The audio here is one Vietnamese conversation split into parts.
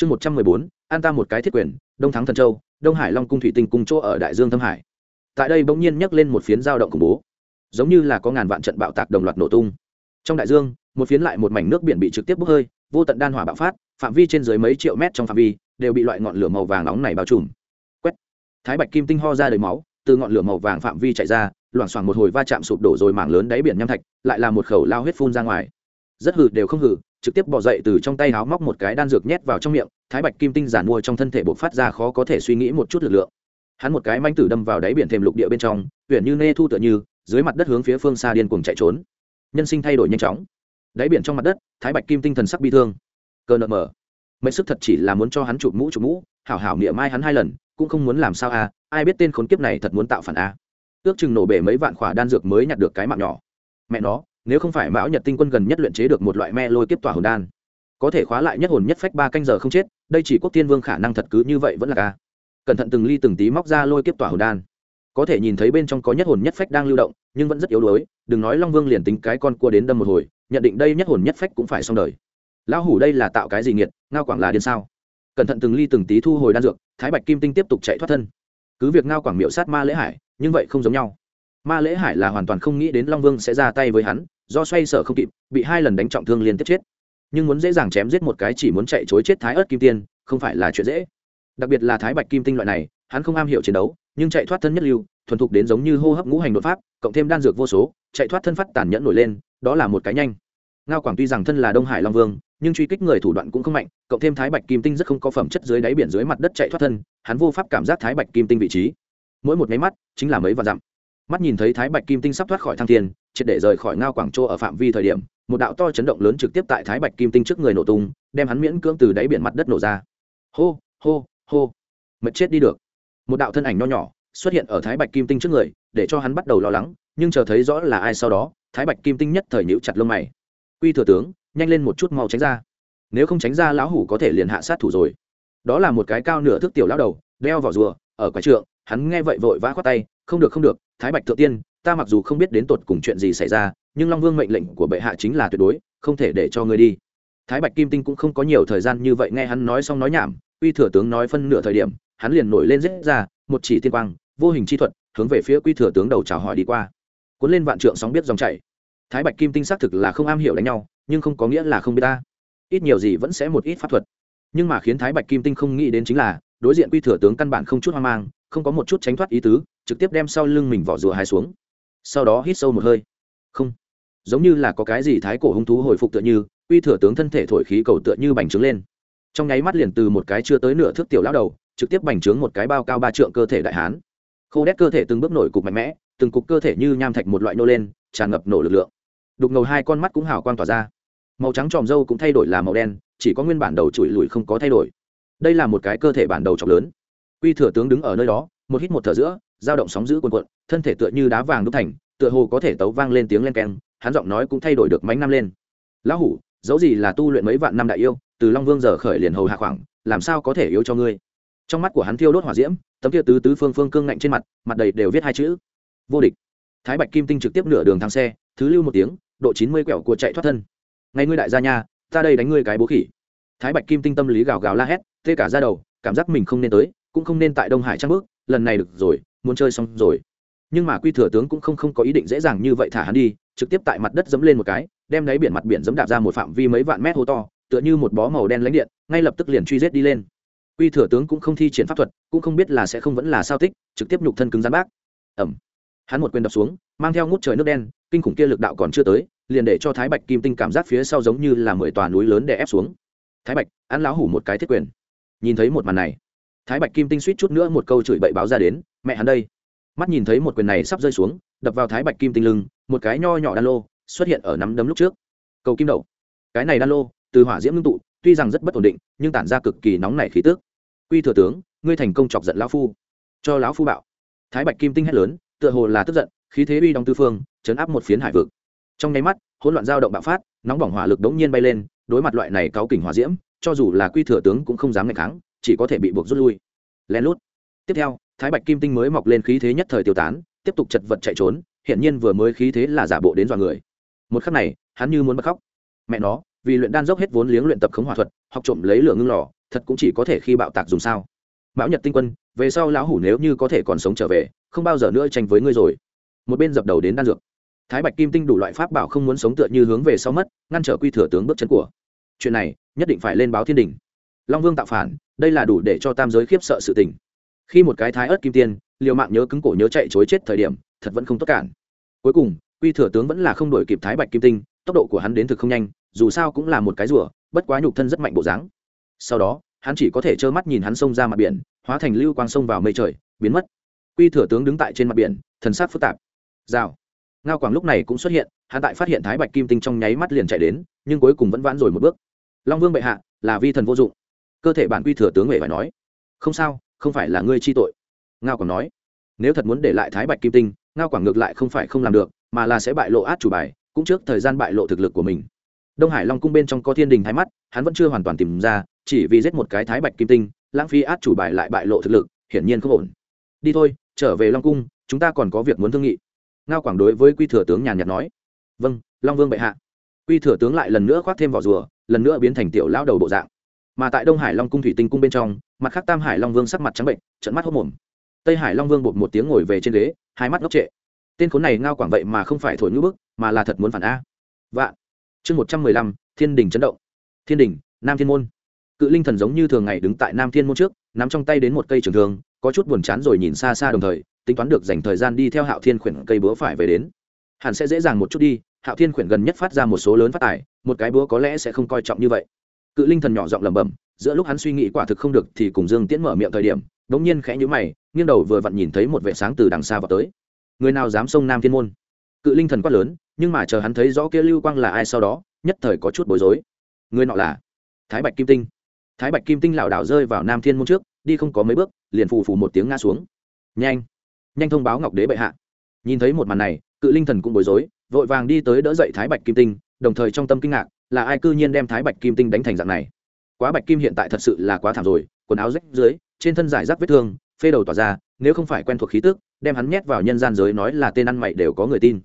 chương một trăm mười bốn, an ta một cái thiết quyền, đông thắng thần châu, đông hải long cung thủy tinh cung chỗ ở đại dương thâm hải. Tại đây bỗng nhiên nhấc lên một phiến giao động khủng bố, giống như là có ngàn vạn trận bạo tạc đồng loạt nổ tung. Trong đại dương, một phiến lại một mảnh nước biển bị trực tiếp bốc hơi, vô tận đan hỏa bạo phát, phạm vi trên dưới mấy triệu mét trong phạm vi đều bị loại ngọn lửa màu vàng nóng này bao trùm. Quét. Thái bạch kim tinh ho ra đầy máu, từ ngọn lửa màu vàng phạm vi chạy ra, loảng xoảng một hồi va chạm sụp đổ rồi mảng lớn đáy biển nham thạch, lại là một khẩu lao huyết phun ra ngoài. Rất hừ đều không hừ trực tiếp bỏ dậy từ trong tay háo móc một cái đan dược nhét vào trong miệng, thái bạch kim tinh giản mua trong thân thể bộc phát ra khó có thể suy nghĩ một chút lực lượng. Hắn một cái manh tử đâm vào đáy biển thềm lục địa bên trong huyện như nê thu tựa như, dưới mặt đất hướng phía phương xa điên cuồng chạy trốn. Nhân sinh thay đổi nhanh chóng. Đáy biển trong mặt đất, thái bạch kim tinh thần sắc bi thương. Cơ nợ mở. Mấy sức thật chỉ là muốn cho hắn chụp mũ chụp mũ, hảo hảo niệm mai hắn hai lần, cũng không muốn làm sao à ai biết tên khốn kiếp này thật muốn tạo phản a ước chừng nổ bể mấy vạn khỏa đan dược mới nhặt được cái mạng nhỏ. Mẹ nó nếu không phải mão nhật tinh quân gần nhất luyện chế được một loại me lôi kiếp tỏa hồn đan, có thể khóa lại nhất hồn nhất phách ba canh giờ không chết, đây chỉ quốc tiên vương khả năng thật cứ như vậy vẫn là ca cẩn thận từng ly từng tí móc ra lôi kiếp tỏa hồn đan. Có thể nhìn thấy bên trong có nhất hồn nhất phách đang lưu động, nhưng vẫn rất yếu đuối, đừng nói long vương liền tính cái con cua đến đâm một hồi, nhận định đây nhất hồn nhất phách cũng phải xong đời. Lão hủ đây là tạo cái gì nghiệt, ngao quảng là điên sao? Cẩn thận từng ly từng tí thu hồi đan dược, thái bạch kim tinh tiếp tục chạy thoát thân. Cứ việc ngao quảng miệu sát ma lễ hải, nhưng vậy không giống nhau. Ma lễ hải là hoàn toàn không nghĩ đến long vương sẽ ra tay với hắn do xoay sở không kịp, bị hai lần đánh trọng thương liên tiếp chết. Nhưng muốn dễ dàng chém giết một cái chỉ muốn chạy chối chết thái ớt kim tiên, không phải là chuyện dễ. Đặc biệt là thái bạch kim tinh loại này, hắn không am hiểu chiến đấu, nhưng chạy thoát thân nhất lưu, thuần thục đến giống như hô hấp ngũ hành đột pháp, cộng thêm đan dược vô số, chạy thoát thân phát tàn nhẫn nổi lên, đó là một cái nhanh. Ngao quảng tuy rằng thân là đông hải long vương, nhưng truy kích người thủ đoạn cũng không mạnh, cộng thêm thái bạch kim tinh rất không có phẩm chất dưới đáy biển dưới mặt đất chạy thoát thân, hắn vô pháp cảm giác thái bạch kim tinh vị trí. Mỗi một máy mắt, chính là mấy vạn dặm. Mắt nhìn thấy thái bạch kim tinh sắp thoát khỏi thăng thiên triệt để rời khỏi ngao quảng châu ở phạm vi thời điểm, một đạo to chấn động lớn trực tiếp tại thái bạch kim tinh trước người nổ tung, đem hắn miễn cưỡng từ đáy biển mặt đất nổ ra. Hô hô hô. Mệt chết đi được. Một đạo thân ảnh nho nhỏ xuất hiện ở thái bạch kim tinh trước người, để cho hắn bắt đầu lo lắng, nhưng chờ thấy rõ là ai sau đó, thái bạch kim tinh nhất thời nhíu chặt lông mày. Quy thừa tướng, nhanh lên một chút mau tránh ra. Nếu không tránh ra lão hủ có thể liền hạ sát thủ rồi. Đó là một cái cao nửa thước tiểu lão đầu, đeo vào rùa, ở quái trượng, hắn nghe vậy vội vã khoát tay, không được không được, thái bạch thượng tiên ta mặc dù không biết đến tột cùng chuyện gì xảy ra, nhưng long vương mệnh lệnh của bệ hạ chính là tuyệt đối, không thể để cho ngươi đi. Thái bạch kim tinh cũng không có nhiều thời gian như vậy nghe hắn nói xong nói nhảm, uy thừa tướng nói phân nửa thời điểm, hắn liền nổi lên rết ra, một chỉ tiên quang, vô hình chi thuật, hướng về phía quy thừa tướng đầu chào hỏi đi qua. Cuốn lên vạn trượng sóng biết dòng chảy. Thái bạch kim tinh xác thực là không am hiểu đánh nhau, nhưng không có nghĩa là không biết ta. Ít nhiều gì vẫn sẽ một ít pháp thuật. Nhưng mà khiến thái bạch kim tinh không nghĩ đến chính là, đối diện quy thừa tướng căn bản không chút hoang mang, không có một chút tránh thoát ý tứ, trực tiếp đem sau lưng mình vỏ rùa hai xuống sau đó hít sâu một hơi. Không. Giống như là có cái gì thái cổ hung thú hồi phục tựa như, uy thừa tướng thân thể thổi khí cầu tựa như bành trướng lên. Trong nháy mắt liền từ một cái chưa tới nửa thước tiểu lão đầu, trực tiếp bành trướng một cái bao cao ba trượng cơ thể đại hán. Khô đét cơ thể từng bước nổi cục mạnh mẽ, từng cục cơ thể như nham thạch một loại nô lên, tràn ngập nổ lực lượng. Đục ngầu hai con mắt cũng hào quang tỏa ra. Màu trắng tròm râu cũng thay đổi là màu đen, chỉ có nguyên bản đầu chùi lùi không có thay đổi. Đây là một cái cơ thể bản đầu trọc lớn. Quy thừa tướng đứng ở nơi đó một hít một thở giữa dao động sóng giữ cuồn cuộn, thân thể tựa như đá vàng đúc thành tựa hồ có thể tấu vang lên tiếng len keng hắn giọng nói cũng thay đổi được mánh năm lên. Lão hủ dẫu gì là tu luyện mấy vạn năm đại yêu từ long vương giờ khởi liền hầu hạ khoảng làm sao có thể yếu cho ngươi? Trong mắt của hắn thiêu đốt hỏa diễm tấm kia tứ tứ phương phương cương ngạnh trên mặt mặt đầy đều viết hai chữ. Vô địch. Thái bạch kim tinh trực tiếp nửa đường thang xe thứ lưu một tiếng độ chín mươi quẹo của chạy thoát thân. Ngay ngươi đại gia nha ta đây đánh ngươi cái bố khỉ. Thái bạch kim tinh tâm lý gào gào la hét tê cả ra đầu cảm giác mình không nên tới cũng không nên tại đông hải trang bước, lần này được rồi, muốn chơi xong rồi. Nhưng mà quy thừa tướng cũng không không có ý định dễ dàng như vậy thả hắn đi, trực tiếp tại mặt đất dẫm lên một cái, đem lấy biển mặt biển dẫm đạp ra một phạm vi mấy vạn mét hô to, tựa như một bó màu đen lánh điện, ngay lập tức liền truy rết đi lên. Quy thừa tướng cũng không thi triển pháp thuật, cũng không biết là sẽ không vẫn là sao tích, trực tiếp nhục thân cứng rắn bác. Ẩm hắn một quyền đập xuống, mang theo ngút trời nước đen, kinh khủng kia lực đạo còn chưa tới, liền để cho thái bạch kim tinh cảm giác phía sau giống như là mười tòa núi lớn để ép xuống. Thái bạch ăn lão hủ một cái thiết quyền. Nhìn thấy một màn này thái bạch kim tinh suýt chút nữa một câu chửi bậy báo ra đến, mẹ hắn đây. Mắt nhìn thấy một quyền này sắp rơi xuống, đập vào thái bạch kim tinh lưng, một cái nho nhỏ đan lô xuất hiện ở nắm đấm lúc trước. Cầu kim đậu cái này đan lô, từ hỏa diễm ngưng tụ, tuy rằng rất bất ổn định, nhưng tản ra cực kỳ nóng nảy khí tước quy thừa tướng, ngươi thành công chọc giận lão phu. Cho lão phu bạo. Thái bạch kim tinh hét lớn, tựa hồ là tức giận, khí thế uy đóng tư phương, chấn áp một phiến hải vực. Trong nháy mắt, hỗn loạn dao động bạo phát, nóng bỏng hỏa lực đống nhiên bay lên, đối mặt loại này cáo kỉnh hỏa diễm, cho dù là quy thừa tướng cũng không dám ngày kháng chỉ có thể bị buộc rút lui. Lén lút. Tiếp theo, thái bạch kim tinh mới mọc lên khí thế nhất thời tiêu tán, tiếp tục chật vật chạy trốn hiện nhiên vừa mới khí thế là giả bộ đến dọa người. Một khắc này, hắn như muốn bật khóc. Mẹ nó, vì luyện đan dốc hết vốn liếng luyện tập khống hỏa thuật, học trộm lấy lửa ngưng lò, thật cũng chỉ có thể khi bạo tạc dùng sao. Mão nhật tinh quân, về sau lão hủ nếu như có thể còn sống trở về, không bao giờ nữa tranh với ngươi rồi. Một bên dập đầu đến đan dược. Thái bạch kim tinh đủ loại pháp bảo không muốn sống tựa như hướng về sau mất, ngăn trở quy thừa tướng bước chân của. Chuyện này, nhất định phải lên báo thiên đình long vương tạo phản, đây là đủ để cho tam giới khiếp sợ sự tình. Khi một cái thái ớt kim tiên, liều mạng nhớ cứng cổ nhớ chạy chối chết thời điểm, thật vẫn không tốt cản. Cuối cùng, quy thừa tướng vẫn là không đổi kịp thái bạch kim tinh, tốc độ của hắn đến thực không nhanh, dù sao cũng là một cái rùa, bất quá nhục thân rất mạnh bộ dáng. Sau đó, hắn chỉ có thể trơ mắt nhìn hắn xông ra mặt biển, hóa thành lưu quang sông vào mây trời, biến mất. Quy thừa tướng đứng tại trên mặt biển, thần sát phức tạp. Rào. Ngao quảng lúc này cũng xuất hiện, hắn tại phát hiện thái bạch kim tinh trong nháy mắt liền chạy đến, nhưng cuối cùng vẫn vãn rồi một bước. Long vương bệ hạ, là vi thần vô dụng cơ thể bản quy thừa tướng huệ phải nói, không sao, không phải là ngươi chi tội. Ngao quảng nói, nếu thật muốn để lại thái bạch kim tinh, ngao quảng ngược lại không phải không làm được, mà là sẽ bại lộ át chủ bài, cũng trước thời gian bại lộ thực lực của mình. Đông hải long cung bên trong có thiên đình thái mắt, hắn vẫn chưa hoàn toàn tìm ra, chỉ vì giết một cái thái bạch kim tinh, lãng phí át chủ bài lại bại lộ thực lực, hiển nhiên không ổn. Đi thôi, trở về long cung, chúng ta còn có việc muốn thương nghị. Ngao quảng đối với quy thừa tướng nhàn nhạt nói vâng long vương bệ hạ. Quy thừa tướng lại lần nữa khoác thêm vỏ rùa, lần nữa biến thành tiểu lao đầu bộ dạng mà tại đông hải long cung thủy tinh cung bên trong, mặt khác tam hải long vương sắc mặt trắng bệnh trận mắt hốc mồm. Tây hải long vương bột một tiếng ngồi về trên ghế, hai mắt ngốc trệ. Tên khốn này ngao quảng vậy mà không phải thổi ngữ bức, mà là thật muốn phản a. Vạn. Chương một trăm mười lăm, thiên đình chấn động. Thiên đình, nam thiên môn. Cự linh thần giống như thường ngày đứng tại nam thiên môn trước, nắm trong tay đến một cây trường thương, có chút buồn chán rồi nhìn xa xa đồng thời, tính toán được dành thời gian đi theo hạo thiên khuyển cây búa phải về đến. Hẳn sẽ dễ dàng một chút đi, hạo thiên khuyển gần nhất phát ra một số lớn phát tài, một cái búa có lẽ sẽ không coi trọng như vậy cự linh thần nhỏ giọng lẩm bẩm, giữa lúc hắn suy nghĩ quả thực không được thì cùng dương tiễn mở miệng thời điểm đ ỗ n g nhiên khẽ nhíu mày, nghiêng đầu vừa vặn nhìn thấy một vệ sáng từ đằng xa vào tới. Người nào dám xông nam thiên môn? Cự linh thần quát lớn, nhưng mà chờ hắn thấy rõ kia lưu quang là ai sau đó, nhất thời có chút bối rối. Người nọ là thái bạch kim tinh. Thái bạch kim tinh lảo đảo rơi vào nam thiên môn trước, đi không có mấy bước, liền phù phù một tiếng ngã xuống. Nhanh! Nhanh thông báo ngọc đế bệ hạ. Nhìn thấy một màn này, cự linh thần cũng bối rối, vội vàng đi tới đỡ dậy thái bạch kim tinh, đồng thời trong tâm kinh ngạc là ai cư nhiên đem thái bạch kim tinh đánh thành dạng này? Quá bạch kim hiện tại thật sự là quá thảm rồi, quần áo rách dưới, trên thân giải rác vết thương, phê đầu tỏa ra, nếu không phải quen thuộc khí tức, đem hắn nhét vào nhân gian giới nói là tên ăn mày đều có người tin.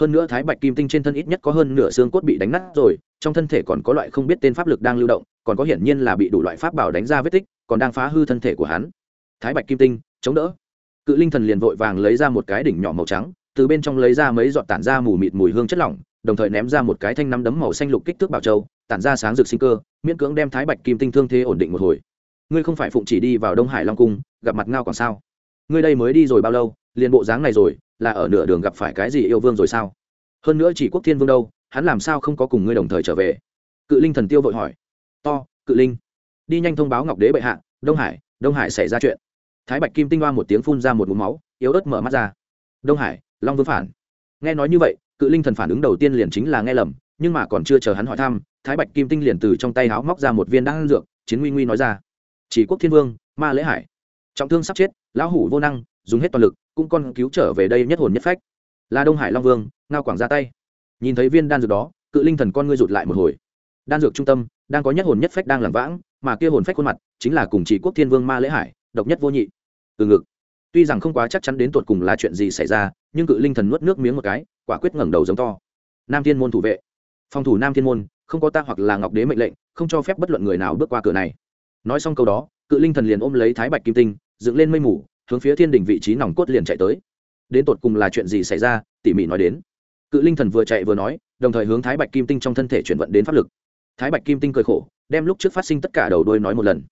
Hơn nữa thái bạch kim tinh trên thân ít nhất có hơn nửa xương cốt bị đánh nát rồi, trong thân thể còn có loại không biết tên pháp lực đang lưu động, còn có hiển nhiên là bị đủ loại pháp bảo đánh ra vết tích, còn đang phá hư thân thể của hắn. Thái bạch kim tinh, chống đỡ. Cự linh thần liền vội vàng lấy ra một cái đỉnh nhỏ màu trắng, từ bên trong lấy ra mấy giọt tản ra mù mịt mùi hương chất lỏng đồng thời ném ra một cái thanh nắm đấm màu xanh lục kích thước bảo châu, tản ra sáng rực sinh cơ, miễn cưỡng đem thái bạch kim tinh thương thế ổn định một hồi. Ngươi không phải phụng chỉ đi vào đông hải long cung, gặp mặt ngao còn sao? Ngươi đây mới đi rồi bao lâu, liền bộ dáng này rồi, là ở nửa đường gặp phải cái gì yêu vương rồi sao? Hơn nữa chỉ quốc thiên vương đâu, hắn làm sao không có cùng ngươi đồng thời trở về? Cự linh thần tiêu vội hỏi. To, cự linh. Đi nhanh thông báo ngọc đế bệ hạ, đông hải đông hải xảy ra chuyện. Thái bạch kim tinh loa một tiếng phun ra một mũ máu, yếu ớt mở mắt ra. Đông hải, long vương phản. Nghe nói như vậy cự linh thần phản ứng đầu tiên liền chính là nghe lầm, nhưng mà còn chưa chờ hắn hỏi thăm, thái bạch kim tinh liền từ trong tay háo móc ra một viên đan dược, chiến nguy nguy nói ra. Chỉ quốc thiên vương, ma lễ hải. Trọng thương sắp chết, lão hủ vô năng, dùng hết toàn lực, cũng con cứu trở về đây nhất hồn nhất phách. Là đông hải long vương, ngao quảng ra tay. Nhìn thấy viên đan dược đó, cự linh thần con ngươi rụt lại một hồi. Đan dược trung tâm, đang có nhất hồn nhất phách đang làm vãng, mà kia hồn phách khuôn mặt, chính là cùng chỉ quốc thiên vương ma lễ hải, độc nhất vô nhị. Từ ngực tuy rằng không quá chắc chắn đến tột cùng là chuyện gì xảy ra, nhưng cự linh thần nuốt nước miếng một cái, quả quyết ngẩng đầu giống to. Nam thiên môn thủ vệ. Phòng thủ nam thiên môn, không có ta hoặc là ngọc đế mệnh lệnh, không cho phép bất luận người nào bước qua cửa này. Nói xong câu đó, cự linh thần liền ôm lấy thái bạch kim tinh, dựng lên mây mù, hướng phía thiên đỉnh vị trí nòng cốt liền chạy tới. Đến tột cùng là chuyện gì xảy ra, tỉ mỉ nói đến. Cự linh thần vừa chạy vừa nói, đồng thời hướng thái bạch kim tinh trong thân thể chuyển vận đến pháp lực. Thái bạch kim tinh cười khổ, đem lúc trước phát sinh tất cả đầu đôi nói một lần.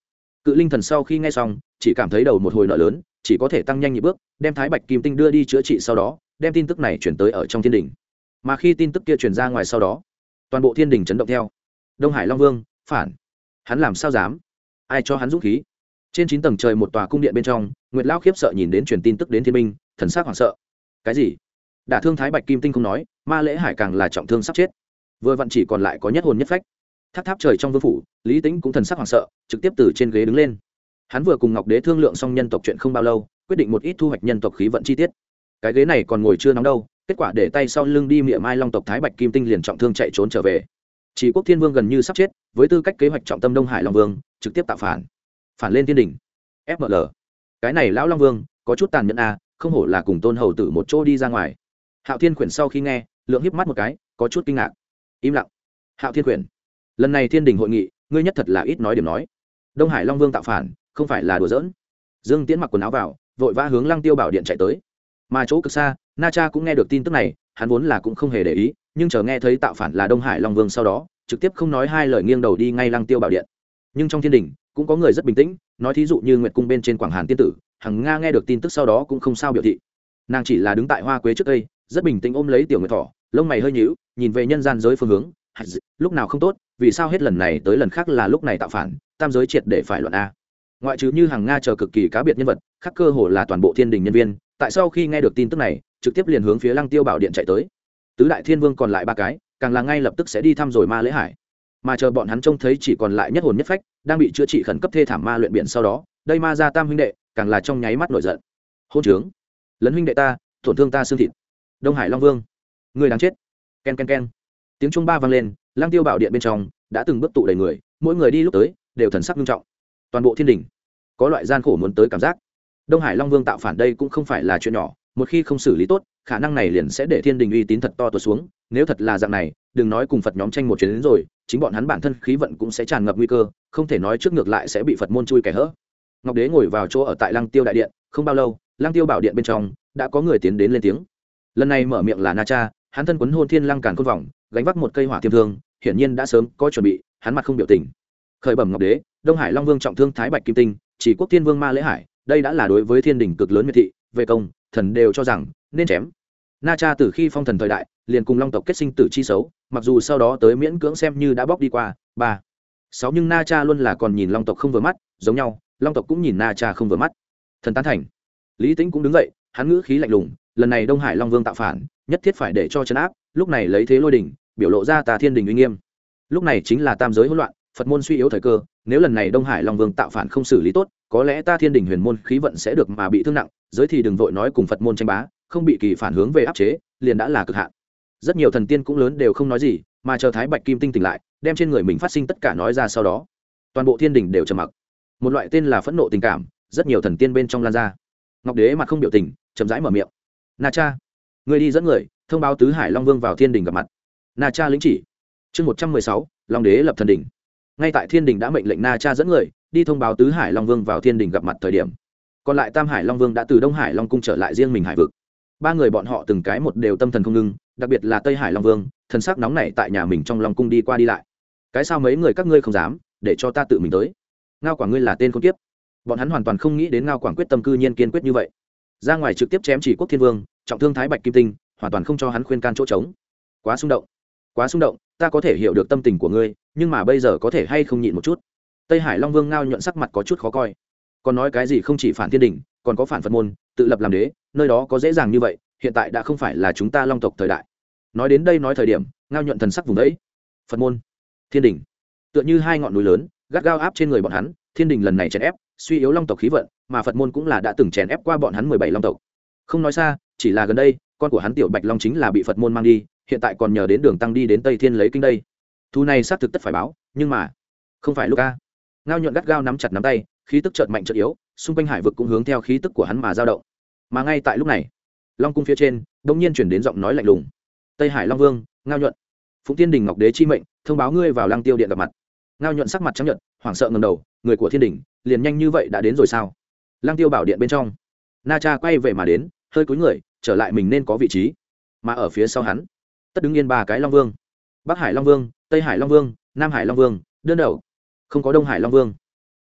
Cự linh thần sau khi nghe xong, chỉ cảm thấy đầu một hồi nợ lớn chỉ có thể tăng nhanh nhịp bước, đem thái bạch kim tinh đưa đi chữa trị sau đó, đem tin tức này chuyển tới ở trong thiên đình mà khi tin tức kia chuyển ra ngoài sau đó, toàn bộ thiên đình chấn động theo. Đông hải long vương, phản. Hắn làm sao dám? Ai cho hắn dũng khí? Trên chín tầng trời một tòa cung điện bên trong, nguyệt lao khiếp sợ nhìn đến truyền tin tức đến thiên minh, thần s á c hoảng sợ. Cái gì? Đả thương thái bạch kim tinh không nói, ma lễ hải càng là trọng thương sắp chết. Vừa vặn chỉ còn lại có nhất hồn nhất phách. Tháp tháp trời trong vương phủ, lý tính cũng thần sắc hoảng sợ, trực tiếp từ trên ghế đứng lên hắn vừa cùng ngọc đế thương lượng xong nhân tộc chuyện không bao lâu, quyết định một ít thu hoạch nhân tộc khí vận chi tiết. Cái ghế này còn ngồi chưa nóng đâu, kết quả để tay sau lưng đi miệng mai long tộc thái bạch kim tinh liền trọng thương chạy trốn trở về. Chỉ quốc thiên vương gần như sắp chết, với tư cách kế hoạch trọng tâm đông hải long vương, trực tiếp tạo phản. Phản lên thiên đình fml cái này lão long vương, có chút tàn nhẫn à không hổ là cùng tôn hầu tử một chỗ đi ra ngoài. Hạo thiên khuyển sau khi nghe, lượng híp mắt một cái, có chút kinh ngạc. Im lặng. Hạo thiên khuyển lần này thiên đình hội nghị, ngươi nhất thật là ít nói điểm nói. Đông hải long vương tạo phản không phải là đùa giỡn. Dương tiễn mặc quần áo vào, vội vã hướng lăng tiêu bảo điện chạy tới. Mà chỗ cực xa, na cha cũng nghe được tin tức này, hắn vốn là cũng không hề để ý, nhưng chờ nghe thấy tạo phản là đông hải long vương sau đó, trực tiếp không nói hai lời nghiêng đầu đi ngay lăng tiêu bảo điện. Nhưng trong thiên đình, cũng có người rất bình tĩnh, nói thí dụ như nguyệt cung bên trên quảng hàn tiên tử, hằng nga nghe được tin tức sau đó cũng không sao biểu thị. Nàng chỉ là đứng tại hoa quế trước đây rất bình tĩnh ôm lấy tiểu nguyệt thỏ, lông mày hơi nhíu, nhìn về nhân gian giới phương hướng. Lúc nào không tốt, vì sao hết lần này tới lần khác là lúc này tạo phản, tam giới triệt để phải luận a ngoại trừ như hàng nga chờ cực kỳ cá biệt nhân vật, khắc cơ hồ là toàn bộ thiên đình nhân viên, tại sau khi nghe được tin tức này, trực tiếp liền hướng phía lăng tiêu bảo điện chạy tới. Tứ đại thiên vương còn lại ba cái, càng là ngay lập tức sẽ đi thăm rồi ma lễ hải. Mà chờ bọn hắn trông thấy chỉ còn lại nhất hồn nhất phách, đang bị chữa trị khẩn cấp thê thảm ma luyện biển sau đó, đây ma ra tam huynh đệ, càng là trong nháy mắt nổi giận. Hôn trướng. Lấn huynh đệ ta, tổn thương ta xương thịt. Đông hải long vương. Người đáng chết. K e n k e n k e n tiếng trung ba vang lên lang tiêu bảo điện bên trong, đã từng bước tụ đầy người, mỗi người đi lúc tới, đều thần sắc nghiêm trọng toàn bộ thiên đình. Có loại gian khổ muốn tới cảm giác. Đông hải long vương tạo phản đây cũng không phải là chuyện nhỏ, một khi không xử lý tốt, khả năng này liền sẽ để thiên đình uy tín thật to tuột xuống, nếu thật là dạng này, đừng nói cùng phật nhóm tranh một chuyến đến rồi, chính bọn hắn bản thân khí vận cũng sẽ tràn ngập nguy cơ, không thể nói trước ngược lại sẽ bị phật môn chui kẻ hỡ ngọc đế ngồi vào chỗ ở tại lăng tiêu đại điện, không bao lâu, lăng tiêu bảo điện bên trong, đã có người tiến đến lên tiếng. Lần này mở miệng là na cha, hắn thân quấn hôn thiên lăng càn khôn vòng gánh vác một cây hỏa thiêm thương, hiển nhiên đã sớm có chuẩn bị, hắn mặt không biểu tình. Khởi bẩm ngọc đế đông hải long vương trọng thương thái bạch kim tinh, chỉ quốc thiên vương ma lễ hải, đây đã là đối với thiên đình cực lớn miệt thị, về công, thần đều cho rằng nên chém. Na cha từ khi phong thần thời đại, liền cùng long tộc kết sinh tử chi xấu, mặc dù sau đó tới miễn cưỡng xem như đã bóc đi qua, ba, sáu nhưng na cha luôn là còn nhìn long tộc không vừa mắt, giống nhau, long tộc cũng nhìn na cha không vừa mắt. Thần tán thành. Lý tính cũng đứng dậy, hắn ngữ khí lạnh lùng, lần này đông hải long vương tạo phản, nhất thiết phải để cho chấn áp, lúc này lấy thế lôi đình biểu lộ ra tà thiên đình uy nghiêm. Lúc này chính là tam giới hỗn loạn, phật môn suy yếu thời cơ nếu lần này đông hải long vương tạo phản không xử lý tốt, có lẽ ta thiên đình huyền môn khí vận sẽ được mà bị thương nặng, giới thì đừng vội nói cùng phật môn tranh bá, không bị kỳ phản hướng về áp chế, liền đã là cực hạn. Rất nhiều thần tiên cũng lớn đều không nói gì, mà chờ thái bạch kim tinh tỉnh lại, đem trên người mình phát sinh tất cả nói ra sau đó. Toàn bộ thiên đình đều trầm mặc. Một loại tên là phẫn nộ tình cảm, rất nhiều thần tiên bên trong lan ra. Ngọc đế mặt không biểu tình, chậm rãi mở miệng. Na cha, người đi dẫn người, thông báo tứ hải long vương vào thiên đình gặp mặt. Na cha lĩnh chỉ. Chương một trăm mười sáu, long đế lập thần đình ngay tại thiên đình đã mệnh lệnh na cha dẫn người, đi thông báo tứ hải long vương vào thiên đình gặp mặt thời điểm. Còn lại tam hải long vương đã từ đông hải long cung trở lại riêng mình hải vực. Ba người bọn họ từng cái một đều tâm thần không ngưng đặc biệt là tây hải long vương, thần sắc nóng này tại nhà mình trong long cung đi qua đi lại. Cái sao mấy người các ngươi không dám, để cho ta tự mình tới? Ngao quảng ngươi là tên con kiếp. Bọn hắn hoàn toàn không nghĩ đến ngao quảng quyết tâm cư nhiên kiên quyết như vậy. Ra ngoài trực tiếp chém chỉ quốc thiên vương, trọng thương thái bạch kim tinh, hoàn toàn không cho hắn khuyên can chỗ trống. Quá xung động. Quá xung động ta có thể hiểu được tâm tình của ngươi, nhưng mà bây giờ có thể hay không nhịn một chút? Tây hải long vương ngao nhuận sắc mặt có chút khó coi. Còn nói cái gì không chỉ phản thiên đình, còn có phản phật môn, tự lập làm đế, nơi đó có dễ dàng như vậy, hiện tại đã không phải là chúng ta long tộc thời đại. Nói đến đây nói thời điểm, ngao nhuận thần sắc vùng đấy phật môn, thiên đình. Tựa như hai ngọn núi lớn, gắt gao áp trên người bọn hắn, thiên đình lần này chèn ép, suy yếu long tộc khí vận, mà phật môn cũng là đã từng chèn ép qua bọn hắn mười bảy long tộc. Không nói xa, chỉ là gần đây, con của hắn tiểu bạch long chính là bị phật môn mang đi hiện tại còn nhờ đến đường tăng đi đến tây thiên lấy kinh đây thu này xác thực tất phải báo nhưng mà không phải lúc ca ngao nhuận gắt gao nắm chặt nắm tay khí tức chợt mạnh chợt yếu xung quanh hải vực cũng hướng theo khí tức của hắn mà dao động mà ngay tại lúc này long cung phía trên đông nhiên chuyển đến giọng nói lạnh lùng tây hải long vương ngao nhuận phụng tiên đình ngọc đế chi mệnh thông báo ngươi vào lăng tiêu điện gặp mặt ngao nhuận sắc mặt trắng nhuận hoảng sợ ngầm đầu người của thiên đình liền nhanh như vậy đã đến rồi sao lăng tiêu bảo điện bên trong na cha quay về mà đến hơi cúi người trở lại mình nên có vị trí mà ở phía sau hắn tất đứng yên ba cái long vương. Bắc hải long vương, tây hải long vương, nam hải long vương, đơn đầu. Không có đông hải long vương.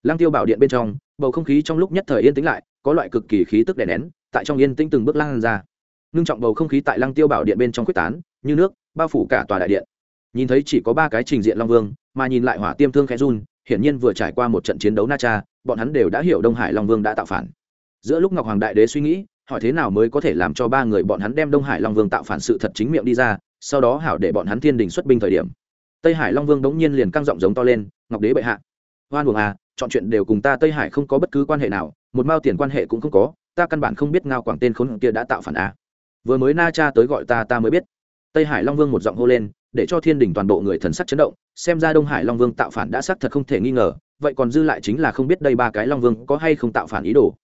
Lăng tiêu bảo điện bên trong, bầu không khí trong lúc nhất thời yên tĩnh lại, có loại cực kỳ khí tức đè nén, tại trong yên tĩnh từng bước lan ra. Ngưng trọng bầu không khí tại lăng tiêu bảo điện bên trong quyết tán, như nước, bao phủ cả tòa đại điện. Nhìn thấy chỉ có ba cái trình diện long vương, mà nhìn lại hỏa tiêm thương khẽ run, hiển nhiên vừa trải qua một trận chiến đấu na cha, bọn hắn đều đã hiểu đông hải long vương đã tạo phản. Giữa lúc ngọc hoàng đại đế suy nghĩ, hỏi thế nào mới có thể làm cho ba người bọn hắn đem đông hải long vương tạo phản sự thật chính miệng đi ra sau đó hảo để bọn hắn thiên đình xuất binh thời điểm. Tây hải long vương đống nhiên liền căng giọng giống to lên, ngọc đế bệ hạ, hoan buồng à chọn chuyện đều cùng ta tây hải không có bất cứ quan hệ nào, một mao tiền quan hệ cũng không có, ta căn bản không biết ngao quảng tên khốn kia đã tạo phản à. vừa mới na cha tới gọi ta ta mới biết. Tây hải long vương một giọng hô lên, để cho thiên đình toàn bộ người thần sắc chấn động, xem ra đông hải long vương tạo phản đã xác thật không thể nghi ngờ, vậy còn dư lại chính là không biết đây ba cái long vương có hay không tạo phản ý đồ.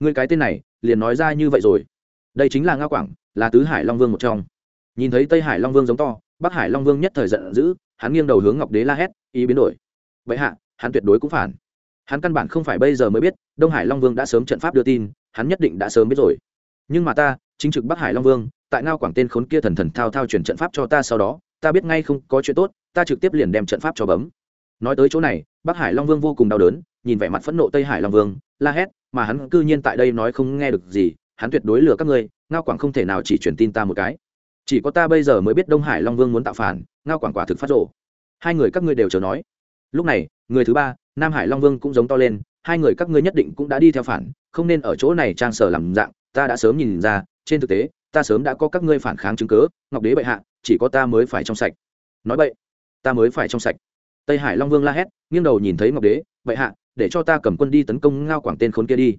Người cái tên này liền nói ra như vậy rồi. Đây chính là ngao quảng, là tứ hải long vương một trong nhìn thấy tây hải long vương giống to, bắc hải long vương nhất thời giận dữ, hắn nghiêng đầu hướng ngọc đế la hét, ý biến đổi. Vậy hạ, hắn tuyệt đối cũng phản. Hắn căn bản không phải bây giờ mới biết, đông hải long vương đã sớm trận pháp đưa tin, hắn nhất định đã sớm biết rồi. Nhưng mà ta, chính trực bắc hải long vương, tại ngao quảng tên khốn kia thần thần thao thao chuyển trận pháp cho ta sau đó, ta biết ngay không có chuyện tốt, ta trực tiếp liền đem trận pháp cho bấm. Nói tới chỗ này, bắc hải long vương vô cùng đau đớn, nhìn vẻ mặt phẫn nộ tây hải long vương, la hét, mà hắn cư nhiên tại đây nói không nghe được gì, hắn tuyệt đối lừa các ngươi, ngao quảng không thể nào chỉ truyền tin ta một cái chỉ có ta bây giờ mới biết đông hải long vương muốn tạo phản, ngao quảng quả thực phát rộ hai người các ngươi đều chờ nói. Lúc này, người thứ ba, nam hải long vương cũng giống to lên, hai người các ngươi nhất định cũng đã đi theo phản, không nên ở chỗ này trang sở làm dạng, ta đã sớm nhìn ra, trên thực tế, ta sớm đã có các ngươi phản kháng chứng cớ, ngọc đế bệ hạ, chỉ có ta mới phải trong sạch. Nói vậy, ta mới phải trong sạch. Tây hải long vương la hét, nghiêng đầu nhìn thấy ngọc đế, bệ hạ, để cho ta cầm quân đi tấn công ngao quảng tên khốn kia đi.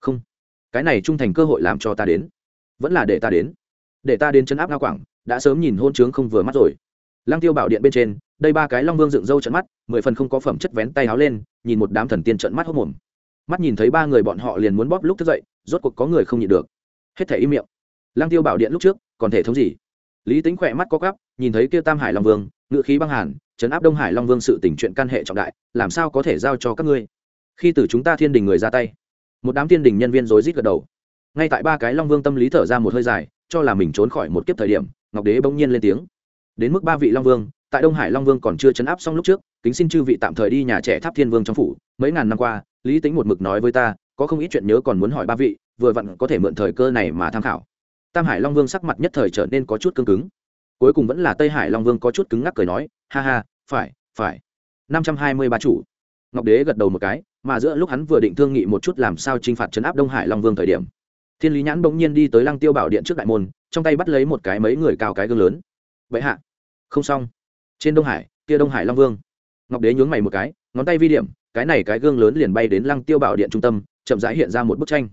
Không, cái này trung thành cơ hội làm cho ta đến, vẫn là để ta đến để ta đến chấn áp ngao quảng, đã sớm nhìn hôn trướng không vừa mắt rồi. Lăng tiêu bảo điện bên trên, đây ba cái long vương dựng râu trận mắt, mười phần không có phẩm chất vén tay háo lên, nhìn một đám thần tiên trận mắt hốc mồm mắt nhìn thấy ba người bọn họ liền muốn bóp lúc thức dậy, rốt cuộc có người không nhịn được. Hết thể im miệng. Lăng tiêu bảo điện lúc trước, còn thể thống gì? Lý tính khỏe mắt có cắp nhìn thấy kia tam hải long vương, ngự khí băng hàn, chấn áp đông hải long vương sự tỉnh chuyện căn hệ trọng đại, làm sao có thể giao cho các ngươi? Khi từ chúng ta thiên đình người ra tay, một đám thiên đình nhân viên rối rít gật đầu. Ngay tại ba cái long vương tâm lý thở ra một hơi dài cho là mình trốn khỏi một kiếp thời điểm, ngọc đế bỗng nhiên lên tiếng. Đến mức ba vị long vương, tại đông hải long vương còn chưa chấn áp xong lúc trước, kính xin chư vị tạm thời đi nhà trẻ tháp thiên vương trong phủ. Mấy ngàn năm qua, lý tính một mực nói với ta, có không ít chuyện nhớ còn muốn hỏi ba vị, vừa vặn có thể mượn thời cơ này mà tham khảo. Tam hải long vương sắc mặt nhất thời trở nên có chút cứng cứng. Cuối cùng vẫn là tây hải long vương có chút cứng ngắc cười nói, ha ha, phải phải. Năm trăm hai mươi ba chủ. Ngọc đế gật đầu một cái, mà giữa lúc hắn vừa định thương nghị một chút làm sao t r i n h phạt chấn áp đông hải long vương thời điểm thiên lý nhãn bỗng nhiên đi tới lăng tiêu bảo điện trước đại môn, trong tay bắt lấy một cái mấy người cao cái gương lớn. Vậy hạ. Không xong. Trên đông hải, kia đông hải long vương. Ngọc đế nhướng mày một cái, ngón tay vi điểm, cái này cái gương lớn liền bay đến lăng tiêu bảo điện trung tâm, chậm rãi hiện ra một bức tranh.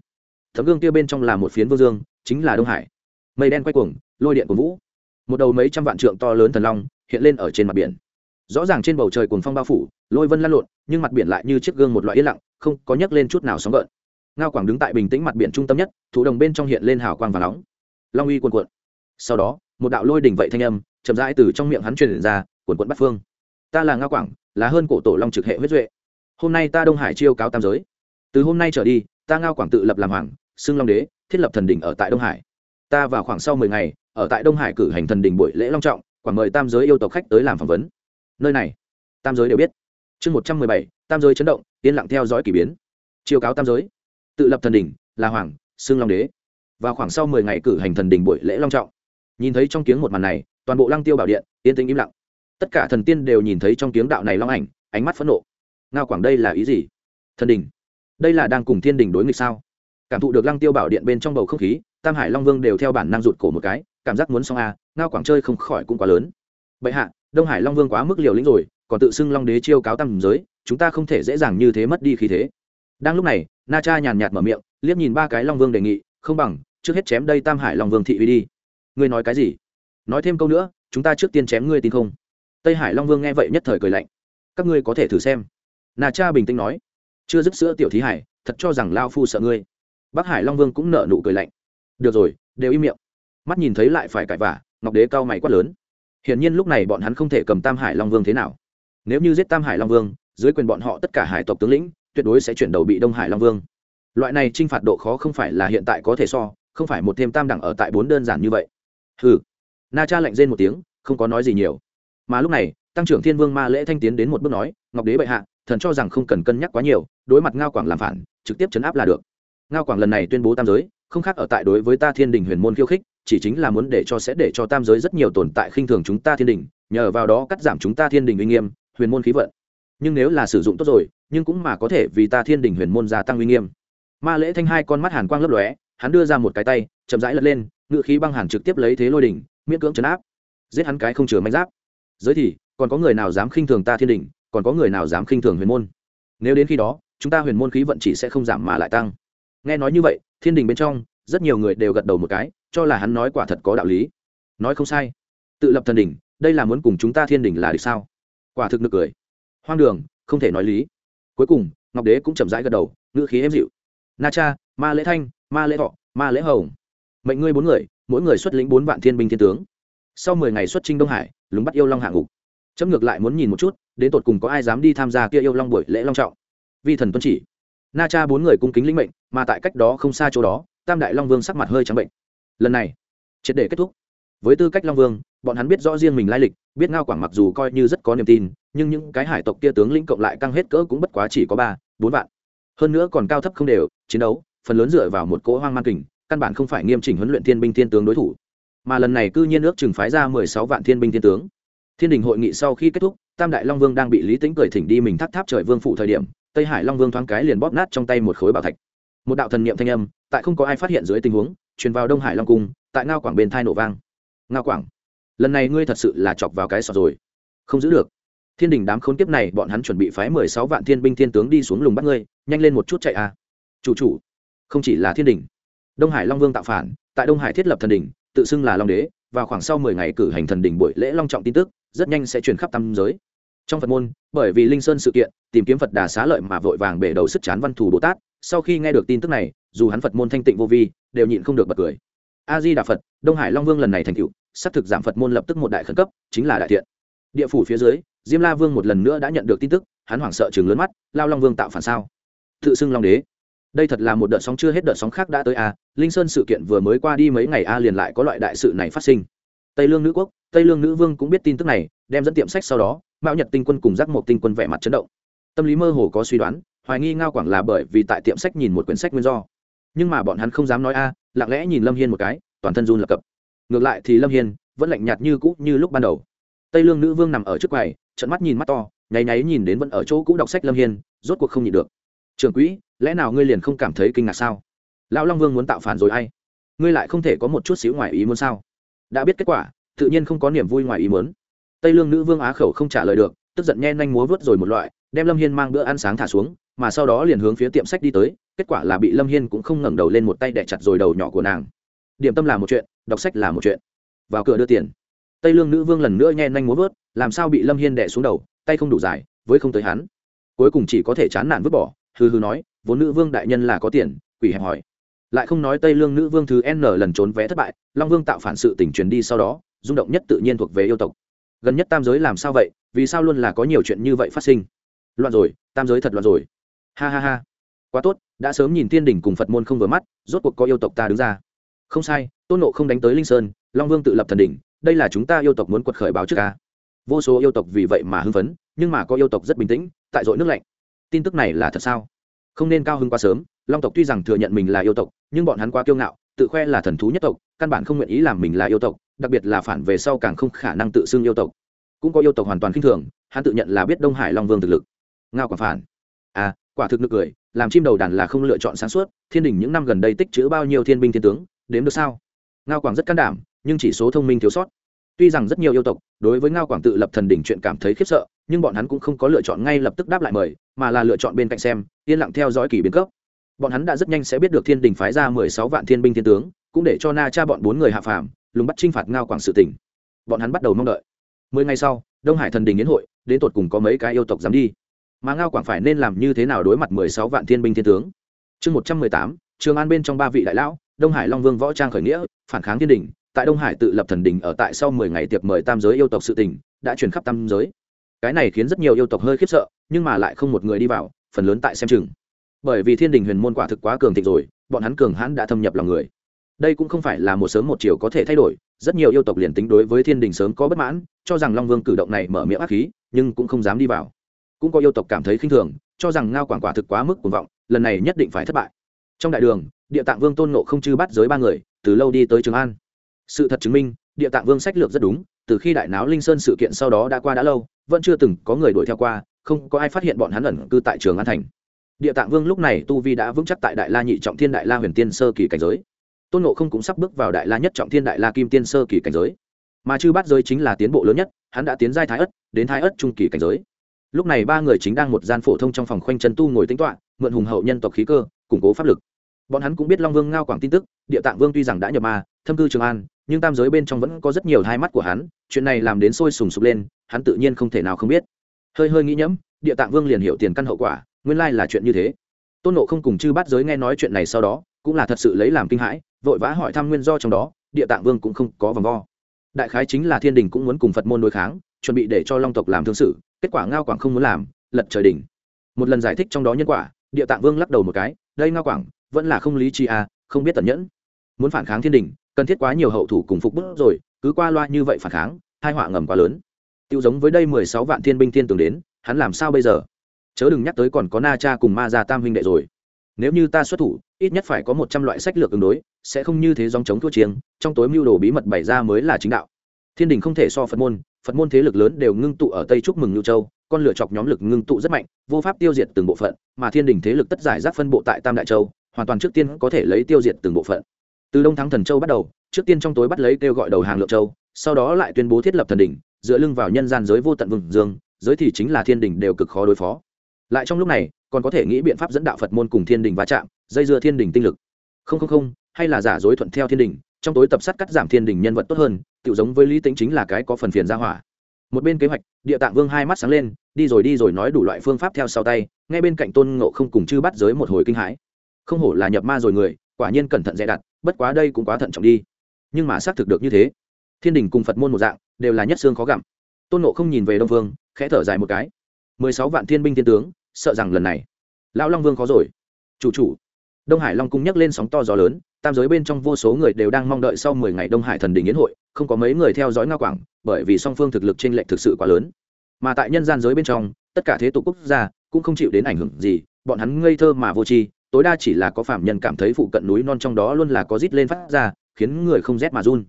Tấm gương kia bên trong là một phiến vương dương, chính là đông hải. Mây đen quay cuồng, lôi điện của vũ. Một đầu mấy trăm vạn trượng to lớn thần long hiện lên ở trên mặt biển. Rõ ràng trên bầu trời cuồng phong bao phủ, lôi vân lăn lộn, nhưng mặt biển lại như chiếc gương một loại yên lặng, không có nhấc lên chút nào sóng gợn ngao quảng đứng tại bình tĩnh mặt biển trung tâm nhất thủ đồng bên trong hiện lên hào quang và nóng. Long uy cuồn cuộn. Sau đó, một đạo lôi đỉnh vậy thanh âm, chậm rãi từ trong miệng hắn truyền ra, cuồn cuộn bắt phương. Ta là ngao quảng, là hơn cổ tổ long trực hệ huyết duệ. Hôm nay ta đông hải chiêu cáo tam giới. Từ hôm nay trở đi, ta ngao quảng tự lập làm hoàng, xưng long đế, thiết lập thần đỉnh ở tại đông hải. Ta vào khoảng sau mười ngày, ở tại đông hải cử hành thần đỉnh buổi lễ long trọng, quảng mời tam giới yêu tộc khách tới làm phỏng vấn. Nơi này, tam giới đều biết. Chương một trăm mười bảy, tam giới chấn động, yên lặng theo dõi k ỳ biến. Chiêu cáo tam giới tự lập thần đỉnh, là hoàng, xương long đế. Và khoảng sau mười ngày cử hành thần đỉnh buổi lễ long trọng. Nhìn thấy trong kiếng một màn này, toàn bộ lăng tiêu bảo điện yên tĩnh im lặng. Tất cả thần tiên đều nhìn thấy trong kiếng đạo này long ảnh, ánh mắt phẫn nộ. Ngao quảng đây là ý gì? Thần đình đây là đang cùng thiên đình đối nghịch sao? Cảm thụ được lăng tiêu bảo điện bên trong bầu không khí, tam hải long vương đều theo bản năng rụt cổ một cái, cảm giác muốn xong a ngao quảng chơi không khỏi cũng quá lớn. Bệ hạ, đông hải long vương quá mức liều lĩnh rồi, còn tự xưng long đế chiêu cáo tam giới, chúng ta không thể dễ dàng như thế mất đi khí thế đang lúc này, na cha nhàn nhạt mở miệng, liếc nhìn ba cái long vương đề nghị, không bằng, trước hết chém đây tam hải long vương thị uy đi. Ngươi nói cái gì? Nói thêm câu nữa, chúng ta trước tiên chém ngươi tin không? Tây hải long vương nghe vậy nhất thời cười lạnh. Các ngươi có thể thử xem. Na cha bình tĩnh nói. Chưa dứt sữa tiểu thí hải, thật cho rằng lao phu sợ ngươi. Bắc hải long vương cũng nở nụ cười lạnh. Được rồi, đều im miệng. Mắt nhìn thấy lại phải cãi vả ngọc đế cao mày quát lớn. Hiển nhiên lúc này bọn hắn không thể cầm tam hải long vương thế nào. Nếu như giết tam hải long vương, dưới quyền bọn họ tất cả hải tộc tướng lĩnh tuyệt đối sẽ chuyển đầu bị đông hải long vương. Loại này t r i n h phạt độ khó không phải là hiện tại có thể so, không phải một thêm tam đẳng ở tại bốn đơn giản như vậy. Hừ. Na cha lạnh rên một tiếng, không có nói gì nhiều. Mà lúc này, tăng trưởng thiên vương ma lễ thanh tiến đến một bước nói, ngọc đế bệ hạ, thần cho rằng không cần cân nhắc quá nhiều, đối mặt ngao quảng làm phản, trực tiếp chấn áp là được. Ngao quảng lần này tuyên bố tam giới, không khác ở tại đối với ta thiên đình huyền môn khiêu khích, chỉ chính là muốn để cho sẽ để cho tam giới rất nhiều tồn tại khinh thường chúng ta thiên đình, nhờ vào đó cắt giảm chúng ta thiên đình uy nghiêm, huyền môn khí vận nhưng nếu là sử dụng tốt rồi, nhưng cũng mà có thể vì ta thiên đình huyền môn gia tăng uy nghiêm. Ma lễ thanh hai con mắt hàn quang lấp lóe, hắn đưa ra một cái tay, chậm rãi lật lên, ngự khí băng hàn trực tiếp lấy thế lôi đỉnh, miễn cưỡng chấn áp. Giết hắn cái không chừa manh giáp. Giới thì, còn có người nào dám khinh thường ta thiên đình, còn có người nào dám khinh thường huyền môn? Nếu đến khi đó, chúng ta huyền môn khí vận chỉ sẽ không giảm mà lại tăng. Nghe nói như vậy, thiên đình bên trong, rất nhiều người đều gật đầu một cái, cho là hắn nói quả thật có đạo lý. Nói không sai. Tự lập thần đỉnh, đây là muốn cùng chúng ta thiên đình là được sao? Quả thực nực cười hoang đường, không thể nói lý. Cuối cùng, ngọc đế cũng chậm rãi gật đầu, ngữ khí êm dịu. Na cha, ma lễ thanh, ma lễ thọ, ma lễ hồng. Mệnh ngươi bốn người, mỗi người xuất lĩnh bốn vạn thiên binh thiên tướng. Sau mười ngày xuất trinh đông hải lúng bắt yêu long hạ ngục. Chấm ngược lại muốn nhìn một chút, đến tột cùng có ai dám đi tham gia kia yêu long buổi lễ long trọng. Vi thần tuân chỉ. Na cha bốn người cung kính lĩnh mệnh, mà tại cách đó không xa chỗ đó, tam đại long vương sắc mặt hơi trắng bệnh. Lần này, triệt để kết thúc. Với tư cách long vương bọn hắn biết rõ riêng mình lai lịch, biết ngao quảng mặc dù coi như rất có niềm tin, nhưng những cái hải tộc kia tướng lĩnh cộng lại căng hết cỡ cũng bất quá chỉ có ba, bốn vạn. Hơn nữa còn cao thấp không đều, chiến đấu, phần lớn dựa vào một cỗ hoang man kình, căn bản không phải nghiêm chỉnh huấn luyện thiên binh thiên tướng đối thủ. Mà lần này cư nhiên ước chừng phái ra mười sáu vạn thiên binh thiên tướng. Thiên đình hội nghị sau khi kết thúc, tam đại long vương đang bị lý tính cười thỉnh đi mình thắt tháp trời vương phụ thời điểm, tây hải long vương thoáng cái liền bóp nát trong tay một khối bảo thạch. Một đạo thần niệm thanh âm, tại không có ai phát hiện dưới tình huống, truyền vào đông hải long cung, tại ngao quảng bên thai nổ vang. Ngao quảng lần này ngươi thật sự là chọc vào cái sọt rồi. Không giữ được. Thiên đình đám khốn kiếp này, bọn hắn chuẩn bị phái mười sáu vạn thiên binh thiên tướng đi xuống lùng bắt ngươi, nhanh lên một chút chạy à. Chủ chủ, không chỉ là thiên đình. Đông hải long vương tạo phản, tại đông hải thiết lập thần đình, tự xưng là long đế và khoảng sau mười ngày cử hành thần đình buổi lễ long trọng tin tức, rất nhanh sẽ truyền khắp tam giới. Trong phật môn, bởi vì linh sơn sự kiện, tìm kiếm phật đà xá lợi mà vội vàng bể đầu sức chán văn thù bồ tát, sau khi nghe được tin tức này, dù hắn phật môn thanh tịnh vô vi, đều nhịn không được bật cười a di đà phật, đông hải long vương lần này thành cựu xác thực giảm phật môn lập tức một đại khẩn cấp, chính là đại thiện. Địa phủ phía dưới, diêm la vương một lần nữa đã nhận được tin tức, hắn hoảng sợ chừng lớn mắt, lao long vương tạo phản sao? Tự xưng long đế. Đây thật là một đợt sóng chưa hết đợt sóng khác đã tới a linh sơn sự kiện vừa mới qua đi mấy ngày a liền lại có loại đại sự này phát sinh. Tây lương nữ quốc, tây lương nữ vương cũng biết tin tức này, đem dẫn tiệm sách sau đó, mạo nhật tinh quân cùng giác một tinh quân vẻ mặt chấn động. Tâm lý mơ hồ có suy đoán, hoài nghi ngao quảng là bởi vì tại tiệm sách nhìn một quyển sách nguyên do. Nhưng mà bọn hắn không dám nói a lặng lẽ nhìn lâm hiên một cái, toàn thân run lập cập. Ngược lại thì lâm hiên vẫn lạnh nhạt như cũ như lúc ban đầu. Tây lương nữ vương nằm ở trước quầy trận mắt nhìn mắt to, nháy nháy nhìn đến vẫn ở chỗ cũ đọc sách lâm hiên, rốt cuộc không nhịn được. Trường quỹ, lẽ nào ngươi liền không cảm thấy kinh ngạc sao? Lão long vương muốn tạo phản rồi ai? Ngươi lại không thể có một chút xíu ngoài ý muốn sao? Đã biết kết quả, tự nhiên không có niềm vui ngoài ý muốn. Tây lương nữ vương á khẩu không trả lời được, tức giận nhen nhanh múa vớt rồi một loại, đem lâm hiên mang bữa ăn sáng thả xuống, mà sau đó liền hướng phía tiệm sách đi tới kết quả là bị lâm hiên cũng không ngẩng đầu lên một tay đẻ chặt rồi đầu nhỏ của nàng điểm tâm là một chuyện đọc sách là một chuyện vào cửa đưa tiền tây lương nữ vương lần nữa nhen nhanh muốn vớt làm sao bị lâm hiên đẻ xuống đầu tay không đủ dài với không tới hắn cuối cùng chỉ có thể chán nản vứt bỏ hư hư nói vốn nữ vương đại nhân là có tiền quỷ hẹp hỏi lại không nói tây lương nữ vương thứ n lần trốn vé thất bại long vương tạo phản sự tỉnh truyền đi sau đó rung động nhất tự nhiên thuộc về yêu tộc gần nhất tam giới làm sao vậy vì sao luôn là có nhiều chuyện như vậy phát sinh loạn rồi tam giới thật loạn rồi ha ha ha quá tốt, đã sớm nhìn thiên đình cùng phật môn không vừa mắt, rốt cuộc có yêu tộc ta đứng ra. Không sai, tôn nộ không đánh tới linh sơn, long vương tự lập thần đỉnh, đây là chúng ta yêu tộc muốn quật khởi báo trước ca vô số yêu tộc vì vậy mà hưng phấn, nhưng mà có yêu tộc rất bình tĩnh, tại dội nước lạnh. Tin tức này là thật sao? Không nên cao hưng quá sớm, long tộc tuy rằng thừa nhận mình là yêu tộc, nhưng bọn hắn quá kiêu ngạo, tự khoe là thần thú nhất tộc, căn bản không nguyện ý làm mình là yêu tộc, đặc biệt là phản về sau càng không khả năng tự xưng yêu tộc. Cũng có yêu tộc hoàn toàn khinh thường, hắn tự nhận là biết đông hải long vương thực lực. Ngao quả phản. À quả thực nực cười, làm chim đầu đàn là không lựa chọn sáng suốt, thiên đình những năm gần đây tích chữ bao nhiêu thiên binh thiên tướng, đếm được sao? Ngao quảng rất can đảm, nhưng chỉ số thông minh thiếu sót. Tuy rằng rất nhiều yêu tộc, đối với ngao quảng tự lập thần đỉnh chuyện cảm thấy khiếp sợ, nhưng bọn hắn cũng không có lựa chọn ngay lập tức đáp lại mời, mà là lựa chọn bên cạnh xem, yên lặng theo dõi kỳ biến cấp. Bọn hắn đã rất nhanh sẽ biết được thiên đình phái ra mười sáu vạn thiên binh thiên tướng, cũng để cho na cha bọn bốn người hạ phàm, lùng bắt t r i n h phạt ngao quảng sự tỉnh bọn hắn bắt đầu mong đợi. Mười ngày sau, đông hải thần đình yến hội, đến tột cùng có mấy cái yêu tộc dám đi? Mà ngao quảng phải nên làm như thế nào đối mặt mười sáu vạn thiên binh thiên tướng? Chương một trăm mười tám, trường an bên trong ba vị đại lão, đông hải long vương võ trang khởi nghĩa, phản kháng thiên đình, tại đông hải tự lập thần đình ở tại sau mười ngày tiệc mời tam giới yêu tộc sự tỉnh đã truyền khắp tam giới. Cái này khiến rất nhiều yêu tộc hơi khiếp sợ, nhưng mà lại không một người đi vào, phần lớn tại xem chừng. Bởi vì thiên đình huyền môn quả thực quá cường thịnh rồi, bọn hắn cường hãn đã thâm nhập lòng người. Đây cũng không phải là một sớm một chiều có thể thay đổi, rất nhiều yêu tộc liền tính đối với thiên đình sớm có bất mãn, cho rằng long vương cử động này mở miệng ác khí, nhưng cũng không dám đi vào cũng có yêu tộc cảm thấy khinh thường, cho rằng ngao quảng quả thực quá mức cuồng vọng, lần này nhất định phải thất bại. Trong đại đường, địa tạng vương tôn nộ không chư bắt giới ba người, từ lâu đi tới trường an. Sự thật chứng minh, địa tạng vương sách lược rất đúng, từ khi đại náo linh sơn sự kiện sau đó đã qua đã lâu, vẫn chưa từng có người đuổi theo qua, không có ai phát hiện bọn hắn ẩn cư tại trường an thành. Địa tạng vương lúc này tu vi đã vững chắc tại đại la nhị trọng thiên đại la huyền tiên sơ kỳ cảnh giới. Tôn nộ không cũng sắp bước vào đại la nhất trọng thiên đại la kim tiên sơ kỳ cảnh giới. Mà chư bát giới chính là tiến bộ lớn nhất, hắn đã tiến giai thái ất, đến thái ất trung kỳ cảnh giới lúc này ba người chính đang một gian phổ thông trong phòng khoanh chân tu ngồi tính toạ mượn hùng hậu nhân tộc khí cơ, củng cố pháp lực. Bọn hắn cũng biết long vương ngao quảng tin tức, địa tạng vương tuy rằng đã nhập ma, thâm cư trường an, nhưng tam giới bên trong vẫn có rất nhiều hai mắt của hắn, chuyện này làm đến sôi sùng sục lên, hắn tự nhiên không thể nào không biết. Hơi hơi nghĩ nhẫm, địa tạng vương liền hiểu tiền căn hậu quả, nguyên lai là chuyện như thế. Tôn nộ không cùng chư bát giới nghe nói chuyện này sau đó, cũng là thật sự lấy làm kinh hãi, vội vã hỏi thăm nguyên do trong đó, địa tạng vương cũng không có vòng vo. Đại khái chính là thiên đình cũng muốn cùng phật môn đối kháng, chuẩn bị để cho long tộc làm thương sự kết quả ngao quảng không muốn làm, lật trời đỉnh. Một lần giải thích trong đó nhân quả, địa tạng vương lắc đầu một cái, đây ngao quảng, vẫn là không lý trí à không biết tận nhẫn. Muốn phản kháng thiên đình cần thiết quá nhiều hậu thủ cùng phục bức rồi, cứ qua loa như vậy phản kháng, hai họa ngầm quá lớn. Tiêu giống với đây mười sáu vạn thiên binh thiên tường đến, hắn làm sao bây giờ? Chớ đừng nhắc tới còn có na cha cùng ma gia tam huynh đệ rồi. Nếu như ta xuất thủ, ít nhất phải có một trăm loại sách lược ứng đối, sẽ không như thế dòng chống thua chiêng, trong tối mưu đồ bí mật bày ra mới là chính đạo. Thiên đình không thể so phật môn phật môn thế lực lớn đều ngưng tụ ở tây trúc mừng ngưu châu, con lửa chọc nhóm lực ngưng tụ rất mạnh, vô pháp tiêu diệt từng bộ phận, mà thiên đình thế lực tất giải rác phân bộ tại tam đại châu, hoàn toàn trước tiên có thể lấy tiêu diệt từng bộ phận. Từ đông thắng thần châu bắt đầu, trước tiên trong tối bắt lấy kêu gọi đầu hàng lượng châu, sau đó lại tuyên bố thiết lập thần đỉnh, dựa lưng vào nhân gian giới vô tận vừng dương, giới thì chính là thiên đình đều cực khó đối phó. Lại trong lúc này, còn có thể nghĩ biện pháp dẫn đạo phật môn cùng thiên đình va chạm, dây dưa thiên đình tinh lực. Không không không, hay là giả dối thuận theo thiên đình trong tối tập sát cắt giảm thiên đình nhân vật tốt hơn tự giống với lý tính chính là cái có phần phiền ra hỏa. Một bên kế hoạch, địa tạng vương hai mắt sáng lên, đi rồi đi rồi nói đủ loại phương pháp theo sau tay, ngay bên cạnh tôn ngộ không cùng chư bắt giới một hồi kinh hãi. Không hổ là nhập ma rồi người, quả nhiên cẩn thận dè đặt, bất quá đây cũng quá thận trọng đi. Nhưng mà xác thực được như thế. Thiên đình cùng phật môn một dạng, đều là nhất xương khó gặm. Tôn nộ không nhìn về đông vương, khẽ thở dài một cái. Mười sáu vạn thiên binh thiên tướng, sợ rằng lần này, lão long vương khó rồi. Chủ chủ. Đông hải long cung nhắc lên sóng to gió lớn tam giới bên trong vô số người đều đang mong đợi sau mười ngày đông hải thần đình yến hội, không có mấy người theo dõi nga quảng, bởi vì song phương thực lực t r ê n lệch thực sự quá lớn. Mà tại nhân gian giới bên trong, tất cả thế tục quốc gia cũng không chịu đến ảnh hưởng gì, bọn hắn ngây thơ mà vô tri, tối đa chỉ là có phạm nhân cảm thấy phụ cận núi non trong đó luôn là có rít lên phát ra, khiến người không rét mà run.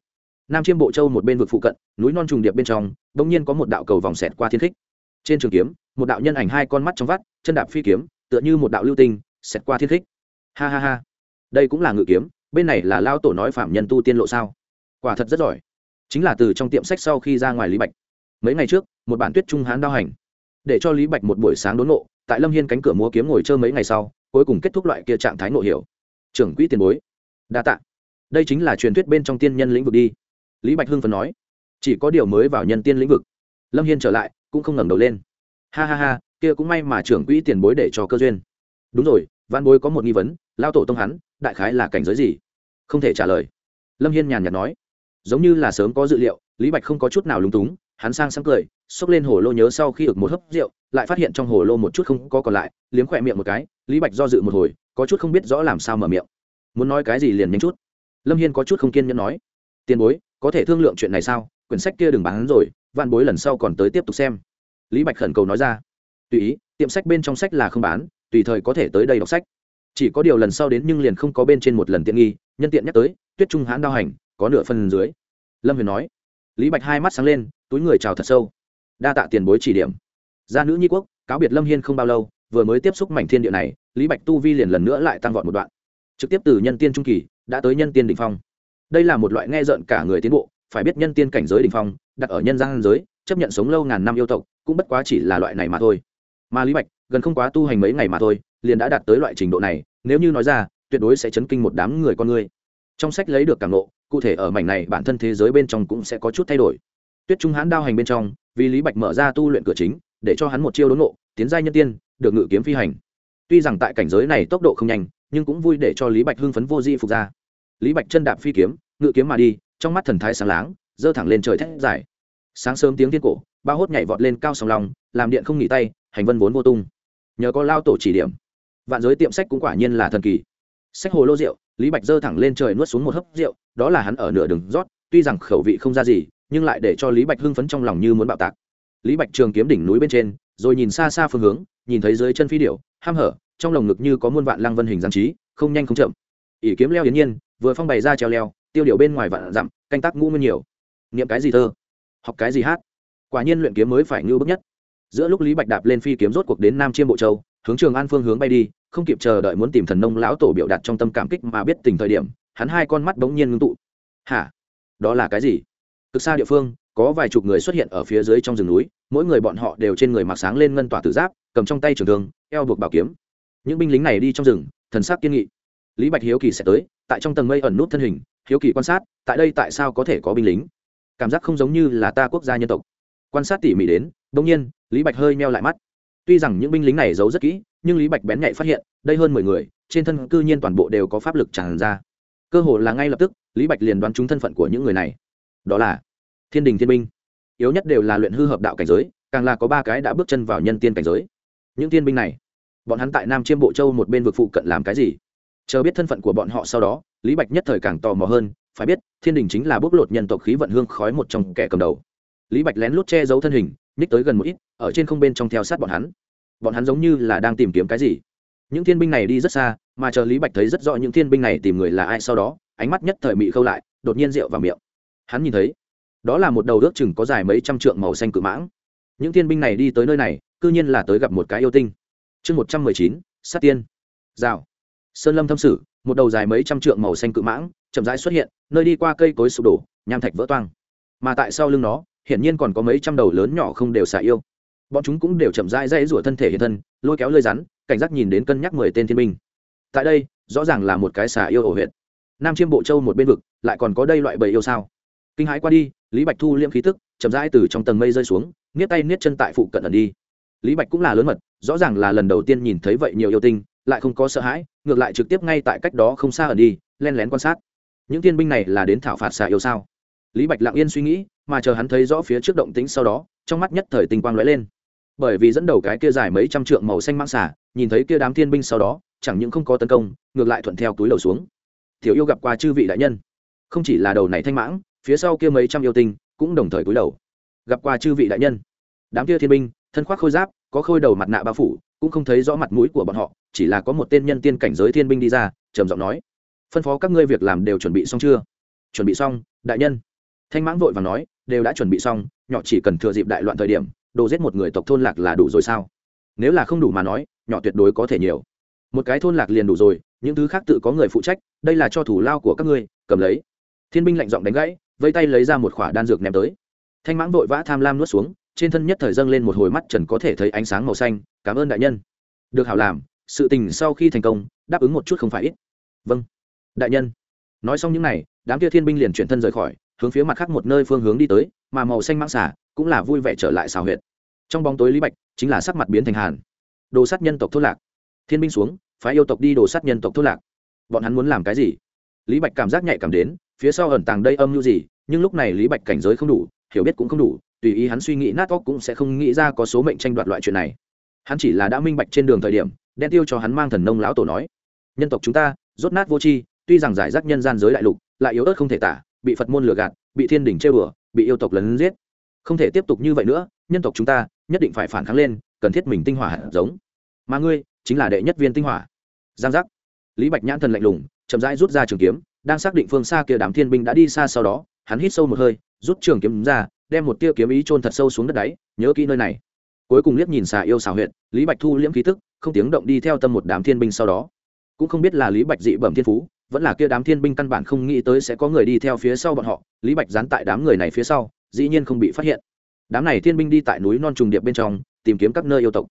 Nam chiêm bộ châu một bên vực phụ cận, núi non trùng điệp bên trong đ ỗ n g nhiên có một đạo cầu vòng xẹt qua thiên khích. Trên trường kiếm, một đạo nhân ảnh hai con mắt trong vắt, chân đạp phi kiếm, tựa như một đạo lưu tinh, xẹt qua thiên khích. Ha ha ha. Đây cũng là ngự kiếm bên này là lao tổ nói phạm nhân tu tiên lộ sao? Quả thật rất giỏi. Chính là từ trong tiệm sách sau khi ra ngoài lý bạch. Mấy ngày trước, một bản tuyết trung hán đao hành. Để cho lý bạch một buổi sáng đốn nộ tại lâm hiên cánh cửa múa kiếm ngồi chơi mấy ngày sau, cuối cùng kết thúc loại kia trạng thái nộ hiểu. Trưởng quỹ tiền bối, đa tạ. Đây chính là truyền thuyết bên trong tiên nhân lĩnh vực đi. Lý bạch hưng phần nói. Chỉ có điều mới vào nhân tiên lĩnh vực. Lâm hiên trở lại, cũng không ngẩng đầu lên. Ha ha ha, kia cũng may mà trưởng quỹ tiền bối để cho cơ duyên. Đúng rồi văn bối có một nghi vấn lao tổ tông hắn, đại khái là cảnh giới gì? Không thể trả lời. Lâm hiên nhàn nhạt nói, giống như là sớm có dự liệu, lý bạch không có chút nào lúng túng, hắn sang sáng cười, xốc lên hồ lô nhớ sau khi được một hớp rượu, lại phát hiện trong hồ lô một chút không có còn lại, liếm khỏe miệng một cái, lý bạch do dự một hồi, có chút không biết rõ làm sao mở miệng. Muốn nói cái gì liền nhanh chút. Lâm hiên có chút không kiên nhẫn nói, tiền bối, có thể thương lượng chuyện này sao? Quyển sách kia đừng bán rồi van bối lần sau còn tới tiếp tục xem. Lý bạch khẩn cầu nói ra, tùy ý, tiệm sách bên trong sách là không bán tùy thời có thể tới đây đọc sách. Chỉ có điều lần sau đến nhưng liền không có bên trên một lần tiện nghi, nhân tiện nhắc tới, tuyết trung hãn đao hành, có nửa phần dưới. Lâm huyền nói. Lý bạch hai mắt sáng lên, túi người chào thật sâu. Đa tạ tiền bối chỉ điểm. Gia nữ nhi quốc, cáo biệt lâm hiên không bao lâu, vừa mới tiếp xúc mảnh thiên địa này, lý bạch tu vi liền lần nữa lại tăng vọt một đoạn. Trực tiếp từ nhân tiên trung kỳ, đã tới nhân tiên đ ỉ n h phong. Đây là một loại nghe rợn cả người tiến bộ, phải biết nhân tiên cảnh giới đ ỉ n h phong, đặt ở nhân gian giới, chấp nhận sống lâu ngàn năm yêu tộc, cũng bất quá chỉ là loại này mà thôi. Mà lý bạch gần không quá tu hành mấy ngày mà thôi, liền đã đạt tới loại trình độ này, nếu như nói ra, tuyệt đối sẽ chấn kinh một đám người con người. Trong sách lấy được cảm nộ cụ thể ở mảnh này bản thân thế giới bên trong cũng sẽ có chút thay đổi. Tuyết trung hãn đao hành bên trong, vì lý bạch mở ra tu luyện cửa chính, để cho hắn một chiêu đốn nộ tiến giai nhân tiên, được ngự kiếm phi hành. Tuy rằng tại cảnh giới này tốc độ không nhanh, nhưng cũng vui để cho lý bạch hưng phấn vô di phục ra. Lý bạch chân đạp phi kiếm, ngự kiếm mà đi, trong mắt thần thái sáng láng, giơ thẳng lên trời thét dài. Sáng sớm tiếng thiên cổ, ba hốt nhảy vọt lên cao sòng lòng làm điện không nghỉ tay, hành vân vốn vô tung nhờ có lao tổ chỉ điểm. Vạn giới tiệm sách cũng quả nhiên là thần kỳ. Sách hồ lô rượu, lý bạch dơ thẳng lên trời nuốt xuống một hớp rượu, đó là hắn ở nửa đường rót, tuy rằng khẩu vị không ra gì, nhưng lại để cho lý bạch hưng phấn trong lòng như muốn bạo tạc. Lý bạch trường kiếm đỉnh núi bên trên, rồi nhìn xa xa phương hướng, nhìn thấy dưới chân phi điệu ham hở, trong lồng ngực như có muôn vạn lăng vân hình giang trí, không nhanh không chậm. Ỷ kiếm leo yến nhiên, vừa phong bày ra treo leo, tiêu điệu bên ngoài vạn dặm, canh tác ngũ nguyên nhiều. Niệm cái gì thơ? Học cái gì hát? Quả nhiên luyện kiếm mới phải ngưu bức nhất giữa lúc lý bạch đạp lên phi kiếm rốt cuộc đến nam chiêm bộ châu, hướng trường an phương hướng bay đi, không kịp chờ đợi muốn tìm thần nông lão tổ biểu đạt trong tâm cảm kích mà biết tình thời điểm, hắn hai con mắt bỗng nhiên ngưng tụ. Hả? Đó là cái gì? Cực xa địa phương, có vài chục người xuất hiện ở phía dưới trong rừng núi, mỗi người bọn họ đều trên người mặc sáng lên ngân tỏa tử giáp, cầm trong tay trường thương, eo buộc bảo kiếm. Những binh lính này đi trong rừng, thần sắc kiên nghị. Lý bạch hiếu kỳ sẽ tới, tại trong tầng mây ẩn nút thân hình, hiếu kỳ quan sát, tại đây tại sao có thể có binh lính? Cảm giác không giống như là ta quốc gia nhân tộc. Quan sát tỉ mỉ đến đông nhiên lý bạch hơi meo lại mắt. Tuy rằng những binh lính này giấu rất kỹ, nhưng lý bạch bén nhạy phát hiện, đây hơn mười người, trên thân cư nhiên toàn bộ đều có pháp lực tràn ra. Cơ hồ là ngay lập tức, lý bạch liền đoán trúng thân phận của những người này. Đó là thiên đình thiên binh. Yếu nhất đều là luyện hư hợp đạo cảnh giới, càng là có ba cái đã bước chân vào nhân tiên cảnh giới. Những tiên binh này, bọn hắn tại nam chiêm bộ châu một bên vực phụ cận làm cái gì? Chờ biết thân phận của bọn họ sau đó, lý bạch nhất thời càng tò mò hơn, phải biết, thiên đình chính là bốc lột nhân tộc khí vận hương khói một trong kẻ cầm đầu. Lý bạch lén lút che giấu thân hình nhích tới gần một ít, ở trên không bên trong theo sát bọn hắn. Bọn hắn giống như là đang tìm kiếm cái gì. Những thiên binh này đi rất xa, mà chờ lý bạch thấy rất rõ những thiên binh này tìm người là ai sau đó, ánh mắt nhất thời mị khâu lại, đột nhiên rượu vào miệng. Hắn nhìn thấy, đó là một đầu ước chừng có dài mấy trăm trượng màu xanh cự mãng. Những thiên binh này đi tới nơi này c ư nhiên là tới gặp một cái yêu tinh. Chương một trăm mười chín, sát tiên. Rào. Sơn lâm thâm sử, một đầu dài mấy trăm trượng màu xanh cự mãng, chậm rãi xuất hiện, nơi đi qua cây cối sụp đổ, nham thạch vỡ toang. Mà tại sau lưng nó hiển nhiên còn có mấy trăm đầu lớn nhỏ không đều xả yêu. Bọn chúng cũng đều chậm rãi dãy rủa thân thể hiện thân, lôi kéo lơi rắn, cảnh giác nhìn đến cân nhắc mười tên thiên binh. Tại đây, rõ ràng là một cái xà yêu ổ huyện nam chiêm bộ châu một bên vực, lại còn có đây loại bầy yêu sao? Kinh hãi qua đi, lý bạch thu liêm khí tức, chậm rãi từ trong tầng mây rơi xuống niết tay niết chân tại phụ cận ẩn đi. Lý bạch cũng là lớn mật, rõ ràng là lần đầu tiên nhìn thấy vậy nhiều yêu tinh, lại không có sợ hãi, ngược lại trực tiếp ngay tại cách đó không xa ẩn đi, len lén quan sát. Những thiên binh này là đến thảo phạt xà yêu sao? Lý bạch lặng yên suy nghĩ mà chờ hắn thấy rõ phía trước động tĩnh sau đó, trong mắt nhất thời tinh quang lóe lên. Bởi vì dẫn đầu cái kia dài mấy trăm trượng màu xanh mang xả nhìn thấy kia đám thiên binh sau đó, chẳng những không có tấn công, ngược lại thuận theo túi đầu xuống. Tiểu yêu gặp qua chư vị đại nhân. Không chỉ là đầu này thanh mãng, phía sau kia mấy trăm yêu tinh cũng đồng thời túi đầu. Gặp qua chư vị đại nhân. Đám kia thiên binh, thân khoác khôi giáp, có khôi đầu mặt nạ bao phủ, cũng không thấy rõ mặt mũi của bọn họ, chỉ là có một tên nhân tiên cảnh giới thiên binh đi ra, trầm giọng nói. Phân phó các ngươi việc làm đều chuẩn bị xong chưa? Chuẩn bị xong, đại nhân thanh mãng vội và nói, đều đã chuẩn bị xong, nhỏ chỉ cần thừa dịp đại loạn thời điểm, đồ giết một người tộc thôn lạc là đủ rồi sao? Nếu là không đủ mà nói, nhỏ tuyệt đối có thể nhiều. Một cái thôn lạc liền đủ rồi, những thứ khác tự có người phụ trách, đây là cho thủ lao của các ngươi, cầm lấy. Thiên binh lạnh giọng đánh gãy, vây tay lấy ra một khỏa đan dược ném tới. Thanh mãng vội vã tham lam nuốt xuống, trên thân nhất thời dâng lên một hồi mắt trần có thể thấy ánh sáng màu xanh, cảm ơn đại nhân. Được hảo làm, sự tình sau khi thành công, đáp ứng một chút không phải ít. Vâng. Đại nhân. Nói xong những n à y đám kia thiên binh liền chuyển thân rời khỏi hướng phía mặt khác một nơi phương hướng đi tới, mà màu xanh mang xả cũng là vui vẻ trở lại xào huyệt. Trong bóng tối lý bạch chính là sắc mặt biến thành hàn. Đồ sát nhân tộc thốt lạc. Thiên binh xuống, phái yêu tộc đi đồ sát nhân tộc thốt lạc. Bọn hắn muốn làm cái gì? Lý bạch cảm giác nhạy cảm đến, phía sau ẩn tàng đây âm mưu gì, nhưng lúc này lý bạch cảnh giới không đủ, hiểu biết cũng không đủ, tùy ý hắn suy nghĩ nát óc cũng sẽ không nghĩ ra có số mệnh tranh đoạt loại chuyện này. Hắn chỉ là đã minh bạch trên đường thời điểm, đen tiêu cho hắn mang thần nông lão tổ nói, nhân tộc chúng ta, rốt nát vô tri, tuy rằng giải rác nhân gian giới đại lục, lại yếu ớt không thể tả bị phật môn lừa gạt, bị thiên đình chơi bừa bị yêu tộc lấn giết. Không thể tiếp tục như vậy nữa, nhân tộc chúng ta nhất định phải phản kháng lên, cần thiết mình tinh hỏa hạt giống. Mà ngươi chính là đệ nhất viên tinh hỏa. Giang giác. Lý bạch nhãn thần lạnh lùng, chậm rãi rút ra trường kiếm, đang xác định phương xa kia đám thiên binh đã đi xa sau đó, hắn hít sâu một hơi, rút trường kiếm ra, đem một tia kiếm ý trôn thật sâu xuống đất đáy, nhớ kỹ nơi này. Cuối cùng liếc nhìn xà yêu xào huyện lý bạch thu liễm khí tức, không tiếng động đi theo tâm một đám thiên binh sau đó. Cũng không biết là lý bạch dị bẩm thiên phú vẫn là kia đám thiên binh căn bản không nghĩ tới sẽ có người đi theo phía sau bọn họ, lý bạch dán tại đám người này phía sau, dĩ nhiên không bị phát hiện. Đám này thiên binh đi tại núi non trùng điệp bên trong, tìm kiếm các nơi yêu tộc.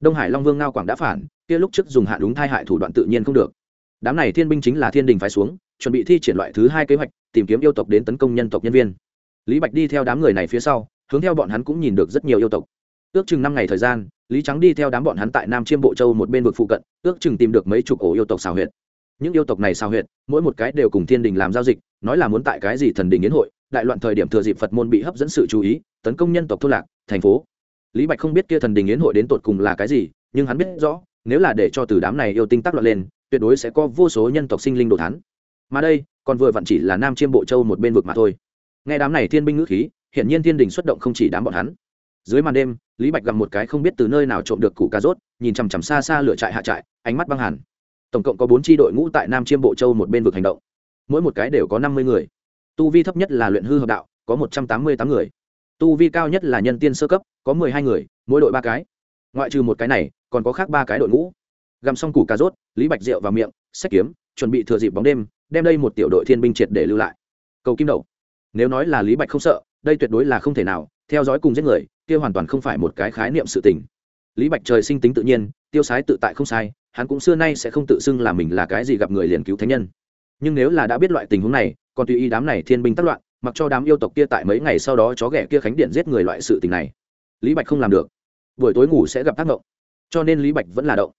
Đông hải long vương ngao quảng đã phản, kia lúc trước dùng hạ đúng thai hại thủ đoạn tự nhiên không được. Đám này thiên binh chính là thiên đình phái xuống, chuẩn bị thi triển loại thứ hai kế hoạch, tìm kiếm yêu tộc đến tấn công nhân tộc nhân viên. Lý bạch đi theo đám người này phía sau, hướng theo bọn hắn cũng nhìn được rất nhiều yêu tộc. Ước chừng năm ngày thời gian, lý trắng đi theo đám bọn hắn tại nam chiêm bộ châu một bên vực phụ cận, ước chừng tìm được mấy chục ổ yêu tộc xào huyệt những yêu tộc này sao huyệt, mỗi một cái đều cùng thiên đình làm giao dịch, nói là muốn tại cái gì thần đình yến hội, đại loạn thời điểm thừa dịp phật môn bị hấp dẫn sự chú ý, tấn công nhân tộc thôn lạc, thành phố. Lý bạch không biết kia thần đình yến hội đến tột cùng là cái gì, nhưng hắn biết rõ, nếu là để cho từ đám này yêu tinh tác loạn lên, tuyệt đối sẽ có vô số nhân tộc sinh linh đồ thắn mà đây, còn vừa vặn chỉ là nam chiêm bộ châu một bên vực mà thôi. Nghe đám này thiên binh ngữ khí hiện nhiên thiên đình xuất động không chỉ đám bọn hắn. Dưới màn đêm, lý bạch gặp một cái không biết từ nơi nào trộm được củ cà rốt, nhìn chằm chằm xa xa lửa trại hạ trại, ánh mắt băng hẳn tổng cộng có bốn tri đội ngũ tại nam chiêm bộ châu một bên vực hành động. Mỗi một cái đều có năm mươi người. Tu vi thấp nhất là luyện hư hợp đạo có một trăm tám mươi tám người. Tu vi cao nhất là nhân tiên sơ cấp có mười hai người mỗi đội ba cái. Ngoại trừ một cái này còn có khác ba cái đội ngũ. Găm xong củ cà rốt lý bạch rượu vào miệng sách kiếm chuẩn bị thừa dịp bóng đêm đem đây một tiểu đội thiên binh triệt để lưu lại. Cầu kim đầu, nếu nói là lý bạch không sợ đây tuyệt đối là không thể nào theo dõi cùng giết người kia hoàn toàn không phải một cái khái niệm sự tình. Lý bạch trời sinh tính tự nhiên tiêu sái tự tại không sai hắn cũng xưa nay sẽ không tự xưng là mình là cái gì gặp người liền cứu thánh nhân. Nhưng nếu là đã biết loại tình huống này, còn tùy ý đám này thiên binh tác loạn, mặc cho đám yêu tộc kia tại mấy ngày sau đó chó ghẻ kia khánh điện giết người loại sự tình này, lý bạch không làm được. Buổi tối ngủ sẽ gặp tác động cho nên lý bạch vẫn là động.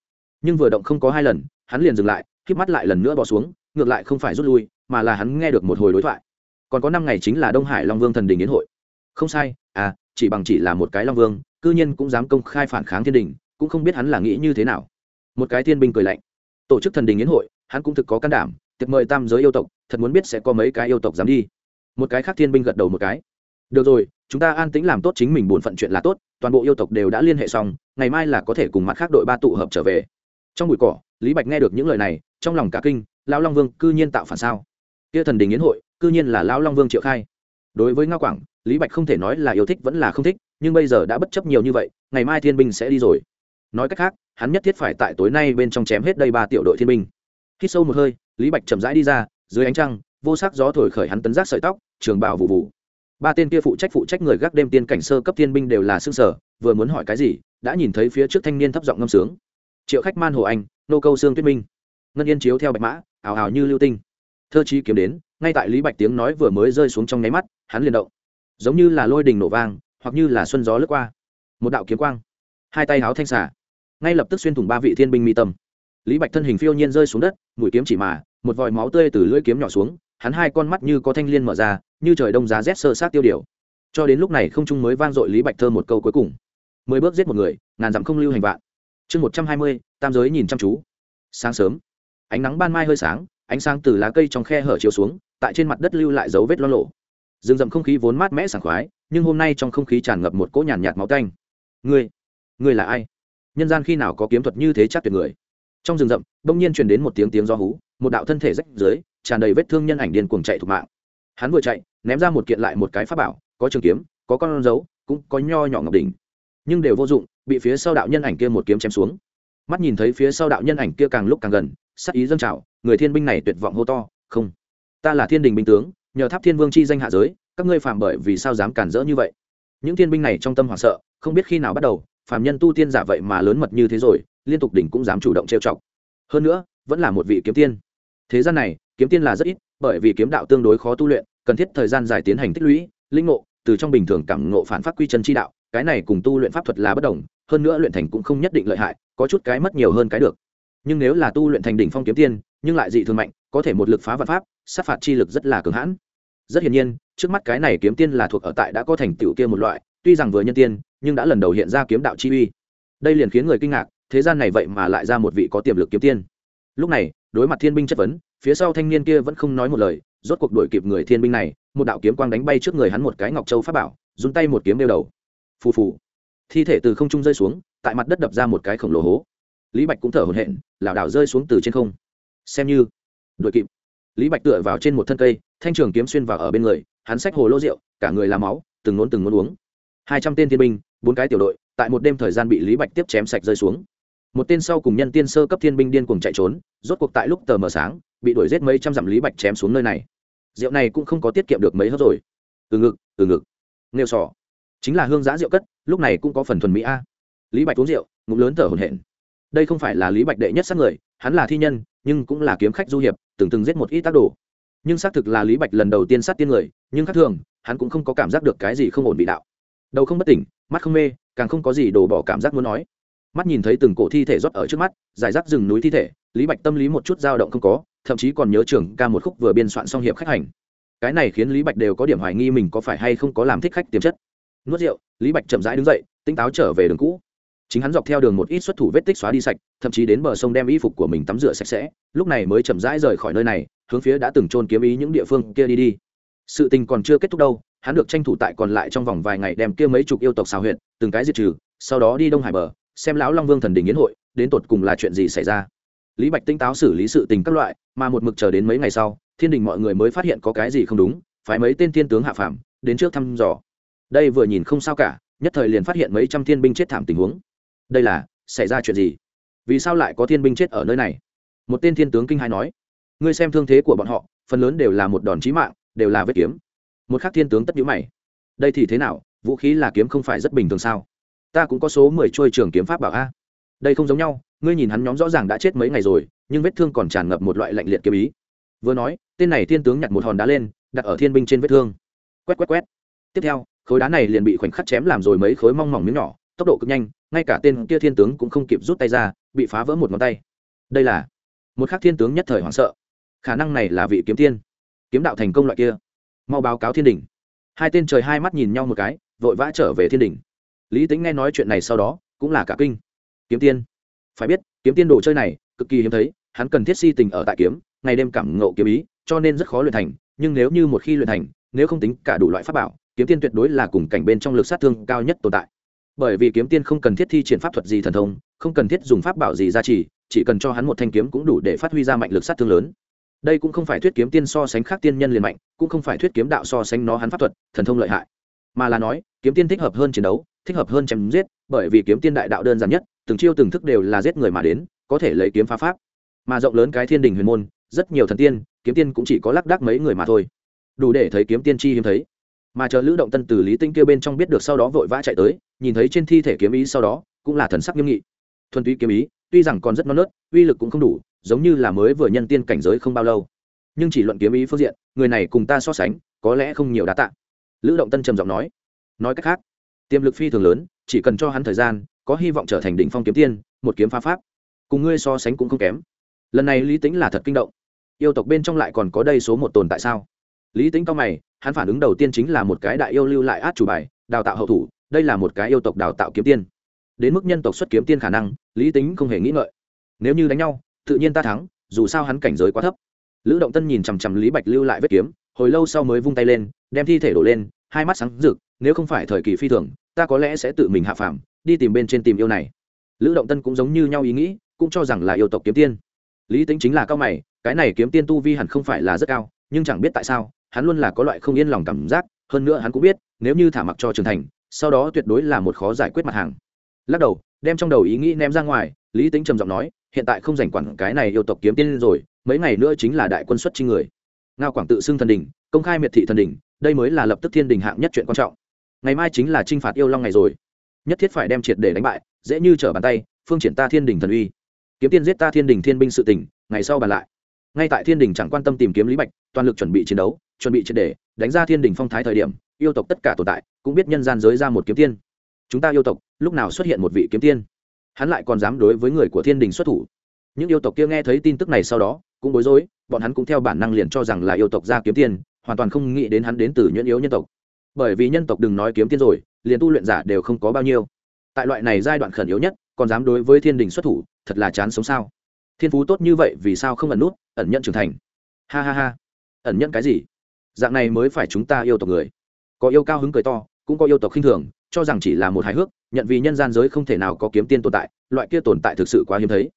Nhưng vừa động không có hai lần, hắn liền dừng lại k mắt lại lần nữa bỏ xuống, ngược lại không phải rút lui, mà là hắn nghe được một hồi đối thoại. Còn có năm ngày chính là đông hải long vương thần đình yến hội. Không sai à chỉ bằng chỉ là một cái long vương, cư nhiên cũng dám công khai phản kháng thiên đình, cũng không biết hắn là nghĩ như thế nào một cái thiên binh cười lạnh. Tổ chức thần đình yến hội, hắn cũng thực có can đảm, tiệc mời tam giới yêu tộc, thật muốn biết sẽ có mấy cái yêu tộc dám đi. Một cái khác thiên binh gật đầu một cái. Được rồi, chúng ta an tĩnh làm tốt chính mình buồn phận chuyện là tốt, toàn bộ yêu tộc đều đã liên hệ xong, ngày mai là có thể cùng mặt khác đội ba tụ hợp trở về. Trong bụi cỏ, lý bạch nghe được những lời này, trong lòng cả kinh, lão long vương cư nhiên tạo phản sao? Kia thần đình yến hội, cư nhiên là lão long vương triệu khai. Đối với ngao quảng, lý bạch không thể nói là yêu thích vẫn là không thích, nhưng bây giờ đã bất chấp nhiều như vậy, ngày mai thiên binh sẽ đi rồi. Nói cách khác hắn nhất thiết phải tại tối nay bên trong chém hết đây ba tiểu đội thiên binh. Khi sâu một hơi, lý bạch chậm rãi đi ra, dưới ánh trăng, vô sắc gió thổi khởi hắn tấn giác sợi tóc, trường bào vụ vụ. Ba tên kia phụ trách phụ trách người gác đêm tiên cảnh sơ cấp thiên binh đều là xương sở vừa muốn hỏi cái gì, đã nhìn thấy phía trước thanh niên thấp giọng ngâm sướng. Triệu khách man hồ anh, nô câu xương tuyết minh. Ngân yên chiếu theo bạch mã ảo ảo như lưu tinh. Thơ chi kiếm đến, ngay tại lý bạch tiếng nói vừa mới rơi xuống trong nháy mắt, hắn liền động. Giống như là lôi đình nổ vang, hoặc như là xuân gió lướt qua. Một đạo kiếm quang. Hai tay háo thanh xả ngay lập tức xuyên thủng ba vị thiên binh mi tâm. Lý bạch thân hình phiêu nhiên rơi xuống đất mũi kiếm chỉ mà một vòi máu tươi từ lưỡi kiếm nhỏ xuống hắn hai con mắt như có thanh liên mở ra như trời đông giá rét sơ sát tiêu điều. Cho đến lúc này không trung mới vang dội lý bạch thơ một câu cuối cùng. Mười bước giết một người ngàn dặm không lưu hành vạn. Chương một trăm hai mươi tam giới nhìn chăm chú. Sáng sớm ánh nắng ban mai hơi sáng ánh sáng từ lá cây trong khe hở chiếu xuống tại trên mặt đất lưu lại dấu vết lo lộ. Rừng rậm không khí vốn mát mẻ sảng khoái nhưng hôm nay trong không khí tràn ngập một cỗ nhàn nhạt, nhạt máu canh ngươi ngươi là ai? Nhân gian khi nào có kiếm thuật như thế chắc tuyệt người. Trong rừng rậm, bỗng nhiên truyền đến một tiếng tiếng do hú, một đạo thân thể rách dưới, tràn đầy vết thương nhân ảnh điên cuồng chạy thục mạng. Hắn vừa chạy, ném ra một kiện lại một cái pháp bảo, có trường kiếm, có con dấu, cũng có nho nhỏ ngọc đỉnh. Nhưng đều vô dụng, bị phía sau đạo nhân ảnh kia một kiếm chém xuống. Mắt nhìn thấy phía sau đạo nhân ảnh kia càng lúc càng gần, sắc ý dâng trào, người thiên binh này tuyệt vọng hô to, không, ta là thiên đình binh tướng, nhờ tháp thiên vương chi danh hạ giới, các ngươi phạm bởi vì sao dám cản rỡ như vậy? Những thiên binh này trong tâm hoảng sợ, không biết khi nào bắt đầu Phàm nhân tu tiên giả vậy mà lớn mật như thế rồi, liên tục đỉnh cũng dám chủ động trêu chọc. Hơn nữa, vẫn là một vị kiếm tiên. Thế gian này, kiếm tiên là rất ít, bởi vì kiếm đạo tương đối khó tu luyện, cần thiết thời gian dài tiến hành tích lũy, linh ngộ, từ trong bình thường cảm ngộ phản phát quy chân chi đạo, cái này cùng tu luyện pháp thuật là bất đồng, hơn nữa luyện thành cũng không nhất định lợi hại, có chút cái mất nhiều hơn cái được. Nhưng nếu là tu luyện thành đỉnh phong kiếm tiên, nhưng lại dị thường mạnh, có thể một lực phá vật pháp, sát phạt chi lực rất là cường hãn. Rất hiển nhiên, trước mắt cái này kiếm tiên là thuộc ở tại đã có thành tựu kia một loại, tuy rằng vừa nhân tiên nhưng đã lần đầu hiện ra kiếm đạo chi uy. Đây liền khiến người kinh ngạc, thế gian này vậy mà lại ra một vị có tiềm lực kiếm tiên. Lúc này, đối mặt thiên binh chất vấn, phía sau thanh niên kia vẫn không nói một lời, rốt cuộc đuổi kịp người thiên binh này, một đạo kiếm quang đánh bay trước người hắn một cái ngọc châu pháp bảo dùng tay một kiếm đeo đầu. Phù phù. Thi thể từ không trung rơi xuống, tại mặt đất đập ra một cái khổng lồ hố. Lý bạch cũng thở hổn hển, lảo đảo rơi xuống từ trên không. Xem như, đuổi kịp. Lý bạch tựa vào trên một thân cây, thanh trường kiếm xuyên vào ở bên người, hắn xách hồ lô rượu, cả người làm máu, từng nốn từng nốn uống hai trăm tên thiên binh, bốn cái tiểu đội, tại một đêm thời gian bị lý bạch tiếp chém sạch rơi xuống. Một tên sau cùng nhân tiên sơ cấp thiên binh điên cuồng chạy trốn, rốt cuộc tại lúc tờ mờ sáng, bị đuổi giết mấy trăm dặm lý bạch chém xuống nơi này. Rượu này cũng không có tiết kiệm được mấy hớp rồi. Từ ngực từ ngực. Nghêu sò. Chính là hương giã rượu cất, lúc này cũng có phần thuần mỹ a. Lý bạch uống rượu, ngụm lớn thở hồn hển. Đây không phải là lý bạch đệ nhất sát người, hắn là thi nhân, nhưng cũng là kiếm khách du hiệp, từng từng giết một ít tác đồ. Nhưng xác thực là lý bạch lần đầu tiên sát tiên người, nhưng khác thường, hắn cũng không có cảm giác được cái gì không ổn bị đạo đầu không bất tỉnh, mắt không mê, càng không có gì đổ bỏ cảm giác muốn nói. Mắt nhìn thấy từng cổ thi thể rót ở trước mắt, giải rác rừng núi thi thể, lý bạch tâm lý một chút dao động không có, thậm chí còn nhớ trưởng ca một khúc vừa biên soạn xong hiệp khách hành. Cái này khiến lý bạch đều có điểm hoài nghi mình có phải hay không có làm thích khách tiềm chất. Nuốt rượu, lý bạch chậm rãi đứng dậy tinh táo trở về đường cũ. Chính hắn dọc theo đường một ít xuất thủ vết tích xóa đi sạch, thậm chí đến bờ sông đem y phục của mình tắm rửa sạch sẽ, lúc này mới chậm rãi rời khỏi nơi này, hướng phía đã từng trôn kiếm ý những địa phương kia đi đi. Sự tình còn chưa kết thúc đâu hắn được tranh thủ tại còn lại trong vòng vài ngày đem kia mấy chục yêu tộc xào huyện từng cái diệt trừ, sau đó đi đông hải bờ, xem lão long vương thần đình yến hội, đến tột cùng là chuyện gì xảy ra. Lý bạch tinh táo xử lý sự tình các loại, mà một mực chờ đến mấy ngày sau, thiên đình mọi người mới phát hiện có cái gì không đúng phải mấy tên thiên tướng hạ phàm, đến trước thăm dò. Đây vừa nhìn không sao cả, nhất thời liền phát hiện mấy trăm thiên binh chết thảm tình huống. Đây là, xảy ra chuyện gì? Vì sao lại có thiên binh chết ở nơi này? Một tên thiên tướng kinh hai nói. Ngươi xem thương thế của bọn họ, phần lớn đều là một đòn chí mạng, đều là vết kiếm một khắc thiên tướng tất nhũ mày. Đây thì thế nào? Vũ khí là kiếm không phải rất bình thường sao? Ta cũng có số mười trôi trường kiếm pháp bảo a. Đây không giống nhau, ngươi nhìn hắn nhóm rõ ràng đã chết mấy ngày rồi, nhưng vết thương còn tràn ngập một loại lạnh liệt kiếm ý. Vừa nói, tên này thiên tướng nhặt một hòn đá lên, đặt ở thiên binh trên vết thương. Quét quét quét. Tiếp theo, khối đá này liền bị khoảnh khắc chém làm rồi mấy khối mong mỏng miếng nhỏ, tốc độ cực nhanh, ngay cả tên kia thiên tướng cũng không kịp rút tay ra, bị phá vỡ một ngón tay. Đây là một khắc thiên tướng nhất thời hoảng sợ. Khả năng này là vị kiếm tiên. Kiếm đạo thành công loại kia mau báo cáo thiên đình. Hai tên trời hai mắt nhìn nhau một cái, vội vã trở về thiên đình. Lý tính nghe nói chuyện này sau đó, cũng là cả kinh. Kiếm tiên. Phải biết, kiếm tiên đồ chơi này, cực kỳ hiếm thấy, hắn cần thiết si tình ở tại kiếm, ngày đêm cảm ngộ kiếm ý, cho nên rất khó luyện thành, nhưng nếu như một khi luyện thành, nếu không tính cả đủ loại pháp bảo, kiếm tiên tuyệt đối là cùng cảnh bên trong lực sát thương cao nhất tồn tại. Bởi vì kiếm tiên không cần thiết thi triển pháp thuật gì thần thông, không cần thiết dùng pháp bảo gì ra chỉ chỉ cần cho hắn một thanh kiếm cũng đủ để phát huy ra mạnh lực sát thương lớn đây cũng không phải thuyết kiếm tiên so sánh khác tiên nhân liền mạnh, cũng không phải thuyết kiếm đạo so sánh nó hắn pháp thuật, thần thông lợi hại. Mà là nói, kiếm tiên thích hợp hơn chiến đấu, thích hợp hơn chém giết, bởi vì kiếm tiên đại đạo đơn giản nhất, từng chiêu từng thức đều là giết người mà đến, có thể lấy kiếm phá pháp. Mà rộng lớn cái thiên đình huyền môn, rất nhiều thần tiên, kiếm tiên cũng chỉ có lác đác mấy người mà thôi. Đủ để thấy kiếm tiên chi hiếm thấy. Mà chờ lữ động tân từ lý tinh kia bên trong biết được sau đó vội vã chạy tới, nhìn thấy trên thi thể kiếm ý sau đó, cũng là thần sắc nghiêm nghị. Thuần túy kiếm ý, tuy rằng còn rất non nớt, uy lực cũng không đủ giống như là mới vừa nhân tiên cảnh giới không bao lâu. Nhưng chỉ luận kiếm ý phương diện, người này cùng ta so sánh, có lẽ không nhiều đá tạ. Lữ động tân trầm giọng nói. Nói cách khác, tiềm lực phi thường lớn, chỉ cần cho hắn thời gian, có hy vọng trở thành đỉnh phong kiếm tiên, một kiếm phá pháp, cùng ngươi so sánh cũng không kém. Lần này lý tính là thật kinh động. Yêu tộc bên trong lại còn có đây số một tồn tại sao? Lý tính cao mày, hắn phản ứng đầu tiên chính là một cái đại yêu lưu lại át chủ bài, đào tạo hậu thủ, đây là một cái yêu tộc đào tạo kiếm tiên. Đến mức nhân tộc xuất kiếm tiên khả năng, lý tính không hề nghĩ ngợi. Nếu như đánh nhau tự nhiên ta thắng, dù sao hắn cảnh giới quá thấp. Lữ động tân nhìn chằm chằm lý bạch lưu lại vết kiếm, hồi lâu sau mới vung tay lên, đem thi thể đổ lên, hai mắt sáng rực, nếu không phải thời kỳ phi thường, ta có lẽ sẽ tự mình hạ phàm, đi tìm bên trên tìm yêu này. Lữ động tân cũng giống như nhau ý nghĩ, cũng cho rằng là yêu tộc kiếm tiên. Lý tính chính là cao mày, cái này kiếm tiên tu vi hẳn không phải là rất cao, nhưng chẳng biết tại sao, hắn luôn là có loại không yên lòng cảm giác, hơn nữa hắn cũng biết, nếu như thả mặc cho trưởng thành, sau đó tuyệt đối là một khó giải quyết mặt hàng. Lắc đầu, đem trong đầu ý nghĩ ném ra ngoài, lý tính trầm giọng nói hiện tại không rảnh quản cái này yêu tộc kiếm tiên rồi, mấy ngày nữa chính là đại quân xuất chi người. Ngao quảng tự xưng thần đình công khai miệt thị thần đình đây mới là lập tức thiên đình hạng nhất chuyện quan trọng. Ngày mai chính là t r i n h phạt yêu long ngày rồi. Nhất thiết phải đem triệt để đánh bại, dễ như trở bàn tay, phương triển ta thiên đình thần uy. Kiếm tiên giết ta thiên đình thiên binh sự tỉnh ngày sau bàn lại. Ngay tại thiên đình chẳng quan tâm tìm kiếm lý bạch, toàn lực chuẩn bị chiến đấu, chuẩn bị triệt để, đánh ra thiên đình phong thái thời điểm, yêu tộc tất cả tồn tại cũng biết nhân gian giới ra một kiếm tiên. Chúng ta yêu tộc, lúc nào xuất hiện một vị kiếm tiên? Hắn lại còn dám đối với người của thiên đình xuất thủ. Những yêu tộc kia nghe thấy tin tức này sau đó, cũng bối rối, bọn hắn cũng theo bản năng liền cho rằng là yêu tộc ra kiếm tiên hoàn toàn không nghĩ đến hắn đến từ nhuyễn yếu nhân tộc. Bởi vì nhân tộc đừng nói kiếm tiên rồi, liền tu luyện giả đều không có bao nhiêu. Tại loại này giai đoạn khẩn yếu nhất, còn dám đối với thiên đình xuất thủ, thật là chán sống sao? Thiên phú tốt như vậy vì sao không ẩn nút, ẩn nhận trưởng thành? Ha ha ha. Ẩn nhận cái gì? Dạng này mới phải chúng ta yêu tộc người. Có yêu cao hứng cười to, cũng có yêu tộc khinh thường, cho rằng chỉ là một hài hước nhận vì nhân gian giới không thể nào có kiếm tiên tồn tại, loại kia tồn tại thực sự quá hiếm thấy.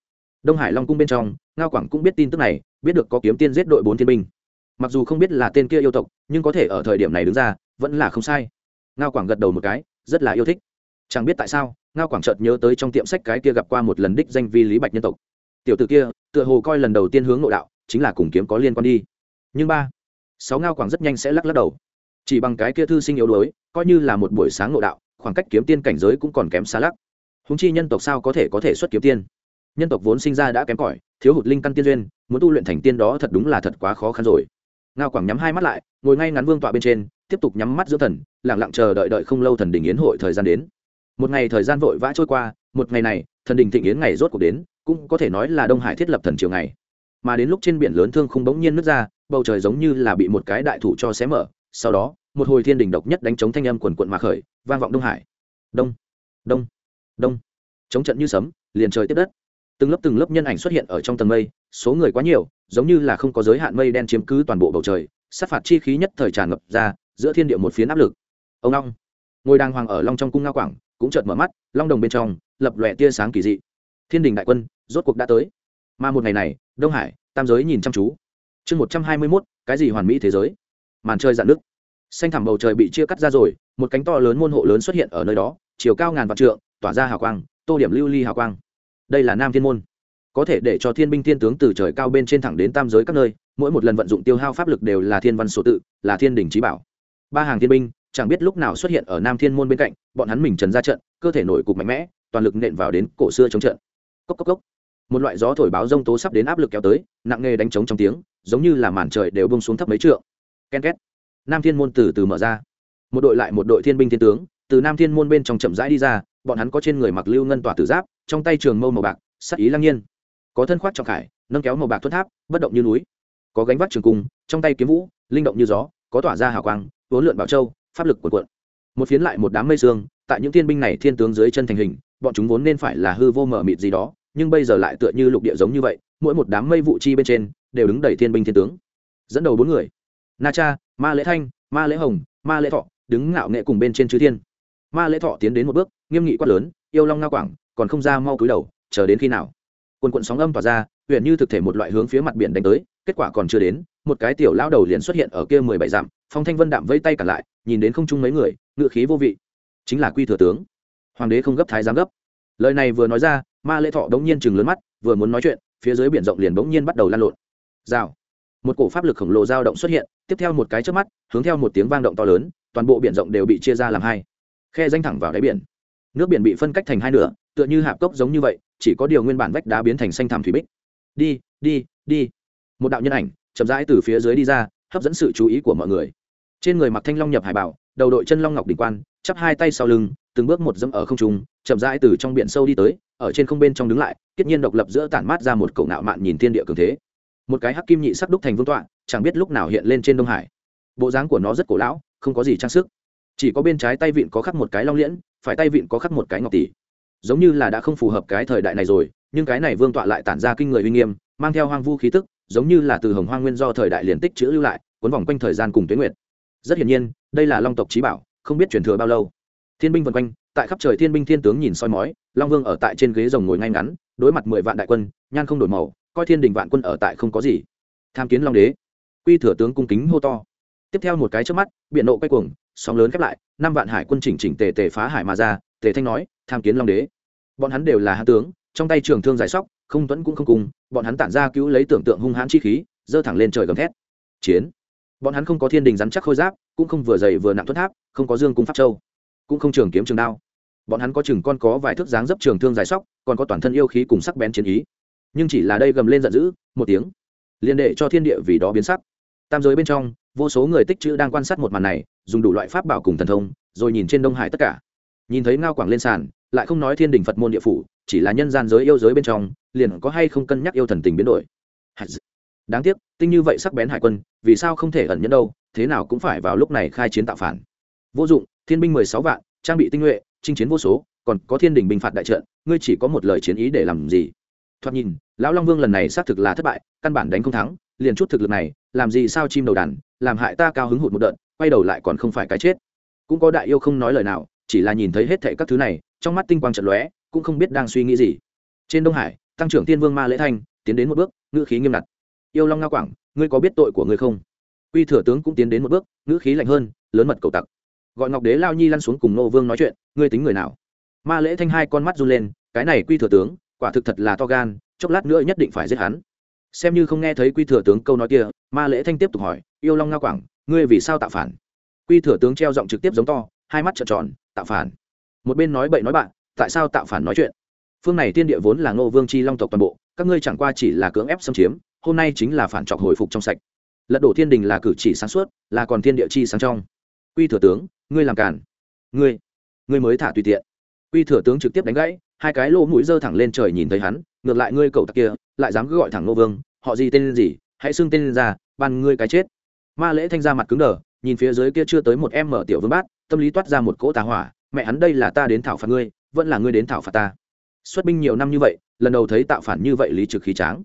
Đông hải long cung bên trong, ngao quảng cũng biết tin tức này, biết được có kiếm tiên giết đội bốn thiên binh. Mặc dù không biết là tên kia yêu tộc, nhưng có thể ở thời điểm này đứng ra, vẫn là không sai. Ngao quảng gật đầu một cái, rất là yêu thích. Chẳng biết tại sao, ngao quảng chợt nhớ tới trong tiệm sách cái kia gặp qua một lần đích danh vi lý bạch nhân tộc. Tiểu t ử kia, tựa hồ coi lần đầu tiên hướng nội đạo, chính là cùng kiếm có liên quan đi. Nhưng ba, sáu ngao quảng rất nhanh sẽ lắc lắc đầu. Chỉ bằng cái kia thư sinh yếu đuối, coi như là một buổi sáng nội đạo khoảng cách kiếm tiên cảnh giới cũng còn kém xa lắc. Húng chi nhân tộc sao có thể có thể xuất kiếm tiên? Nhân tộc vốn sinh ra đã kém cỏi, thiếu hụt linh căn tiên duyên, muốn tu luyện thành tiên đó thật đúng là thật quá khó khăn rồi. Ngao quảng nhắm hai mắt lại, ngồi ngay ngắn vương tọa bên trên, tiếp tục nhắm mắt giữa thần lẳng lặng chờ đợi đợi không lâu thần đình yến hội thời gian đến. Một ngày thời gian vội vã trôi qua, một ngày này, thần đình thịnh yến ngày rốt cuộc đến, cũng có thể nói là đông hải thiết lập thần triều ngày. Mà đến lúc trên biển lớn thương không bỗng nhiên nước ra, bầu trời giống như là bị một cái đại thủ cho xé mở, sau đó, một hồi thiên đình độc nhất đánh chống thanh âm quần quận mà khởi vang vọng đông hải. Đông đông đông. Chống trận như sấm, liền trời tiếp đất. Từng lớp từng lớp nhân ảnh xuất hiện ở trong tầng mây, số người quá nhiều, giống như là không có giới hạn mây đen chiếm cứ toàn bộ bầu trời, sát phạt chi khí nhất thời tràn ngập ra, giữa thiên địa một phiến áp lực. Ông long ngồi đàng hoàng ở long trong cung ngao quảng, cũng chợt mở mắt, long đồng bên trong, lập lòe tia sáng kỳ dị. Thiên đình đại quân, rốt cuộc đã tới. Mà một ngày này, đông hải, tam giới nhìn chăm chú. Chương một trăm hai mươi mốt, cái gì hoàn mỹ thế giới? Màn chơi dạn nước. Xanh thẳm bầu trời bị chia cắt ra rồi một cánh to lớn môn hộ lớn xuất hiện ở nơi đó, chiều cao ngàn vạn trượng, tỏa ra hào quang, tô điểm lưu ly hào quang. Đây là nam thiên môn. Có thể để cho thiên binh thiên tướng từ trời cao bên trên thẳng đến tam giới các nơi, mỗi một lần vận dụng tiêu hao pháp lực đều là thiên văn số tự, là thiên đình trí bảo. Ba hàng thiên binh, chẳng biết lúc nào xuất hiện ở nam thiên môn bên cạnh, bọn hắn mình trần ra trận, cơ thể nổi cục mạnh mẽ, toàn lực nện vào đến cổ xưa chống trận. Cốc cốc cốc. Một loại gió thổi báo rông tố sắp đến áp lực kéo tới, nặng nghề đánh trống trong tiếng, giống như là màn trời đều bông xuống thấp mấy trượng. Ken két. Nam thiên môn từ từ mở ra một đội lại một đội thiên binh thiên tướng, từ nam thiên môn bên trong chậm rãi đi ra, bọn hắn có trên người mặc lưu ngân tỏa tử giáp, trong tay trường mâu màu bạc, sắc ý lăng nhiên. Có thân khoác trọng khải, nâng kéo màu bạc thuất tháp, bất động như núi. Có gánh vác trường cung, trong tay kiếm vũ, linh động như gió, có tỏa ra hào quang vốn lượn bảo châu, pháp lực cuộn cuộn. Một phiến lại một đám mây sương, tại những thiên binh này thiên tướng dưới chân thành hình, bọn chúng vốn nên phải là hư vô mở mịt gì đó, nhưng bây giờ lại tựa như lục địa giống như vậy, mỗi một đám mây vụ chi bên trên, đều đứng đầy thiên binh thiên tướng. Dẫn đầu bốn người. Na cha, ma lễ thanh, ma lễ hồng, ma lễ thọ đứng ngạo nghệ cùng bên trên chư thiên. Ma lễ thọ tiến đến một bước, nghiêm nghị quát lớn, yêu long ngao quảng, còn không ra mau cúi đầu, chờ đến khi nào? Quần quận sóng âm tỏa ra huyện như thực thể một loại hướng phía mặt biển đánh tới, kết quả còn chưa đến, một cái tiểu lao đầu liền xuất hiện ở kia mười bảy dặm, phong thanh vân đạm vây tay cả lại, nhìn đến không chung mấy người ngự khí vô vị. Chính là quy thừa tướng. Hoàng đế không gấp thái giám gấp. Lời này vừa nói ra, ma lễ thọ đống nhiên chừng lớn mắt, vừa muốn nói chuyện, phía dưới biển rộng liền đống nhiên bắt đầu lan lộn. Rào. Một cổ pháp lực khổng lồ dao động xuất hiện, tiếp theo một cái trước mắt, hướng theo một tiếng vang động to lớn toàn bộ biển rộng đều bị chia ra làm hai. Khe danh thẳng vào đáy biển. Nước biển bị phân cách thành hai nửa, tựa như hạp cốc giống như vậy, chỉ có điều nguyên bản vách đá biến thành xanh thảm thủy bích. Đi đi đi. Một đạo nhân ảnh, chậm rãi từ phía dưới đi ra, hấp dẫn sự chú ý của mọi người. Trên người mặc thanh long nhập hải bảo, đầu đội chân long ngọc đỉnh quan, chắp hai tay sau lưng, từng bước một dẫm ở không trung, chậm rãi từ trong biển sâu đi tới, ở trên không bên trong đứng lại, kết nhiên độc lập giữa tản mát ra một cậu nạo mạn nhìn thiên địa cường thế. Một cái hắc kim nhị sắc đúc thành vương tọa, chẳng biết lúc nào hiện lên trên đông hải. Bộ dáng của nó rất cổ lão không có gì trang sức. Chỉ có bên trái tay vịn có khắc một cái long liễn, phải tay vịn có khắc một cái ngọc tỷ. Giống như là đã không phù hợp cái thời đại này rồi, nhưng cái này vương tọa lại tản ra kinh người uy nghiêm, mang theo hoang vu khí tức, giống như là từ hồng hoang nguyên do thời đại liền tích chữ lưu lại, cuốn vòng quanh thời gian cùng tuyến nguyệt. Rất hiển nhiên, đây là long tộc trí bảo, không biết truyền thừa bao lâu. Thiên binh vân quanh, tại khắp trời thiên binh thiên tướng nhìn soi mói, long vương ở tại trên ghế rồng ngồi ngay ngắn, đối mặt mười vạn đại quân, nhan không đổi màu, coi thiên đình vạn quân ở tại không có gì. Tham kiến long đế. Quy thừa tướng cung kính hô to tiếp theo một cái trước mắt biện nộ quay cuồng, sóng lớn khép lại, năm vạn hải quân chỉnh chỉnh tề tề phá hải mà ra, tề thanh nói, tham kiến long đế. Bọn hắn đều là hạ tướng, trong tay trường thương giải sóc, không tuẫn cũng không cùng, bọn hắn tản ra cứu lấy tưởng tượng hung hãn chi khí, giơ thẳng lên trời gầm thét. Chiến. Bọn hắn không có thiên đình rắn chắc khôi giáp, cũng không vừa dày vừa nặng thuất tháp, không có dương cung pháp châu, cũng không trường kiếm trường đao. Bọn hắn có chừng con có vài thước dáng dấp trường thương dài sóc, còn có toàn thân yêu khí cùng sắc bén chiến ý. Nhưng chỉ là đây gầm lên giận dữ, một tiếng, liền đệ cho thiên địa vì đó biến sắc. Tam giới bên trong vô số người tích chữ đang quan sát một màn này, dùng đủ loại pháp bảo cùng thần thông, rồi nhìn trên đông hải tất cả. Nhìn thấy ngao quảng lên sàn, lại không nói thiên đình phật môn địa phủ, chỉ là nhân gian giới yêu giới bên trong, liền có hay không cân nhắc yêu thần tình biến đổi. Đáng tiếc, tinh như vậy sắc bén hải quân, vì sao không thể ẩn nhẫn đâu, thế nào cũng phải vào lúc này khai chiến tạo phản. Vô dụng, thiên binh mười sáu vạn, trang bị tinh nhuệ, chinh chiến vô số, còn có thiên đình bình phạt đại trận, ngươi chỉ có một lời chiến ý để làm gì? Thoạt nhìn, lão long vương lần này xác thực là thất bại, căn bản đánh không thắng, liền chút thực lực này, làm gì sao chim đầu đàn làm hại ta cao hứng hụt một đợt, quay đầu lại còn không phải cái chết. Cũng có đại yêu không nói lời nào, chỉ là nhìn thấy hết thệ các thứ này, trong mắt tinh quang trận lóe, cũng không biết đang suy nghĩ gì. Trên đông hải, tăng trưởng tiên vương ma lễ thanh, tiến đến một bước, ngữ khí nghiêm ngặt. Yêu long nga quảng, ngươi có biết tội của ngươi không? Quy thừa tướng cũng tiến đến một bước, ngữ khí lạnh hơn, lớn mật cầu tặc. Gọi ngọc đế lao nhi lăn xuống cùng nô vương nói chuyện, ngươi tính người nào? Ma lễ thanh hai con mắt run lên, cái này quy thừa tướng, quả thực thật là to gan, chốc lát nữa nhất định phải giết hắn xem như không nghe thấy quy thừa tướng câu nói kia, ma lễ thanh tiếp tục hỏi, yêu long nga quảng, ngươi vì sao tạo phản? Quy thừa tướng treo giọng trực tiếp giống to, hai mắt trợn tròn, tạo phản? Một bên nói bậy nói bạn, tại sao tạo phản nói chuyện? Phương này tiên địa vốn là ngô vương c h i long tộc toàn bộ, các ngươi chẳng qua chỉ là cưỡng ép xâm chiếm, hôm nay chính là phản trọc hồi phục trong sạch. Lật đổ thiên đình là cử chỉ sáng suốt, là còn thiên địa chi sáng trong. Quy thừa tướng, ngươi làm cản ngươi ngươi mới thả tùy tiện. Quy thừa tướng trực tiếp đánh gãy, hai cái lỗ mũi dơ thẳng lên trời nhìn thấy hắn ngược lại ngươi cậu tặc kia, lại dám cứ gọi thẳng nô vương, họ gì tên gì, hãy xưng tên ra, ban ngươi cái chết. Ma lễ thanh ra mặt cứng đờ, nhìn phía dưới kia chưa tới một em mở tiểu vương bát, tâm lý toát ra một cỗ tà hỏa, mẹ hắn đây là ta đến thảo phạt ngươi, vẫn là ngươi đến thảo phạt ta. Xuất binh nhiều năm như vậy, lần đầu thấy tạo phản như vậy lý trực khí tráng.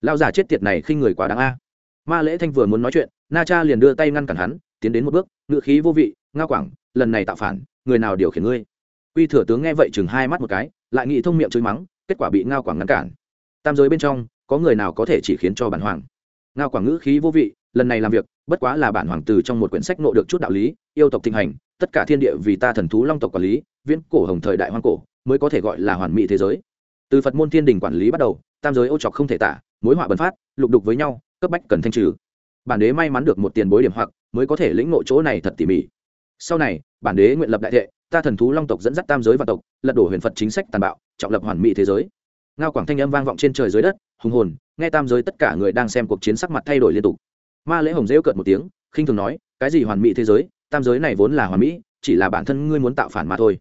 Lao giả chết tiệt này khi người quá đáng a. Ma lễ thanh vừa muốn nói chuyện, na cha liền đưa tay ngăn cản hắn, tiến đến một bước, ngựa khí vô vị, nga quảng, lần này tạo phản, người nào điều khiển ngươi? Quy thừa tướng nghe vậy chừng hai mắt một cái, lại nghĩ thông miệng chửi mắng kết quả bị ngao quảng ngăn cản. Tam giới bên trong, có người nào có thể chỉ khiến cho bản hoàng? Ngao quảng ngữ khí vô vị, lần này làm việc, bất quá là bản hoàng từ trong một quyển sách nộ được chút đạo lý, yêu tộc thịnh hành, tất cả thiên địa vì ta thần thú long tộc quản lý, viễn cổ hồng thời đại hoang cổ, mới có thể gọi là hoàn mỹ thế giới. Từ phật môn thiên đình quản lý bắt đầu, tam giới ô trọc không thể tả, mối họa bần phát, lục đục với nhau, cấp bách cần thanh trừ. Bản đế may mắn được một tiền bối điểm hoặc, mới có thể lĩnh ngộ chỗ này thật tỉ mỉ. Sau này, bản đế nguyện lập đại thệ ta thần thú long tộc dẫn dắt tam giới và tộc, lật đổ huyền phật chính sách tàn bạo, trọng lập hoàn mỹ thế giới. Ngao quảng thanh âm vang vọng trên trời dưới đất, hùng hồn, nghe tam giới tất cả người đang xem cuộc chiến sắc mặt thay đổi liên tục. Ma lễ hồng rêu cợt một tiếng, khinh thường nói, cái gì hoàn mỹ thế giới, tam giới này vốn là hoàn mỹ, chỉ là bản thân ngươi muốn tạo phản mà thôi.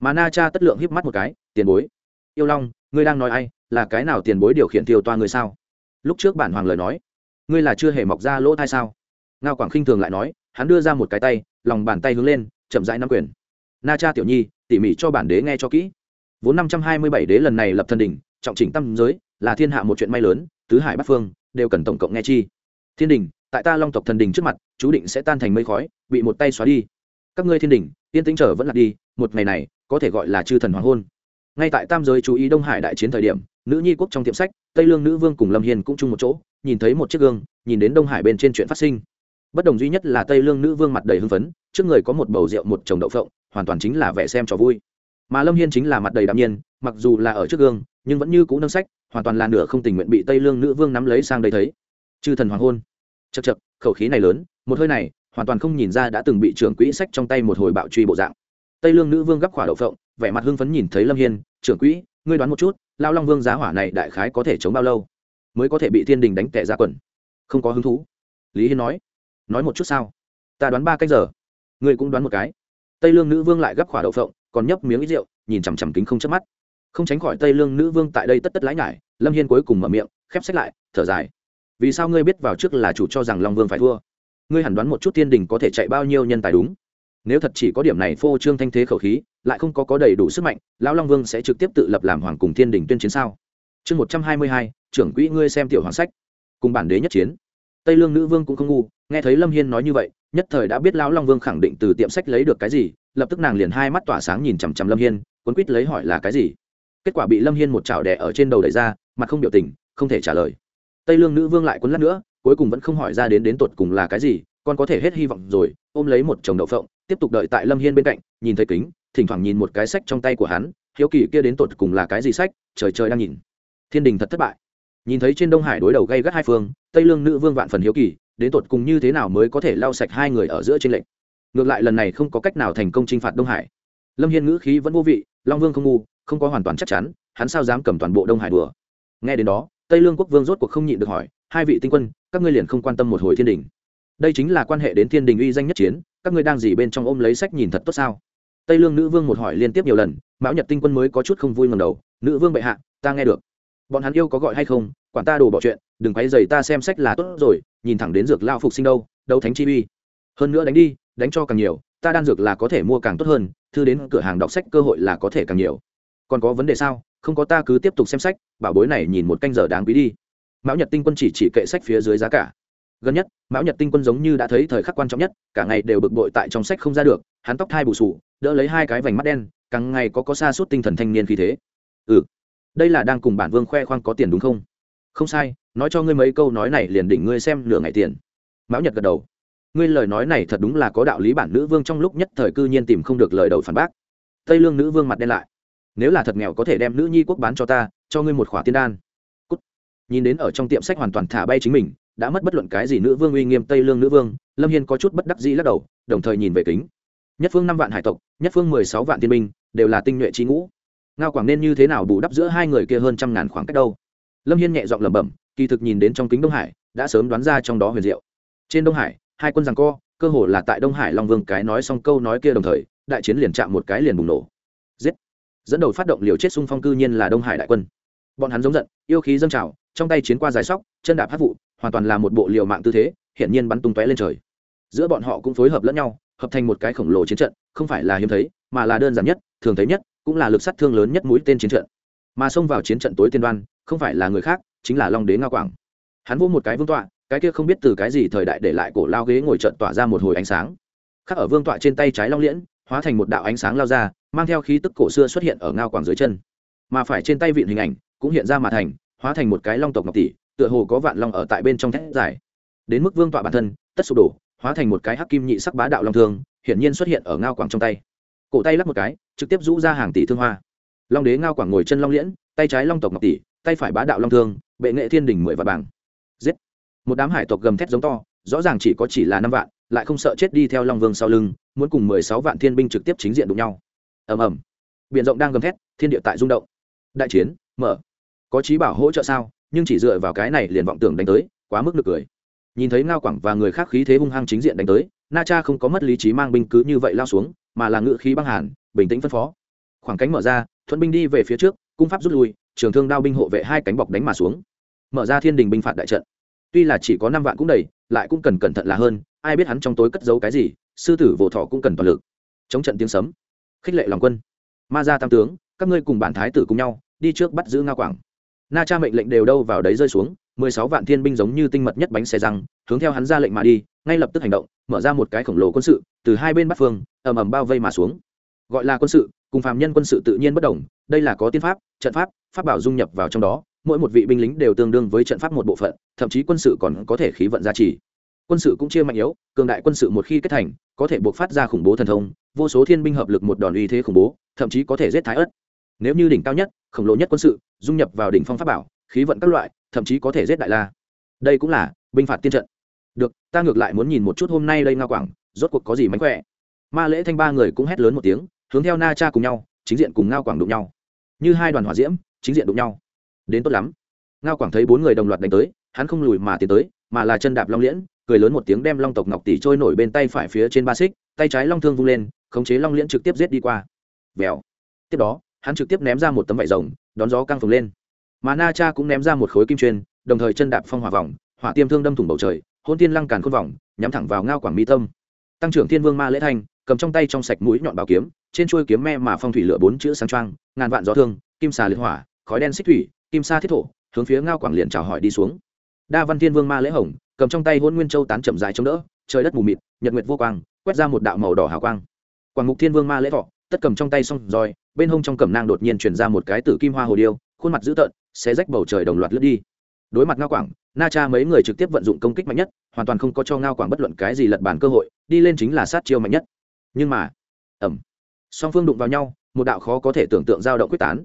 Mà na cha tất lượng híp mắt một cái, tiền bối. Yêu long, ngươi đang nói ai, là cái nào tiền bối điều khiển tiêu toa ngươi sao? Lúc trước bản hoàng lời nói, ngươi là chưa hề mọc ra lỗ thai sao? Ngao quảng khinh thường lại nói, hắn đưa ra một cái tay, lòng bàn tay hướng lên, chậm rãi nắm quyền na cha tiểu nhi, tỉ mỉ cho bản đế nghe cho kỹ. Vốn năm trăm hai mươi bảy đế lần này lập thần đỉnh, trọng chỉnh tâm giới, là thiên hạ một chuyện may lớn, tứ hải bắc phương, đều cần tổng cộng nghe chi. Thiên đình tại ta long tộc thần đình trước mặt, chú định sẽ tan thành mây khói, bị một tay xóa đi. Các ngươi thiên đình tiên tính trở vẫn là đi, một ngày này, có thể gọi là chư thần hoàng hôn. Ngay tại tam giới chú ý đông hải đại chiến thời điểm, nữ nhi quốc trong tiệm sách, tây lương nữ vương cùng lâm hiền cũng chung một chỗ, nhìn thấy một chiếc gương, nhìn đến đông hải bên trên chuyện phát sinh. Bất đồng duy nhất là tây lương nữ vương mặt đầy hưng phấn, trước người có một bầu rượu, một chồng đậu phộng hoàn toàn chính là vẻ xem trò vui. Mà lâm hiên chính là mặt đầy đạm nhiên, mặc dù là ở trước gương, nhưng vẫn như cũ nâng sách, hoàn toàn là nửa không tình nguyện bị tây lương nữ vương nắm lấy sang đây thấy. Chư thần hoàng hôn. Chật chật khẩu khí này lớn, một hơi này, hoàn toàn không nhìn ra đã từng bị trưởng quỹ sách trong tay một hồi bạo truy bộ dạng. Tây lương nữ vương gấp khỏa đậu phộng, vẻ mặt hưng phấn nhìn thấy lâm hiên, trưởng quỹ, ngươi đoán một chút lao long vương giá hỏa này đại khái có thể chống bao lâu mới có thể bị thiên đình đánh tệ ra quần? Không có hứng thú. Lý hiên nói. Nói một chút sao? Ta đoán ba cách giờ, ngươi cũng đoán một cái tây lương nữ vương lại gấp khỏa đậu phộng, còn nhấp miếng ít rượu, nhìn chằm chằm kính không chớp mắt. Không tránh khỏi tây lương nữ vương tại đây tất tất lái ngại lâm hiên cuối cùng mở miệng, khép sách lại, thở dài. Vì sao ngươi biết vào trước là chủ cho rằng long vương phải thua? Ngươi hẳn đoán một chút thiên đình có thể chạy bao nhiêu nhân tài đúng. Nếu thật chỉ có điểm này phô trương thanh thế khẩu khí, lại không có có đầy đủ sức mạnh, lão long vương sẽ trực tiếp tự lập làm hoàng cùng thiên đình tuyên chiến sao? Chương một trăm hai mươi hai, trưởng quỹ ngươi xem tiểu hoàng sách. Cùng bản đế nhất chiến. Tây lương nữ vương cũng không ngu nghe thấy lâm hiên nói như vậy, nhất thời đã biết lão long vương khẳng định từ tiệm sách lấy được cái gì, lập tức nàng liền hai mắt tỏa sáng nhìn chằm chằm lâm hiên quấn quýt lấy hỏi là cái gì. Kết quả bị lâm hiên một chảo đẻ ở trên đầu đẩy ra, mặt không biểu tình, không thể trả lời. Tây lương nữ vương lại quấn lát nữa, cuối cùng vẫn không hỏi ra đến đến tột cùng là cái gì, con có thể hết hy vọng rồi, ôm lấy một chồng đậu phộng, tiếp tục đợi tại lâm hiên bên cạnh, nhìn thấy kính, thỉnh thoảng nhìn một cái sách trong tay của hắn, hiếu kỳ kia đến tột cùng là cái gì sách, trời trời đang nhìn. Thiên đình thật thất bại. Nhìn thấy trên đông hải đối đầu gây gắt hai phương, tây lương nữ vương vạn phần hiếu kỳ đến tột cùng như thế nào mới có thể lau sạch hai người ở giữa trên lệnh ngược lại lần này không có cách nào thành công t r i n h phạt đông hải. Lâm hiên ngữ khí vẫn vô vị, long vương không ngu, không có hoàn toàn chắc chắn, hắn sao dám cầm toàn bộ đông hải đùa? Nghe đến đó, tây lương quốc vương rốt cuộc không nhịn được hỏi, hai vị tinh quân, các ngươi liền không quan tâm một hồi thiên đình? Đây chính là quan hệ đến thiên đình uy danh nhất chiến, các ngươi đang gì bên trong ôm lấy sách nhìn thật tốt sao? Tây lương nữ vương một hỏi liên tiếp nhiều lần, mão nhật tinh quân mới có chút không vui ngầm đầu, nữ vương bệ hạ, ta nghe được. Bọn hắn yêu có gọi hay không? Quản ta đồ bỏ chuyện, đừng quay dày ta xem sách là tốt rồi nhìn thẳng đến dược lao phục sinh đâu đâu thánh chi uy. Hơn nữa đánh đi, đánh cho càng nhiều, ta đan dược là có thể mua càng tốt hơn, thư đến cửa hàng đọc sách cơ hội là có thể càng nhiều. Còn có vấn đề sao, không có ta cứ tiếp tục xem sách, bảo bối này nhìn một canh giờ đáng quý đi. Mão nhật tinh quân chỉ chỉ kệ sách phía dưới giá cả. Gần nhất, mão nhật tinh quân giống như đã thấy thời khắc quan trọng nhất, cả ngày đều bực bội tại trong sách không ra được, hắn tóc thai bù sù, đỡ lấy hai cái vành mắt đen, càng ngày có có xa suốt tinh thần thanh niên khí thế. Ừ đây là đang cùng bản vương khoe khoang có tiền đúng không? Không sai nói cho ngươi mấy câu nói này liền đỉnh ngươi xem nửa ngày tiền. Mão nhật gật đầu. Ngươi lời nói này thật đúng là có đạo lý bản nữ vương trong lúc nhất thời cư nhiên tìm không được lời đầu phản bác. Tây lương nữ vương mặt đen lại. Nếu là thật nghèo có thể đem nữ nhi quốc bán cho ta, cho ngươi một khỏa tiên đan. Cút. nhìn đến ở trong tiệm sách hoàn toàn thả bay chính mình, đã mất bất luận cái gì nữ vương uy nghiêm tây lương nữ vương, lâm hiên có chút bất đắc dĩ lắc đầu, đồng thời nhìn về kính. Nhất phương năm vạn hải tộc, nhất phương mười sáu vạn tiên binh, đều là tinh nhuệ trí ngũ. Ngao quảng nên như thế nào bù đắp giữa hai người kia hơn trăm ngàn khoảng cách đâu? Lâm hiên nhẹ giọng lẩm bẩm kỳ thực nhìn đến trong kính đông hải, đã sớm đoán ra trong đó huyền diệu. Trên đông hải, hai quân rằng co, cơ hồ là tại đông hải long vương cái nói xong câu nói kia đồng thời, đại chiến liền chạm một cái liền bùng nổ. Giết! Dẫn đầu phát động liều chết xung phong cư nhiên là đông hải đại quân. Bọn hắn giống giận, yêu khí dâng trào, trong tay chiến qua dài sóc, chân đạp hát vụ, hoàn toàn là một bộ liều mạng tư thế, hiển nhiên bắn tung tóe lên trời. Giữa bọn họ cũng phối hợp lẫn nhau, hợp thành một cái khổng lồ chiến trận, không phải là hiếm thấy, mà là đơn giản nhất, thường thấy nhất, cũng là lực sát thương lớn nhất mũi tên chiến trận. Mà xông vào chiến trận tối tiên đoan, không phải là người khác chính là long đế ngao quảng. Hắn vô một cái vương tọa, cái kia không biết từ cái gì thời đại để lại cổ lao ghế ngồi trận tỏa ra một hồi ánh sáng. Khắc ở vương tọa trên tay trái long liễn, hóa thành một đạo ánh sáng lao ra, mang theo khí tức cổ xưa xuất hiện ở ngao quảng dưới chân. Mà phải trên tay vịn hình ảnh, cũng hiện ra mà thành, hóa thành một cái long tộc ngọc tỷ, tựa hồ có vạn long ở tại bên trong thét dài. Đến mức vương tọa bản thân, tất sụp đổ, hóa thành một cái hắc kim nhị sắc bá đạo long thương, hiển nhiên xuất hiện ở ngao quảng trong tay. Cổ tay lắc một cái, trực tiếp rũ ra hàng tỷ thương hoa. Long đế ngao quảng ngồi chân long liễn, tay trái long tộc ngọc tỷ, tay phải bá đạo long thương bệ nghệ thiên đình mười vạn bảng. Giết. Một đám hải tộc gầm thét giống to, rõ ràng chỉ có chỉ là năm vạn, lại không sợ chết đi theo long vương sau lưng, muốn cùng mười sáu vạn thiên binh trực tiếp chính diện đụng nhau. Ầm ầm. Biển rộng đang gầm thét, thiên địa tại rung động. Đại chiến, mở. Có trí bảo hỗ trợ sao? Nhưng chỉ dựa vào cái này liền vọng tưởng đánh tới, quá mức được cười. Nhìn thấy ngao quảng và người khác khí thế hung hăng chính diện đánh tới, na cha không có mất lý trí mang binh cứ như vậy lao xuống, mà là ngự khí băng hàn, bình tĩnh phân phó. Khoảng cánh mở ra, thuận binh đi về phía trước, cung pháp rút lui trường thương đao binh hộ vệ hai cánh bọc đánh mà xuống. Mở ra thiên đình binh phạt đại trận. Tuy là chỉ có năm vạn cũng đầy, lại cũng cần cẩn thận là hơn, ai biết hắn trong tối cất giấu cái gì, sư tử vỗ thọ cũng cần toàn lực. Chống trận tiếng sấm. Khích lệ lòng quân. Ma gia tam tướng, các ngươi cùng bản thái tử cùng nhau, đi trước bắt giữ nga quảng. Na cha mệnh lệnh đều đâu vào đấy rơi xuống, mười sáu vạn thiên binh giống như tinh mật nhất bánh xe răng, hướng theo hắn ra lệnh mà đi, ngay lập tức hành động, mở ra một cái khổng lồ quân sự, từ hai bên bắc phương, ầm ầm bao vây mà xuống. Gọi là quân sự, cùng phàm nhân quân sự tự nhiên bất đồng đây là có tiên pháp, trận pháp pháp bảo dung nhập vào trong đó, mỗi một vị binh lính đều tương đương với trận pháp một bộ phận, thậm chí quân sự còn có thể khí vận gia trì. Quân sự cũng chia mạnh yếu, cường đại quân sự một khi kết thành, có thể buộc phát ra khủng bố thần thông, vô số thiên binh hợp lực một đòn uy thế khủng bố, thậm chí có thể giết thái ớt. Nếu như đỉnh cao nhất, khổng lồ nhất quân sự, dung nhập vào đỉnh phong pháp bảo, khí vận các loại, thậm chí có thể giết đại la. Đây cũng là binh phạt tiên trận. Được, ta ngược lại muốn nhìn một chút hôm nay đây nga quảng, rốt cuộc có gì mánh khỏe. Ma lễ thanh ba người cũng hét lớn một tiếng, hướng theo na cha cùng nhau, chính diện cùng ngao quảng đụng nhau như hai đoàn hỏa diễm, chính diện đụng nhau. Đến tốt lắm. Ngao quảng thấy bốn người đồng loạt đánh tới, hắn không lùi mà tiến tới, mà là chân đạp long liễn, cười lớn một tiếng đem long tộc ngọc tỷ trôi nổi bên tay phải phía trên ba xích, tay trái long thương vung lên, khống chế long liễn trực tiếp giết đi qua. Vèo. Tiếp đó, hắn trực tiếp ném ra một tấm vải rồng, đón gió căng phồng lên. Mà na cha cũng ném ra một khối kim truyền, đồng thời chân đạp phong hỏa vòng, hỏa tiêm thương đâm thủng bầu trời, hôn tiên lăng càn khôn vòng, nhắm thẳng vào ngao quảng mi tâm. Tăng trưởng thiên vương ma lễ thanh cầm trong tay trong sạch mũi nhọn bảo kiếm trên chuôi kiếm me mà phong thủy lửa bốn chữ sáng trang ngàn vạn gió thương, kim xà liệt hỏa, khói đen xích thủy, kim sa thiết thổ, hướng phía ngao quảng liền chào hỏi đi xuống. Đa văn thiên vương ma lễ hồng, cầm trong tay hôn nguyên châu tán chậm dài chống đỡ, trời đất mù mịt, nhật nguyệt vô quang, quét ra một đạo màu đỏ hào quang. Quảng mục thiên vương ma lễ thọ, tất cầm trong tay xong rồi, bên hông trong cẩm nang đột nhiên chuyển ra một cái tử kim hoa hồ điêu, khuôn mặt dữ tợn, xé rách bầu trời đồng loạt lướt đi. Đối mặt ngao quảng, na cha mấy người trực tiếp vận dụng công kích mạnh nhất, hoàn toàn không có cho ngao quảng bất luận cái gì lật bàn cơ hội, đi lên chính là sát chiêu mạnh nhất. Nhưng mà ẩm song phương đụng vào nhau, một đạo khó có thể tưởng tượng dao động quyết tán.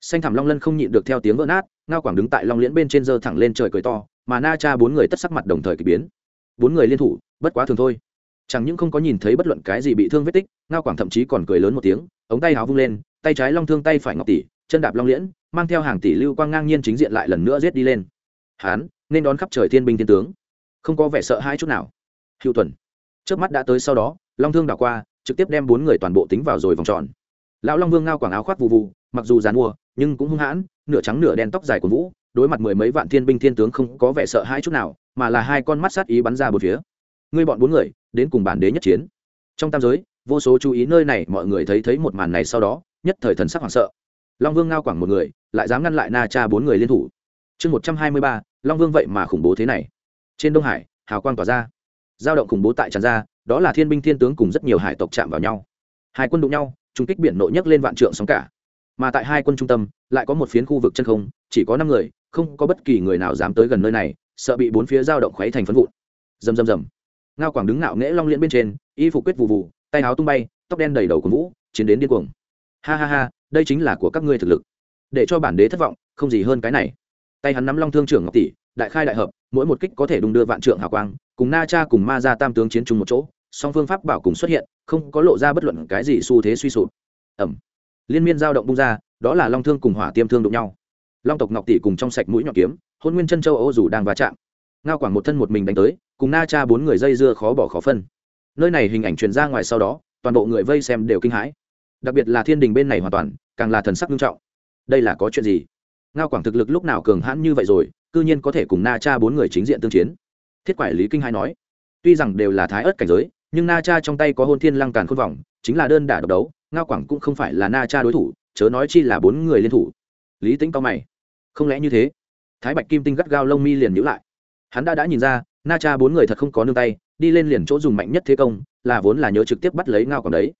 Xanh thảm long lân không nhịn được theo tiếng vỡ nát, ngao quảng đứng tại long liễn bên trên dơ thẳng lên trời cười to, mà na cha bốn người tất sắc mặt đồng thời k ỳ biến. Bốn người liên thủ, bất quá thường thôi. Chẳng những không có nhìn thấy bất luận cái gì bị thương vết tích, ngao quảng thậm chí còn cười lớn một tiếng, ống tay háo vung lên, tay trái long thương tay phải ngọc tỷ, chân đạp long liễn, mang theo hàng tỷ lưu quang ngang nhiên chính diện lại lần nữa giết đi lên. Hán, nên đón khắp trời thiên binh thiên tướng. Không có vẻ sợ hãi chút nào. Hữu tuần trước mắt đã tới sau đó, long thương đảo qua trực tiếp đem bốn người toàn bộ tính vào rồi vòng tròn. Lão long vương ngao quảng áo khoác vụ vụ mặc dù dàn mua, nhưng cũng hung hãn, nửa trắng nửa đen tóc dài của vũ, đối mặt mười mấy vạn thiên binh thiên tướng không có vẻ sợ hãi chút nào, mà là hai con mắt sát ý bắn ra một phía. Ngươi bọn bốn người, đến cùng bản đế nhất chiến. Trong tam giới, vô số chú ý nơi này mọi người thấy thấy một màn này sau đó, nhất thời thần sắc hoảng sợ. Long vương ngao quảng một người, lại dám ngăn lại na cha bốn người liên thủ. Chương một trăm hai mươi ba, long vương vậy mà khủng bố thế này. Trên đông hải, hào quang tỏa ra giao động khủng bố tại tràn ra, đó là thiên binh thiên tướng cùng rất nhiều hải tộc chạm vào nhau. Hai quân đụng nhau trung kích biển nội nhấc lên vạn trượng sóng cả. Mà tại hai quân trung tâm, lại có một phiến khu vực chân không, chỉ có năm người, không có bất kỳ người nào dám tới gần nơi này, sợ bị bốn phía giao động khuấy thành phân vụn. Rầm rầm rầm. Ngao quảng đứng ngạo nghễ long liễn bên trên, y phục quyết vụ vụ tay áo tung bay, tóc đen đầy đầu của vũ chiến đến điên cuồng. Ha ha ha, đây chính là của các ngươi thực lực. Để cho bản đế thất vọng, không gì hơn cái này. Tay hắn nắm long thương trưởng ngọc tỷ, đại khai đại hợp, mỗi một kích có thể đung đưa vạn trượng hào quang cùng na cha cùng ma ra tam tướng chiến chung một chỗ, song phương pháp bảo cùng xuất hiện, không có lộ ra bất luận cái gì xu thế suy sụp. Ẩm. Liên miên giao động bung ra, đó là long thương cùng hỏa tiêm thương đụng nhau. Long tộc ngọc tỷ cùng trong sạch mũi nhọn kiếm hôn nguyên chân châu âu dù đang va chạm. Ngao quảng một thân một mình đánh tới, cùng na cha bốn người dây dưa khó bỏ khó phân. Nơi này hình ảnh truyền ra ngoài sau đó, toàn bộ người vây xem đều kinh hãi. Đặc biệt là thiên đình bên này hoàn toàn, càng là thần sắc nghiêm trọng. Đây là có chuyện gì? Ngao quảng thực lực lúc nào cường hãn như vậy rồi, cư nhiên có thể cùng na cha bốn người chính diện tương chiến thiết quản lý kinh hai nói, tuy rằng đều là thái ớt cảnh giới, nhưng na cha trong tay có hôn thiên lăng càn khôn vọng chính là đơn đả độc đấu, ngao quảng cũng không phải là na cha đối thủ, chớ nói chi là bốn người liên thủ. Lý tính cao mày, không lẽ như thế? Thái bạch kim tinh gắt gao lông mi liền nhữ lại. Hắn đã đã nhìn ra, na cha bốn người thật không có nương tay, đi lên liền chỗ dùng mạnh nhất thế công, là vốn là nhớ trực tiếp bắt lấy ngao quảng đấy.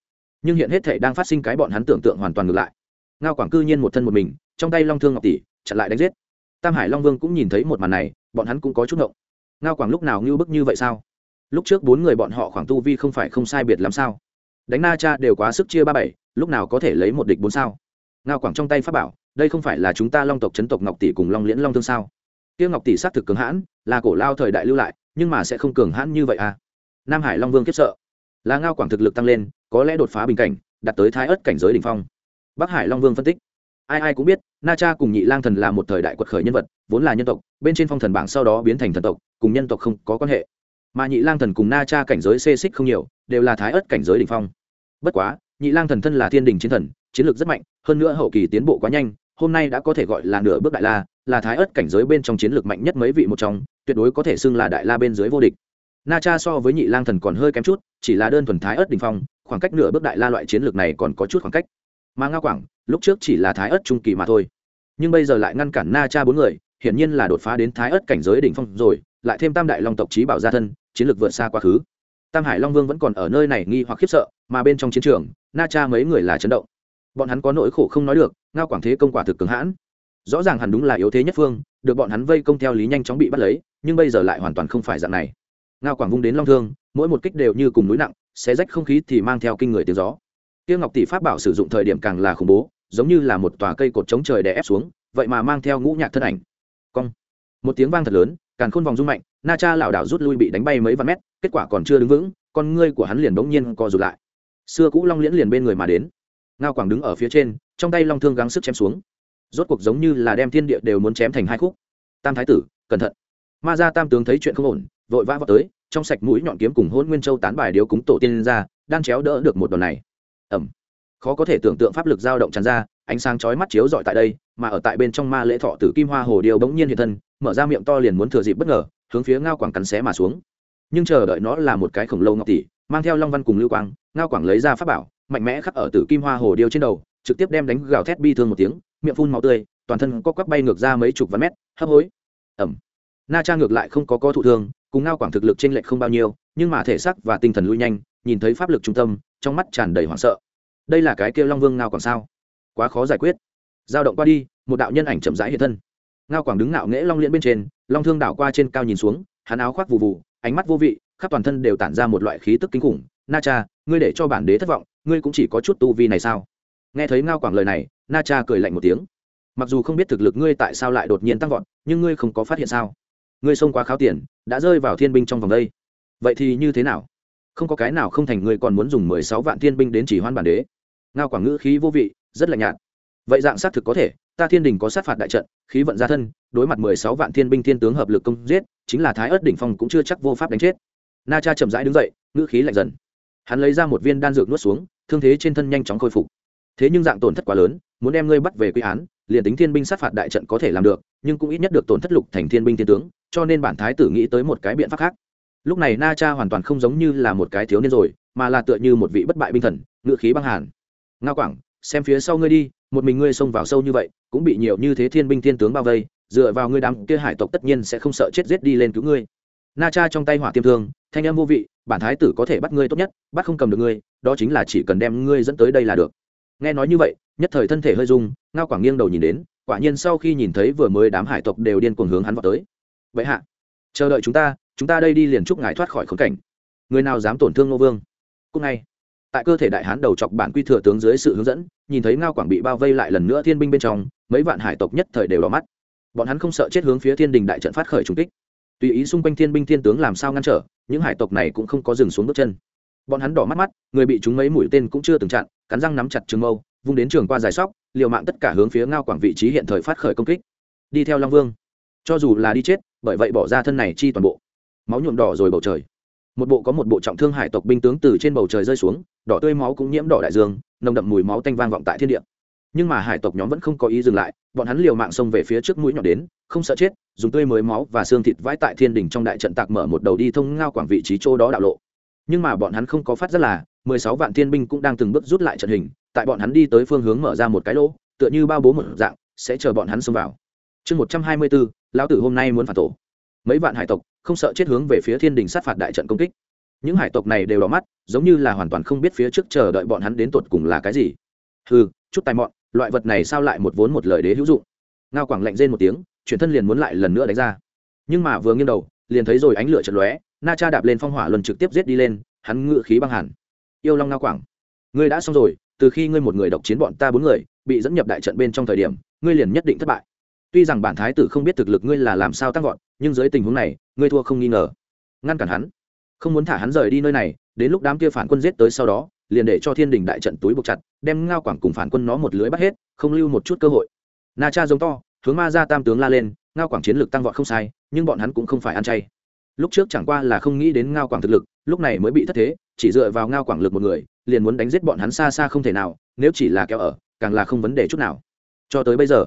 Nhưng hiện hết thể đang phát sinh cái bọn hắn tưởng tượng hoàn toàn ngược lại. Ngao quảng cư nhiên một thân một mình, trong tay long thương ngọc tỷ, chặn lại đánh giết. Tam hải long vương cũng nhìn thấy một màn này, bọn hắn cũng có chút ngộng ngao quảng lúc nào ngưu bức như vậy sao? Lúc trước bốn người bọn họ khoảng tu vi không phải không sai biệt làm sao? Đánh na cha đều quá sức chia ba bảy, lúc nào có thể lấy một địch bốn sao? Ngao quảng trong tay pháp bảo, đây không phải là chúng ta long tộc chấn tộc ngọc tỷ cùng long liễn long thương sao? Tiêu ngọc tỷ xác thực cường hãn, là cổ lao thời đại lưu lại, nhưng mà sẽ không cường hãn như vậy à? Nam hải long vương kiếp sợ. Là ngao quảng thực lực tăng lên, có lẽ đột phá bình cảnh, đạt tới thái ớt cảnh giới đ ỉ n h phong. Bắc hải long vương phân tích. Ai ai cũng biết, na cha cùng nhị lang thần là một thời đại quật khởi nhân vật, vốn là nhân tộc, bên trên phong thần bảng sau đó biến thành thần tộc cùng nhân tộc không có quan hệ. Mà nhị lang thần cùng na cha cảnh giới xê xích không nhiều, đều là thái ớt cảnh giới đ ỉ n h phong. Bất quá, nhị lang thần thân là thiên đình chiến thần, chiến lược rất mạnh, hơn nữa hậu kỳ tiến bộ quá nhanh, hôm nay đã có thể gọi là nửa bước đại la, là thái ớt cảnh giới bên trong chiến lược mạnh nhất mấy vị một trong, tuyệt đối có thể xưng là đại la bên dưới vô địch. Na cha so với nhị lang thần còn hơi kém chút, chỉ là đơn thuần thái ớt đình phong, khoảng cách nửa bước đại la loại chiến lược này còn có chút khoảng cách. Mà nga quảng, lúc trước chỉ là thái ớt trung kỳ mà thôi. Nhưng bây giờ lại ngăn cản na cha bốn người, hiển nhiên là đột phá đến thái ớt cảnh giới đỉnh phong rồi lại thêm tam đại long tộc trí bảo gia thân, chiến lược vượt xa quá khứ. Tam hải long vương vẫn còn ở nơi này nghi hoặc khiếp sợ, mà bên trong chiến trường, na cha mấy người là chấn động. Bọn hắn có nỗi khổ không nói được, ngao quảng thế công quả thực cường hãn. Rõ ràng hẳn đúng là yếu thế nhất phương, được bọn hắn vây công theo lý nhanh chóng bị bắt lấy, nhưng bây giờ lại hoàn toàn không phải dạng này. Ngao quảng vung đến long thương, mỗi một kích đều như cùng núi nặng, xé rách không khí thì mang theo kinh người tiếng gió. Tiêu ngọc tỷ pháp bảo sử dụng thời điểm càng là khủng bố, giống như là một tòa cây cột chống trời đè ép xuống, vậy mà mang theo ngũ nhạc thân ảnh. Cong. Một tiếng vang thật lớn càng khôn vòng rung mạnh, na cha lảo đảo rút lui bị đánh bay mấy vạn mét, kết quả còn chưa đứng vững, con ngươi của hắn liền bỗng nhiên co rụt lại. Xưa cũ long liễn liền bên người mà đến. Ngao quảng đứng ở phía trên, trong tay long thương gắng sức chém xuống. Rốt cuộc giống như là đem thiên địa đều muốn chém thành hai khúc. Tam thái tử, cẩn thận. Ma gia tam tướng thấy chuyện không ổn, vội vã vào tới, trong sạch mũi nhọn kiếm cùng hôn nguyên châu tán bài điếu cúng tổ tiên ra, đang chéo đỡ được một đòn này. Ẩm. Khó có thể tưởng tượng pháp lực dao động tràn ra, ánh sáng chói mắt chiếu dọi tại đây mà ở tại bên trong ma lễ thọ tử kim hoa hồ điêu bỗng nhiên hiện thân, mở ra miệng to liền muốn thừa dịp bất ngờ, hướng phía ngao quảng cắn xé mà xuống. Nhưng chờ đợi nó là một cái khổng lồ ngọc tỷ, mang theo long văn cùng lưu quang, ngao quảng lấy ra pháp bảo, mạnh mẽ khắc ở tử kim hoa hồ điêu trên đầu, trực tiếp đem đánh gào thét bi thương một tiếng, miệng phun máu tươi, toàn thân có quắc bay ngược ra mấy chục vạn mét, hấp hối. Ẩm na cha ngược lại không có có thụ thương, cùng ngao quảng thực lực t r ê n lệch không bao nhiêu, nhưng mà thể xác và tinh thần lui nhanh, nhìn thấy pháp lực trung tâm, trong mắt tràn đầy hoảng sợ. Đây là cái kêu long vương ngao quảng sao? Quá khó giải quyết giao động qua đi, một đạo nhân ảnh chậm rãi hiện thân. Ngao quảng đứng ngạo nghễ long liễn bên trên, long thương đảo qua trên cao nhìn xuống, hắn áo khoác vụ vụ ánh mắt vô vị, khắp toàn thân đều tản ra một loại khí tức kinh khủng. Na cha, ngươi để cho bản đế thất vọng, ngươi cũng chỉ có chút tu vi này sao? Nghe thấy ngao quảng lời này, na cha cười lạnh một tiếng. Mặc dù không biết thực lực ngươi tại sao lại đột nhiên tăng vọt, nhưng ngươi không có phát hiện sao? Ngươi xông quá kháo tiền, đã rơi vào thiên binh trong vòng đây. Vậy thì như thế nào? Không có cái nào không thành ngươi còn muốn dùng mười sáu vạn thiên binh đến chỉ hoan bản đế. Ngao quảng ngữ khí vô vị, rất lạnh nhạt vậy dạng xác thực có thể, ta thiên đình có sát phạt đại trận, khí vận gia thân, đối mặt mười sáu vạn thiên binh thiên tướng hợp lực công giết, chính là thái ớt đỉnh phong cũng chưa chắc vô pháp đánh chết. Na cha chậm rãi đứng dậy, ngữ khí lạnh dần. Hắn lấy ra một viên đan dược nuốt xuống, thương thế trên thân nhanh chóng khôi phục. Thế nhưng dạng tổn thất quá lớn, muốn đem ngươi bắt về quy án, liền tính thiên binh sát phạt đại trận có thể làm được, nhưng cũng ít nhất được tổn thất lục thành thiên binh thiên tướng, cho nên bản thái tử nghĩ tới một cái biện pháp khác. Lúc này na cha hoàn toàn không giống như là một cái thiếu niên rồi, mà là tựa như một vị bất bại binh thần ngự khí băng hàn. Nga quảng, xem phía sau ngươi đi một mình ngươi xông vào sâu như vậy, cũng bị nhiều như thế thiên binh thiên tướng bao vây, dựa vào ngươi đám kia hải tộc tất nhiên sẽ không sợ chết giết đi lên cứu ngươi. Na cha trong tay hỏa tiêm thương, thanh em vô vị, bản thái tử có thể bắt ngươi tốt nhất, bắt không cầm được ngươi, đó chính là chỉ cần đem ngươi dẫn tới đây là được. Nghe nói như vậy, nhất thời thân thể hơi rung, ngao quảng nghiêng đầu nhìn đến, quả nhiên sau khi nhìn thấy vừa mới đám hải tộc đều điên cuồng hướng hắn vào tới. Vậy hạ, chờ đợi chúng ta chúng ta đây đi liền chúc ngài thoát khỏi khốn cảnh. Người nào dám tổn thương ngô vương? Cúc ngay tại cơ thể đại hán đầu chọc bản quy thừa tướng dưới sự hướng dẫn, nhìn thấy ngao quảng bị bao vây lại lần nữa thiên binh bên trong, mấy vạn hải tộc nhất thời đều đỏ mắt. Bọn hắn không sợ chết hướng phía thiên đình đại trận phát khởi trung kích. Tùy ý xung quanh thiên binh thiên tướng làm sao ngăn trở, những hải tộc này cũng không có dừng xuống bước chân. Bọn hắn đỏ mắt mắt, người bị chúng mấy mũi tên cũng chưa từng chặn, cắn răng nắm chặt trường mâu, vung đến trường qua dài sóc, liều mạng tất cả hướng phía ngao quảng vị trí hiện thời phát khởi công kích. Đi theo long vương. Cho dù là đi chết, bởi vậy bỏ ra thân này chi toàn bộ. Máu nhuộm đỏ rồi bầu trời một bộ có một bộ trọng thương hải tộc binh tướng từ trên bầu trời rơi xuống, đỏ tươi máu cũng nhiễm đỏ đại dương, nồng đậm mùi máu tanh vang vọng tại thiên địa. Nhưng mà hải tộc nhóm vẫn không có ý dừng lại, bọn hắn liều mạng xông về phía trước mũi nhọn đến, không sợ chết, dùng tươi mới máu và xương thịt vãi tại thiên đình trong đại trận tạc mở một đầu đi thông ngao quảng vị trí chỗ đó đạo lộ. Nhưng mà bọn hắn không có phát rất là, mười sáu vạn thiên binh cũng đang từng bước rút lại trận hình, tại bọn hắn đi tới phương hướng mở ra một cái lỗ, tựa như bao bố một dạng, sẽ chờ bọn hắn xông vào. Chương một trăm hai mươi bốn lão tử hôm nay muốn phản tổ mấy vạn hải tộc không sợ chết hướng về phía thiên đình sát phạt đại trận công kích. Những hải tộc này đều đỏ mắt, giống như là hoàn toàn không biết phía trước chờ đợi bọn hắn đến tột cùng là cái gì. Hừ, chút tài mọn, loại vật này sao lại một vốn một lời đế hữu dụng? Ngao quảng lạnh rên một tiếng, chuyển thân liền muốn lại lần nữa đánh ra. Nhưng mà vừa nghiêng đầu, liền thấy rồi ánh lửa chật lóe, na cha đạp lên phong hỏa luân trực tiếp giết đi lên, hắn ngự khí băng hẳn yêu long ngao quảng, ngươi đã xong rồi, từ khi ngươi một người độc chiến bọn ta bốn người, bị dẫn nhập đại trận bên trong thời điểm, ngươi liền nhất định thất bại tuy rằng bản thái tử không biết thực lực ngươi là làm sao tăng vọt, nhưng dưới tình huống này, ngươi thua không nghi ngờ. Ngăn cản hắn. Không muốn thả hắn rời đi nơi này, đến lúc đám kia phản quân giết tới sau đó, liền để cho thiên đình đại trận túi buộc chặt, đem ngao quảng cùng phản quân nó một lưới bắt hết, không lưu một chút cơ hội. Na cha giống to, hướng ma ra tam tướng la lên, ngao quảng chiến lực tăng vọt không sai, nhưng bọn hắn cũng không phải ăn chay. Lúc trước chẳng qua là không nghĩ đến ngao quảng thực lực, lúc này mới bị thất thế, chỉ dựa vào ngao quảng lực một người, liền muốn đánh giết bọn hắn xa xa không thể nào, nếu chỉ là kéo ở, càng là không vấn đề chút nào. Cho tới bây giờ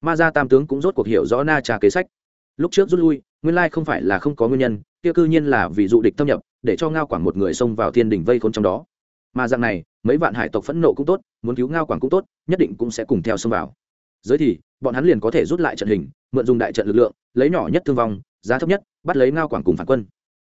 ma gia tam tướng cũng rốt cuộc hiểu rõ na trà kế sách. Lúc trước rút lui, nguyên lai không phải là không có nguyên nhân, kia cư nhiên là vì dụ địch thâm nhập, để cho ngao quảng một người xông vào thiên đình vây khốn trong đó. Mà dạng này, mấy vạn hải tộc phẫn nộ cũng tốt, muốn cứu ngao quảng cũng tốt, nhất định cũng sẽ cùng theo xông vào. Giới thì, bọn hắn liền có thể rút lại trận hình, mượn dùng đại trận lực lượng, lấy nhỏ nhất thương vong, giá thấp nhất, bắt lấy ngao quảng cùng phản quân.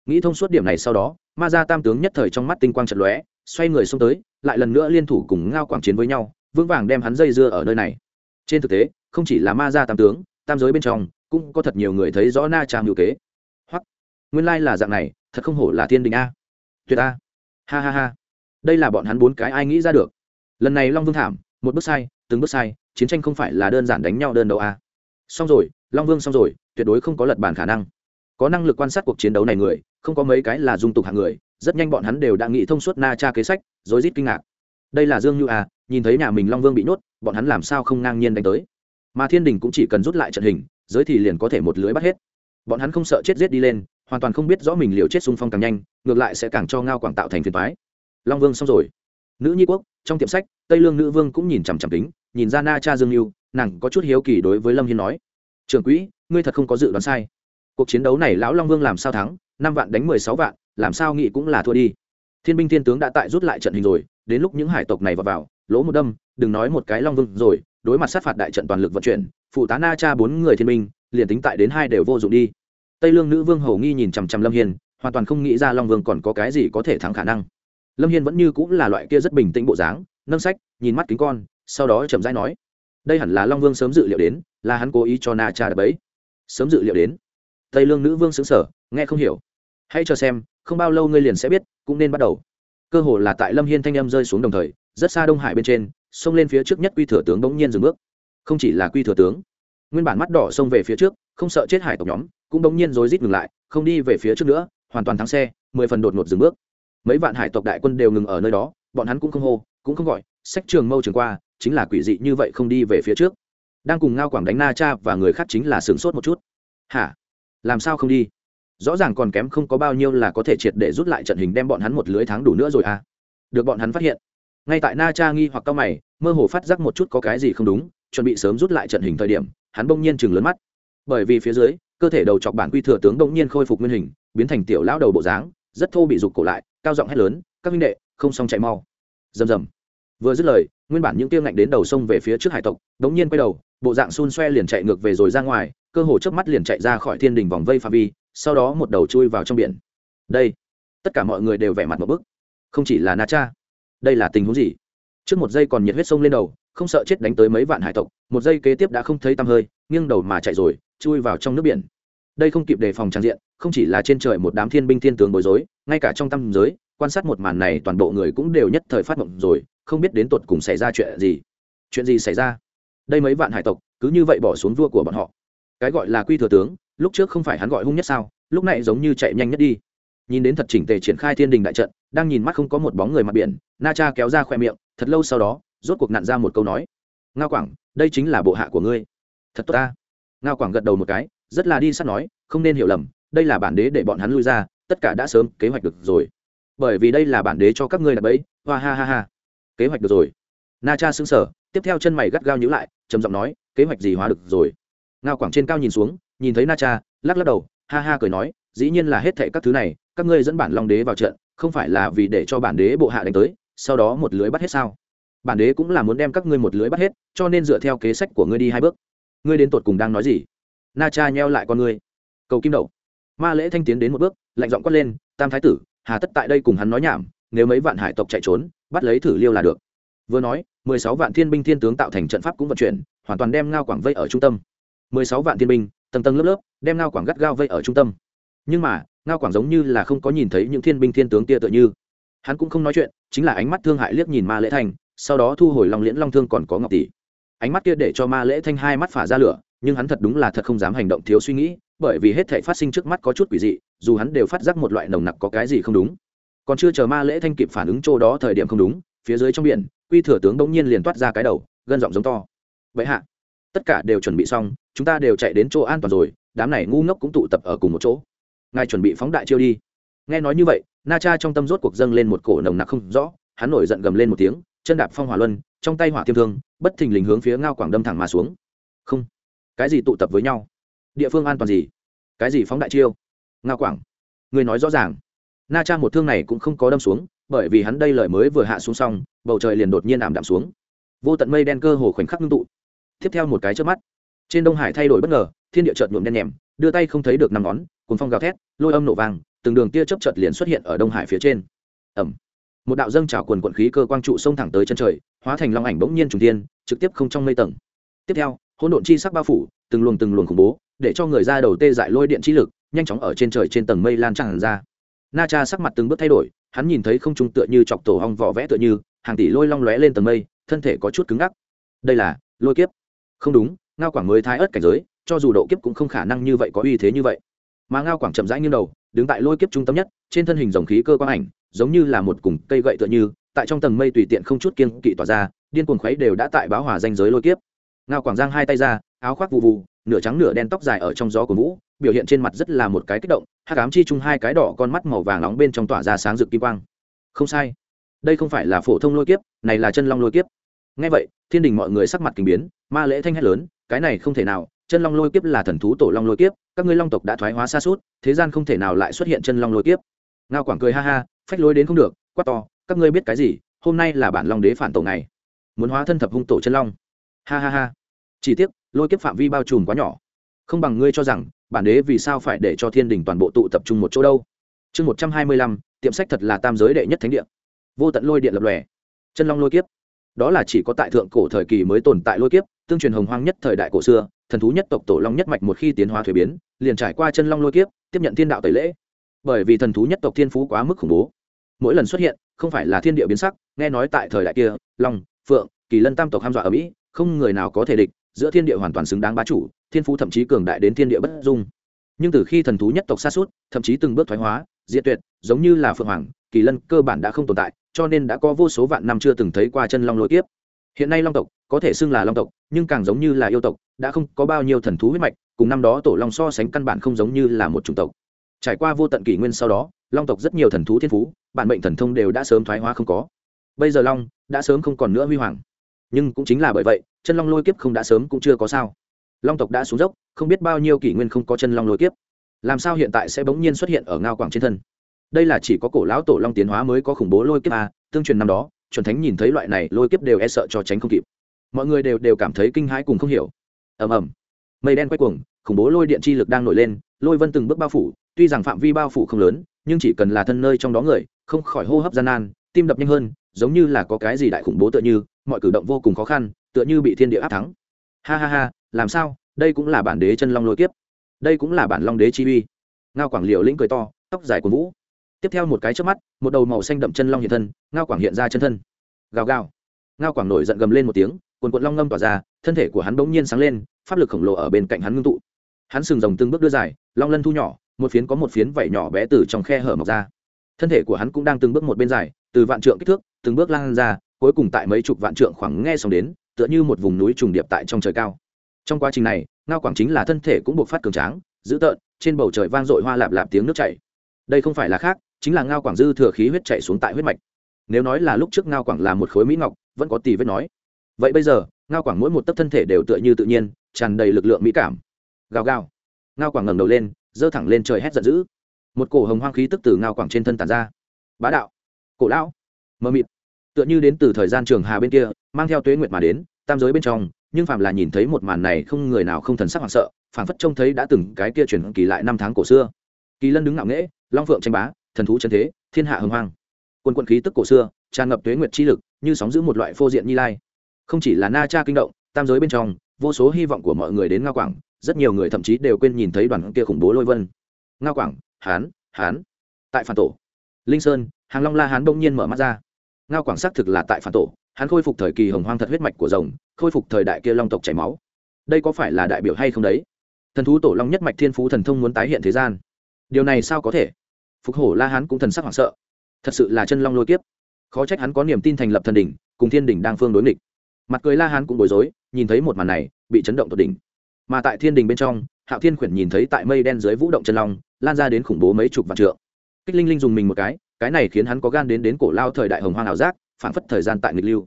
Nghĩ thông suốt điểm này sau đó, ma gia tam tướng nhất thời trong mắt tinh quang trận lóe, xoay người xông tới, lại lần nữa liên thủ cùng ngao quảng chiến với nhau, vững vàng đem hắn dây dưa ở nơi này. Trên thực tế không chỉ là ma gia tam tướng, tam giới bên trong, cũng có thật nhiều người thấy rõ na trà ngữ kế. Hoặc, nguyên lai là dạng này, thật không hổ là thiên đình a. Tuyệt a. Ha ha ha. Đây là bọn hắn bốn cái ai nghĩ ra được. Lần này long vương thảm, một bước sai, từng bước sai, chiến tranh không phải là đơn giản đánh nhau đơn đấu a. Xong rồi, long vương xong rồi, tuyệt đối không có lật bàn khả năng. Có năng lực quan sát cuộc chiến đấu này người, không có mấy cái là dung tục hạng người, rất nhanh bọn hắn đều đã nghĩ thông suốt na cha kế sách, rối rít kinh ngạc. Đây là dương như à nhìn thấy nhà mình long vương bị nhốt, bọn hắn làm sao không ngang nhiên đánh tới? Mà thiên đình cũng chỉ cần rút lại trận hình, giới thì liền có thể một lưới bắt hết. Bọn hắn không sợ chết giết đi lên, hoàn toàn không biết rõ mình liều chết xung phong càng nhanh, ngược lại sẽ càng cho ngao quảng tạo thành phiền thoái long vương xong rồi. Nữ nhi quốc, trong tiệm sách, tây lương nữ vương cũng nhìn chằm chằm tính nhìn ra na cha dương mưu nàng có chút hiếu kỳ đối với lâm hiên nói, trưởng quỹ, ngươi thật không có dự đoán sai. Cuộc chiến đấu này lão long vương làm sao thắng, năm vạn đánh mười sáu vạn, làm sao nghị cũng là thua đi. Thiên binh thiên tướng đã tại rút lại trận hình rồi, đến lúc những hải tộc này vào vào, lỗ một đâm, đừng nói một cái long vương rồi đối mặt sát phạt đại trận toàn lực vận chuyển phụ tá na cha bốn người thiên minh liền tính tại đến hai đều vô dụng đi. Tây lương nữ vương hầu nghi nhìn chằm chằm lâm hiên, hoàn toàn không nghĩ ra long vương còn có cái gì có thể thắng khả năng. Lâm hiên vẫn như cũng là loại kia rất bình tĩnh bộ dáng, nâng sách, nhìn mắt kính con, sau đó chậm rãi nói, đây hẳn là long vương sớm dự liệu đến, là hắn cố ý cho na cha đập ấy sớm dự liệu đến? Tây lương nữ vương xứng sở nghe không hiểu. Hãy cho xem, không bao lâu ngươi liền sẽ biết, cũng nên bắt đầu. Cơ hồ là tại lâm hiên thanh âm rơi xuống đồng thời, rất xa đông hải bên trên xông lên phía trước nhất quy thừa tướng bỗng nhiên dừng bước. Không chỉ là quy thừa tướng, nguyên bản mắt đỏ xông về phía trước, không sợ chết hải tộc nhóm, cũng bỗng nhiên rối rít ngừng lại, không đi về phía trước nữa, hoàn toàn thắng xe, mười phần đột ngột dừng bước. Mấy vạn hải tộc đại quân đều ngừng ở nơi đó, bọn hắn cũng không hô, cũng không gọi sách trường mâu trường qua, chính là quỷ dị như vậy không đi về phía trước. Đang cùng ngao quảng đánh na cha và người khác chính là sửng sốt một chút. Hả? Làm sao không đi? Rõ ràng còn kém không có bao nhiêu là có thể triệt để rút lại trận hình đem bọn hắn một lưới tháng đủ nữa rồi à? Được bọn hắn phát hiện ngay tại na cha nghi hoặc cao mày, mơ hồ phát giác một chút có cái gì không đúng, chuẩn bị sớm rút lại trận hình thời điểm, hắn bỗng nhiên chừng lớn mắt. Bởi vì phía dưới, cơ thể đầu chọc bản quy thừa tướng bỗng nhiên khôi phục nguyên hình, biến thành tiểu lão đầu bộ dáng, rất thô bị rụt cổ lại, cao giọng hét lớn, các minh đệ, không xong chạy mau. Rầm rầm. Vừa dứt lời, nguyên bản những tiêu ngạnh đến đầu sông về phía trước hải tộc đống nhiên quay đầu, bộ dạng xun xoe liền chạy ngược về rồi ra ngoài, cơ hồ trước mắt liền chạy ra khỏi thiên đình vòng vây pha vi, sau đó một đầu chui vào trong biển. Đây, tất cả mọi người đều vẻ mặt một bức. Không chỉ là na cha đây là tình huống gì? Trước một giây còn nhiệt huyết sông lên đầu, không sợ chết đánh tới mấy vạn hải tộc, một giây kế tiếp đã không thấy tăm hơi, nghiêng đầu mà chạy rồi, chui vào trong nước biển. Đây không kịp đề phòng trang diện, không chỉ là trên trời một đám thiên binh thiên tướng bối rối, ngay cả trong tâm giới, quan sát một màn này toàn bộ người cũng đều nhất thời phát mộng rồi, không biết đến tột cùng xảy ra chuyện gì. Chuyện gì xảy ra? Đây mấy vạn hải tộc, cứ như vậy bỏ xuống vua của bọn họ. Cái gọi là quy thừa tướng, lúc trước không phải hắn gọi hung nhất sao, lúc này giống như chạy nhanh nhất đi. Nhìn đến thật chỉnh tề triển khai thiên đình đại trận đang nhìn mắt không có một bóng người mặt biển, na cha kéo ra khoe miệng, thật lâu sau đó, rốt cuộc nặn ra một câu nói. Ngao quảng, đây chính là bộ hạ của ngươi. Thật tốt ta. Ngao quảng gật đầu một cái, rất là đi sắt nói, không nên hiểu lầm, đây là bản đế để bọn hắn lui ra, tất cả đã sớm kế hoạch được rồi. Bởi vì đây là bản đế cho các ngươi đặt bẫy, hoa ha ha ha. Kế hoạch được rồi. Na cha xứng sở tiếp theo chân mày gắt gao nhữ lại, trầm giọng nói, kế hoạch gì hóa được rồi. Ngao quảng trên cao nhìn xuống, nhìn thấy na cha, lắc lắc đầu, ha ha cười nói dĩ nhiên là hết thệ các thứ này, các ngươi dẫn bản long đế vào trận, không phải là vì để cho bản đế bộ hạ đánh tới, sau đó một lưới bắt hết sao? Bản đế cũng là muốn đem các ngươi một lưới bắt hết, cho nên dựa theo kế sách của ngươi đi hai bước. Ngươi đến tột cùng đang nói gì? Na cha nheo lại con ngươi. Cầu kim đậu ma lễ thanh tiến đến một bước, lạnh giọng quát lên, tam thái tử, hà tất tại đây cùng hắn nói nhảm, nếu mấy vạn hải tộc chạy trốn, bắt lấy thử liêu là được. Vừa nói, mười sáu vạn thiên binh thiên tướng tạo thành trận pháp cũng vận chuyển, hoàn toàn đem ngao quảng vây ở trung tâm. mười sáu vạn thiên binh, tầng tầng lớp lớp, đem ngao quảng gắt gao vây ở trung tâm nhưng mà, ngao quảng giống như là không có nhìn thấy những thiên binh thiên tướng tia tựa như. Hắn cũng không nói chuyện, chính là ánh mắt thương hại liếc nhìn ma lễ thanh, sau đó thu hồi lòng liễn long thương còn có ngọc tỷ. Ánh mắt kia để cho ma lễ thanh hai mắt phả ra lửa, nhưng hắn thật đúng là thật không dám hành động thiếu suy nghĩ, bởi vì hết thể phát sinh trước mắt có chút quỷ dị, dù hắn đều phát giác một loại nồng nặc có cái gì không đúng. Còn chưa chờ ma lễ thanh kịp phản ứng chỗ đó thời điểm không đúng, phía dưới trong biển, quy thừa tướng bỗng nhiên liền toát ra cái đầu, gân giọng giống to. Vậy hạ, tất cả đều chuẩn bị xong, chúng ta đều chạy đến chỗ an toàn rồi, đám này ngu ngốc cũng tụ tập ở cùng một chỗ ngài chuẩn bị phóng đại chiêu đi. Nghe nói như vậy, na cha trong tâm rốt cuộc dâng lên một cổ nồng nặc không rõ, hắn nổi giận gầm lên một tiếng, chân đạp phong hỏa luân, trong tay hỏa thiêm thương, bất thình lình hướng phía ngao quảng đâm thẳng mà xuống. Không, cái gì tụ tập với nhau? Địa phương an toàn gì? Cái gì phóng đại chiêu? Ngao quảng người nói rõ ràng. Na cha một thương này cũng không có đâm xuống, bởi vì hắn đây lời mới vừa hạ xuống xong, bầu trời liền đột nhiên ảm đạm xuống. Vô tận mây đen cơ hồ khoảnh khắc ngưng tụ. Tiếp theo một cái trước mắt, trên đông hải thay đổi bất ngờ, thiên địa chợt nhuộm đen nhèm đưa tay không thấy được năm ngón cùng phong gào thét, lôi âm nổ vàng từng đường tia chớp chợt liền xuất hiện ở đông hải phía trên. Ẩm một đạo dâng trào quần quận khí cơ quang trụ xông thẳng tới chân trời, hóa thành long ảnh bỗng nhiên trùng tiên trực tiếp không trong mây tầng. Tiếp theo, hỗn độn chi sắc bao phủ, từng luồng từng luồng khủng bố, để cho người ra đầu tê dại lôi điện chi lực, nhanh chóng ở trên trời trên tầng mây lan tràn ra. Na cha sắc mặt từng bước thay đổi, hắn nhìn thấy không trung tựa như chọc tổ hong vỏ vẽ tựa như, hàng tỷ lôi long lóe lên tầng mây, thân thể có chút cứng ngắc. Đây là lôi kiếp. Không đúng, ngao quảng mới thái ớt cảnh giới cho dù độ kiếp cũng không khả năng như vậy có uy thế như vậy. Mà ngao quảng chậm rãi như đầu, đứng tại lôi kiếp trung tâm nhất, trên thân hình dòng khí cơ quang ảnh, giống như là một cùng cây gậy tựa như, tại trong tầng mây tùy tiện không chút kiên kỵ tỏa ra, điên cuồng khuấy đều đã tại báo hòa danh giới lôi kiếp. Ngao quảng giang hai tay ra, áo khoác vụ vụ nửa trắng nửa đen tóc dài ở trong gió của vũ, biểu hiện trên mặt rất là một cái kích động, hắc ám chi chung hai cái đỏ con mắt màu vàng nóng bên trong tỏa ra sáng rực kim quang. Không sai. Đây không phải là phổ thông lôi kiếp, này là chân long lôi kiếp. Ngay vậy, thiên đình mọi người sắc mặt kinh biến, ma lễ thanh hét lớn, cái này không thể nào chân long lôi kiếp là thần thú tổ long lôi kiếp, các ngươi long tộc đã thoái hóa xa suốt, thế gian không thể nào lại xuất hiện chân long lôi kiếp. Ngao quảng cười ha ha, phách lối đến không được, quát to, các ngươi biết cái gì, hôm nay là bản long đế phản tổ này muốn hóa thân thập hung tổ chân long. Ha ha ha. Chỉ tiếc, lôi kiếp phạm vi bao trùm quá nhỏ. Không bằng ngươi cho rằng, bản đế vì sao phải để cho thiên đình toàn bộ tụ tập trung một chỗ đâu. Chương một trăm hai mươi lăm, tiệm sách thật là tam giới đệ nhất thánh địa. Vô tận lôi điện lập lòe. Chân long lôi kiếp. Đó là chỉ có tại thượng cổ thời kỳ mới tồn tại lôi kiếp, tương truyền hồng hoang nhất thời đại cổ xưa thần thú nhất tộc tổ long nhất mạch một khi tiến hóa thuế biến, liền trải qua chân long lôi kiếp, tiếp nhận thiên đạo tẩy lễ. Bởi vì thần thú nhất tộc thiên phú quá mức khủng bố. Mỗi lần xuất hiện, không phải là thiên địa biến sắc, nghe nói tại thời đại kia, long, phượng, kỳ lân tam tộc ham dọa ở mỹ, không người nào có thể địch, giữa thiên địa hoàn toàn xứng đáng bá chủ, thiên phú thậm chí cường đại đến thiên địa bất dung. Nhưng từ khi thần thú nhất tộc xa suốt thậm chí từng bước thoái hóa, diệt tuyệt, giống như là phượng hoàng, kỳ lân cơ bản đã không tồn tại, cho nên đã có vô số vạn năm chưa từng thấy qua chân long lôi kiếp. Hiện nay long tộc, có thể xưng là long tộc nhưng càng giống như là yêu tộc đã không có bao nhiêu thần thú huyết mạch cùng năm đó tổ long so sánh căn bản không giống như là một chủng tộc. Trải qua vô tận kỷ nguyên sau đó long tộc rất nhiều thần thú thiên phú bản mệnh thần thông đều đã sớm thoái hóa không có. Bây giờ long đã sớm không còn nữa huy hoàng. Nhưng cũng chính là bởi vậy chân long lôi kiếp không đã sớm cũng chưa có sao. Long tộc đã xuống dốc không biết bao nhiêu kỷ nguyên không có chân long lôi kiếp. Làm sao hiện tại sẽ bỗng nhiên xuất hiện ở ngao quảng trên thân? Đây là chỉ có cổ lão tổ long tiến hóa mới có khủng bố lôi kiếp à, tương truyền năm đó chuẩn thánh nhìn thấy loại này lôi kiếp đều e sợ cho tránh không kịp mọi người đều đều cảm thấy kinh hãi cùng không hiểu. Ầm ầm. Mây đen quay cuồng, khủng bố lôi điện chi lực đang nổi lên, lôi vân từng bước bao phủ, tuy rằng phạm vi bao phủ không lớn, nhưng chỉ cần là thân nơi trong đó người, không khỏi hô hấp gian nan, tim đập nhanh hơn, giống như là có cái gì đại khủng bố tựa như, mọi cử động vô cùng khó khăn, tựa như bị thiên địa áp thắng. Ha ha ha, làm sao? Đây cũng là bản đế chân long lôi kiếp. Đây cũng là bản long đế chi uy. Ngao quảng liều lĩnh cười to, tóc dài của vũ. Tiếp theo một cái trước mắt, một đầu màu xanh đậm chân long hiện thân, ngao quảng hiện ra chân thân. Gào gào ngao quảng nổi giận gầm lên một tiếng quần quận long ngâm tỏa ra, thân thể của hắn bỗng nhiên sáng lên, pháp lực khổng lồ ở bên cạnh hắn ngưng tụ. Hắn sừng rồng từng bước đưa dài, long lân thu nhỏ, một phiến có một phiến vảy nhỏ bé từ trong khe hở mọc ra. Thân thể của hắn cũng đang từng bước một bên dài, từ vạn trượng kích thước, từng bước lan ra, cuối cùng tại mấy chục vạn trượng khoảng nghe xong đến, tựa như một vùng núi trùng điệp tại trong trời cao. Trong quá trình này, ngao quảng chính là thân thể cũng buộc phát cường tráng, dữ tợn, trên bầu trời vang dội hoa lạp lạp tiếng nước chảy. Đây không phải là khác, chính là ngao quảng dư thừa khí huyết chảy xuống tại huyết mạch nếu nói là lúc trước ngao quảng là một khối mỹ ngọc, vẫn có tì vết nói. Vậy bây giờ, ngao quảng mỗi một tấc thân thể đều tựa như tự nhiên, tràn đầy lực lượng mỹ cảm. Gào gào. Ngao quảng ngẩng đầu lên, giơ thẳng lên trời hét giận dữ. Một cổ hồng hoang khí tức từ ngao quảng trên thân tàn ra. Bá đạo. Cổ lão. Mơ mịt. Tựa như đến từ thời gian trường hà bên kia, mang theo tuế nguyệt mà đến, tam giới bên trong, nhưng phàm là nhìn thấy một màn này không người nào không thần sắc hoảng sợ, phảng phất trông thấy đã từng cái kia chuyển kỳ lại năm tháng cổ xưa. Kỳ lân đứng ngạo nghễ, long phượng tranh bá, thần thú chân thế, thiên hạ hồng hoang quân quân khí tức cổ xưa, tràn ngập tuế nguyệt chi lực, như sóng giữ một loại phô diện như lai. Không chỉ là na cha kinh động, tam giới bên trong, vô số hy vọng của mọi người đến ngao quảng, rất nhiều người thậm chí đều quên nhìn thấy đoàn kia khủng bố lôi vân. Ngao quảng, hán hán. Tại phản tổ. Linh sơn, hàng long la hán đông nhiên mở mắt ra. Ngao quảng xác thực là tại phản tổ, hắn khôi phục thời kỳ hồng hoang thật huyết mạch của rồng, khôi phục thời đại kia long tộc chảy máu. Đây có phải là đại biểu hay không đấy? Thần thú tổ long nhất mạch thiên phú thần thông muốn tái hiện thế gian. Điều này sao có thể? Phục hổ la hán cũng thần sắc hoảng sợ thật sự là chân long lôi kiếp. Khó trách hắn có niềm tin thành lập thần đỉnh, cùng thiên đỉnh đang phương đối nghịch. Mặt cười la hán cũng bối rối, nhìn thấy một màn này, bị chấn động tột đỉnh. Mà tại thiên đình bên trong, hạo thiên khuyển nhìn thấy tại mây đen dưới vũ động chân long, lan ra đến khủng bố mấy chục vạn trượng. Kích linh linh dùng mình một cái cái này khiến hắn có gan đến đến cổ lao thời đại hồng hoang ảo giác phản phất thời gian tại nghịch lưu.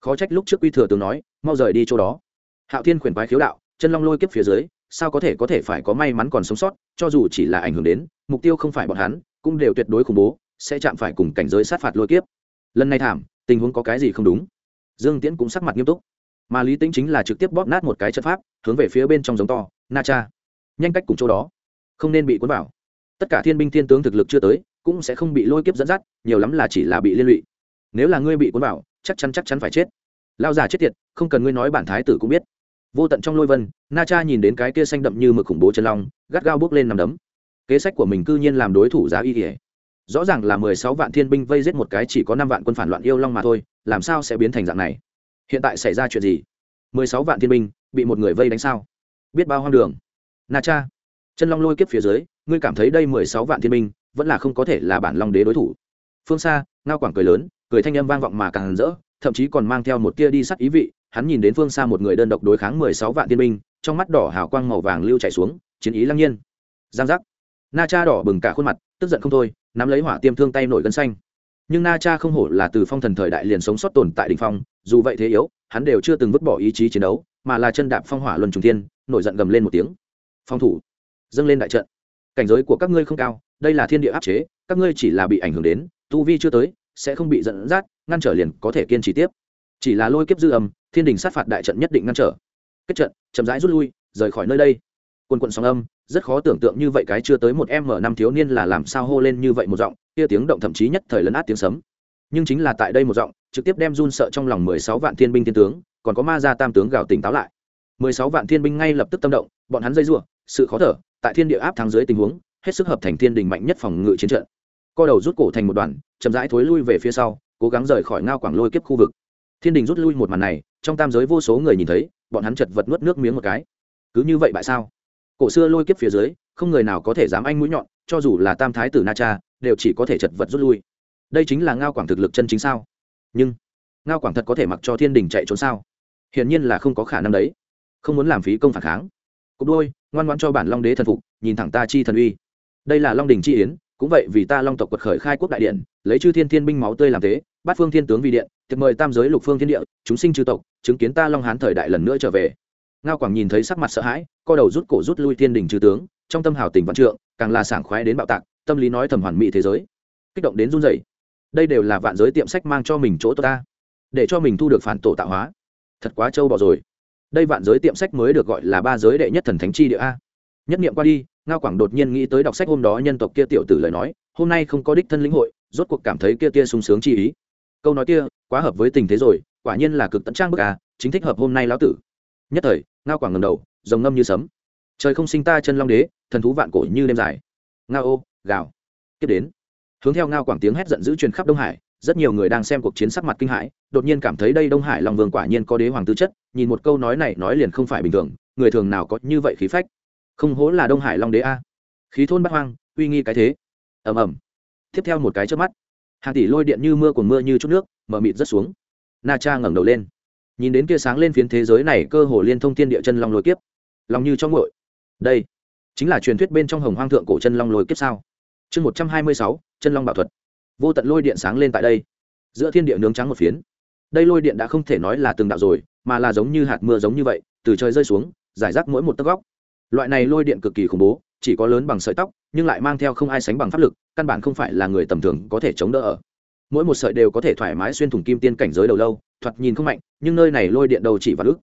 Khó trách lúc trước quy thừa tướng nói, mau rời đi chỗ đó. Hạo thiên khuyển quái khiếu đạo, chân long lôi kiếp phía dưới, sao có thể có thể phải có may mắn còn sống sót, cho dù chỉ là ảnh hưởng đến, mục tiêu không phải bọn hắn, cũng đều tuyệt đối khủng bố sẽ chạm phải cùng cảnh giới sát phạt lôi kiếp. Lần này thảm, tình huống có cái gì không đúng? Dương tiễn cũng sắc mặt nghiêm túc. Mà lý tính chính là trực tiếp bóp nát một cái trận pháp, hướng về phía bên trong giống to, na cha. Nhanh cách cùng chỗ đó. Không nên bị cuốn vào. Tất cả thiên binh thiên tướng thực lực chưa tới, cũng sẽ không bị lôi kiếp dẫn dắt, nhiều lắm là chỉ là bị liên lụy. Nếu là ngươi bị cuốn vào, chắc chắn chắc chắn phải chết. Lao già chết tiệt, không cần ngươi nói bản thái tử cũng biết. Vô tận trong lôi vân, na cha nhìn đến cái kia xanh đậm như mực khủng bố chân long, gắt gao bước lên nằm đấm. Kế sách của mình cư nhiên làm đối thủ giá y kỉa rõ ràng là mười sáu vạn thiên binh vây giết một cái chỉ có năm vạn quân phản loạn yêu long mà thôi, làm sao sẽ biến thành dạng này? Hiện tại xảy ra chuyện gì? mười sáu vạn thiên binh bị một người vây đánh sao? Biết bao hoang đường. Na cha, chân long lôi kiếp phía dưới, ngươi cảm thấy đây mười sáu vạn thiên binh vẫn là không có thể là bản long đế đối thủ. Phương xa ngao quảng cười lớn, cười thanh âm vang vọng mà càng rỡ, thậm chí còn mang theo một tia đi sắt ý vị, hắn nhìn đến phương xa một người đơn độc đối kháng mười sáu vạn thiên binh, trong mắt đỏ hào quang màu vàng lưu chảy xuống, chiến ý lăng nhiên. Giang giác na cha đỏ bừng cả khuôn mặt, tức giận không thôi, nắm lấy hỏa tiêm thương tay nổi gân xanh. Nhưng na cha không hổ là từ phong thần thời đại liền sống sót tồn tại đ ỉ n h phong, dù vậy thế yếu, hắn đều chưa từng vứt bỏ ý chí chiến đấu, mà là chân đạp phong hỏa luân trùng thiên, nổi giận gầm lên một tiếng. Phong thủ, dâng lên đại trận. Cảnh giới của các ngươi không cao, đây là thiên địa áp chế, các ngươi chỉ là bị ảnh hưởng đến, tu vi chưa tới, sẽ không bị dẫn dắt, ngăn trở liền có thể kiên trì tiếp. Chỉ là lôi kiếp dư âm, thiên đình sát phạt đại trận nhất định ngăn trở. Kết trận, chậm rãi rút lui, rời khỏi nơi đây. Quân quận sóng âm rất khó tưởng tượng như vậy cái chưa tới một m năm thiếu niên là làm sao hô lên như vậy một giọng, kia tiếng động thậm chí nhất thời lấn át tiếng sấm. Nhưng chính là tại đây một giọng, trực tiếp đem run sợ trong lòng mười sáu vạn thiên binh thiên tướng, còn có ma gia tam tướng gào tỉnh táo lại. mười sáu vạn thiên binh ngay lập tức tâm động, bọn hắn dây giụa sự khó thở, tại thiên địa áp thắng dưới tình huống, hết sức hợp thành thiên đình mạnh nhất phòng ngự chiến trận. Co đầu rút cổ thành một đoàn, chậm rãi thối lui về phía sau, cố gắng rời khỏi ngao quảng lôi kiếp khu vực. Thiên đình rút lui một màn này, trong tam giới vô số người nhìn thấy, bọn hắn chật vật nuốt nước miếng một cái. Cứ như vậy tại sao? Cổ xưa lôi kiếp phía dưới, không người nào có thể dám anh mũi nhọn, cho dù là tam thái tử na cha, đều chỉ có thể chật vật rút lui. Đây chính là ngao quảng thực lực chân chính sao? Nhưng, ngao quảng thật có thể mặc cho thiên đình chạy trốn sao? Hiển nhiên là không có khả năng đấy. Không muốn làm phí công phản kháng. Cục đôi, ngoan ngoan cho bản long đế thần phục, nhìn thẳng ta chi thần uy. Đây là long đình chi yến, cũng vậy vì ta long tộc quật khởi khai quốc đại điện, lấy chư thiên thiên binh máu tươi làm thế, bát phương thiên tướng vì điện thiệt mời tam giới lục phương thiên địa, chúng sinh chư tộc, chứng kiến ta long hán thời đại lần nữa trở về ngao quảng nhìn thấy sắc mặt sợ hãi, co đầu rút cổ rút lui thiên đình Trừ tướng, trong tâm hào tình văn trượng, càng là sảng khoái đến bạo tạc, tâm lý nói thầm hoàn mỹ thế giới. Kích động đến run rẩy. Đây đều là vạn giới tiệm sách mang cho mình chỗ tốt ta. Để cho mình thu được phản tổ tạo hóa. Thật quá trâu bỏ rồi. Đây vạn giới tiệm sách mới được gọi là ba giới đệ nhất thần thánh chi địa a. Nhất niệm qua đi, ngao quảng đột nhiên nghĩ tới đọc sách hôm đó nhân tộc kia tiểu tử lời nói, hôm nay không có đích thân lĩnh hội, rốt cuộc cảm thấy kia tia sung sướng chi ý. Câu nói kia, quá hợp với tình thế rồi, quả nhiên là cực tận trang bức à chính thích hợp hôm nay lão tử nhất thời, ngao quảng ngầm đầu, rồng ngâm như sấm. Trời không sinh ta chân long đế, thần thú vạn cổ như đêm dài. Ngao ô, gào. Tiếp đến, hướng theo ngao quảng tiếng hét giận dữ truyền khắp đông hải, rất nhiều người đang xem cuộc chiến sắc mặt kinh hãi, đột nhiên cảm thấy đây đông hải long vương quả nhiên có đế hoàng tư chất, nhìn một câu nói này nói liền không phải bình thường, người thường nào có như vậy khí phách. Không hố là đông hải long đế a. Khí thôn bắt hoang, uy nghi cái thế. Ầm ầm. Tiếp theo một cái trước mắt, hàng tỷ lôi điện như mưa của mưa như chút nước mờ mịt rất xuống. Na cha ngẩng đầu lên nhìn đến kia sáng lên phiến thế giới này cơ hồ liên thông thiên địa chân long lôi kiếp. Lòng như trong ngội đây chính là truyền thuyết bên trong hồng hoang thượng cổ chân long lôi kiếp sao? Chương một trăm hai mươi sáu, chân long bảo thuật. Vô tận lôi điện sáng lên tại đây. Giữa thiên địa nướng trắng một phiến. Đây lôi điện đã không thể nói là từng đạo rồi, mà là giống như hạt mưa giống như vậy, từ trời rơi xuống, giải rác mỗi một tấc góc. Loại này lôi điện cực kỳ khủng bố, chỉ có lớn bằng sợi tóc, nhưng lại mang theo không ai sánh bằng pháp lực, căn bản không phải là người tầm thường có thể chống đỡ ở mỗi một sợi đều có thể thoải mái xuyên thủng kim tiên cảnh giới đầu lâu, thoạt nhìn không mạnh, nhưng nơi này lôi điện đầu chỉ và ức.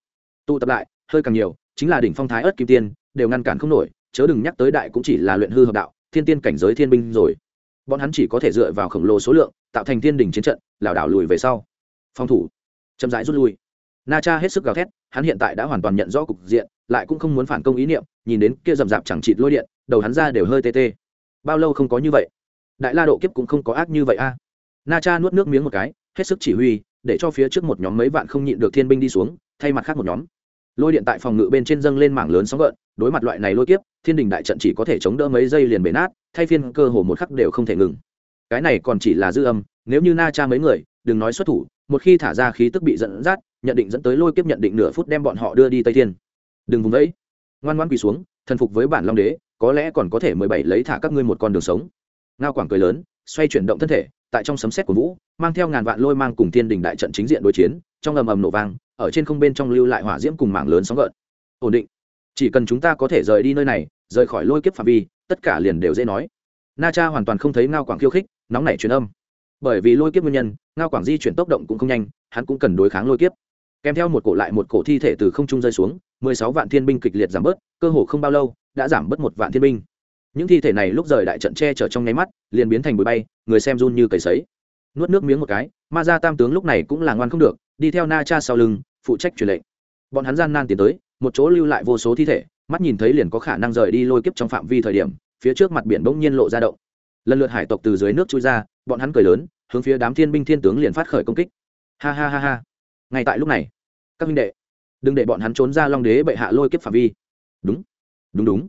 Tụ tập lại, hơi càng nhiều, chính là đỉnh phong thái ớt kim tiên, đều ngăn cản không nổi, chớ đừng nhắc tới đại cũng chỉ là luyện hư hợp đạo, thiên tiên cảnh giới thiên binh rồi. Bọn hắn chỉ có thể dựa vào khổng lồ số lượng, tạo thành thiên đỉnh chiến trận, lảo đảo lùi về sau. Phòng thủ, chậm rãi rút lui. Na cha hết sức gào thét, hắn hiện tại đã hoàn toàn nhận rõ cục diện, lại cũng không muốn phản công ý niệm, nhìn đến kia rầm rạp chẳng chịt lôi điện, đầu hắn ra đều hơi tê tê. Bao lâu không có như vậy? Đại la độ kiếp cũng không có ác như vậy a na cha nuốt nước miếng một cái, hết sức chỉ huy, để cho phía trước một nhóm mấy vạn không nhịn được thiên binh đi xuống, thay mặt khác một nhóm. Lôi điện tại phòng ngự bên trên dâng lên mảng lớn sóng gợn, đối mặt loại này lôi kiếp, thiên đình đại trận chỉ có thể chống đỡ mấy giây liền bể nát, thay phiên cơ hồ một khắc đều không thể ngừng. Cái này còn chỉ là dư âm, nếu như na cha mấy người, đừng nói xuất thủ, một khi thả ra khí tức bị dẫn dắt, nhận định dẫn tới lôi kiếp nhận định nửa phút đem bọn họ đưa đi tây thiên. Đừng vùng đấy ngoan ngoan quỳ xuống, thần phục với bản long đế, có lẽ còn có thể mười bảy lấy thả các ngươi một con đường sống. Ngao quảng cười lớn, xoay chuyển động thân thể tại trong sấm sét của vũ, mang theo ngàn vạn lôi mang cùng thiên đình đại trận chính diện đối chiến, trong ầm ầm nổ vang, ở trên không bên trong lưu lại hỏa diễm cùng mảng lớn sóng gợn. Ổn định. Chỉ cần chúng ta có thể rời đi nơi này, rời khỏi lôi kiếp phạm vi, tất cả liền đều dễ nói. Na cha hoàn toàn không thấy ngao quảng khiêu khích, nóng nảy truyền âm. Bởi vì lôi kiếp nguyên nhân, ngao quảng di chuyển tốc động cũng không nhanh, hắn cũng cần đối kháng lôi kiếp. Kèm theo một cổ lại một cổ thi thể từ không trung rơi xuống, mười sáu vạn thiên binh kịch liệt giảm bớt, cơ hồ không bao lâu, đã giảm bớt một vạn thiên binh những thi thể này lúc rời đại trận che chở trong nháy mắt, liền biến thành bụi bay, người xem run như cầy sấy. Nuốt nước miếng một cái, ma gia tam tướng lúc này cũng là ngoan không được, đi theo na cha sau lưng, phụ trách truyền lệnh. Bọn hắn gian nan tiến tới, một chỗ lưu lại vô số thi thể, mắt nhìn thấy liền có khả năng rời đi lôi kiếp trong phạm vi thời điểm, phía trước mặt biển bỗng nhiên lộ ra động. Lần lượt hải tộc từ dưới nước chui ra, bọn hắn cười lớn, hướng phía đám thiên binh thiên tướng liền phát khởi công kích. Ha ha ha ha. Ngay tại lúc này, các huynh đệ, đừng để bọn hắn trốn ra long đế bệ hạ lôi kiếp phạm vi. Đúng đúng đúng.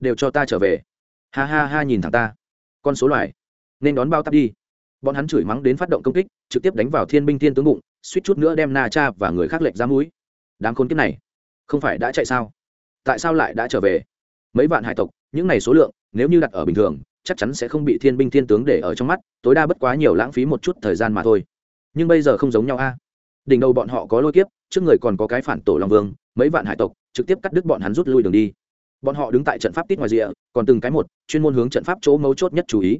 Đều cho ta trở về ha ha ha nhìn thẳng ta. Con số loài. Nên đón bao tắp đi. Bọn hắn chửi mắng đến phát động công kích, trực tiếp đánh vào thiên binh thiên tướng bụng, suýt chút nữa đem na cha và người khác lệnh ra mũi. Đám khốn kiếp này, không phải đã chạy sao? Tại sao lại đã trở về? Mấy vạn hải tộc, những này số lượng, nếu như đặt ở bình thường, chắc chắn sẽ không bị thiên binh thiên tướng để ở trong mắt, tối đa bất quá nhiều lãng phí một chút thời gian mà thôi. Nhưng bây giờ không giống nhau a. Đỉnh đầu bọn họ có lôi kiếp, trước người còn có cái phản tổ long vương, mấy vạn hải tộc, trực tiếp cắt đứt bọn hắn rút lui đường đi bọn họ đứng tại trận pháp tít ngoài rìa, còn từng cái một, chuyên môn hướng trận pháp chỗ mấu chốt nhất chú ý.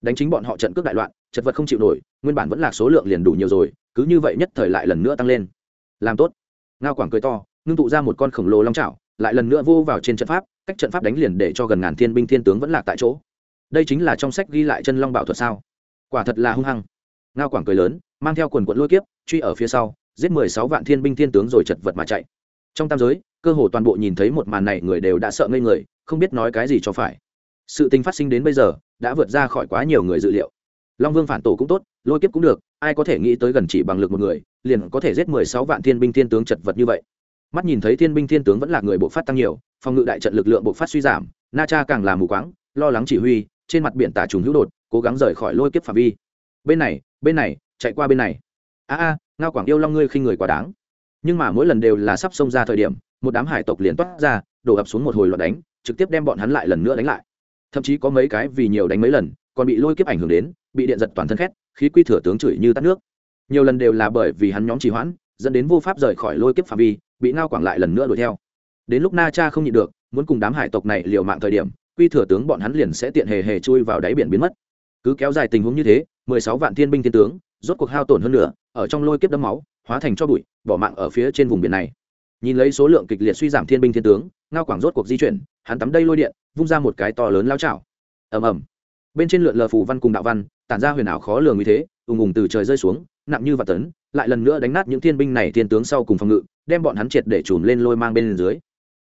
Đánh chính bọn họ trận cướp đại loạn, chật vật không chịu nổi, nguyên bản vẫn là số lượng liền đủ nhiều rồi, cứ như vậy nhất thời lại lần nữa tăng lên. Làm tốt. Ngao quảng cười to, ngưng tụ ra một con khổng lồ long trào lại lần nữa vô vào trên trận pháp, cách trận pháp đánh liền để cho gần ngàn thiên binh thiên tướng vẫn lạc tại chỗ. Đây chính là trong sách ghi lại chân long bảo thuật sao? Quả thật là hung hăng. Ngao quảng cười lớn, mang theo quần quận lôi kiếp, truy ở phía sau, giết mười sáu vạn thiên binh thiên tướng rồi chật vật mà chạy. Trong tam giới cơ hồ toàn bộ nhìn thấy một màn này người đều đã sợ ngây người, không biết nói cái gì cho phải. Sự tình phát sinh đến bây giờ, đã vượt ra khỏi quá nhiều người dự liệu. Long vương phản tổ cũng tốt, lôi kiếp cũng được, ai có thể nghĩ tới gần chỉ bằng lực một người, liền có thể giết mười sáu vạn thiên binh thiên tướng chật vật như vậy. Mắt nhìn thấy thiên binh thiên tướng vẫn là người bộ phát tăng nhiều, phòng ngự đại trận lực lượng bộ phát suy giảm, na cha càng làm mù quáng, lo lắng chỉ huy, trên mặt biển tả trùng hữu đột, cố gắng rời khỏi lôi kiếp phạm vi. Bên này bên này, chạy qua bên này. A a, ngao quảng yêu long ngươi khi người quá đáng. Nhưng mà mỗi lần đều là sắp xông ra thời điểm một đám hải tộc liền toát ra, đổ ập xuống một hồi loạt đánh, trực tiếp đem bọn hắn lại lần nữa đánh lại. Thậm chí có mấy cái vì nhiều đánh mấy lần, còn bị lôi kiếp ảnh hưởng đến, bị điện giật toàn thân khét, khí quy thừa tướng chửi như tắt nước. Nhiều lần đều là bởi vì hắn nhóm trì hoãn, dẫn đến vô pháp rời khỏi lôi kiếp phạm vi, bị ngao quảng lại lần nữa đuổi theo. Đến lúc na cha không nhịn được, muốn cùng đám hải tộc này liều mạng thời điểm, quy thừa tướng bọn hắn liền sẽ tiện hề hề chui vào đáy biển biến mất. Cứ kéo dài tình huống như thế, mười sáu vạn thiên binh thiên tướng, rốt cuộc hao tổn hơn nữa ở trong lôi kiếp đấm máu, hóa thành cho bụi, bỏ mạng ở phía trên vùng biển này nhìn lấy số lượng kịch liệt suy giảm thiên binh thiên tướng, ngao quảng rốt cuộc di chuyển, hắn tắm đây lôi điện, vung ra một cái to lớn lao chảo. Ầm ầm. Bên trên lượn lờ phù văn cùng đạo văn, tản ra huyền ảo khó lường như thế, ùng ùng từ trời rơi xuống, nặng như vạn tấn, lại lần nữa đánh nát những thiên binh này thiên tướng sau cùng phòng ngự, đem bọn hắn triệt để trùm lên lôi mang bên dưới.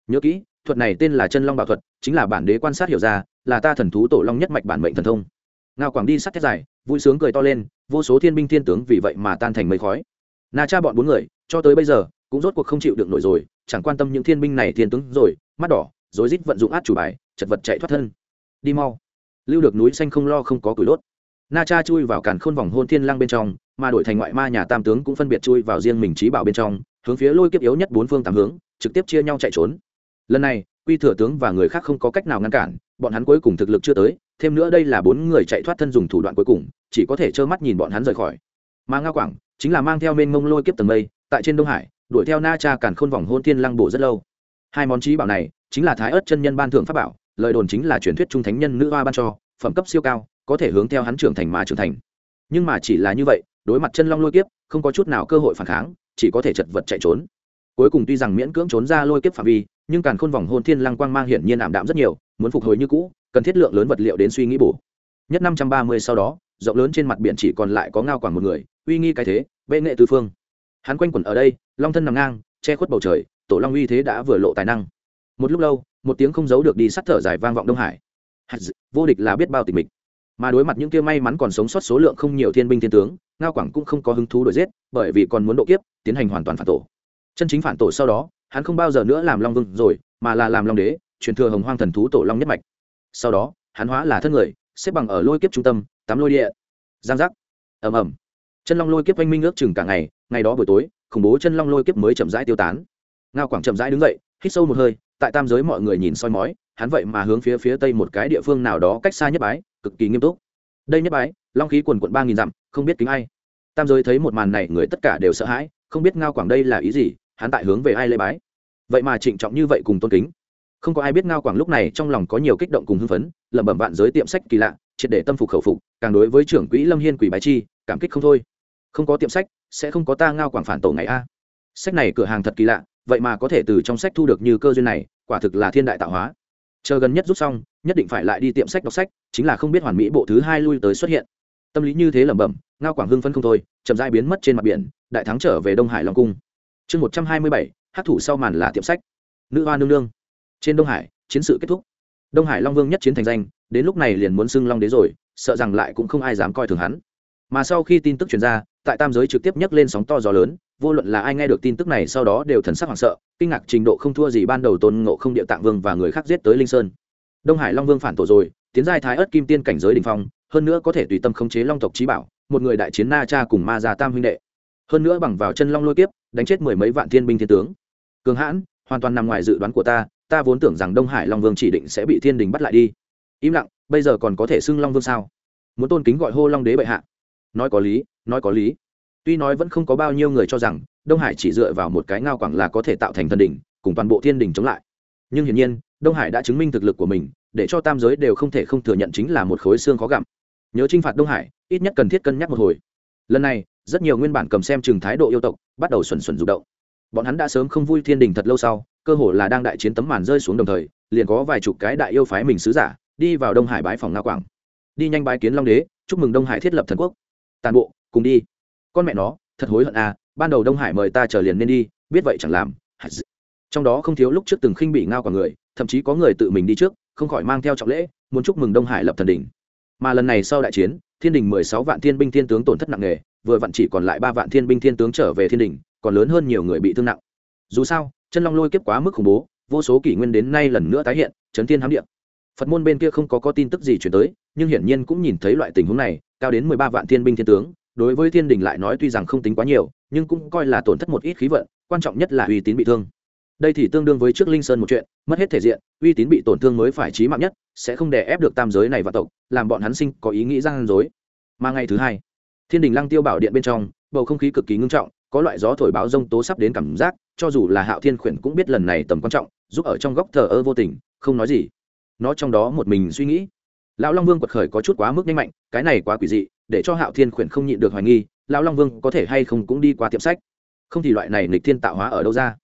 Nhớ kỹ, thuật này tên là chân long bảo thuật, chính là bản đế quan sát hiểu ra, là ta thần thú tổ long nhất mạch bản mệnh thần thông. Ngao quảng đi sắt thét dài, vui sướng cười to lên, vô số thiên binh thiên tướng vì vậy mà tan thành mây khói. Na cha bọn bốn người, cho tới bây giờ cũng rốt cuộc không chịu được nổi rồi, chẳng quan tâm những thiên binh này thiên tướng rồi, mắt đỏ, rối rít vận dụng át chủ bài, chật vật chạy thoát thân. Đi mau. Lưu được núi xanh không lo không có củi đốt. Na cha chui vào càn khôn vòng hôn thiên lăng bên trong, mà đổi thành ngoại ma nhà tam tướng cũng phân biệt chui vào riêng mình trí bảo bên trong, hướng phía lôi kiếp yếu nhất bốn phương tám hướng, trực tiếp chia nhau chạy trốn. Lần này, quy thừa tướng và người khác không có cách nào ngăn cản, bọn hắn cuối cùng thực lực chưa tới, thêm nữa đây là bốn người chạy thoát thân dùng thủ đoạn cuối cùng, chỉ có thể trơ mắt nhìn bọn hắn rời khỏi. Mà ngao quảng chính là mang theo mênh mông lôi kiếp tầng mây, tại trên đông hải đuổi theo na cha càn khôn vòng hôn thiên lăng bổ rất lâu. Hai món trí bảo này chính là thái ớt chân nhân ban thượng pháp bảo, lời đồn chính là truyền thuyết trung thánh nhân nữ hoa ban cho, phẩm cấp siêu cao, có thể hướng theo hắn trưởng thành mà trưởng thành. Nhưng mà chỉ là như vậy, đối mặt chân long lôi kiếp, không có chút nào cơ hội phản kháng, chỉ có thể chật vật chạy trốn. Cuối cùng tuy rằng miễn cưỡng trốn ra lôi kiếp phạm vi, nhưng càn khôn vòng hôn thiên lăng quang mang hiển nhiên ảm đạm rất nhiều, muốn phục hồi như cũ, cần thiết lượng lớn vật liệu đến suy nghĩ bổ. Nhất năm trăm ba mươi sau đó, rộng lớn trên mặt biển chỉ còn lại có ngao quảng một người, uy nghi cái thế, bệ nghệ tư phương hắn quanh quẩn ở đây, long thân nằm ngang, che khuất bầu trời, tổ long uy thế đã vừa lộ tài năng. Một lúc lâu, một tiếng không giấu được đi sắt thở dài vang vọng đông hải. Vô địch là biết bao tình mịch. Mà đối mặt những kia may mắn còn sống sót số lượng không nhiều thiên binh thiên tướng, ngao quảng cũng không có hứng thú đổi giết, bởi vì còn muốn độ kiếp, tiến hành hoàn toàn phản tổ. Chân chính phản tổ sau đó, hắn không bao giờ nữa làm long vương rồi, mà là làm long đế, truyền thừa hồng hoang thần thú tổ long nhất mạch. Sau đó, hắn hóa là thân người, xếp bằng ở lôi kiếp trung tâm tắm lôi địa. Giang giác. Ầm ầm chân long lôi kiếp oanh minh ước chừng cả ngày ngày đó buổi tối, khủng bố chân long lôi kiếp mới chậm rãi tiêu tán. Ngao quảng chậm rãi đứng dậy, hít sâu một hơi, tại tam giới mọi người nhìn soi mói, hắn vậy mà hướng phía phía tây một cái địa phương nào đó cách xa nhất bái, cực kỳ nghiêm túc. Đây nhất bái, long khí quần quận ba nghìn dặm, không biết kính ai. Tam giới thấy một màn này, người tất cả đều sợ hãi, không biết ngao quảng đây là ý gì, hắn tại hướng về ai lê bái. Vậy mà trịnh trọng như vậy cùng tôn kính. Không có ai biết ngao quảng lúc này trong lòng có nhiều kích động cùng hưng phấn, lẩm bẩm vạn giới tiệm sách kỳ lạ, triệt để tâm phục khẩu phục, càng đối với trưởng quỹ lâm hiên quỷ bái chi cảm kích không thôi. Không có tiệm sách, sẽ không có ta ngao quảng phản tổ ngày a. Sách này cửa hàng thật kỳ lạ, vậy mà có thể từ trong sách thu được như cơ duyên này, quả thực là thiên đại tạo hóa. Chờ gần nhất rút xong, nhất định phải lại đi tiệm sách đọc sách, chính là không biết hoàn mỹ bộ thứ hai lui tới xuất hiện. Tâm lý như thế lẩm bẩm, ngao quảng hưng phân không thôi, chậm dai biến mất trên mặt biển, đại thắng trở về đông hải long cung. Chương một trăm hai mươi bảy hát thủ sau màn là tiệm sách. Nữ hoa nương nương. Trên đông hải, chiến sự kết thúc. Đông hải long vương nhất chiến thành danh, đến lúc này liền muốn xưng long đế rồi, sợ rằng lại cũng không ai dám coi thường hắn mà sau khi tin tức truyền ra, tại tam giới trực tiếp nhấc lên sóng to gió lớn, vô luận là ai nghe được tin tức này sau đó đều thần sắc hoảng sợ, kinh ngạc trình độ không thua gì ban đầu tôn ngộ không, địa tạng vương và người khác giết tới linh sơn. Đông hải long vương phản tổ rồi, tiến giai thái ớt kim tiên cảnh giới đình phong, hơn nữa có thể tùy tâm khống chế long tộc trí bảo, một người đại chiến na cha cùng ma gia tam huynh đệ. Hơn nữa bằng vào chân long lôi kiếp, đánh chết mười mấy vạn thiên binh thiên tướng. Cường hãn, hoàn toàn nằm ngoài dự đoán của ta ta vốn tưởng rằng đông hải long vương chỉ định sẽ bị thiên đình bắt lại đi. Im lặng, bây giờ còn có thể xưng long vương sao? Muốn tôn kính gọi hô long đế bệ hạ nói có lý, nói có lý. Tuy nói vẫn không có bao nhiêu người cho rằng, đông hải chỉ dựa vào một cái ngao quảng là có thể tạo thành thần đỉnh, cùng toàn bộ thiên đình chống lại. Nhưng hiển nhiên, đông hải đã chứng minh thực lực của mình, để cho tam giới đều không thể không thừa nhận chính là một khối xương khó gặm. Nhớ t r i n h phạt đông hải, ít nhất cần thiết cân nhắc một hồi. Lần này, rất nhiều nguyên bản cầm xem chừng thái độ yêu tộc, bắt đầu xuẩn xuẩn rụ động. Bọn hắn đã sớm không vui thiên đình thật lâu sau, cơ hồ là đang đại chiến tấm màn rơi xuống đồng thời, liền có vài chục cái đại yêu phái mình sứ giả, đi vào đông hải bái phòng nga quảng. Đi nhanh bái kiến long đế, chúc mừng đông hải thiết lập thần quốc tàn bộ, cùng đi. Con mẹ nó, thật hối hận à ban đầu đông hải mời ta trở liền nên đi, biết vậy chẳng làm. Trong đó không thiếu lúc trước từng khinh bị ngao cả người, thậm chí có người tự mình đi trước, không khỏi mang theo trọng lễ, muốn chúc mừng đông hải lập thần đỉnh. Mà lần này sau đại chiến, thiên đình mười sáu vạn thiên binh thiên tướng tổn thất nặng nề, vừa vặn chỉ còn lại ba vạn thiên binh thiên tướng trở về thiên đình, còn lớn hơn nhiều người bị thương nặng. Dù sao, chân long lôi kiếp quá mức khủng bố, vô số kỷ nguyên đến nay lần nữa tái hiện, chấn thiên hám địa phật môn bên kia không có có tin tức gì chuyển tới, nhưng hiển nhiên cũng nhìn thấy loại tình huống này, cao đến mười ba vạn thiên binh thiên tướng, đối với thiên đình lại nói tuy rằng không tính quá nhiều, nhưng cũng coi là tổn thất một ít khí vận, quan trọng nhất là uy tín bị thương. Đây thì tương đương với trước linh sơn một chuyện, mất hết thể diện, uy tín bị tổn thương mới phải trí mạng nhất, sẽ không đè ép được tam giới này và tộc, làm bọn hắn sinh có ý nghĩ gian dối. Mà ngày thứ hai, thiên đình lăng tiêu bảo điện bên trong, bầu không khí cực kỳ ngưng trọng, có loại gió thổi báo rông tố sắp đến cảm giác, cho dù là hạo thiên khuyển cũng biết lần này tầm quan trọng, giúp ở trong góc thờ ơ vô tình, không nói gì nó trong đó một mình suy nghĩ. Lão long vương quật khởi có chút quá mức nhanh mạnh, cái này quá quỷ dị, để cho hạo thiên khuyển không nhịn được hoài nghi, lão long vương có thể hay không cũng đi qua tiệm sách? Không thì loại này nịch thiên tạo hóa ở đâu ra?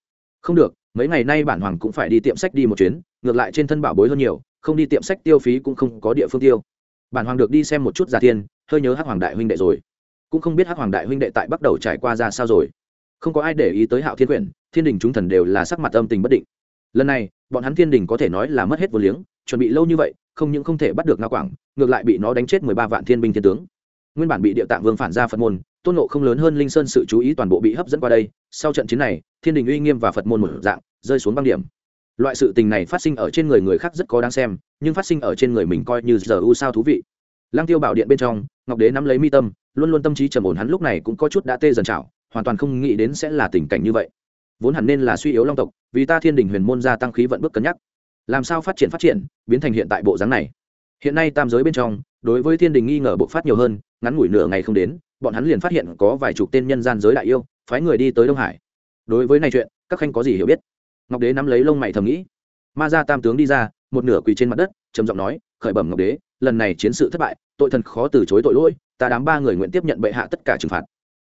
Không được, mấy ngày nay bản hoàng cũng phải đi tiệm sách đi một chuyến, ngược lại trên thân bảo bối hơn nhiều, không đi tiệm sách tiêu phí cũng không có địa phương tiêu. Bản hoàng được đi xem một chút giả thiên, hơi nhớ hắc hoàng đại huynh đệ rồi. Cũng không biết hắc hoàng đại huynh đệ tại bắt đầu trải qua ra sao rồi. Không có ai để ý tới hạo thiên quyển thiên đình chúng thần đều là sắc mặt âm tình bất định lần này, bọn hắn thiên đình có thể nói là mất hết vô liếng, chuẩn bị lâu như vậy, không những không thể bắt được nga quảng, ngược lại bị nó đánh chết mười ba vạn thiên binh thiên tướng. Nguyên bản bị địa tạng vương phản ra phật môn, tôn nộ không lớn hơn linh sơn sự chú ý toàn bộ bị hấp dẫn qua đây. Sau trận chiến này, thiên đình uy nghiêm và phật môn một dạng, rơi xuống băng điểm. Loại sự tình này phát sinh ở trên người người khác rất có đáng xem, nhưng phát sinh ở trên người mình coi như giờ u sao thú vị. Lang tiêu bảo điện bên trong, ngọc đế nắm lấy mi tâm, luôn luôn tâm trí trầm ổn, hắn lúc này cũng có chút đã tê dần chảo hoàn toàn không nghĩ đến sẽ là tình cảnh như vậy vốn hẳn nên là suy yếu long tộc, vì ta thiên đình huyền môn gia tăng khí vận bước cân nhắc. Làm sao phát triển phát triển, biến thành hiện tại bộ dáng này? Hiện nay tam giới bên trong, đối với thiên đình nghi ngờ bộc phát nhiều hơn, ngắn ngủi nửa ngày không đến, bọn hắn liền phát hiện có vài chục tên nhân gian giới đại yêu, phái người đi tới đông hải. Đối với này chuyện, các khanh có gì hiểu biết? Ngọc đế nắm lấy lông mày thầm nghĩ. Ma gia tam tướng đi ra, một nửa quỳ trên mặt đất, trầm giọng nói, khởi bẩm ngọc đế, lần này chiến sự thất bại, tội thần khó từ chối tội lỗi, ta đám ba người nguyện tiếp nhận bệ hạ tất cả trừng phạt.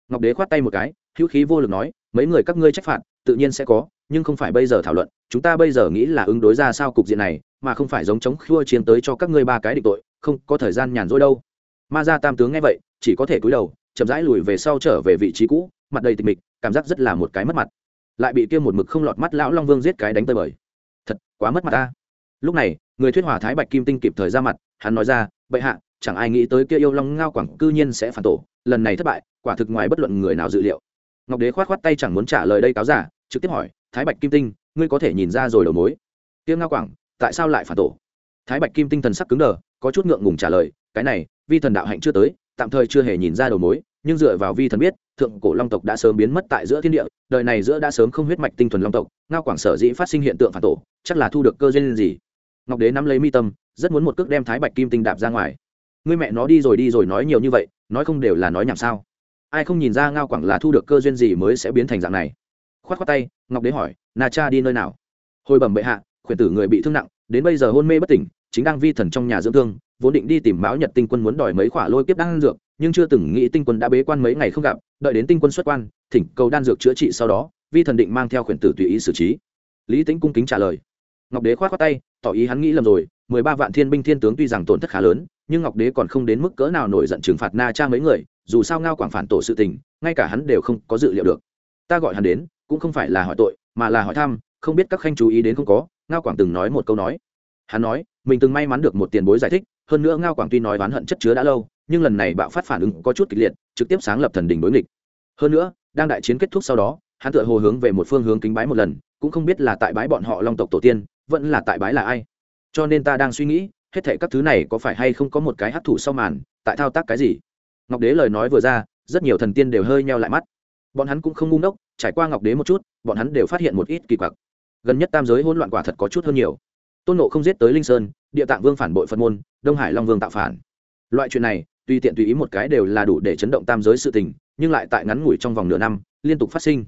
Ngọc đế khoát tay một cái, hữu khí vô lực nói, mấy người các ngươi trách phạt tự nhiên sẽ có, nhưng không phải bây giờ thảo luận, chúng ta bây giờ nghĩ là ứng đối ra sao cục diện này, mà không phải giống chống khua chiến tới cho các ngươi ba cái địch tội, không, có thời gian nhàn rỗi đâu. Ma gia tam tướng nghe vậy, chỉ có thể cúi đầu, chậm rãi lùi về sau trở về vị trí cũ, mặt đầy tịch mịch, cảm giác rất là một cái mất mặt. Lại bị kia một mực không lọt mắt lão long vương giết cái đánh tơi bời. Thật, quá mất mặt ta. Lúc này, người thuyết hòa thái bạch kim tinh kịp thời ra mặt, hắn nói ra, bệ hạ, chẳng ai nghĩ tới kia yêu long ngao quảng cư nhiên sẽ phản tổ, lần này thất bại, quả thực ngoài bất luận người nào dự liệu ngọc đế khoát khoát tay chẳng muốn trả lời đây cáo giả, trực tiếp hỏi, thái bạch kim tinh, ngươi có thể nhìn ra rồi đầu mối? Tiêu ngao quảng, tại sao lại phản tổ? Thái bạch kim tinh thần sắc cứng đờ, có chút ngượng ngùng trả lời, cái này, vi thần đạo hạnh chưa tới, tạm thời chưa hề nhìn ra đầu mối, nhưng dựa vào vi thần biết, thượng cổ long tộc đã sớm biến mất tại giữa thiên địa, đời này giữa đã sớm không huyết mạch tinh thuần long tộc. Ngao quảng sở dĩ phát sinh hiện tượng phản tổ, chắc là thu được cơ duyên gì? Ngọc đế nắm lấy mi tâm, rất muốn một cước đem thái bạch kim tinh đạp ra ngoài. Ngươi mẹ nó đi rồi đi rồi, nói nhiều như vậy, nói không đều là nói nhảm sao? Ai không nhìn ra ngao quảng là thu được cơ duyên gì mới sẽ biến thành dạng này? Khoát khoát tay, ngọc đế hỏi, na cha đi nơi nào? Hồi bẩm bệ hạ, khuyển tử người bị thương nặng, đến bây giờ hôn mê bất tỉnh, chính đang vi thần trong nhà dưỡng thương, vốn định đi tìm mão nhật tinh quân muốn đòi mấy khỏa lôi kiếp đan dược, nhưng chưa từng nghĩ tinh quân đã bế quan mấy ngày không gặp, đợi đến tinh quân xuất quan, thỉnh cầu đan dược chữa trị sau đó, vi thần định mang theo khuyển tử tùy ý xử trí. Lý tính cung kính trả lời. Ngọc đế k h o á t khoác tay, tỏ ý hắn nghĩ lầm rồi, mười ba vạn thiên binh thiên tướng tuy rằng tổn thất khá lớn, nhưng ngọc đế còn không đến mức cỡ nào nổi giận trừng phạt na cha mấy người dù sao ngao quảng phản tổ sự tình, ngay cả hắn đều không có dự liệu được. Ta gọi hắn đến, cũng không phải là hỏi tội, mà là hỏi thăm, không biết các khanh chú ý đến không có, ngao quảng từng nói một câu nói. Hắn nói, mình từng may mắn được một tiền bối giải thích, hơn nữa ngao quảng tuy nói oán hận chất chứa đã lâu, nhưng lần này bạo phát phản ứng có chút kịch liệt, trực tiếp sáng lập thần đình đối nghịch. Hơn nữa, đang đại chiến kết thúc sau đó, hắn tựa hồ hướng về một phương hướng kính bái một lần, cũng không biết là tại bái bọn họ long tộc tổ tiên, vẫn là tại bái là ai. Cho nên ta đang suy nghĩ, hết thệ các thứ này có phải hay không có một cái hấp thụ sau màn, tại thao tác cái gì? Ngọc đế lời nói vừa ra, rất nhiều thần tiên đều hơi nheo lại mắt. Bọn hắn cũng không ngu ngốc, trải qua ngọc đế một chút, bọn hắn đều phát hiện một ít kỳ quặc. Gần nhất tam giới hỗn loạn quả thật có chút hơn nhiều. Tôn nộ không giết tới linh sơn, địa tạng vương phản bội phật môn, đông hải long vương tạo phản. Loại chuyện này, tùy tiện tùy ý một cái đều là đủ để chấn động tam giới sự tình, nhưng lại tại ngắn ngủi trong vòng nửa năm, liên tục phát sinh.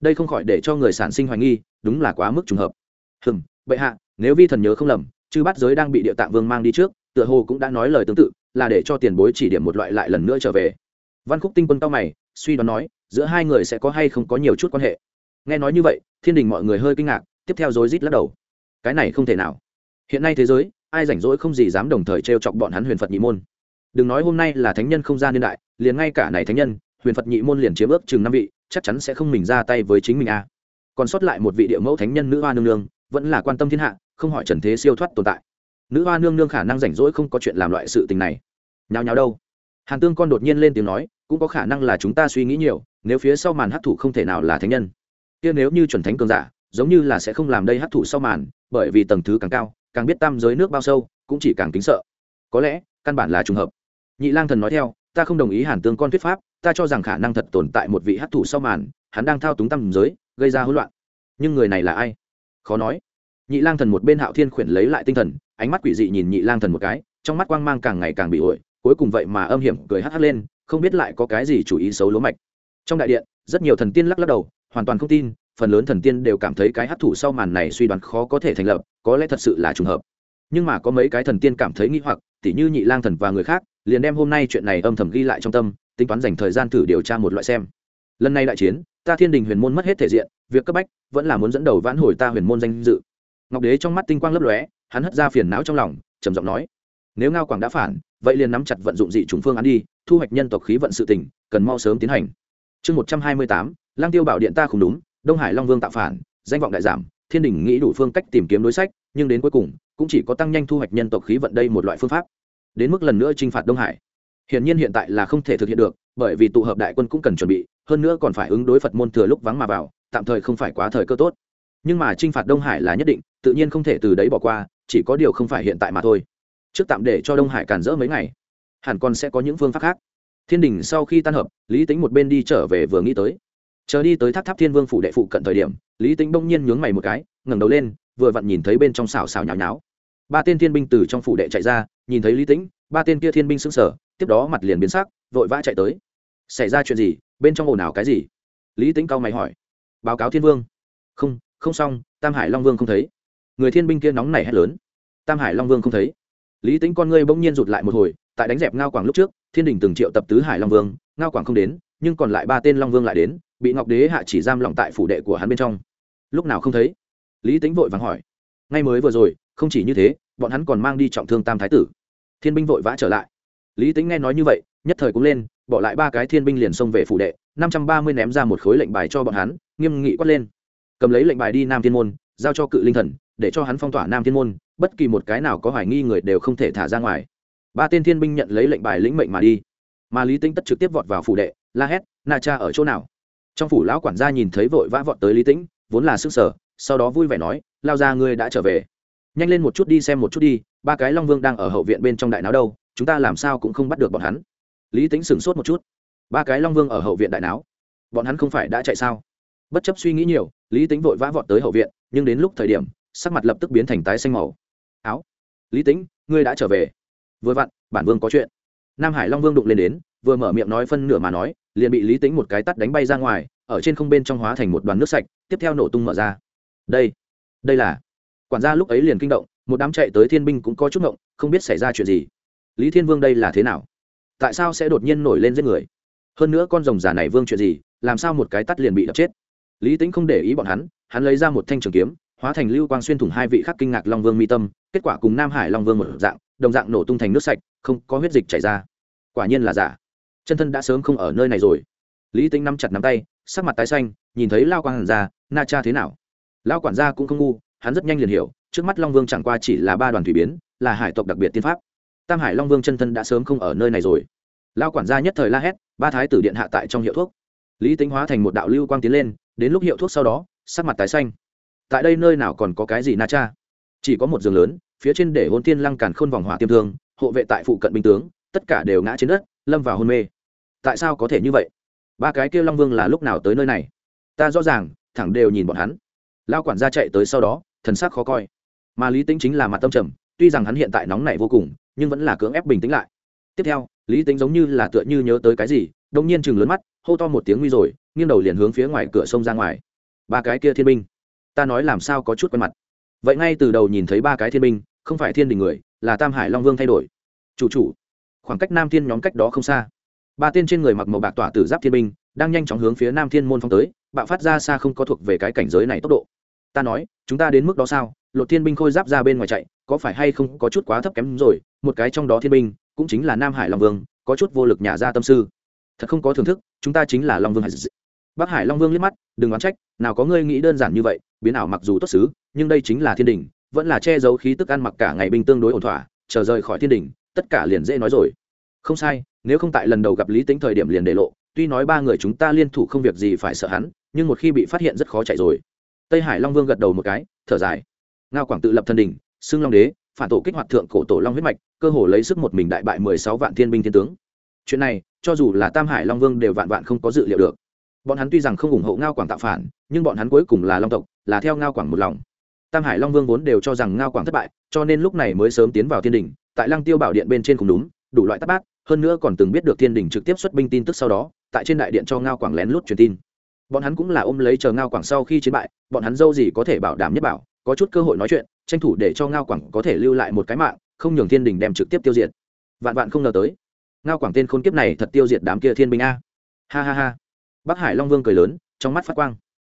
Đây không khỏi để cho người sản sinh hoài nghi, đúng là quá mức trùng hợp. Hừm, bệ hạ, nếu vi thần nhớ không lầm, chư bát giới đang bị địa tạng vương mang đi trước, tựa hồ cũng đã nói lời tương tự là để cho tiền bối chỉ điểm một loại lại lần nữa trở về. Văn khúc tinh quân cao mày, suy đoán nói, giữa hai người sẽ có hay không có nhiều chút quan hệ. Nghe nói như vậy, thiên đình mọi người hơi kinh ngạc, tiếp theo rối rít lắc đầu. Cái này không thể nào. Hiện nay thế giới, ai rảnh rỗi không gì dám đồng thời t chọc bọn hắn huyền phật nhị môn. Đừng nói hôm nay là thánh nhân không ra niên đại, liền ngay cả này thánh nhân, huyền phật nhị môn liền chiếm ước chừng năm vị, chắc chắn sẽ không mình ra tay với chính mình a còn sót lại một vị địa mẫu thánh nhân nữ hoa nương nương, vẫn là quan tâm thiên hạ, không hỏi trần thế siêu thoát tồn tại nữ hoa nương nương khả năng rảnh rỗi không có chuyện làm loại sự tình này. Nhào nhào đâu? Hàn tương con đột nhiên lên tiếng nói, cũng có khả năng là chúng ta suy nghĩ nhiều, nếu phía sau màn hát thủ không thể nào là thánh nhân. Kia nếu như chuẩn thánh cường giả, giống như là sẽ không làm đây hát thủ sau màn, bởi vì tầng thứ càng cao, càng biết tam giới nước bao sâu, cũng chỉ càng kính sợ. Có lẽ, căn bản là trùng hợp. Nhị lang thần nói theo, ta không đồng ý hàn tương con thuyết pháp, ta cho rằng khả năng thật tồn tại một vị hát thủ sau màn, hắn đang thao túng tam giới, gây ra hỗn loạn. Nhưng người này là ai? Khó nói. Nhị lang thần một bên hạo thiên khuyển lấy lại tinh thần ánh mắt quỷ dị nhìn nhị lang thần một cái, trong mắt quang mang càng ngày càng bị ổi cuối cùng vậy mà âm hiểm cười hắt hắt lên, không biết lại có cái gì chủ ý xấu lố mạch. Trong đại điện, rất nhiều thần tiên lắc lắc đầu, hoàn toàn không tin, phần lớn thần tiên đều cảm thấy cái hắc thủ sau màn này suy đoán khó có thể thành lập, có lẽ thật sự là trùng hợp. Nhưng mà có mấy cái thần tiên cảm thấy nghi hoặc, tỉ như nhị lang thần và người khác, liền đem hôm nay chuyện này âm thầm ghi lại trong tâm, tính toán dành thời gian thử điều tra một loại xem. Lần này đại chiến, ta thiên đình huyền môn mất hết thể diện, việc cấp bách, vẫn là muốn dẫn đầu vãn hồi ta huyền môn danh dự. Ngọc đế trong mắt tinh quang lấp lóe hắn hất ra phiền não trong lòng, trầm giọng nói, nếu ngao quảng đã phản, vậy liền nắm chặt vận dụng dị chủng phương án đi, thu hoạch nhân tộc khí vận sự tỉnh cần mau sớm tiến hành. Chương một trăm hai mươi tám lang tiêu bảo điện ta không đúng, đông hải long vương tạo phản, danh vọng đại giảm, thiên đình nghĩ đủ phương cách tìm kiếm đối sách, nhưng đến cuối cùng, cũng chỉ có tăng nhanh thu hoạch nhân tộc khí vận đây một loại phương pháp. Đến mức lần nữa t r i n h phạt đông hải. Hiển nhiên hiện tại là không thể thực hiện được, bởi vì tụ hợp đại quân cũng cần chuẩn bị, hơn nữa còn phải ứng đối phật môn thừa lúc vắng mà vào, tạm thời không phải quá thời cơ tốt. Nhưng mà t r i n h phạt đông hải là nhất định, tự nhiên không thể từ đấy bỏ qua chỉ có điều không phải hiện tại mà thôi. Trước tạm để cho đông hải cản rỡ mấy ngày, hẳn còn sẽ có những phương pháp khác. Thiên đình sau khi tan hợp, lý tính một bên đi trở về vừa nghĩ tới. Chờ đi tới tháp tháp thiên vương phủ đệ phụ cận thời điểm, lý tính bỗng nhiên nhướng mày một cái, ngẩng đầu lên, vừa vặn nhìn thấy bên trong xào xào nhào nháo. Ba tên thiên binh từ trong phủ đệ chạy ra, nhìn thấy lý tĩnh, ba tên kia thiên binh sững sờ, tiếp đó mặt liền biến sắc, vội vã chạy tới. Xảy ra chuyện gì? Bên trong ồn ào cái gì? Lý tĩnh cao mày hỏi. Báo cáo thiên vương. Không không xong, tam hải long vương không thấy người thiên binh kia nóng nảy hét lớn. Tam hải long vương không thấy. Lý tĩnh con ngươi bỗng nhiên rụt lại một hồi, tại đánh dẹp ngao quảng lúc trước, thiên đình từng triệu tập tứ hải long vương, ngao quảng không đến, nhưng còn lại ba tên long vương lại đến, bị ngọc đế hạ chỉ giam lỏng tại phủ đệ của hắn bên trong. Lúc nào không thấy? Lý tính vội vàng hỏi. Ngay mới vừa rồi, không chỉ như thế, bọn hắn còn mang đi trọng thương tam thái tử. Thiên binh vội vã trở lại. Lý tính nghe nói như vậy, nhất thời cũng lên, bỏ lại ba cái thiên binh liền xông về phủ đệ, năm trăm ba mươi ném ra một khối lệnh bài cho bọn hắn, nghiêm nghị quát lên. Cầm lấy lệnh bài đi nam thiên môn, giao cho cự linh thần để cho hắn phong tỏa nam thiên môn, bất kỳ một cái nào có hoài nghi người đều không thể thả ra ngoài. Ba tên thiên binh nhận lấy lệnh bài lĩnh mệnh mà đi. Mà lý tính tất trực tiếp vọt vào phủ đệ, la hét, na cha ở chỗ nào? Trong phủ lão quản gia nhìn thấy vội vã vọt tới lý tĩnh, vốn là sức sở, sau đó vui vẻ nói, lao ra ngươi đã trở về. Nhanh lên một chút đi xem một chút đi, ba cái long vương đang ở hậu viện bên trong đại náo đâu, chúng ta làm sao cũng không bắt được bọn hắn. Lý tính sửng sốt một chút. Ba cái long vương ở hậu viện đại náo? Bọn hắn không phải đã chạy sao? Bất chấp suy nghĩ nhiều, lý tính vội vã vọt tới hậu viện, nhưng đến lúc thời điểm sắc mặt lập tức biến thành tái xanh màu. Áo lý Tĩnh, ngươi đã trở về. Vừa vặn bản vương có chuyện. Nam hải long vương đụng lên đến vừa mở miệng nói phân nửa mà nói liền bị lý tính một cái tắt đánh bay ra ngoài ở trên không bên trong hóa thành một đoàn nước sạch tiếp theo nổ tung mở ra. Đây đây là quản gia lúc ấy liền kinh động một đám chạy tới thiên binh cũng có chút ngộng không biết xảy ra chuyện gì. Lý thiên vương đây là thế nào? Tại sao sẽ đột nhiên nổi lên giết người? Hơn nữa con rồng già này vương chuyện gì làm sao một cái tắt liền bị đập chết? Lý tính không để ý bọn hắn hắn lấy ra một thanh trường kiếm hóa thành lưu quang xuyên thủng hai vị khắc kinh ngạc long vương mi tâm, kết quả cùng nam hải long vương một dạng, đồng dạng nổ tung thành nước sạch, không có huyết dịch chảy ra. Quả nhiên là giả. Chân thân đã sớm không ở nơi này rồi. Lý tính nắm chặt nắm tay, sắc mặt tái xanh, nhìn thấy lao quang hàn ra, na cha thế nào? Lao quản gia cũng không ngu, hắn rất nhanh liền hiểu, trước mắt long vương chẳng qua chỉ là ba đoàn thủy biến, là hải tộc đặc biệt tiên pháp. Tam hải long vương chân thân đã sớm không ở nơi này rồi. Lao quản gia nhất thời la hét, ba thái tử điện hạ tại trong hiệu thuốc. Lý tính hóa thành một đạo lưu quang tiến lên, đến lúc hiệu thuốc sau đó, sắc mặt tái xanh tại đây nơi nào còn có cái gì na cha? Chỉ có một giường lớn, phía trên để hôn tiên lăng càn khôn vòng hỏa tiêm thương, hộ vệ tại phụ cận binh tướng, tất cả đều ngã trên đất, lâm vào hôn mê. Tại sao có thể như vậy? Ba cái kêu long vương là lúc nào tới nơi này? Ta rõ ràng, thẳng đều nhìn bọn hắn. Lao quản gia chạy tới sau đó, thần sắc khó coi. Mà lý tính chính là mặt tâm trầm, tuy rằng hắn hiện tại nóng nảy vô cùng, nhưng vẫn là cưỡng ép bình tĩnh lại. Tiếp theo, lý tính giống như là tựa như nhớ tới cái gì đông nhiên chừng lớn mắt, hô to một tiếng nguy rồi, nghiêng đầu liền hướng phía ngoài cửa sông ra ngoài. Ba cái kia thiên binh ta nói làm sao có chút quen mặt. Vậy ngay từ đầu nhìn thấy ba cái thiên binh, không phải thiên đình người, là tam hải long vương thay đổi. Chủ chủ, khoảng cách nam thiên nhóm cách đó không xa. Ba tên trên người mặc màu bạc tỏa tử giáp thiên binh, đang nhanh chóng hướng phía nam thiên môn phong tới, bạo phát ra xa không có thuộc về cái cảnh giới này tốc độ. Ta nói, chúng ta đến mức đó sao? Lột thiên binh khôi giáp ra bên ngoài chạy, có phải hay không có chút quá thấp kém rồi? Một cái trong đó thiên binh, cũng chính là nam hải long vương, có chút vô lực nhả ra tâm sư. Thật không có thưởng thức, chúng ta chính là long vương hải bắc hải long vương liếc mắt, đừng oán trách, nào có ngươi nghĩ đơn giản như vậy biến ảo mặc dù tốt xứ, nhưng đây chính là thiên đình vẫn là che giấu khí tức ăn mặc cả ngày bình tương đối ổn thỏa, chờ rời khỏi thiên đình tất cả liền dễ nói rồi. Không sai, nếu không tại lần đầu gặp lý tính thời điểm liền để lộ, tuy nói ba người chúng ta liên thủ không việc gì phải sợ hắn, nhưng một khi bị phát hiện rất khó chạy rồi. Tây hải long vương gật đầu một cái, thở dài. Ngao quảng tự lập thân đình xưng long đế, phản tổ kích hoạt thượng cổ tổ long huyết mạch, cơ hồ lấy sức một mình đại bại mười sáu vạn thiên binh thiên tướng. Chuyện này, cho dù là tam hải long vương đều vạn vạn không có dự liệu được bọn hắn tuy rằng không ủng hộ ngao quảng tạo phản nhưng bọn hắn cuối cùng là long tộc là theo ngao quảng một lòng. Tam hải long vương vốn đều cho rằng ngao quảng thất bại cho nên lúc này mới sớm tiến vào thiên đình tại lăng tiêu bảo điện bên trên cùng đúng đủ loại tắc bác, hơn nữa còn từng biết được thiên đình trực tiếp xuất binh tin tức sau đó tại trên đại điện cho ngao quảng lén lút truyền tin. Bọn hắn cũng là ôm lấy chờ ngao quảng sau khi chiến bại bọn hắn dâu gì có thể bảo đảm nhất bảo có chút cơ hội nói chuyện tranh thủ để cho ngao quảng có thể lưu lại một cái mạng không nhường thiên đình đem trực tiếp tiêu diệt. Vạn vạn không ngờ tới. Ngao quảng tên khôn kiếp này thật tiêu diệt đám kia thiên binh a. Ha ha ha bắc hải long vương cười lớn, trong mắt phát quang.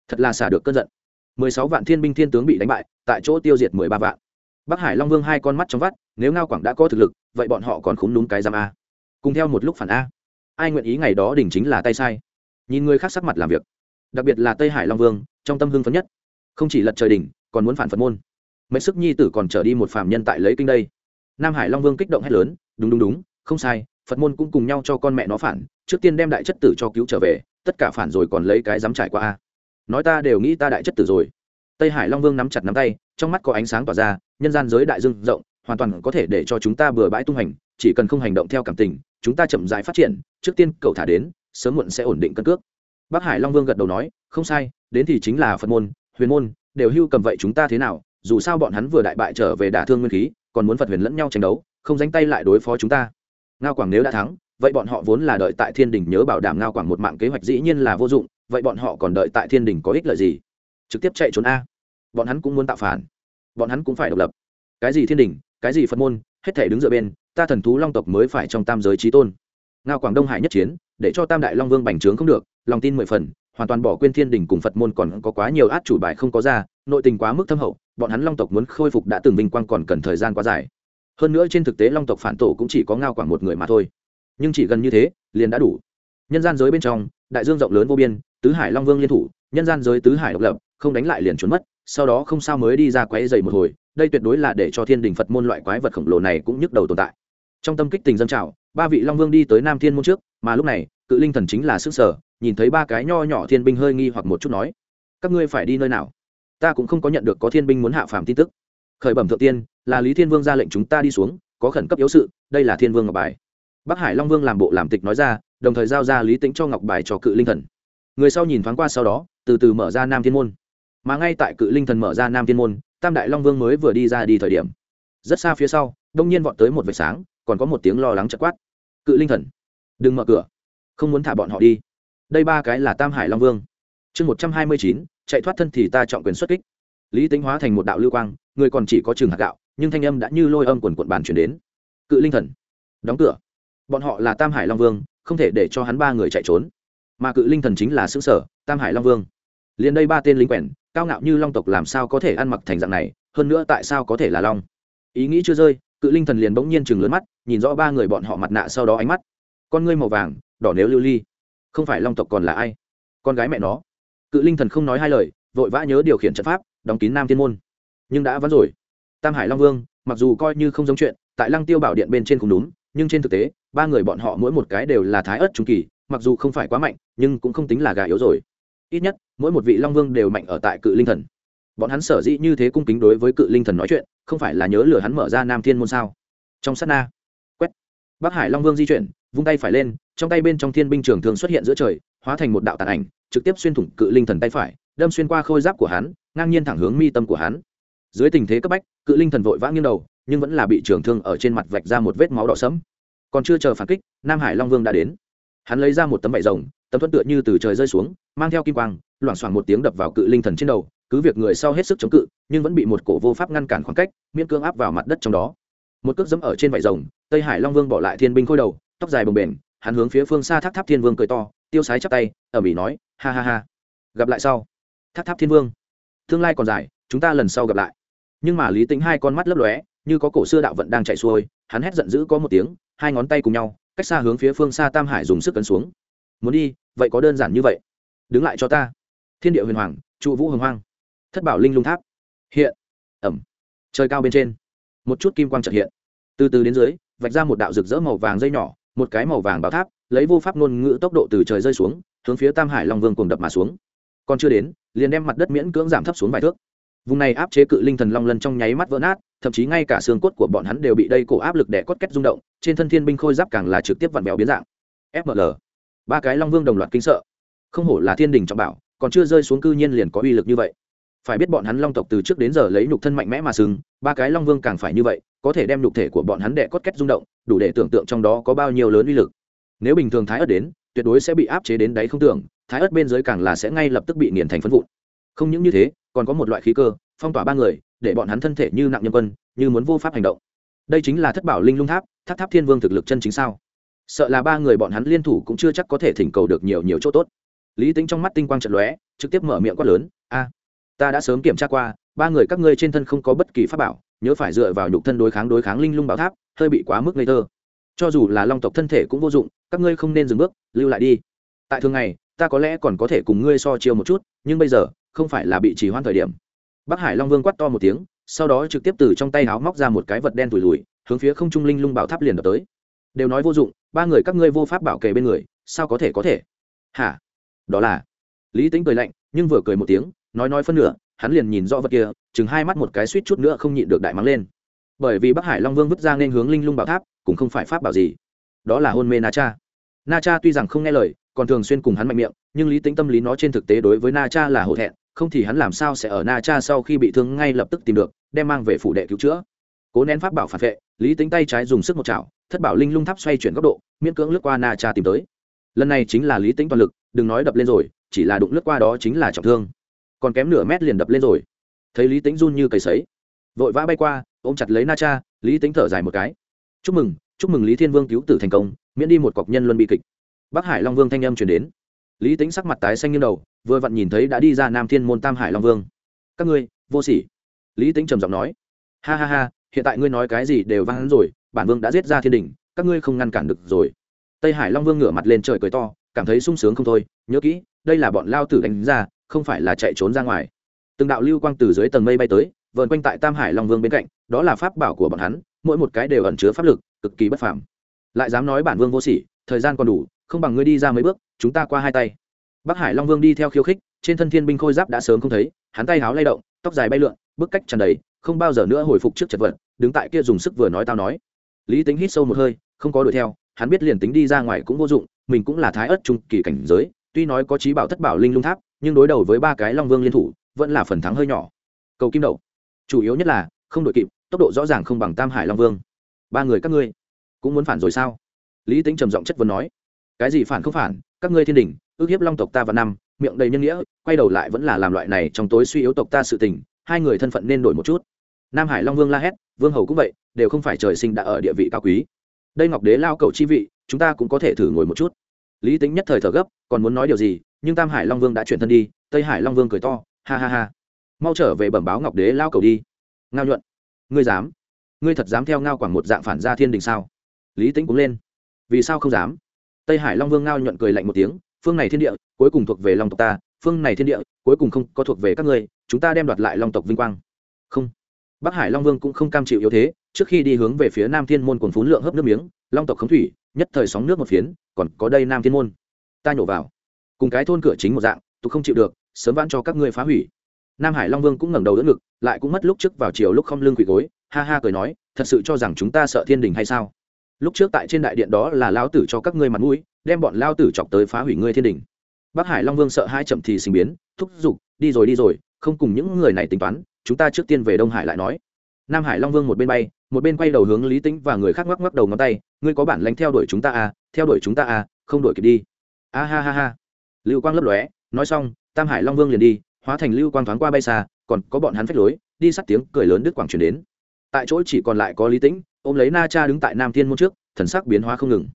Thật là xả được cơn giận. Mười sáu vạn thiên binh thiên tướng bị đánh bại, tại chỗ tiêu diệt mười ba vạn. Bắc hải long vương hai con mắt trong vắt, nếu ngao quảng đã có thực lực, vậy bọn họ còn khúng đúng cái giam a. Cùng theo một lúc phản a. Ai nguyện ý ngày đó đỉnh chính là tay sai. Nhìn người khác sắc mặt làm việc. Đặc biệt là tây hải long vương, trong tâm hưng phấn nhất. Không chỉ lật trời đỉnh, còn muốn phản phật môn. Mấy sức nhi tử còn trở đi một phàm nhân tại lấy kinh đây. Nam hải long vương kích động hét lớn, đúng đúng đúng, không sai phật môn cũng cùng nhau cho con mẹ nó phản, trước tiên đem đại chất tử cho cứu trở về, tất cả phản rồi còn lấy cái dám trải qua a. Nói ta đều nghĩ ta đại chất tử rồi. Tây hải long vương nắm chặt nắm tay, trong mắt có ánh sáng tỏa ra, nhân gian giới đại dương rộng, hoàn toàn có thể để cho chúng ta bừa bãi tung hành, chỉ cần không hành động theo cảm tình, chúng ta chậm rãi phát triển, trước tiên cậu thả đến, sớm muộn sẽ ổn định cân cước. Bắc hải long vương gật đầu nói, không sai, đến thì chính là phật môn, huyền môn, đều hưu cầm vậy chúng ta thế nào, dù sao bọn hắn vừa đại bại trở về đả thương nguyên khí, còn muốn phật huyền lẫn nhau tranh đấu, không dánh tay lại đối phó chúng ta ngao quảng nếu đã thắng, vậy bọn họ vốn là đợi tại thiên đình nhớ bảo đảm ngao quảng một mạng kế hoạch dĩ nhiên là vô dụng, vậy bọn họ còn đợi tại thiên đình có ích lợi gì? Trực tiếp chạy trốn a. Bọn hắn cũng muốn tạo phản. Bọn hắn cũng phải độc lập. Cái gì thiên đình, cái gì phật môn, hết thể đứng dựa bên, ta thần thú long tộc mới phải trong tam giới trí tôn. Ngao quảng đông hải nhất chiến, để cho tam đại long vương bành trướng không được, lòng tin mười phần, hoàn toàn bỏ quên thiên đình cùng phật môn còn có quá nhiều át chủ bài không có ra, nội tình quá mức thâm hậu, bọn hắn long tộc muốn khôi phục đã từng vinh quang còn cần thời gian quá dài hơn nữa trên thực tế long tộc phản tổ cũng chỉ có ngao quảng một người mà thôi. Nhưng chỉ gần như thế, liền đã đủ. Nhân gian giới bên trong, đại dương rộng lớn vô biên, tứ hải long vương liên thủ, nhân gian giới tứ hải độc lập, không đánh lại liền trốn mất, sau đó không sao mới đi ra quấy dày một hồi, đây tuyệt đối là để cho thiên đình phật môn loại quái vật khổng lồ này cũng nhức đầu tồn tại. Trong tâm kích tình dân trào, ba vị long vương đi tới nam thiên môn trước, mà lúc này, cự linh thần chính là xứ sở, nhìn thấy ba cái nho nhỏ thiên binh hơi nghi hoặc một chút nói, các ngươi phải đi nơi nào? Ta cũng không có nhận được có thiên binh muốn hạ phàm tin tức khởi bẩm thượng tiên, là lý thiên vương ra lệnh chúng ta đi xuống, có khẩn cấp yếu sự, đây là thiên vương ngọc bài. Bắc hải long vương làm bộ làm tịch nói ra, đồng thời giao ra lý tính cho ngọc bài cho cự linh thần. Người sau nhìn thoáng qua sau đó, từ từ mở ra nam thiên môn. Mà ngay tại cự linh thần mở ra nam thiên môn, tam đại long vương mới vừa đi ra đi thời điểm. Rất xa phía sau, đông nhiên vọt tới một vệt sáng, còn có một tiếng lo lắng chật quát. Cự linh thần, đừng mở cửa, không muốn thả bọn họ đi. Đây ba cái là tam hải long vương. Chương một trăm hai mươi chín, chạy thoát thân thì ta chọn quyền xuất kích lý tính hóa thành một đạo lưu quang, người còn chỉ có trường hạt gạo, nhưng thanh âm đã như lôi âm quần quận bàn chuyển đến. Cự linh thần, đóng cửa. Bọn họ là tam hải long vương, không thể để cho hắn ba người chạy trốn. Mà cự linh thần chính là xứ sở, tam hải long vương. Liền đây ba tên lính quèn, cao ngạo như long tộc làm sao có thể ăn mặc thành dạng này, hơn nữa tại sao có thể là long? Ý nghĩ chưa rơi, cự linh thần liền bỗng nhiên chừng lớn mắt, nhìn rõ ba người bọn họ mặt nạ sau đó ánh mắt. Con ngươi màu vàng, đỏ nếu lưu ly. Không phải long tộc còn là ai? Con gái mẹ nó. Cự linh thần không nói hai lời, vội vã nhớ điều khiển trận pháp đóng kín nam thiên môn. Nhưng đã vắn rồi. Tam hải long vương, mặc dù coi như không giống chuyện, tại lăng tiêu bảo điện bên trên cũng đúng, nhưng trên thực tế, ba người bọn họ mỗi một cái đều là thái ớt trung kỳ, mặc dù không phải quá mạnh, nhưng cũng không tính là gà yếu rồi. Ít nhất, mỗi một vị long vương đều mạnh ở tại cự linh thần. Bọn hắn sở dĩ như thế cung kính đối với cự linh thần nói chuyện, không phải là nhớ lừa hắn mở ra nam thiên môn sao? Trong sát na, quét. Bắc hải long vương di chuyển, vung tay phải lên, trong tay bên trong thiên binh trường thường xuất hiện giữa trời, hóa thành một đạo tàn ảnh, trực tiếp xuyên thủng cự linh thần tay phải đâm xuyên qua khôi giáp của hắn, ngang nhiên thẳng hướng mi tâm của hắn. Dưới tình thế cấp bách, cự linh thần vội vã nghiêng đầu, nhưng vẫn là bị trường thương ở trên mặt vạch ra một vết máu đỏ sẫm. Còn chưa chờ phản kích, nam hải long vương đã đến. Hắn lấy ra một tấm vải rồng, tấm thuẫn tựa như từ trời rơi xuống, mang theo kim quang, loảng xoảng một tiếng đập vào cự linh thần trên đầu, cứ việc người sau hết sức chống cự, nhưng vẫn bị một cổ vô pháp ngăn cản khoảng cách, miễn cương áp vào mặt đất trong đó. Một cước dẫm ở trên vải rồng, tây hải long vương bỏ lại thiên binh khôi đầu, tóc dài bồng bềnh, hắn hướng phía phương xa tháp tháp thiên vương cười to, tiêu sái chắp tay ở bỉ nói, ha ha ha, gặp lại sau tháp tháp thiên vương. Tương lai còn dài, chúng ta lần sau gặp lại. Nhưng mà lý tính hai con mắt lấp lóe, như có cổ xưa đạo vận đang chạy xuôi, hắn hét giận dữ có một tiếng, hai ngón tay cùng nhau, cách xa hướng phía phương xa tam hải dùng sức cấn xuống. Muốn đi, vậy có đơn giản như vậy. Đứng lại cho ta. Thiên địa huyền hoàng, trụ vũ hồng hoang. Thất bảo linh lung tháp. Hiện. Ẩm. Trời cao bên trên. Một chút kim quang trật hiện. Từ từ đến dưới, vạch ra một đạo rực rỡ màu vàng dây nhỏ, một cái màu vàng bảo tháp, lấy vô pháp ngôn ngữ tốc độ từ trời rơi xuống, hướng phía tam hải long vương cùng đập mà xuống còn chưa đến, liền đem mặt đất miễn cưỡng giảm thấp xuống vài thước. Vùng này áp chế cự linh thần long lân trong nháy mắt vỡ nát, thậm chí ngay cả xương cốt của bọn hắn đều bị đây cổ áp lực đẻ cốt két rung động, trên thân thiên binh khôi giáp càng là trực tiếp vặn bèo biến dạng. Fml ba cái long vương đồng loạt kinh sợ. Không hổ là thiên đình trọng bảo, còn chưa rơi xuống cư nhiên liền có uy lực như vậy. Phải biết bọn hắn long tộc từ trước đến giờ lấy nhục thân mạnh mẽ mà sừng, ba cái long vương càng phải như vậy, có thể đem nhục thể của bọn hắn đẻ cốt két rung động, đủ để tưởng tượng trong đó có bao nhiêu lớn uy lực. Nếu bình thường thái ớt đến, tuyệt đối sẽ bị áp chế đến đáy không tưởng thái ớt bên dưới càng là sẽ ngay lập tức bị nghiền thành phân vụn. Không những như thế, còn có một loại khí cơ, phong tỏa ba người, để bọn hắn thân thể như nặng nhân quân, như muốn vô pháp hành động. Đây chính là thất bảo linh lung tháp tháp tháp thiên vương thực lực chân chính sao? Sợ là ba người bọn hắn liên thủ cũng chưa chắc có thể thỉnh cầu được nhiều nhiều chỗ tốt. Lý tính trong mắt tinh quang trận lóe, trực tiếp mở miệng quát lớn, a, ta đã sớm kiểm tra qua, ba người các ngươi trên thân không có bất kỳ pháp bảo, nhớ phải dựa vào nhục thân đối kháng đối kháng linh lung bảo tháp, hơi bị quá mức ngây thơ. Cho dù là long tộc thân thể cũng vô dụng, các ngươi không nên dừng bước, lưu lại đi. Tại thường ngày ta có lẽ còn có thể cùng ngươi so chiêu một chút, nhưng bây giờ, không phải là bị trì hoãn thời điểm. Bắc hải long vương quát to một tiếng, sau đó trực tiếp từ trong tay áo móc ra một cái vật đen thùi lùi hướng phía không trung linh lung bảo tháp liền đập tới. Đều nói vô dụng, ba người các ngươi vô pháp bảo kề bên người, sao có thể có thể? Hả? Đó là. Lý tính cười lạnh, nhưng vừa cười một tiếng, nói nói phân nửa, hắn liền nhìn rõ vật kia, chừng hai mắt một cái suýt chút nữa không nhịn được đại mắng lên. Bởi vì bắc hải long vương vứt ra nên hướng linh lung bảo tháp, cũng không phải pháp bảo gì. Đó là hôn mê na cha. Na cha tuy rằng không nghe lời còn thường xuyên cùng hắn mạnh miệng, nhưng lý tính tâm lý nó trên thực tế đối với na cha là hổ thẹn, không thì hắn làm sao sẽ ở na cha sau khi bị thương ngay lập tức tìm được, đem mang về phủ đệ cứu chữa. Cố nén pháp bảo phản vệ, lý tính tay trái dùng sức một chảo, thất bảo linh lung tháp xoay chuyển góc độ, miễn cưỡng lướt qua na cha tìm tới. Lần này chính là lý tính toàn lực, đừng nói đập lên rồi, chỉ là đụng lướt qua đó chính là trọng thương. Còn kém nửa mét liền đập lên rồi. Thấy lý tính run như cầy sấy, vội vã bay qua, ôm chặt lấy na cha, lý tính thở dài một cái. Chúc mừng chúc mừng lý thiên vương cứu tử thành công, miễn đi một cọc nhân luân bi kịch bắc hải long vương thanh âm chuyển đến. Lý tính sắc mặt tái xanh như đầu, vừa vặn nhìn thấy đã đi ra nam thiên môn tam hải long vương. Các ngươi, vô sỉ. Lý tính trầm giọng nói. Ha ha ha, hiện tại ngươi nói cái gì đều vang rồi, bản vương đã giết ra thiên đình, các ngươi không ngăn cản được rồi. Tây hải long vương ngửa mặt lên trời cười to, cảm thấy sung sướng không thôi, nhớ kỹ, đây là bọn lao tử đánh ra, không phải là chạy trốn ra ngoài. Từng đạo lưu quang từ dưới tầng mây bay tới, vờn quanh tại tam hải long vương bên cạnh, đó là pháp bảo của bọn hắn, mỗi một cái đều ẩn chứa pháp lực, cực kỳ bất phàm. Lại dám nói bản vương vô sỉ, thời gian còn đủ không bằng ngươi đi ra mấy bước, chúng ta qua hai tay. Bắc hải long vương đi theo khiêu khích, trên thân thiên binh khôi giáp đã sớm không thấy, hắn tay háo lay động, tóc dài bay lượn, bức cách tràn đầy, không bao giờ nữa hồi phục trước chật vật, đứng tại kia dùng sức vừa nói tao nói. Lý tính hít sâu một hơi, không có đuổi theo, hắn biết liền tính đi ra ngoài cũng vô dụng, mình cũng là thái ớt trung kỳ cảnh giới, tuy nói có trí bảo thất bảo linh lung tháp, nhưng đối đầu với ba cái long vương liên thủ, vẫn là phần thắng hơi nhỏ. Cầu kim đậu. Chủ yếu nhất là, không đội kịp, tốc độ rõ ràng không bằng tam hải long vương. Ba người các ngươi, cũng muốn phản rồi sao? Lý tính trầm giọng chất vấn nói cái gì phản không phản, các ngươi thiên đình, ước hiếp long tộc ta và năm, miệng đầy nhân nghĩa, quay đầu lại vẫn là làm loại này trong tối suy yếu tộc ta sự tình, hai người thân phận nên đổi một chút. Nam hải long vương la hét, vương hầu cũng vậy, đều không phải trời sinh đã ở địa vị cao quý. Đây ngọc đế lao cầu chi vị, chúng ta cũng có thể thử ngồi một chút. Lý tính nhất thời thở gấp, còn muốn nói điều gì, nhưng tam hải long vương đã chuyển thân đi, tây hải long vương cười to, ha ha ha. Mau trở về bẩm báo ngọc đế lao cầu đi. Ngao nhuận, ngươi dám? Ngươi thật dám theo ngao quảng một dạng phản gia thiên đình sao? Lý tính cũng lên. Vì sao không dám? Tây hải long vương ngao nhuận cười lạnh một tiếng, phương này thiên địa, cuối cùng thuộc về long tộc ta, phương này thiên địa, cuối cùng không có thuộc về các ngươi, chúng ta đem đoạt lại long tộc vinh quang. Không. Bắc hải long vương cũng không cam chịu yếu thế, trước khi đi hướng về phía nam thiên môn còn phún lượng hớp nước miếng, long tộc khống thủy, nhất thời sóng nước một phiến, còn có đây nam thiên môn, ta nhổ vào. Cùng cái thôn cửa chính một dạng tôi không chịu được, sớm vãn cho các ngươi phá hủy. Nam hải long vương cũng ngẩng đầu đỡ ngực, lại cũng mất lúc trước vào chiều lúc không lưng quỳ gối, ha ha cười nói, thật sự cho rằng chúng ta sợ thiên đình hay sao? Lúc trước tại trên đại điện đó là lao tử cho các ngươi mặt mũi, đem bọn lao tử chọc tới phá hủy ngươi thiên đình. Bắc hải long vương sợ hai chậm thì sinh biến, thúc giục, đi rồi đi rồi, không cùng những người này tính toán, chúng ta trước tiên về đông hải lại nói. Nam hải long vương một bên bay, một bên quay đầu hướng lý tính và người khác ngoắc ngoắc đầu ngón tay, ngươi có bản lánh theo đuổi chúng ta à theo đuổi chúng ta à không đuổi kịp đi. A ha ha ha. Lưu quang lấp lóe, nói xong, tam hải long vương liền đi, hóa thành lưu quang thoáng qua bay xa, còn có bọn hắn phách lối, đi sắt tiếng cười lớn đứt quảng truyền đến. Tại chỗ chỉ còn lại có lý tĩnh ôm lấy na cha đứng tại nam thiên môn trước, thần sắc biến hóa không ngừng.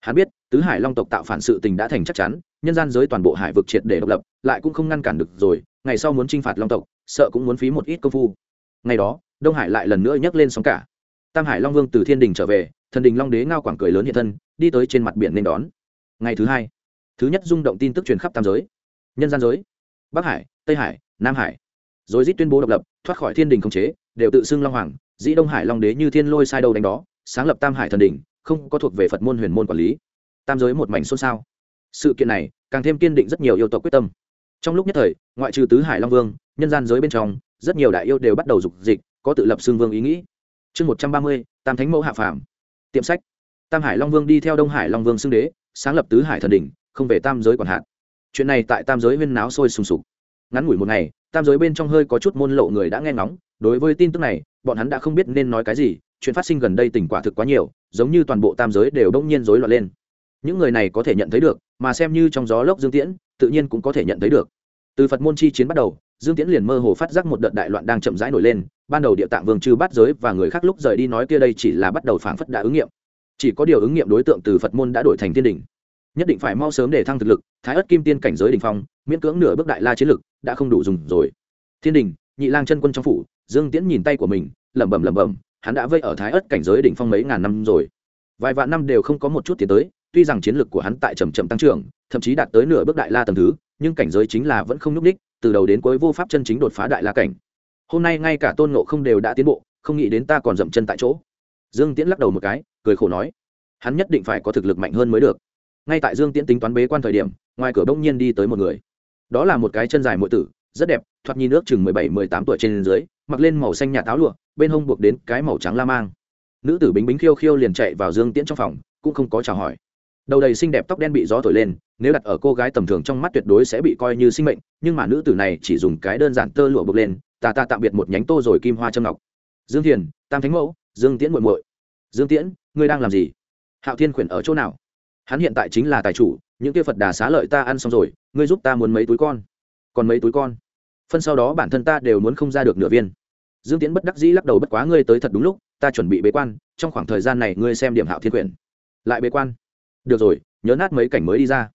Hắn biết, tứ hải long tộc tạo phản sự tình đã thành chắc chắn, nhân gian giới toàn bộ hải vực triệt để độc lập, lại cũng không ngăn cản được rồi, ngày sau muốn t r i n h phạt long tộc, sợ cũng muốn phí một ít công phu. Ngày đó, đông hải lại lần nữa nhấc lên sóng cả. Tam hải long vương từ thiên đình trở về, thần đình long đế ngao quảng cười lớn hiện thân, đi tới trên mặt biển nên đón. Ngày thứ hai, thứ nhất rung động tin tức truyền khắp tam giới. Nhân gian giới, bắc hải, tây hải, nam hải. Rồi rít tuyên bố độc lập, thoát khỏi thiên đình khống chế, đều tự xưng long hoàng dĩ đông hải long đế như thiên lôi sai đầu đánh đó sáng lập tam hải thần đình không có thuộc về phật môn huyền môn quản lý. Tam giới một mảnh xôn xao. Sự kiện này càng thêm kiên định rất nhiều yêu tộc quyết tâm. Trong lúc nhất thời ngoại trừ tứ hải long vương nhân gian giới bên trong rất nhiều đại yêu đều bắt đầu dục dịch có tự lập xương vương ý nghĩ. Chương một trăm ba mươi tam thánh mẫu hạ phàm. Tiệm sách. Tam hải long vương đi theo đông hải long vương xưng đế sáng lập tứ hải thần đình, không về tam giới còn hạn chuyện này tại tam giới huyên náo sôi sùng sục. Ngắn ngủi một ngày tam giới bên trong hơi có chút môn lộ người đã nghe ngóng đối với tin tức này, bọn hắn đã không biết nên nói cái gì, chuyện phát sinh gần đây tình quả thực quá nhiều, giống như toàn bộ tam giới đều đông nhiên rối loạn lên. Những người này có thể nhận thấy được, mà xem như trong gió lốc dương tiễn, tự nhiên cũng có thể nhận thấy được. Từ phật môn chi chiến bắt đầu, dương tiễn liền mơ hồ phát giác một đợt đại loạn đang chậm rãi nổi lên, ban đầu địa tạng vương chư bắt giới và người khác lúc rời đi nói kia đây chỉ là bắt đầu phảng phất đã ứng nghiệm. Chỉ có điều ứng nghiệm đối tượng từ phật môn đã đổi thành thiên đình. Nhất định phải mau sớm để thăng thực lực, thái ất kim tiên cảnh giới đình phong, miễn cưỡng nửa bước đại la chiến lực đã không đủ dùng rồi. Thiên đình, nhị lang chân quân trong phủ dương tiễn nhìn tay của mình, lẩm bẩm lẩm bẩm, hắn đã vây ở thái ớt cảnh giới đỉnh phong mấy ngàn năm rồi. Vài vạn năm đều không có một chút tiến tới, tuy rằng chiến lực của hắn tại trầm trầm tăng trưởng, thậm chí đạt tới nửa bước đại la tầng thứ, nhưng cảnh giới chính là vẫn không nhúc ních từ đầu đến cuối vô pháp chân chính đột phá đại la cảnh. Hôm nay ngay cả tôn ngộ không đều đã tiến bộ, không nghĩ đến ta còn dậm chân tại chỗ. Dương tiễn lắc đầu một cái, cười khổ nói, hắn nhất định phải có thực lực mạnh hơn mới được. Ngay tại dương tiễn tính toán bế quan thời điểm, ngoài cửa đông nhiên đi tới một người. Đó là một cái chân dài muội tử, rất đẹp, thoạt nhìn nước chừng mười bảy, mười tám tuổi trên dưới mặc lên màu xanh nhà táo lụa, bên hông buộc đến cái màu trắng la mang. Nữ tử bính bính khiêu khiêu liền chạy vào dương tiễn trong phòng, cũng không có chào hỏi. Đầu đầy xinh đẹp tóc đen bị gió thổi lên, nếu đặt ở cô gái tầm thường trong mắt tuyệt đối sẽ bị coi như sinh mệnh, nhưng mà nữ tử này chỉ dùng cái đơn giản tơ lụa buộc lên ta ta tạm biệt một nhánh tô rồi kim hoa châm ngọc. Dương thiền, tam thánh mẫu, dương tiễn muội muội. Dương tiễn, ngươi đang làm gì? Hạo thiên khuyển ở chỗ nào? Hắn hiện tại chính là tài chủ, những kia phật đà xá lợi ta ăn xong rồi, ngươi giúp ta muốn mấy túi con. Còn mấy túi con? Phân sau đó bản thân ta đều muốn không ra được nửa viên. Dương tiễn bất đắc dĩ lắc đầu, bất quá ngươi tới thật đúng lúc, ta chuẩn bị bế quan, trong khoảng thời gian này ngươi xem điểm hạo thiên quyển. Lại bế quan? Được rồi, nhớ nát mấy cảnh mới đi ra.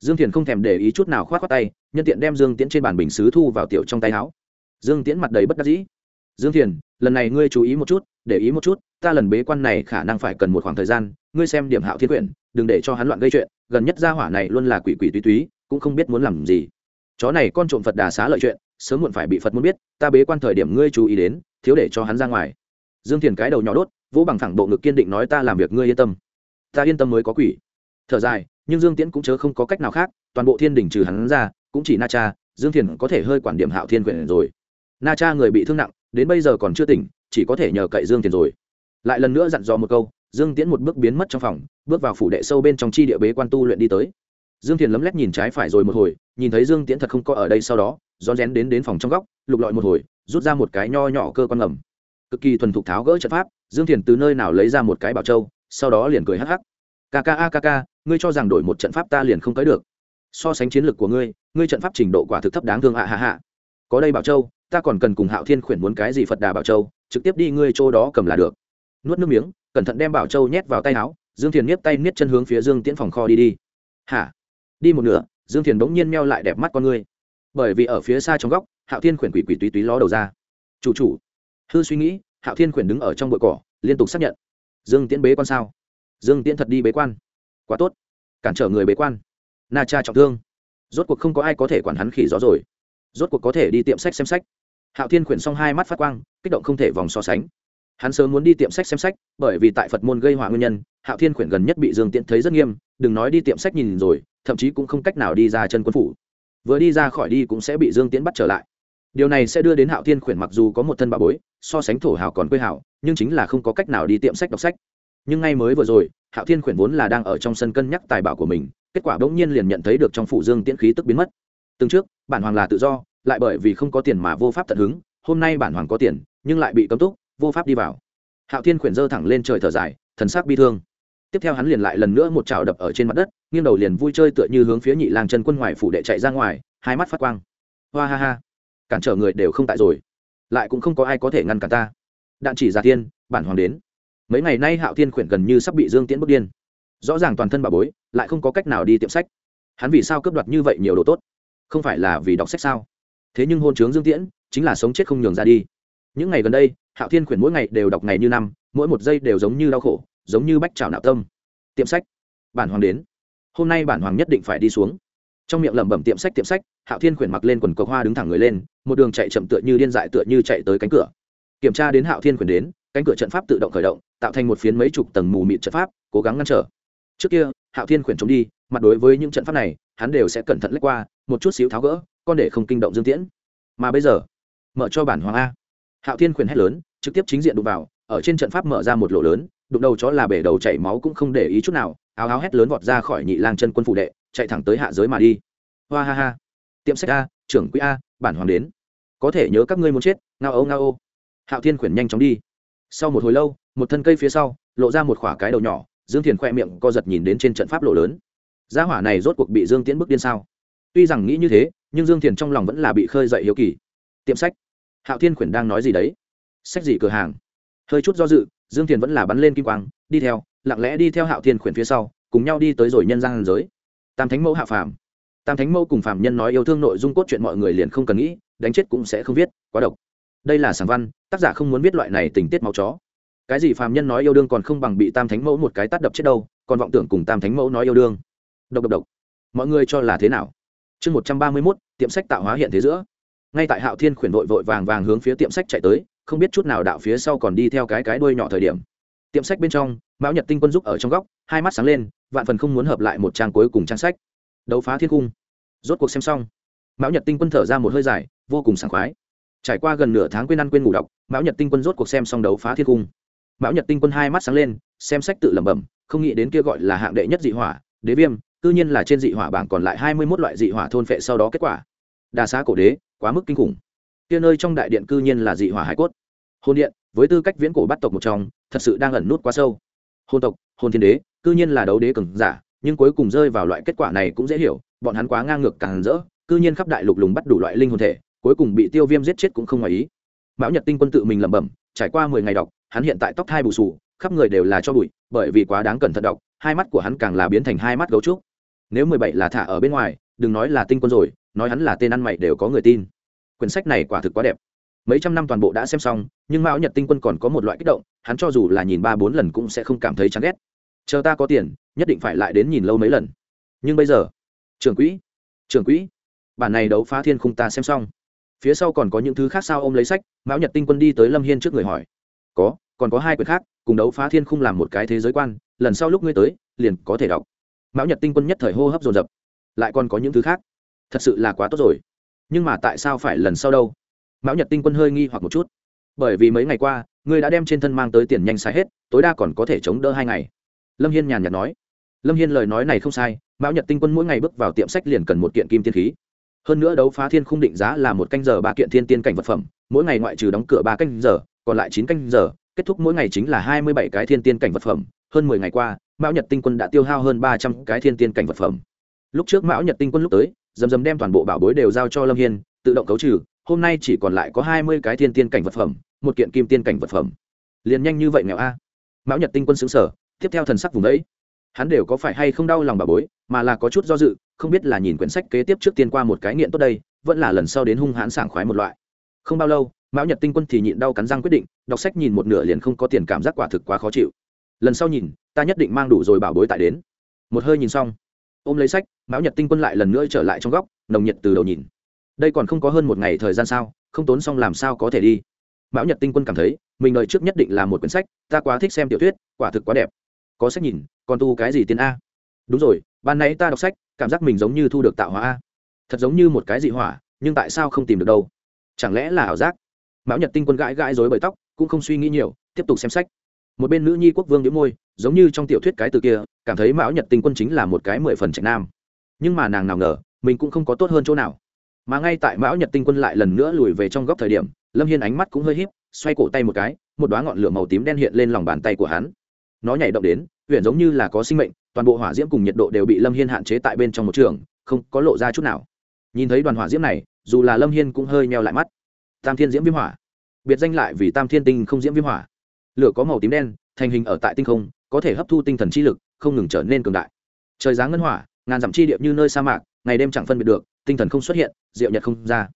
Dương thiền không thèm để ý chút nào k h o á t khoác tay, nhân tiện đem dương tiễn trên bàn bình xứ thu vào tiểu trong tay áo. Dương tiễn mặt đầy bất đắc dĩ. Dương thiền, lần này ngươi chú ý một chút, để ý một chút, ta lần bế quan này khả năng phải cần một khoảng thời gian, ngươi xem điểm hạo thiên quyển, đừng để cho hắn loạn gây chuyện, gần nhất gia hỏa này luôn là quỷ quỷ túy túy, cũng không biết muốn làm gì. Chó này con trộm phật đà xá lợi chuyện sớm muộn phải bị phật muốn biết, ta bế quan thời điểm ngươi chú ý đến, thiếu để cho hắn ra ngoài. Dương thiền cái đầu nhỏ đốt, vỗ bằng thẳng bộ ngực kiên định nói ta làm việc ngươi yên tâm. Ta yên tâm mới có quỷ. Thở dài, nhưng dương tiễn cũng chớ không có cách nào khác, toàn bộ thiên đình trừ hắn ra, cũng chỉ na cha, dương thiền có thể hơi quản điểm hạo thiên quyển rồi. Na cha người bị thương nặng, đến bây giờ còn chưa tỉnh, chỉ có thể nhờ cậy dương thiền rồi. Lại lần nữa dặn dò một câu, dương tiễn một bước biến mất trong phòng, bước vào phủ đệ sâu bên trong chi địa bế quan tu luyện đi tới dương thiền lấm lét nhìn trái phải rồi một hồi, nhìn thấy dương tiễn thật không có ở đây sau đó, rón rén đến đến phòng trong góc, lục lọi một hồi, rút ra một cái nho nhỏ cơ quan ngầm. Cực kỳ thuần thục tháo gỡ trận pháp, dương thiền từ nơi nào lấy ra một cái bảo châu, sau đó liền cười hắc hắc. Kka kk ngươi cho rằng đổi một trận pháp ta liền không tới được. So sánh chiến lược của ngươi ngươi trận pháp trình độ quả thực thấp đáng thương hạ hạ hạ có đây bảo châu, ta còn cần cùng hạo thiên khuyển muốn cái gì phật đà bảo châu, trực tiếp đi ngươi chỗ đó cầm là được. Nuốt nước miếng, cẩn thận đem bảo châu nhét vào tay áo, dương thiền nhếp tay niết chân hướng phía dương tiễn phòng kho đi đi. Hả? Đi một nửa, dương thiền bỗng nhiên meo lại đẹp mắt con ngươi. Bởi vì ở phía xa trong góc, hạo thiên khuyển quỷ quỷ túy túy ló đầu ra. Chủ chủ. Hư suy nghĩ, hạo thiên khuyển đứng ở trong bụi cỏ, liên tục xác nhận. Dương tiễn bế quan sao? Dương tiễn thật đi bế quan. Quá tốt. Cản trở người bế quan. Na cha trọng thương. Rốt cuộc không có ai có thể quản hắn khỉ gió rồi. Rốt cuộc có thể đi tiệm sách xem sách. Hạo thiên khuyển xong hai mắt phát quang, kích động không thể vòng so sánh. Hắn sớm muốn đi tiệm sách xem sách, bởi vì tại phật môn gây họa nguyên nhân, hạo thiên khuyển gần nhất bị dương tiễn thấy rất nghiêm, đừng nói đi tiệm sách nhìn rồi thậm chí cũng không cách nào đi ra chân quân phủ. Vừa đi ra khỏi đi cũng sẽ bị dương tiễn bắt trở lại. Điều này sẽ đưa đến hạo thiên khuyển mặc dù có một thân bà bối, so sánh thổ hào còn quê hào, nhưng chính là không có cách nào đi tiệm sách đọc sách. Nhưng ngay mới vừa rồi, hạo thiên khuyển vốn là đang ở trong sân cân nhắc tài bảo của mình, kết quả bỗng nhiên liền nhận thấy được trong phủ dương tiễn khí tức biến mất. Từng trước, bản hoàng là tự do, lại bởi vì không có tiền mà vô pháp tận hứng, hôm nay bản hoàng có tiền, nhưng lại bị cấm túc, vô pháp đi vào. Hạo thiên khuyển dơ thẳng lên trời thở dài, thần sắc bi thương tiếp theo hắn liền lại lần nữa một chảo đập ở trên mặt đất, nghiêng đầu liền vui chơi tựa như hướng phía nhị lang chân quân ngoài phủ đệ chạy ra ngoài, hai mắt phát quang. Hoa ha ha, cản trở người đều không tại rồi. Lại cũng không có ai có thể ngăn cản ta. Đạn chỉ giả tiên, bản hoàng đến. Mấy ngày nay hạo thiên khuyển gần như sắp bị dương tiễn bước điên. Rõ ràng toàn thân bà bối, lại không có cách nào đi tiệm sách. Hắn vì sao cướp đoạt như vậy nhiều đồ tốt? Không phải là vì đọc sách sao? Thế nhưng hôn chướng dương tiễn, chính là sống chết không nhường ra đi. Những ngày gần đây, hạo thiên khuyển mỗi ngày đều đọc ngày như năm, mỗi một giây đều giống như đau khổ giống như bách trào nạo tâm. Tiệm sách. Bản hoàng đến. Hôm nay bản hoàng nhất định phải đi xuống. Trong miệng lẩm bẩm tiệm sách tiệm sách, hạo thiên khuyển mặc lên quần cầu hoa đứng thẳng người lên, một đường chạy chậm tựa như điên dại, tựa như chạy tới cánh cửa. Kiểm tra đến hạo thiên khuyển đến, cánh cửa trận pháp tự động khởi động, tạo thành một phiến mấy chục tầng mù mịt trận pháp, cố gắng ngăn trở. Trước kia, hạo thiên khuyển chống đi, mặt đối với những trận pháp này, hắn đều sẽ cẩn thận lách qua, một chút xíu tháo gỡ, con để không kinh động dương tiễn. Mà bây giờ, mở cho bản hoàng a. Hạo thiên khuyển hét lớn, trực tiếp chính diện đụng vào, ở trên trận pháp mở ra một lỗ lớn đụng đầu chó là bể đầu chảy máu cũng không để ý chút nào, áo áo hét lớn vọt ra khỏi nhị lang chân quân phụ đệ, chạy thẳng tới hạ giới mà đi. Hoa ha ha. Tiệm sách a, trưởng quỹ a, bản hoàng đến. Có thể nhớ các ngươi muốn chết, ngao âu ngao ô. Hạo thiên khuyển nhanh chóng đi. Sau một hồi lâu, một thân cây phía sau, lộ ra một khỏa cái đầu nhỏ, dương thiền khoe miệng co giật nhìn đến trên trận pháp lộ lớn. Gia hỏa này rốt cuộc bị dương tiễn bức điên sao? Tuy rằng nghĩ như thế, nhưng dương thiền trong lòng vẫn là bị khơi dậy hiếu kỳ. Tiệm sách. Hạo thiên khuyển đang nói gì đấy? Sách gì cửa hàng? Hơi chút do dự dương thiền vẫn là bắn lên kim quang, đi theo, lặng lẽ đi theo hạo thiên khuyển phía sau, cùng nhau đi tới rồi nhân gian giới. Tam thánh mẫu hạ phàm. Tam thánh mẫu cùng phàm nhân nói yêu thương nội dung cốt truyện mọi người liền không cần nghĩ, đánh chết cũng sẽ không viết, quá độc. Đây là sản văn, tác giả không muốn viết loại này tình tiết máu chó. Cái gì phàm nhân nói yêu đương còn không bằng bị tam thánh mẫu một cái tắt đập chết đâu, còn vọng tưởng cùng tam thánh mẫu nói yêu đương. Độc độc độc. Mọi người cho là thế nào? Chương một trăm ba mươi mốt, tiệm sách tạo hóa hiện thế giữa. Ngay tại hạo thiên khuyển vội vội vàng vàng hướng phía tiệm sách chạy tới không biết chút nào đạo phía sau còn đi theo cái cái đuôi nhỏ thời điểm. Tiệm sách bên trong, mão nhật tinh quân giúp ở trong góc, hai mắt sáng lên, vạn phần không muốn hợp lại một trang cuối cùng trang sách. Đấu phá thiên cung. Rốt cuộc xem xong, mão nhật tinh quân thở ra một hơi dài, vô cùng sảng khoái. Trải qua gần nửa tháng quên ăn quên ngủ đọc, mão nhật tinh quân rốt cuộc xem xong đấu phá thiên cung. Mão nhật tinh quân hai mắt sáng lên, xem sách tự lẩm bẩm, không nghĩ đến kia gọi là hạng đệ nhất dị hỏa, đế viêm tự nhiên là trên dị hỏa bảng còn lại hai mươi 21 loại dị hỏa thôn phệ sau đó kết quả. Đa xá cổ đế, quá mức kinh khủng kia nơi trong đại điện cư nhiên là dị hỏa hải cốt. Hôn điện, với tư cách viễn cổ bắt tộc một trong, thật sự đang ẩn nút quá sâu. Hôn tộc hôn thiên đế, cư nhiên là đấu đế cường giả, nhưng cuối cùng rơi vào loại kết quả này cũng dễ hiểu, bọn hắn quá ngang ngược càng rỡ, cư nhiên khắp đại lục lùng bắt đủ loại linh hồn thể, cuối cùng bị tiêu viêm giết chết cũng không ngoài ý. Mão nhật tinh quân tự mình lẩm bẩm, trải qua mười ngày đọc, hắn hiện tại tóc thai bù sù khắp người đều là cho bụi, bởi vì quá đáng cẩn thận đọc, hai mắt của hắn càng là biến thành hai mắt gấu trúc. Nếu mười bảy là thả ở bên ngoài, đừng nói là tinh quân rồi, nói hắn là tên ăn mày đều có người tin quyển sách này quả thực quá đẹp. Mấy trăm năm toàn bộ đã xem xong, nhưng mão nhật tinh quân còn có một loại kích động, hắn cho dù là nhìn ba bốn lần cũng sẽ không cảm thấy chán ghét. Chờ ta có tiền, nhất định phải lại đến nhìn lâu mấy lần. Nhưng bây giờ, trưởng quỹ trưởng quỹ, bản này đấu phá thiên khung ta xem xong. Phía sau còn có những thứ khác sao ôm lấy sách, mão nhật tinh quân đi tới lâm hiên trước người hỏi. Có, còn có hai quyển khác, cùng đấu phá thiên khung làm một cái thế giới quan, lần sau lúc ngươi tới, liền có thể đọc. Mão nhật tinh quân nhất thời hô hấp dồn dập. Lại còn có những thứ khác. Thật sự là quá tốt rồi nhưng mà tại sao phải lần sau đâu? Mão nhật tinh quân hơi nghi hoặc một chút. Bởi vì mấy ngày qua, ngươi đã đem trên thân mang tới tiền nhanh xài hết, tối đa còn có thể chống đỡ hai ngày. Lâm hiên nhàn nhạt nói. Lâm hiên lời nói này không sai, mão nhật tinh quân mỗi ngày bước vào tiệm sách liền cần một kiện kim tiên khí. Hơn nữa đấu phá thiên khung định giá là một canh giờ ba kiện thiên tiên cảnh vật phẩm, mỗi ngày ngoại trừ đóng cửa ba canh giờ, còn lại chín canh giờ, kết thúc mỗi ngày chính là hai mươi bảy cái thiên tiên cảnh vật phẩm. Hơn mười ngày qua, mão nhật tinh quân đã tiêu hao hơn ba trăm cái thiên tiên cảnh vật phẩm. Lúc trước mão nhật tinh quân lúc tới dầm dầm đem toàn bộ bảo bối đều giao cho lâm hiên, tự động cấu trừ, hôm nay chỉ còn lại có hai mươi cái thiên tiên cảnh vật phẩm, một kiện kim tiên cảnh vật phẩm. Liền nhanh như vậy nghèo a. Mão nhật tinh quân xứng sở tiếp theo thần sắc vùng đấy hắn đều có phải hay không đau lòng bà bối, mà là có chút do dự, không biết là nhìn quyển sách kế tiếp trước tiên qua một cái nghiện tốt đây, vẫn là lần sau đến hung hãn sảng khoái một loại. Không bao lâu, mão nhật tinh quân thì nhịn đau cắn răng quyết định, đọc sách nhìn một nửa liền không có tiền cảm giác quả thực quá khó chịu. Lần sau nhìn, ta nhất định mang đủ rồi bảo bối tại đến. Một hơi nhìn xong ôm lấy sách, mão nhật tinh quân lại lần nữa trở lại trong góc, nồng nhiệt từ đầu nhìn. Đây còn không có hơn một ngày thời gian sao, không tốn xong làm sao có thể đi. Mão nhật tinh quân cảm thấy, mình đợi trước nhất định là một quyển sách, ta quá thích xem tiểu thuyết, quả thực quá đẹp. Có sách nhìn, còn tu cái gì tiên a? Đúng rồi, ban nãy ta đọc sách, cảm giác mình giống như thu được tạo hóa a. Thật giống như một cái dị hỏa, nhưng tại sao không tìm được đâu? Chẳng lẽ là ảo giác? Mão nhật tinh quân gãi gãi rối bởi tóc, cũng không suy nghĩ nhiều, tiếp tục xem sách một bên nữ nhi quốc vương đĩu môi, giống như trong tiểu thuyết cái từ kia, cảm thấy mão nhật tinh quân chính là một cái mười phần trạch nam. Nhưng mà nàng nào ngờ, mình cũng không có tốt hơn chỗ nào. Mà ngay tại mão nhật tinh quân lại lần nữa lùi về trong góc thời điểm, lâm hiên ánh mắt cũng hơi h í p xoay cổ tay một cái, một đoá ngọn lửa màu tím đen hiện lên lòng bàn tay của hắn. Nó nhảy động đến huyện giống như là có sinh mệnh, toàn bộ hỏa diễm cùng nhiệt độ đều bị lâm hiên hạn chế tại bên trong một trường, không có lộ ra chút nào. Nhìn thấy đoàn hỏa diễm này, dù là lâm hiên cũng hơi meo lại mắt. Tam thiên diễm viêm hỏa. Biệt danh lại vì tam thiên tinh không diễm viêm hỏa lửa có màu tím đen, thành hình ở tại tinh không, có thể hấp thu tinh thần chi lực, không ngừng trở nên cường đại. Trời giáng ngân hỏa, ngàn dặm chi điệp như nơi sa mạc, ngày đêm chẳng phân biệt được, tinh thần không xuất hiện, diệu nhật không ra.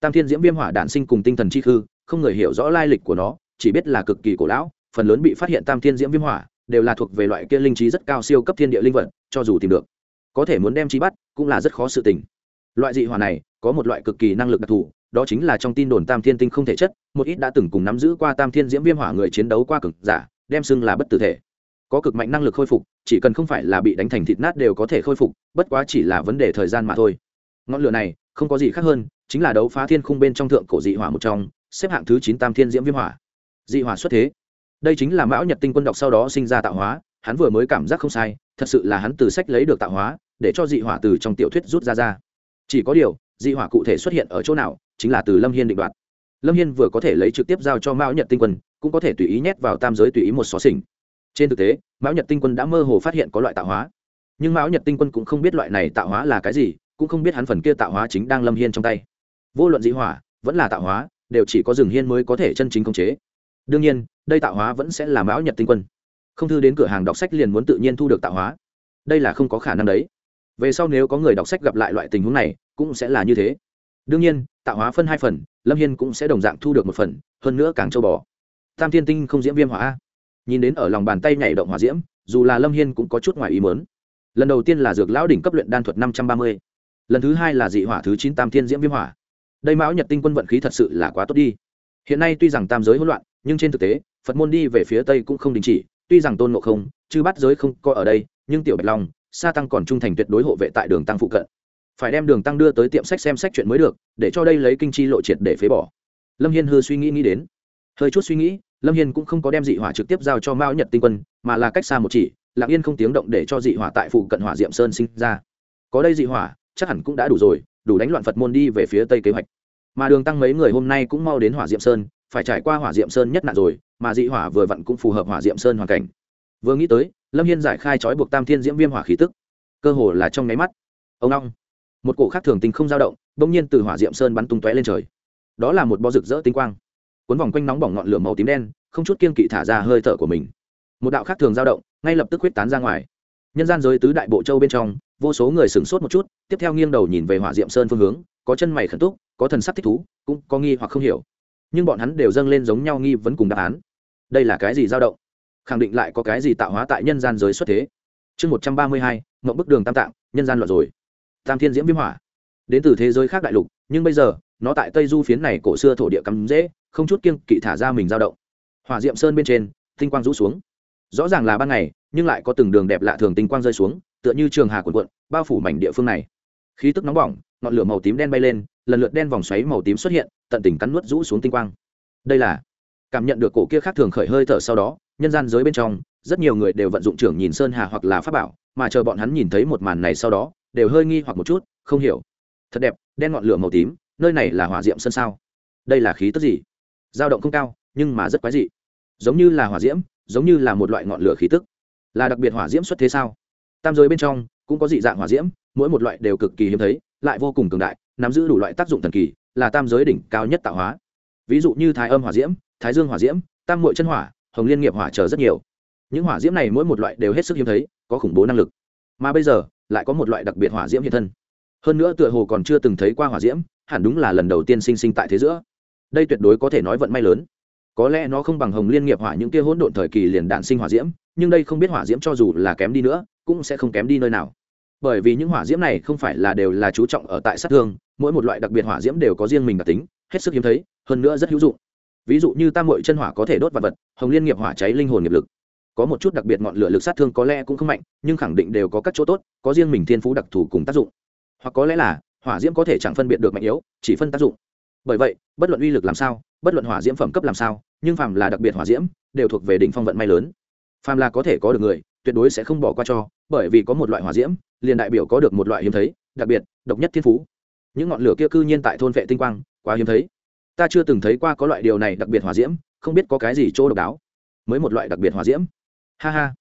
Tam thiên diễm viêm hỏa đản sinh cùng tinh thần chi khư, không người hiểu rõ lai lịch của nó, chỉ biết là cực kỳ cổ lão, phần lớn bị phát hiện tam thiên diễm viêm hỏa, đều là thuộc về loại kia linh trí rất cao siêu cấp thiên địa linh vật, cho dù tìm được, có thể muốn đem chi bắt, cũng là rất khó sự tình. Loại dị hỏa này, có một loại cực kỳ năng lực đặc thù, đó chính là trong tin đồn tam thiên tinh không thể chất một ít đã từng cùng nắm giữ qua tam thiên diễm viêm hỏa người chiến đấu qua cực giả, đem xưng là bất tử thể. Có cực mạnh năng lực khôi phục, chỉ cần không phải là bị đánh thành thịt nát đều có thể khôi phục, bất quá chỉ là vấn đề thời gian mà thôi. Ngọn lửa này, không có gì khác hơn, chính là đấu phá thiên khung bên trong thượng cổ dị hỏa một trong, xếp hạng thứ chín tam thiên diễm viêm hỏa. Dị hỏa xuất thế. Đây chính là mão nhật tinh quân đọc sau đó sinh ra tạo hóa, hắn vừa mới cảm giác không sai, thật sự là hắn từ sách lấy được tạo hóa, để cho dị hỏa từ trong tiểu thuyết rút ra ra. Chỉ có điều, dị hỏa cụ thể xuất hiện ở chỗ nào, chính là từ lâm hiên định đoạt lâm hiên vừa có thể lấy trực tiếp giao cho mão nhật tinh quân, cũng có thể tùy ý nhét vào tam giới tùy ý một xó xỉnh. Trên thực tế, mão nhật tinh quân đã mơ hồ phát hiện có loại tạo hóa. Nhưng mão nhật tinh quân cũng không biết loại này tạo hóa là cái gì, cũng không biết hắn phần kia tạo hóa chính đang lâm hiên trong tay. Vô luận dị hỏa, vẫn là tạo hóa, đều chỉ có rừng hiên mới có thể chân chính khống chế. Đương nhiên, đây tạo hóa vẫn sẽ là mão nhật tinh quân. Không thư đến cửa hàng đọc sách liền muốn tự nhiên thu được tạo hóa. Đây là không có khả năng đấy. Về sau nếu có người đọc sách gặp lại loại tình huống này, cũng sẽ là như thế đương nhiên, tạo hóa phân hai phần, lâm hiên cũng sẽ đồng dạng thu được một phần, hơn nữa càng châu bò. Tam thiên tinh không diễm viêm hỏa nhìn đến ở lòng bàn tay nhảy động hỏa diễm, dù là lâm hiên cũng có chút ngoài ý mớn lần đầu tiên là dược lão đỉnh cấp luyện đan thuật năm trăm ba mươi. Lần thứ hai là dị hỏa thứ chín tam thiên diễm viêm hỏa. Đây mão nhật tinh quân vận khí thật sự là quá tốt đi. Hiện nay tuy rằng tam giới hỗn loạn, nhưng trên thực tế, phật môn đi về phía tây cũng không đình chỉ, tuy rằng tôn ngộ không chứ bắt giới không có ở đây, nhưng tiểu bạch long, sa tăng còn trung thành tuyệt đối hộ vệ tại đường tăng phụ cận phải đem đường tăng đưa tới tiệm sách xem sách chuyện mới được, để cho đây lấy kinh chi lộ triệt để phế bỏ. Lâm hiên hư suy nghĩ nghĩ đến. Hơi chút suy nghĩ, lâm hiên cũng không có đem dị hỏa trực tiếp giao cho mao nhật tinh quân, mà là cách xa một chỉ, lặng yên không tiếng động để cho dị hỏa tại phụ cận hỏa diệm sơn sinh ra. Có đây dị hỏa, chắc hẳn cũng đã đủ rồi, đủ đánh loạn phật môn đi về phía tây kế hoạch. Mà đường tăng mấy người hôm nay cũng mau đến hỏa diệm sơn, phải trải qua hỏa diệm sơn nhất nạn rồi, mà dị hỏa vừa vặn cũng phù hợp hỏa diệm sơn hoàn cảnh. Vừa nghĩ tới, lâm hiên giải khai trói buộc tam thiên diễm viêm hỏa khí tức. Cơ hồ là trong nháy mắt. Ông long một cổ khác thường tinh không dao động bỗng nhiên từ hỏa diệm sơn bắn tung tóe lên trời. Đó là một bó rực rỡ tinh quang, cuốn vòng quanh nóng bỏng ngọn lửa màu tím đen, không chút kiên kỵ thả ra hơi thở của mình. Một đạo khác thường dao động, ngay lập tức huyết tán ra ngoài. Nhân gian giới tứ đại bộ châu bên trong, vô số người sửng sốt một chút, tiếp theo nghiêng đầu nhìn về hỏa diệm sơn phương hướng, có chân mày khẩn túc, có thần sắc thích thú, cũng có nghi hoặc không hiểu. Nhưng bọn hắn đều dâng lên giống nhau nghi vấn cùng đáp án. Đây là cái gì dao động? Khẳng định lại có cái gì tạo hóa tại nhân gian giới xuất thế? Chương một trăm ba mươi hai, mộng bức đường tam tạng, nhân gian loạn rồi tam thiên diễm viêm hỏa. Đến từ thế giới khác đại lục, nhưng bây giờ, nó tại tây du phiến này cổ xưa thổ địa cắm dễ, không chút kiêng kỵ thả ra mình dao động. Hỏa diệm sơn bên trên, tinh quang rũ xuống. Rõ ràng là ban ngày, nhưng lại có từng đường đẹp lạ thường tinh quang rơi xuống, tựa như trường hà cuộn cuộn, bao phủ mảnh địa phương này. Khí tức nóng bỏng, ngọn lửa màu tím đen bay lên, lần lượt đen vòng xoáy màu tím xuất hiện, tận tình cắn nuốt rũ xuống tinh quang. Đây là, cảm nhận được cổ kia khác thường khởi hơi thở sau đó, nhân gian giới bên trong, rất nhiều người đều vận dụng trưởng nhìn sơn hà hoặc là pháp bảo, mà chờ bọn hắn nhìn thấy một màn này sau đó đều hơi nghi hoặc một chút, không hiểu. Thật đẹp, đen ngọn lửa màu tím, nơi này là hỏa diệm sân sao? Đây là khí tức gì? Dao động không cao, nhưng mà rất quái dị. Giống như là hỏa diễm, giống như là một loại ngọn lửa khí tức. Là đặc biệt hỏa diễm xuất thế sao? Tam giới bên trong, cũng có dị dạng hỏa diễm, mỗi một loại đều cực kỳ hiếm thấy, lại vô cùng cường đại, nắm giữ đủ loại tác dụng thần kỳ, là tam giới đỉnh cao nhất tạo hóa. Ví dụ như thái âm hỏa diễm, thái dương hỏa diễm, tam mội chân hỏa, hồng liên nghiệp hỏa chờ rất nhiều. Những hỏa diễm này mỗi một loại đều hết sức hiếm thấy, có khủng bố năng lực. Mà bây giờ lại có một loại đặc biệt hỏa diễm hiện thân. Hơn nữa tựa hồ còn chưa từng thấy qua hỏa diễm, hẳn đúng là lần đầu tiên sinh sinh tại thế giữa. Đây tuyệt đối có thể nói vận may lớn. Có lẽ nó không bằng hồng liên nghiệp hỏa những kia hỗn độn thời kỳ liền đạn sinh hỏa diễm, nhưng đây không biết hỏa diễm cho dù là kém đi nữa, cũng sẽ không kém đi nơi nào. Bởi vì những hỏa diễm này không phải là đều là chú trọng ở tại sát thương, mỗi một loại đặc biệt hỏa diễm đều có riêng mình đặc tính, hết sức hiếm thấy, hơn nữa rất hữu dụng. Ví dụ như tam mội chân hỏa có thể đốt vật vật, hồng liên nghiệp hỏa cháy linh hồn nghiệp lực có một chút đặc biệt ngọn lửa lực sát thương có lẽ cũng không mạnh, nhưng khẳng định đều có các chỗ tốt, có riêng mình thiên phú đặc thù cùng tác dụng. Hoặc có lẽ là, hỏa diễm có thể chẳng phân biệt được mạnh yếu, chỉ phân tác dụng. Bởi vậy, bất luận uy lực làm sao, bất luận hỏa diễm phẩm cấp làm sao, nhưng phàm là đặc biệt hỏa diễm, đều thuộc về đỉnh phong vận may lớn. Phàm là có thể có được người, tuyệt đối sẽ không bỏ qua cho, bởi vì có một loại hỏa diễm, liền đại biểu có được một loại hiếm thấy, đặc biệt, độc nhất thiên phú. Những ngọn lửa kia cư nhiên tại thôn vệ tinh quang, quá hiếm thấy. Ta chưa từng thấy qua có loại điều này đặc biệt hỏa diễm, không biết có cái gì chỗ độc đáo. Mới một loại đặc biệt hỏa diễm ha ha.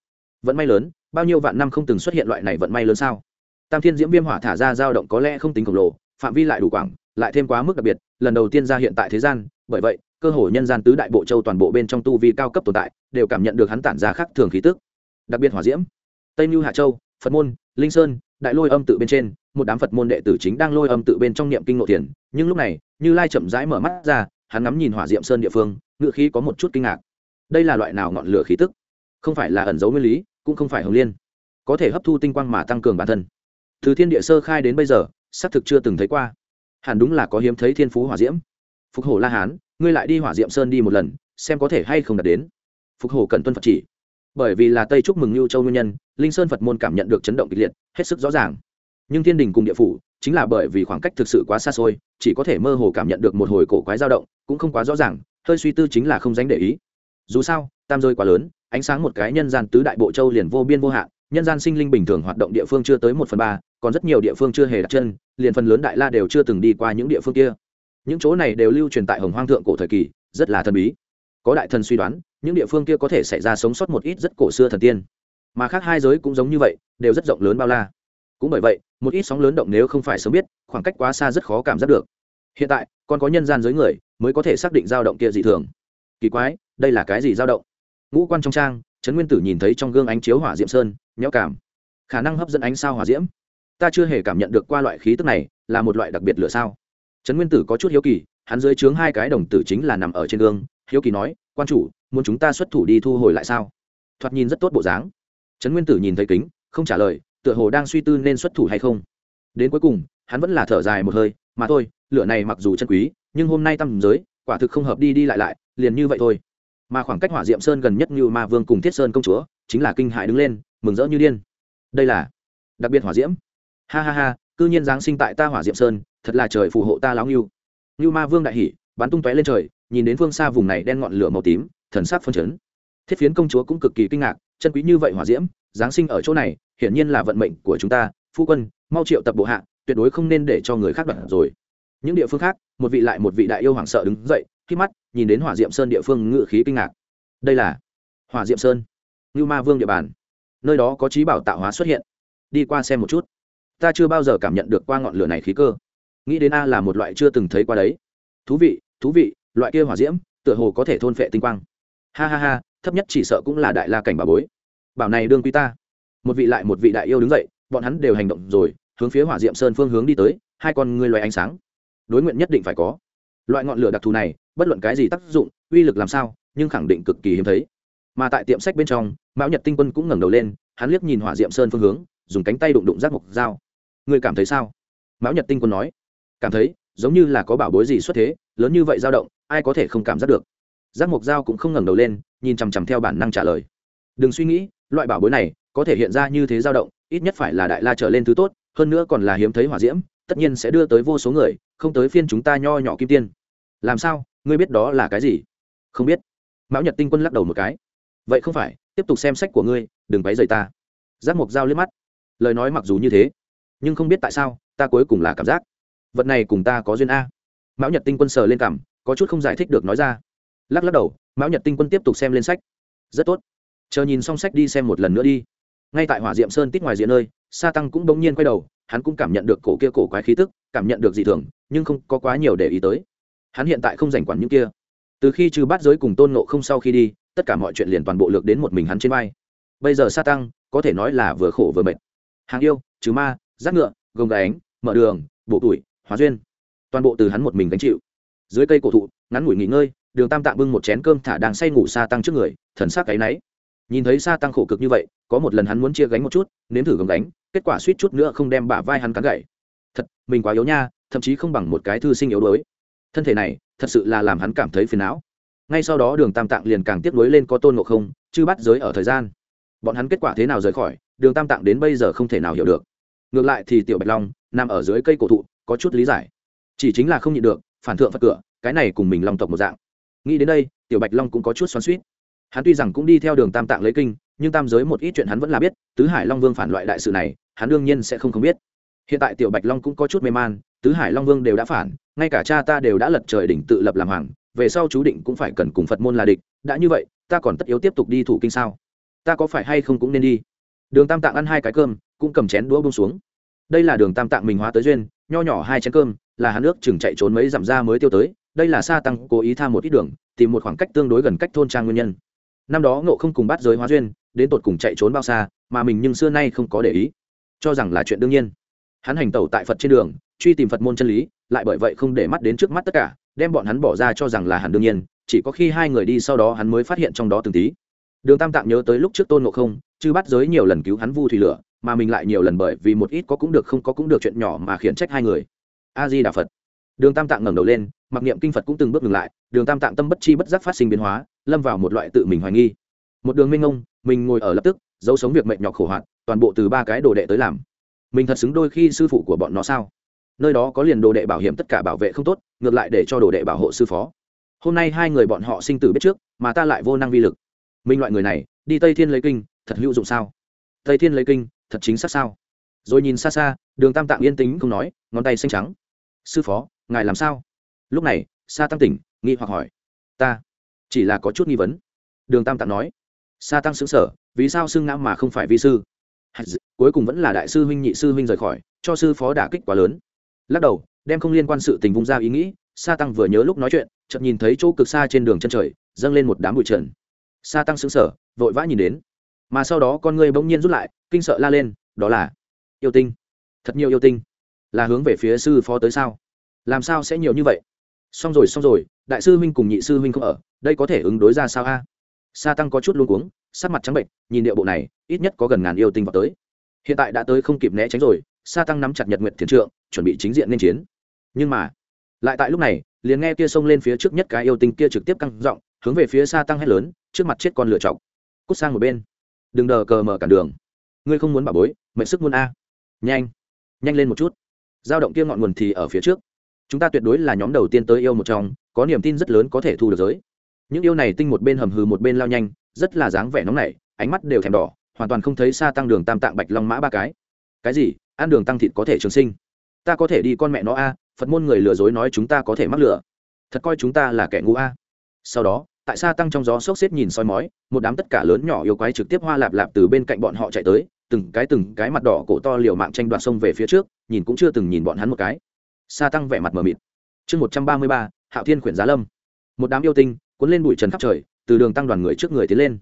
Vận may lớn, bao nhiêu vạn năm không từng xuất hiện loại này vận may lớn sao? Tam thiên diễm viêm hỏa thả ra dao động có lẽ không tính khổng lồ, phạm vi lại đủ quảng, lại thêm quá mức đặc biệt, lần đầu tiên ra hiện tại thế gian, bởi vậy, cơ hội nhân gian tứ đại bộ châu toàn bộ bên trong tu vi cao cấp tồn tại, đều cảm nhận được hắn tản ra khác thường khí tức. Đặc biệt hỏa diễm, tây mưu hạ châu, phật môn, linh sơn, đại lôi âm tự bên trên, một đám phật môn đệ tử chính đang lôi âm tự bên trong niệm kinh nội tiền nhưng lúc này, như lai chậm rãi mở mắt ra, hắn ngắm nhìn hỏa diệm sơn địa phương, ngựa khí có một chút kinh ngạc. Đây là loại nào ngọn lửa khí tức? Không phải là ẩn dấu nguyên lý, cũng không phải hồng liên. Có thể hấp thu tinh quang mà tăng cường bản thân. Từ thiên địa sơ khai đến bây giờ, xác thực chưa từng thấy qua. Hẳn đúng là có hiếm thấy thiên phú hỏa diễm. Phục hổ la hán, ngươi lại đi hỏa diệm sơn đi một lần, xem có thể hay không đạt đến. Phục hổ cần tuân phật chỉ. Bởi vì là tây trúc mừng lưu châu nguyên nhân, linh sơn phật môn cảm nhận được chấn động kịch liệt, hết sức rõ ràng. Nhưng thiên đình cùng địa phủ, chính là bởi vì khoảng cách thực sự quá xa xôi, chỉ có thể mơ hồ cảm nhận được một hồi cổ quái dao động, cũng không quá rõ ràng, hơi suy tư chính là không dánh để ý. Dù sao, tam rơi quá lớn ánh sáng một cái nhân gian tứ đại bộ châu liền vô biên vô hạn, nhân gian sinh linh bình thường hoạt động địa phương chưa tới một phần ba, còn rất nhiều địa phương chưa hề đặt chân, liền phần lớn đại la đều chưa từng đi qua những địa phương kia. Những chỗ này đều lưu truyền tại hồng hoang thượng cổ thời kỳ, rất là thần bí. Có đại thần suy đoán, những địa phương kia có thể xảy ra sống sót một ít rất cổ xưa thần tiên. Mà khác hai giới cũng giống như vậy, đều rất rộng lớn bao la. Cũng bởi vậy, một ít sóng lớn động nếu không phải sớm biết, khoảng cách quá xa rất khó cảm giác được. Hiện tại, còn có nhân gian giới người mới có thể xác định dao động kia dị thường. Kỳ quái, đây là cái gì dao động? Ngũ quan trong trang, trấn nguyên tử nhìn thấy trong gương ánh chiếu hỏa diễm sơn, nhéo cảm. Khả năng hấp dẫn ánh sao hỏa diễm. Ta chưa hề cảm nhận được qua loại khí tức này, là một loại đặc biệt lửa sao? Trấn nguyên tử có chút hiếu kỳ, hắn dưới trướng hai cái đồng tử chính là nằm ở trên gương, hiếu kỳ nói, quan chủ, muốn chúng ta xuất thủ đi thu hồi lại sao? Thoạt nhìn rất tốt bộ dáng. Trấn nguyên tử nhìn thấy kính, không trả lời, tựa hồ đang suy tư nên xuất thủ hay không. Đến cuối cùng, hắn vẫn là thở dài một hơi, mà thôi, lửa này mặc dù chân quý, nhưng hôm nay tâm giới, quả thực không hợp đi đi lại lại, liền như vậy thôi mà khoảng cách hỏa diệm sơn gần nhất như ma vương cùng thiết sơn công chúa, chính là kinh hại đứng lên, mừng rỡ như điên. Đây là đặc biệt hỏa diễm. Ha ha ha, cư nhiên giáng sinh tại ta hỏa diệm sơn, thật là trời phù hộ ta láo ngưu. Ngưu ma vương đại hỉ, bắn tung tóe lên trời, nhìn đến phương xa vùng này đen ngọn lửa màu tím, thần sắc phân chấn. Thiết phiến công chúa cũng cực kỳ kinh ngạc, chân quý như vậy hỏa diễm, giáng sinh ở chỗ này, hiển nhiên là vận mệnh của chúng ta. Phu quân, mau triệu tập bộ hạ, tuyệt đối không nên để cho người khác đoạt rồi những địa phương khác, một vị lại một vị đại yêu hoảng sợ đứng dậy, khi mắt nhìn đến hỏa diệm sơn địa phương ngự khí kinh ngạc. Đây là hỏa diệm sơn, ngưu ma vương địa bàn. Nơi đó có trí bảo tạo hóa xuất hiện. Đi qua xem một chút. Ta chưa bao giờ cảm nhận được qua ngọn lửa này khí cơ. Nghĩ đến a là một loại chưa từng thấy qua đấy. Thú vị thú vị, loại kia hỏa diễm, tựa hồ có thể thôn phệ tinh quang. Ha ha ha, thấp nhất chỉ sợ cũng là đại la cảnh bà bối. Bảo này đương quy ta. Một vị lại một vị đại yêu đứng dậy, bọn hắn đều hành động rồi, hướng phía hỏa diệm sơn phương hướng đi tới, hai con ngươi loài ánh sáng đối nguyện nhất định phải có. Loại ngọn lửa đặc thù này, bất luận cái gì tác dụng, uy lực làm sao, nhưng khẳng định cực kỳ hiếm thấy. Mà tại tiệm sách bên trong, mão nhật tinh quân cũng ngẩng đầu lên, hắn liếc nhìn hỏa diệm sơn phương hướng, dùng cánh tay đụng đụng rác mộc dao. Ngươi cảm thấy sao? Mão nhật tinh quân nói. Cảm thấy, giống như là có bảo bối gì xuất thế, lớn như vậy dao động, ai có thể không cảm giác được? Giác mộc dao cũng không ngẩng đầu lên, nhìn chằm chằm theo bản năng trả lời. Đừng suy nghĩ, loại bảo bối này có thể hiện ra như thế dao động, ít nhất phải là đại la trở lên thứ tốt, hơn nữa còn là hiếm thấy hỏa diễm tất nhiên sẽ đưa tới vô số người, không tới phiên chúng ta nho nhỏ kim tiên. Làm sao? Ngươi biết đó là cái gì? Không biết. Mão nhật tinh quân lắc đầu một cái. Vậy không phải, tiếp tục xem sách của ngươi, đừng váy dày ta. Giác mộc dao liếc mắt. Lời nói mặc dù như thế, nhưng không biết tại sao, ta cuối cùng là cảm giác, vật này cùng ta có duyên a. Mão nhật tinh quân sờ lên cảm có chút không giải thích được nói ra. Lắc lắc đầu, mão nhật tinh quân tiếp tục xem lên sách. Rất tốt. Chờ nhìn xong sách đi xem một lần nữa đi. Ngay tại hỏa diệm sơn tít ngoài diện nơi, sa tăng cũng bỗng nhiên quay đầu hắn cũng cảm nhận được cổ kia cổ quái khí tức cảm nhận được dị thường nhưng không có quá nhiều để ý tới. Hắn hiện tại không rảnh quản những kia. Từ khi trừ bắt giới cùng tôn nộ không sau khi đi tất cả mọi chuyện liền toàn bộ lược đến một mình hắn trên vai. Bây giờ sa tăng có thể nói là vừa khổ vừa mệt. Hàng yêu trừ ma giác ngựa gồng gánh, mở đường bộ tuổi hóa duyên toàn bộ từ hắn một mình gánh chịu. Dưới cây cổ thụ ngắn ngủi nghỉ ngơi đường tam tạng bưng một chén cơm thả đang say ngủ Sa tăng trước người thần sắc cái náy. Nhìn thấy Sa tăng khổ cực như vậy có một lần hắn muốn chia gánh một chút nếm thử gồng gánh kết quả suýt chút nữa không đem bả vai hắn cắn gậy thật, mình quá yếu nha, thậm chí không bằng một cái thư sinh yếu đuối. Thân thể này, thật sự là làm hắn cảm thấy phiền não. Ngay sau đó đường tam tạng liền càng tiếp nối lên có tôn ngộ không chứ bắt giới ở thời gian. Bọn hắn kết quả thế nào rời khỏi, đường tam tạng đến bây giờ không thể nào hiểu được. Ngược lại thì tiểu bạch long, nằm ở dưới cây cổ thụ, có chút lý giải. Chỉ chính là không nhịn được, phản thượng phật cửa, cái này cùng mình long tộc một dạng. Nghĩ đến đây, tiểu bạch long cũng có chút xoắn suýt hắn tuy rằng cũng đi theo đường tam tạng lấy kinh nhưng tam giới một ít chuyện hắn vẫn là biết, tứ hải long vương phản loại đại sự này, hắn đương nhiên sẽ không không biết. Hiện tại tiểu bạch long cũng có chút mê man, tứ hải long vương đều đã phản, ngay cả cha ta đều đã lật trời đỉnh tự lập làm hoàng, về sau chú định cũng phải cần cùng phật môn là địch, đã như vậy, ta còn tất yếu tiếp tục đi thủ kinh sao? Ta có phải hay không cũng nên đi? Đường tam tạng ăn hai cái cơm, cũng cầm chén đũa bông xuống. Đây là đường tam tạng mình hóa tới duyên, nho nhỏ hai chén cơm, là hắn nước chừng chạy trốn mấy dặm ra mới tiêu tới, đây là sa tăng cố ý tham một ít đường, tìm một khoảng cách tương đối gần cách thôn trang nguyên nhân năm đó ngộ không cùng bắt giới hóa duyên, đến tột cùng chạy trốn bao xa, mà mình nhưng xưa nay không có để ý. Cho rằng là chuyện đương nhiên. Hắn hành tẩu tại phật trên đường, truy tìm phật môn chân lý, lại bởi vậy không để mắt đến trước mắt tất cả, đem bọn hắn bỏ ra cho rằng là hẳn đương nhiên, chỉ có khi hai người đi sau đó hắn mới phát hiện trong đó từng tí. Đường tam tạm nhớ tới lúc trước tôn ngộ không chứ bắt giới nhiều lần cứu hắn vu thủy lửa, mà mình lại nhiều lần bởi vì một ít có cũng được không có cũng được chuyện nhỏ mà khiển trách hai người. A di đà phật. Đường tam tạng ngẩng đầu lên, mặc niệm kinh phật cũng từng bước ngừng lại, đường tam tạng tâm bất chi bất giác phát sinh biến hóa lâm vào một loại tự mình hoài nghi. Một đường minh ngông mình ngồi ở lập tức dấu sống việc mệnh nhọc khổ hạn toàn bộ từ ba cái đồ đệ tới làm. Mình thật xứng đôi khi sư phụ của bọn nó sao? Nơi đó có liền đồ đệ bảo hiểm tất cả bảo vệ không tốt, ngược lại để cho đồ đệ bảo hộ sư phó. Hôm nay hai người bọn họ sinh tử biết trước, mà ta lại vô năng vi lực. Minh loại người này, đi tây thiên lấy kinh, thật hữu dụng sao? Tây thiên lấy kinh, thật chính xác sao? Rồi nhìn xa xa, đường tam tạng yên tĩnh không nói, ngón tay xanh trắng. Sư phó, ngài làm sao? Lúc này, sa tăng tỉnh, nghi hoặc hỏi. Ta chỉ là có chút nghi vấn. Đường tam tạng nói, sa tăng xứng sở vì sao xưng ngã mà không phải vi sư? Cuối cùng vẫn là đại sư huynh nhị sư huynh rời khỏi, cho sư phó đả kích quá lớn. Lắc đầu, đem không liên quan sự tình vung ra ý nghĩ, sa tăng vừa nhớ lúc nói chuyện, chợt nhìn thấy chỗ cực xa trên đường chân trời, dâng lên một đám bụi trần. Sa tăng xứng sở vội vã nhìn đến. Mà sau đó con người bỗng nhiên rút lại, kinh sợ la lên, đó là yêu tinh. Thật nhiều yêu tinh. Là hướng về phía sư phó tới sao? Làm sao sẽ nhiều như vậy? Xong rồi xong rồi, đại sư huynh cùng nhị sư huynh không ở, đây có thể ứng đối ra sao a? Sa tăng có chút luôn cuống, sắc mặt trắng bệnh, nhìn địa bộ này, ít nhất có gần ngàn yêu tinh vào tới. Hiện tại đã tới không kịp né tránh rồi, sa tăng nắm chặt nhật nguyện thiền trượng, chuẩn bị chính diện nên chiến. Nhưng mà, lại tại lúc này, liền nghe kia xông lên phía trước nhất cái yêu tinh kia trực tiếp căng giọng, hướng về phía sa tăng hét lớn, trước mặt chết con lửa chọc. Cút sang một bên. Đừng đờ cờ mở cản đường. Ngươi không muốn bà bối, mệnh sức muôn a. Nhanh nhanh lên một chút. Dao động kia ngọn nguồn thì ở phía trước chúng ta tuyệt đối là nhóm đầu tiên tới yêu một trong có niềm tin rất lớn có thể thu được giới. Những yêu này tinh một bên hầm hừ một bên lao nhanh rất là dáng vẻ nóng nảy ánh mắt đều thèm đỏ hoàn toàn không thấy xa tăng đường tam tạng bạch long mã ba cái. Cái gì? Ăn đường tăng thịt có thể trường sinh? Ta có thể đi con mẹ nó a phật môn người lừa dối nói chúng ta có thể mắc lửa, thật coi chúng ta là kẻ ngu a. Sau đó tại xa tăng trong gió sốc xếp nhìn soi mói một đám tất cả lớn nhỏ yêu quái trực tiếp hoa lạp lạp từ bên cạnh bọn họ chạy tới từng cái từng cái mặt đỏ cổ to liều mạng tranh đoạt sông về phía trước nhìn cũng chưa từng nhìn bọn hắn một cái sa tăng vẻ mặt mờ mịt. Chương một trăm ba mươi ba, hạo thiên khuyển giá lâm. Một đám yêu tinh cuốn lên bụi trần khắp trời, từ đường tăng đoàn người trước người tiến lên.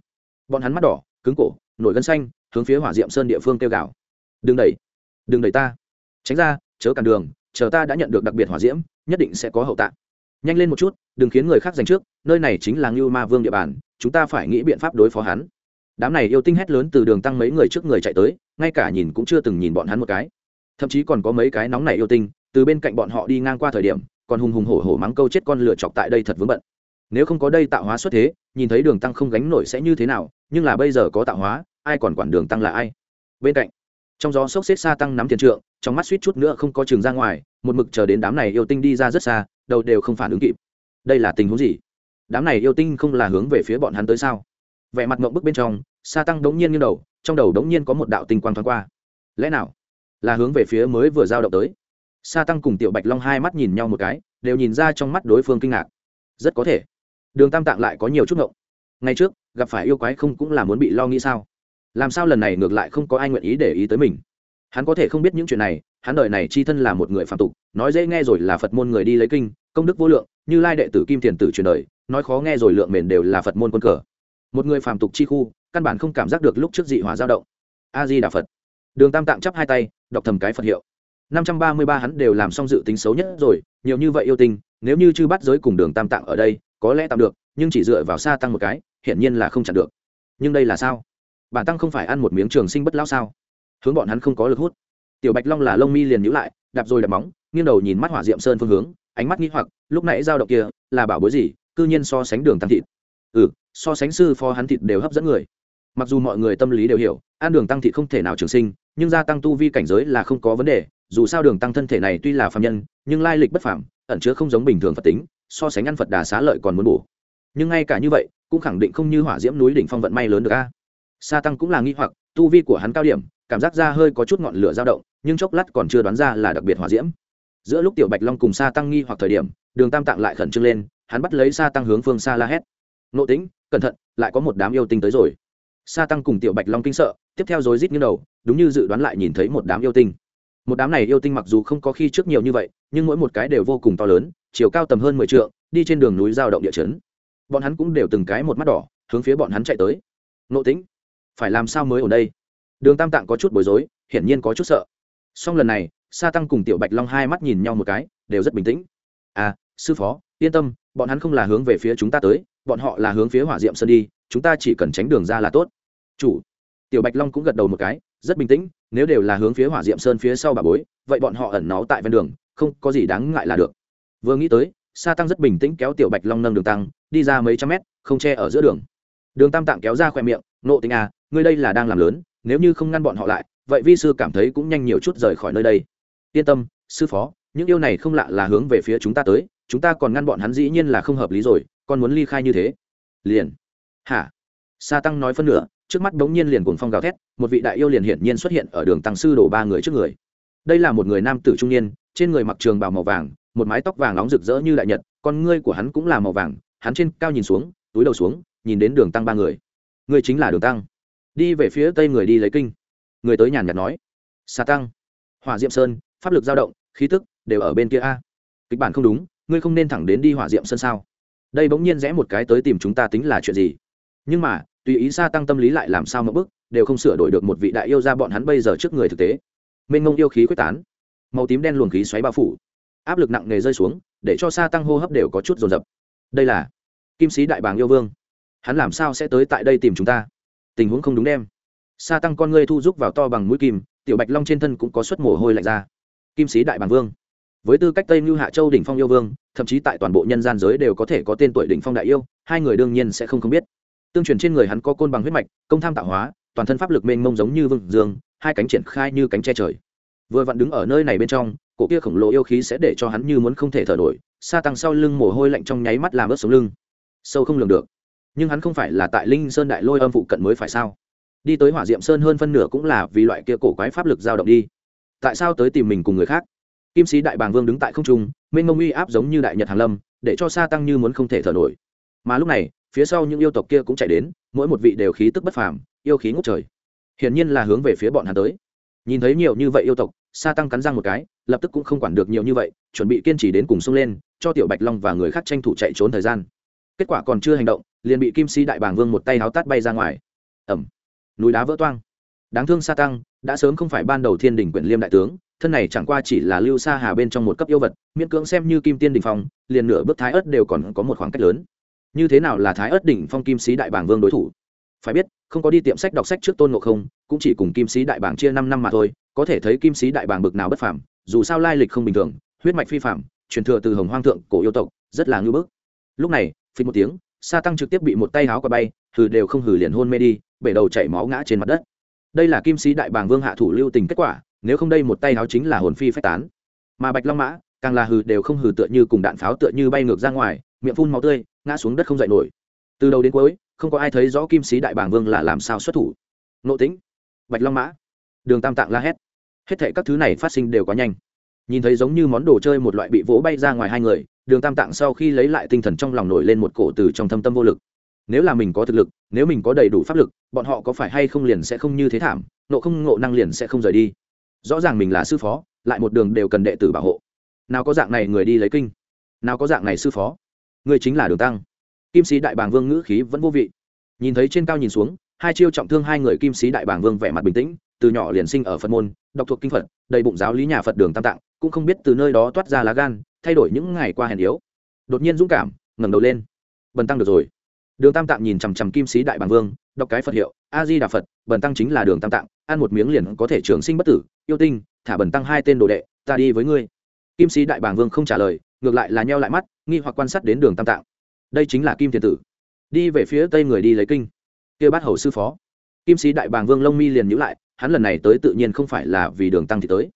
Bọn hắn mắt đỏ, cứng cổ, nổi gân xanh, hướng phía hỏa diệm sơn địa phương kêu gào. Đừng đẩy đừng đẩy ta. Tránh ra, chớ cản đường, chờ ta đã nhận được đặc biệt hỏa diễm, nhất định sẽ có hậu tạ. Nhanh lên một chút, đừng khiến người khác giành trước, nơi này chính là ngưu ma vương địa bàn, chúng ta phải nghĩ biện pháp đối phó hắn. Đám này yêu tinh hét lớn từ đường tăng mấy người trước người chạy tới, ngay cả nhìn cũng chưa từng nhìn bọn hắn một cái thậm chí còn có mấy cái nóng này yêu tinh, từ bên cạnh bọn họ đi ngang qua thời điểm, còn hùng hùng hổ hổ mắng câu chết con lửa chọc tại đây thật vướng bận. Nếu không có đây tạo hóa xuất thế, nhìn thấy đường tăng không gánh nổi sẽ như thế nào, nhưng là bây giờ có tạo hóa, ai còn quản đường tăng là ai? Bên cạnh, trong gió sốc xếp xa tăng nắm tiền trượng, trong mắt suýt chút nữa không có trường ra ngoài, một mực chờ đến đám này yêu tinh đi ra rất xa, đầu đều không phản ứng kịp. Đây là tình huống gì? Đám này yêu tinh không là hướng về phía bọn hắn tới sao? Vẻ mặt ngộng bức bên trong, xa tăng đống nhiên như đầu, trong đầu đống nhiên có một đạo tinh quang thoáng qua. Lẽ nào? Là hướng về phía mới vừa giao động tới. Sa tăng cùng tiểu bạch long hai mắt nhìn nhau một cái, đều nhìn ra trong mắt đối phương kinh ngạc. Rất có thể, đường tam tạng lại có nhiều chút ngộng. Ngay trước, gặp phải yêu quái không cũng là muốn bị lo nghĩ sao? Làm sao lần này ngược lại không có ai nguyện ý để ý tới mình? Hắn có thể không biết những chuyện này, hắn đời này chi thân là một người phạm tục, nói dễ nghe rồi là phật môn người đi lấy kinh, công đức vô lượng, như lai đệ tử kim thiền tử truyền đời, nói khó nghe rồi lượng mền đều là phật môn quân cờ. Một người phàm tục chi khu, căn bản không cảm giác được lúc trước dị hỏa dao động. A di đà phật. Đường tam tạng chắp hai tay đọc thầm cái phật hiệu. Năm trăm ba mươi ba hắn đều làm xong dự tính xấu nhất rồi, nhiều như vậy yêu tinh, nếu như chư bắt giới cùng đường tam tạng ở đây, có lẽ tạm được, nhưng chỉ dựa vào xa tăng một cái, hiển nhiên là không chặn được. Nhưng đây là sao? Bản tăng không phải ăn một miếng trường sinh bất lão sao? Hướng bọn hắn không có lực hút. Tiểu bạch long là lông mi liền nhữ lại, đạp rồi đạp móng, nghiêng đầu nhìn mắt hỏa diệm sơn phương hướng, ánh mắt nghĩ hoặc, lúc nãy dao động kia, là bảo bối gì? Cư nhiên so sánh đường tăng thịt. Ừ so sánh sư phó hắn thịt đều hấp dẫn người mặc dù mọi người tâm lý đều hiểu ăn đường tăng thị không thể nào trường sinh, nhưng gia tăng tu vi cảnh giới là không có vấn đề, dù sao đường tăng thân thể này tuy là phạm nhân, nhưng lai lịch bất phạm ẩn chứa không giống bình thường phật tính, so sánh ăn phật đà xá lợi còn muốn bổ. Nhưng ngay cả như vậy, cũng khẳng định không như hỏa diễm núi đỉnh phong vận may lớn được a. Sa tăng cũng là nghi hoặc, tu vi của hắn cao điểm, cảm giác ra hơi có chút ngọn lửa dao động, nhưng chốc lát còn chưa đoán ra là đặc biệt hỏa diễm. Giữa lúc tiểu bạch long cùng sa tăng nghi hoặc thời điểm, đường tam tạng lại khẩn trương lên, hắn bắt lấy sa tăng hướng phương xa la hét. Nộ tính cẩn thận, lại có một đám yêu tinh tới rồi sa tăng cùng tiểu bạch long kinh sợ, tiếp theo rối rít như đầu, đúng như dự đoán lại nhìn thấy một đám yêu tinh. Một đám này yêu tinh mặc dù không có khi trước nhiều như vậy, nhưng mỗi một cái đều vô cùng to lớn, chiều cao tầm hơn mười t đi trên đường núi giao động địa chấn. Bọn hắn cũng đều từng cái một mắt đỏ, hướng phía bọn hắn chạy tới. Nộ tính phải làm sao mới ở đây? Đường tam tạng có chút bối rối, hiển nhiên có chút sợ. Song lần này, sa tăng cùng tiểu bạch long hai mắt nhìn nhau một cái, đều rất bình tĩnh. À sư phó, yên tâm, bọn hắn không là hướng về phía chúng ta tới, bọn họ là hướng phía hỏa diệm sơn đi chúng ta chỉ cần tránh đường ra là tốt. Chủ, tiểu bạch long cũng gật đầu một cái, rất bình tĩnh, nếu đều là hướng phía hỏa diệm sơn phía sau bà bối, vậy bọn họ ẩn náu tại ven đường, không có gì đáng ngại là được. Vừa nghĩ tới, sa tăng rất bình tĩnh kéo tiểu bạch long nâng đường tăng, đi ra mấy trăm mét, không che ở giữa đường. Đường tam tạng kéo ra khoe miệng, nộ tính à ngươi đây là đang làm lớn, nếu như không ngăn bọn họ lại, vậy vi sư cảm thấy cũng nhanh nhiều chút rời khỏi nơi đây. Yên tâm, sư phó, những yêu này không lạ là hướng về phía chúng ta tới, chúng ta còn ngăn bọn hắn dĩ nhiên là không hợp lý rồi còn muốn ly khai như thế. Liền hả? Sa tăng nói phân nửa, trước mắt bỗng nhiên liền cuồng phong gào thét, một vị đại yêu liền hiển nhiên xuất hiện ở đường tăng sư đổ ba người trước người. Đây là một người nam tử trung niên, trên người mặc trường bào màu vàng, một mái tóc vàng nóng rực rỡ như đại nhật, con ngươi của hắn cũng là màu vàng, hắn trên cao nhìn xuống, túi đầu xuống, nhìn đến đường tăng ba người. Người chính là đường tăng. Đi về phía tây người đi lấy kinh. Người tới nhàn nhạt nói. Xà tăng. Hỏa diệm sơn, pháp lực dao động, khí tức đều ở bên kia a. Kịch bản không đúng, ngươi không nên thẳng đến đi hỏa diệm sơn sao? Đây bỗng nhiên rẽ một cái tới tìm chúng ta tính là chuyện gì? Nhưng mà, tùy ý xa tăng tâm lý lại làm sao mà bức, đều không sửa đổi được một vị đại yêu ra bọn hắn bây giờ trước người thực tế. Mênh ngông yêu khí quyết tán. Màu tím đen luồng khí xoáy bao phủ. Áp lực nặng nề rơi xuống, để cho xa tăng hô hấp đều có chút rồn rập đây là kim sĩ đại bàng yêu vương. Hắn làm sao sẽ tới tại đây tìm chúng ta? Tình huống không đúng đem. Sa tăng con ngươi thu rúc vào to bằng mũi kim, tiểu bạch long trên thân cũng có suất mồ hôi lạnh ra. Kim sĩ đại bàng vương. Với tư cách tây mưu hạ châu đỉnh phong yêu vương, thậm chí tại toàn bộ nhân gian giới đều có thể có tên tuổi đỉnh phong đại yêu, hai người đương nhiên sẽ không không biết tương truyền trên người hắn có côn bằng huyết mạch, công tham tạo hóa, toàn thân pháp lực mênh mông giống như vương dương, hai cánh triển khai như cánh che trời. Vừa vặn đứng ở nơi này bên trong, cổ kia khổng lồ yêu khí sẽ để cho hắn như muốn không thể thở nổi, sa tăng sau lưng mồ hôi lạnh trong nháy mắt làm ướt sống lưng. Sâu không lường được. Nhưng hắn không phải là tại linh sơn đại lôi âm phụ cận mới phải sao? Đi tới hỏa diệm sơn hơn phân nửa cũng là vì loại kia cổ quái pháp lực dao động đi. Tại sao tới tìm mình cùng người khác? Kim sĩ đại bàng vương đứng tại không trung, mênh mông uy áp giống như đại nhật hàn lâm, để cho sa tăng như muốn không thể thở nổi. Mà lúc này phía sau những yêu tộc kia cũng chạy đến, mỗi một vị đều khí tức bất phàm, yêu khí ngút trời. Hiển nhiên là hướng về phía bọn hắn tới. Nhìn thấy nhiều như vậy yêu tộc, sa tăng cắn răng một cái, lập tức cũng không quản được nhiều như vậy, chuẩn bị kiên trì đến cùng xông lên, cho tiểu bạch long và người khác tranh thủ chạy trốn thời gian. Kết quả còn chưa hành động, liền bị kim si đại bàng vương một tay háo tát bay ra ngoài. Ẩm núi đá vỡ toang. Đáng thương sa tăng, đã sớm không phải ban đầu thiên đình quyển liêm đại tướng, thân này chẳng qua chỉ là lưu sa hà bên trong một cấp yêu vật, miễn cưỡng xem như kim tiên đình phong, liền nửa bước thái ớt đều còn có một khoảng cách lớn như thế nào là thái ớt đỉnh phong kim sĩ đại bảng vương đối thủ? Phải biết, không có đi tiệm sách đọc sách trước tôn ngộ không, cũng chỉ cùng kim sĩ đại bảng chia năm năm mà thôi, có thể thấy kim sĩ đại bảng bực nào bất phàm, dù sao lai lịch không bình thường, huyết mạch phi phạm truyền thừa từ hồng hoang thượng cổ yêu tộc, rất là ngưỡng bức. Lúc này phi một tiếng, sa tăng trực tiếp bị một tay háo qua bay, hừ đều không hừ liền hôn mê đi, bể đầu chảy máu ngã trên mặt đất. Đây là kim sĩ đại bàng vương hạ thủ lưu tình kết quả, nếu không đây một tay háo chính là hồn phi phách tán. Mà bạch long mã, càng là hừ đều không hừ tựa như cùng đạn pháo tựa như bay ngược ra ngoài, miệng phun máu tươi ngã xuống đất không dậy nổi. Từ đầu đến cuối, không có ai thấy rõ kim sĩ đại bàng vương là làm sao xuất thủ. Nộ tính bạch long mã, đường tam tạng la hét. Hết thệ các thứ này phát sinh đều quá nhanh. Nhìn thấy giống như món đồ chơi một loại bị vỗ bay ra ngoài hai người, đường tam tạng sau khi lấy lại tinh thần trong lòng nổi lên một cổ từ trong thâm tâm vô lực. Nếu là mình có thực lực, nếu mình có đầy đủ pháp lực, bọn họ có phải hay không liền sẽ không như thế thảm, nộ không ngộ năng liền sẽ không rời đi. Rõ ràng mình là sư phó, lại một đường đều cần đệ tử bảo hộ. Nào có dạng này người đi lấy kinh. Nào có dạng này sư phó. Ngươi chính là đường tăng. Kim sĩ đại bàng vương ngữ khí vẫn vô vị. Nhìn thấy trên cao nhìn xuống, hai chiêu trọng thương hai người kim sĩ đại bàng vương vẻ mặt bình tĩnh, từ nhỏ liền sinh ở phật môn, đọc thuộc kinh phật, đầy bụng giáo lý nhà phật đường tam tạng, cũng không biết từ nơi đó toát ra lá gan, thay đổi những ngày qua hèn yếu. Đột nhiên dũng cảm, ngẩng đầu lên. Bần tăng được rồi. Đường tam tạng nhìn chằm chằm kim sĩ đại bàng vương, đọc cái phật hiệu a di đà phật, bần tăng chính là đường tam tạng, ăn một miếng liền có thể trường sinh bất tử, yêu tinh, thả bần tăng hai tên đồ đệ, ta đi với ngươi. Kim sĩ đại bàng vương không trả lời ngược lại là nheo lại mắt, nghi hoặc quan sát đến đường tam tạng. Đây chính là kim thiền tử. Đi về phía tây người đi lấy kinh. Kia bát hầu sư phó. Kim sĩ đại bàng vương lông mi liền nhữ lại, hắn lần này tới tự nhiên không phải là vì đường tăng thì tới.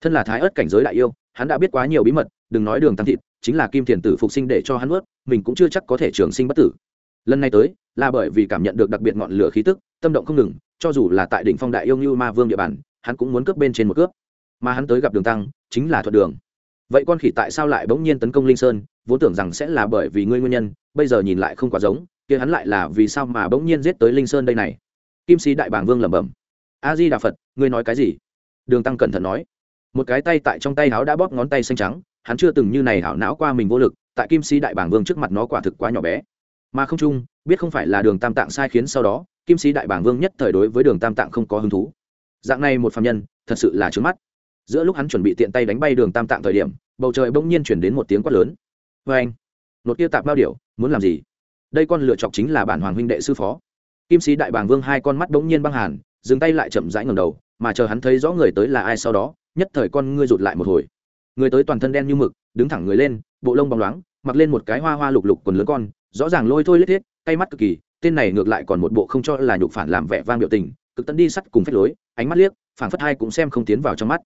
Thân là thái ớt cảnh giới đại yêu, hắn đã biết quá nhiều bí mật, đừng nói đường tăng thịt, chính là kim thiền tử phục sinh để cho hắn ướt mình cũng chưa chắc có thể trường sinh bất tử. Lần này tới, là bởi vì cảm nhận được đặc biệt ngọn lửa khí tức, tâm động không ngừng, cho dù là tại đỉnh phong đại yêu như ma vương địa bàn, hắn cũng muốn cướp bên trên một cướp. Mà hắn tới gặp đường tăng, chính là thuận đường vậy con khỉ tại sao lại bỗng nhiên tấn công linh sơn? Vốn tưởng rằng sẽ là bởi vì ngươi nguyên nhân, bây giờ nhìn lại không quá giống, kia hắn lại là vì sao mà bỗng nhiên giết tới linh sơn đây này? Kim sĩ đại bàng vương lẩm bẩm. A di đà phật ngươi nói cái gì? Đường tăng cẩn thận nói. Một cái tay tại trong tay áo đã bóp ngón tay xanh trắng, hắn chưa từng như này hảo não qua mình vô lực, tại kim sĩ đại bàng vương trước mặt nó quả thực quá nhỏ bé. Mà không chung, biết không phải là đường tam tạng sai khiến sau đó, kim sĩ đại bàng vương nhất thời đối với đường tam tạng không có hứng thú. Dạng này một phạm nhân, thật sự là trướng mắt giữa lúc hắn chuẩn bị tiện tay đánh bay đường tam tạng thời điểm bầu trời bỗng nhiên chuyển đến một tiếng quát lớn. Vê anh nột tia tạp bao điều, muốn làm gì? Đây con lựa chọc chính là bản hoàng huynh đệ sư phó. Kim sĩ đại bàng vương hai con mắt bỗng nhiên băng hàn dừng tay lại chậm rãi ngầm đầu mà chờ hắn thấy rõ người tới là ai sau đó nhất thời con ngươi rụt lại một hồi. Người tới toàn thân đen như mực đứng thẳng người lên bộ lông bóng loáng mặc lên một cái hoa hoa lục lục quần lớn con rõ ràng lôi thôi lết thiết tay mắt cực kỳ tên này ngược lại còn một bộ không cho là nhục phản làm vẻ vang biểu tình cực tận đi sắt cùng phép lối ánh mắt liếc phản phất hai cũng xem không tiến vào trong mắt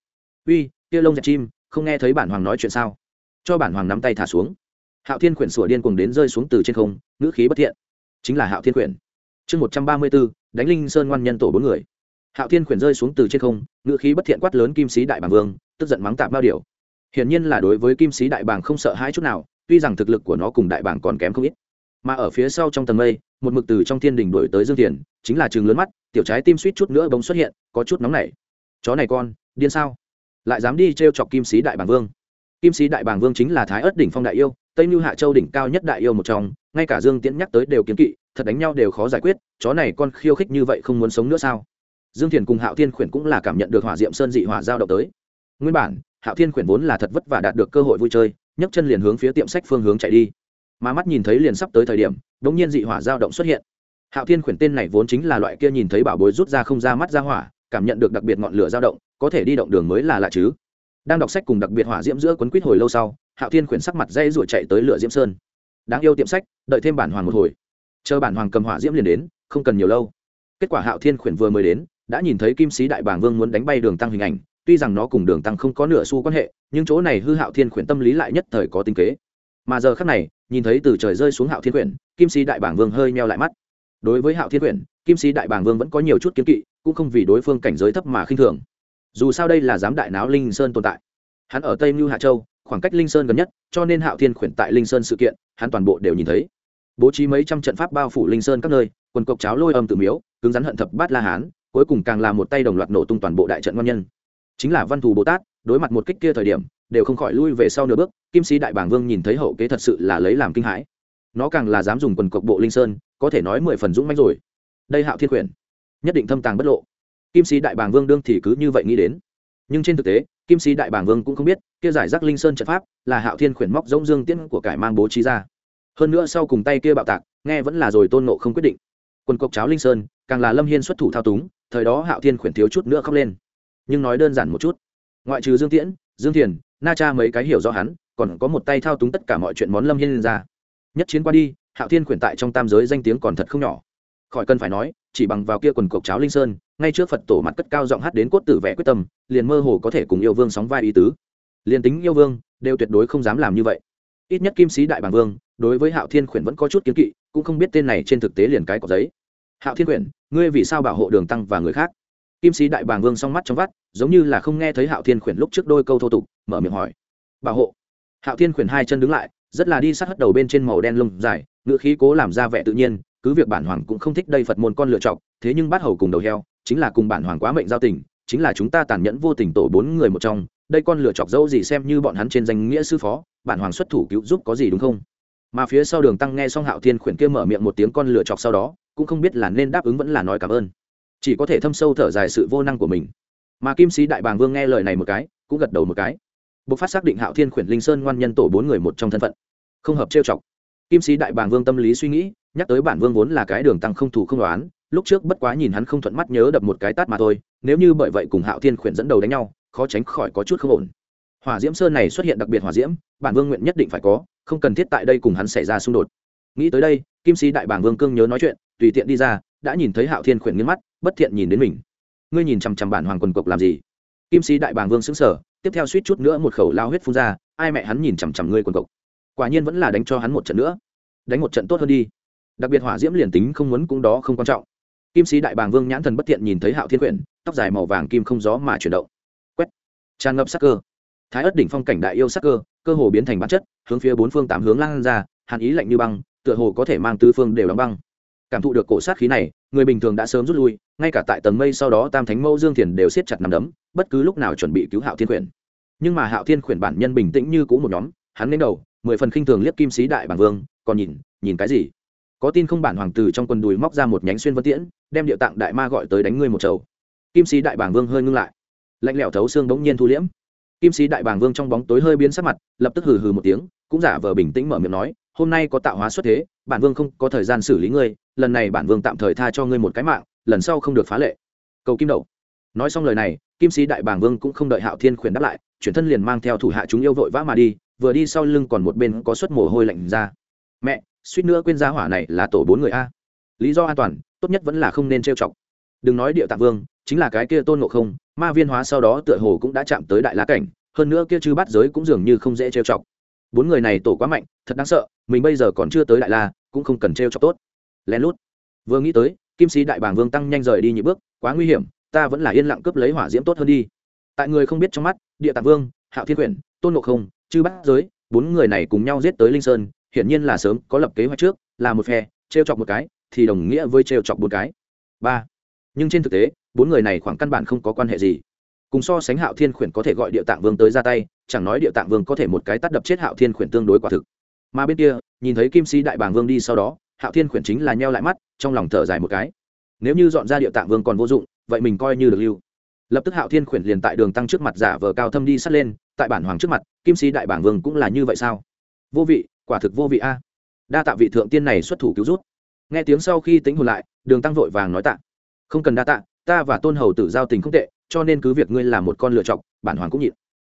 uy kia lông dẹp chim, không nghe thấy bản hoàng nói chuyện sao? Cho bản hoàng nắm tay thả xuống. Hạo thiên khuyển sủa điên cuồng đến rơi xuống từ trên không, ngữ khí bất thiện. Chính là hạo thiên khuyển chương một trăm ba mươi b ố đánh linh sơn ngoan nhân tổ bốn người. Hạo thiên khuyển rơi xuống từ trên không, ngữ khí bất thiện quát lớn kim sĩ đại bàng vương, tức giận mắng tạp bao điều. Hiển nhiên là đối với kim sĩ đại bàng không sợ hãi chút nào, tuy rằng thực lực của nó cùng đại bàng còn kém không ít. Mà ở phía sau trong tầng mây, một mực từ trong thiên đình đổi tới dương thiền, chính là trường lớn mắt, tiểu trái tim suýt chút nữa bỗng xuất hiện, có chút nóng nảy. Chó này con, điên sao? Lại dám đi t r e o chọc kim sĩ đại bàng vương. Kim sĩ đại bàng vương chính là thái ớt đỉnh phong đại yêu, tây mưu hạ châu đỉnh cao nhất đại yêu một trong, ngay cả dương tiễn nhắc tới đều kiến kỵ, thật đánh nhau đều khó giải quyết, chó này con khiêu khích như vậy không muốn sống nữa sao? Dương thiền cùng hạo thiên khuyển cũng là cảm nhận được hỏa diệm sơn dị hỏa giao động tới. Nguyên bản, hạo thiên khuyển vốn là thật vất và đạt được cơ hội vui chơi, nhấc chân liền hướng phía tiệm sách phương hướng chạy đi. Mà mắt nhìn thấy liền sắp tới thời điểm đ ỗ n g nhiên dị hỏa giao động xuất hiện. Hạo thiên khuyển tên này vốn chính là loại kia nhìn thấy bảo bối rút ra không ra mắt ra hỏa, cảm nhận được đặc biệt ngọn lửa giao động có thể đi động đường mới là lạ chứ. Đang đọc sách cùng đặc biệt hỏa diễm giữa quấn quýt hồi lâu sau, hạo thiên khuyển sắc mặt dây ruột chạy tới lửa diễm sơn. Đáng yêu tiệm sách, đợi thêm bản hoàng một hồi. Chờ bản hoàng cầm hỏa diễm liền đến, không cần nhiều lâu. Kết quả hạo thiên khuyển vừa mới đến, đã nhìn thấy kim sĩ đại bàng vương muốn đánh bay đường tăng hình ảnh, tuy rằng nó cùng đường tăng không có nửa xu quan hệ, nhưng chỗ này hư hạo thiên khuyển tâm lý lại nhất thời có tinh kế. Mà giờ khác này, nhìn thấy từ trời rơi xuống hạo thiên quyển kim sĩ đại bảng vương hơi meo lại mắt. Đối với hạo thiên quyển kim sĩ đại bảng vương vẫn có nhiều chút kiến kỵ, cũng không vì đối phương cảnh giới thấp mà khinh thường dù sao đây là giám đại náo linh sơn tồn tại. Hắn ở tây mưu hạ châu, khoảng cách linh sơn gần nhất, cho nên hạo thiên khuyển tại linh sơn sự kiện, hắn toàn bộ đều nhìn thấy. Bố trí mấy trăm trận pháp bao phủ linh sơn các nơi, quần cộc cháo lôi âm tự miếu, cứng rắn hận thập bát la hán, cuối cùng càng là một tay đồng loạt nổ tung toàn bộ đại trận ngon nhân. Chính là văn thù bồ tát, đối mặt một kích kia thời điểm, đều không khỏi lui về sau nửa bước, kim sĩ đại bảng vương nhìn thấy hậu kế thật sự là lấy làm kinh hãi. Nó càng là dám dùng quần cộc bộ linh sơn, có thể nói mười phần dũng mãnh rồi. Đây hạo thiên quyển nhất định thâm tàng bất lộ kim sĩ đại Bàng vương đương thì cứ như vậy nghĩ đến. Nhưng trên thực tế, kim sĩ đại Bàng vương cũng không biết, kia giải rác linh sơn trận pháp là hạo thiên khuyển móc rỗng dương tiễn của cải mang bố trí ra. Hơn nữa sau cùng tay kia bạo tạc, nghe vẫn là rồi tôn nộ không quyết định. Quần cộc cháo linh sơn, càng là lâm hiên xuất thủ thao túng, thời đó hạo thiên khuyển thiếu chút nữa khóc lên. Nhưng nói đơn giản một chút, ngoại trừ dương tiễn, dương thiền, na cha mấy cái hiểu rõ hắn, còn có một tay thao túng tất cả mọi chuyện món lâm hiên ra. Nhất chiến qua đi, hạo thiên khuyển tại trong tam giới danh tiếng còn thật không nhỏ. Khỏi cần phải nói, chỉ bằng vào kia quần cộc cháo linh sơn ngay trước phật tổ mặt cất cao giọng hát đến cốt tử vẻ quyết tâm, liền mơ hồ có thể cùng yêu vương sóng vai ý tứ. Liền tính yêu vương, đều tuyệt đối không dám làm như vậy. Ít nhất kim sĩ đại bàng vương, đối với hạo thiên khuyển vẫn có chút kiến kỵ, cũng không biết tên này trên thực tế liền cái có giấy. Hạo thiên khuyển ngươi vì sao bảo hộ đường tăng và người khác? Kim sĩ đại bàng vương song mắt trong vắt, giống như là không nghe thấy hạo thiên khuyển lúc trước đôi câu thô tục, mở miệng hỏi. Bảo hộ. Hạo thiên khuyển hai chân đứng lại, rất là đi sát hất đầu bên trên màu đen lông dài ngựa khí cố làm ra vẻ tự nhiên, cứ việc bản hoàng cũng không thích đây phật môn con lựa chọc thế nhưng bắt hầu cùng đầu heo chính là cùng bản hoàng quá mệnh giao tình, chính là chúng ta tàn nhẫn vô tình tổ bốn người một trong, đây con lựa chọc dẫu gì xem như bọn hắn trên danh nghĩa sư phó, bản hoàng xuất thủ cứu giúp có gì đúng không? Mà phía sau đường tăng nghe xong hạo thiên khuyển kia mở miệng một tiếng con lựa chọc sau đó, cũng không biết là nên đáp ứng vẫn là nói cảm ơn. Chỉ có thể thâm sâu thở dài sự vô năng của mình. Mà kim sĩ đại bàng vương nghe lời này một cái, cũng gật đầu một cái. Bộc phát xác định hạo thiên khuyển linh sơn ngoan nhân tổ bốn người một trong thân phận. Không hợp trêu chọc kim sĩ đại bàng vương tâm lý suy nghĩ, nhắc tới bản vương vốn là cái đường tăng không thủ không đoán lúc trước bất quá nhìn hắn không thuận mắt nhớ đập một cái tát mà thôi, nếu như bởi vậy cùng hạo thiên khuyển dẫn đầu đánh nhau, khó tránh khỏi có chút không ổn. Hỏa diễm sơn này xuất hiện đặc biệt hỏa diễm, bản vương nguyện nhất định phải có, không cần thiết tại đây cùng hắn xảy ra xung đột. Nghĩ tới đây, kim sĩ đại bàng vương cương nhớ nói chuyện, tùy tiện đi ra, đã nhìn thấy hạo thiên khuyển nghiến mắt, bất thiện nhìn đến mình. Ngươi nhìn chằm chằm bản hoàng quần cộc làm gì? Kim sĩ đại bàng vương xứng sở tiếp theo suýt chút nữa một khẩu lao huyết phun ra, ai mẹ hắn nhìn chằm chằm ngươi quần cộc quả nhiên vẫn là đánh cho hắn một trận nữa. Đánh một trận tốt hơn đi. Đặc biệt hỏa diễm liền tính không muốn cũng đó không quan trọng. Kim sĩ đại bàng vương nhãn thần bất tiện nhìn thấy hạo thiên quyển, tóc dài màu vàng kim không gió mà chuyển động. Quét. Tràn ngập sắc cơ. Thái ớt đỉnh phong cảnh đại yêu sắc cơ cơ hồ biến thành bản chất, hướng phía bốn phương tám hướng lan ra, hàn ý lạnh như băng, tựa hồ có thể mang tư phương đều đóng băng. Cảm thụ được cổ sát khí này, người bình thường đã sớm rút lui, ngay cả tại tầng mây sau đó tam thánh mẫu dương thiền đều siết chặt nằm đấm, bất cứ lúc nào chuẩn bị cứu hạo thiên quyển. Nhưng mà hạo thiên quyển bản nhân bình tĩnh như cũ một nhóm, hắn đến đầu mười phần khinh thường liếc kim sĩ đại bản vương còn nhìn nhìn cái gì? Có tin không bản hoàng tử trong quần đùi móc ra một nhánh xuyên vân tiễn đem địa tạng đại ma gọi tới đánh ngươi một chầu. Kim sĩ đại bàng vương hơi ngưng lại. Lạnh lẽo thấu xương bỗng nhiên thu liễm. Kim sĩ đại bàng vương trong bóng tối hơi biến sắc mặt lập tức hừ hừ một tiếng cũng giả vờ bình tĩnh mở miệng nói hôm nay có tạo hóa xuất thế bản vương không có thời gian xử lý ngươi lần này bản vương tạm thời tha cho ngươi một cái mạng lần sau không được phá lệ. Cầu kim đầu, nói xong lời này kim sĩ đại bàng vương cũng không đợi hạo thiên khuyển đáp lại chuyển thân liền mang theo thủ hạ chúng yêu vội vã mà đi vừa đi sau lưng còn một bên có suất mồ hôi lạnh ra. Mẹ, suýt nữa quên ra hỏa này là tổ bốn người a. Lý do an toàn, tốt nhất vẫn là không nên trêu chọc. Đừng nói địa tạng vương, chính là cái kia tôn ngộ không, ma viên hóa sau đó tựa hồ cũng đã chạm tới đại lá cảnh, hơn nữa kia chư bát giới cũng dường như không dễ trêu chọc. Bốn người này tổ quá mạnh, thật đáng sợ, mình bây giờ còn chưa tới đại la, cũng không cần trêu chọc tốt. Lén lút. Vừa nghĩ tới, kim sĩ đại bàng vương tăng nhanh rời đi nhị bước, quá nguy hiểm, ta vẫn là yên lặng cướp lấy hỏa diễm tốt hơn đi. Tại người không biết trong mắt, địa tạng vương, hạo thiên quyển, tôn ngộ không chư bát giới, bốn người này cùng nhau giết tới linh sơn, hiển nhiên là sớm có lập kế hoạch trước, là một phe, trêu chọc một cái, thì đồng nghĩa với trêu chọc bốn cái. Ba. Nhưng trên thực tế, bốn người này khoảng căn bản không có quan hệ gì. Cùng so sánh hạo thiên khuyển có thể gọi địa tạng vương tới ra tay, chẳng nói địa tạng vương có thể một cái tắt đập chết hạo thiên khuyển tương đối quả thực. Mà bên kia, nhìn thấy kim sĩ đại bàng vương đi sau đó, hạo thiên khuyển chính là nheo lại mắt, trong lòng thở dài một cái. Nếu như dọn ra địa tạng vương còn vô dụng, vậy mình coi như được lưu. Lập tức hạo thiên khuyển liền tại đường tăng trước mặt giả vờ cao thâm đi sắt lên tại bản hoàng trước mặt, kim sĩ đại bảng vương cũng là như vậy sao? Vô vị, quả thực vô vị a. Đa tạ vị thượng tiên này xuất thủ cứu rút nghe tiếng sau khi tính hồn lại, đường tăng vội vàng nói tạ. Không cần đa tạ, ta và tôn hầu tử giao tình không tệ, cho nên cứ việc ngươi làm một con lựa chọc bản hoàng cũng nhịn.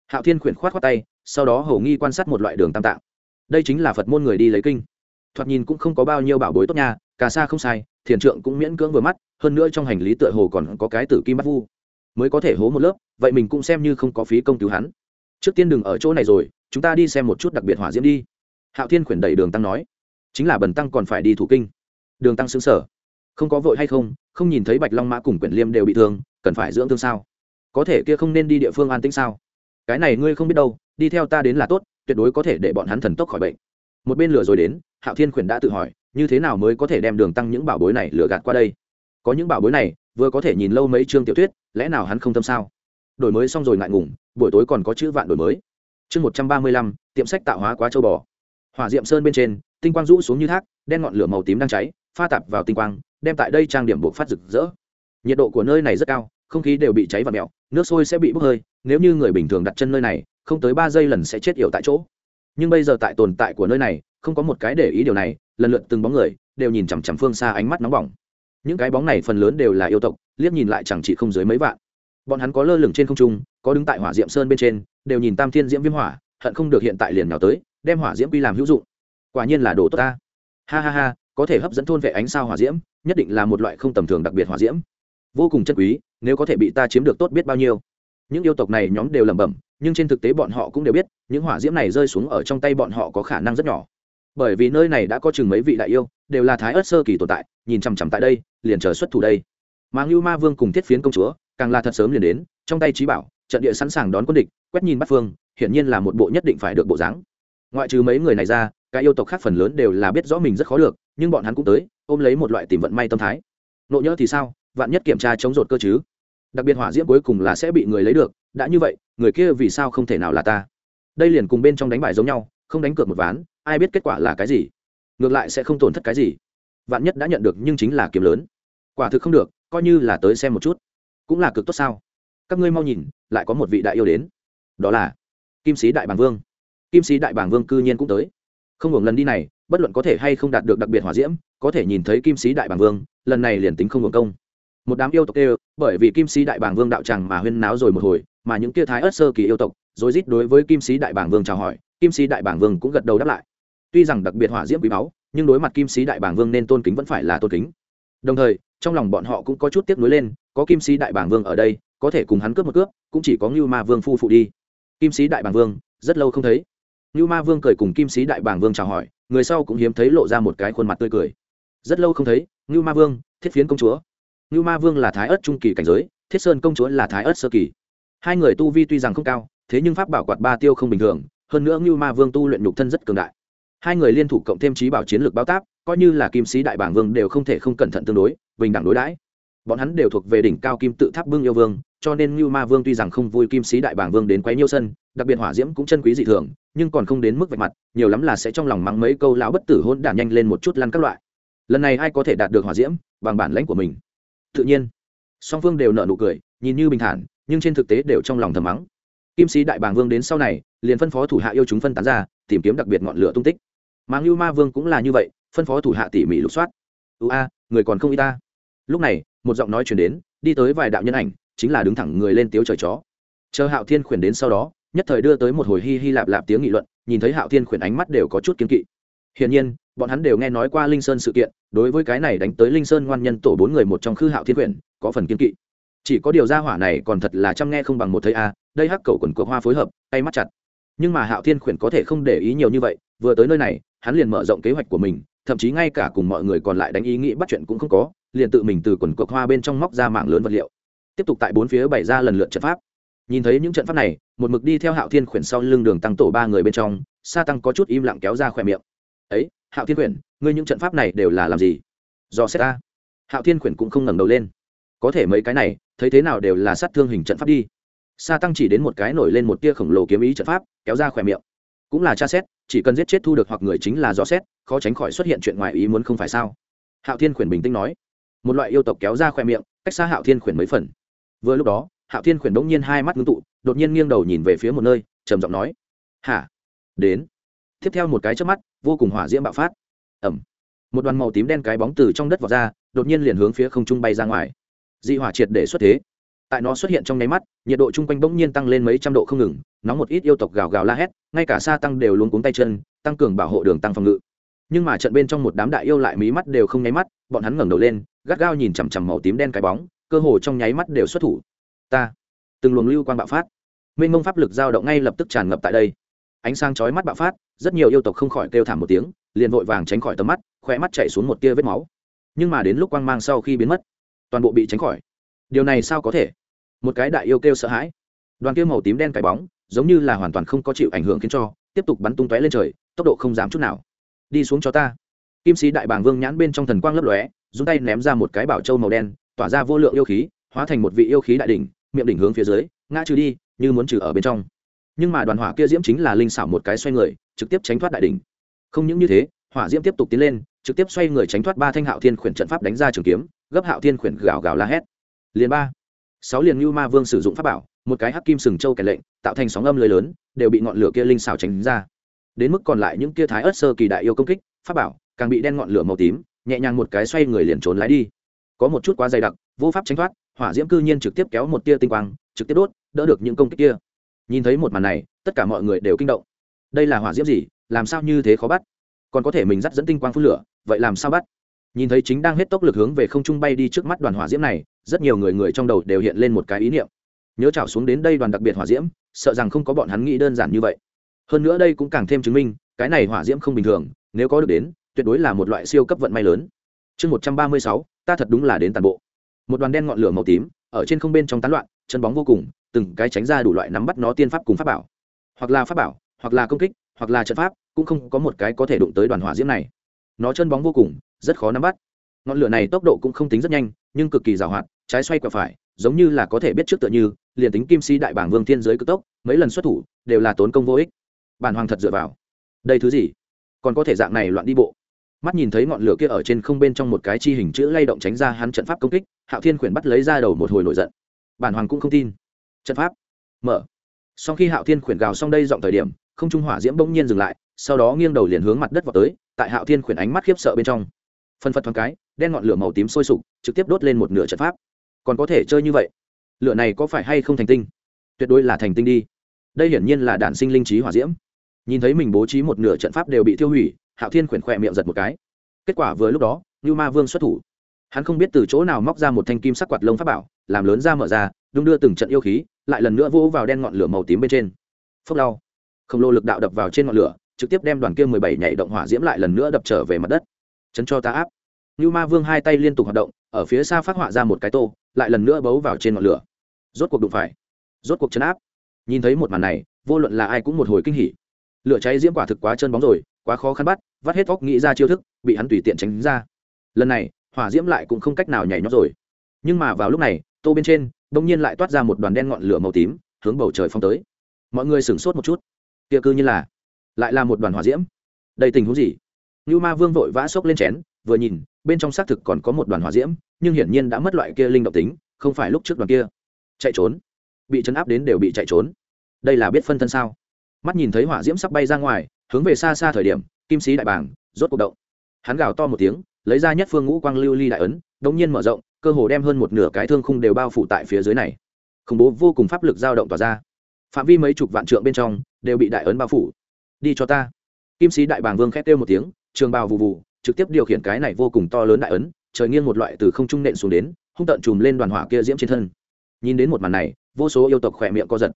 Hạo thiên khuyển khoát khoát tay, sau đó hầu nghi quan sát một loại đường tam tạng. Đây chính là phật môn người đi lấy kinh. Thoạt nhìn cũng không có bao nhiêu bảo bối tốt nha cả xa không sai, thiền trượng cũng miễn cưỡng vừa mắt, hơn nữa trong hành lý tựa hồ còn có cái tử kim bắt vu. Mới có thể hố một lớp, vậy mình cũng xem như không có phí công cứu hắn trước tiên đừng ở chỗ này rồi, chúng ta đi xem một chút đặc biệt hỏa diễm đi. Hạo thiên khuyển đẩy đường tăng nói. Chính là bần tăng còn phải đi thủ kinh. Đường tăng xứng sở không có vội hay không? Không nhìn thấy bạch long mã cùng quyển liêm đều bị thương, cần phải dưỡng thương sao? Có thể kia không nên đi địa phương an tĩnh sao? Cái này ngươi không biết đâu, đi theo ta đến là tốt, tuyệt đối có thể để bọn hắn thần tốc khỏi bệnh. Một bên lửa rồi đến, hạo thiên khuyển đã tự hỏi, như thế nào mới có thể đem đường tăng những bảo bối này lừa gạt qua đây? Có những bảo bối này, vừa có thể nhìn lâu mấy chương tiểu thuyết, lẽ nào hắn không tâm sao? Đổi mới xong rồi ngại ngùng, buổi tối còn có chữ vạn đổi mới. Chương một trăm ba mươi lăm, tiệm sách tạo hóa quá châu bò. Hỏa diệm sơn bên trên, tinh quang rũ xuống như thác, đen ngọn lửa màu tím đang cháy, pha tạp vào tinh quang, đem tại đây trang điểm buộc phát rực rỡ. Nhiệt độ của nơi này rất cao, không khí đều bị cháy và mẹo nước sôi sẽ bị bốc hơi, nếu như người bình thường đặt chân nơi này, không tới ba giây lần sẽ chết yểu tại chỗ. Nhưng bây giờ tại tồn tại của nơi này, không có một cái để ý điều này, lần lượt từng bóng người đều nhìn chằm chằm phương xa ánh mắt nóng bỏng. Những cái bóng này phần lớn đều là yêu tộc, liếc nhìn lại chẳng chỉ không dưới mấy vạn bọn hắn có lơ lửng trên không trung, có đứng tại hỏa diệm sơn bên trên, đều nhìn tam thiên diễm viêm hỏa, hận không được hiện tại liền nào tới, đem hỏa diễm quy làm hữu dụng. Quả nhiên là đồ tốt ta. Ha ha ha, có thể hấp dẫn thôn vệ ánh sao hỏa diễm, nhất định là một loại không tầm thường đặc biệt hỏa diễm. Vô cùng chân quý, nếu có thể bị ta chiếm được tốt biết bao nhiêu. Những yêu tộc này nhóm đều lẩm bẩm, nhưng trên thực tế bọn họ cũng đều biết, những hỏa diễm này rơi xuống ở trong tay bọn họ có khả năng rất nhỏ. Bởi vì nơi này đã có chừng mấy vị đại yêu, đều là thái ớt sơ kỳ tồn tại, nhìn chằm chằm tại đây, liền chờ xuất thủ đây. Mà ngưu ma vương cùng thiết phiến công chúa càng là thật sớm liền đến, trong tay trí bảo, trận địa sẵn sàng đón quân địch, quét nhìn bắt phương, hiển nhiên là một bộ nhất định phải được bộ dáng. Ngoại trừ mấy người này ra các yêu tộc khác phần lớn đều là biết rõ mình rất khó được, nhưng bọn hắn cũng tới, ôm lấy một loại tìm vận may tâm thái. Nộ nhỡ thì sao? Vạn nhất kiểm tra chống rột cơ chứ? Đặc biệt hỏa diễm cuối cùng là sẽ bị người lấy được, đã như vậy, người kia vì sao không thể nào là ta? Đây liền cùng bên trong đánh bài giống nhau, không đánh cược một ván, ai biết kết quả là cái gì? Ngược lại sẽ không tổn thất cái gì. Vạn nhất đã nhận được nhưng chính là kiếm lớn. Quả thực không được, coi như là tới xem một chút cũng là cực tốt sao? Các ngươi mau nhìn, lại có một vị đại yêu đến. Đó là kim sĩ đại bàng vương. Kim sĩ đại bàng vương cư nhiên cũng tới. Không hưởng lần đi này, bất luận có thể hay không đạt được đặc biệt hỏa diễm, có thể nhìn thấy kim sĩ đại bàng vương, lần này liền tính không hưởng công. Một đám yêu tộc kêu bởi vì kim sĩ đại bàng vương đạo tràng mà huyên náo rồi một hồi, mà những kia thái ớt sơ kỳ yêu tộc rồi rít đối với kim sĩ đại bàng vương chào hỏi, kim sĩ đại bàng vương cũng gật đầu đáp lại. Tuy rằng đặc biệt hỏa diễm quý báu, nhưng đối mặt kim sĩ đại bàng vương nên tôn kính vẫn phải là tôn kính. Đồng thời, trong lòng bọn họ cũng có chút tiếc nuối lên có kim sĩ đại bảng vương ở đây, có thể cùng hắn cướp một cướp, cũng chỉ có ngưu ma vương phu phụ đi. Kim sĩ đại bảng vương, rất lâu không thấy. Ngưu ma vương cười cùng kim sĩ đại bảng vương chào hỏi, người sau cũng hiếm thấy lộ ra một cái khuôn mặt tươi cười. Rất lâu không thấy, ngưu ma vương, thiết phiến công chúa. Ngưu ma vương là thái ớt trung kỳ cảnh giới, thiết sơn công chúa là thái ớt sơ kỳ. Hai người tu vi tuy rằng không cao, thế nhưng pháp bảo quạt ba tiêu không bình thường, hơn nữa ngưu ma vương tu luyện nhục thân rất cường đại. Hai người liên thủ cộng thêm trí bảo chiến lược báo táp, coi như là kim sĩ đại bảng vương đều không thể không cẩn thận tương đối, bình đẳng đối đãi bọn hắn đều thuộc về đỉnh cao kim tự tháp bưng yêu vương, cho nên ngưu ma vương tuy rằng không vui kim sĩ đại bảng vương đến quấy nhiêu sân, đặc biệt hỏa diễm cũng chân quý dị thường, nhưng còn không đến mức vạch mặt, nhiều lắm là sẽ trong lòng mắng mấy câu lão bất tử hôn đản nhanh lên một chút lăn các loại. Lần này ai có thể đạt được hỏa diễm, bằng bản lãnh của mình. Tự nhiên, song phương đều nợ nụ cười, nhìn như bình thản, nhưng trên thực tế đều trong lòng thầm mắng. Kim sĩ đại bàng vương đến sau này, liền phân phó thủ hạ yêu chúng phân tán ra, tìm kiếm đặc biệt ngọn lửa tung tích. Mà ngưu ma vương cũng là như vậy, phân phó thủ hạ tỉ mỉ lục soát. Ưu a, người còn không y ta. Lúc này một giọng nói chuyển đến, đi tới vài đạo nhân ảnh, chính là đứng thẳng người lên tiếu trời chó. Chờ hạo thiên khuyển đến sau đó, nhất thời đưa tới một hồi hi hi lạp lạp tiếng nghị luận, nhìn thấy hạo thiên khuyển ánh mắt đều có chút kiên kỵ. Hiển nhiên, bọn hắn đều nghe nói qua linh sơn sự kiện, đối với cái này đánh tới linh sơn ngoan nhân tổ bốn người một trong khư hạo thiên khuyển, có phần kiên kỵ. Chỉ có điều ra hỏa này còn thật là chăm nghe không bằng một thấy a à, đây hắc cầu quần cuộc hoa phối hợp, tay mắt chặt. Nhưng mà hạo thiên khuyển có thể không để ý nhiều như vậy, vừa tới nơi này, hắn liền mở rộng kế hoạch của mình, thậm chí ngay cả cùng mọi người còn lại đánh ý nghĩ bắt chuyện cũng không có liền tự mình từ quần cược hoa bên trong móc ra mạng lớn vật liệu, tiếp tục tại bốn phía bày ra lần lượt trận pháp. Nhìn thấy những trận pháp này, một mực đi theo hạo thiên khuyển sau lưng đường tăng tổ ba người bên trong, sa tăng có chút im lặng kéo ra khỏe miệng. Ấy, hạo thiên khuyển, ngươi những trận pháp này đều là làm gì? Do xét ta. Hạo thiên khuyển cũng không ngẩng đầu lên. Có thể mấy cái này, thấy thế nào đều là sát thương hình trận pháp đi. Sa tăng chỉ đến một cái nổi lên một tia khổng lồ kiếm ý trận pháp, kéo ra khỏe miệng. Cũng là tra xét, chỉ cần giết chết thu được hoặc người chính là rõ xét, khó tránh khỏi xuất hiện chuyện ngoài ý muốn không phải sao? Hạo thiên khuyển bình tĩnh nói một loại yêu tộc kéo ra khoe miệng, cách xa hạo thiên khuyển mấy phần. Vừa lúc đó, hạo thiên khuyển đống nhiên hai mắt ngưng tụ, đột nhiên nghiêng đầu nhìn về phía một nơi, trầm giọng nói, hả? Đến. Tiếp theo một cái trước mắt, vô cùng hỏa diễm bạo phát. Ẩm một đoàn màu tím đen cái bóng từ trong đất vọt ra, đột nhiên liền hướng phía không trung bay ra ngoài. Dị hỏa triệt để xuất thế. Tại nó xuất hiện trong nháy mắt, nhiệt độ chung quanh bỗng nhiên tăng lên mấy trăm độ không ngừng, nóng một ít yêu tộc gào gào la hét, ngay cả xa tăng đều luôn cuống tay chân, tăng cường bảo hộ đường tăng phòng ngự nhưng mà trận bên trong một đám đại yêu lại mí mắt đều không nháy mắt, bọn hắn ngẩng đầu lên, gắt gao nhìn chằm chằm màu tím đen cái bóng, cơ hồ trong nháy mắt đều xuất thủ. Ta, từng luồng lưu quang bạo phát. Mênh mông pháp lực dao động ngay lập tức tràn ngập tại đây. Ánh sáng chói mắt bạo phát, rất nhiều yêu tộc không khỏi kêu thảm một tiếng, liền vội vàng tránh khỏi tầm mắt khỏe mắt chạy xuống một tia vết máu. Nhưng mà đến lúc quang mang sau khi biến mất, toàn bộ bị tránh khỏi. Điều này sao có thể? Một cái đại yêu kêu sợ hãi. Đoàn kia màu tím đen cái bóng, giống như là hoàn toàn không có chịu ảnh hưởng khiến cho, tiếp tục bắn tung tóe lên trời, tốc độ không giảm chút nào đi xuống cho ta. Kim sĩ đại bàng vương nhãn bên trong thần quang lấp lóe dùng tay ném ra một cái bảo châu màu đen, tỏa ra vô lượng yêu khí, hóa thành một vị yêu khí đại đỉnh, miệng đỉnh hướng phía dưới, ngã trừ đi, như muốn trừ ở bên trong. Nhưng mà đoàn hỏa kia diễm chính là linh xảo một cái xoay người, trực tiếp tránh thoát đại đỉnh. Không những như thế, hỏa diễm tiếp tục tiến lên, trực tiếp xoay người tránh thoát ba thanh hạo thiên khuyển trận pháp đánh ra trường kiếm, gấp hạo thiên khuyển gào gào la hét. Liền ba, sáu liền như ma vương sử dụng pháp bảo, một cái hắc kim sừng châu kẻ lệnh, tạo thành sóng âm lưới lớn, đều bị ngọn lửa kia linh xảo tránh ra đến mức còn lại những kia thái ớt sơ kỳ đại yêu công kích, pháp bảo, càng bị đen ngọn lửa màu tím, nhẹ nhàng một cái xoay người liền trốn lái đi. Có một chút quá dày đặc, vô pháp tránh thoát, hỏa diễm cư nhiên trực tiếp kéo một tia tinh quang, trực tiếp đốt, đỡ được những công kích kia. Nhìn thấy một màn này, tất cả mọi người đều kinh động. Đây là hỏa diễm gì? Làm sao như thế khó bắt? Còn có thể mình dắt dẫn tinh quang phun lửa, vậy làm sao bắt? Nhìn thấy chính đang hết tốc lực hướng về không trung bay đi trước mắt đoàn hỏa diễm này, rất nhiều người người trong đầu đều hiện lên một cái ý niệm. Nhớ chảo xuống đến đây đoàn đặc biệt hỏa diễm, sợ rằng không có bọn hắn nghĩ đơn giản như vậy hơn nữa đây cũng càng thêm chứng minh, cái này hỏa diễm không bình thường, nếu có được đến, tuyệt đối là một loại siêu cấp vận may lớn. Chương một trăm ba mươi sáu, ta thật đúng là đến toàn bộ. Một đoàn đen ngọn lửa màu tím, ở trên không bên trong tán loạn, chân bóng vô cùng, từng cái tránh ra đủ loại nắm bắt nó tiên pháp cùng pháp bảo. Hoặc là pháp bảo, hoặc là công kích, hoặc là trận pháp, cũng không có một cái có thể đụng tới đoàn hỏa diễm này. Nó chân bóng vô cùng, rất khó nắm bắt. Ngọn lửa này tốc độ cũng không tính rất nhanh, nhưng cực kỳ giàu hoạt, trái xoay quẹo phải, giống như là có thể biết trước tựa như, liền tính kim si đại bảng vương thiên giới cực tốc, mấy lần xuất thủ, đều là tốn công vô ích bản hoàng thật dựa vào. Đây thứ gì? Còn có thể dạng này loạn đi bộ. Mắt nhìn thấy ngọn lửa kia ở trên không bên trong một cái chi hình chữ lay động tránh ra hắn trận pháp công kích, hạo thiên khuyển bắt lấy ra đầu một hồi nổi giận. Bản hoàng cũng không tin. Trận pháp. Mở. Sau khi hạo thiên khuyển gào xong đây dọn thời điểm, không trung hỏa diễm bỗng nhiên dừng lại, sau đó nghiêng đầu liền hướng mặt đất vào tới, tại hạo thiên khuyển ánh mắt khiếp sợ bên trong. Phân phật thoáng cái, đen ngọn lửa màu tím sôi sục, trực tiếp đốt lên một nửa trận pháp. Còn có thể chơi như vậy? Lửa này có phải hay không thành tinh? Tuyệt đối là thành tinh đi. Đây hiển nhiên là đản sinh linh trí hỏa diễm nhìn thấy mình bố trí một nửa trận pháp đều bị tiêu hủy, hạo thiên khuyển khỏe miệng giật một cái. Kết quả vừa lúc đó như ma vương xuất thủ. Hắn không biết từ chỗ nào móc ra một thanh kim sắc quạt lông pháp bảo, làm lớn ra mở ra, đung đưa từng trận yêu khí, lại lần nữa vỗ vào đen ngọn lửa màu tím bên trên. Phốc đau khổng lồ lực đạo đập vào trên ngọn lửa, trực tiếp đem đoàn kia mười bảy nhảy động hỏa diễm lại lần nữa đập trở về mặt đất. Chấn cho ta áp. Như ma vương hai tay liên tục hoạt động, ở phía xa phát họa ra một cái tô, lại lần nữa bấu vào trên ngọn lửa. Rốt cuộc đụng phải. Rốt cuộc chấn áp. Nhìn thấy một màn này, vô luận là ai cũng một hồi kinh hỉ lửa cháy diễm quả thực quá chân bóng rồi, quá khó khăn bắt, vắt hết vóc nghĩ ra chiêu thức, bị hắn tùy tiện tránh ra. Lần này, hỏa diễm lại cũng không cách nào nhảy nhót rồi. Nhưng mà vào lúc này, tô bên trên đông nhiên lại toát ra một đoàn đen ngọn lửa màu tím, hướng bầu trời phong tới. Mọi người sửng sốt một chút. Kia cư như là, lại là một đoàn hỏa diễm. Đây tình huống gì? Như ma vương vội vã xốc lên chén, vừa nhìn, bên trong xác thực còn có một đoàn hỏa diễm, nhưng hiển nhiên đã mất loại kia linh động tính, không phải lúc trước đoàn kia. Chạy trốn. Bị chấn áp đến đều bị chạy trốn. Đây là biết phân thân sao? Mắt nhìn thấy hỏa diễm sắp bay ra ngoài, hướng về xa xa thời điểm, kim sĩ đại bảng rốt cuộc động. Hắn gào to một tiếng, lấy ra nhất phương ngũ quang lưu ly đại ấn, đống nhiên mở rộng, cơ hồ đem hơn một nửa cái thương khung đều bao phủ tại phía dưới này. Khủng bố vô cùng pháp lực dao động tỏa ra. Phạm vi mấy chục vạn trượng bên trong, đều bị đại ấn bao phủ. Đi cho ta. Kim sĩ đại bàng vương khét kêu một tiếng, trường bào vụ vụ trực tiếp điều khiển cái này vô cùng to lớn đại ấn, trời nghiêng một loại từ không trung nện xuống đến, hung tận chùm lên đoàn hỏa kia diễm trên thân. Nhìn đến một màn này, vô số yêu tộc khỏe miệng co giật.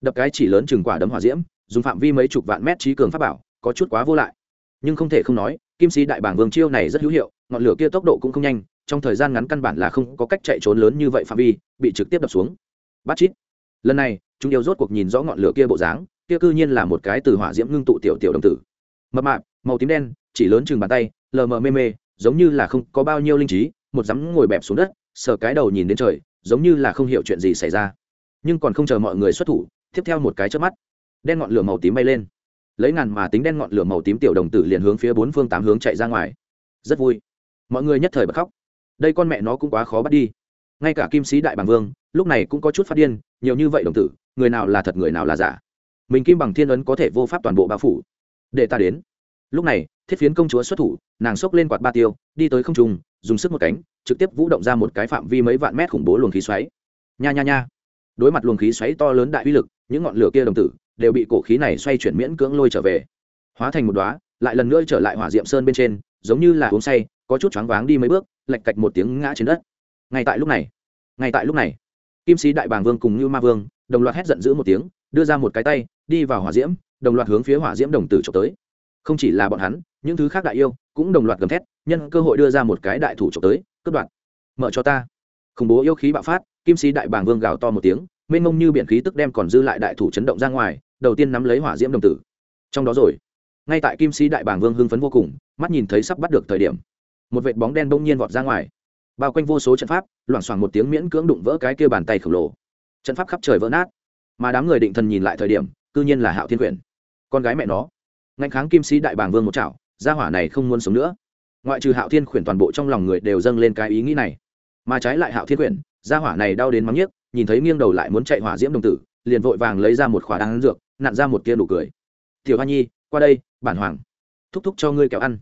Đập cái chỉ lớn chừng quả đấm hỏa diễm dùng phạm vi mấy chục vạn mét trí cường pháp bảo, có chút quá vô lại. Nhưng không thể không nói, kim sĩ đại bảng vương chiêu này rất hữu hiệu, ngọn lửa kia tốc độ cũng không nhanh, trong thời gian ngắn căn bản là không có cách chạy trốn lớn như vậy phạm vi, bị trực tiếp đập xuống. Bắt chít. Lần này, chúng yêu rốt cuộc nhìn rõ ngọn lửa kia bộ dáng, kia cư nhiên là một cái từ hỏa diễm ngưng tụ tiểu tiểu đồng tử. Mập mạp, màu tím đen, chỉ lớn chừng bàn tay, lờ mờ mê mê, giống như là không có bao nhiêu linh trí, một dám ngồi bẹp xuống đất, sờ cái đầu nhìn đến trời, giống như là không hiểu chuyện gì xảy ra. Nhưng còn không chờ mọi người xuất thủ, tiếp theo một cái chớp mắt đen ngọn lửa màu tím bay lên. Lấy ngàn mà tính đen ngọn lửa màu tím tiểu đồng tử liền hướng phía bốn phương tám hướng chạy ra ngoài. Rất vui. Mọi người nhất thời bật khóc. Đây con mẹ nó cũng quá khó bắt đi. Ngay cả kim sĩ đại bằng vương, lúc này cũng có chút phát điên, nhiều như vậy đồng tử, người nào là thật người nào là giả. Mình kim bằng thiên ấn có thể vô pháp toàn bộ bao phủ. Để ta đến. Lúc này, thiết phiến công chúa xuất thủ, nàng xốc lên quạt ba tiêu, đi tới không trung, dùng sức một cánh, trực tiếp vũ động ra một cái phạm vi mấy vạn mét khủng bố luồng khí xoáy. Nha nha nha. Đối mặt luồng khí xoáy to lớn đại uy lực, những ngọn lửa kia đồng tử đều bị cổ khí này xoay chuyển miễn cưỡng lôi trở về. Hóa thành một đóa, lại lần nữa trở lại hỏa diệm sơn bên trên, giống như là uống say, có chút choáng váng đi mấy bước lạch cạch một tiếng ngã trên đất. Ngay tại lúc này, ngay tại lúc này, kim sĩ đại bàng vương cùng như ma vương, đồng loạt hét giận dữ một tiếng, đưa ra một cái tay, đi vào hỏa diễm, đồng loạt hướng phía hỏa diễm đồng tử trộm tới. Không chỉ là bọn hắn, những thứ khác đại yêu cũng đồng loạt gầm thét, nhân cơ hội đưa ra một cái đại thủ trộm tới, cướp đoạt. Mở cho ta. Khủng bố yêu khí bạo phát, kim sĩ đại bàng vương gào to một tiếng mênh mông như biển khí tức đem còn dư lại đại thủ chấn động ra ngoài, đầu tiên nắm lấy hỏa diễm đồng tử. Trong đó rồi, ngay tại kim sĩ đại bàng vương hưng phấn vô cùng, mắt nhìn thấy sắp bắt được thời điểm. Một vệt bóng đen bỗng nhiên vọt ra ngoài. Bao quanh vô số trận pháp, loảng xoảng một tiếng miễn cưỡng đụng vỡ cái kia bàn tay khổng lồ. Trận pháp khắp trời vỡ nát. Mà đám người định thần nhìn lại thời điểm, cư nhiên là hạo thiên quyển. Con gái mẹ nó. Ngạnh kháng kim sĩ đại bàng vương một chảo, gia hỏa này không muốn sống nữa. Ngoại trừ hạo thiên quyển toàn bộ trong lòng người đều dâng lên cái ý nghĩ này. Mà trái lại hạo thiên quyển, gia hỏa này đau đến mắng nhiếc nhìn thấy nghiêng đầu lại muốn chạy hỏa diễm đồng tử, liền vội vàng lấy ra một khỏa đan dược, nặn ra một tia nụ cười. Tiểu hoa nhi, qua đây, bản hoàng. Thúc thúc cho ngươi kéo ăn.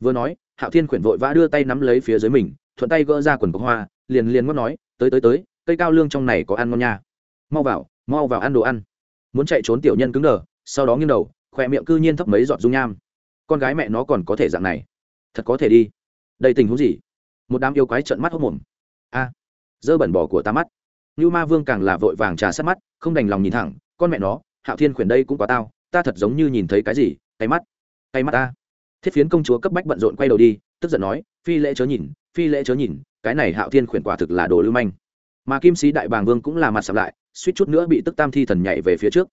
Vừa nói, hạo thiên khuyển vội vã đưa tay nắm lấy phía dưới mình, thuận tay gỡ ra quần cọc hoa, liền liền ngót nói, tới tới tới, cây cao lương trong này có ăn ngon nha. Mau vào mau vào ăn đồ ăn. Muốn chạy trốn tiểu nhân cứng đờ, sau đó nghiêng đầu, khỏe miệng cư nhiên thấp mấy giọt dung nham. Con gái mẹ nó còn có thể dạng này. Thật có thể đi. Đây tình huống gì? Một đám yêu quái trợn mắt hốc mồm. A, dơ bẩn bỏ của ta mắt. Nưu ma vương càng là vội vàng trà sát mắt, không đành lòng nhìn thẳng, con mẹ nó, hạo thiên khuyển đây cũng quá tao, ta thật giống như nhìn thấy cái gì cái mắt cái mắt ta. Thiết phiến công chúa cấp bách bận rộn quay đầu đi, tức giận nói, phi lễ chớ nhìn, phi lễ chớ nhìn, cái này hạo thiên khuyển quả thực là đồ lưu manh. Mà kim sĩ đại bàng vương cũng là mặt sầm lại, suýt chút nữa bị tức tam thi thần nhảy về phía trước.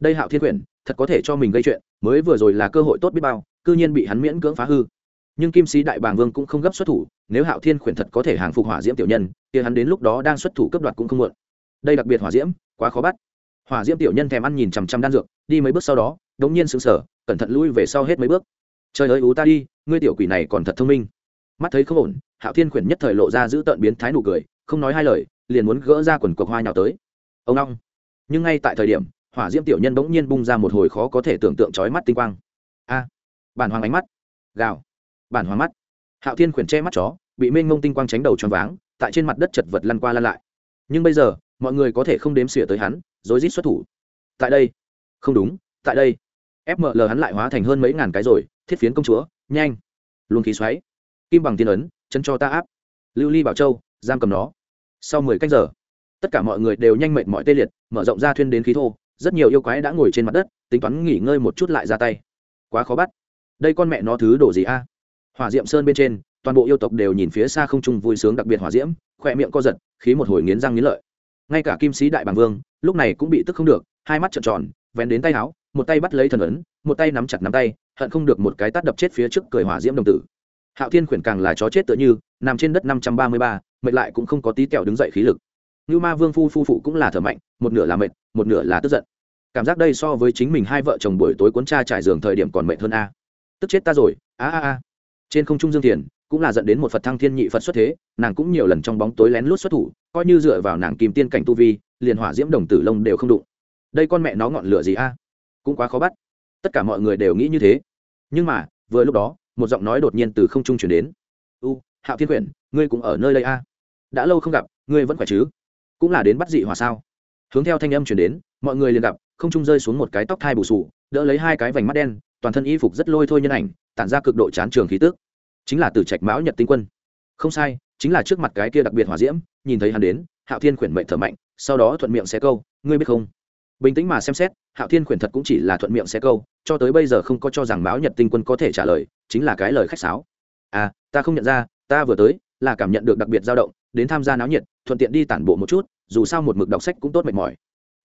Đây hạo thiên khuyển, thật có thể cho mình gây chuyện, mới vừa rồi là cơ hội tốt biết bao, cư nhiên bị hắn miễn cưỡng phá hư nhưng kim sĩ đại bàng vương cũng không gấp xuất thủ, nếu hạo thiên khuyển thật có thể hàng phục hỏa diễm tiểu nhân thì hắn đến lúc đó đang xuất thủ cấp đoạt cũng không muộn. Đây đặc biệt hỏa diễm, quá khó bắt. Hỏa diễm tiểu nhân thèm ăn nhìn chằm chằm đan dược, đi mấy bước sau đó, đống nhiên sững sờ, cẩn thận lui về sau hết mấy bước. Trời ơi, ú ta đi, ngươi tiểu quỷ này còn thật thông minh. Mắt thấy không ổn, hạo thiên khuyển nhất thời lộ ra giữ tợn biến thái nụ cười, không nói hai lời, liền muốn gỡ ra quần cộc hoa nhào tới. Ông long. Nhưng ngay tại thời điểm, hỏa diễm tiểu nhân bỗng nhiên bung ra một hồi khó có thể tưởng tượng trói mắt tinh quang. A. Bản hoàng ánh mắt. Gào bản hoa mắt. Hạo thiên khuyển che mắt chó, bị mênh mông tinh quang tránh đầu tròn váng, tại trên mặt đất chật vật lăn qua lăn lại. Nhưng bây giờ, mọi người có thể không đếm xỉa tới hắn, rối rít xuất thủ. Tại đây. Không đúng, tại đây. Fml hắn lại hóa thành hơn mấy ngàn cái rồi, thiết phiến công chúa, nhanh. Luôn khí xoáy. Kim bằng tiên ấn, chân cho ta áp. Lưu ly bảo châu, giam cầm nó. Sau mười canh giờ, tất cả mọi người đều nhanh mệt mọi tê liệt, mở rộng ra thuyên đến khí thô. Rất nhiều yêu quái đã ngồi trên mặt đất, tính toán nghỉ ngơi một chút lại ra tay. Quá khó bắt. Đây con mẹ nó thứ đổ gì a? Hỏa diệm sơn bên trên, toàn bộ yêu tộc đều nhìn phía xa không trung vui sướng đặc biệt hỏa diễm khoe miệng co giật, khí một hồi nghiến răng nghiến lợi. Ngay cả kim sĩ đại bàng vương, lúc này cũng bị tức không được, hai mắt trợn tròn, vén đến tay áo, một tay bắt lấy thần ấn, một tay nắm chặt nắm tay, hận không được một cái tát đập chết phía trước cười hỏa diễm đồng tử. Hạo thiên khuyển càng là chó chết tựa như, nằm trên đất năm trăm ba mươi ba, mệt lại cũng không có tí kẹo đứng dậy khí lực. Như ma vương phu phu phụ cũng là thở mạnh, một nửa là mệt, một nửa là tức giận. Cảm giác đây so với chính mình hai vợ chồng buổi tối cuốn cha trải giường thời điểm còn mệt hơn a. Tức chết ta rồi, a a a trên không trung dương thiền cũng là dẫn đến một phật thăng thiên nhị phật xuất thế, nàng cũng nhiều lần trong bóng tối lén lút xuất thủ, coi như dựa vào nàng kim tiên cảnh tu vi, liền hỏa diễm đồng tử lông đều không đụng. Đây con mẹ nó ngọn lửa gì a? Cũng quá khó bắt. Tất cả mọi người đều nghĩ như thế. Nhưng mà, vừa lúc đó, một giọng nói đột nhiên từ không trung chuyển đến. U, hạo thiên quyển, ngươi cũng ở nơi đây a? Đã lâu không gặp, ngươi vẫn khỏe chứ? Cũng là đến bắt dị hòa sao? Hướng theo thanh âm chuyển đến, mọi người liền gặp, không trung rơi xuống một cái tóc thai bù sù, đỡ lấy hai cái vành mắt đen toàn thân y phục rất lôi thôi nhân ảnh, tản ra cực độ chán trường khí tước chính là từ trạch mão nhật tinh quân. Không sai, chính là trước mặt cái kia đặc biệt hỏa diễm, nhìn thấy hắn đến, hạo thiên khuyển mệnh thở mạnh, sau đó thuận miệng xe câu, ngươi biết không? Bình tĩnh mà xem xét, hạo thiên khuyển thật cũng chỉ là thuận miệng xe câu, cho tới bây giờ không có cho rằng mão nhật tinh quân có thể trả lời, chính là cái lời khách sáo. À ta không nhận ra, ta vừa tới là cảm nhận được đặc biệt dao động, đến tham gia náo nhiệt, thuận tiện đi tản bộ một chút, dù sao một mực đọc sách cũng tốt mệt mỏi.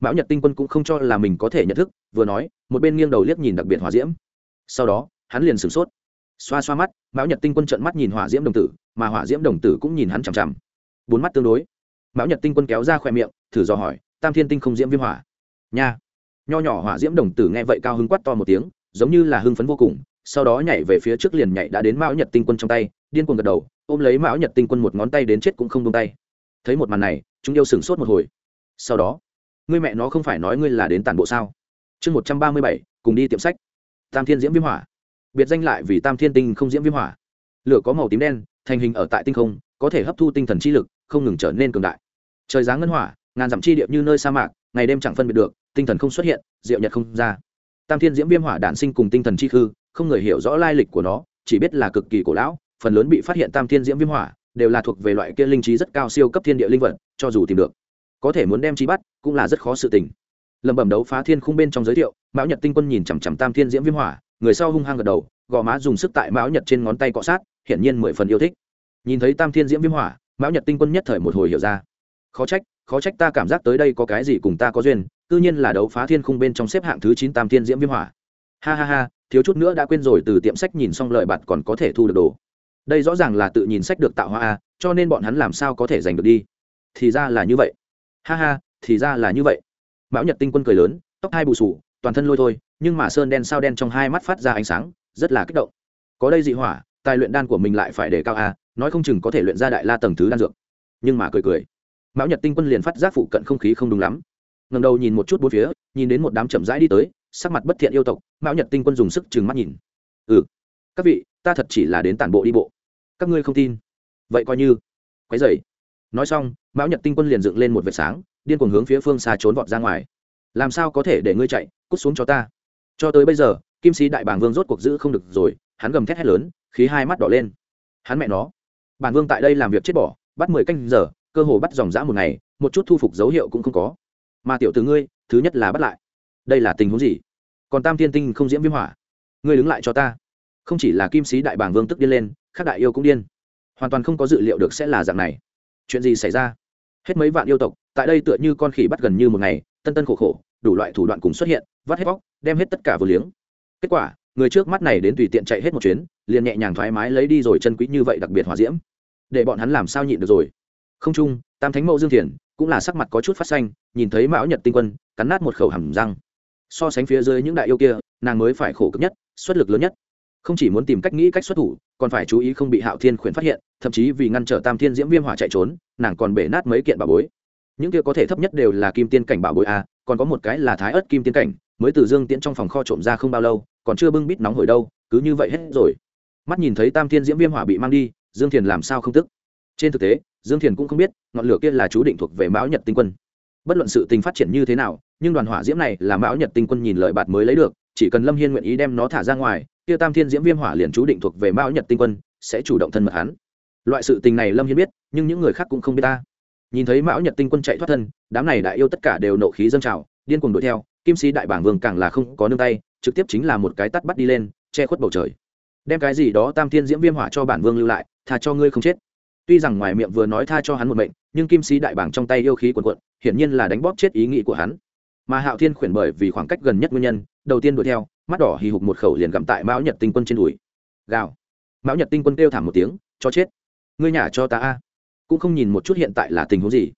Mão nhật tinh quân cũng không cho là mình có thể nhận thức, vừa nói, một bên nghiêng đầu liếc nhìn đặc biệt hỏa diễm sau đó, hắn liền sửng sốt. Xoa xoa mắt, mão nhật tinh quân trợn mắt nhìn hỏa diễm đồng tử, mà hỏa diễm đồng tử cũng nhìn hắn chằm chằm. Bốn mắt tương đối. Mão nhật tinh quân kéo ra khỏe miệng, thử dò hỏi, tam thiên tinh không diễm viêm hỏa? Nha. Nho nhỏ hỏa diễm đồng tử nghe vậy cao hứng quát to một tiếng, giống như là hưng phấn vô cùng, sau đó nhảy về phía trước liền nhảy đã đến mão nhật tinh quân trong tay, điên cuồng gật đầu, ôm lấy mão nhật tinh quân một ngón tay đến chết cũng không tung tay. Thấy một màn này, chúng yêu sửng sốt một hồi. Sau đó, ngươi mẹ nó không phải nói ngươi là đến tản bộ sao? Chương một trăm ba mươi bảy, cùng đi tiệm sách tam thiên diễm viêm hỏa. Biệt danh lại vì tam thiên tinh không diễm viêm hỏa. Lửa có màu tím đen, thành hình ở tại tinh không, có thể hấp thu tinh thần chi lực, không ngừng trở nên cường đại. Trời giáng ngân hỏa, ngàn dặm chi điệp như nơi sa mạc, ngày đêm chẳng phân biệt được, tinh thần không xuất hiện, diệu nhật không ra. Tam thiên diễm viêm hỏa đạn sinh cùng tinh thần chi khư, không người hiểu rõ lai lịch của nó, chỉ biết là cực kỳ cổ lão, phần lớn bị phát hiện tam thiên diễm viêm hỏa, đều là thuộc về loại kia linh trí rất cao siêu cấp thiên địa linh vật, cho dù tìm được, có thể muốn đem trí bắt, cũng là rất khó sự tình lẩm bẩm đấu phá thiên khung bên trong giới thiệu, mão nhật tinh quân nhìn chằm chằm tam thiên diễm viêm hỏa, người sau hung hăng gật đầu, gò má dùng sức tại mão nhật trên ngón tay cọ sát, hiển nhiên mười phần yêu thích. Nhìn thấy tam thiên diễm viêm hỏa, mão nhật tinh quân nhất thời một hồi hiểu ra. Khó trách khó trách ta cảm giác tới đây có cái gì cùng ta có duyên tự nhiên là đấu phá thiên khung bên trong xếp hạng thứ chín tam thiên diễm viêm hỏa. Ha ha ha, thiếu chút nữa đã quên rồi, từ tiệm sách nhìn xong lời bạn còn có thể thu được đồ. Đây rõ ràng là tự nhìn sách được tạo hóa a cho nên bọn hắn làm sao có thể giành được đi? Thì ra là như vậy. Ha ha, thì ra là như vậy mão nhật tinh quân cười lớn, tóc hai bù sù, toàn thân lôi thôi, nhưng mà sơn đen sao đen trong hai mắt phát ra ánh sáng, rất là kích động. Có đây dị hỏa, tài luyện đan của mình lại phải để cao a nói không chừng có thể luyện ra đại la tầng thứ đan dược. Nhưng mà cười cười, mão nhật tinh quân liền phát giác phụ cận không khí không đúng lắm. Ngầm đầu nhìn một chút bốn phía, nhìn đến một đám chậm rãi đi tới, sắc mặt bất thiện yêu tộc, mão nhật tinh quân dùng sức chừng mắt nhìn. Ừ các vị, ta thật chỉ là đến tản bộ đi bộ. Các ngươi không tin. Vậy coi như. Quái dày nói xong, mão nhật tinh quân liền dựng lên một vệt sáng điên cuồng hướng phía phương xa trốn vọt ra ngoài. Làm sao có thể để ngươi chạy? Cút xuống cho ta. Cho tới bây giờ, kim sĩ đại bàng vương rốt cuộc giữ không được rồi, hắn gầm thét hét lớn, khí hai mắt đỏ lên. Hắn mẹ nó. Bản vương tại đây làm việc chết bỏ, bắt mười canh giờ, cơ hồ bắt dòng dã một ngày, một chút thu phục dấu hiệu cũng không có. Mà tiểu từ ngươi, thứ nhất là bắt lại. Đây là tình huống gì? Còn tam thiên tinh không diễm viêm hỏa. Ngươi đứng lại cho ta. Không chỉ là kim sĩ đại bàng vương tức điên lên các đại yêu cũng điên. Hoàn toàn không có dự liệu được sẽ là dạng này. Chuyện gì xảy ra? Hết mấy vạn yêu tộc tại đây tựa như con khỉ bắt gần như một ngày, tân tân khổ khổ, đủ loại thủ đoạn cùng xuất hiện, vắt hết vóc đem hết tất cả vừa liếng. Kết quả, người trước mắt này đến tùy tiện chạy hết một chuyến, liền nhẹ nhàng thoải mái lấy đi rồi chân quý như vậy đặc biệt hòa diễm. Để bọn hắn làm sao nhịn được rồi? Không chung, tam thánh mẫu dương thiền cũng là sắc mặt có chút phát xanh, nhìn thấy mão nhật tinh quân, cắn nát một khẩu hầm răng. So sánh phía dưới những đại yêu kia, nàng mới phải khổ cực nhất, xuất lực lớn nhất. Không chỉ muốn tìm cách nghĩ cách xuất thủ, còn phải chú ý không bị hạo thiên khuyển phát hiện, thậm chí vì ngăn trở tam thiên diễm viêm hỏa chạy trốn, nàng còn bể nát mấy kiện bà bối những kia có thể thấp nhất đều là kim tiên cảnh bảo bội a, còn có một cái là thái ớt kim tiên cảnh, mới từ dương tiễn trong phòng kho trộm ra không bao lâu, còn chưa bưng bít nóng hổi đâu, cứ như vậy hết rồi. Mắt nhìn thấy tam thiên diễm viêm hỏa bị mang đi, dương thiền làm sao không tức? Trên thực tế, dương thiền cũng không biết, ngọn lửa kia là chú định thuộc về mão nhật tinh quân. Bất luận sự tình phát triển như thế nào, nhưng đoàn hỏa diễm này là mão nhật tinh quân nhìn lợi bạt mới lấy được, chỉ cần lâm hiên nguyện ý đem nó thả ra ngoài, kia tam thiên diễm viêm hỏa liền chú định thuộc về mão nhật tinh quân, sẽ chủ động thân mật hắn. Loại sự tình này lâm hiên biết, nhưng những người khác cũng không biết ta nhìn thấy mão nhật tinh quân chạy thoát thân, đám này đại yêu tất cả đều nộ khí dâng trào, điên cuồng đuổi theo, kim sĩ đại bảng vương càng là không có nương tay, trực tiếp chính là một cái tắt bắt đi lên, che khuất bầu trời. Đem cái gì đó tam thiên diễm viêm hỏa cho bản vương lưu lại, tha cho ngươi không chết. Tuy rằng ngoài miệng vừa nói tha cho hắn một mệnh, nhưng kim sĩ đại bảng trong tay yêu khí quần quận hiển nhiên là đánh bóp chết ý nghĩ của hắn. Mà hạo thiên khuyển bởi vì khoảng cách gần nhất nguyên nhân, đầu tiên đuổi theo, mắt đỏ hì hục một khẩu liền gặm tại mão nhật tinh quân trên đùi. Gào. Mão nhật tinh quân kêu thảm một tiếng, cho chết! Ngươi nhả cho ta a! Cũng không nhìn một chút hiện tại là tình huống gì.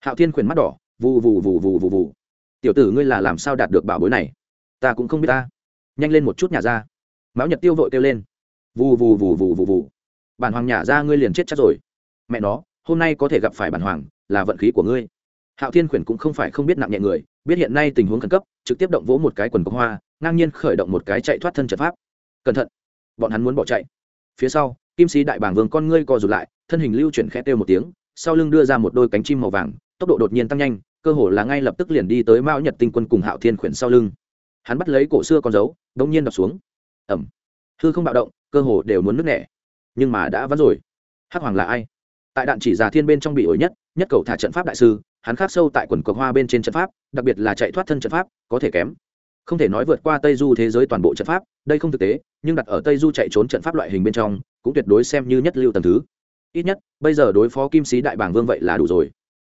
Hạo thiên khuyển mắt đỏ, vù vù vù vù vù vù. Tiểu tử ngươi là làm sao đạt được bảo bối này? Ta cũng không biết ta. Nhanh lên một chút nhà ra. Mão nhật tiêu vội kêu lên. Vù vù vù vù vù vù. Bản hoàng nhà ra ngươi liền chết chắc rồi. Mẹ nó, hôm nay có thể gặp phải bản hoàng là vận khí của ngươi. Hạo thiên khuyển cũng không phải không biết nặng nhẹ người, biết hiện nay tình huống khẩn cấp, trực tiếp động vỗ một cái quần cọc hoa, ngang nhiên khởi động một cái chạy thoát thân trận pháp. Cẩn thận, bọn hắn muốn bỏ chạy. Phía sau kim sĩ đại bảng vương con ngươi co rụt lại, thân hình lưu chuyển khẽ kêu một tiếng, sau lưng đưa ra một đôi cánh chim màu vàng, tốc độ đột nhiên tăng nhanh, cơ hồ là ngay lập tức liền đi tới mao nhật tinh quân cùng hạo thiên khuyển sau lưng. Hắn bắt lấy cổ xưa con dấu, đống nhiên đập xuống. Ẩm hư không bạo động, cơ hồ đều muốn nứt nẻ. Nhưng mà đã vắn rồi. Hắc hoàng là ai? Tại đạn chỉ già thiên bên trong bị ổi nhất nhất cầu thả trận pháp đại sư, hắn khắc sâu tại quần cờ hoa bên trên trận pháp, đặc biệt là chạy thoát thân trận pháp, có thể kém. Không thể nói vượt qua tây du thế giới toàn bộ trận pháp, đây không thực tế, nhưng đặt ở tây du chạy trốn trận pháp loại hình bên trong cũng tuyệt đối xem như nhất lưu tầm thứ. Ít nhất, bây giờ đối phó kim sĩ đại bảng vương vậy là đủ rồi.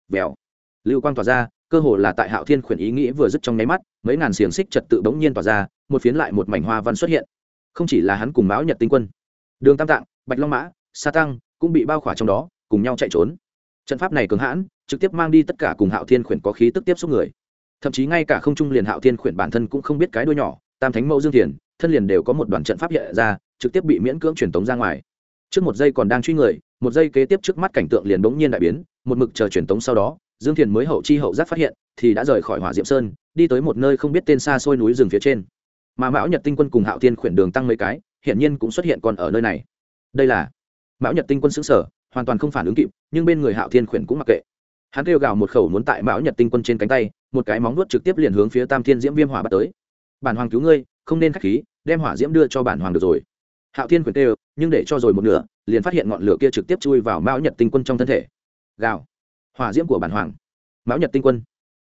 Vèo. Lưu quang tỏa ra, cơ hồ là tại hạo thiên khuyển ý nghĩ vừa dứt trong nháy mắt, mấy ngàn xiềng xích trật tự bỗng nhiên tỏa ra, một phiến lại một mảnh hoa văn xuất hiện. Không chỉ là hắn cùng báo nhật tinh quân, đường tam tạng, bạch long mã, sa tăng cũng bị bao khỏa trong đó, cùng nhau chạy trốn. Trận pháp này cường hãn, trực tiếp mang đi tất cả cùng hạo thiên khuyển có khí tức tiếp xúc người. Thậm chí ngay cả không trung liền hạo thiên khuyển bản thân cũng không biết cái đuôi nhỏ, tam thánh mẫu dương thiền, thân liền đều có một đoàn trận pháp hiện ra trực tiếp bị miễn cưỡng truyền tống ra ngoài. Trước một giây còn đang truy người, một giây kế tiếp trước mắt cảnh tượng liền bỗng nhiên đại biến, một mực chờ truyền tống sau đó, dương thiền mới hậu chi hậu giác phát hiện, thì đã rời khỏi hỏa diệm sơn, đi tới một nơi không biết tên xa xôi núi rừng phía trên. Mà mão nhật tinh quân cùng hạo thiên khuyển đường tăng mấy cái hiện nhiên cũng xuất hiện còn ở nơi này. Đây là mão nhật tinh quân xứng sở, hoàn toàn không phản ứng kịp, nhưng bên người hạo thiên khuyển cũng mặc kệ. Hắn kêu gào một khẩu muốn tại mão nhật tinh quân trên cánh tay, một cái móng nuốt trực tiếp liền hướng phía tam thiên diễm viêm hỏa bắt tới. Bản hoàng cứu ngươi, không nên k h á c h khí, đem hỏa diễm đưa cho bản hoàng được rồi hạo thiên quyền tê nhưng để cho rồi một nửa, liền phát hiện ngọn lửa kia trực tiếp chui vào mão nhật tinh quân trong thân thể. Gào. Hỏa diễm của bản hoàng. Mão nhật tinh quân.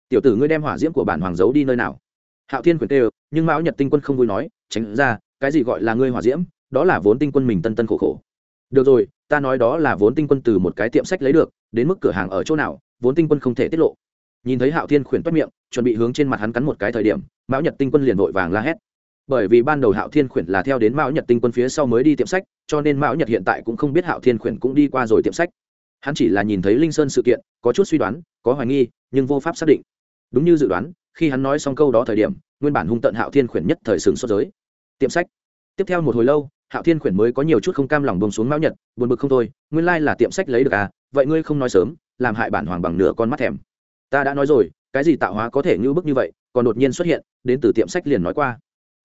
Tiểu tử ngươi đem hỏa diễm của bản hoàng giấu đi nơi nào? Hạo thiên quyền tê nhưng mão nhật tinh quân không vui nói, tránh ra, cái gì gọi là ngươi hỏa diễm, đó là vốn tinh quân mình tân tân khổ khổ. Được rồi, ta nói đó là vốn tinh quân từ một cái tiệm sách lấy được, đến mức cửa hàng ở chỗ nào, vốn tinh quân không thể tiết lộ. Nhìn thấy hạo thiên khuyển toét miệng, chuẩn bị hướng trên mặt hắn cắn một cái thời điểm, mão nhật tinh quân liền vội vàng la hét bởi vì ban đầu hạo thiên khuyển là theo đến mão nhật tinh quân phía sau mới đi tiệm sách, cho nên mão nhật hiện tại cũng không biết hạo thiên khuyển cũng đi qua rồi tiệm sách. Hắn chỉ là nhìn thấy linh sơn sự kiện, có chút suy đoán, có hoài nghi, nhưng vô pháp xác định. Đúng như dự đoán, khi hắn nói xong câu đó thời điểm, nguyên bản hung tận hạo thiên khuyển nhất thời sừng xuất giới. Tiệm sách. Tiếp theo một hồi lâu, hạo thiên khuyển mới có nhiều chút không cam lòng bông xuống mão nhật, buồn bực không thôi, nguyên lai là tiệm sách lấy được à vậy ngươi không nói sớm, làm hại bản hoàng bằng nửa con mắt thèm. Ta đã nói rồi, cái gì tạo hóa có thể như bức như vậy, còn đột nhiên xuất hiện, đến từ tiệm sách liền nói qua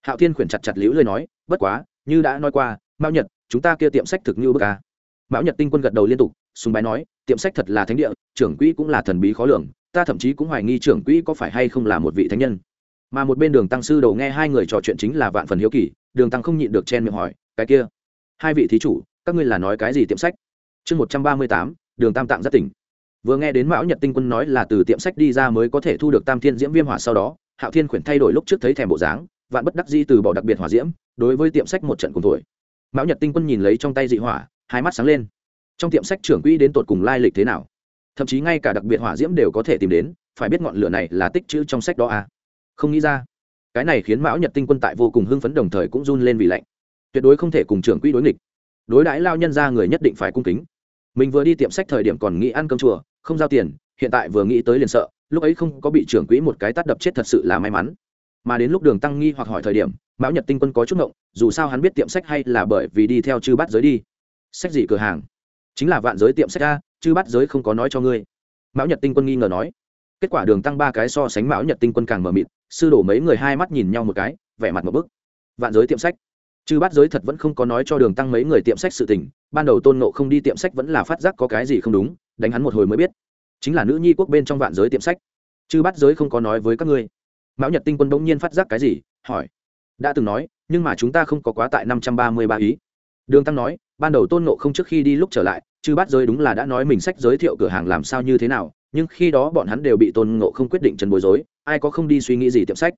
hạo thiên khuyển chặt chặt liễu lời nói, bất quá, như đã nói qua, mão nhật, chúng ta kia tiệm sách thực như bức ca mão nhật tinh quân gật đầu liên tục, sùng bái nói, tiệm sách thật là thánh địa, trưởng quỹ cũng là thần bí khó lường, ta thậm chí cũng hoài nghi trưởng quỹ có phải hay không là một vị thánh nhân. Mà một bên đường tăng sư đầu nghe hai người trò chuyện chính là vạn phần hiếu kỳ, đường tăng không nhịn được chen miệng hỏi, cái kia, hai vị thí chủ, các ngươi là nói cái gì tiệm sách? Chương một trăm ba mươi tám, đường tam tạng rất tỉnh. Vừa nghe đến mão nhật tinh quân nói là từ tiệm sách đi ra mới có thể thu được tam thiên diễm viêm hỏa sau đó, hạo thiên khuyển thay đổi lúc trước thấy thèm bộ dáng vạn bất đắc di từ bỏ đặc biệt hỏa diễm, đối với tiệm sách một trận cùng tuổi. Mão nhật tinh quân nhìn lấy trong tay dị hỏa, hai mắt sáng lên. Trong tiệm sách trưởng quỹ đến tột cùng lai lịch thế nào? Thậm chí ngay cả đặc biệt hỏa diễm đều có thể tìm đến, phải biết ngọn lửa này là tích chữ trong sách đó à? Không nghĩ ra. Cái này khiến mão nhật tinh quân tại vô cùng hưng phấn đồng thời cũng run lên vì lạnh. Tuyệt đối không thể cùng trưởng quỹ đối nghịch. Đối đãi lao nhân ra người nhất định phải cung kính. Mình vừa đi tiệm sách thời điểm còn nghĩ ăn cơm chùa, không giao tiền, hiện tại vừa nghĩ tới liền sợ, lúc ấy không có bị trưởng quỹ một cái tắt đập chết thật sự là may mắn mà đến lúc đường tăng nghi hoặc hỏi thời điểm, mão nhật tinh quân có chút ngộng, dù sao hắn biết tiệm sách hay là bởi vì đi theo chư Bát giới đi. Sách gì cửa hàng? Chính là vạn giới tiệm sách a, chư Bát giới không có nói cho ngươi. Mão nhật tinh quân nghi ngờ nói. Kết quả đường tăng ba cái so sánh mão nhật tinh quân càng mờ mịt, sư đổ mấy người hai mắt nhìn nhau một cái, vẻ mặt một bức. Vạn giới tiệm sách. Chư bát giới thật vẫn không có nói cho đường tăng mấy người tiệm sách sự tình, ban đầu tôn nộ không đi tiệm sách vẫn là phát giác có cái gì không đúng, đánh hắn một hồi mới biết. Chính là nữ nhi quốc bên trong vạn giới tiệm sách. Chư bát giới không có nói với các ngươi mão nhật tinh quân bỗng nhiên phát giác cái gì, hỏi. Đã từng nói, nhưng mà chúng ta không có quá tại năm trăm ba mươi ba ý. Đường tăng nói, ban đầu tôn nộ không trước khi đi lúc trở lại, chư bát giới đúng là đã nói mình sách giới thiệu cửa hàng làm sao như thế nào, nhưng khi đó bọn hắn đều bị tôn nộ không quyết định chân bối rối, ai có không đi suy nghĩ gì tiệm sách.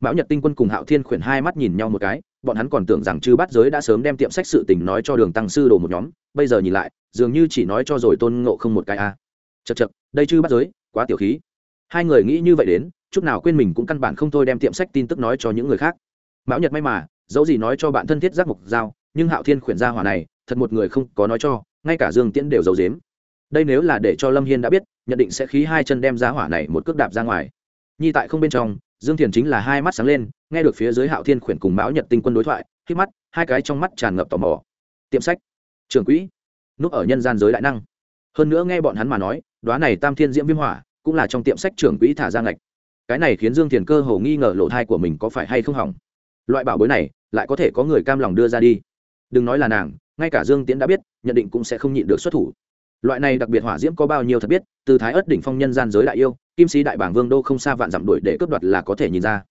Mão nhật tinh quân cùng hạo thiên khuyển hai mắt nhìn nhau một cái, bọn hắn còn tưởng rằng chư bát giới đã sớm đem tiệm sách sự tình nói cho đường tăng sư đồ một nhóm, bây giờ nhìn lại, dường như chỉ nói cho rồi tôn ngộ không một cái a. À. chật chật đây chư bát giới, quá tiểu khí hai người nghĩ như vậy đến, chút nào quên mình cũng căn bản không thôi đem tiệm sách tin tức nói cho những người khác. Mão nhật may mà, dẫu gì nói cho bạn thân thiết giác mục giao, nhưng hạo thiên khuyển gia hỏa này, thật một người không có nói cho, ngay cả dương tiễn đều giấu dếm đây nếu là để cho lâm hiên đã biết nhận định sẽ khí hai chân đem giá hỏa này một cước đạp ra ngoài. Nhi tại không bên trong, dương thiền chính là hai mắt sáng lên, nghe được phía dưới hạo thiên khuyển cùng mão nhật tinh quân đối thoại, khi mắt, hai cái trong mắt tràn ngập tò mò. Tiệm sách. Trường quỹ. Núp ở nhân gian giới đại năng. Hơn nữa nghe bọn hắn mà nói đoá này tam thiên diễm viêm hỏa cũng là trong tiệm sách trưởng quỹ thả ra ngạch. Cái này khiến dương thiền cơ hồ nghi ngờ lộ thai của mình có phải hay không hỏng. Loại bảo bối này, lại có thể có người cam lòng đưa ra đi. Đừng nói là nàng, ngay cả dương tiễn đã biết, nhận định cũng sẽ không nhịn được xuất thủ. Loại này đặc biệt hỏa diễm có bao nhiêu thật biết, từ thái ớt đỉnh phong nhân gian giới đại yêu, kim sĩ đại bảng vương đô không xa vạn dặm đuổi để cướp đoạt là có thể nhìn ra.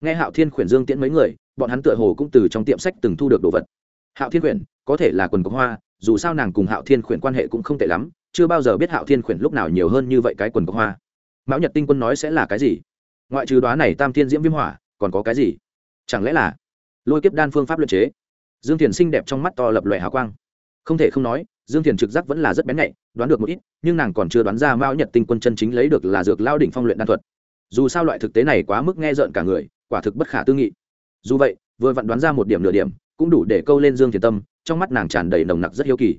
Nghe hạo thiên khuyển dương tiễn mấy người, bọn hắn tựa hồ cũng từ trong tiệm sách từng thu được đồ vật. Hạo thiên khuyển, có thể là quần cốc hoa, dù sao nàng cùng hạo thiên khuyển quan hệ cũng không tệ lắm chưa bao giờ biết hạo thiên khuyển lúc nào nhiều hơn như vậy cái quần có hoa. Mão nhật tinh quân nói sẽ là cái gì? Ngoại trừ đoá này tam thiên diễm viêm hỏa, còn có cái gì? Chẳng lẽ là lôi kiếp đan phương pháp luật chế? Dương thiền xinh đẹp trong mắt to lập lòe hào quang. Không thể không nói, dương thiền trực giác vẫn là rất bén nhạy, đoán được một ít, nhưng nàng còn chưa đoán ra mão nhật tinh quân chân chính lấy được là dược lao đỉnh phong luyện đan thuật. Dù sao loại thực tế này quá mức nghe rợn cả người, quả thực bất khả tư nghị. Dù vậy, vừa vặn đoán ra một điểm nửa điểm, cũng đủ để câu lên dương thiền tâm, trong mắt nàng tràn đầy nồng nặc rất hiếu kỳ.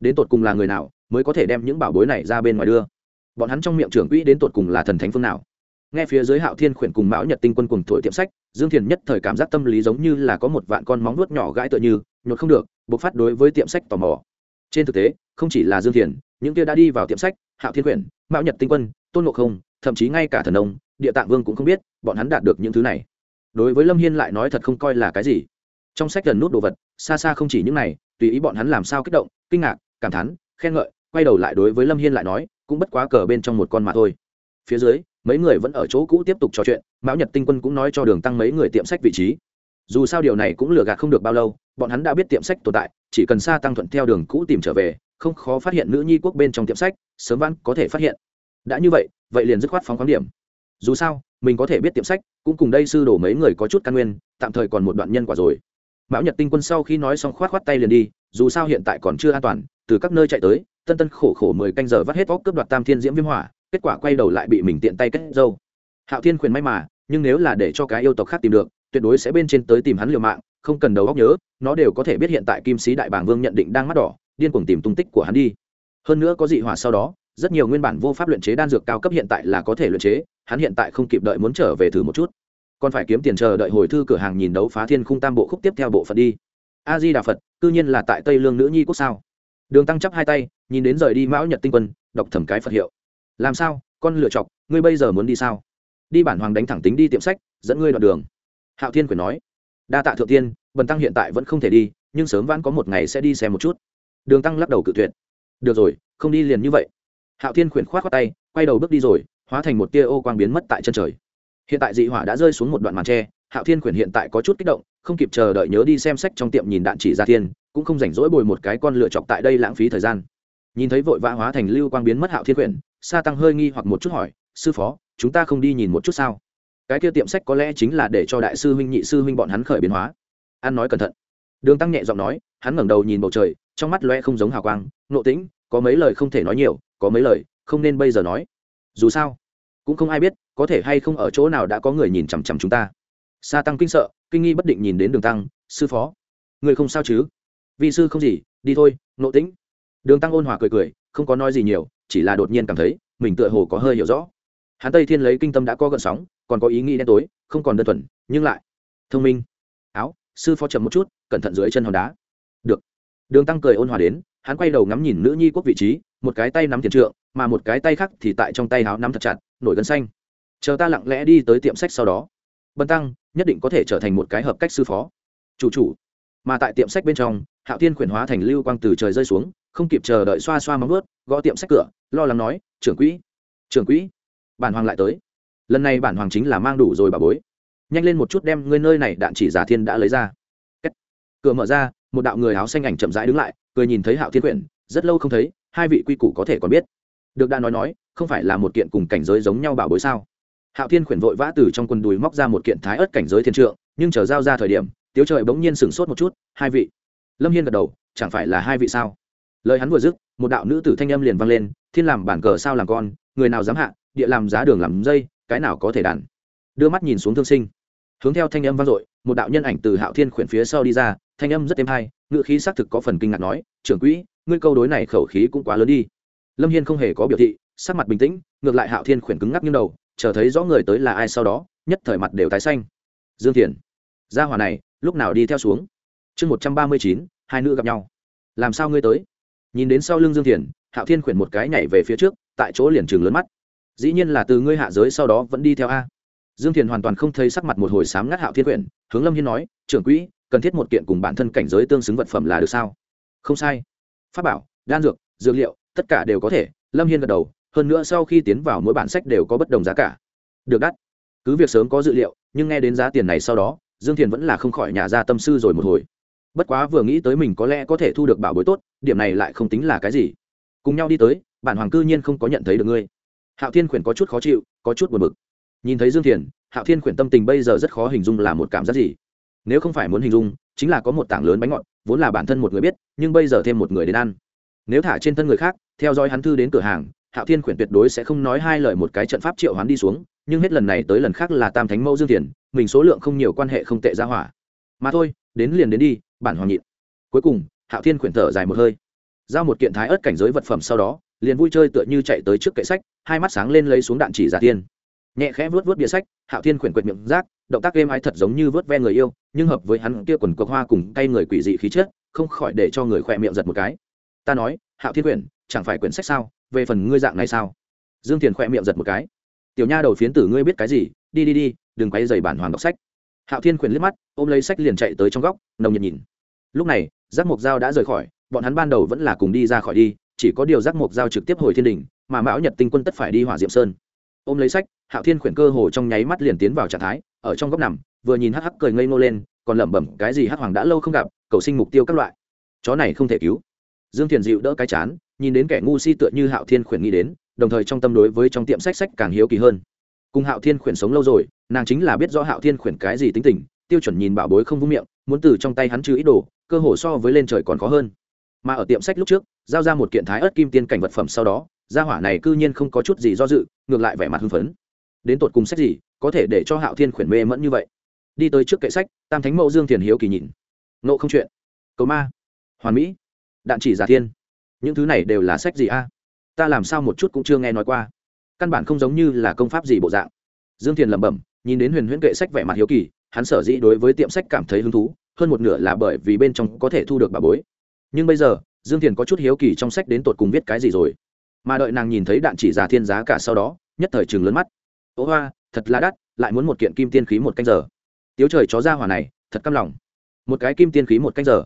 Đến tột cùng là người nào mới có thể đem những bảo bối này ra bên ngoài đưa. Bọn hắn trong miệng trưởng quỹ đến tột cùng là thần thánh phương nào? Nghe phía dưới hạo thiên khuyển cùng mão nhật tinh quân cùng thổi tiệm sách, dương thiền nhất thời cảm giác tâm lý giống như là có một vạn con móng nuốt nhỏ gãi tựa như, nhột không được, bộc phát đối với tiệm sách tò mò. Trên thực tế, không chỉ là dương thiền, những kia đã đi vào tiệm sách, hạo thiên khuyển mạo nhật tinh quân, tôn ngộ không, thậm chí ngay cả thần ông, địa tạng vương cũng không biết, bọn hắn đạt được những thứ này. Đối với lâm hiên lại nói thật không coi là cái gì. Trong sách gần nút đồ vật, xa xa không chỉ những này, tùy ý bọn hắn làm sao kích động, kinh ngạc, cảm thán, khen ngợi quay đầu lại đối với lâm hiên lại nói, cũng bất quá cờ bên trong một con mà thôi. Phía dưới, mấy người vẫn ở chỗ cũ tiếp tục trò chuyện, mão nhật tinh quân cũng nói cho đường tăng mấy người tiệm sách vị trí. Dù sao điều này cũng lừa gạt không được bao lâu, bọn hắn đã biết tiệm sách tồn tại, chỉ cần xa tăng thuận theo đường cũ tìm trở về, không khó phát hiện nữ nhi quốc bên trong tiệm sách, sớm vãn có thể phát hiện. Đã như vậy vậy liền dứt khoát phóng khoáng điểm. Dù sao, mình có thể biết tiệm sách, cũng cùng đây sư đổ mấy người có chút căn nguyên, tạm thời còn một đoạn nhân quả rồi. Mão nhật tinh quân sau khi nói xong khoát khoát tay liền đi, dù sao hiện tại còn chưa an toàn, từ các nơi chạy tới tân tân khổ khổ mười canh giờ vắt hết vóc cướp đoạt tam thiên diễm viêm hỏa, kết quả quay đầu lại bị mình tiện tay kết dâu. Hạo thiên khuyên may mà, nhưng nếu là để cho cái yêu tộc khác tìm được, tuyệt đối sẽ bên trên tới tìm hắn liều mạng, không cần đầu óc nhớ, nó đều có thể biết hiện tại kim sĩ đại bảng vương nhận định đang mắt đỏ, điên cuồng tìm tung tích của hắn đi. Hơn nữa có dị hỏa sau đó, rất nhiều nguyên bản vô pháp luyện chế đan dược cao cấp hiện tại là có thể luyện chế, hắn hiện tại không kịp đợi muốn trở về thử một chút. Còn phải kiếm tiền chờ đợi hồi thư cửa hàng nhìn đấu phá thiên khung tam bộ khúc tiếp theo bộ phận đi. A di đà phật, cư nhiên là tại tây lương nữ nhi quốc sao? Đường tăng chắp hai tay, nhìn đến rời đi mão nhật tinh quân, đọc thẩm cái phật hiệu. Làm sao? Con lựa chọc, ngươi bây giờ muốn đi sao? Đi bản hoàng đánh thẳng tính đi tiệm sách, dẫn ngươi đoạn đường. Hạo thiên quyền nói. Đa tạ thượng tiên, bần tăng hiện tại vẫn không thể đi, nhưng sớm vẫn có một ngày sẽ đi xem một chút. Đường tăng lắc đầu cự tuyệt. Được rồi, không đi liền như vậy. Hạo thiên khuyển k h o á t tay, quay đầu bước đi rồi, hóa thành một tia ô quang biến mất tại chân trời. Hiện tại dị hỏa đã rơi xuống một đoạn màn tre, hạo thiên khuyển hiện tại có chút kích động, không kịp chờ đợi nhớ đi xem sách trong tiệm nhìn đạn chỉ ra thiên cũng không rảnh rỗi bồi một cái con lựa chọc tại đây lãng phí thời gian. Nhìn thấy vội vã hóa thành lưu quang biến mất hạo thiên quyển, sa tăng hơi nghi hoặc một chút hỏi, sư phó, chúng ta không đi nhìn một chút sao? Cái kia tiệm sách có lẽ chính là để cho đại sư huynh, nhị sư huynh bọn hắn khởi biến hóa. An nói cẩn thận. Đường tăng nhẹ giọng nói, hắn ngẩng đầu nhìn bầu trời, trong mắt loe không giống hào quang nộ tĩnh, có mấy lời không thể nói nhiều, có mấy lời, không nên bây giờ nói. Dù sao, cũng không ai biết, có thể hay không ở chỗ nào đã có người nhìn chằm chằm chúng ta. Sa tăng kinh sợ, kinh nghi bất định nhìn đến đường tăng, sư phó, người không sao chứ? Vì sư không gì, đi thôi, nộ tĩnh. Đường tăng ôn hòa cười cười, không có nói gì nhiều, chỉ là đột nhiên cảm thấy, mình tựa hồ có hơi hiểu rõ. Hắn tây thiên lấy kinh tâm đã có gợn sóng, còn có ý nghĩ đen tối, không còn đơn thuần, nhưng lại thông minh. Áo, sư phó chậm một chút, cẩn thận dưới chân hòn đá. Được. Đường tăng cười ôn hòa đến, hắn quay đầu ngắm nhìn nữ nhi quốc vị trí, một cái tay nắm tiền trượng, mà một cái tay khác thì tại trong tay háo nắm thật chặt, nổi gân xanh. Chờ ta lặng lẽ đi tới tiệm sách sau đó. Bần tăng, nhất định có thể trở thành một cái hợp cách sư phó. Chủ chủ. Mà tại tiệm sách bên trong hạo thiên Quyển hóa thành lưu quang từ trời rơi xuống, không kịp chờ đợi xoa xoa móng ướt gõ tiệm sách cửa, lo lắng nói, trưởng quỹ trưởng quỹ, bản hoàng lại tới. Lần này bản hoàng chính là mang đủ rồi bà bối. Nhanh lên một chút đem ngươi nơi này đạn chỉ giả thiên đã lấy ra. Kết. cửa mở ra, một đạo người áo xanh ảnh chậm rãi đứng lại, cười nhìn thấy hạo thiên quyển rất lâu không thấy, hai vị quy củ có thể còn biết. Được đã nói nói, không phải là một kiện cùng cảnh giới giống nhau bảo bối sao? Hạo thiên Quyển vội vã từ trong quần đùi móc ra một kiện thái ớt cảnh giới thiên trượng, nhưng chờ giao ra thời điểm, tiếu trời bỗng nhiên sửng sốt một chút, hai vị lâm hiên gật đầu, chẳng phải là hai vị sao? Lời hắn vừa dứt, một đạo nữ tử thanh âm liền vang lên, thiên làm bản cờ sao làm con, người nào dám hạ, địa làm giá đường làm dây, cái nào có thể đàn? Đưa mắt nhìn xuống thương sinh. Hướng theo thanh âm vang dội, một đạo nhân ảnh từ hạo thiên khuyển phía sau đi ra, thanh âm rất êm hay ngự khí xác thực có phần kinh ngạc nói, trưởng quỹ, ngươi câu đối này khẩu khí cũng quá lớn đi. Lâm hiên không hề có biểu thị, sắc mặt bình tĩnh, ngược lại hạo thiên khuyển cứng ngắc như đầu, chờ thấy rõ người tới là ai sau đó, nhất thời mặt đều tái xanh. Dương thiền, gia hòa này lúc nào đi theo xuống? Chương một trăm ba mươi chín, hai nữ gặp nhau. Làm sao ngươi tới? Nhìn đến sau lưng dương thiền, hạo thiên khuyển một cái nhảy về phía trước, tại chỗ liền chừng lớn mắt. Dĩ nhiên là từ ngươi hạ giới sau đó vẫn đi theo a. Dương thiền hoàn toàn không thấy sắc mặt một hồi sám ngắt hạo thiên quyển hướng lâm hiên nói, trưởng quỹ, cần thiết một kiện cùng bản thân cảnh giới tương xứng vật phẩm là được sao? Không sai. Pháp bảo, đan dược dược liệu, tất cả đều có thể. Lâm hiên gật đầu, hơn nữa sau khi tiến vào mỗi bản sách đều có bất đồng giá cả. Được đắt. Cứ việc sớm có dự liệu, nhưng nghe đến giá tiền này sau đó, dương thiền vẫn là không khỏi nhà ra tâm sư rồi một hồi bất quá vừa nghĩ tới mình có lẽ có thể thu được bảo bối tốt, điểm này lại không tính là cái gì. Cùng nhau đi tới, bản hoàng cư nhiên không có nhận thấy được ngươi. Hạo thiên khuyển có chút khó chịu, có chút buồn bực. Nhìn thấy dương thiền, hạo thiên khuyển tâm tình bây giờ rất khó hình dung là một cảm giác gì. Nếu không phải muốn hình dung, chính là có một tảng lớn bánh ngọt, vốn là bản thân một người biết, nhưng bây giờ thêm một người đến ăn. Nếu thả trên thân người khác, theo dõi hắn thư đến cửa hàng, hạo thiên khuyển tuyệt đối sẽ không nói hai lời một cái trận pháp triệu hắn đi xuống, nhưng hết lần này tới lần khác là tam thánh mẫu dương thiền, mình số lượng không nhiều quan hệ không tệ ra hỏa. Mà thôi, đến liền đến đi bản hoàng nhịn. Cuối cùng, hạo thiên khuyển thở dài một hơi. Giao một kiện thái ớt cảnh giới vật phẩm sau đó, liền vui chơi tựa như chạy tới trước kệ sách, hai mắt sáng lên lấy xuống đạn chỉ giả tiên. Nhẹ khẽ vớt vớt bia sách, hạo thiên khuyển quệt miệng rác, động tác êm ái thật giống như vớt ve người yêu, nhưng hợp với hắn kia quần cọc hoa cùng tay người quỷ dị khí chết không khỏi để cho người khỏe miệng giật một cái. Ta nói, hạo thiên quyển chẳng phải quyển sách sao? Về phần ngươi dạng này sao? Dương thiền khỏe miệng giật một cái. Tiểu nha đầu phiến tử ngươi biết cái gì? Đi đi đi, đừng quay dày bản hoàng đọc sách. Hạo thiên khuyển liếc mắt, ôm lấy sách liền chạy tới trong góc, nồng nhiệt nhìn lúc này, giác mộc dao đã rời khỏi, bọn hắn ban đầu vẫn là cùng đi ra khỏi đi, chỉ có điều giác mộc dao trực tiếp hồi thiên đình, mà mão nhật tinh quân tất phải đi hỏa diệm sơn. Ôm lấy sách, hạo thiên khuyển cơ hồ trong nháy mắt liền tiến vào trạng thái, ở trong góc nằm, vừa nhìn hắc hắc cười ngây ngô lên, còn lẩm bẩm, cái gì hắc hoàng đã lâu không gặp, cầu sinh mục tiêu các loại. Chó này không thể cứu. Dương thiền dịu đỡ cái chán, nhìn đến kẻ ngu si tựa như hạo thiên khuyển nghĩ đến, đồng thời trong tâm đối với trong tiệm sách sách càng hiếu kỳ hơn. Cùng hạo thiên khuyển sống lâu rồi, nàng chính là biết rõ hạo thiên khuyển cái gì tính tình, tiêu chuẩn nhìn bảo bối không vung miệng, muốn từ trong tay hắn trừ ít đồ cơ hồ so với lên trời còn khó hơn. Mà ở tiệm sách lúc trước, giao ra một kiện thái ớt kim tiên cảnh vật phẩm sau đó, gia hỏa này cư nhiên không có chút gì do dự, ngược lại vẻ mặt hưng phấn. Đến tột cùng sách gì, có thể để cho hạo thiên khuyển mê mẫn như vậy? Đi tới trước kệ sách, tam thánh mẫu dương thiền hiếu kỳ nhìn. Nộ không chuyện. Cầu ma. Hoàn mỹ. Đạn chỉ giả thiên. Những thứ này đều là sách gì a? Ta làm sao một chút cũng chưa nghe nói qua. Căn bản không giống như là công pháp gì bộ dạng. Dương thiền lẩm bẩm, nhìn đến huyền huyễn kệ sách vẻ mặt hiếu kỳ, hắn sở dĩ đối với tiệm sách cảm thấy hứng thú hơn một nửa là bởi vì bên trong có thể thu được bà bối. Nhưng bây giờ, dương thiền có chút hiếu kỳ trong sách đến tột cùng viết cái gì rồi. Mà đợi nàng nhìn thấy đạn chỉ giả thiên giá cả sau đó, nhất thời chừng lớn mắt. Ố hoa, thật là đắt, lại muốn một kiện kim tiên khí một canh giờ. Tiếu trời chó ra hỏa này, thật căm lòng. Một cái kim tiên khí một canh giờ.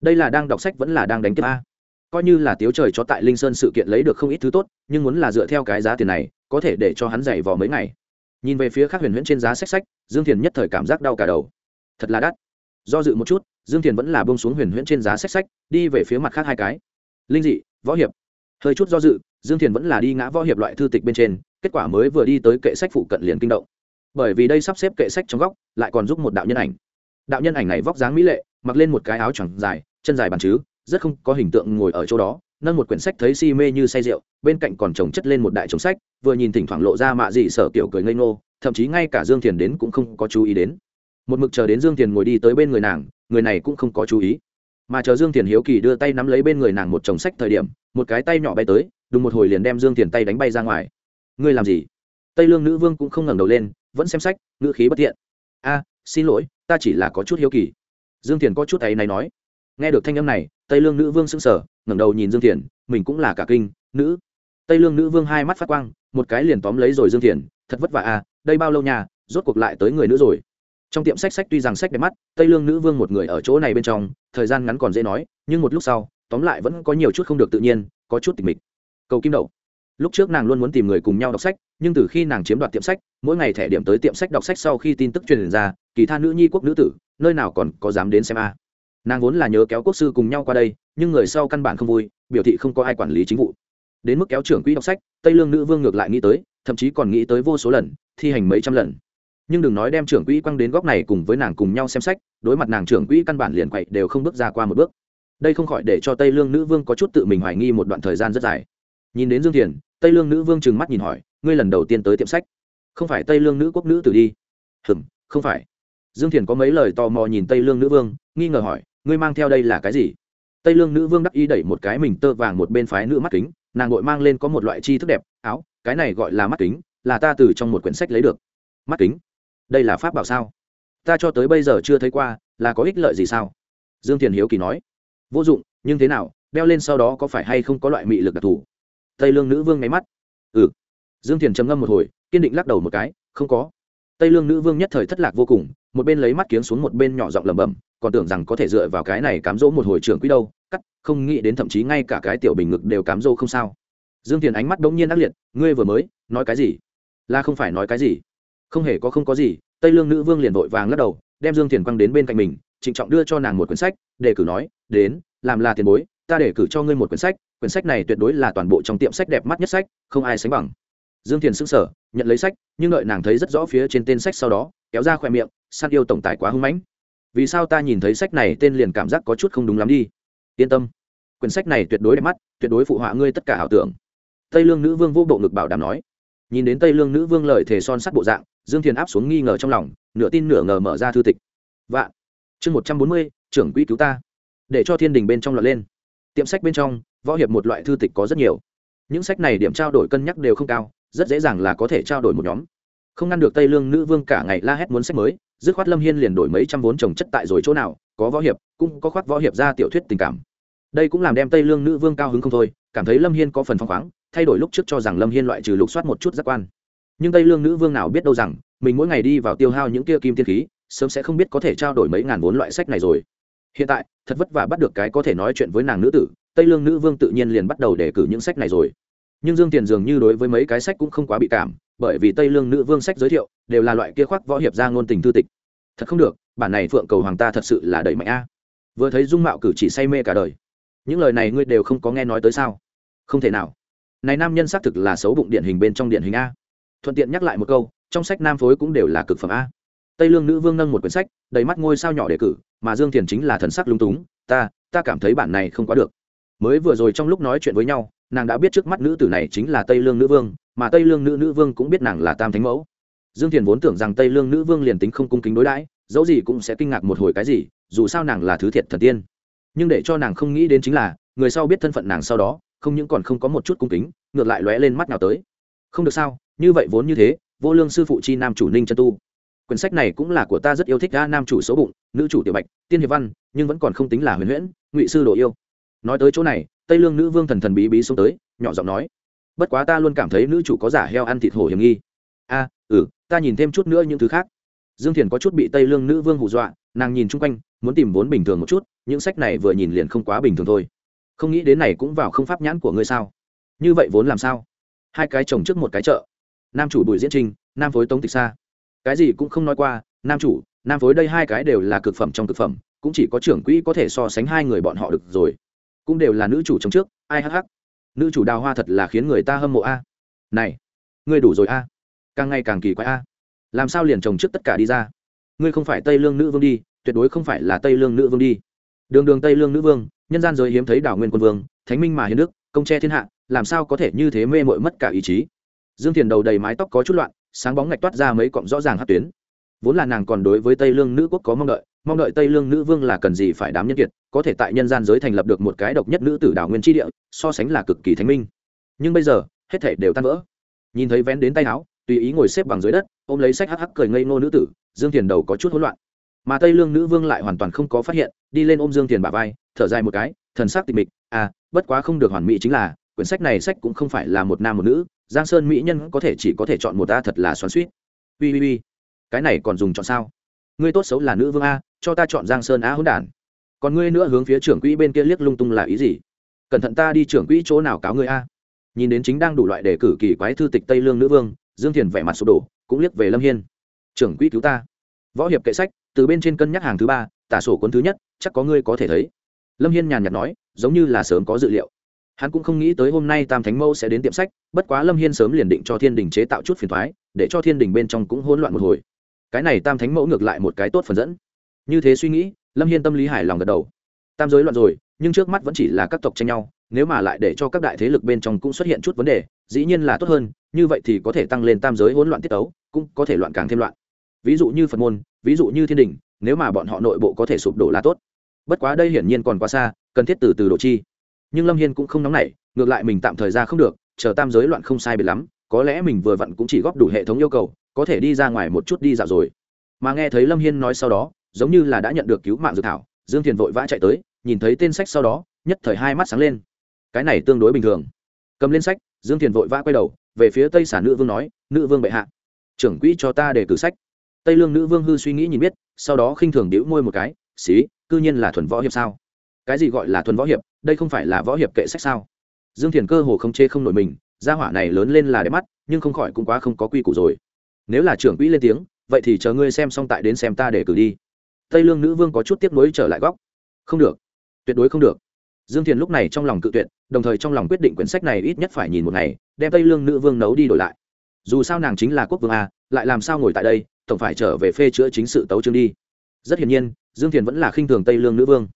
Đây là đang đọc sách vẫn là đang đánh tiếp a. Coi như là tiếu trời chó tại linh sơn sự kiện lấy được không ít thứ tốt, nhưng muốn là dựa theo cái giá tiền này, có thể để cho hắn dày vò mấy ngày. Nhìn về phía khác huyền huyễn trên giá sách sách, dương thiền nhất thời cảm giác đau cả đầu. Thật là đắt do dự một chút, dương thiền vẫn là bông xuống huyền huyễn trên giá sách sách, đi về phía mặt khác hai cái. Linh dị, võ hiệp. Hơi chút do dự, dương thiền vẫn là đi ngã võ hiệp loại thư tịch bên trên, kết quả mới vừa đi tới kệ sách phụ cận liền kinh động. Bởi vì đây sắp xếp kệ sách trong góc, lại còn giúp một đạo nhân ảnh. Đạo nhân ảnh này vóc dáng mỹ lệ, mặc lên một cái áo choàng dài, chân dài bàn chứ rất không có hình tượng ngồi ở chỗ đó, nâng một quyển sách thấy si mê như say rượu, bên cạnh còn trồng chất lên một đại chồng sách, vừa nhìn thỉnh thoảng lộ ra mạ dị sở kiểu cười ngây ngô, thậm chí ngay cả dương thiền đến cũng không có chú ý đến một mực chờ đến dương Tiền ngồi đi tới bên người nàng người này cũng không có chú ý. Mà chờ dương Tiền hiếu kỳ đưa tay nắm lấy bên người nàng một chồng sách thời điểm một cái tay nhỏ bay tới đùng một hồi liền đem dương Tiền tay đánh bay ra ngoài. Ngươi làm gì? Tây lương nữ vương cũng không ngẩng đầu lên vẫn xem sách ngữ khí bất thiện. A xin lỗi ta chỉ là có chút hiếu kỳ. Dương Tiền có chút ấy này nói. Nghe được thanh âm này tây lương nữ vương sững sờ ngẩng đầu nhìn dương Tiền, mình cũng là cả kinh nữ. Tây lương nữ vương hai mắt phát quang một cái liền tóm lấy rồi dương Tiền, thật vất vả à đây bao lâu nhà rốt cuộc lại tới người nữ rồi trong tiệm sách sách tuy rằng sách đẹp mắt, tây lương nữ vương một người ở chỗ này bên trong, thời gian ngắn còn dễ nói, nhưng một lúc sau, tóm lại vẫn có nhiều chút không được tự nhiên, có chút tịch mịch. Cầu kim đậu. Lúc trước nàng luôn muốn tìm người cùng nhau đọc sách, nhưng từ khi nàng chiếm đoạt tiệm sách, mỗi ngày thẻ điểm tới tiệm sách đọc sách sau khi tin tức truyền ra, kỳ tha nữ nhi quốc nữ tử, nơi nào còn có dám đến xem a. Nàng vốn là nhớ kéo quốc sư cùng nhau qua đây, nhưng người sau căn bản không vui, biểu thị không có ai quản lý chính vụ. Đến mức kéo trưởng quỹ đọc sách, tây lương nữ vương ngược lại nghĩ tới, thậm chí còn nghĩ tới vô số lần, thi hành mấy trăm lần nhưng đừng nói đem trưởng quỹ quăng đến góc này cùng với nàng cùng nhau xem sách, đối mặt nàng trưởng quỹ căn bản liền quậy đều không bước ra qua một bước. Đây không khỏi để cho tây lương nữ vương có chút tự mình hoài nghi một đoạn thời gian rất dài. Nhìn đến dương thiền, tây lương nữ vương trừng mắt nhìn hỏi, ngươi lần đầu tiên tới tiệm sách? Không phải tây lương nữ quốc nữ tử đi? Hừm, không phải. Dương thiền có mấy lời tò mò nhìn tây lương nữ vương, nghi ngờ hỏi, ngươi mang theo đây là cái gì? Tây lương nữ vương đắc ý đẩy một cái mình tơ vàng một bên phái nữ mắt kính, nàng nội mang lên có một loại chi thức đẹp, áo, cái này gọi là mắt kính, là ta từ trong một quyển sách lấy được. Mắt kính? Đây là pháp bảo sao? Ta cho tới bây giờ chưa thấy qua, là có ích lợi gì sao? Dương thiền hiếu kỳ nói. Vô dụng, nhưng thế nào, đeo lên sau đó có phải hay không có loại mị lực đặc thù? Tây lương nữ vương nháy mắt. Ừ. Dương thiền trầm ngâm một hồi, kiên định lắc đầu một cái, không có. Tây lương nữ vương nhất thời thất lạc vô cùng, một bên lấy mắt kiếng xuống một bên nhỏ giọng lẩm bẩm, còn tưởng rằng có thể dựa vào cái này cám dỗ một hồi trưởng quý đâu, cắt, không nghĩ đến thậm chí ngay cả cái tiểu bình ngực đều cám dỗ không sao. Dương thiền ánh mắt bỗng nhiên ác liệt, ngươi vừa mới, nói cái gì? Là không phải nói cái gì không hề có không có gì, tây lương nữ vương liền vội vàng lắc đầu, đem dương thiền quăng đến bên cạnh mình, trịnh trọng đưa cho nàng một quyển sách để cử nói, đến, làm là tiền bối, ta để cử cho ngươi một quyển sách quyển sách này tuyệt đối là toàn bộ trong tiệm sách đẹp mắt nhất sách, không ai sánh bằng. Dương thiền sững sờ, nhận lấy sách, nhưng đợi nàng thấy rất rõ phía trên tên sách sau đó, kéo ra khỏe miệng, săn yêu tổng tài quá hưng mãnh. Vì sao ta nhìn thấy sách này tên liền cảm giác có chút không đúng lắm đi? Yên tâm, quyển sách này tuyệt đối đẹp mắt, tuyệt đối phụ họa ngươi tất cả ảo tưởng. Tây lương nữ vương vô bộ ngực bảo đảm nói. Nhìn đến tây lương nữ vương lời thề son sắt bộ dạng dương thiền áp xuống nghi ngờ trong lòng, nửa tin nửa ngờ mở ra thư tịch. Vạn chương một trăm bốn mươi, trưởng quỹ cứu ta. Để cho thiên đình bên trong lọt lên. Tiệm sách bên trong, võ hiệp một loại thư tịch có rất nhiều. Những sách này điểm trao đổi cân nhắc đều không cao, rất dễ dàng là có thể trao đổi một nhóm. Không ngăn được tây lương nữ vương cả ngày la hét muốn sách mới, dứt khoát lâm hiên liền đổi mấy trăm vốn trồng chất tại rồi chỗ nào, có võ hiệp, cũng có khoác võ hiệp ra tiểu thuyết tình cảm. Đây cũng làm đem tây lương nữ vương cao hứng không thôi, cảm thấy lâm hiên có phần phong khoáng, thay đổi lúc trước cho rằng lâm hiên loại trừ lục soát một chút giác quan nhưng tây lương nữ vương nào biết đâu rằng, mình mỗi ngày đi vào tiêu hao những kia kim tiên khí, sớm sẽ không biết có thể trao đổi mấy ngàn vốn loại sách này rồi. Hiện tại, thật vất vả bắt được cái có thể nói chuyện với nàng nữ tử, tây lương nữ vương tự nhiên liền bắt đầu đề cử những sách này rồi. Nhưng dương tiền dường như đối với mấy cái sách cũng không quá bị cảm, bởi vì tây lương nữ vương sách giới thiệu, đều là loại kia khoác võ hiệp ra ngôn tình thư tịch. Thật không được, bản này phượng cầu hoàng ta thật sự là đẩy mạnh a. Vừa thấy dung mạo cử chỉ say mê cả đời. Những lời này ngươi đều không có nghe nói tới sao? Không thể nào. Này nam nhân xác thực là xấu bụng điển hình bên trong điển hình a thuận tiện nhắc lại một câu, trong sách nam phối cũng đều là cực phẩm a. Tây lương nữ vương nâng một quyển sách, đầy mắt ngôi sao nhỏ đề cử, mà dương thiền chính là thần sắc lung túng, ta ta cảm thấy bản này không quá được. Mới vừa rồi trong lúc nói chuyện với nhau, nàng đã biết trước mắt nữ tử này chính là tây lương nữ vương, mà tây lương nữ nữ vương cũng biết nàng là tam thánh mẫu. Dương thiền vốn tưởng rằng tây lương nữ vương liền tính không cung kính đối đãi, dẫu gì cũng sẽ kinh ngạc một hồi cái gì, dù sao nàng là thứ thiệt thần tiên. Nhưng để cho nàng không nghĩ đến chính là, người sau biết thân phận nàng sau đó, không những còn không có một chút cung kính, ngược lại lóe lên mắt nào tới. Không được sao như vậy vốn như thế, vô lương sư phụ chi nam chủ ninh chân tu. Quyển sách này cũng là của ta rất yêu thích ga nam chủ xấu bụng, nữ chủ tiểu bạch, tiên hiệp văn, nhưng vẫn còn không tính là huyền huyễn, ngụy sư đồ yêu. Nói tới chỗ này, tây lương nữ vương thần thần bí bí xuống tới, nhỏ giọng nói, bất quá ta luôn cảm thấy nữ chủ có giả heo ăn thịt hổ hiểm nghi. A ừ ta nhìn thêm chút nữa những thứ khác. Dương thiền có chút bị tây lương nữ vương hù dọa, nàng nhìn chung quanh, muốn tìm vốn bình thường một chút, những sách này vừa nhìn liền không quá bình thường thôi. Không nghĩ đến này cũng vào không pháp nhãn của ngươi sao? Như vậy vốn làm sao? Hai cái chồng trước một cái chợ nam chủ bùi diễn trinh, nam phối tống tịch xa cái gì cũng không nói qua, nam chủ, nam phối đây hai cái đều là cực phẩm trong cực phẩm, cũng chỉ có trưởng quỹ có thể so sánh hai người bọn họ được rồi. Cũng đều là nữ chủ trong trước, ai hắc hắc. Nữ chủ đào hoa thật là khiến người ta hâm mộ a. Này, ngươi đủ rồi a. Càng ngày càng kỳ quái a. Làm sao liền chồng trước tất cả đi ra? Ngươi không phải tây lương nữ vương đi, tuyệt đối không phải là tây lương nữ vương đi. Đường đường tây lương nữ vương, nhân gian giới hiếm thấy đảo nguyên quân vương, thánh minh mà hiến đức, công tre thiên hạ, làm sao có thể như thế mê mội mất cả ý chí? Dương thiền đầu đầy mái tóc có chút loạn, sáng bóng ngạch toát ra mấy cọng rõ ràng hát tuyến. Vốn là nàng còn đối với tây lương nữ quốc có mong đợi mong đợi tây lương nữ vương là cần gì phải đám nhân kiệt, có thể tại nhân gian giới thành lập được một cái độc nhất nữ tử đảo nguyên tri địa, so sánh là cực kỳ thánh minh. Nhưng bây giờ, hết thể đều tan vỡ. Nhìn thấy vén đến tay áo, tùy ý ngồi xếp bằng dưới đất, ôm lấy sách hắc hắc cười ngây ngô nữ tử, dương thiền đầu có chút hỗn loạn. Mà tây lương nữ vương lại hoàn toàn không có phát hiện, đi lên ôm dương thiền bà vai, thở dài một cái, thần sắc tịch mịch à bất quá không được hoàn mỹ chính là, quyển sách này sách cũng không phải là một nam một nữ giang sơn mỹ nhân có thể chỉ có thể chọn một ta thật là xoắn suýt ui ui ui. Cái này còn dùng chọn sao? Ngươi tốt xấu là nữ vương a, cho ta chọn giang sơn á hỗn đản. Còn ngươi nữa hướng phía trưởng quỹ bên kia liếc lung tung là ý gì? Cẩn thận ta đi trưởng quỹ chỗ nào cáo ngươi a. Nhìn đến chính đang đủ loại đề cử kỳ quái thư tịch tây lương nữ vương, dương thiền vẻ mặt sụp đổ, cũng liếc về lâm hiên. Trưởng quỹ cứu ta. Võ hiệp kệ sách, từ bên trên cân nhắc hàng thứ ba, tả sổ cuốn thứ nhất, chắc có ngươi có thể thấy. Lâm hiên nhàn nhạt nói, giống như là sớm có dự liệu hắn cũng không nghĩ tới hôm nay tam thánh mẫu sẽ đến tiệm sách, bất quá lâm hiên sớm liền định cho thiên đình chế tạo chút phiền thoái để cho thiên đình bên trong cũng hỗn loạn một hồi. Cái này tam thánh mẫu ngược lại một cái tốt phần dẫn. Như thế suy nghĩ, lâm hiên tâm lý hài lòng gật đầu. Tam giới loạn rồi, nhưng trước mắt vẫn chỉ là các tộc tranh nhau, nếu mà lại để cho các đại thế lực bên trong cũng xuất hiện chút vấn đề, dĩ nhiên là tốt hơn, như vậy thì có thể tăng lên tam giới hỗn loạn tiết tấu, cũng có thể loạn càng thêm loạn. Ví dụ như phật môn, ví dụ như thiên đình, nếu mà bọn họ nội bộ có thể sụp đổ là tốt. Bất quá đây hiển nhiên còn quá xa, cần thiết từ từ độ chi nhưng lâm hiên cũng không nóng nảy, ngược lại mình tạm thời ra không được, chờ tam giới loạn không sai biệt lắm, có lẽ mình vừa vặn cũng chỉ góp đủ hệ thống yêu cầu, có thể đi ra ngoài một chút đi dạo rồi. Mà nghe thấy lâm hiên nói sau đó, giống như là đã nhận được cứu mạng dự thảo, dương thiền vội vã chạy tới, nhìn thấy tên sách sau đó, nhất thời hai mắt sáng lên. Cái này tương đối bình thường. Cầm lên sách, dương thiền vội vã quay đầu, về phía tây sản nữ vương nói, nữ vương bệ hạ, trưởng quỹ cho ta để cử sách. Tây lương nữ vương hư suy nghĩ nhìn biết, sau đó khinh thường đĩu môi một cái, xí, cư nhiên là thuần võ hiệp sao? Cái gì gọi là thuần võ hiệp, đây không phải là võ hiệp kệ sách sao? Dương thiền cơ hồ không chê không nổi mình, gia hỏa này lớn lên là đẹp mắt, nhưng không khỏi cũng quá không có quy củ rồi. Nếu là trưởng quỹ lên tiếng, vậy thì chờ ngươi xem xong tại đến xem ta để cử đi. Tây lương nữ vương có chút tiếp nối trở lại góc. Không được. Tuyệt đối không được. Dương thiền lúc này trong lòng cự tuyệt, đồng thời trong lòng quyết định quyển sách này ít nhất phải nhìn một ngày, đem tây lương nữ vương nấu đi đổi lại. Dù sao nàng chính là quốc vương a, lại làm sao ngồi tại đây, tổng phải trở về phê chữa chính sự tấu chương đi. Rất hiển nhiên, dương thiền vẫn là khinh thường tây lương nữ vương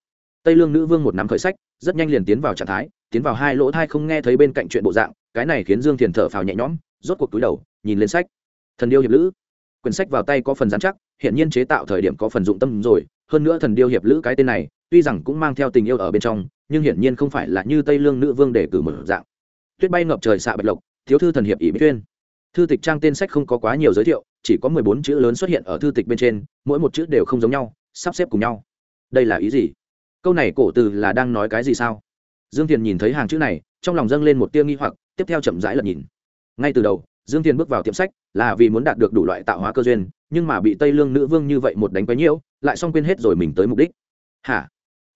tây lương nữ vương một nắm khởi sách, rất nhanh liền tiến vào trạng thái, tiến vào hai lỗ thai không nghe thấy bên cạnh chuyện bộ dạng, cái này khiến dương thiền thở phào nhẹ nhõm, rốt cuộc túi đầu, nhìn lên sách. Thần điêu hiệp lữ. Quyển sách vào tay có phần dán chắc hiện nhiên chế tạo thời điểm có phần dụng tâm rồi, hơn nữa thần điêu hiệp lữ cái tên này, tuy rằng cũng mang theo tình yêu ở bên trong, nhưng hiển nhiên không phải là như tây lương nữ vương để cử một dạng. Tuyết bay ngập trời xạ bạch lộc, thiếu thư thần hiệp ỷ mỹ tuyên thư tịch trang tên sách không có quá nhiều giới thiệu, chỉ có mười bốn chữ lớn xuất hiện ở thư tịch bên trên, mỗi một chữ đều không giống nhau, sắp xếp cùng nhau. Đây là ý gì? Câu này cổ từ là đang nói cái gì sao? Dương thiền nhìn thấy hàng chữ này, trong lòng dâng lên một tiêu nghi hoặc, tiếp theo chậm rãi lật nhìn. Ngay từ đầu, dương thiền bước vào tiệm sách, là vì muốn đạt được đủ loại tạo hóa cơ duyên, nhưng mà bị tây lương nữ vương như vậy một đánh quấy nhiễu, lại xong quên hết rồi mình tới mục đích. Hả?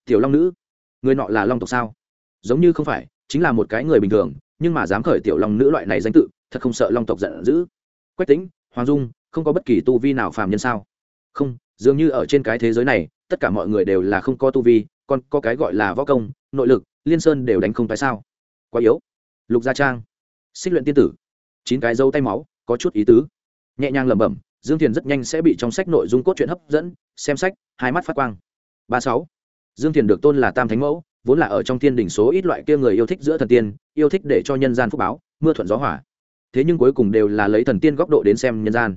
Tiểu long nữ? Người nọ là long tộc sao? Giống như không phải, chính là một cái người bình thường, nhưng mà dám khởi tiểu long nữ loại này danh tự, thật không sợ long tộc giận dữ. Quách tính hoàng dung, không có bất kỳ tu vi nào phàm nhân sao? Không, dường như ở trên cái thế giới này tất cả mọi người đều là không có tu vi, còn có cái gọi là võ công, nội lực, liên sơn đều đánh không tại sao? Quá yếu. Lục gia trang. Xích luyện tiên tử. Chín cái dâu tay máu, có chút ý tứ. Nhẹ nhàng lẩm bẩm, dương thiền rất nhanh sẽ bị trong sách nội dung cốt truyện hấp dẫn, xem sách, hai mắt phát quang. Ba sáu. Dương thiền được tôn là tam thánh mẫu, vốn là ở trong thiên đỉnh số ít loại kia người yêu thích giữa thần tiên, yêu thích để cho nhân gian phúc báo, mưa thuận gió hỏa thế nhưng cuối cùng đều là lấy thần tiên góc độ đến xem nhân gian.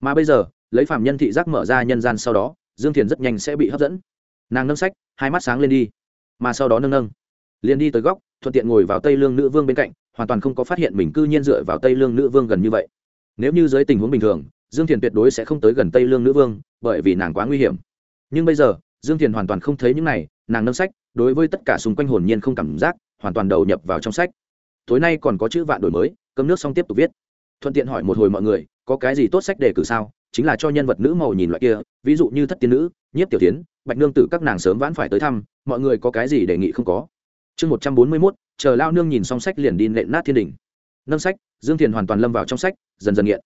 Mà bây giờ, lấy phạm nhân thị giác mở ra nhân gian sau đó dương thiền rất nhanh sẽ bị hấp dẫn. Nàng nâng sách, hai mắt sáng lên đi, mà sau đó nâng nâng. Liền đi tới góc, thuận tiện ngồi vào tây lương nữ vương bên cạnh, hoàn toàn không có phát hiện mình cư nhiên dựa vào tây lương nữ vương gần như vậy. Nếu như dưới tình huống bình thường, dương thiền tuyệt đối sẽ không tới gần tây lương nữ vương, bởi vì nàng quá nguy hiểm. Nhưng bây giờ, dương thiền hoàn toàn không thấy những này, nàng nâng sách, đối với tất cả xung quanh hồn nhiên không cảm giác, hoàn toàn đầu nhập vào trong sách. Tối nay còn có chữ vạn đổi mới, cơm nước xong tiếp tục viết thuận tiện hỏi một hồi mọi người, có cái gì tốt sách để cử sao? Chính là cho nhân vật nữ màu nhìn loại kia, ví dụ như thất tiên nữ, nhiếp tiểu tiến, bạch nương tử các nàng sớm vãn phải tới thăm, mọi người có cái gì đề nghị không có? Chương một trăm bốn mươi mốt, chờ lao nương nhìn xong sách liền đi nện nát thiên đình nâng sách, dương thiền hoàn toàn lâm vào trong sách, dần dần nghiện.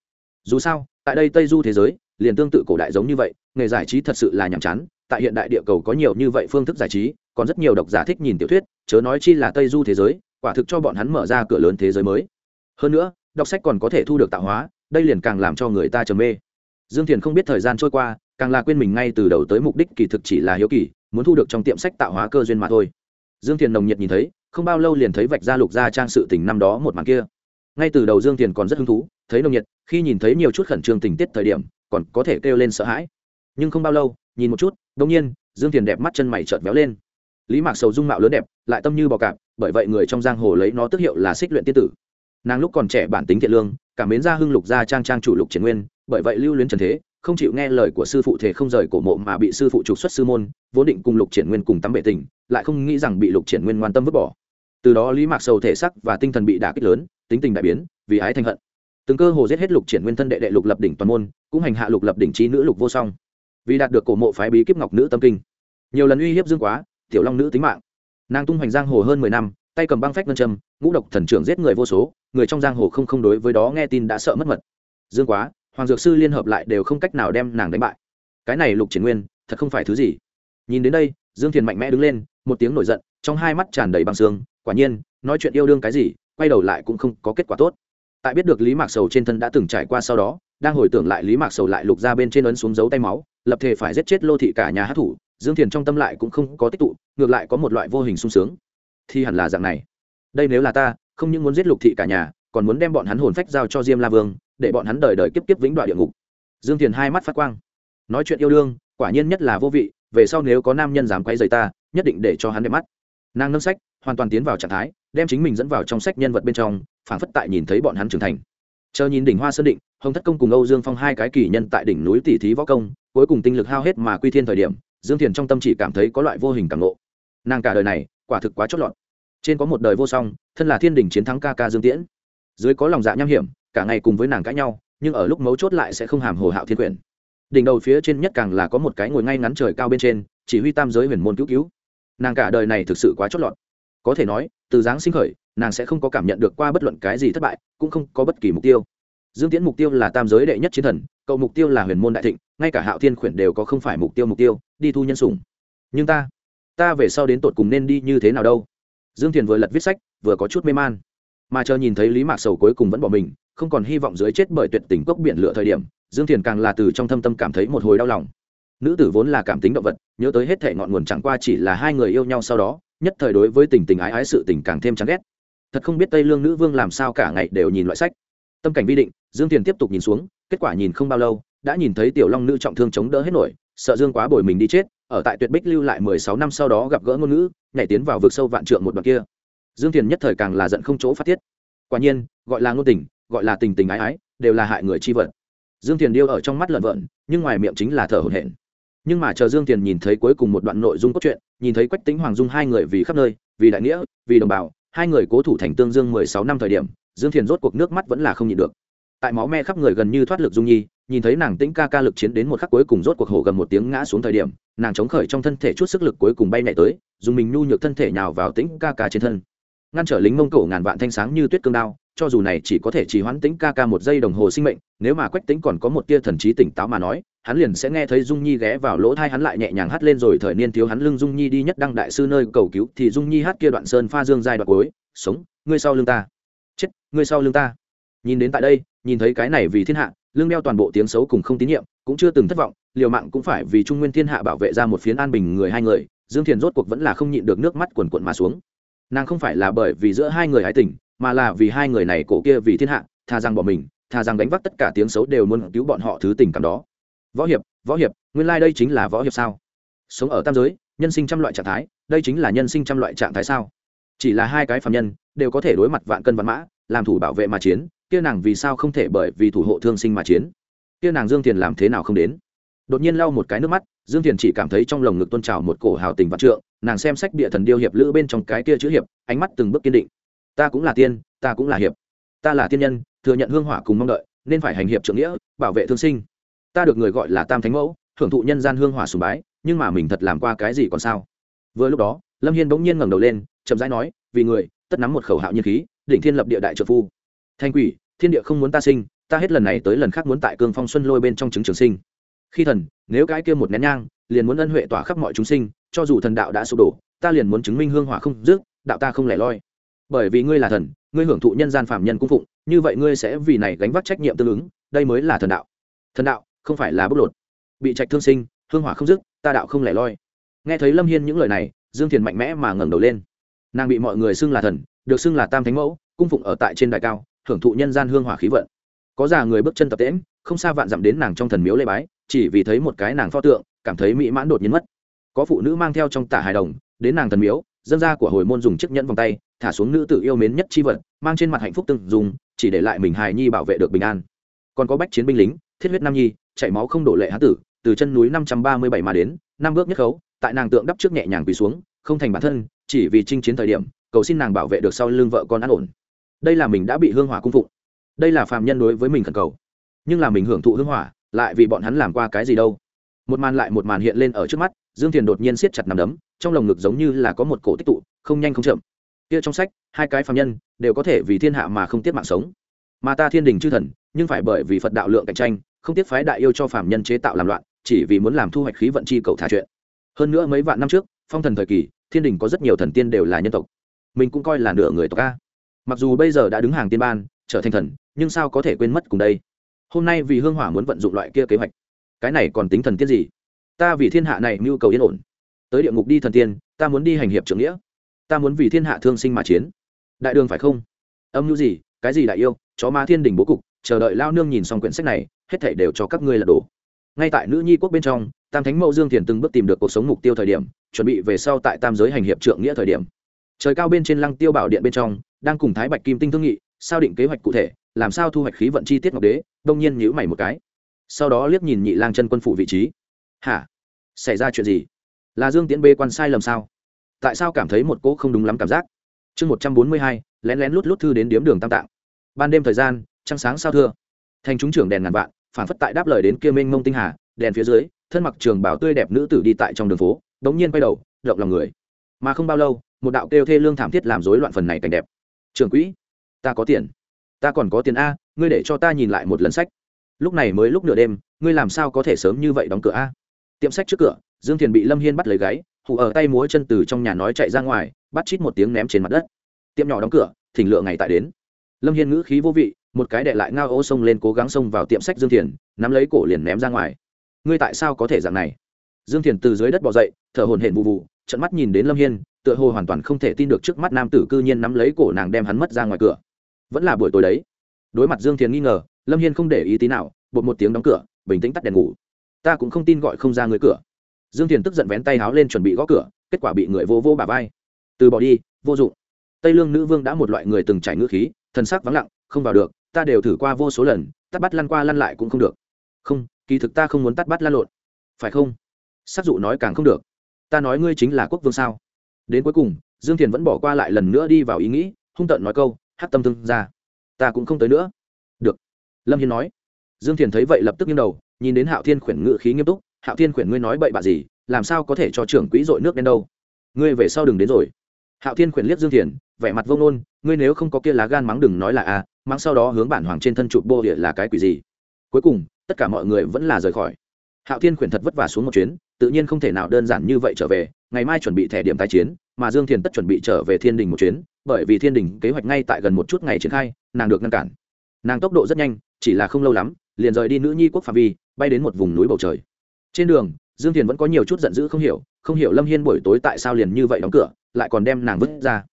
Dù sao, tại đây tây du thế giới, liền tương tự cổ đại giống như vậy, nghề giải trí thật sự là nhàm chán, tại hiện đại địa cầu có nhiều như vậy phương thức giải trí, còn rất nhiều độc giả thích nhìn tiểu thuyết, chớ nói chi là tây du thế giới, quả thực cho bọn hắn mở ra cửa lớn thế giới mới. Hơn nữa đọc sách còn có thể thu được tạo hóa, đây liền càng làm cho người ta trầm mê. Dương thiền không biết thời gian trôi qua, càng là quên mình ngay từ đầu tới mục đích kỳ thực chỉ là hiếu kỳ, muốn thu được trong tiệm sách tạo hóa cơ duyên mà thôi. Dương thiền nồng nhiệt nhìn thấy, không bao lâu liền thấy vạch ra lục gia trang sự tình năm đó một màn kia. Ngay từ đầu dương thiền còn rất hứng thú, thấy nồng nhiệt, khi nhìn thấy nhiều chút khẩn trương tình tiết thời điểm, còn có thể kêu lên sợ hãi. Nhưng không bao lâu, nhìn một chút đông nhiên, dương thiền đẹp mắt chân mày chợt véo lên. Lý mạc sầu dung mạo lớn đẹp, lại tâm như bò cạp, bởi vậy người trong giang hồ lấy nó tức hiệu là xích luyện tiên tử nàng lúc còn trẻ bản tính thiện lương cảm mến ra hưng lục gia trang trang chủ lục triển nguyên, bởi vậy lưu luyến trần thế, không chịu nghe lời của sư phụ thể không rời cổ mộ mà bị sư phụ trục xuất sư môn, vốn định cùng lục triển nguyên cùng tắm bệ tình, lại không nghĩ rằng bị lục triển nguyên ngoan tâm vứt bỏ. Từ đó lý mạc sầu thể sắc và tinh thần bị đả kích lớn, tính tình đại biến, vì ái thanh hận. Từng cơ hồ giết hết lục triển nguyên thân đệ đệ lục lập đỉnh toàn môn, cũng hành hạ lục lập đỉnh trí nữ lục vô song. Vì đạt được cổ mộ phái bí kíp ngọc nữ tâm kinh. Nhiều lần uy hiếp dương quá, tiểu long nữ tính mạng. Nàng tung hoành giang hồ hơn mười năm tay cầm băng phách ngân châm, ngũ độc thần trưởng giết người vô số, người trong giang hồ không không đối với đó nghe tin đã sợ mất mật. Dương quá, hoàng dược sư liên hợp lại đều không cách nào đem nàng đánh bại. Cái này lục triển nguyên, thật không phải thứ gì. Nhìn đến đây, dương thiền mạnh mẽ đứng lên, một tiếng nổi giận, trong hai mắt tràn đầy băng xương quả nhiên, nói chuyện yêu đương cái gì, quay đầu lại cũng không có kết quả tốt. Tại biết được lý mạc sầu trên thân đã từng trải qua sau đó, đang hồi tưởng lại lý mạc sầu lại lục ra bên trên ấn xuống dấu tay máu, lập thể phải giết chết lô thị cả nhà hát thủ, dương thiền trong tâm lại cũng không có tích tụ, ngược lại có một loại vô hình sung sướng thì hẳn là dạng này. Đây nếu là ta, không những muốn giết lục thị cả nhà, còn muốn đem bọn hắn hồn phách giao cho diêm la vương, để bọn hắn đời đời kiếp kiếp vĩnh đoạn địa ngục. Dương thiền hai mắt phát quang. Nói chuyện yêu đương, quả nhiên nhất là vô vị, về sau nếu có nam nhân dám quay dày ta, nhất định để cho hắn đẹp mắt. Nàng nâng sách, hoàn toàn tiến vào trạng thái, đem chính mình dẫn vào trong sách nhân vật bên trong phản phất tại nhìn thấy bọn hắn trưởng thành. Chờ nhìn đỉnh hoa sơn định, hồng thất công cùng âu dương phong hai cái kỳ nhân tại đỉnh núi tỷ thí võ công, cuối cùng tinh lực hao hết mà quy thiên thời điểm, dương thiền trong tâm chỉ cảm thấy có loại vô hình cảm ngộ. Nàng cả đời này quả thực quá chót lọt. Trên có một đời vô song, thân là thiên đình chiến thắng ca ca dương tiễn. Dưới có lòng dạ nham hiểm, cả ngày cùng với nàng cãi nhau, nhưng ở lúc mấu chốt lại sẽ không hàm hồ hạo thiên quyển đỉnh đầu phía trên nhất càng là có một cái ngồi ngay ngắn trời cao bên trên, chỉ huy tam giới huyền môn cứu cứu. Nàng cả đời này thực sự quá chót lọt. Có thể nói, từ dáng sinh khởi, nàng sẽ không có cảm nhận được qua bất luận cái gì thất bại, cũng không có bất kỳ mục tiêu. Dương tiễn mục tiêu là tam giới đệ nhất chiến thần, cậu mục tiêu là huyền môn đại thịnh, ngay cả hạo thiên khuyển đều có không phải mục tiêu mục tiêu, đi thu nhân sủng. Nhưng ta ta về sau đến tột cùng nên đi như thế nào đâu? Dương thiền vừa lật viết sách, vừa có chút mê man. Mà chờ nhìn thấy lý mạc sầu cuối cùng vẫn bỏ mình, không còn hy vọng dưới chết bởi tuyệt tình cốc biển lựa thời điểm, dương thiền càng là từ trong thâm tâm cảm thấy một hồi đau lòng. Nữ tử vốn là cảm tính động vật, nhớ tới hết thể ngọn nguồn chẳng qua chỉ là hai người yêu nhau sau đó, nhất thời đối với tình tình ái ái sự tình càng thêm chán ghét. Thật không biết tây lương nữ vương làm sao cả ngày đều nhìn loại sách. Tâm cảnh vi định, dương thiền tiếp tục nhìn xuống, kết quả nhìn không bao lâu, đã nhìn thấy tiểu long nữ trọng thương chống đỡ hết nổi, sợ dương quá bồi mình đi chết ở tại tuyệt bích lưu lại mười sáu năm sau đó gặp gỡ ngôn ngữ, nhảy tiến vào vực sâu vạn trượng một đoạn kia. Dương thiền nhất thời càng là giận không chỗ phát tiết. Quả nhiên, gọi là ngôn tình, gọi là tình tình ái ái, đều là hại người chi vật. Dương thiền điêu ở trong mắt lợn vợn, nhưng ngoài miệng chính là thở hổn hển. Nhưng mà chờ dương thiền nhìn thấy cuối cùng một đoạn nội dung cốt truyện, nhìn thấy quách tính hoàng dung hai người vì khắp nơi, vì đại nghĩa, vì đồng bào, hai người cố thủ thành tương dương mười sáu năm thời điểm, dương thiền rốt cuộc nước mắt vẫn là không nhịn được. Tại máu me khắp người gần như thoát lực dung nhi nhìn thấy nàng tĩnh ca ca lực chiến đến một khắc cuối cùng rốt cuộc hổ gầm một tiếng ngã xuống thời điểm, nàng chống khởi trong thân thể chút sức lực cuối cùng bay nhảy tới, dùng mình nhu nhược thân thể nhào vào tĩnh ca ca trên thân. Ngăn trở lính mông cổ ngàn vạn thanh sáng như tuyết cương đao, cho dù này chỉ có thể chỉ hoãn tĩnh ca ca một giây đồng hồ sinh mệnh, nếu mà quách tĩnh còn có một tia thần trí tỉnh táo mà nói, hắn liền sẽ nghe thấy dung nhi ghé vào lỗ thai hắn lại nhẹ nhàng hát lên rồi thời niên thiếu hắn lưng dung nhi đi nhất đăng đại sư nơi cầu cứu, thì dung nhi hát kia đoạn sơn pha dương giai đoạn cuối, sống, ngươi sau lưng ta. Chết, ngươi sau lưng ta. Nhìn đến tại đây, nhìn thấy cái này vì thiên hạ lương đeo toàn bộ tiếng xấu cùng không tín nhiệm, cũng chưa từng thất vọng, liều mạng cũng phải vì trung nguyên thiên hạ bảo vệ ra một phiến an bình người hai người, dương thiền rốt cuộc vẫn là không nhịn được nước mắt quần quận mà xuống. Nàng không phải là bởi vì giữa hai người hái tình, mà là vì hai người này cổ kia vì thiên hạ, tha rằng bỏ mình, tha rằng đánh vác tất cả tiếng xấu đều muốn cứu bọn họ thứ tình cảm đó. Võ hiệp võ hiệp, nguyên lai、like、đây chính là võ hiệp sao? Sống ở tam giới, nhân sinh trăm loại trạng thái, đây chính là nhân sinh trăm loại trạng thái sao? Chỉ là hai cái phạm nhân, đều có thể đối mặt vạn cân văn mã, làm thủ bảo vệ mà chiến kia nàng vì sao không thể bởi vì thủ hộ thương sinh mà chiến? Kia nàng dương thiền làm thế nào không đến? Đột nhiên lau một cái nước mắt, dương thiền chỉ cảm thấy trong lồng ngực tôn trào một cổ hào tình vạn trượng, nàng xem sách địa thần điêu hiệp lữ bên trong cái kia chữ hiệp, ánh mắt từng bước kiên định. Ta cũng là tiên, ta cũng là hiệp. Ta là tiên nhân, thừa nhận hương hỏa cùng mong đợi, nên phải hành hiệp trưởng nghĩa, bảo vệ thương sinh. Ta được người gọi là tam thánh mẫu, hưởng thụ nhân gian hương hỏa sùng bái, nhưng mà mình thật làm qua cái gì còn sao? Vừa lúc đó, lâm hiên bỗng nhiên ngẩng đầu lên, chậm rãi nói, vì người, tất nắm một khẩu hạo nhiên khí, đỉnh thiên lập địa đại trợ phu thanh quỷ, thiên địa không muốn ta sinh, ta hết lần này tới lần khác muốn tại cương phong xuân lôi bên trong trứng trường sinh. Khi thần, nếu cái kia một nén nhang, liền muốn ân huệ tỏa khắp mọi chúng sinh, cho dù thần đạo đã sụp đổ, ta liền muốn chứng minh hương hỏa không dứt, đạo ta không lẻ loi. Bởi vì ngươi là thần, ngươi hưởng thụ nhân gian phạm nhân cung phụng, như vậy ngươi sẽ vì này gánh vác trách nhiệm tương ứng, đây mới là thần đạo. Thần đạo, không phải là bốc lột. Bị trạch thương sinh, hương hỏa không dứt, ta đạo không lẻ loi. Nghe thấy lâm hiên những lời này, dương thiền mạnh mẽ mà ngẩng đầu lên. Nàng bị mọi người xưng là thần, được xưng là tam thánh mẫu, cung phụng ở tại trên đại cao hưởng thụ nhân gian hương hỏa khí vận. Có già người bước chân tập tễm không xa vạn dặm đến nàng trong thần miếu lê bái, chỉ vì thấy một cái nàng pho tượng, cảm thấy mỹ mãn đột nhiên mất. Có phụ nữ mang theo trong tả hài đồng, đến nàng thần miếu, dân gia của hồi môn dùng chiếc nhẫn vòng tay, thả xuống nữ tử yêu mến nhất chi vật, mang trên mặt hạnh phúc từng dùng, chỉ để lại mình hài nhi bảo vệ được bình an. Còn có bách chiến binh lính, thiết huyết nam nhi, chảy máu không đổ lệ há tử, từ chân núi năm trăm ba mươi bảy mà đến, năm bước nhất khấu, tại nàng tượng đắp trước nhẹ nhàng quỳ xuống, không thành bản thân, chỉ vì chinh chiến thời điểm, cầu xin nàng bảo vệ được sau lưng vợ con an ổn đây là mình đã bị hương hỏa cung phụng. Đây là phàm nhân đối với mình khẩn cầu. Nhưng là mình hưởng thụ hương hỏa, lại vì bọn hắn làm qua cái gì đâu. Một màn lại một màn hiện lên ở trước mắt, dương thiền đột nhiên siết chặt nằm đấm, trong lồng ngực giống như là có một cổ tích tụ, không nhanh không chậm. Kia trong sách, hai cái phàm nhân đều có thể vì thiên hạ mà không tiếc mạng sống. Mà ta thiên đình chư thần, nhưng phải bởi vì phật đạo lượng cạnh tranh, không tiếc phái đại yêu cho phàm nhân chế tạo làm loạn, chỉ vì muốn làm thu hoạch khí vận chi cầu thả chuyện. Hơn nữa mấy vạn năm trước, phong thần thời kỳ, thiên đình có rất nhiều thần tiên đều là nhân tộc. Mình cũng coi là nửa người tộc a mặc dù bây giờ đã đứng hàng tiên ban, trở thành thần, nhưng sao có thể quên mất cùng đây? Hôm nay vì hương hỏa muốn vận dụng loại kia kế hoạch, cái này còn tính thần tiên gì? Ta vì thiên hạ này mưu cầu yên ổn. Tới địa ngục đi thần tiên, ta muốn đi hành hiệp trưởng nghĩa. Ta muốn vì thiên hạ thương sinh mà chiến. Đại đường phải không? Âm mưu gì, cái gì đại yêu, chó ma thiên đình bố cục, chờ đợi lao nương nhìn xong quyển sách này, hết thảy đều cho các ngươi là đổ ngay tại nữ nhi quốc bên trong, tam thánh mẫu dương thiền từng bước tìm được cuộc sống mục tiêu thời điểm, chuẩn bị về sau tại tam giới hành hiệp trượng nghĩa thời điểm. Trời cao bên trên lăng tiêu bảo điện bên trong đang cùng thái bạch kim tinh thương nghị, sao định kế hoạch cụ thể, làm sao thu hoạch khí vận chi tiết ngọc đế, đông nhiên nhữ mày một cái. Sau đó liếc nhìn nhị lang chân quân phủ vị trí. Hả? Xảy ra chuyện gì? Là dương tiễn bê quan sai lầm sao? Tại sao cảm thấy một cỗ không đúng lắm cảm giác? Chương một trăm bốn mươi hai, lén lén lút lút thư đến điếm đường tam tạng. Ban đêm thời gian, trăng sáng sao thưa. Thành chúng trưởng đèn ngàn vạn, phản phất tại đáp lời đến kia mênh mông tinh hà, đèn phía dưới, thân mặc trường bảo tươi đẹp nữ tử đi tại trong đường phố, đống nhiên quay đầu, động lòng người. Mà không bao lâu, một đạo kêu thê lương thảm thiết làm rối loạn phần này cảnh đẹp trường quỹ, ta có tiền. Ta còn có tiền a, ngươi để cho ta nhìn lại một lần sách. Lúc này mới lúc nửa đêm, ngươi làm sao có thể sớm như vậy đóng cửa a? Tiệm sách trước cửa, dương thiền bị lâm hiên bắt lấy gáy hụ ở tay múa chân từ trong nhà nói chạy ra ngoài, bắt chít một tiếng ném trên mặt đất. Tiệm nhỏ đóng cửa, thỉnh lựa ngày tại đến. Lâm hiên ngữ khí vô vị, một cái đệ lại ngao ô xông lên cố gắng xông vào tiệm sách dương thiền, nắm lấy cổ liền ném ra ngoài. Ngươi tại sao có thể dạng này? Dương thiền từ dưới đất bỏ dậy, thở hồn hển vụ vụ trận mắt nhìn đến lâm hiên tựa hồ hoàn toàn không thể tin được trước mắt nam tử cư nhiên nắm lấy cổ nàng đem hắn mất ra ngoài cửa. Vẫn là buổi tối đấy. Đối mặt dương thiền nghi ngờ, lâm hiên không để ý tí nào, bột một tiếng đóng cửa, bình tĩnh tắt đèn ngủ. Ta cũng không tin gọi không ra người cửa. Dương thiền tức giận vén tay háo lên chuẩn bị gõ cửa, kết quả bị người vô vô bà vai. Từ bỏ đi, vô dụng. Tây lương nữ vương đã một loại người từng trải ngữ khí, thần sắc vắng lặng, không vào được, ta đều thử qua vô số lần, tắt bắt lăn qua lăn lại cũng không được. Không, kỳ thực ta không muốn tắt bắt lăn lộn. Phải không? Sắc dụ nói càng không được. Ta nói ngươi chính là quốc vương sao? Đến cuối cùng, dương thiền vẫn bỏ qua lại lần nữa đi vào ý nghĩ, hung tợn nói câu hát tâm thương ra ta cũng không tới nữa. Được. Lâm hiên nói. Dương thiền thấy vậy lập tức nghiêng đầu, nhìn đến hạo thiên khuyển ngự khí nghiêm túc, hạo thiên khuyển ngươi nói bậy bạ gì, làm sao có thể cho trưởng quỹ dội nước đen đâu? Ngươi về sau đừng đến rồi. Hạo thiên khuyển liếc dương thiền, vẻ mặt vông nôn ngươi nếu không có kia lá gan mắng đừng nói là a, mắng sau đó hướng bản hoàng trên thân chụp bô địa là cái quỷ gì? Cuối cùng, tất cả mọi người vẫn là rời khỏi. Hạo thiên khuyển thật vất vả xuống một chuyến, tự nhiên không thể nào đơn giản như vậy trở về ngày mai chuẩn bị thẻ điểm tái chiến, mà dương thiền tất chuẩn bị trở về thiên đình một chuyến, bởi vì thiên đình kế hoạch ngay tại gần một chút ngày triển khai, nàng được ngăn cản. Nàng tốc độ rất nhanh, chỉ là không lâu lắm, liền rời đi nữ nhi quốc phạm vi, bay đến một vùng núi bầu trời. Trên đường, dương thiền vẫn có nhiều chút giận dữ không hiểu không hiểu lâm hiên buổi tối tại sao liền như vậy đóng cửa, lại còn đem nàng vứt ra.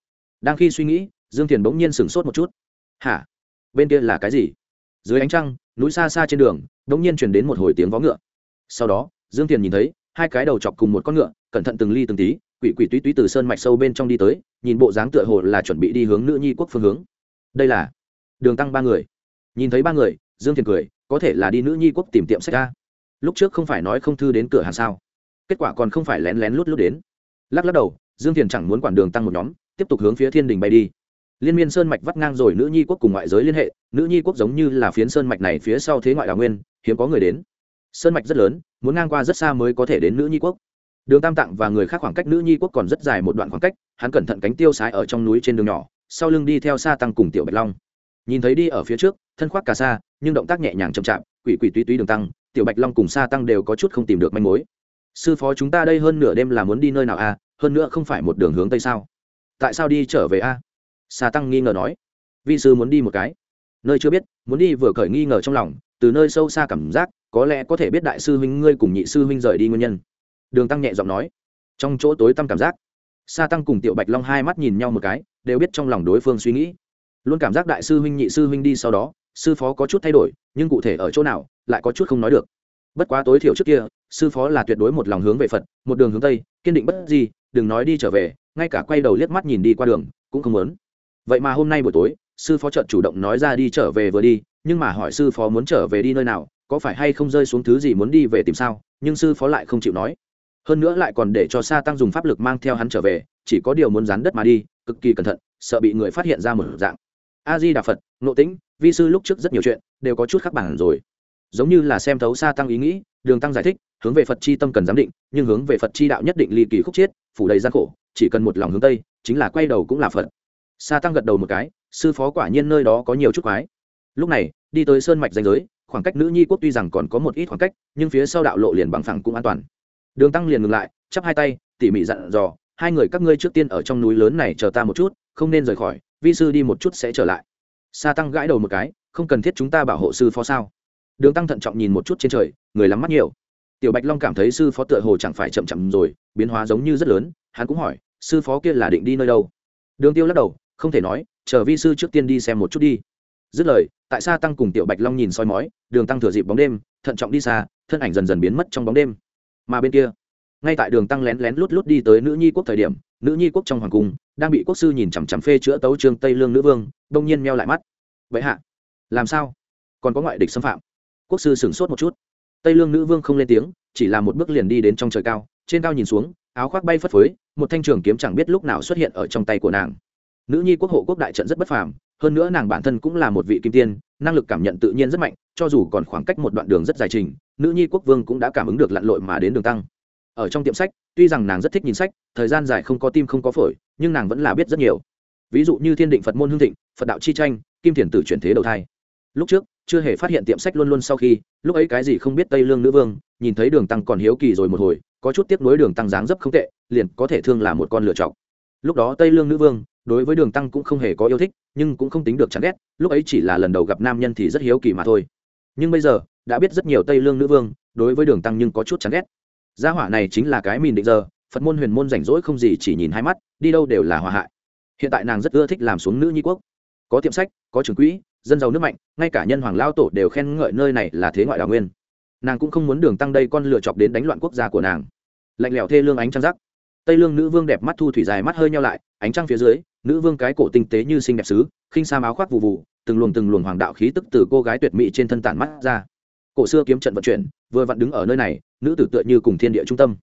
Đang khi suy nghĩ, dương thiền bỗng nhiên sửng sốt một chút. Hả? Bên kia là cái gì? Dưới ánh trăng, núi xa xa trên đường, bỗng nhiên chuyển đến một hồi tiếng vó ngựa. Sau đó, dương thiền nhìn thấy hai cái đầu chọc cùng một con ngựa, cẩn thận từng ly từng tí, quỷ quỷ túy túy từ sơn mạch sâu bên trong đi tới, nhìn bộ dáng tựa hồ là chuẩn bị đi hướng nữ nhi quốc phương hướng. Đây là đường tăng ba người. Nhìn thấy ba người, dương thiền cười, có thể là đi nữ nhi quốc tìm tiệm sách ca lúc trước không phải nói không thư đến cửa hàng sao? Kết quả còn không phải lén lén lút lút đến. Lắc lắc đầu, dương thiền chẳng muốn quản đường tăng một nhóm, tiếp tục hướng phía thiên đình bay đi. Liên miên sơn mạch vắt ngang rồi nữ nhi quốc cùng ngoại giới liên hệ, nữ nhi quốc giống như là phiến sơn mạch này phía sau thế ngoại đào nguyên, hiếm có người đến. Sơn mạch rất lớn muốn ngang qua rất xa mới có thể đến nữ nhi quốc. Đường tam tạng và người khác khoảng cách nữ nhi quốc còn rất dài một đoạn khoảng cách, hắn cẩn thận cánh tiêu sái ở trong núi trên đường nhỏ, sau lưng đi theo xa tăng cùng tiểu bạch long. Nhìn thấy đi ở phía trước, thân khoác cà xa nhưng động tác nhẹ nhàng chậm chạp, quỷ quỷ túy túy đường tăng, tiểu bạch long cùng xa tăng đều có chút không tìm được manh mối. Sư phó, chúng ta đây hơn nửa đêm là muốn đi nơi nào a à? hơn nữa không phải một đường hướng tây sao? Tại sao đi trở về a? À? tăng nghi ngờ nói. Vi sư muốn đi một cái. Nơi chưa biết. Muốn đi vừa khởi nghi ngờ trong lòng, từ nơi sâu xa cảm giác có lẽ có thể biết đại sư huynh ngươi cùng nhị sư huynh rời đi nguyên nhân. Đường tăng nhẹ giọng nói. Trong chỗ tối tăm cảm giác, sa tăng cùng tiểu bạch long hai mắt nhìn nhau một cái, đều biết trong lòng đối phương suy nghĩ. Luôn cảm giác đại sư huynh, nhị sư huynh đi sau đó, sư phó có chút thay đổi, nhưng cụ thể ở chỗ nào, lại có chút không nói được. Bất quá tối thiểu trước kia, sư phó là tuyệt đối một lòng hướng về phật, một đường hướng tây, kiên định bất gì đừng nói đi trở về, ngay cả quay đầu liếc mắt nhìn đi qua đường, cũng không muốn. Vậy mà hôm nay buổi tối, sư phó trợt chủ động nói ra đi trở về vừa đi, nhưng mà hỏi sư phó muốn trở về đi nơi nào có phải hay không rơi xuống thứ gì muốn đi về tìm sao? Nhưng sư phó lại không chịu nói. Hơn nữa lại còn để cho sa tăng dùng pháp lực mang theo hắn trở về, chỉ có điều muốn dán đất mà đi, cực kỳ cẩn thận, sợ bị người phát hiện ra một dạng. A di đà phật nộ tĩnh, vi sư lúc trước rất nhiều chuyện, đều có chút khắc bản rồi. Giống như là xem thấu sa tăng ý nghĩ, đường tăng giải thích, hướng về phật chi tâm cần giám định, nhưng hướng về phật chi đạo nhất định ly kỳ khúc chiết, phủ đầy gian khổ, chỉ cần một lòng hướng tây, chính là quay đầu cũng là phật. Sa tăng gật đầu một cái, sư phó quả nhiên nơi đó có nhiều chút quái. Lúc này, đi tới sơn mạch danh giới khoảng cách nữ nhi quốc tuy rằng còn có một ít khoảng cách, nhưng phía sau đạo lộ liền bằng phẳng cũng an toàn. Đường tăng liền ngừng lại, chắp hai tay, tỉ mỉ dặn dò, hai người các ngươi trước tiên ở trong núi lớn này chờ ta một chút, không nên rời khỏi, vi sư đi một chút sẽ trở lại. Sa tăng gãi đầu một cái, không cần thiết chúng ta bảo hộ sư phó sao? Đường tăng thận trọng nhìn một chút trên trời, người lắm mắt nhiều. Tiểu bạch long cảm thấy sư phó tựa hồ chẳng phải chậm chậm rồi, biến hóa giống như rất lớn, hắn cũng hỏi, sư phó kia là định đi nơi đâu? Đường tiêu lắc đầu, không thể nói, chờ vi sư trước tiên đi xem một chút đi. Dứt lời tại sa tăng cùng tiểu bạch long nhìn soi mói, đường tăng thừa dịp bóng đêm, thận trọng đi xa, thân ảnh dần dần biến mất trong bóng đêm. Mà bên kia, ngay tại đường tăng lén lén lút lút đi tới nữ nhi quốc thời điểm, nữ nhi quốc trong hoàng cung, đang bị quốc sư nhìn chằm chằm phê chữa tấu trương tây lương nữ vương đông nhiên meo lại mắt. Vậy hạ, làm sao? Còn có ngoại địch xâm phạm. Quốc sư sửng sốt một chút. Tây lương nữ vương không lên tiếng, chỉ là một bước liền đi đến trong trời cao, trên cao nhìn xuống, áo khoác bay phất phới, một thanh trường kiếm chẳng biết lúc nào xuất hiện ở trong tay của nàng. Nữ nhi quốc hộ quốc đại trận rất bất phàm hơn nữa nàng bản thân cũng là một vị kim tiên, năng lực cảm nhận tự nhiên rất mạnh, cho dù còn khoảng cách một đoạn đường rất dài trình, nữ nhi quốc vương cũng đã cảm ứng được lặn lội mà đến đường tăng. Ở trong tiệm sách, tuy rằng nàng rất thích nhìn sách, thời gian dài không có tim không có phổi, nhưng nàng vẫn là biết rất nhiều. Ví dụ như thiên định phật môn hương thịnh, phật đạo chi tranh, kim thiền tử chuyển thế đầu thai. Lúc trước, chưa hề phát hiện tiệm sách luôn luôn sau khi, lúc ấy cái gì không biết tây lương nữ vương, nhìn thấy đường tăng còn hiếu kỳ rồi một hồi, có chút tiếp nối đường tăng dáng dấp không tệ, liền có thể thương là một con lựa chọc lúc đó tây lương nữ vương đối với đường tăng cũng không hề có yêu thích, nhưng cũng không tính được chán ghét, lúc ấy chỉ là lần đầu gặp nam nhân thì rất hiếu kỳ mà thôi. Nhưng bây giờ, đã biết rất nhiều tây lương nữ vương, đối với đường tăng nhưng có chút chán ghét. Gia hỏa này chính là cái mìn định giờ, phật môn huyền môn rảnh rỗi không gì chỉ nhìn hai mắt, đi đâu đều là hòa hại. Hiện tại nàng rất ưa thích làm xuống nữ nhi quốc. Có tiệm sách, có trường quỹ, dân giàu nước mạnh, ngay cả nhân hoàng lao tổ đều khen ngợi nơi này là thế ngoại đào nguyên. Nàng cũng không muốn đường tăng đây con lựa chọc đến đánh loạn quốc gia của nàng. Lạnh lẽo thê lương ánh trăng rắc. Tây lương nữ vương đẹp mắt thu thủy dài mắt hơi nhau lại, ánh trăng phía dưới nữ vương cái cổ tinh tế như xinh đẹp sứ khinh sa áo khoác vụ vụ từng luồng từng luồng hoàng đạo khí tức từ cô gái tuyệt mỹ trên thân tản mắt ra. Cổ xưa kiếm trận vận chuyển, vừa vặn đứng ở nơi này, nữ tử tựa như cùng thiên địa trung tâm.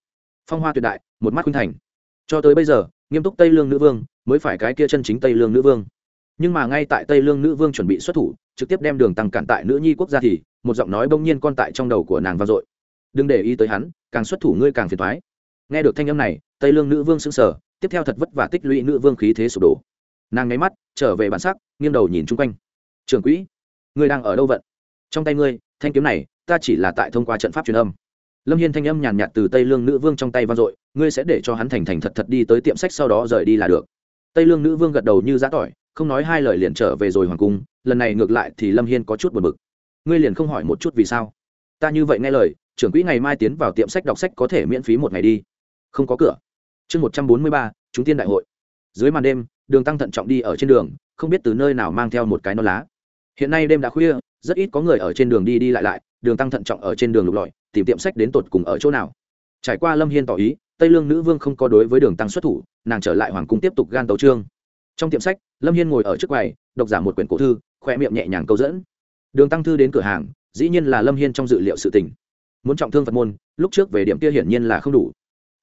Phong hoa tuyệt đại, một mắt khuynh thành. Cho tới bây giờ, nghiêm túc tây lương nữ vương mới phải cái kia chân chính tây lương nữ vương. Nhưng mà ngay tại tây lương nữ vương chuẩn bị xuất thủ, trực tiếp đem đường tăng cản tại nữ nhi quốc gia thì, một giọng nói bỗng nhiên con tại trong đầu của nàng vang dội. Đừng để ý tới hắn, càng xuất thủ ngươi càng phiền thoái nghe được thanh âm này, tây lương nữ vương sững sờ tiếp theo thật vất vả tích lũy nữ vương khí thế sụp đổ. Nàng nháy mắt, trở về bản sắc, nghiêng đầu nhìn chung quanh. Trưởng quỹ, ngươi đang ở đâu vận trong tay ngươi, thanh kiếm này, ta chỉ là tại thông qua trận pháp truyền âm. Lâm hiên thanh âm nhàn nhạt từ tây lương nữ vương trong tay vang dội, ngươi sẽ để cho hắn thành thành thật thật đi tới tiệm sách sau đó rời đi là được. Tây lương nữ vương gật đầu như giã tỏi, không nói hai lời liền trở về rồi hoàng cung, lần này ngược lại thì lâm hiên có chút buồn bực. Ngươi liền không hỏi một chút vì sao? Ta như vậy nghe lời, trưởng quỹ ngày mai tiến vào tiệm sách đọc sách có thể miễn phí một ngày đi. Không có cửa chương một trăm bốn mươi ba, chúng tiên đại hội. Dưới màn đêm, đường tăng thận trọng đi ở trên đường, không biết từ nơi nào mang theo một cái non lá. Hiện nay đêm đã khuya, rất ít có người ở trên đường đi đi lại lại, đường tăng thận trọng ở trên đường lục lọi, tìm tiệm sách đến tột cùng ở chỗ nào. Trải qua lâm hiên tỏ ý, tây lương nữ vương không có đối với đường tăng xuất thủ, nàng trở lại hoàng cung tiếp tục gan tấu trương trong tiệm sách, lâm hiên ngồi ở trước quầy, độc giả một quyển cổ thư, khoe miệng nhẹ nhàng câu dẫn. Đường tăng thư đến cửa hàng, dĩ nhiên là lâm hiên trong dự liệu sự tình. Muốn trọng thương phật môn, lúc trước về điểm kia hiển nhiên là không đủ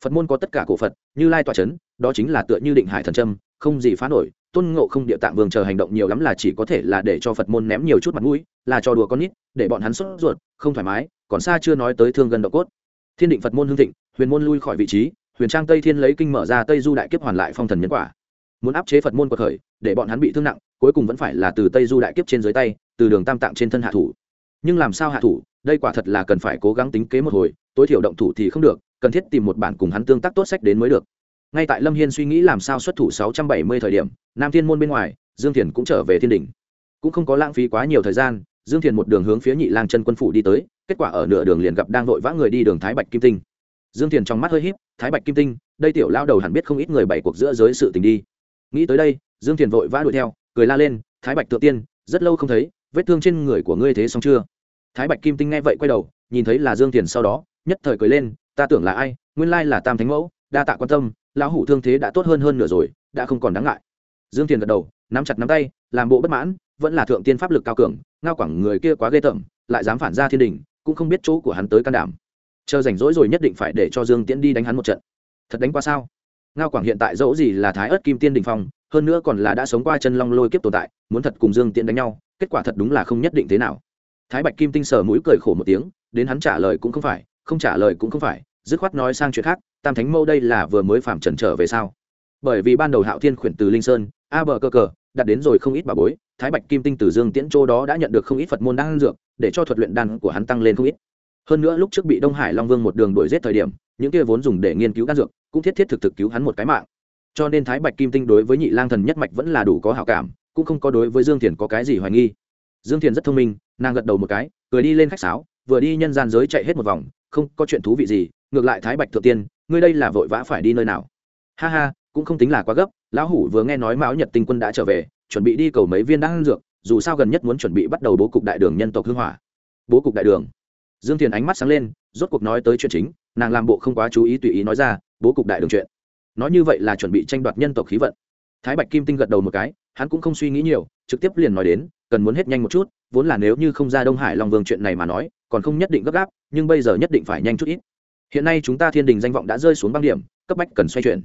phật môn có tất cả cổ phật, như lai tòa c h ấ n đó chính là tựa như định hải thần trâm không gì phá nổi, tôn ngộ không địa tạng vương chờ hành động nhiều lắm là chỉ có thể là để cho phật môn ném nhiều chút mặt mũi, là trò đùa con nít, để bọn hắn sốt ruột, không thoải mái, còn xa chưa nói tới thương gần độ cốt. Thiên định phật môn hương thịnh, huyền môn lui khỏi vị trí, huyền trang tây thiên lấy kinh mở ra tây du đại kiếp hoàn lại phong thần nhân quả. Muốn áp chế phật môn cuộc khởi, để bọn hắn bị thương nặng, cuối cùng vẫn phải là từ tây du đại kiếp trên dưới tay, từ đường tam tạng trên thân hạ thủ. Nhưng làm sao hạ thủ, đây quả thật là cần phải cố gắng tính kế một hồi, tối thiểu động thủ thì không được cần thiết tìm một bản cùng hắn tương tác tốt sách đến mới được. Ngay tại lâm hiên suy nghĩ làm sao xuất thủ sáu trăm bảy mươi thời điểm, nam thiên môn bên ngoài, dương thiền cũng trở về thiên đình cũng không có lãng phí quá nhiều thời gian, dương thiền một đường hướng phía nhị lang chân quân phủ đi tới, kết quả ở nửa đường liền gặp đang vội vã người đi đường thái bạch kim tinh. Dương thiền trong mắt hơi híp, thái bạch kim tinh, đây tiểu lao đầu hẳn biết không ít người bảy cuộc giữa giới sự tình đi. Nghĩ tới đây, dương thiền vội vã đuổi theo, cười la lên, thái bạch tự tiên, rất lâu không thấy, vết thương trên người của ngươi thế xong chưa? Thái bạch kim tinh nghe vậy quay đầu, nhìn thấy là dương thiền sau đó, nhất thời cười lên ta tưởng là ai, nguyên lai là tam thánh mẫu, đa tạ quan tâm, lão hủ thương thế đã tốt hơn hơn nửa rồi, đã không còn đáng ngại. Dương thiền gật đầu, nắm chặt nắm tay, làm bộ bất mãn, vẫn là thượng tiên pháp lực cao cường, ngao quẳng người kia quá ghê tởm, lại dám phản ra thiên đình, cũng không biết chỗ của hắn tới can đảm. Chờ rảnh rỗi rồi nhất định phải để cho dương tiễn đi đánh hắn một trận. Thật đánh qua sao? Ngao quảng hiện tại dẫu gì là thái ớt kim tiên đình phong, hơn nữa còn là đã sống qua chân long lôi kiếp tồn tại, muốn thật cùng dương tiễn đánh nhau, kết quả thật đúng là không nhất định thế nào. Thái bạch kim tinh sờ mũi cười khổ một tiếng, đến hắn trả lời cũng không phải không trả lời cũng không phải, dứt khoát nói sang chuyện khác, tam thánh mâu đây là vừa mới phạm trần trở về sao? Bởi vì ban đầu hạo thiên khuyển từ linh sơn, a bờ cơ cờ, đặt đến rồi không ít bà bối, thái bạch kim tinh từ dương tiễn châu đó đã nhận được không ít phật môn đan dược, để cho thuật luyện đan của hắn tăng lên không ít. Hơn nữa lúc trước bị đông hải long vương một đường đuổi giết thời điểm, những kia vốn dùng để nghiên cứu đan dược, cũng thiết thiết thực thực cứu hắn một cái mạng. Cho nên thái bạch kim tinh đối với nhị lang thần nhất mạch vẫn là đủ có hảo cảm, cũng không có đối với dương thiền có cái gì hoài nghi. Dương thiền rất thông minh, nàng gật đầu một cái cười đi lên khách sáo, vừa đi nhân gian giới chạy hết một vòng, không có chuyện thú vị gì, ngược lại thái bạch thượng tiên, ngươi đây là vội vã phải đi nơi nào? Ha ha, cũng không tính là quá gấp, lão hủ vừa nghe nói mão nhật tinh quân đã trở về, chuẩn bị đi cầu mấy viên đan dược, dù sao gần nhất muốn chuẩn bị bắt đầu bố cục đại đường nhân tộc hưng hỏa. Bố cục đại đường. Dương thiền ánh mắt sáng lên, rốt cuộc nói tới chuyện chính, nàng làm bộ không quá chú ý tùy ý nói ra, bố cục đại đường chuyện. Nói như vậy là chuẩn bị tranh đoạt nhân tộc khí vận. Thái bạch kim tinh gật đầu một cái, hắn cũng không suy nghĩ nhiều, trực tiếp liền nói đến cần muốn hết nhanh một chút, vốn là nếu như không ra đông hải long vương chuyện này mà nói, còn không nhất định gấp gáp, nhưng bây giờ nhất định phải nhanh chút ít. Hiện nay chúng ta thiên đình danh vọng đã rơi xuống băng điểm, cấp bách cần xoay chuyển.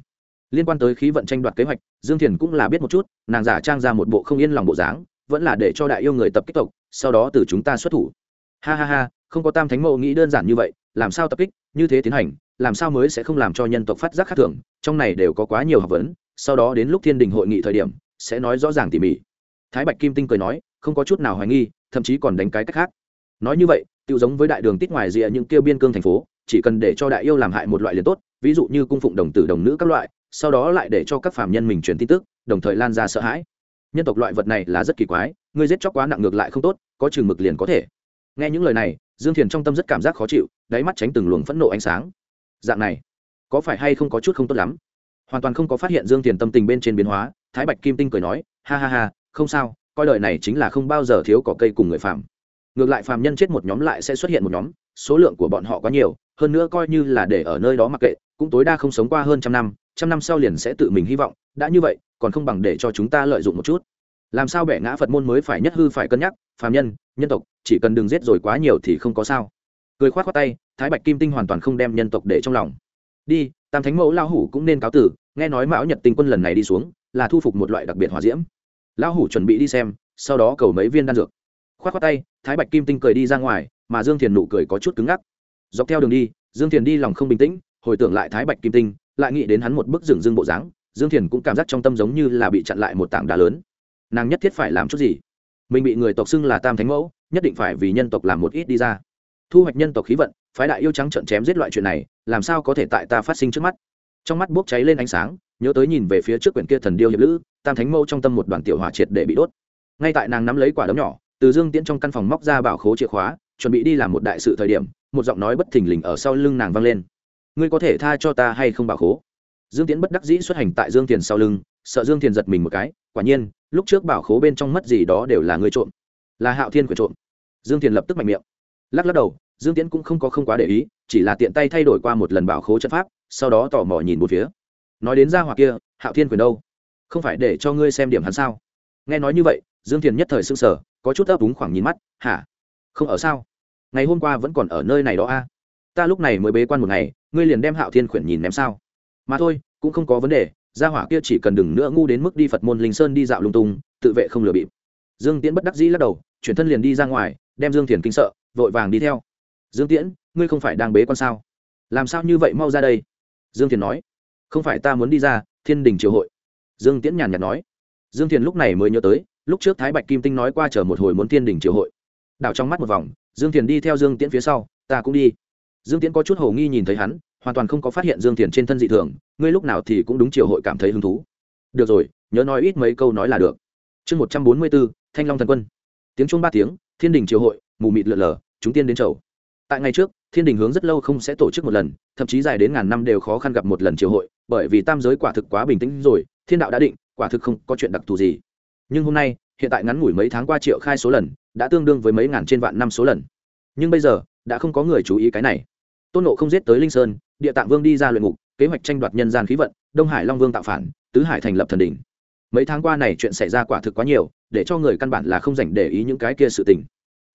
Liên quan tới khí vận tranh đoạt kế hoạch, dương thiền cũng là biết một chút, nàng giả trang ra một bộ không yên lòng bộ dáng, vẫn là để cho đại yêu người tập kích tộc, sau đó từ chúng ta xuất thủ. Ha ha ha, không có tam thánh mẫu nghĩ đơn giản như vậy, làm sao tập kích, như thế tiến hành, làm sao mới sẽ không làm cho nhân tộc phát giác khác thường, trong này đều có quá nhiều học vấn, sau đó đến lúc thiên đình hội nghị thời điểm, sẽ nói rõ ràng tỉ mỉ. Thái bạch kim tinh cười nói không có chút nào hoài nghi, thậm chí còn đánh cái cách khác. Nói như vậy tự giống với đại đường tít ngoài rìa những kêu biên cương thành phố, chỉ cần để cho đại yêu làm hại một loại liền tốt, ví dụ như cung phụng đồng tử đồng nữ các loại, sau đó lại để cho các phạm nhân mình truyền tin tức, đồng thời lan ra sợ hãi. Nhân tộc loại vật này là rất kỳ quái, ngươi giết chóc quá nặng ngược lại không tốt, có chừng mực liền có thể. Nghe những lời này, dương thiền trong tâm rất cảm giác khó chịu, đáy mắt tránh từng luồng phẫn nộ ánh sáng. Dạng này, có phải hay không có chút không tốt lắm? Hoàn toàn không có phát hiện dương thiền tâm tình bên trên biến hóa, thái bạch kim tinh cười nói, ha ha ha, không sao coi đời này chính là không bao giờ thiếu cỏ cây cùng người phàm. ngược lại phàm nhân chết một nhóm lại sẽ xuất hiện một nhóm, số lượng của bọn họ quá nhiều, hơn nữa coi như là để ở nơi đó mặc kệ, cũng tối đa không sống qua hơn trăm năm trăm năm sau liền sẽ tự mình hy vọng, đã như vậy, còn không bằng để cho chúng ta lợi dụng một chút. Làm sao bẻ ngã phật môn mới phải nhất hư phải cân nhắc, phàm nhân nhân tộc, chỉ cần đừng giết rồi quá nhiều thì không có sao. Cười khoát khoát tay, thái bạch kim tinh hoàn toàn không đem nhân tộc để trong lòng. Đi, tam thánh mẫu lao hủ cũng nên cáo tử, nghe nói mão nhật tinh quân lần này đi xuống, là thu phục một loại đặc biệt hòa diễm lão hủ chuẩn bị đi xem, sau đó cầu mấy viên đan dược. Khoát khoác tay, thái bạch kim tinh cười đi ra ngoài, mà dương thiền nụ cười có chút cứng ngắc. Dọc theo đường đi, dương thiền đi lòng không bình tĩnh, hồi tưởng lại thái bạch kim tinh, lại nghĩ đến hắn một bức rừng dương bộ dáng, dương thiền cũng cảm giác trong tâm giống như là bị chặn lại một tảng đá lớn. Nàng nhất thiết phải làm chút gì? Mình bị người tộc xưng là tam thánh mẫu, nhất định phải vì nhân tộc làm một ít đi ra. Thu hoạch nhân tộc khí vận, phái đại yêu trắng trận chém giết loại chuyện này, làm sao có thể tại ta phát sinh trước mắt? Trong mắt bốc cháy lên ánh sáng, nhớ tới nhìn về phía trước quyển kia thần điêu hiệp lữ, tam thánh mâu trong tâm một đoàn tiểu hỏa triệt để bị đốt. Ngay tại nàng nắm lấy quả đấm nhỏ, từ dương tiễn trong căn phòng móc ra bảo khố chìa khóa, chuẩn bị đi làm một đại sự thời điểm, một giọng nói bất thình lình ở sau lưng nàng vang lên. Ngươi có thể tha cho ta hay không bảo khố? Dương tiễn bất đắc dĩ xuất hành tại dương tiền sau lưng, sợ dương tiền giật mình một cái, quả nhiên, lúc trước bảo khố bên trong mất gì đó đều là ngươi trộm. Là hạo thiên quyền trộm. Dương tiền lập tức mạnh miệng. Lắc lắc đầu, dương tiễn cũng không có không quá để ý chỉ là tiện tay thay đổi qua một lần bảo khố trận pháp, sau đó tò mò nhìn một phía. Nói đến ra hoặc kia, hạo thiên quyền đâu? Không phải để cho ngươi xem điểm hắn sao? Nghe nói như vậy, dương thiền nhất thời s ư n g sở có chút ấp úng khoảng nhìn mắt, hả? Không ở sao? Ngày hôm qua vẫn còn ở nơi này đó a. Ta lúc này mới bế quan một ngày, ngươi liền đem hạo thiên khuyển nhìn ném sao? Mà thôi, cũng không có vấn đề, gia hỏa kia chỉ cần đừng nữa ngu đến mức đi phật môn linh sơn đi dạo lung tung, tự vệ không lừa bịp. Dương tiễn bất đắc dĩ lắc đầu, chuyển thân liền đi ra ngoài, đem dương thiền kinh sợ, vội vàng đi theo dương tiễn, ngươi không phải đang bế quan sao? Làm sao như vậy mau ra đây? Dương thiền nói. Không phải ta muốn đi ra, thiên đình triều hội. Dương tiễn nhàn nhạt nói. Dương thiền lúc này mới nhớ tới, lúc trước thái bạch kim tinh nói qua chờ một hồi muốn thiên đình triều hội. Đảo trong mắt một vòng, dương thiền đi theo dương tiễn phía sau, ta cũng đi. Dương tiễn có chút h nghi nhìn thấy hắn, hoàn toàn không có phát hiện dương thiền trên thân dị thường, ngươi lúc nào thì cũng đúng triều hội cảm thấy hứng thú. Được rồi, nhớ nói ít mấy câu nói là được. Chương một trăm bốn mươi bốn, thanh long thần quân. Tiếng chuông ba tiếng, thiên đình triều hội, mù mịt lượn lờ, chúng tiên đến chầu tại ngày trước, thiên đình hướng rất lâu không sẽ tổ chức một lần, thậm chí dài đến ngàn năm đều khó khăn gặp một lần triều hội, bởi vì tam giới quả thực quá bình tĩnh rồi, thiên đạo đã định, quả thực không có chuyện đặc thù gì. Nhưng hôm nay, hiện tại ngắn ngủi mấy tháng qua triệu khai số lần, đã tương đương với mấy ngàn trên vạn năm số lần. Nhưng bây giờ, đã không có người chú ý cái này. Tôn nộ không giết tới linh sơn, địa tạng vương đi ra luyện ngục, kế hoạch tranh đoạt nhân gian khí vận, đông hải long vương tạo phản, tứ hải thành lập thần đỉnh. Mấy tháng qua này chuyện xảy ra quả thực quá nhiều, để cho người căn bản là không dành để ý những cái kia sự tình.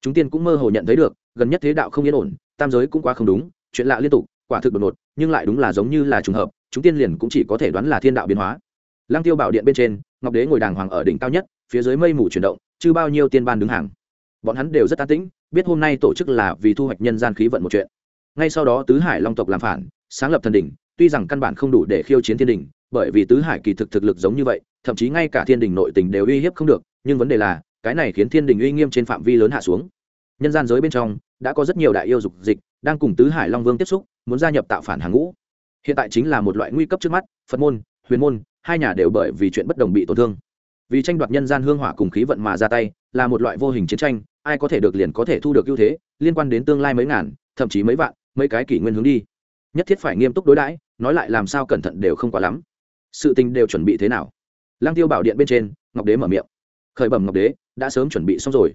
Chúng tiên cũng mơ hồ nhận thấy được gần nhất thế đạo không yên ổn, tam giới cũng quá không đúng, chuyện lạ liên tục, quả thực đột ngột, nhưng lại đúng là giống như là trùng hợp, chúng tiên liền cũng chỉ có thể đoán là thiên đạo biến hóa. Lăng tiêu bảo điện bên trên, ngọc đế ngồi đàng hoàng ở đỉnh cao nhất, phía dưới mây mù chuyển động chứ bao nhiêu tiên ban đứng hàng. Bọn hắn đều rất tán tĩnh, biết hôm nay tổ chức là vì thu hoạch nhân gian khí vận một chuyện. Ngay sau đó tứ hải long tộc làm phản, sáng lập thần đỉnh, tuy rằng căn bản không đủ để khiêu chiến thiên đình bởi vì tứ hải kỳ thực thực lực giống như vậy, thậm chí ngay cả thiên đình nội tình đều uy hiếp không được, nhưng vấn đề là, cái này khiến thiên đình uy nghiêm trên phạm vi lớn hạ xuống nhân gian giới bên trong, đã có rất nhiều đại yêu dục dịch đang cùng tứ hải long vương tiếp xúc, muốn gia nhập tạo phản hàng ngũ. Hiện tại chính là một loại nguy cấp trước mắt, phật môn, huyền môn, hai nhà đều bởi vì chuyện bất đồng bị tổn thương. Vì tranh đoạt nhân gian hương hỏa cùng khí vận mà ra tay, là một loại vô hình chiến tranh, ai có thể được liền có thể thu được ưu thế, liên quan đến tương lai mấy ngàn, thậm chí mấy vạn, mấy cái kỷ nguyên hướng đi. Nhất thiết phải nghiêm túc đối đãi, nói lại làm sao cẩn thận đều không quá lắm. Sự tình đều chuẩn bị thế nào? Lang tiêu bảo điện bên trên, ngọc đế mở miệng. Khởi bẩm ngọc đế, đã sớm chuẩn bị xong rồi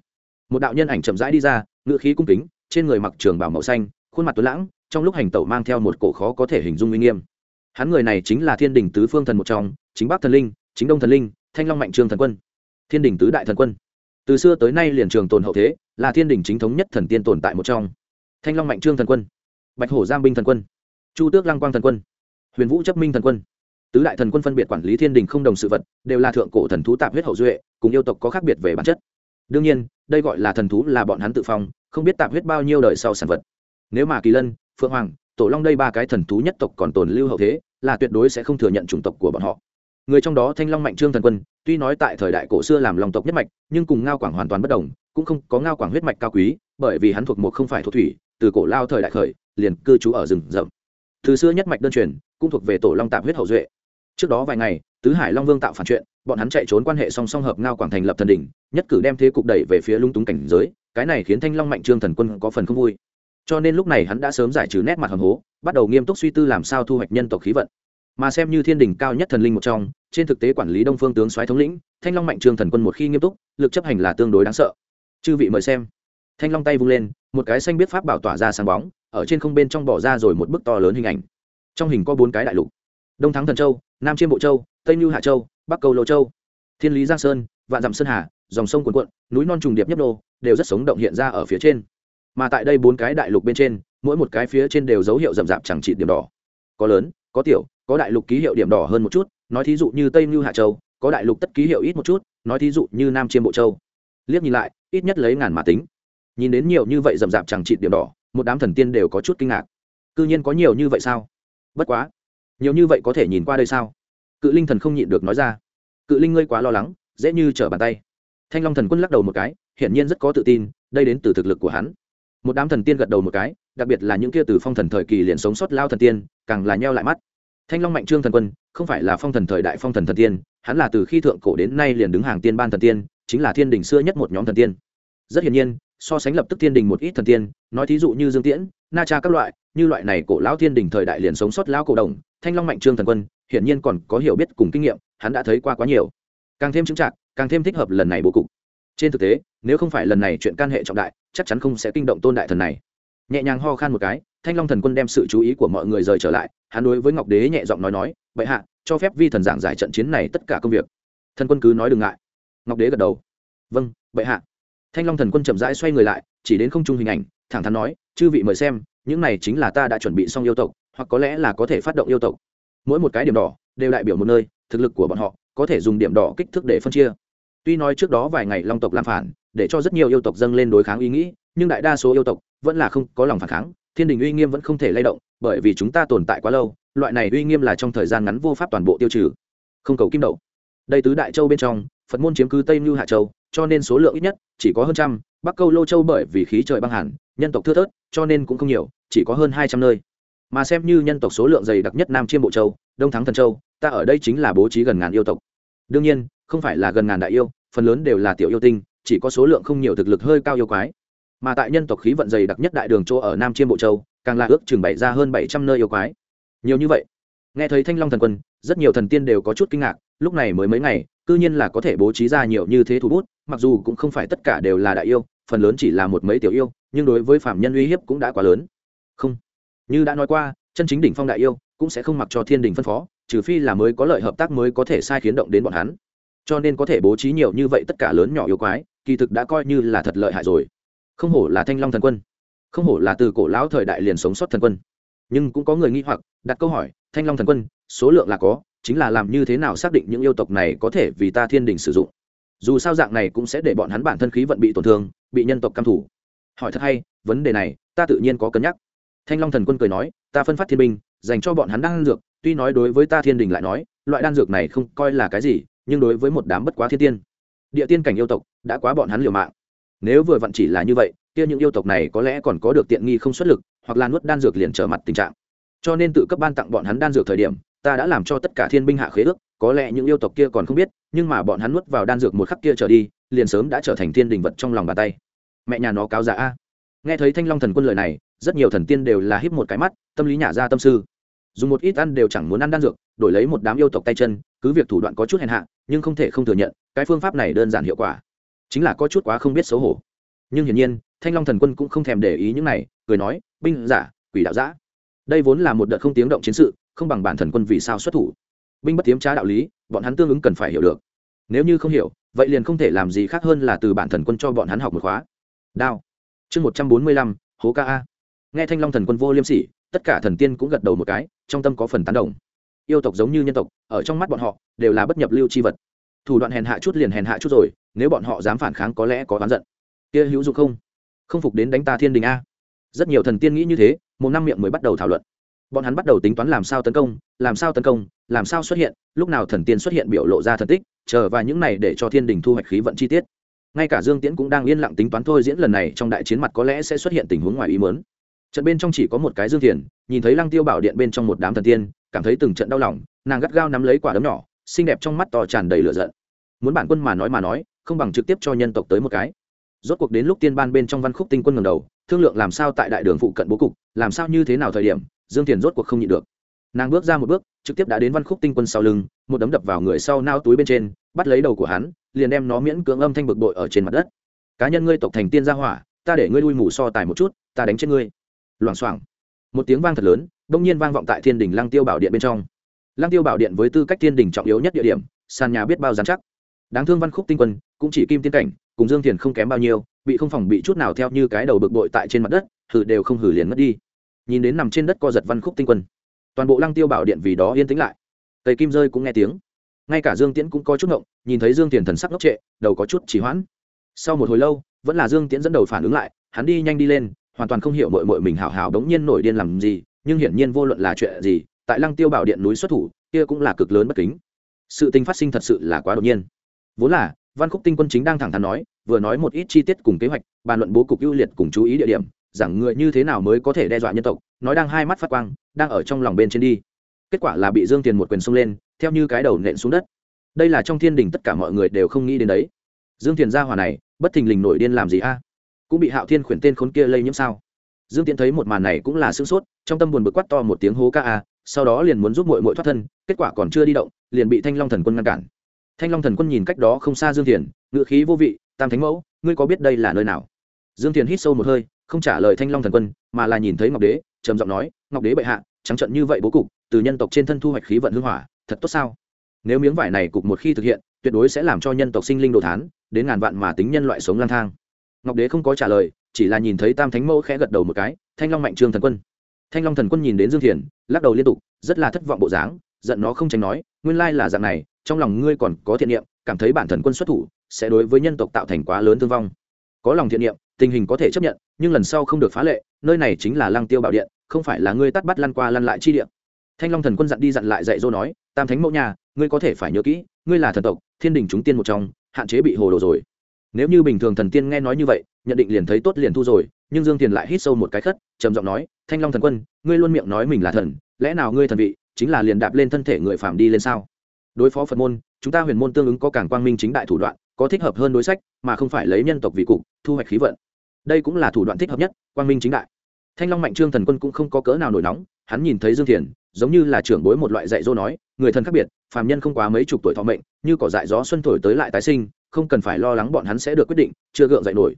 một đạo nhân ảnh chậm rãi đi ra ngự khí cung kính, trên người mặc trường bảo màu xanh, khuôn mặt tuấn lãng, trong lúc hành tẩu mang theo một cổ khó có thể hình dung uy nghiêm. Hắn người này chính là thiên đình tứ phương thần một trong, chính bắc thần linh, chính đông thần linh, thanh long mạnh trương thần quân. Thiên đình tứ đại thần quân. Từ xưa tới nay liền trường tồn hậu thế, là thiên đình chính thống nhất thần tiên tồn tại một trong. Thanh long mạnh trương thần quân. Bạch hổ giang binh thần quân. Chu tước lăng quang thần quân. Huyền vũ chấp minh thần quân. Tứ đại thần quân phân biệt quản lý thiên đình không đồng sự vật, đều là thượng cổ thần thú tạp huyết hậu duệ, cùng yêu tộc có khác biệt về bản chất. Đương nhiên đây gọi là thần thú là bọn hắn tự phong, không biết tạp huyết bao nhiêu đời sau sản vật. Nếu mà kỳ lân, phượng hoàng, tổ long đây ba cái thần thú nhất tộc còn tồn lưu hậu thế, là tuyệt đối sẽ không thừa nhận chủng tộc của bọn họ. Người trong đó thanh long mạnh trương thần quân, tuy nói tại thời đại cổ xưa làm lòng tộc nhất mạch, nhưng cùng ngao quảng hoàn toàn bất đồng, cũng không có ngao quảng huyết mạch cao quý, bởi vì hắn thuộc một không phải thuộc thủy, từ cổ lao thời đại khởi, liền cư trú ở rừng rậm. Từ xưa nhất mạch đơn truyền, cũng thuộc về tổ long tạp huyết hậu duệ. Trước đó vài ngày, tứ hải long vương tạo phản chuyện bọn hắn chạy trốn quan hệ song song hợp ngao quảng thành lập thần đỉnh, nhất cử đem thế cục đẩy về phía lung túng cảnh giới, cái này khiến thanh long mạnh trương thần quân có phần không vui. Cho nên lúc này hắn đã sớm giải trừ nét mặt hầm hố, bắt đầu nghiêm túc suy tư làm sao thu hoạch nhân tộc khí vận. Mà xem như thiên đình cao nhất thần linh một trong, trên thực tế quản lý đông phương tướng soái thống lĩnh, thanh long mạnh trương thần quân một khi nghiêm túc, lực chấp hành là tương đối đáng sợ. Chư vị mời xem. Thanh long tay vung lên, một cái xanh biết pháp bảo tỏa ra sáng bóng, ở trên không bên trong bỏ ra rồi một bức to lớn hình ảnh. Trong hình có bốn cái đại lục. Đông thắng thần châu, nam chiêm bộ châu, tây mưu hạ châu bắc cầu lô châu, thiên lý giang sơn, vạn dặm sơn hà, dòng sông cuồn cuộn, núi non trùng điệp nhấp đô đều rất sống động hiện ra ở phía trên. Mà tại đây bốn cái đại lục bên trên, mỗi một cái phía trên đều dấu hiệu rậm rạp chẳng trị điểm đỏ. Có lớn, có tiểu, có đại lục ký hiệu điểm đỏ hơn một chút, nói thí dụ như tây mưu hạ châu, có đại lục tất ký hiệu ít một chút, nói thí dụ như nam chiêm bộ châu. Liếc nhìn lại, ít nhất lấy ngàn mà tính. Nhìn đến nhiều như vậy rậm rạp chẳng trị điểm đỏ, một đám thần tiên đều có chút kinh ngạc. Cư nhiên có nhiều như vậy sao? Bất quá, nhiều như vậy có thể nhìn qua đây sao? Cự linh thần không nhịn được nói ra. Cự linh ngươi quá lo lắng, dễ như trở bàn tay. Thanh long thần quân lắc đầu một cái, hiển nhiên rất có tự tin, đây đến từ thực lực của hắn. Một đám thần tiên gật đầu một cái, đặc biệt là những kia từ phong thần thời kỳ liền sống sót lao thần tiên, càng là nheo lại mắt. Thanh long mạnh trương thần quân, không phải là phong thần thời đại phong thần thần tiên, hắn là từ khi thượng cổ đến nay liền đứng hàng tiên ban thần tiên, chính là thiên đình xưa nhất một nhóm thần tiên. Rất hiển nhiên, so sánh lập tức thiên đình một ít thần tiên, nói thí dụ như dương tiễn, na cha các loại như loại này cổ lão thiên đình thời đại liền sống sót lão cổ đồng, thanh long mạnh trương thần quân, hiển nhiên còn có hiểu biết cùng kinh nghiệm, hắn đã thấy qua quá nhiều. Càng thêm chứng trạng càng thêm thích hợp lần này bố cục. Trên thực tế, nếu không phải lần này chuyện can hệ trọng đại, chắc chắn không sẽ kinh động tôn đại thần này. Nhẹ nhàng ho khan một cái, thanh long thần quân đem sự chú ý của mọi người rời trở lại, hắn đối với ngọc đế nhẹ giọng nói nói, bệ hạ, cho phép vi thần giảng giải trận chiến này tất cả công việc. Thần quân cứ nói đừng ngại. Ngọc đế gật đầu. Vâng bệ hạ. Thanh long thần quân chậm rãi xoay người lại, chỉ đến không trung hình ảnh, thẳng thắn nói, chư vị mời xem những này chính là ta đã chuẩn bị xong yêu tộc, hoặc có lẽ là có thể phát động yêu tộc. Mỗi một cái điểm đỏ đều đại biểu một nơi, thực lực của bọn họ có thể dùng điểm đỏ kích thước để phân chia. Tuy nói trước đó vài ngày long tộc làm phản, để cho rất nhiều yêu tộc dâng lên đối kháng ý nghĩ, nhưng đại đa số yêu tộc vẫn là không có lòng phản kháng, thiên đình uy nghiêm vẫn không thể lay động, bởi vì chúng ta tồn tại quá lâu, loại này uy nghiêm là trong thời gian ngắn vô pháp toàn bộ tiêu trừ. Không cầu kim đậu. Đây tứ đại châu bên trong, phật môn chiếm cứ tây mưu hạ châu, cho nên số lượng ít nhất chỉ có hơn trăm, bắc câu lô châu bởi vì khí trời băng hẳn nhân tộc thưa thớt, cho nên cũng không nhiều chỉ có hơn hai trăm nơi. Mà xem như nhân tộc số lượng dày đặc nhất nam chiêm bộ châu, đông thắng thần châu, ta ở đây chính là bố trí gần ngàn yêu tộc. Đương nhiên, không phải là gần ngàn đại yêu, phần lớn đều là tiểu yêu tinh, chỉ có số lượng không nhiều thực lực hơi cao yêu quái. Mà tại nhân tộc khí vận dày đặc nhất đại đường chỗ ở nam chiêm bộ châu, càng là ước chừng bày ra hơn bảy trăm nơi yêu quái. Nhiều như vậy, nghe thấy thanh long thần quân, rất nhiều thần tiên đều có chút kinh ngạc, lúc này mới mấy ngày, cư nhiên là có thể bố trí ra nhiều như thế thủ bút, mặc dù cũng không phải tất cả đều là đại yêu, phần lớn chỉ là một mấy tiểu yêu, nhưng đối với phạm nhân uy hiếp cũng đã quá lớn không. Như đã nói qua, chân chính đỉnh phong đại yêu cũng sẽ không mặc cho thiên đình phân phó, trừ phi là mới có lợi hợp tác mới có thể sai khiến động đến bọn hắn. Cho nên có thể bố trí nhiều như vậy tất cả lớn nhỏ yêu quái, kỳ thực đã coi như là thật lợi hại rồi. Không hổ là thanh long thần quân. Không hổ là từ cổ lão thời đại liền sống sót thần quân. Nhưng cũng có người nghi hoặc, đặt câu hỏi, thanh long thần quân, số lượng là có, chính là làm như thế nào xác định những yêu tộc này có thể vì ta thiên đình sử dụng? Dù sao dạng này cũng sẽ để bọn hắn bản thân khí vận bị tổn thương, bị nhân tộc căm thủ. Hỏi thật hay, vấn đề này, ta tự nhiên có cân nhắc thanh long thần quân cười nói, ta phân phát thiên binh, dành cho bọn hắn đan dược, tuy nói đối với ta thiên đình lại nói, loại đan dược này không coi là cái gì, nhưng đối với một đám bất quá thiên tiên, địa tiên cảnh yêu tộc, đã quá bọn hắn liều mạng. Nếu vừa vặn chỉ là như vậy, kia những yêu tộc này có lẽ còn có được tiện nghi không xuất lực, hoặc là nuốt đan dược liền trở mặt tình trạng. Cho nên tự cấp ban tặng bọn hắn đan dược thời điểm, ta đã làm cho tất cả thiên binh hạ khế ước, có lẽ những yêu tộc kia còn không biết, nhưng mà bọn hắn nuốt vào đan dược một khắc kia trở đi, liền sớm đã trở thành thiên đình vật trong lòng bàn tay. Mẹ nhà nó cáo giả a. Nghe thấy thanh long thần quân lời này rất nhiều thần tiên đều là híp một cái mắt, tâm lý nhả ra tâm sư. Dùng một ít ăn đều chẳng muốn ăn đan dược, đổi lấy một đám yêu tộc tay chân, cứ việc thủ đoạn có chút hèn hạ, nhưng không thể không thừa nhận, cái phương pháp này đơn giản hiệu quả. Chính là có chút quá không biết xấu hổ. Nhưng hiển nhiên, thanh long thần quân cũng không thèm để ý những này, cười nói, binh giả, quỷ đạo giã. Đây vốn là một đợt không tiếng động chiến sự, không bằng bản thần quân vì sao xuất thủ. Binh bất tiếm trá đạo lý, bọn hắn tương ứng cần phải hiểu được. Nếu như không hiểu, vậy liền không thể làm gì khác hơn là từ bản thần quân cho bọn hắn học một khóa. Đao. Chương một trăm bốn mươi lăm, hố ca a nghe thanh long thần quân vô liêm sỉ, tất cả thần tiên cũng gật đầu một cái, trong tâm có phần tán đồng. Yêu tộc giống như nhân tộc, ở trong mắt bọn họ, đều là bất nhập lưu c h i vật. Thủ đoạn hèn hạ chút liền hèn hạ chút rồi, nếu bọn họ dám phản kháng có lẽ có oán giận. Kia hữu dụng không? Không phục đến đánh ta thiên đình a. Rất nhiều thần tiên nghĩ như thế, một năm miệng mới bắt đầu thảo luận. Bọn hắn bắt đầu tính toán làm sao tấn công, làm sao tấn công, làm sao xuất hiện, lúc nào thần tiên xuất hiện biểu lộ ra thần tích, chờ và những này để cho thiên đình thu hoạch khí vận chi tiết. Ngay cả dương tiễn cũng đang yên lặng tính toán thôi diễn lần này trong đại chiến mặt có lẽ sẽ xuất hiện tình huống ngoài ý mớn trận bên trong chỉ có một cái dương thiền, nhìn thấy lăng tiêu bảo điện bên trong một đám thần tiên, cảm thấy từng trận đau lòng, nàng gắt gao nắm lấy quả đấm nhỏ, xinh đẹp trong mắt to tràn đầy lửa giận. Muốn bản quân mà nói mà nói, không bằng trực tiếp cho nhân tộc tới một cái. Rốt cuộc đến lúc tiên ban bên trong văn khúc tinh quân ngầm đầu, thương lượng làm sao tại đại đường phụ cận bố cục, làm sao như thế nào thời điểm, dương thiền rốt cuộc không nhịn được. Nàng bước ra một bước, trực tiếp đã đến văn khúc tinh quân sau lưng, một đấm đập vào người sau nao túi bên trên, bắt lấy đầu của hắn, liền đem nó miễn cưỡng âm thanh bực bội ở trên mặt đất. Cá nhân ngươi tộc thành tiên gia hỏa, ta để ngươi lui mù so tài một chút, ta đánh chết ngươi loảng xoảng. Một tiếng vang thật lớn, đông nhiên vang vọng tại thiên đình lăng tiêu bảo điện bên trong. Lăng tiêu bảo điện với tư cách thiên đình trọng yếu nhất địa điểm, sàn nhà biết bao dán chắc. Đáng thương văn khúc tinh quân, cũng chỉ kim tiên cảnh, cùng dương thiền không kém bao nhiêu, bị không phòng bị chút nào theo như cái đầu bực bội tại trên mặt đất hử đều không hử liền mất đi. Nhìn đến nằm trên đất co giật văn khúc tinh quân, toàn bộ lăng tiêu bảo điện vì đó yên tĩnh lại. Tây kim rơi cũng nghe tiếng. Ngay cả dương tiễn cũng có chút ngộng, nhìn thấy dương tiền thần sắc ngốc trệ, đầu có chút chỉ hoãn. Sau một hồi lâu, vẫn là dương tiễn dẫn đầu phản ứng lại, hắn đi nhanh đi lên hoàn toàn không hiểu mội mội mình hào hào đống nhiên nổi điên làm gì, nhưng hiển nhiên vô luận là chuyện gì, tại lăng tiêu bảo điện núi xuất thủ, kia cũng là cực lớn bất kính. Sự tình phát sinh thật sự là quá đột nhiên. Vốn là, văn khúc tinh quân chính đang thẳng thắn nói, vừa nói một ít chi tiết cùng kế hoạch, bàn luận bố cục ưu liệt cùng chú ý địa điểm, rằng người như thế nào mới có thể đe dọa nhân tộc, nói đang hai mắt phát quang, đang ở trong lòng bên trên đi. Kết quả là bị dương tiền một quyền xông lên, theo như cái đầu nện xuống đất. Đây là trong thiên đình tất cả mọi người đều không nghĩ đến đấy. Dương tiền gia hòa này, bất thình lình nổi điên làm gì a? Cũng bị hạo thiên khuyển tên khốn kia lây nhiễm sao? Dương tiễn thấy một màn này cũng là sương sốt, trong tâm buồn bực quát to một tiếng hố ca a, sau đó liền muốn giúp mội mội thoát thân, kết quả còn chưa đi động, liền bị thanh long thần quân ngăn cản. Thanh long thần quân nhìn cách đó không xa dương thiền ngự khí vô vị, tam thánh mẫu, ngươi có biết đây là nơi nào? Dương thiền hít sâu một hơi, không trả lời thanh long thần quân, mà là nhìn thấy ngọc đế, trầm giọng nói, ngọc đế bệ hạ, trắng trận như vậy bố cục, từ nhân tộc trên thân thu hoạch khí vận hưng hỏa, thật tốt sao? Nếu miếng vải này cục một khi thực hiện, tuyệt đối sẽ làm cho nhân tộc sinh linh đồ thán, đến ngàn vạn mà tính nhân loại sống lang thang ngọc đế không có trả lời, chỉ là nhìn thấy tam thánh mẫu khẽ gật đầu một cái, thanh long mạnh trương thần quân. Thanh long thần quân nhìn đến dương thiền, lắc đầu liên tục, rất là thất vọng bộ dáng, giận nó không tránh nói, nguyên lai là dạng này, trong lòng ngươi còn có thiện niệm, cảm thấy bản thần quân xuất thủ, sẽ đối với nhân tộc tạo thành quá lớn thương vong. Có lòng thiện niệm, tình hình có thể chấp nhận, nhưng lần sau không được phá lệ, nơi này chính là lăng tiêu bảo điện, không phải là ngươi tắt bắt lăn qua lăn lại chi điện thanh long thần quân dặn đi dặn lại dạy dỗ nói, tam thánh mẫu nhà, ngươi có thể phải nhớ kỹ, ngươi là thần tộc, thiên đình chúng tiên một trong, hạn chế bị hồ đồ rồi nếu như bình thường thần tiên nghe nói như vậy, nhận định liền thấy tốt liền thu rồi, nhưng dương tiền lại hít sâu một cái khất, trầm giọng nói, thanh long thần quân, ngươi luôn miệng nói mình là thần, lẽ nào ngươi thần vị chính là liền đạp lên thân thể người phạm đi lên sao? Đối phó phật môn, chúng ta huyền môn tương ứng có càng quang minh chính đại thủ đoạn, có thích hợp hơn đối sách, mà không phải lấy nhân tộc vị cục, thu hoạch khí vận. Đây cũng là thủ đoạn thích hợp nhất, quang minh chính đại. Thanh long mạnh trương thần quân cũng không có cỡ nào nổi nóng, hắn nhìn thấy dương thiền, giống như là trưởng bối một loại dạy dỗ nói, người thần khác biệt, phàm nhân không quá mấy chục tuổi thọ mệnh, như cỏ dại gió xuân thổi tới lại tái sinh không cần phải lo lắng bọn hắn sẽ được quyết định, chưa gượng dậy nổi.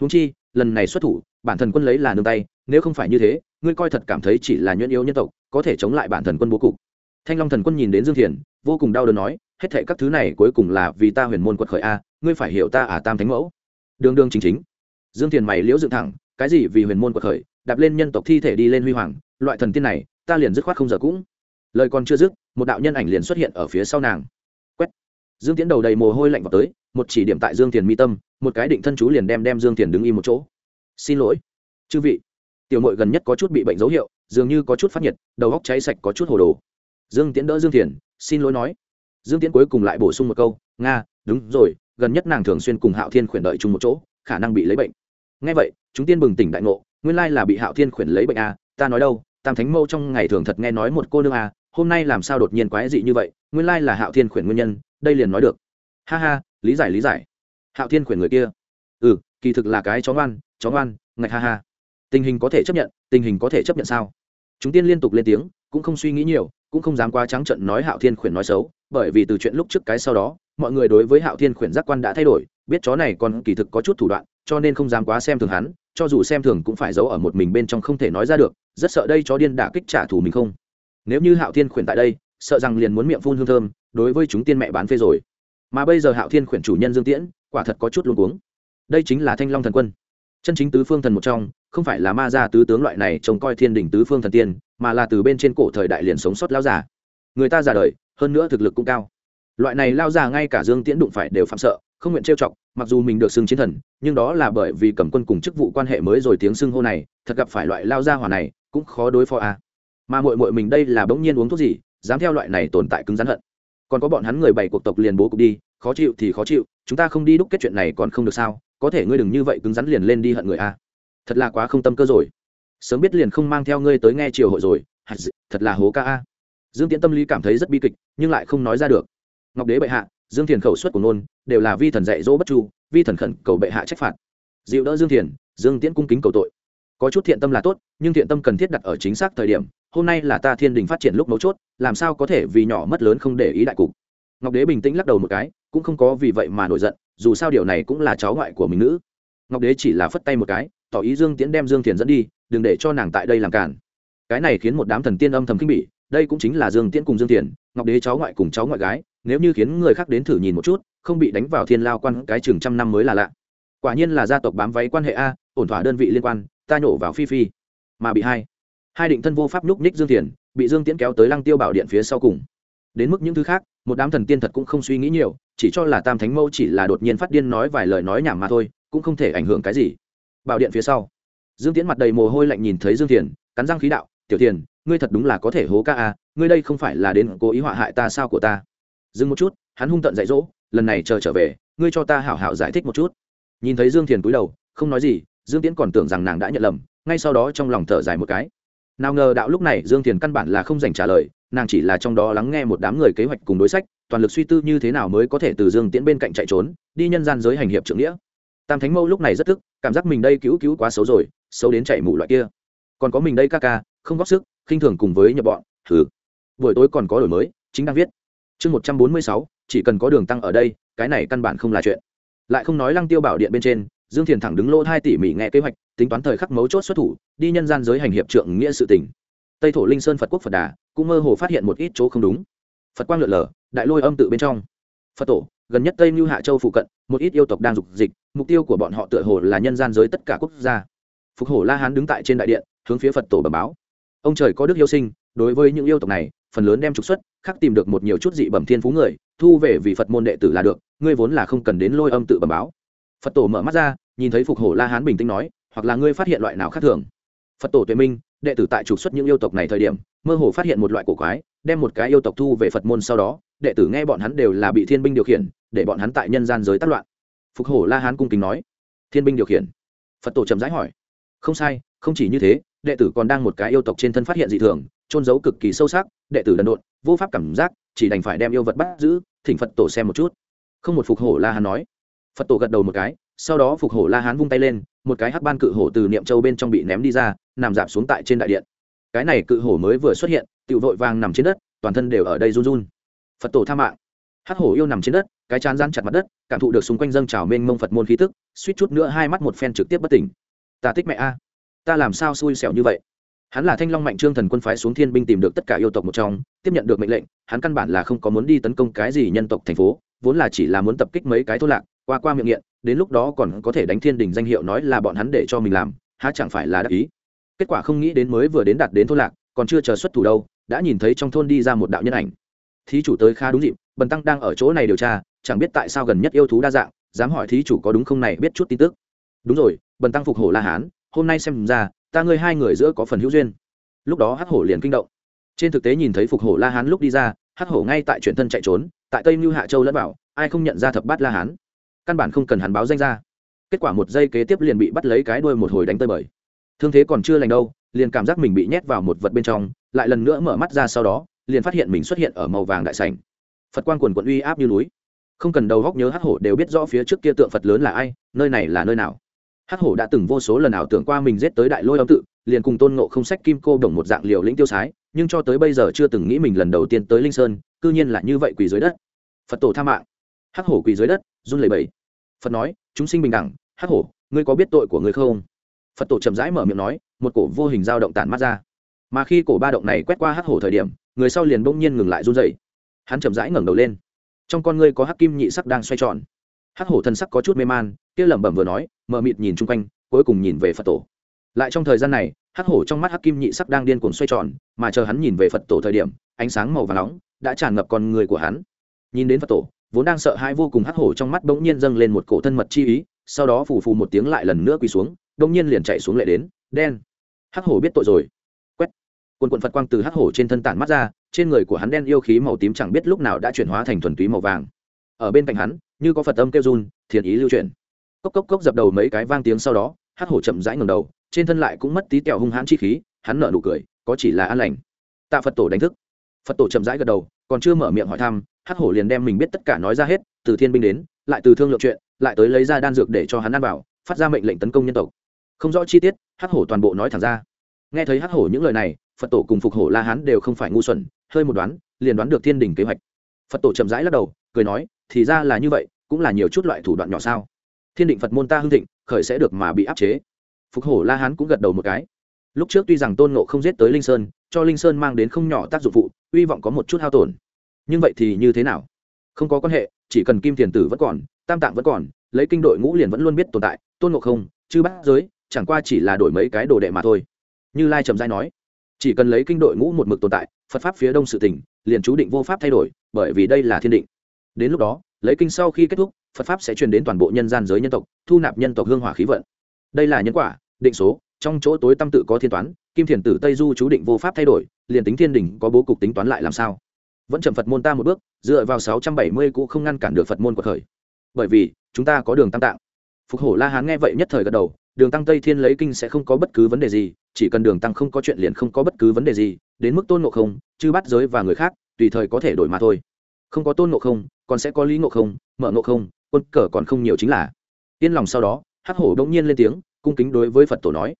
Húng chi, lần này xuất thủ, bản thần quân lấy là nương tay, nếu không phải như thế, ngươi coi thật cảm thấy chỉ là nhuyễn yếu nhân tộc, có thể chống lại bản thần quân bố cục. Thanh long thần quân nhìn đến dương thiền, vô cùng đau đớn nói, hết thệ các thứ này cuối cùng là vì ta huyền môn quật khởi a, ngươi phải hiểu ta à tam thánh mẫu. Đường đường chính chính. Dương thiền mày liễu dựng thẳng, cái gì vì huyền môn Quật khởi, đạp lên nhân tộc thi thể đi lên huy hoàng, loại thần tiên này, ta liền dứt khoát không giờ cũng. Lời còn chưa dứt, một đạo nhân ảnh liền xuất hiện ở phía sau nàng dương tiến đầu đầy mồ hôi lạnh vào tới, một chỉ điểm tại dương tiền mi tâm, một cái định thân chú liền đem đem dương tiền đứng im một chỗ. Xin lỗi, chư vị. Tiểu mội gần nhất có chút bị bệnh dấu hiệu, dường như có chút phát nhiệt, đầu góc cháy sạch có chút hồ đồ. Dương tiến đỡ dương tiền xin lỗi nói. Dương tiến cuối cùng lại bổ sung một câu, nga, đúng rồi, gần nhất nàng thường xuyên cùng hạo thiên khuyển đợi chung một chỗ, khả năng bị lấy bệnh. Ngay vậy, chúng tiên bừng tỉnh đại ngộ, nguyên lai là bị hạo thiên khuyển lấy bệnh a ta nói đâu, tam thánh mâu trong ngày thường thật nghe nói một cô nương a hôm nay làm sao đột nhiên quái dị như vậy, nguyên lai là hạo thiên khuyển nguyên nhân, đây liền nói được. Ha ha, lý giải lý giải. Hạo thiên khuyển người kia. Ừ kỳ thực là cái chó ngoan chó ngoan ngạch ha ha. Tình hình có thể chấp nhận, tình hình có thể chấp nhận sao? Chúng tiên liên tục lên tiếng, cũng không suy nghĩ nhiều, cũng không dám quá trắng trận nói hạo thiên khuyển nói xấu, bởi vì từ chuyện lúc trước cái sau đó, mọi người đối với hạo thiên khuyển giác quan đã thay đổi, biết chó này còn kỳ thực có chút thủ đoạn, cho nên không dám quá xem thường hắn, cho dù xem thường cũng phải giấu ở một mình bên trong không thể nói ra được, rất sợ đây chó điên đả kích trả thù mình không nếu như hạo thiên khuyển tại đây, sợ rằng liền muốn miệng phun hương thơm, đối với chúng tiên mẹ bán phê rồi. Mà bây giờ hạo thiên khuyển chủ nhân dương tiễn, quả thật có chút luôn cuống. Đây chính là thanh long thần quân. Chân chính tứ phương thần một trong, không phải là ma gia tứ tướng loại này trông coi thiên đình tứ phương thần tiên, mà là từ bên trên cổ thời đại liền sống sót lao giả người ta già đời, hơn nữa thực lực cũng cao. Loại này lao già ngay cả dương tiễn đụng phải đều phạm sợ, không nguyện trêu chọc, mặc dù mình được xưng chiến thần, nhưng đó là bởi vì cầm quân cùng chức vụ quan hệ mới rồi tiếng xưng hô này, thật gặp phải loại lao gia hỏa này, cũng khó đối phó a à mà mội mội mình đây là bỗng nhiên uống thuốc gì, dám theo loại này tồn tại cứng rắn hận. Còn có bọn hắn người bày cuộc tộc liền bố cục đi, khó chịu thì khó chịu, chúng ta không đi đúc kết chuyện này còn không được sao, có thể ngươi đừng như vậy cứng rắn liền lên đi hận người a. Thật là quá không tâm cơ rồi. Sớm biết liền không mang theo ngươi tới nghe triều hội rồi thật là hố ca a. Dương tiễn tâm lý cảm thấy rất bi kịch, nhưng lại không nói ra được. Ngọc đế bệ hạ, dương thiền khẩu suất của nôn đều là vi thần dạy dỗ bất chu, vi thần khẩn cầu bệ hạ trách phạt. Dịu đỡ dương thiền, dương tiễn cung kính cầu tội. Có chút thiện tâm là tốt, nhưng thiện tâm cần thiết đặt ở chính xác thời điểm hôm nay là ta thiên đình phát triển lúc mấu chốt, làm sao có thể vì nhỏ mất lớn không để ý đại cục? Ngọc đế bình tĩnh lắc đầu một cái, cũng không có vì vậy mà nổi giận, dù sao điều này cũng là cháu ngoại của mình nữ. Ngọc đế chỉ là phất tay một cái, tỏ ý dương tiễn đem dương thiền dẫn đi, đừng để cho nàng tại đây làm cản. Cái này khiến một đám thần tiên âm thầm kinh bỉ, đây cũng chính là dương tiễn cùng dương thiền, ngọc đế cháu ngoại cùng cháu ngoại gái, nếu như khiến người khác đến thử nhìn một chút, không bị đánh vào thiên lao quan, cái chừng trăm năm mới là lạ. Quả nhiên là gia tộc bám váy quan hệ a, ổn thỏa đơn vị liên quan, ta nhổ vào phi phi. Mà bị hai hai định thân vô pháp nhúc nhích dương thiền, bị dương tiễn kéo tới lăng tiêu bảo điện phía sau cùng. Đến mức những thứ khác, một đám thần tiên thật cũng không suy nghĩ nhiều, chỉ cho là tam thánh mâu chỉ là đột nhiên phát điên nói vài lời nói nhảm mà thôi, cũng không thể ảnh hưởng cái gì. Bảo điện phía sau, dương tiễn mặt đầy mồ hôi lạnh nhìn thấy dương thiền, cắn răng khí đạo, tiểu thiền, ngươi thật đúng là có thể hố ca a ngươi đây không phải là đến cố ý họa hại ta sao của ta? Dừng một chút, hắn hung tận dạy dỗ, lần này chờ trở về, ngươi cho ta hảo hảo giải thích một chút. Nhìn thấy dương thiền cúi đầu, không nói gì, dương tiễn còn tưởng rằng nàng đã nhận lầm, ngay sau đó trong lòng thở dài một cái nào ngờ đạo lúc này dương thiền căn bản là không dành trả lời, nàng chỉ là trong đó lắng nghe một đám người kế hoạch cùng đối sách, toàn lực suy tư như thế nào mới có thể từ dương tiễn bên cạnh chạy trốn, đi nhân gian giới hành hiệp trưởng nghĩa. Tam thánh mâu lúc này rất tức cảm giác mình đây cứu cứu quá xấu rồi, xấu đến chạy mụ loại kia. Còn có mình đây ca ca, không góp sức, khinh thường cùng với nhập bọn thử buổi tối còn có đổi mới, chính đang viết. Chương một trăm bốn mươi sáu, chỉ cần có đường tăng ở đây, cái này căn bản không là chuyện. Lại không nói lăng tiêu bảo điện bên trên, dương thiền thẳng đứng lỗ hai tỉ mỉ nghe kế hoạch tính toán thời khắc mấu chốt xuất thủ, đi nhân gian giới hành hiệp trượng nghĩa sự tỉnh tây thổ linh sơn phật quốc phật đà, cũng mơ hồ phát hiện một ít chỗ không đúng. Phật quang lượn lờ, đại lôi âm tự bên trong. Phật tổ, gần nhất tây mưu hạ châu phụ cận, một ít yêu tộc đang dục dịch, mục tiêu của bọn họ tựa hồ là nhân gian giới tất cả quốc gia. Phục hổ la hán đứng tại trên đại điện, hướng phía phật tổ bẩm báo. Ông trời có đức yêu sinh, đối với những yêu tộc này, phần lớn đem trục xuất, khắc tìm được một nhiều chút dị bẩm thiên phú người, thu về vì phật môn đệ tử là được, ngươi vốn là không cần đến lôi âm tự bẩm báo. Phật tổ mở mắt ra, nhìn thấy phục hổ la hán bình tĩnh nói hoặc là ngươi phát hiện loại nào khác thường. Phật tổ tuệ minh, đệ tử tại trục xuất những yêu tộc này thời điểm, mơ hồ phát hiện một loại cổ quái, đem một cái yêu tộc thu về phật môn sau đó, đệ tử nghe bọn hắn đều là bị thiên binh điều khiển, để bọn hắn tại nhân gian giới tác loạn. Phục hổ la hán cung kính nói, thiên binh điều khiển? Phật tổ trầm rãi hỏi, không sai, không chỉ như thế, đệ tử còn đang một cái yêu tộc trên thân phát hiện dị thường trôn giấu cực kỳ sâu sắc, đệ tử đần độn, vô pháp cảm giác, chỉ đành phải đem yêu vật bắt giữ, thỉnh phật tổ xem một chút. Không một phục hổ la hán nói. Phật tổ gật đầu một cái, sau đó phục hổ la hán vung tay lên một cái hắc ban cự hổ từ niệm châu bên trong bị ném đi ra, nằm dạp xuống tại trên đại điện. Cái này cự hổ mới vừa xuất hiện tự vội vàng nằm trên đất, toàn thân đều ở đây run run. Phật tổ tha mạng. Hắc hổ yêu nằm trên đất, cái chán gian chặt mặt đất, cảm thụ được xung quanh dâng trào mênh mông phật môn khí tức, suýt chút nữa hai mắt một phen trực tiếp bất tỉnh. Ta thích mẹ a. Ta làm sao xui xẻo như vậy? Hắn là thanh long mạnh trương thần quân phái xuống thiên binh tìm được tất cả yêu tộc một trong, tiếp nhận được mệnh lệnh, hắn căn bản là không có muốn đi tấn công cái gì nhân tộc thành phố, vốn là chỉ là muốn tập kích mấy cái thôn lạc, qua qua miệng nghiện đến lúc đó còn có thể đánh thiên đình danh hiệu nói là bọn hắn để cho mình làm, há chẳng phải là đắc ý. Kết quả không nghĩ đến mới vừa đến đạt đến thôn lạc, còn chưa chờ xuất thủ đâu, đã nhìn thấy trong thôn đi ra một đạo nhân ảnh. Thí chủ tới khá đúng dịp, bần tăng đang ở chỗ này điều tra, chẳng biết tại sao gần nhất yêu thú đa dạng, dám hỏi thí chủ có đúng không này, biết chút tin tức. Đúng rồi, bần tăng phục hổ la hán, hôm nay xem ra, ta ngươi hai người giữa có phần hữu duyên. Lúc đó hắc hổ liền kinh động. Trên thực tế nhìn thấy phục hổ la hán lúc đi ra, hắc hổ ngay tại chuyển thân chạy trốn, tại tây mưu hạ châu lẫn bảo ai không nhận ra thập bát la hán? Căn bản không cần hắn báo danh ra. Kết quả một giây kế tiếp liền bị bắt lấy cái đuôi một hồi đánh tơi bời. Thương thế còn chưa lành đâu, liền cảm giác mình bị nhét vào một vật bên trong, lại lần nữa mở mắt ra sau đó, liền phát hiện mình xuất hiện ở màu vàng đại sảnh. Phật quan quần quận uy áp như núi. Không cần đầu góc nhớ hắc hổ đều biết rõ phía trước kia tượng phật lớn là ai, nơi này là nơi nào. Hắc hổ đã từng vô số lần ảo tưởng qua mình giết tới đại lôi âm tự, liền cùng tôn ngộ không sách kim cô đồng một dạng liều lĩnh tiêu sái, nhưng cho tới bây giờ chưa từng nghĩ mình lần đầu tiên tới linh sơn, cư nhiên là như vậy quỳ dưới đất. Phật tổ tha mạng. Hắc hổ quỳ dưới đất, run lẩy bẩy phật nói, chúng sinh bình đẳng, hắc hổ, ngươi có biết tội của ngươi không? Phật tổ chậm rãi mở miệng nói, một cổ vô hình dao động tản mắt ra. Mà khi cổ ba động này quét qua hắc hổ thời điểm, người sau liền bỗng nhiên ngừng lại run dậy hắn chậm rãi ngẩng đầu lên. Trong con ngươi có hắc kim nhị sắc đang xoay tròn. Hắc hổ thân sắc có chút mê man, kia lẩm bẩm vừa nói mờ mịt nhìn chung quanh, cuối cùng nhìn về phật tổ. Lại trong thời gian này, hắc hổ trong mắt hắc kim nhị sắc đang điên cuồng xoay tròn, mà chờ hắn nhìn về phật tổ thời điểm, ánh sáng màu và nóng đã tràn ngập con người của hắn. Nhìn đến phật tổ vốn đang sợ hãi vô cùng hắc hổ trong mắt bỗng nhiên dâng lên một cổ thân mật chi ý, sau đó phù phù một tiếng lại lần nữa quỳ xuống, bỗng nhiên liền chạy xuống lệ đến, đen. Hắc hổ biết tội rồi. Quét. Quần quần phật quang từ hắc hổ trên thân tản mắt ra, trên người của hắn đen yêu khí màu tím chẳng biết lúc nào đã chuyển hóa thành thuần túy màu vàng. Ở bên cạnh hắn, như có phật âm kêu run, thiền ý lưu chuyển. Cốc cốc cốc dập đầu mấy cái vang tiếng sau đó, hắc hổ chậm rãi ngầm đầu, trên thân lại cũng mất tí tẹo hung hãn chi khí, hắn nở nụ cười, có chỉ là an lành. Tạ phật tổ đánh thức. Phật tổ chậm rãi gật đầu, còn chưa mở miệng hỏi thăm hắc hổ liền đem mình biết tất cả nói ra hết, từ thiên binh đến, lại từ thương lượng chuyện, lại tới lấy ra đan dược để cho hắn ăn vào, phát ra mệnh lệnh tấn công nhân tộc. Không rõ chi tiết, hắc hổ toàn bộ nói thẳng ra. Nghe thấy hắc hổ những lời này, phật tổ cùng phục hổ la hán đều không phải ngu xuẩn, hơi một đoán, liền đoán được thiên đình kế hoạch. Phật tổ chậm rãi lắc đầu, cười nói, thì ra là như vậy, cũng là nhiều chút loại thủ đoạn nhỏ sao? Thiên định phật môn ta hưng thịnh, khởi sẽ được mà bị áp chế. Phục hổ la hán cũng gật đầu một cái. Lúc trước tuy rằng tôn nộ không giết tới linh sơn, cho linh sơn mang đến không nhỏ tác dụng phụ, hy vọng có một chút hao tổn nhưng vậy thì như thế nào? Không có quan hệ, chỉ cần kim thiền tử vẫn còn, tam tạng vẫn còn, lấy kinh đội ngũ liền vẫn luôn biết tồn tại, tôn ngộ không, chư bát giới, chẳng qua chỉ là đổi mấy cái đồ đệ mà thôi. Như lai trầm giai nói, chỉ cần lấy kinh đội ngũ một mực tồn tại, phật pháp phía đông sự tỉnh liền chú định vô pháp thay đổi, bởi vì đây là thiên định. Đến lúc đó, lấy kinh sau khi kết thúc, phật pháp sẽ truyền đến toàn bộ nhân gian giới nhân tộc, thu nạp nhân tộc hương hỏa khí vận. Đây là nhân quả, định số, trong chỗ tối tâm tự có thiên toán, kim thiền tử tây du chú định vô pháp thay đổi, liền tính thiên đình có bố cục tính toán lại làm sao? Vẫn chậm phật môn ta một bước, dựa vào sáu trăm bảy mươi cũng không ngăn cản được phật môn của khởi. Bởi vì, chúng ta có đường tam tạng. Phục hổ la hán nghe vậy nhất thời gật đầu, đường tăng tây thiên lấy kinh sẽ không có bất cứ vấn đề gì, chỉ cần đường tăng không có chuyện liền không có bất cứ vấn đề gì, đến mức tôn ngộ không chứ bắt giới và người khác, tùy thời có thể đổi mà thôi. Không có tôn ngộ không, còn sẽ có lý ngộ không, mở ngộ không, quân cờ còn không nhiều chính là. Yên lòng sau đó, hắc hổ đông nhiên lên tiếng, cung kính đối với phật tổ nói.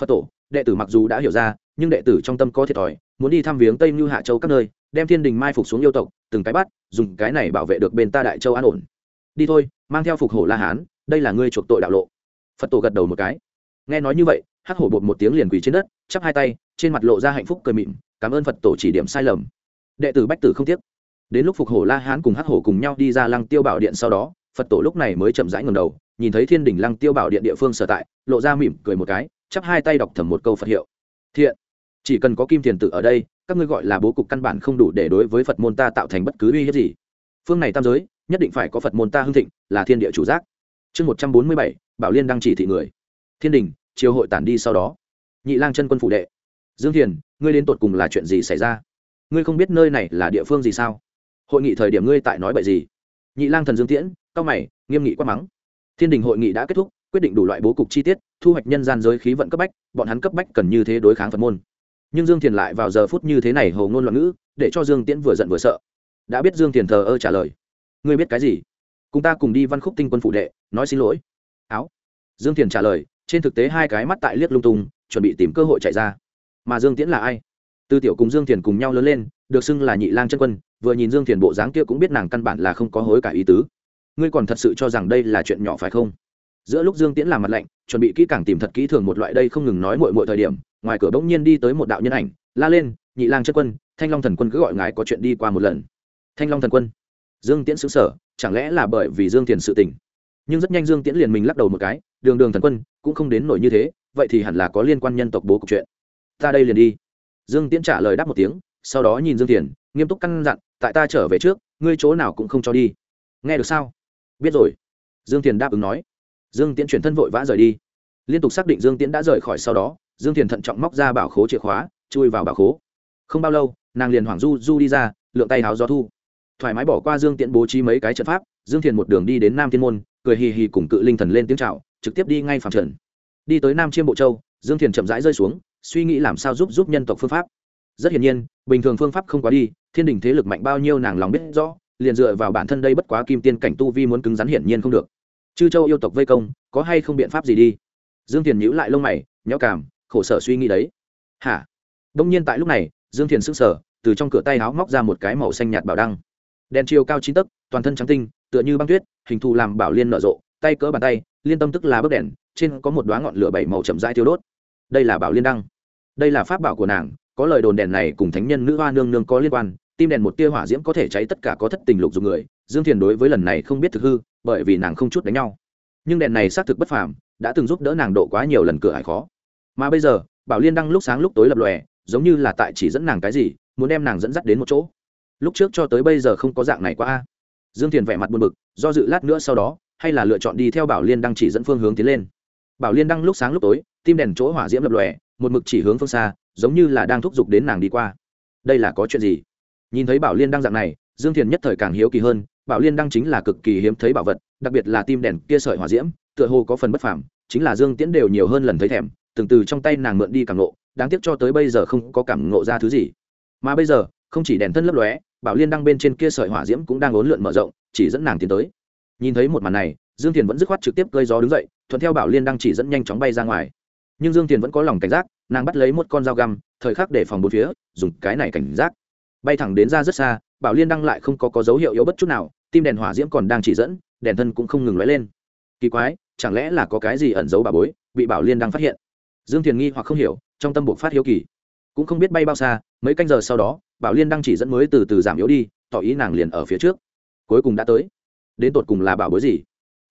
Phật tổ, đệ tử mặc dù đã hiểu ra, nhưng đệ tử trong tâm có thiệt thòi muốn đi thăm viếng tây như hạ châu các nơi, đem thiên đình mai phục xuống yêu tộc, từng cái bắt, dùng cái này bảo vệ được bên ta đại châu an ổn. Đi thôi, mang theo phục hổ la hán, đây là ngươi chuộc tội đạo lộ. Phật tổ gật đầu một cái. Nghe nói như vậy, hắc hổ bột một tiếng liền quỳ trên đất, chắp hai tay, trên mặt lộ ra hạnh phúc cười mịn, cảm ơn phật tổ chỉ điểm sai lầm. Đệ tử bách tử không tiếc. Đến lúc phục hổ la hán cùng hắc hổ cùng nhau đi ra lăng tiêu bảo điện sau đó, phật tổ lúc này mới chậm rãi ngầm đầu, nhìn thấy thiên đình lăng tiêu bảo điện địa phương sở tại, lộ ra mỉm cười một cái, chắp hai tay đọc thầm một câu phật hiệu. Thiện chỉ cần có kim thiền tử ở đây, các ngươi gọi là bố cục căn bản không đủ để đối với phật môn ta tạo thành bất cứ uy hiếp gì. Phương này tam giới, nhất định phải có phật môn ta hưng thịnh, là thiên địa chủ giác. Chương một trăm bốn mươi bảy, bảo liên đăng chỉ thị người. Thiên đình, triều hội tản đi sau đó. Nhị lang chân quân phủ đệ. Dương thiền, ngươi đến tột cùng là chuyện gì xảy ra? Ngươi không biết nơi này là địa phương gì sao? Hội nghị thời điểm ngươi tại nói bậy gì? Nhị lang thần dương tiễn, cao mày, nghiêm nghị quát mắng. Thiên đình hội nghị đã kết thúc, quyết định đủ loại bố cục chi tiết, thu hoạch nhân gian giới khí vận cấp bách, bọn hắn cấp bách cần như thế đối kháng phật môn nhưng dương thiền lại vào giờ phút như thế này hầu ngôn loạn ngữ, để cho dương tiễn vừa giận vừa sợ. Đã biết dương thiền thờ ơ trả lời. Ngươi biết cái gì? Cùng ta cùng đi văn khúc tinh quân phụ đệ, nói xin lỗi. Áo. Dương thiền trả lời, trên thực tế hai cái mắt tại liếc lung tung, chuẩn bị tìm cơ hội chạy ra. Mà dương tiễn là ai? Tư tiểu cùng dương thiền cùng nhau lớn lên, được xưng là nhị lang chân quân, vừa nhìn dương thiền bộ dáng kia cũng biết nàng căn bản là không có hối cả ý tứ. Ngươi còn thật sự cho rằng đây là chuyện nhỏ phải không? Giữa lúc dương tiễn làm mặt lạnh, chuẩn bị kỹ càng tìm thật kỹ thường một loại đây không ngừng nói mọi mọi thời điểm ngoài cửa bỗng nhiên đi tới một đạo nhân ảnh, la lên, nhị lang chân quân, thanh long thần quân cứ gọi ngài có chuyện đi qua một lần. Thanh long thần quân, dương tiễn xứng sở chẳng lẽ là bởi vì dương thiền sự tình? Nhưng rất nhanh dương tiễn liền mình lắc đầu một cái, đường đường thần quân, cũng không đến nổi như thế, vậy thì hẳn là có liên quan nhân tộc bố cục chuyện. Ta đây liền đi. Dương tiễn trả lời đáp một tiếng, sau đó nhìn dương thiền, nghiêm túc căn dặn, tại ta trở về trước, ngươi chỗ nào cũng không cho đi. Nghe được sao? Biết rồi. Dương thiền đáp ứng nói. Dương tiễn chuyển thân vội vã rời đi. Liên tục xác định dương tiễn đã rời khỏi sau đó dương thiền thận trọng móc ra bảo khố chìa khóa, chui vào bảo khố. Không bao lâu, nàng liền hoảng du du đi ra, lượng tay háo gió thu. Thoải mái bỏ qua dương tiễn bố trí mấy cái trận pháp, dương thiền một đường đi đến nam thiên môn, cười hì hì cùng cự linh thần lên tiếng c h à o trực tiếp đi ngay phạm trần đi tới nam chiêm bộ châu, dương thiền chậm rãi rơi xuống, suy nghĩ làm sao giúp giúp nhân tộc phương pháp. Rất hiển nhiên, bình thường phương pháp không quá đi, thiên đình thế lực mạnh bao nhiêu nàng lòng biết rõ, liền dựa vào bản thân đây bất quá kim tiên cảnh tu vi muốn cứng rắn hiển nhiên không được. Chư châu yêu tộc vây công, có hay không biện pháp gì đi? Dương thiền nhíu lại lông mày nhó cảm khổ sở suy nghĩ đấy. Hả? Đông nhiên tại lúc này, dương thiền s ư n g sở từ trong cửa tay áo móc ra một cái màu xanh nhạt bảo đăng. Đèn chiều cao chín tấc, toàn thân trắng tinh, tựa như băng tuyết, hình thù làm bảo liên nở rộ, tay cỡ bàn tay, liên tâm tức là bức đèn, trên có một đoá ngọn lửa bảy màu chậm rãi tiêu đốt. Đây là bảo liên đăng. Đây là pháp bảo của nàng, có lời đồn đèn này cùng thánh nhân nữ hoa nương nương có liên quan, tim đèn một tia hỏa diễm có thể cháy tất cả có thất tình lục dùng người, dương thiền đối với lần này không biết thực hư, bởi vì nàng không chút đánh nhau. Nhưng đèn này xác thực bất phàm, đã từng giúp đỡ nàng độ quá nhiều lần cửa hải khó mà bây giờ, bảo liên đăng lúc sáng lúc tối lập lòe, giống như là tại chỉ dẫn nàng cái gì, muốn đem nàng dẫn dắt đến một chỗ. Lúc trước cho tới bây giờ không có dạng này qua a. Dương thiền vẻ mặt buồn bực, do dự lát nữa sau đó, hay là lựa chọn đi theo bảo liên đăng chỉ dẫn phương hướng tiến lên. Bảo liên đăng lúc sáng lúc tối, tim đèn chỗ hỏa diễm lập lòe, một mực chỉ hướng phương xa, giống như là đang thúc giục đến nàng đi qua. Đây là có chuyện gì? Nhìn thấy bảo liên đăng dạng này, dương thiền nhất thời càng hiếu kỳ hơn, bảo liên đăng chính là cực kỳ hiếm thấy bảo vật, đặc biệt là tim đèn kia sợi hỏa diễm, tựa hồ có phần bất phàm, chính là dương tiễn đều nhiều hơn lần thấy thèm từng từ trong tay nàng mượn đi cảm ngộ đáng tiếc cho tới bây giờ không có cảm ngộ ra thứ gì. Mà bây giờ không chỉ đèn thân lấp lóe bảo liên đăng bên trên kia sợi hỏa diễm cũng đang ốn lượn mở rộng chỉ dẫn nàng tiến tới. Nhìn thấy một màn này dương thiền vẫn dứt khoát trực tiếp cơi gió đứng dậy thuận theo bảo liên đăng chỉ dẫn nhanh chóng bay ra ngoài. Nhưng dương thiền vẫn có lòng cảnh giác nàng bắt lấy một con dao găm thời khắc để phòng bốn phía dùng cái này cảnh giác. Bay thẳng đến ra rất xa bảo liên đăng lại không có, có dấu hiệu yếu bất chút nào tim đèn hỏa diễm còn đang chỉ dẫn đèn thân cũng không ngừng lóe lên. Kỳ quái chẳng lẽ là có cái gì ẩn giấu bà bối bị bảo liên đăng phát hiện? Dương thiền nghi hoặc không hiểu, trong tâm buộc phát hiếu kỳ. Cũng không biết bay bao xa, mấy canh giờ sau đó, bảo liên đăng chỉ dẫn mới từ từ giảm yếu đi, tỏ ý nàng liền ở phía trước. Cuối cùng đã tới. Đến tột cùng là bảo bối gì?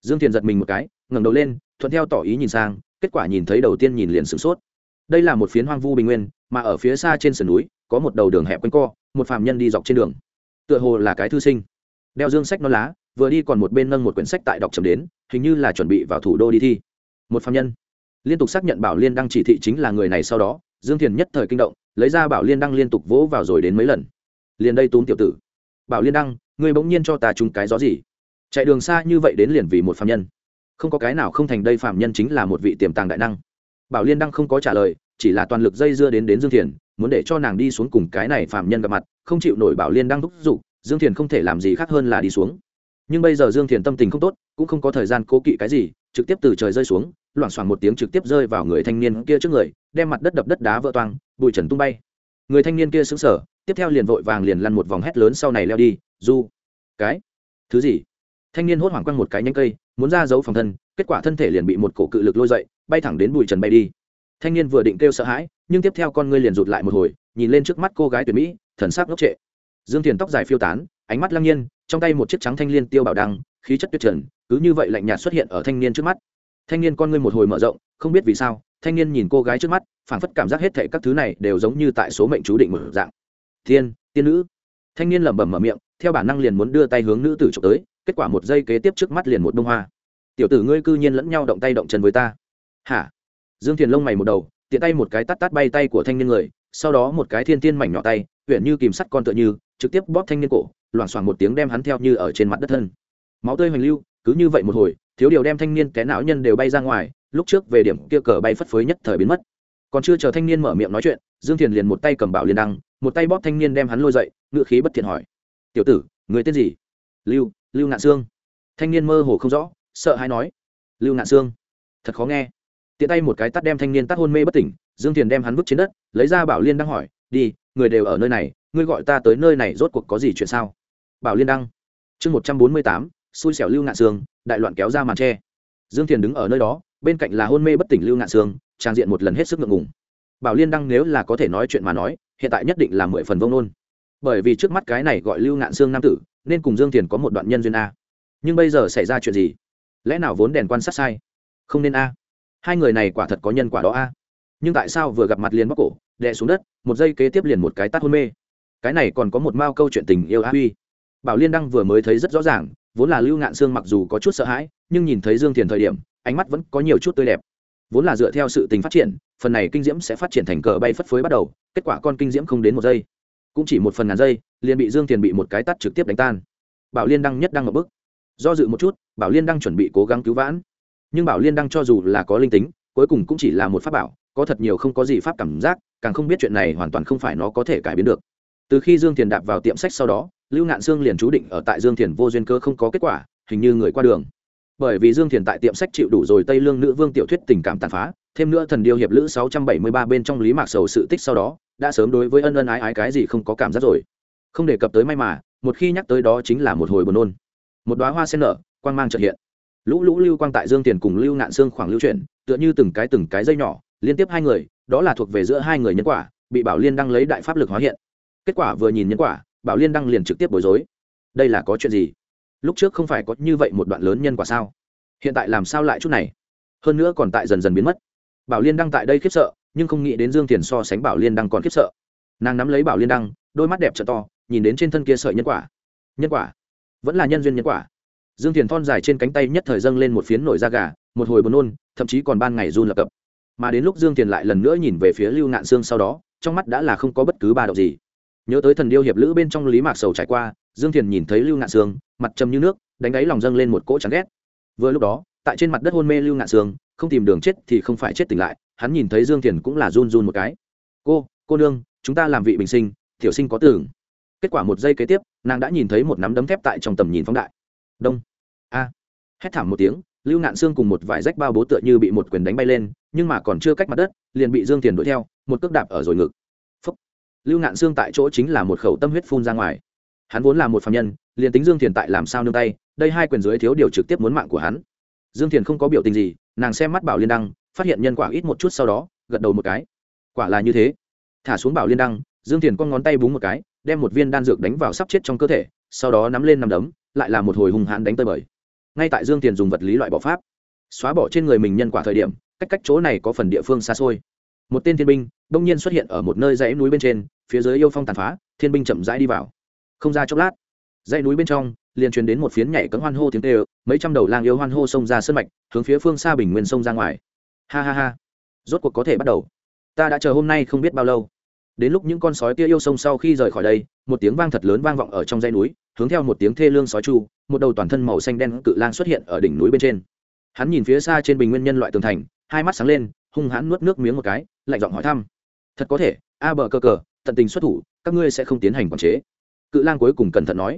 Dương thiền giật mình một cái, ngẩng đầu lên, thuận theo tỏ ý nhìn sang, kết quả nhìn thấy đầu tiên nhìn liền sửng sốt. Đây là một phiến hoang vu bình nguyên, mà ở phía xa trên sườn núi, có một đầu đường hẹp quanh co, một phạm nhân đi dọc trên đường. Tựa hồ là cái thư sinh. Đeo dương sách non lá, vừa đi còn một bên nâng một quyển sách tại đọc trầm đến, hình như là chuẩn bị vào thủ đô đi thi. Một phạm nhân liên tục xác nhận bảo liên đăng chỉ thị chính là người này sau đó, dương thiền nhất thời kinh động, lấy ra bảo liên đăng liên tục vỗ vào rồi đến mấy lần. Liền đây túm tiểu tử. Bảo liên đăng, ngươi bỗng nhiên cho ta trúng cái gió gì? Chạy đường xa như vậy đến liền vì một phạm nhân. Không có cái nào không thành đây phạm nhân chính là một vị tiềm tàng đại năng. Bảo liên đăng không có trả lời, chỉ là toàn lực dây dưa đến đến dương thiền, muốn để cho nàng đi xuống cùng cái này phạm nhân gặp mặt, không chịu nổi bảo liên đăng thúc giục, dương thiền không thể làm gì khác hơn là đi xuống. Nhưng bây giờ dương thiền tâm tình không tốt, cũng không có thời gian cố kỵ cái gì, trực tiếp từ trời rơi xuống loảng xoảng một tiếng trực tiếp rơi vào người thanh niên kia trước người, đem mặt đất đập đất đá vỡ toang, bụi trần tung bay. Người thanh niên kia xứng sở tiếp theo liền vội vàng liền lăn một vòng hét lớn sau này leo đi, du, cái, thứ gì? Thanh niên hốt hoảng quăng một cái nhánh cây, muốn ra giấu phòng thân, kết quả thân thể liền bị một cổ cự lực lôi dậy, bay thẳng đến bụi trần bay đi. Thanh niên vừa định kêu sợ hãi, nhưng tiếp theo con ngươi liền rụt lại một hồi, nhìn lên trước mắt cô gái tuyệt mỹ, thần sắc ngốc trệ. Dương thiền tóc dài phiêu tán, ánh mắt lăng nhiên, trong tay một chiếc trắng thanh liên tiêu bảo đăng, khí chất tuyệt trần, cứ như vậy lạnh nhạt xuất hiện ở thanh niên trước mắt thanh niên con ngươi một hồi mở rộng, không biết vì sao, thanh niên nhìn cô gái trước mắt, phảng phất cảm giác hết thệ các thứ này đều giống như tại số mệnh chú định mở dạng. Thiên tiên nữ. Thanh niên lẩm bẩm mở miệng, theo bản năng liền muốn đưa tay hướng nữ tử trộm tới, kết quả một giây kế tiếp trước mắt liền một bông hoa. Tiểu tử ngươi cư nhiên lẫn nhau động tay động chân với ta. Hả? Dương thiền lông mày một đầu, tiện tay một cái tắt tắt bay tay của thanh niên người, sau đó một cái thiên tiên mảnh nhỏ tay, huyện như kìm sắt con tựa như, trực tiếp bóp thanh niên cổ, loảng xoảng một tiếng đem hắn theo như ở trên mặt đất thân. Máu tươi hoành lưu, cứ như vậy một hồi thiếu điều đem thanh niên té não nhân đều bay ra ngoài, lúc trước về điểm kia cờ bay phất phới nhất thời biến mất. Còn chưa chờ thanh niên mở miệng nói chuyện, dương thiền liền một tay cầm bảo liên đăng, một tay bóp thanh niên đem hắn lôi dậy, ngựa khí bất thiện hỏi. Tiểu tử, người tên gì? Lưu lưu ngạn sương. Thanh niên mơ hồ không rõ, sợ hay nói. Lưu ngạn sương. Thật khó nghe. Tiện tay một cái tắt đem thanh niên tắt hôn mê bất tỉnh, dương thiền đem hắn vứt trên đất, lấy ra bảo liên đăng hỏi. Đi, người đều ở nơi này, ngươi gọi ta tới nơi này rốt cuộc có gì chuyện sao? Bảo liên đăng. Chương một trăm bốn mươi tám xui xẻo lưu ngạn sương, đại loạn kéo ra màn tre. Dương thiền đứng ở nơi đó, bên cạnh là hôn mê bất tỉnh lưu ngạn sương, trang diện một lần hết sức ngượng ngùng. Bảo liên đăng nếu là có thể nói chuyện mà nói, hiện tại nhất định là mười phần vông nôn. Bởi vì trước mắt cái này gọi lưu ngạn sương nam tử, nên cùng dương thiền có một đoạn nhân duyên a. Nhưng bây giờ xảy ra chuyện gì? Lẽ nào vốn đèn quan sát sai? Không nên a. Hai người này quả thật có nhân quả đó a. Nhưng tại sao vừa gặp mặt liền bóc cổ, đè xuống đất, một giây kế tiếp liền một cái tát hôn mê? Cái này còn có một mao câu chuyện tình yêu a huy bảo liên đăng vừa mới thấy rất rõ ràng, vốn là lưu ngạn sương mặc dù có chút sợ hãi, nhưng nhìn thấy dương thiền thời điểm, ánh mắt vẫn có nhiều chút tươi đẹp. Vốn là dựa theo sự tình phát triển, phần này kinh diễm sẽ phát triển thành cờ bay phất phới bắt đầu, kết quả con kinh diễm không đến một giây. Cũng chỉ một phần ngàn giây, liền bị dương thiền bị một cái tắt trực tiếp đánh tan. Bảo liên đăng nhất đang ở bức. Do dự một chút, bảo liên đăng chuẩn bị cố gắng cứu vãn. Nhưng bảo liên đăng cho dù là có linh tính, cuối cùng cũng chỉ là một pháp bảo, có thật nhiều không có gì pháp cảm giác, càng không biết chuyện này hoàn toàn không phải nó có thể cải biến được từ khi dương thiền đạp vào tiệm sách sau đó, lưu ngạn sương liền chú định ở tại dương thiền vô duyên cơ không có kết quả, hình như người qua đường. Bởi vì dương thiền tại tiệm sách chịu đủ rồi tây lương nữ vương tiểu thuyết tình cảm tàn phá, thêm nữa thần điêu hiệp lữ sáu trăm bảy mươi ba bên trong lý mạc sầu sự tích sau đó, đã sớm đối với ân ân ái ái cái gì không có cảm giác rồi. Không đề cập tới may mà, một khi nhắc tới đó chính là một hồi buồn nôn. Một đoá hoa sen nở, quang mang trợ hiện. Lũ lũ lưu quang tại dương tiền cùng lưu nạn xương khoảng lưu chuyển, tựa như từng cái từng cái dây nhỏ, liên tiếp hai người, đó là thuộc về giữa hai người nhân quả, bị bảo liên đang lấy đại pháp lực hóa hiện kết quả vừa nhìn nhân quả, bảo liên đăng liền trực tiếp bối rối. Đây là có chuyện gì? Lúc trước không phải có như vậy một đoạn lớn nhân quả sao? Hiện tại làm sao lại chút này? Hơn nữa còn tại dần dần biến mất. Bảo liên đăng tại đây khiếp sợ, nhưng không nghĩ đến dương Thiền so sánh bảo liên đăng còn khiếp sợ. Nàng nắm lấy bảo liên đăng, đôi mắt đẹp t to, nhìn đến trên thân kia sợi nhân quả. Nhân quả? Vẫn là nhân duyên nhân quả. Dương Thiền thon dài trên cánh tay nhất thời dâng lên một phiến nổi da gà, một hồi buồn nôn, thậm chí còn ban ngày run lập cập. Mà đến lúc dương Thiền lại lần nữa nhìn về phía lưu ngạn sương sau đó, trong mắt đã là không có bất cứ ba động gì nhớ tới thần điêu hiệp lữ bên trong lý mạc sầu trải qua, dương thiền nhìn thấy lưu ngạn sương, mặt trầm như nước, đánh đáy lòng dâng lên một cỗ chán ghét. Vừa lúc đó, tại trên mặt đất hôn mê lưu ngạn sương, không tìm đường chết thì không phải chết tỉnh lại, hắn nhìn thấy dương thiền cũng là run run một cái. Cô cô nương, chúng ta làm vị bình sinh, tiểu sinh có tưởng. Kết quả một giây kế tiếp, nàng đã nhìn thấy một nắm đấm thép tại trong tầm nhìn phóng đại. Đông. A. Hét thảm một tiếng, lưu ngạn xương cùng một vải rách bao bố tựa như bị một quyền đánh bay lên, nhưng mà còn chưa cách mặt đất, liền bị dương thiền đuổi theo, một cước đạp ở rồi ngực lưu ngạn xương tại chỗ chính là một khẩu tâm huyết phun ra ngoài. Hắn vốn là một phạm nhân, liền tính dương thiền tại làm sao nương tay, đây hai quyền dưới thiếu điều trực tiếp muốn mạng của hắn. Dương thiền không có biểu tình gì, nàng xem mắt bảo liên đăng, phát hiện nhân quả ít một chút sau đó, gật đầu một cái. Quả là như thế. Thả xuống bảo liên đăng, dương thiền con ngón tay búng một cái, đem một viên đan dược đánh vào sắp chết trong cơ thể, sau đó nắm lên nằm đấm, lại là một hồi hùng hãn đánh tơi bời. Ngay tại dương thiền dùng vật lý loại bỏ pháp, xóa bỏ trên người mình nhân quả thời điểm, cách cách chỗ này có phần địa phương xa xôi một tên thiên binh đông nhiên xuất hiện ở một nơi dãy núi bên trên, phía dưới yêu phong tàn phá, thiên binh chậm rãi đi vào. Không ra chốc lát, dãy núi bên trong liền truyền đến một phiến nhảy cấm hoan hô tiếng tê ơ mấy trăm đầu lang yêu hoan hô xông ra sân mạch, hướng phía phương xa bình nguyên sông ra ngoài. Ha ha ha, rốt cuộc có thể bắt đầu. Ta đã chờ hôm nay không biết bao lâu. Đến lúc những con sói kia yêu sông sau khi rời khỏi đây, một tiếng vang thật lớn vang vọng ở trong dãy núi, hướng theo một tiếng thê lương sói chu, một đầu toàn thân màu xanh đen cự lang xuất hiện ở đỉnh núi bên trên. Hắn nhìn phía xa trên bình nguyên nhân loại tường thành, hai mắt sáng lên hung hãn nuốt nước miếng một cái, lạnh giọng hỏi thăm. Thật có thể, a bờ cơ cờ, tận tình xuất thủ, các ngươi sẽ không tiến hành quản chế. Cự lang cuối cùng cẩn thận nói.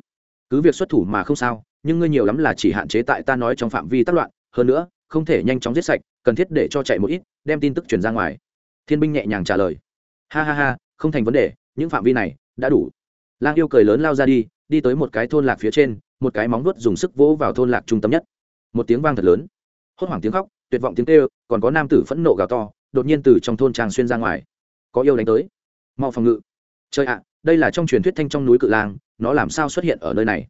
Cứ việc xuất thủ mà không sao, nhưng ngươi nhiều lắm là chỉ hạn chế tại ta nói trong phạm vi tác loạn, hơn nữa, không thể nhanh chóng giết sạch, cần thiết để cho chạy một ít, đem tin tức truyền ra ngoài. Thiên binh nhẹ nhàng trả lời. Ha ha ha, không thành vấn đề, những phạm vi này đã đủ. Lang yêu cười lớn lao ra đi đi tới một cái thôn lạc phía trên, một cái móng vuốt dùng sức vỗ vào thôn lạc trung tâm nhất. Một tiếng vang thật lớn. Hốt hoảng tiếng khóc tuyệt vọng tiếng kêu, còn có nam tử phẫn nộ gào to, đột nhiên từ trong thôn trang xuyên ra ngoài. Có yêu đánh tới. Mau phòng ngự. Trời ạ, đây là trong truyền thuyết thanh trong núi cự lang, nó làm sao xuất hiện ở nơi này?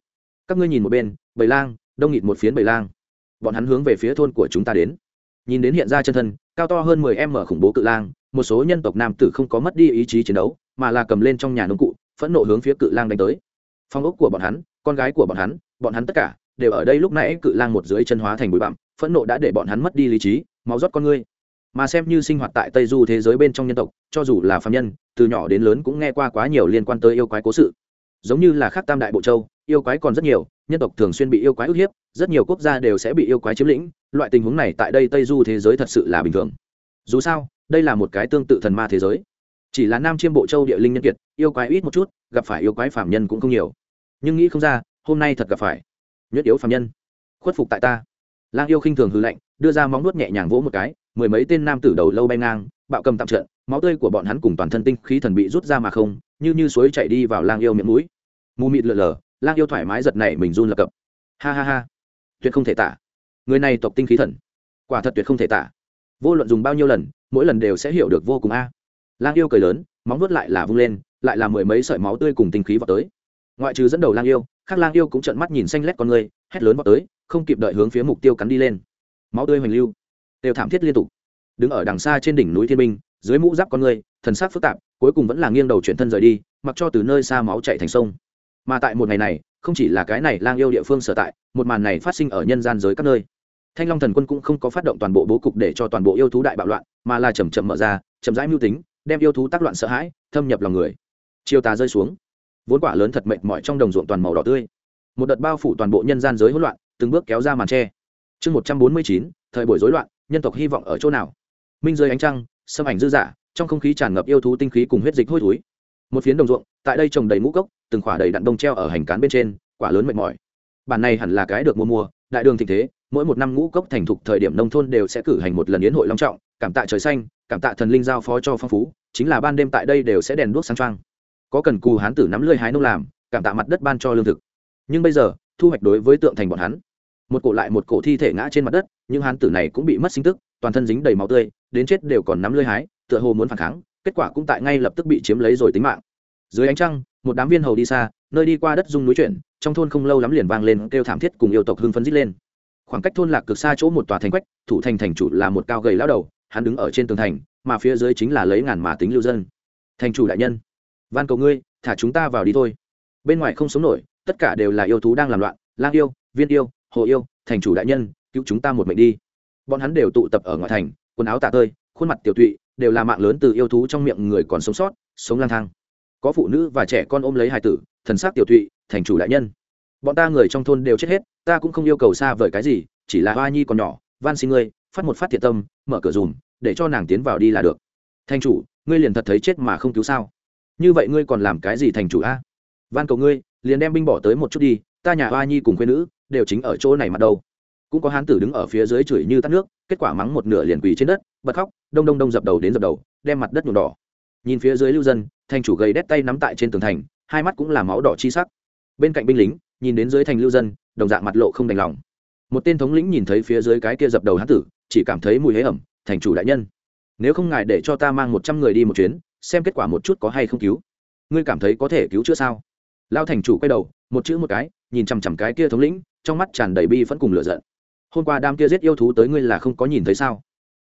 Các ngươi nhìn một bên bầy lang, đông nghịt một phiến bầy lang. Bọn hắn hướng về phía thôn của chúng ta đến. Nhìn đến hiện ra chân thân, cao to hơn mười em mở khủng bố cự lang, một số nhân tộc nam tử không có mất đi ý chí chiến đấu, mà là cầm lên trong nhà nông cụ, phẫn nộ hướng phía cự lang đánh tới. Phong ốc của bọn hắn, con gái của bọn hắn bọn hắn tất cả đều ở đây lúc nãy cự lang một dưới chân hóa thành bụi bặm, phẫn nộ đã để bọn hắn mất đi lý trí, máu rót con ngươi. Mà xem như sinh hoạt tại tây du thế giới bên trong nhân tộc, cho dù là phạm nhân, từ nhỏ đến lớn cũng nghe qua quá nhiều liên quan tới yêu quái cố sự. Giống như là khác tam đại bộ châu, yêu quái còn rất nhiều, nhân tộc thường xuyên bị yêu quái ức hiếp, rất nhiều quốc gia đều sẽ bị yêu quái chiếm lĩnh, loại tình huống này tại đây tây du thế giới thật sự là bình thường. Dù sao, đây là một cái tương tự thần ma thế giới. Chỉ là nam chiêm bộ châu địa linh nhân kiệt, yêu quái ít một chút, gặp phải yêu quái phạm nhân cũng không nhiều. Nhưng nghĩ không ra, hôm nay thật gặp phải nhất yếu phạm nhân. Khuất phục tại ta. Lang yêu khinh thường hư lạnh, đưa ra móng nuốt nhẹ nhàng vỗ một cái, mười mấy tên nam tử đầu lâu bay ngang, bạo cầm tạm trận, máu tươi của bọn hắn cùng toàn thân tinh khí thần bị rút ra mà không, như như suối chạy đi vào lang yêu miệng mũi. Mù mịt lờ lờ, lang yêu thoải mái giật này mình run lập cập. Ha ha ha. Tuyệt không thể tả. Người này tộc tinh khí thần. Quả thật tuyệt không thể tả. Vô luận dùng bao nhiêu lần, mỗi lần đều sẽ hiểu được vô cùng a. Lang yêu cười lớn, móng nuốt lại là vung lên, lại là mười mấy sợi máu tươi cùng tinh khí vào tới. Ngoại trừ dẫn đầu lang yêu khắc lang yêu cũng trợn mắt nhìn xanh lét con người, hét lớn vào tới, không kịp đợi hướng phía mục tiêu cắn đi lên. Máu tươi hoành lưu, đều thảm thiết liên tục. Đứng ở đằng xa trên đỉnh núi thiên minh dưới mũ giáp con người, thần sắc phức tạp, cuối cùng vẫn là nghiêng đầu chuyển thân rời đi, mặc cho từ nơi xa máu chạy thành sông. Mà tại một ngày này, không chỉ là cái này lang yêu địa phương sở tại, một màn này phát sinh ở nhân gian giới các nơi. Thanh long thần quân cũng không có phát động toàn bộ bố cục để cho toàn bộ yêu thú đại bạo loạn, mà là chầm chậm mở ra, chậm rãi mưu tính, đem yêu thú tác loạn sợ hãi, thâm nhập lòng người. Chiều tà rơi xuống vốn quả lớn thật mệt mỏi trong đồng ruộng toàn màu đỏ tươi. Một đợt bao phủ toàn bộ nhân gian giới hỗn loạn, từng bước kéo ra màn tre. Chương một trăm bốn mươi chín, thời buổi rối loạn, nhân tộc hy vọng ở chỗ nào? Minh rơi ánh trăng xâm ảnh dư dả, trong không khí tràn ngập yêu thú tinh khí cùng huyết dịch hôi thối. Một phiến đồng ruộng, tại đây trồng đầy ngũ cốc, từng khỏa đầy đặn đông treo ở hành cán bên trên, quả lớn mệt mỏi. Bản này hẳn là cái được mua mua đại đường thịnh thế, mỗi một năm ngũ cốc thành thục thời điểm nông thôn đều sẽ cử hành một lần yến hội long trọng, cảm tạ trời xanh, cảm tạ thần linh giao phó cho phong phú, chính là ban đêm tại đây đều sẽ đèn đuốc sáng trăng có cần cù hán tử nắm lơi hái nông làm, cảm tạ mặt đất ban cho lương thực. Nhưng bây giờ, thu hoạch đối với tượng thành bọn hắn. Một cổ lại một cổ thi thể ngã trên mặt đất nhưng hán tử này cũng bị mất sinh tức, toàn thân dính đầy máu tươi, đến chết đều còn nắm lơi hái, tựa hồ muốn phản kháng, kết quả cũng tại ngay lập tức bị chiếm lấy rồi tính mạng. Dưới ánh trăng, một đám viên hầu đi xa, nơi đi qua đất dung núi chuyển, trong thôn không lâu lắm liền vang lên kêu thảm thiết cùng yêu tộc hưng phấn dít lên. Khoảng cách thôn lạc cực xa chỗ một tòa thành quách, thủ thành thành chủ là một cao gầy lao đầu, hắn đứng ở trên tường thành, mà phía dưới chính là lấy ngàn mà tính lưu dân. Thành chủ đại nhân van cầu ngươi, thả chúng ta vào đi thôi. Bên ngoài không sống nổi, tất cả đều là yêu thú đang làm loạn, lang yêu, viên yêu, hồ yêu, thành chủ đại nhân, cứu chúng ta một mệnh đi. Bọn hắn đều tụ tập ở ngoại thành, quần áo tạ tơi, khuôn mặt tiểu tụy, đều là mạng lớn từ yêu thú trong miệng người còn sống sót, sống lang thang. Có phụ nữ và trẻ con ôm lấy hài tử, thần sắc tiểu tụy, thành chủ đại nhân. Bọn ta người trong thôn đều chết hết, ta cũng không yêu cầu xa vời cái gì, chỉ là hoa nhi còn nhỏ, van xin ngươi, phát một phát thiện tâm, mở cửa dùm, để cho nàng tiến vào đi là được. Thành chủ, ngươi liền thật thấy chết mà không cứu sao? Như vậy ngươi còn làm cái gì thành chủ a? Van cầu ngươi, liền đem binh bỏ tới một chút đi, ta nhà hoa nhi cùng quê nữ đều chính ở chỗ này mặt đâu. Cũng có hán tử đứng ở phía dưới chửi như tắt nước, kết quả mắng một nửa liền quỳ trên đất, bật khóc, đông đông đông dập đầu đến dập đầu, đem mặt đất nhuộm đỏ. Nhìn phía dưới lưu dân, thành chủ gầy đét tay nắm tại trên tường thành, hai mắt cũng là máu đỏ chi sắc. Bên cạnh binh lính, nhìn đến dưới thành lưu dân, đồng dạng mặt lộ không đành lòng. Một tên thống lĩnh nhìn thấy phía dưới cái kia dập đầu hán tử, chỉ cảm thấy mùi hế ẩm, thành chủ đại nhân. Nếu không ngại để cho ta mang một trăm người đi một chuyến xem kết quả một chút có hay không cứu. Ngươi cảm thấy có thể cứu chữa sao? Lao thành chủ quay đầu, một chữ một cái, nhìn chằm chằm cái kia thống lĩnh, trong mắt tràn đầy bi vẫn cùng lửa giận. Hôm qua đám kia giết yêu thú tới ngươi là không có nhìn thấy sao?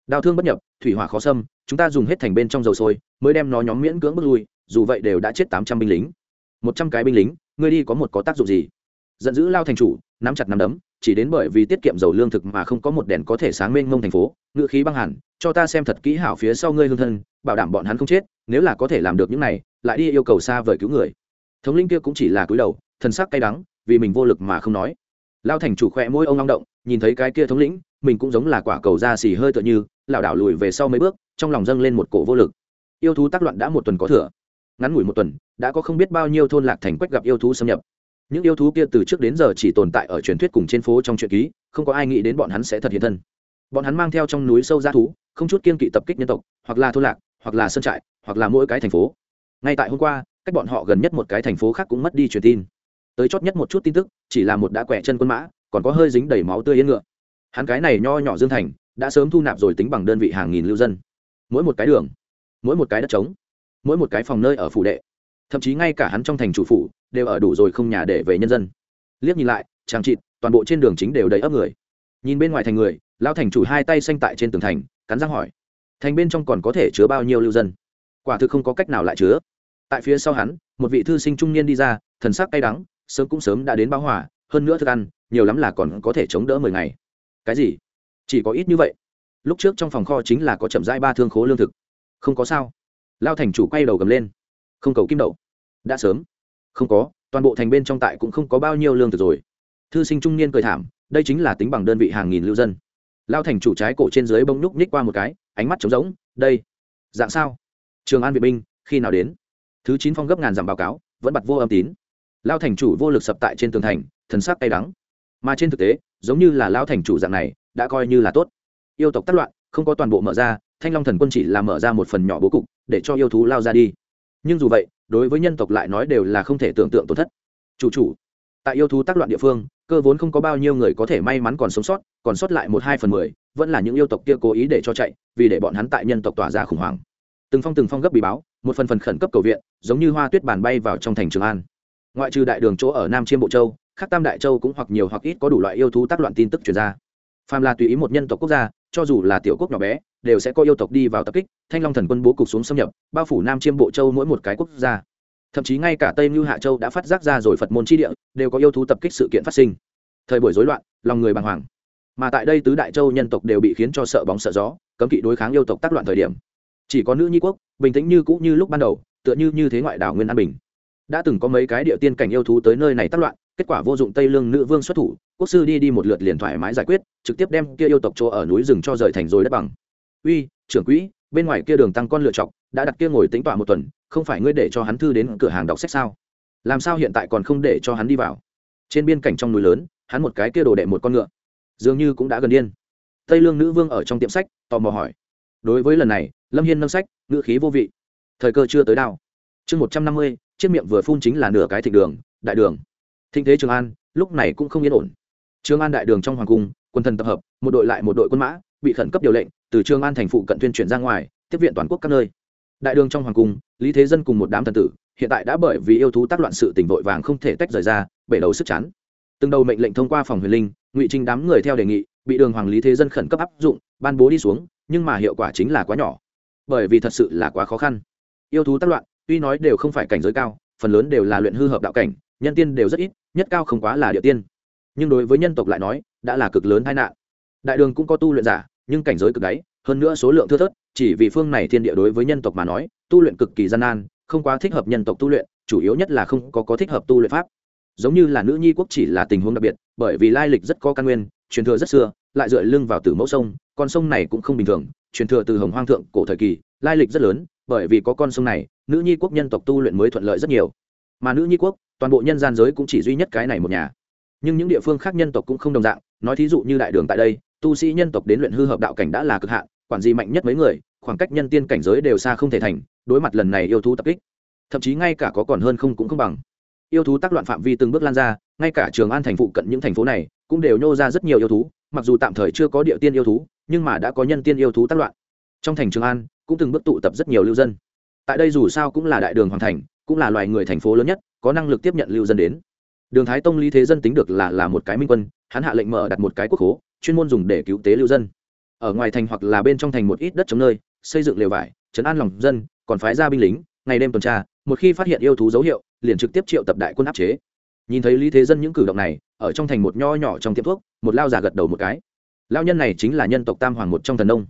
Đau thương bất nhập, thủy hỏa khó xâm, chúng ta dùng hết thành bên trong dầu sôi, mới đem nó nhóm miễn cưỡng bước lui, dù vậy đều đã chết tám trăm binh lính. Một trăm cái binh lính, ngươi đi có một có tác dụng gì? Giận dữ lao thành chủ, nắm chặt nắm đấm, chỉ đến bởi vì tiết kiệm dầu lương thực mà không có một đèn có thể sáng mênh mông thành phố, ngự khí băng hẳn, cho ta xem thật kỹ hảo phía sau ngươi hương thân bảo đảm bọn hắn không chết, nếu là có thể làm được những này, lại đi yêu cầu xa vời cứu người. Thống linh kia cũng chỉ là cúi đầu, thần sắc cay đắng, vì mình vô lực mà không nói. Lao thành chủ khỏe môi ông long động, nhìn thấy cái kia thống lĩnh, mình cũng giống là quả cầu da xì hơi tựa như, lảo đảo lùi về sau mấy bước, trong lòng dâng lên một cổ vô lực. Yêu thú tác loạn đã một tuần có thừa. Ngắn ngủi một tuần, đã có không biết bao nhiêu thôn lạc thành quách gặp yêu thú xâm nhập. Những yêu thú kia từ trước đến giờ chỉ tồn tại ở truyền thuyết cùng trên phố trong truyện ký, không có ai nghĩ đến bọn hắn sẽ thật hiện thân. Bọn hắn mang theo trong núi sâu ra thú, không chút kiên kỵ tập kích nhân tộc, hoặc là thôn lạc hoặc là sân trại, hoặc là mỗi cái thành phố. Ngay tại hôm qua, cách bọn họ gần nhất một cái thành phố khác cũng mất đi truyền tin. Tới chót nhất một chút tin tức, chỉ là một đã quẹ chân quân mã, còn có hơi dính đầy máu tươi yên ngựa. Hắn cái này nho nhỏ dương thành, đã sớm thu nạp rồi tính bằng đơn vị hàng nghìn lưu dân. Mỗi một cái đường, mỗi một cái đất trống, mỗi một cái phòng nơi ở phủ đệ, thậm chí ngay cả hắn trong thành chủ phủ, đều ở đủ rồi không nhà để về nhân dân. Liếc nhìn lại trang trịt, toàn bộ trên đường chính đều đầy ấp người. Nhìn bên ngoài thành người lao thành chủ hai tay xanh tại trên tường thành, cắn răng hỏi thành bên trong còn có thể chứa bao nhiêu lưu dân? Quả thực không có cách nào lại chứa. Tại phía sau hắn, một vị thư sinh trung niên đi ra, thần sắc cay đắng, sớm cũng sớm đã đến báo hỏa hơn nữa thức ăn, nhiều lắm là còn có thể chống đỡ mười ngày. Cái gì? Chỉ có ít như vậy? Lúc trước trong phòng kho chính là có chậm rãi ba thương khố lương thực. Không có sao. Lao thành chủ quay đầu gầm lên. Không cầu kim đậu. Đã sớm. Không có, toàn bộ thành bên trong tại cũng không có bao nhiêu lương thực rồi. Thư sinh trung niên cười thảm, đây chính là tính bằng đơn vị hàng nghìn lưu dân. Lao thành chủ trái cổ trên dưới bông nhúc nhích qua một cái ánh mắt trống rỗng, đây, dạng sao? Trường an việt binh, khi nào đến? Thứ chín phong gấp ngàn dặm báo cáo, vẫn bật vô âm tín. Lao thành chủ vô lực sập tại trên tường thành, thần sắc tay đắng. Mà trên thực tế, giống như là lao thành chủ dạng này, đã coi như là tốt. Yêu tộc tác loạn, không có toàn bộ mở ra, thanh long thần quân chỉ là mở ra một phần nhỏ bố cục, để cho yêu thú lao ra đi. Nhưng dù vậy, đối với nhân tộc lại nói đều là không thể tưởng tượng tổn thất. Chủ chủ, tại yêu thú tác loạn địa phương cơ vốn không có bao nhiêu người có thể may mắn còn sống sót, còn sót lại một hai phần mười, vẫn là những yêu tộc kia cố ý để cho chạy, vì để bọn hắn tại nhân tộc tỏa ra khủng hoảng. Từng phong từng phong gấp bị báo, một phần phần khẩn cấp cầu viện, giống như hoa tuyết bàn bay vào trong thành trường an. Ngoại trừ đại đường chỗ ở nam chiêm bộ châu, khác tam đại châu cũng hoặc nhiều hoặc ít có đủ loại yêu thú tác loạn tin tức truyền ra. Phàm là tùy ý một nhân tộc quốc gia, cho dù là tiểu quốc nhỏ bé, đều sẽ có yêu tộc đi vào tập kích, thanh long thần quân bố cục xuống xâm nhập, bao phủ nam chiêm bộ châu mỗi một cái quốc gia thậm chí ngay cả tây mưu hạ châu đã phát giác ra rồi phật môn chi địa đều có yêu thú tập kích sự kiện phát sinh thời buổi rối loạn lòng người bàng hoàng mà tại đây tứ đại châu nhân tộc đều bị khiến cho sợ bóng sợ gió cấm kỵ đối kháng yêu tộc tác loạn thời điểm chỉ có nữ nhi quốc bình tĩnh như cũ như lúc ban đầu tựa như như thế ngoại đảo nguyên an bình đã từng có mấy cái địa tiên cảnh yêu thú tới nơi này tác loạn kết quả vô dụng tây lương nữ vương xuất thủ quốc sư đi đi một lượt liền thoải mái giải quyết trực tiếp đem kia yêu tộc chỗ ở núi rừng cho rời thành rồi đất bằng uy trưởng quỹ bên ngoài kia đường tăng con lựa chọc đã đặt kia ngồi tính tọa một tuần, không phải ngươi để cho hắn thư đến cửa hàng đọc sách sao? Làm sao hiện tại còn không để cho hắn đi vào? Trên biên cảnh trong núi lớn, hắn một cái kia đồ đệ một con ngựa, dường như cũng đã gần điên. Tây lương nữ vương ở trong tiệm sách, tò mò hỏi. Đối với lần này, lâm hiên nâng sách, ngựa khí vô vị. Thời cơ chưa tới đao chương một trăm năm mươi, chiếc miệng vừa phun chính là nửa cái thịnh đường, đại đường. Thịnh thế trường an, lúc này cũng không yên ổn. Trường an đại đường trong hoàng cung, quân thần tập hợp, một đội lại một đội quân mã, bị khẩn cấp điều lệnh, từ trường an thành phụ cận tuyên chuyển ra ngoài, tiếp viện toàn quốc các nơi đại đường trong hoàng cung, lý thế dân cùng một đám thần tử, hiện tại đã bởi vì yêu thú tác loạn sự tỉnh vội vàng không thể tách rời ra, bể đầu sức chán. Từng đầu mệnh lệnh thông qua phòng huyền linh, ngụy trinh đám người theo đề nghị, bị đường hoàng lý thế dân khẩn cấp áp dụng, ban bố đi xuống, nhưng mà hiệu quả chính là quá nhỏ. Bởi vì thật sự là quá khó khăn. Yêu thú tác loạn, tuy nói đều không phải cảnh giới cao, phần lớn đều là luyện hư hợp đạo cảnh, nhân tiên đều rất ít, nhất cao không quá là địa tiên. Nhưng đối với nhân tộc lại nói, đã là cực lớn tai nạn. Đại đường cũng có tu luyện giả, nhưng cảnh giới cực đáy hơn nữa số lượng thưa thớt chỉ vì phương này thiên địa đối với nhân tộc mà nói tu luyện cực kỳ gian nan không quá thích hợp nhân tộc tu luyện chủ yếu nhất là không có, có thích hợp tu luyện pháp. Giống như là nữ nhi quốc chỉ là tình huống đặc biệt bởi vì lai lịch rất có căn nguyên truyền thừa rất xưa lại dựa lưng vào tử mẫu sông con sông này cũng không bình thường truyền thừa từ hồng hoang thượng cổ thời kỳ lai lịch rất lớn bởi vì có con sông này nữ nhi quốc nhân tộc tu luyện mới thuận lợi rất nhiều. Mà nữ nhi quốc toàn bộ nhân gian giới cũng chỉ duy nhất cái này một nhà. Nhưng những địa phương khác nhân tộc cũng không đồng dạng nói thí dụ như đại đường tại đây tu sĩ nhân tộc đến luyện hư hợp đạo cảnh đã là cực hạn quản gì mạnh nhất mấy người, khoảng cách nhân tiên cảnh giới đều xa không thể thành, đối mặt lần này yêu thú tập kích. Thậm chí ngay cả có còn hơn không cũng không bằng. Yêu thú tác loạn phạm vi từng bước lan ra, ngay cả trường an thành phụ cận những thành phố này cũng đều nhô ra rất nhiều yêu thú, mặc dù tạm thời chưa có địa tiên yêu thú, nhưng mà đã có nhân tiên yêu thú tác loạn. Trong thành trường an cũng từng bước tụ tập rất nhiều lưu dân. Tại đây dù sao cũng là đại đường hoàng thành, cũng là loài người thành phố lớn nhất, có năng lực tiếp nhận lưu dân đến. Đường thái tông lý thế dân tính được là là một cái minh quân, hắn hạ lệnh mở đặt một cái quốc hố chuyên môn dùng để cứu tế lưu dân ở ngoài thành hoặc là bên trong thành một ít đất chống nơi, xây dựng lều vải chấn an lòng dân, còn phái ra binh lính, ngày đêm tuần tra, một khi phát hiện yêu thú dấu hiệu, liền trực tiếp triệu tập đại quân áp chế. Nhìn thấy lý thế dân những cử động này, ở trong thành một nho nhỏ trong tiệm thuốc, một lao giả gật đầu một cái. Lao nhân này chính là nhân tộc tam hoàng một trong thần nông.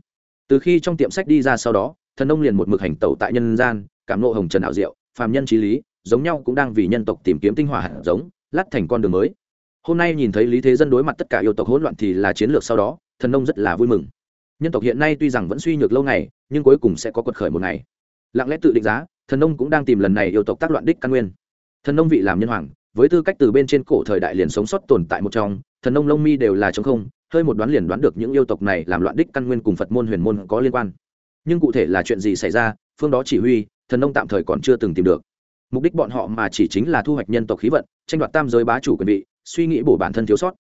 Từ khi trong tiệm sách đi ra sau đó, thần nông liền một mực hành tẩu tại nhân gian, cảm nộ hồng trần ảo diệu, phàm nhân trí lý, giống nhau cũng đang vì nhân tộc tìm kiếm tinh hoa hạt giống, lát thành con đường mới. Hôm nay nhìn thấy lý thế dân đối mặt tất cả yêu tộc hỗn loạn thì là chiến lược sau đó, thần nông rất là vui mừng nhân tộc hiện nay tuy rằng vẫn suy nhược lâu ngày, nhưng cuối cùng sẽ có quật khởi một ngày. Lặng lẽ tự định giá, thần nông cũng đang tìm lần này yêu tộc tác loạn đích căn nguyên. Thần nông vị làm nhân hoàng, với tư cách từ bên trên cổ thời đại liền sống sót tồn tại một trong, thần nông lông mi đều là chống không, hơi một đoán liền đoán được những yêu tộc này làm loạn đích căn nguyên cùng phật môn huyền môn có liên quan. Nhưng cụ thể là chuyện gì xảy ra, phương đó chỉ huy, thần nông tạm thời còn chưa từng tìm được. Mục đích bọn họ mà chỉ chính là thu hoạch nhân tộc khí vận, tranh đoạt tam giới bá chủ quyền vị, suy nghĩ bổ bản thân thiếu sót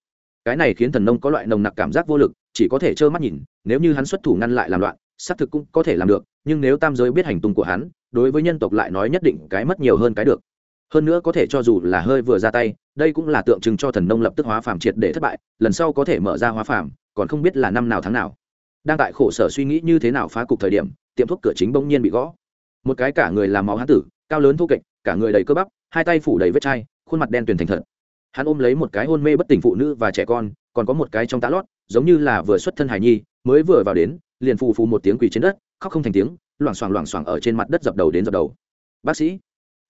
cái này khiến thần nông có loại nồng nặc cảm giác vô lực, chỉ có thể trơ mắt nhìn, nếu như hắn xuất thủ ngăn lại làm loạn, xác thực cũng có thể làm được, nhưng nếu tam giới biết hành tung của hắn, đối với nhân tộc lại nói nhất định cái mất nhiều hơn cái được. Hơn nữa có thể cho dù là hơi vừa ra tay, đây cũng là tượng trưng cho thần nông lập tức hóa phàm triệt để thất bại, lần sau có thể mở ra hóa phàm, còn không biết là năm nào tháng nào. Đang tại khổ sở suy nghĩ như thế nào phá cục thời điểm, tiệm thuốc cửa chính bỗng nhiên bị gõ. Một cái cả người làm máu hán tử, cao lớn thô kệch, cả người đầy cơ bắp, hai tay phủ đầy vết chai, khuôn mặt đen tuyền thành thật hắn ôm lấy một cái hôn mê bất tỉnh phụ nữ và trẻ con, còn có một cái trong tá lót, giống như là vừa xuất thân hải nhi, mới vừa vào đến, liền phù phù một tiếng quỳ trên đất, khóc không thành tiếng, loảng xoảng loảng xoảng ở trên mặt đất dập đầu đến dập đầu. Bác sĩ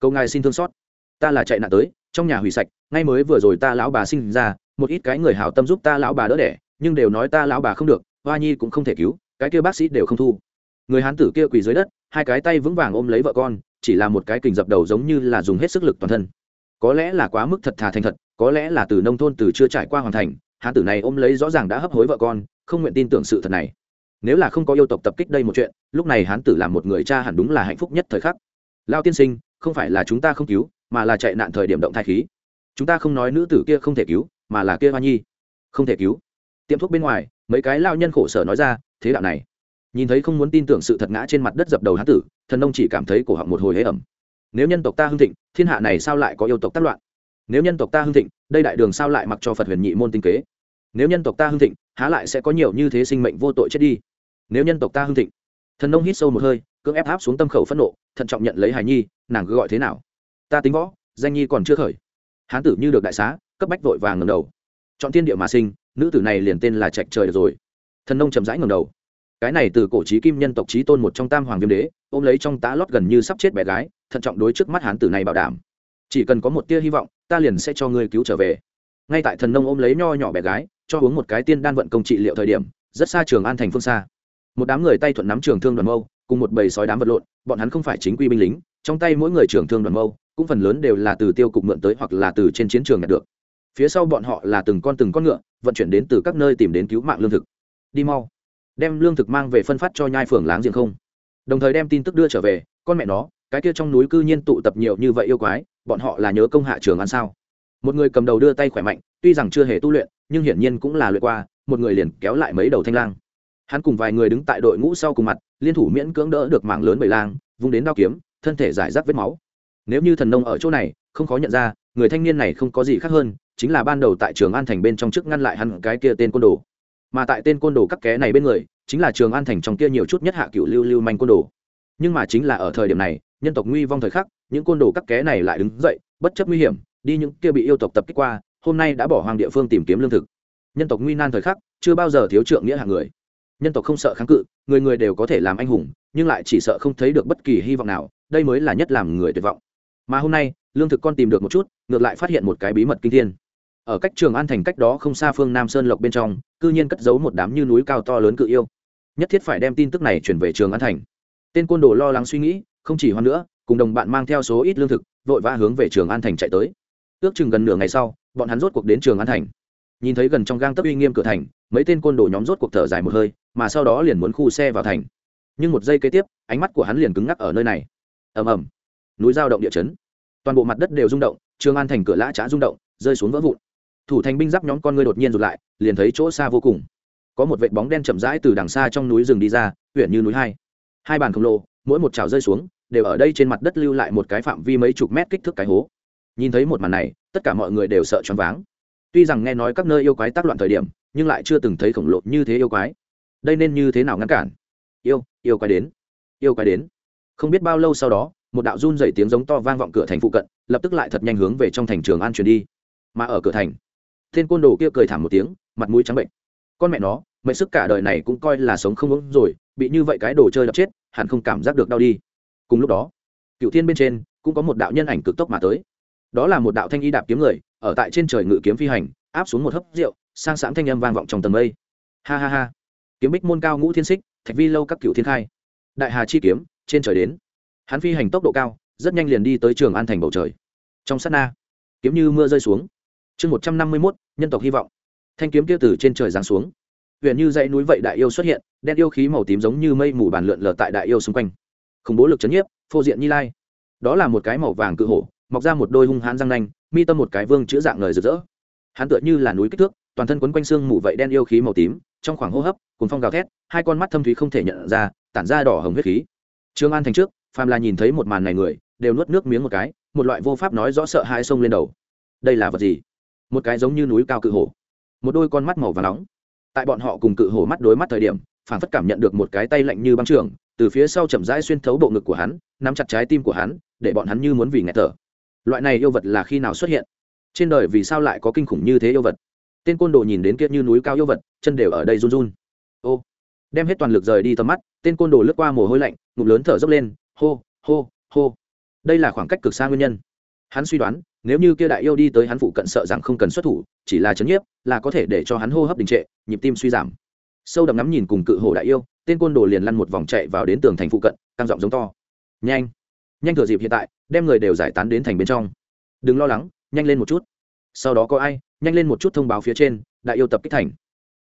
câu ngài xin thương xót. Ta là chạy nạn tới, trong nhà hủy sạch, ngay mới vừa rồi ta lão bà sinh ra, một ít cái người hảo tâm giúp ta lão bà đỡ đẻ, nhưng đều nói ta lão bà không được, hoa nhi cũng không thể cứu, cái kia bác sĩ đều không thu. Người hán tử kia quỳ dưới đất, hai cái tay vững vàng ôm lấy vợ con, chỉ là một cái kình dập đầu giống như là dùng hết sức lực toàn thân. Có lẽ là quá mức thật thà thành thật có lẽ là từ nông thôn từ chưa trải qua hoàn thành, hán tử này ôm lấy rõ ràng đã hấp hối vợ con, không nguyện tin tưởng sự thật này. Nếu là không có yêu tộc tập kích đây một chuyện, lúc này hán tử làm một người cha hẳn đúng là hạnh phúc nhất thời khắc. Lao tiên sinh, không phải là chúng ta không cứu, mà là chạy nạn thời điểm động thai khí. Chúng ta không nói nữ tử kia không thể cứu, mà là kia hoa nhi. Không thể cứu. Tiệm thuốc bên ngoài, mấy cái lao nhân khổ sở nói ra, thế đạo này. Nhìn thấy không muốn tin tưởng sự thật ngã trên mặt đất dập đầu hán tử, thần nông chỉ cảm thấy cổ họng một hồi hế ẩm. Nếu nhân tộc ta hưng thịnh, thiên hạ này sao lại có yêu tộc tác loạn? Nếu nhân tộc ta hưng thịnh, đây đại đường sao lại mặc cho phật huyền nhị môn tinh kế? Nếu nhân tộc ta hưng thịnh, há lại sẽ có nhiều như thế sinh mệnh vô tội chết đi? Nếu nhân tộc ta hưng thịnh, thần nông hít sâu một hơi, cưỡng ép áp xuống tâm khẩu phẫn nộ, thận trọng nhận lấy hài nhi, nàng cứ gọi thế nào? Ta tính võ, danh nhi còn chưa khởi. Hán tử như được đại xá, cấp bách vội vàng ngầm đầu. Chọn thiên địa mà sinh, nữ tử này liền tên là trạch trời được rồi. Thần nông chậm rãi ngầm đầu. Cái này từ cổ trí kim nhân tộc trí tôn một trong tam hoàng viêm đế, ôm lấy trong tá lót gần như sắp chết bé gái, thận trọng đối trước mắt hán tử này bảo đảm. Chỉ cần có một tia hy vọng ta liền sẽ cho ngươi cứu trở về. Ngay tại thần nông ôm lấy nho nhỏ bé gái, cho uống một cái tiên đan vận công trị liệu thời điểm, rất xa trường an thành phương xa. Một đám người tay thuận nắm trường thương đoàn mâu, cùng một bầy sói đám vật lộn, bọn hắn không phải chính quy binh lính, trong tay mỗi người trường thương đoàn mâu, cũng phần lớn đều là từ tiêu cục mượn tới hoặc là từ trên chiến trường đạt được. Phía sau bọn họ là từng con từng con ngựa, vận chuyển đến từ các nơi tìm đến cứu mạng lương thực. Đi mau. Đem lương thực mang về phân phát cho nhai phường láng giềng không. Đồng thời đem tin tức đưa trở về, con mẹ nó cái kia trong núi cư nhiên tụ tập nhiều như vậy yêu quái, bọn họ là nhớ công hạ trường ăn sao? Một người cầm đầu đưa tay khỏe mạnh, tuy rằng chưa hề tu luyện, nhưng hiển nhiên cũng là luyện qua, một người liền kéo lại mấy đầu thanh lang. Hắn cùng vài người đứng tại đội ngũ sau cùng mặt, liên thủ miễn cưỡng đỡ được mảng lớn bầy lang, vung đến đao kiếm, thân thể giải rác vết máu. Nếu như thần nông ở chỗ này, không khó nhận ra, người thanh niên này không có gì khác hơn, chính là ban đầu tại trường an thành bên trong trước ngăn lại hắn cái kia tên côn đồ. Mà tại tên côn đồ các ké này bên người, chính là trường an thành trong kia nhiều chút nhất hạ cựu lưu lưu manh côn đồ nhưng mà chính là ở thời điểm này, nhân tộc nguy vong thời khắc, những côn đồ các ké này lại đứng dậy, bất chấp nguy hiểm, đi những kia bị yêu tộc tập kích qua, hôm nay đã bỏ hoàng địa phương tìm kiếm lương thực. Nhân tộc nguy nan thời khắc, chưa bao giờ thiếu trượng nghĩa hạng người. Nhân tộc không sợ kháng cự, người người đều có thể làm anh hùng, nhưng lại chỉ sợ không thấy được bất kỳ hy vọng nào, đây mới là nhất làm người tuyệt vọng. Mà hôm nay, lương thực con tìm được một chút, ngược lại phát hiện một cái bí mật kinh thiên. Ở cách trường an thành cách đó không xa phương nam sơn lộc bên trong, cư nhiên cất giấu một đám như núi cao to lớn cự yêu. Nhất thiết phải đem tin tức này chuyển về trường an thành tên côn đồ lo lắng suy nghĩ, không chỉ hoan nữa, cùng đồng bạn mang theo số ít lương thực, vội vã hướng về trường an thành chạy tới. Ước chừng gần nửa ngày sau, bọn hắn rốt cuộc đến trường an thành. Nhìn thấy gần trong gang tấp uy nghiêm cửa thành, mấy tên côn đồ nhóm rốt cuộc thở dài một hơi, mà sau đó liền muốn khu xe vào thành. Nhưng một giây kế tiếp, ánh mắt của hắn liền cứng ngắc ở nơi này. Ầm ầm. Núi giao động địa chấn. Toàn bộ mặt đất đều rung động, trường an thành cửa lã trá rung động, rơi xuống vỡ vụn. Thủ thành binh giáp nhóm con ngươi đột nhiên rụt lại, liền thấy chỗ xa vô cùng. Có một vệt bóng đen chậm rãi từ đằng xa trong núi rừng đi ra, huyện như núi hai hai bàn khổng lồ, mỗi một chảo rơi xuống, đều ở đây trên mặt đất lưu lại một cái phạm vi mấy chục mét kích thước cái hố. Nhìn thấy một màn này, tất cả mọi người đều sợ choáng váng. Tuy rằng nghe nói các nơi yêu quái tác loạn thời điểm, nhưng lại chưa từng thấy khổng lồ như thế yêu quái. Đây nên như thế nào ngăn cản? Yêu yêu quái đến, yêu quái đến. Không biết bao lâu sau đó, một đạo run dày tiếng giống to vang vọng cửa thành phụ cận, lập tức lại thật nhanh hướng về trong thành trường an truyền đi. Mà ở cửa thành tên côn đồ kia cười thảm một tiếng, mặt mũi trắng bệnh. Con mẹ nó mệnh sức cả đời này cũng coi là sống không uống rồi, bị như vậy cái đồ chơi đập chết hẳn không cảm giác được đau đi. Cùng lúc đó cựu thiên bên trên cũng có một đạo nhân ảnh cực tốc mà tới. Đó là một đạo thanh y đạp kiếm người, ở tại trên trời ngự kiếm phi hành, áp xuống một hớp rượu, sang sáng thanh âm vang vọng trong tầng mây. Ha ha ha. Kiếm bích môn cao ngũ thiên xích, thạch vi lâu các cựu thiên khai. Đại hà chi kiếm, trên trời đến. Hắn phi hành tốc độ cao, rất nhanh liền đi tới trường an thành bầu trời. Trong sát na, kiếm như mưa rơi xuống. Chương một trăm năm mươi mốt, nhân tộc hy vọng. Thanh kiếm kia từ trên trời giáng xuống huyện như dãy núi vậy đại yêu xuất hiện, đen yêu khí màu tím giống như mây mù bàn lượn lờ tại đại yêu xung quanh. Khủng bố lực c h ấ n nhiếp, phô diện như lai. Đó là một cái màu vàng cự hổ, mọc ra một đôi hung hãn răng nanh, mi tâm một cái vương chữ dạng lời rực rỡ. Hắn tựa như là núi kích thước, toàn thân quấn quanh xương mù vậy đen yêu khí màu tím, trong khoảng hô hấp cùng phong gào thét, hai con mắt thâm thúy không thể nhận ra, tản ra đỏ hồng huyết khí. Trương an thành trước, phàm là nhìn thấy một màn này người, đều nuốt nước miếng một cái, một loại vô pháp nói rõ sợ hai sông lên đầu. Đây là vật gì? Một cái giống như núi cao cự hổ. Một đôi con mắt màu và nóng tại bọn họ cùng cự hổ mắt đối mắt thời điểm phản phất cảm nhận được một cái tay lạnh như băng trường, từ phía sau chậm rãi xuyên thấu bộ ngực của hắn, nắm chặt trái tim của hắn, để bọn hắn như muốn vì nghẹt thở. Loại này yêu vật là khi nào xuất hiện? Trên đời vì sao lại có kinh khủng như thế yêu vật? Tên côn đồ nhìn đến kia như núi cao yêu vật, chân đều ở đây run run. Ô, đem hết toàn lực rời đi tầm mắt, tên côn đồ lướt qua mồ hôi lạnh, ngụm lớn thở dốc lên, hô hô hô. Đây là khoảng cách cực xa nguyên nhân. Hắn suy đoán nếu như kia đại yêu đi tới hắn phụ cận sợ rằng không cần xuất thủ, chỉ là chấn nhiếp, là có thể để cho hắn hô hấp đình trệ, nhịp tim suy giảm. Sâu đậm ngắm nhìn cùng cự hổ đại yêu, tên côn đồ liền lăn một vòng chạy vào đến tường thành phụ cận, căng giọng giống to. Nhanh nhanh thừa dịp hiện tại, đem người đều giải tán đến thành bên trong. Đừng lo lắng, nhanh lên một chút. Sau đó có ai, nhanh lên một chút thông báo phía trên, đại yêu tập kích thành.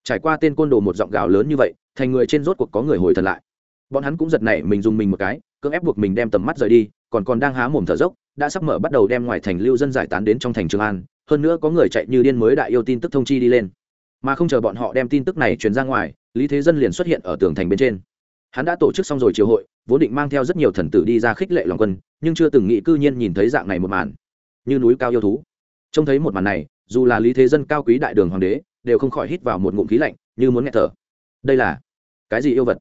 Trải qua tên côn đồ một giọng gào lớn như vậy, thành người trên rốt cuộc có người hồi thật lại. Bọn hắn cũng giật nảy mình dùng mình một cái, cưỡng ép buộc mình đem tầm mắt rời đi, còn còn đang há mồm thở dốc đã sắp mở bắt đầu đem ngoài thành lưu dân giải tán đến trong thành trường an, hơn nữa có người chạy như điên mới đại yêu tin tức thông chi đi lên. Mà không chờ bọn họ đem tin tức này truyền ra ngoài, lý thế dân liền xuất hiện ở tường thành bên trên. Hắn đã tổ chức xong rồi triều hội, vốn định mang theo rất nhiều thần tử đi ra khích lệ lòng quân, nhưng chưa từng nghĩ cư nhiên nhìn thấy dạng này một màn. Như núi cao yêu thú. Trông thấy một màn này, dù là lý thế dân cao quý đại đường hoàng đế, đều không khỏi hít vào một ngụm khí lạnh, như muốn nghe thở. Đây là cái gì yêu vật?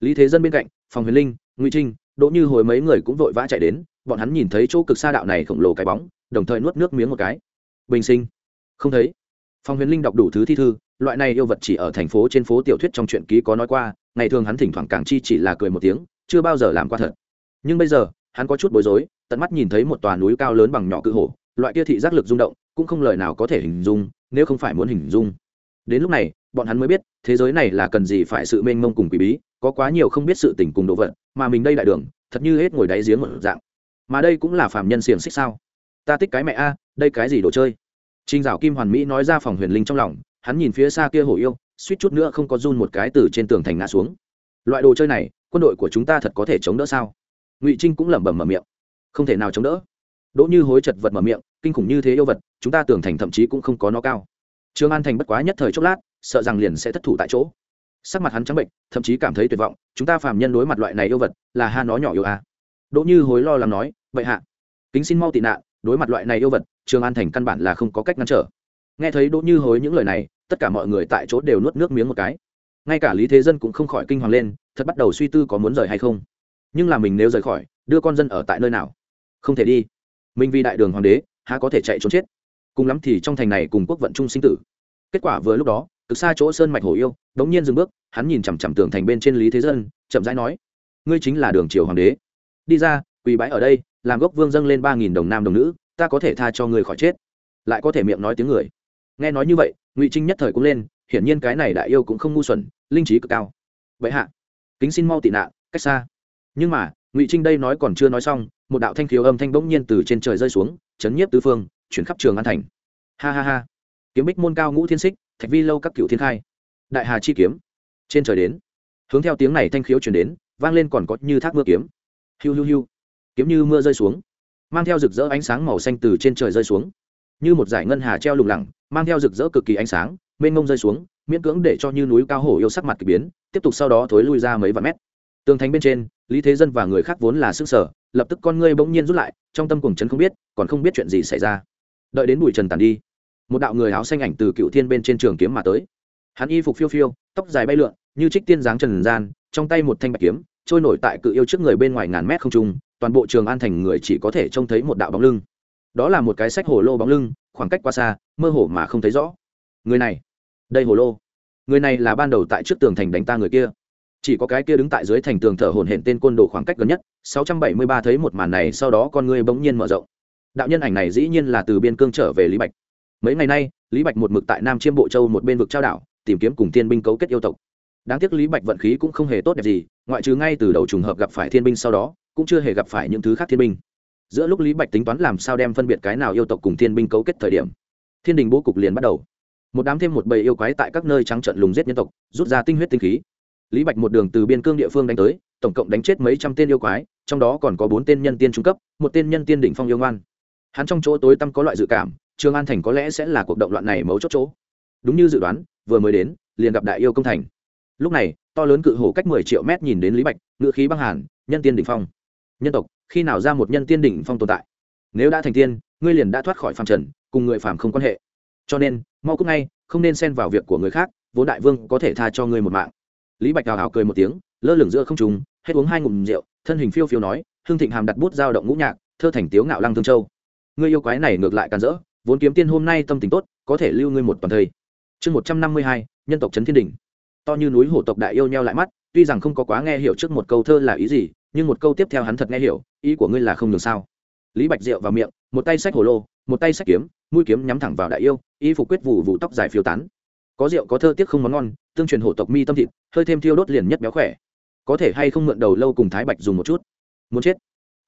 Lý thế dân bên cạnh, phòng huyền linh, ngụy trinh, đỗ như hồi mấy người cũng vội vã chạy đến bọn hắn nhìn thấy chỗ cực xa đạo này khổng lồ cái bóng, đồng thời nuốt nước miếng một cái. Bình sinh. Không thấy. Phong huyền linh đọc đủ thứ thi thư, loại này yêu vật chỉ ở thành phố trên phố tiểu thuyết trong truyện ký có nói qua, ngày thường hắn thỉnh thoảng càng chi chỉ là cười một tiếng, chưa bao giờ làm qua thật. Nhưng bây giờ, hắn có chút bối rối, tận mắt nhìn thấy một tòa núi cao lớn bằng nhỏ cự hổ, loại kia thị giác lực rung động, cũng không lời nào có thể hình dung, nếu không phải muốn hình dung. Đến lúc này, bọn hắn mới biết, thế giới này là cần gì phải sự mênh mông cùng quỷ bí, có quá nhiều không biết sự tình cùng đồ vật, mà mình đây đại đường, thật như hết ngồi đáy giếng một dạng mà đây cũng là phạm nhân xiềng xích sao? Ta thích cái mẹ a, đây cái gì đồ chơi? Trinh dạo kim hoàn mỹ nói ra phòng huyền linh trong lòng, hắn nhìn phía xa kia hổ yêu, suýt chút nữa không có run một cái từ trên tường thành ngã xuống. Loại đồ chơi này, quân đội của chúng ta thật có thể chống đỡ sao? Ngụy trinh cũng lẩm bẩm mở miệng. Không thể nào chống đỡ. Đỗ như hối chật vật mở miệng, kinh khủng như thế yêu vật, chúng ta tưởng thành thậm chí cũng không có nó cao. Trương an thành bất quá nhất thời chốc lát, sợ rằng liền sẽ thất thủ tại chỗ. Sắc mặt hắn trắng bệnh, thậm chí cảm thấy tuyệt vọng, chúng ta phàm nhân đối mặt loại này yêu vật, là ha nó nhỏ yêu à đỗ như hối lo lắng nói, vậy hạ, kính xin mau tị nạn, đối mặt loại này yêu vật, Trường an thành căn bản là không có cách ngăn trở. Nghe thấy đỗ như hối những lời này, tất cả mọi người tại chỗ đều nuốt nước miếng một cái. Ngay cả lý thế dân cũng không khỏi kinh hoàng lên, thật bắt đầu suy tư có muốn rời hay không. Nhưng là mình nếu rời khỏi, đưa con dân ở tại nơi nào? Không thể đi. Mình vì đại đường hoàng đế, há có thể chạy trốn chết? Cùng lắm thì trong thành này cùng quốc vận chung sinh tử. Kết quả vừa lúc đó, cực xa chỗ sơn mạch Hồ yêu, đống nhiên dừng bước, hắn nhìn chằm chằm tường thành bên trên lý thế dân, chậm rãi nói, ngươi chính là đường triều hoàng đế đi ra, quỳ bái ở đây, làm gốc vương dâng lên ba nghìn đồng nam đồng nữ, ta có thể tha cho người khỏi chết. Lại có thể miệng nói tiếng người. Nghe nói như vậy, ngụy trinh nhất thời cũng lên, hiển nhiên cái này đại yêu cũng không ngu xuẩn, linh trí cực cao. Vậy hạ, kính xin mau tị nạn, cách xa. Nhưng mà, ngụy trinh đây nói còn chưa nói xong, một đạo thanh khiếu âm thanh bỗng nhiên từ trên trời rơi xuống, chấn nhiếp tứ phương, chuyển khắp trường an thành. Ha ha ha. Kiếm bích môn cao ngũ thiên xích, thạch vi lâu các cựu thiên khai. Đại hà chi kiếm. Trên trời đến. Hướng theo tiếng này thanh khiếu chuyển đến, vang lên còn có như thác mưa kiếm hiu hiu hiu. Kiếm như mưa rơi xuống. Mang theo rực rỡ ánh sáng màu xanh từ trên trời rơi xuống. Như một dải ngân hà treo lủng lẳng, mang theo rực rỡ cực kỳ ánh sáng, mênh mông rơi xuống, miễn cưỡng để cho như núi cao hổ yêu sắc mặt k ỳ biến, tiếp tục sau đó thối lui ra mấy vạn mét. Tường thành bên trên, lý thế dân và người khác vốn là s ư ơ sở, lập tức con ngươi bỗng nhiên rút lại, trong tâm cùng chấn không biết, còn không biết chuyện gì xảy ra. Đợi đến bụi trần tàn đi, một đạo người áo xanh ảnh từ cựu thiên bên trên trường kiếm mà tới. Hắn y phục phiêu phiêu, tóc dài bay lượn, như trích tiên dáng trần gian, trong tay một thanh bạch kiếm trôi nổi tại cự yêu trước người bên ngoài ngàn mét không trung, toàn bộ trường an thành người chỉ có thể trông thấy một đạo bóng lưng. Đó là một cái sách hồ lô bóng lưng, khoảng cách quá xa, mơ hồ mà không thấy rõ. Người này, đây hồ lô. Người này là ban đầu tại trước tường thành đánh ta người kia. Chỉ có cái kia đứng tại dưới thành tường thở hổn hển tên côn đồ khoảng cách gần nhất 673 thấy một màn này, sau đó con người bỗng nhiên mở rộng. Đạo nhân ảnh này dĩ nhiên là từ biên cương trở về lý bạch. Mấy ngày nay, lý bạch một mực tại nam chiêm bộ châu một bên vực trao đảo, tìm kiếm cùng tiên binh cấu kết yêu tộc đáng tiếc lý bạch vận khí cũng không hề tốt đẹp gì, ngoại trừ ngay từ đầu trùng hợp gặp phải thiên binh sau đó, cũng chưa hề gặp phải những thứ khác thiên binh. Giữa lúc lý bạch tính toán làm sao đem phân biệt cái nào yêu tộc cùng thiên binh cấu kết thời điểm, thiên đình bố cục liền bắt đầu. Một đám thêm một bầy yêu quái tại các nơi trắng trận lùng giết nhân tộc, rút ra tinh huyết tinh khí. Lý bạch một đường từ biên cương địa phương đánh tới, tổng cộng đánh chết mấy trăm tên yêu quái, trong đó còn có bốn tên nhân tiên trung cấp, một tên nhân tiên đỉnh phong yêu ngoan. Hắn trong chỗ tối tăm có loại dự cảm, trường an thành có lẽ sẽ là cuộc động loạn này mấu chốt chỗ. Đúng như dự đoán, vừa mới đến, liền gặp đại yêu công thành lúc này, to lớn cự hổ cách mười triệu mét nhìn đến lý bạch ngự khí băng hàn, nhân tiên đỉnh phong. Nhân tộc, khi nào ra một nhân tiên đỉnh phong tồn tại? Nếu đã thành tiên, ngươi liền đã thoát khỏi phàm trần, cùng người phàm không quan hệ. Cho nên, mau cúc ngay, không nên xen vào việc của người khác, vốn đại vương có thể tha cho ngươi một mạng. Lý bạch hào hào cười một tiếng, lơ lửng giữa không trùng hết uống hai ngụm rượu, thân hình phiêu phiêu nói, hương thịnh hàm đặt bút giao động ngũ nhạc, thơ thành tiếu ngạo lăng thương châu. Ngươi yêu quái này ngược lại càn rỡ, vốn kiếm tiên hôm nay tâm tình tốt, có thể lưu ngươi một toàn thây. Chương một trăm năm mươi hai, nhân tộc trấn thiên đình to như núi hổ tộc đại yêu nheo lại mắt, tuy rằng không có quá nghe hiểu trước một câu thơ là ý gì, nhưng một câu tiếp theo hắn thật nghe hiểu, ý của ngươi là không được sao. Lý bạch rượu vào miệng, một tay sách hồ lô, một tay sách kiếm, mũi kiếm nhắm thẳng vào đại yêu, y phục quyết vụ vụ tóc dài phiêu tán. Có rượu có thơ tiếc không món ngon, tương truyền hổ tộc mi tâm thịt, hơi thêm thiêu đốt liền nhất béo khỏe. Có thể hay không mượn đầu lâu cùng thái bạch dùng một chút? Muốn chết.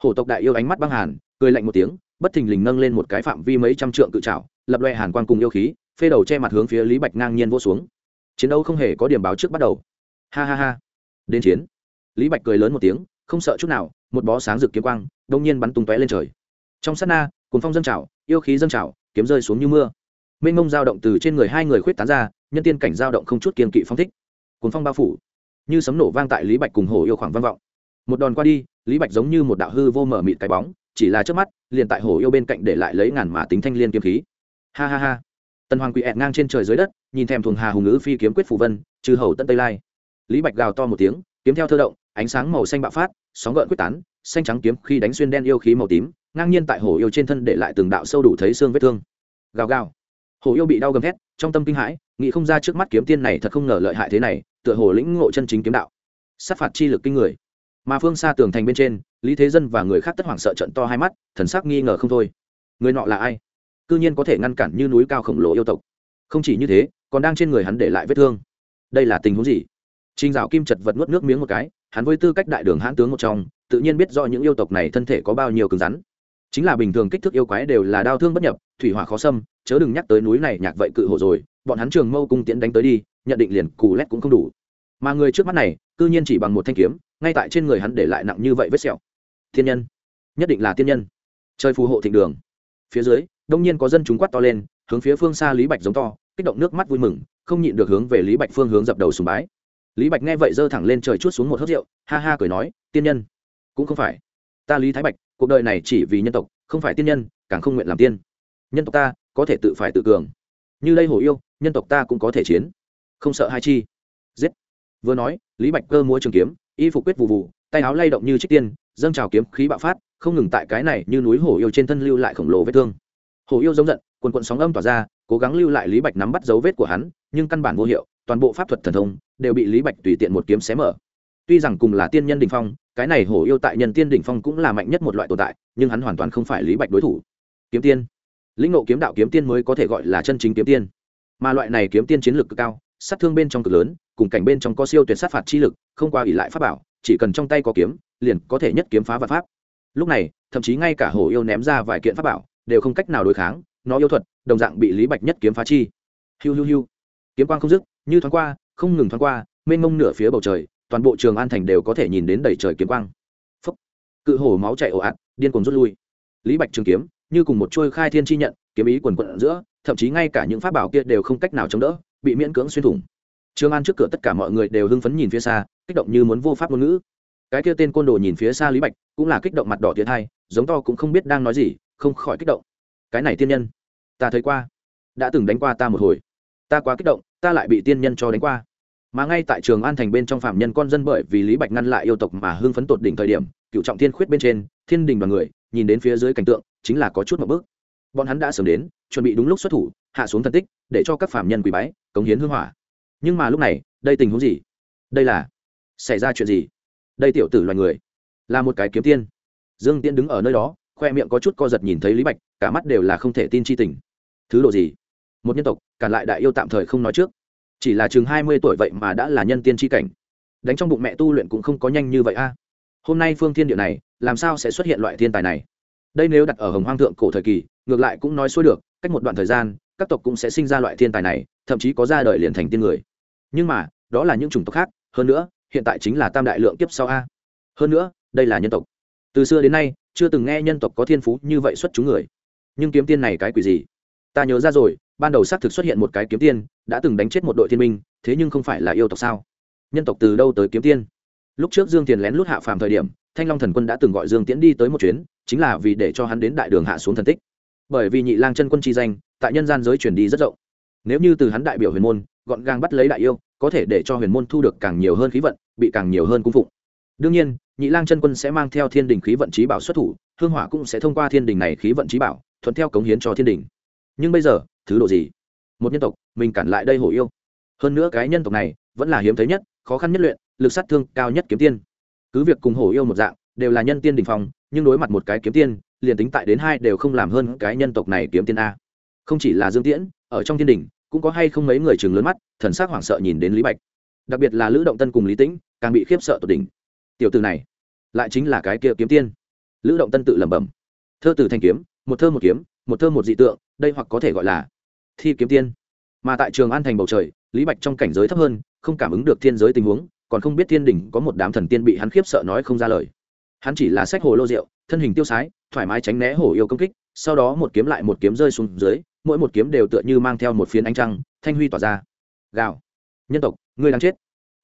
Hổ tộc đại yêu ánh mắt băng hàn, cười lạnh một tiếng, bất thình lình nâng lên một cái phạm vi mấy trăm trượng cự trảo, lập loe hàn quang cùng yêu khí, phê đầu che mặt hướng phía lý bạch ngang nhiên vô xuống chiến đấu không hề có điểm báo trước bắt đầu. Ha ha ha. Đến chiến. Lý bạch cười lớn một tiếng, không sợ chút nào, một bó sáng rực kiếm quang, đông nhiên bắn tung tóe lên trời. Trong sát na cuốn phong dâng trào, yêu khí dâng trào, kiếm rơi xuống như mưa. Mênh mông dao động từ trên người hai người khuyết tán ra, nhân tiên cảnh dao động không chút kiên kỵ phong thích. Cuốn phong bao phủ. Như sấm nổ vang tại lý bạch cùng hồ yêu khoảng vang vọng. Một đòn qua đi, lý bạch giống như một đạo hư vô mở mịt cái bóng, chỉ là trước mắt, liền tại hồ yêu bên cạnh để lại lấy ngàn mã tính thanh liên kiếm khí. Ha ha ha tần hoàng quỷ ẹt ngang trên trời dưới đất, nhìn thèm thuồng hà hùng ngữ phi kiếm quyết phù vân, trừ hầu tận tây lai. Lý bạch gào to một tiếng, kiếm theo thơ động, ánh sáng màu xanh bạo phát, sóng gợn quyết tán, xanh trắng kiếm khi đánh xuyên đen yêu khí màu tím, ngang nhiên tại hổ yêu trên thân để lại từng đạo sâu đủ thấy xương vết thương. Gào gào. Hổ yêu bị đau gầm thét, trong tâm kinh hãi, nghĩ không ra trước mắt kiếm tiên này thật không ngờ lợi hại thế này, tựa hồ lĩnh ngộ chân chính kiếm đạo. Sát phạt chi lực kinh người. Mà phương xa tường thành bên trên, lý thế dân và người khác tất hoảng sợ trận to hai mắt, thần sắc nghi ngờ không thôi. Người nọ là ai? Cư nhiên có thể ngăn cản như núi cao khổng lồ yêu tộc không chỉ như thế còn đang trên người hắn để lại vết thương đây là tình huống gì Trình Dạo Kim chật vật nuốt nước miếng một cái, hắn với tư cách đại đường hãn tướng một trong, tự nhiên biết rõ những yêu tộc này thân thể có bao nhiêu cứng rắn. Chính là bình thường kích thước yêu quái đều là đau thương bất nhập, thủy hỏa khó xâm, chớ đừng nhắc tới núi này nhạc vậy cự hổ rồi, bọn hắn trường mâu cung tiễn đánh tới đi, nhận định liền cù lét cũng không đủ. Mà người trước mắt này, cư nhiên chỉ bằng một thanh kiếm, ngay tại trên người hắn để lại nặng như vậy vết sẹo. Thiên nhân, nhất định là tiên nhân. Trời phù hộ thịnh đường. Phía dưới, đông nhiên có dân chúng quát to lên, hướng phía phương xa Lý Bạch giống to, kích động nước mắt vui mừng, không nhịn được hướng về Lý Bạch phương hướng dập đầu sùng bái. Lý bạch nghe vậy giơ thẳng lên trời chút xuống một hớt rượu ha ha cười nói tiên nhân cũng không phải. Ta lý thái bạch cuộc đời này chỉ vì nhân tộc không phải tiên nhân càng không nguyện làm tiên. Nhân tộc ta có thể tự phải tự cường. Như đây hổ yêu nhân tộc ta cũng có thể chiến. Không sợ hai chi. Giết. Vừa nói lý bạch cơ múa trường kiếm y phục quyết vụ vụ tay áo lay động như trích tiên dâng trào kiếm khí bạo phát không ngừng tại cái này như núi hổ yêu trên thân lưu lại khổng lồ vết thương hổ yêu giống giận, quần quận sóng âm tỏa ra, cố gắng lưu lại lý bạch nắm bắt dấu vết của hắn, nhưng căn bản vô hiệu, toàn bộ pháp thuật thần thông đều bị lý bạch tùy tiện một kiếm xé mở. Tuy rằng cùng là tiên nhân đình phong, cái này hổ yêu tại nhân tiên Đỉnh phong cũng là mạnh nhất một loại tồn tại, nhưng hắn hoàn toàn không phải lý bạch đối thủ. Kiếm tiên. Lĩnh ngộ kiếm đạo kiếm tiên mới có thể gọi là chân chính kiếm tiên. Mà loại này kiếm tiên chiến lược cực cao, sát thương bên trong cực lớn, cùng cảnh bên trong có siêu tuyệt sát phạt chi lực, không qua ỉ lại pháp bảo, chỉ cần trong tay có kiếm, liền có thể nhất kiếm phá vật pháp. Lúc này, thậm chí ngay cả hổ yêu ném ra vài kiện pháp bảo đều không cách nào đối kháng, nó yêu thuật, đồng dạng bị lý bạch nhất kiếm phá chi. Hiu hiu hiu. Kiếm quang không dứt, như thoáng qua, không ngừng thoáng qua, mênh mông nửa phía bầu trời, toàn bộ trường an thành đều có thể nhìn đến đầy trời kiếm quang. Phấp cự hổ máu chạy ồ ạt, điên cuồng rút lui. Lý bạch trường kiếm, như cùng một trôi khai thiên chi nhận, kiếm ý quần quận ở giữa, thậm chí ngay cả những pháp bảo kia đều không cách nào chống đỡ, bị miễn cưỡng xuyên thủng. Trường an trước cửa tất cả mọi người đều hưng phấn nhìn phía xa, kích động như muốn vô pháp ngôn ngữ. Cái kia tên côn đồ nhìn phía xa lý bạch, cũng là kích động mặt đỏ tiến hai, giống to cũng không biết đang nói gì không khỏi kích động. Cái này tiên nhân, ta thấy qua, đã từng đánh qua ta một hồi. Ta quá kích động, ta lại bị tiên nhân cho đánh qua. Mà ngay tại trường an thành bên trong phạm nhân con dân bởi vì lý bạch ngăn lại yêu tộc mà hưng phấn tột đỉnh thời điểm, cựu trọng thiên khuyết bên trên, thiên đình đoàn người, nhìn đến phía dưới cảnh tượng, chính là có chút một bước bọn hắn đã sớm đến, chuẩn bị đúng lúc xuất thủ, hạ xuống thân tích, để cho các phạm nhân quỳ bái, cống hiến hương hỏa. Nhưng mà lúc này, đây tình huống gì? Đây là, xảy ra chuyện gì? Đây tiểu tử loài người, là một cái kiếm tiên. Dương tiên đứng ở nơi đó khoe miệng có chút co giật nhìn thấy lý bạch, cả mắt đều là không thể tin chi tình. Thứ độ gì? Một nhân tộc, cả lại đại yêu tạm thời không nói trước. Chỉ là chừng hai mươi tuổi vậy mà đã là nhân tiên tri cảnh. Đánh trong bụng mẹ tu luyện cũng không có nhanh như vậy a. Hôm nay phương thiên địa này, làm sao sẽ xuất hiện loại thiên tài này? Đây nếu đặt ở hồng hoang thượng cổ thời kỳ, ngược lại cũng nói xuôi được, cách một đoạn thời gian, các tộc cũng sẽ sinh ra loại thiên tài này, thậm chí có ra đời liền thành tiên người. Nhưng mà, đó là những chủng tộc khác, hơn nữa, hiện tại chính là tam đại lượng kiếp sau a. Hơn nữa, đây là nhân tộc. Từ xưa đến nay chưa từng nghe nhân tộc có thiên phú như vậy xuất chúng người. Nhưng kiếm tiên này cái quỷ gì? Ta nhớ ra rồi, ban đầu xác thực xuất hiện một cái kiếm tiên, đã từng đánh chết một đội thiên minh, thế nhưng không phải là yêu tộc sao? Nhân tộc từ đâu tới kiếm tiên? Lúc trước dương tiền lén lút hạ phàm thời điểm, thanh long thần quân đã từng gọi dương tiễn đi tới một chuyến, chính là vì để cho hắn đến đại đường hạ xuống thần tích. Bởi vì nhị lang chân quân chi danh, tại nhân gian giới truyền đi rất rộng. Nếu như từ hắn đại biểu huyền môn, gọn gàng bắt lấy đại yêu, có thể để cho huyền môn thu được càng nhiều hơn khí vận, bị càng nhiều hơn cung phụng đương nhiên, nhị lang chân quân sẽ mang theo thiên đình khí vận trí bảo xuất thủ, hương hỏa cũng sẽ thông qua thiên đình này khí vận trí bảo, thuận theo cống hiến cho thiên đình. Nhưng bây giờ, thứ độ gì? Một nhân tộc, mình cản lại đây hổ yêu. Hơn nữa cái nhân tộc này, vẫn là hiếm thấy nhất, khó khăn nhất luyện, lực sát thương cao nhất kiếm tiên. Cứ việc cùng hổ yêu một dạng, đều là nhân tiên đình phong, nhưng đối mặt một cái kiếm tiên, liền tính tại đến hai đều không làm hơn cái nhân tộc này kiếm tiên a. Không chỉ là dương tiễn, ở trong thiên đình, cũng có hay không mấy người chừng lớn mắt, thần sắc hoảng sợ nhìn đến lý bạch. Đặc biệt là lữ động tân cùng lý tĩnh, càng bị khiếp sợ tột đỉnh tiểu từ này lại chính là cái kia kiếm tiên. Lữ động tân tự lẩm bẩm, thơ từ thanh kiếm, một thơ một kiếm, một thơ một dị tượng, đây hoặc có thể gọi là thi kiếm tiên. Mà tại trường an thành bầu trời, lý bạch trong cảnh giới thấp hơn, không cảm ứng được thiên giới tình huống, còn không biết thiên đình có một đám thần tiên bị hắn khiếp sợ nói không ra lời. Hắn chỉ là sách hồ lô rượu, thân hình tiêu sái, thoải mái tránh né hổ yêu công kích, sau đó một kiếm lại một kiếm rơi xuống dưới, mỗi một kiếm đều tựa như mang theo một phiến ánh trăng, thanh huy tỏa ra. Gào. Nhân tộc, ngươi đang chết.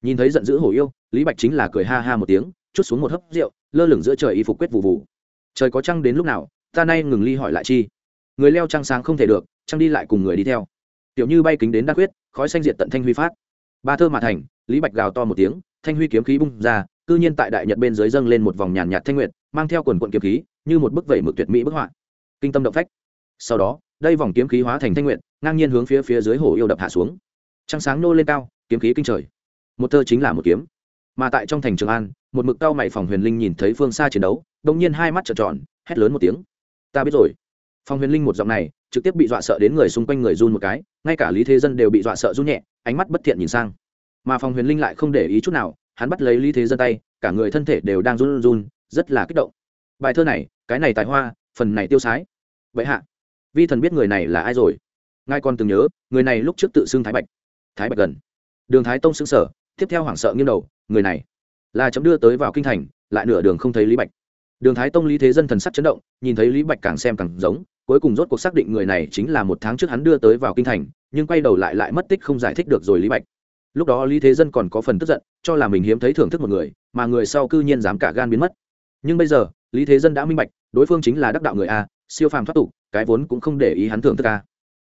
Nhìn thấy giận dữ hổ yêu lý bạch chính là cười ha ha một tiếng chút xuống một hớp rượu lơ lửng giữa trời y phục quyết vụ vụ trời có trăng đến lúc nào ta nay ngừng ly hỏi lại chi. Người leo trăng sáng không thể được trăng đi lại cùng người đi theo. Tiểu như bay kính đến đa quyết khói xanh diệt tận thanh huy phát. Ba thơ mà thành lý bạch gào to một tiếng thanh huy kiếm khí bung ra cư nhiên tại đại nhật bên dưới dâng lên một vòng nhàn nhạt thanh nguyệt mang theo quần quận kiếm khí như một bức vẩy mực tuyệt mỹ bức họa. Kinh tâm động phách. Sau đó đây vòng kiếm khí hóa thành thanh nguyệt, ngang nhiên hướng phía phía dưới hồ yêu đập hạ xuống. Trăng sáng nô lên cao kiếm khí kinh trời. Một thơ chính là một kiếm mà tại trong thành trường an, một mực cao mày phòng huyền linh nhìn thấy phương xa chiến đấu đông nhiên hai mắt trợn tròn, hét lớn một tiếng. Ta biết rồi. Phòng huyền linh một giọng này, trực tiếp bị dọa sợ đến người xung quanh người run một cái, ngay cả lý thế dân đều bị dọa sợ run nhẹ, ánh mắt bất thiện nhìn sang. Mà phòng huyền linh lại không để ý chút nào, hắn bắt lấy lý thế dân tay, cả người thân thể đều đang run run, rất là kích động. Bài thơ này, cái này tài hoa, phần này tiêu sái. Vậy hạ, vi thần biết người này là ai rồi? Ngài còn từng nhớ, người này lúc trước tự xưng thái bạch. Thái bạch gần. Đường thái tông xưng sở tiếp theo hoảng sợ nghiêng đầu, người này là chấm đưa tới vào kinh thành, lại nửa đường không thấy lý bạch. Đường thái tông lý thế dân thần sắc chấn động, nhìn thấy lý bạch càng xem càng giống, cuối cùng rốt cuộc xác định người này chính là một tháng trước hắn đưa tới vào kinh thành, nhưng quay đầu lại lại mất tích không giải thích được rồi lý bạch. Lúc đó lý thế dân còn có phần tức giận, cho là mình hiếm thấy thưởng thức một người, mà người sau cư nhiên dám cả gan biến mất. Nhưng bây giờ, lý thế dân đã minh bạch, đối phương chính là đắc đạo người a, siêu phàm thoát tục, cái vốn cũng không để ý hắn thưởng thức a.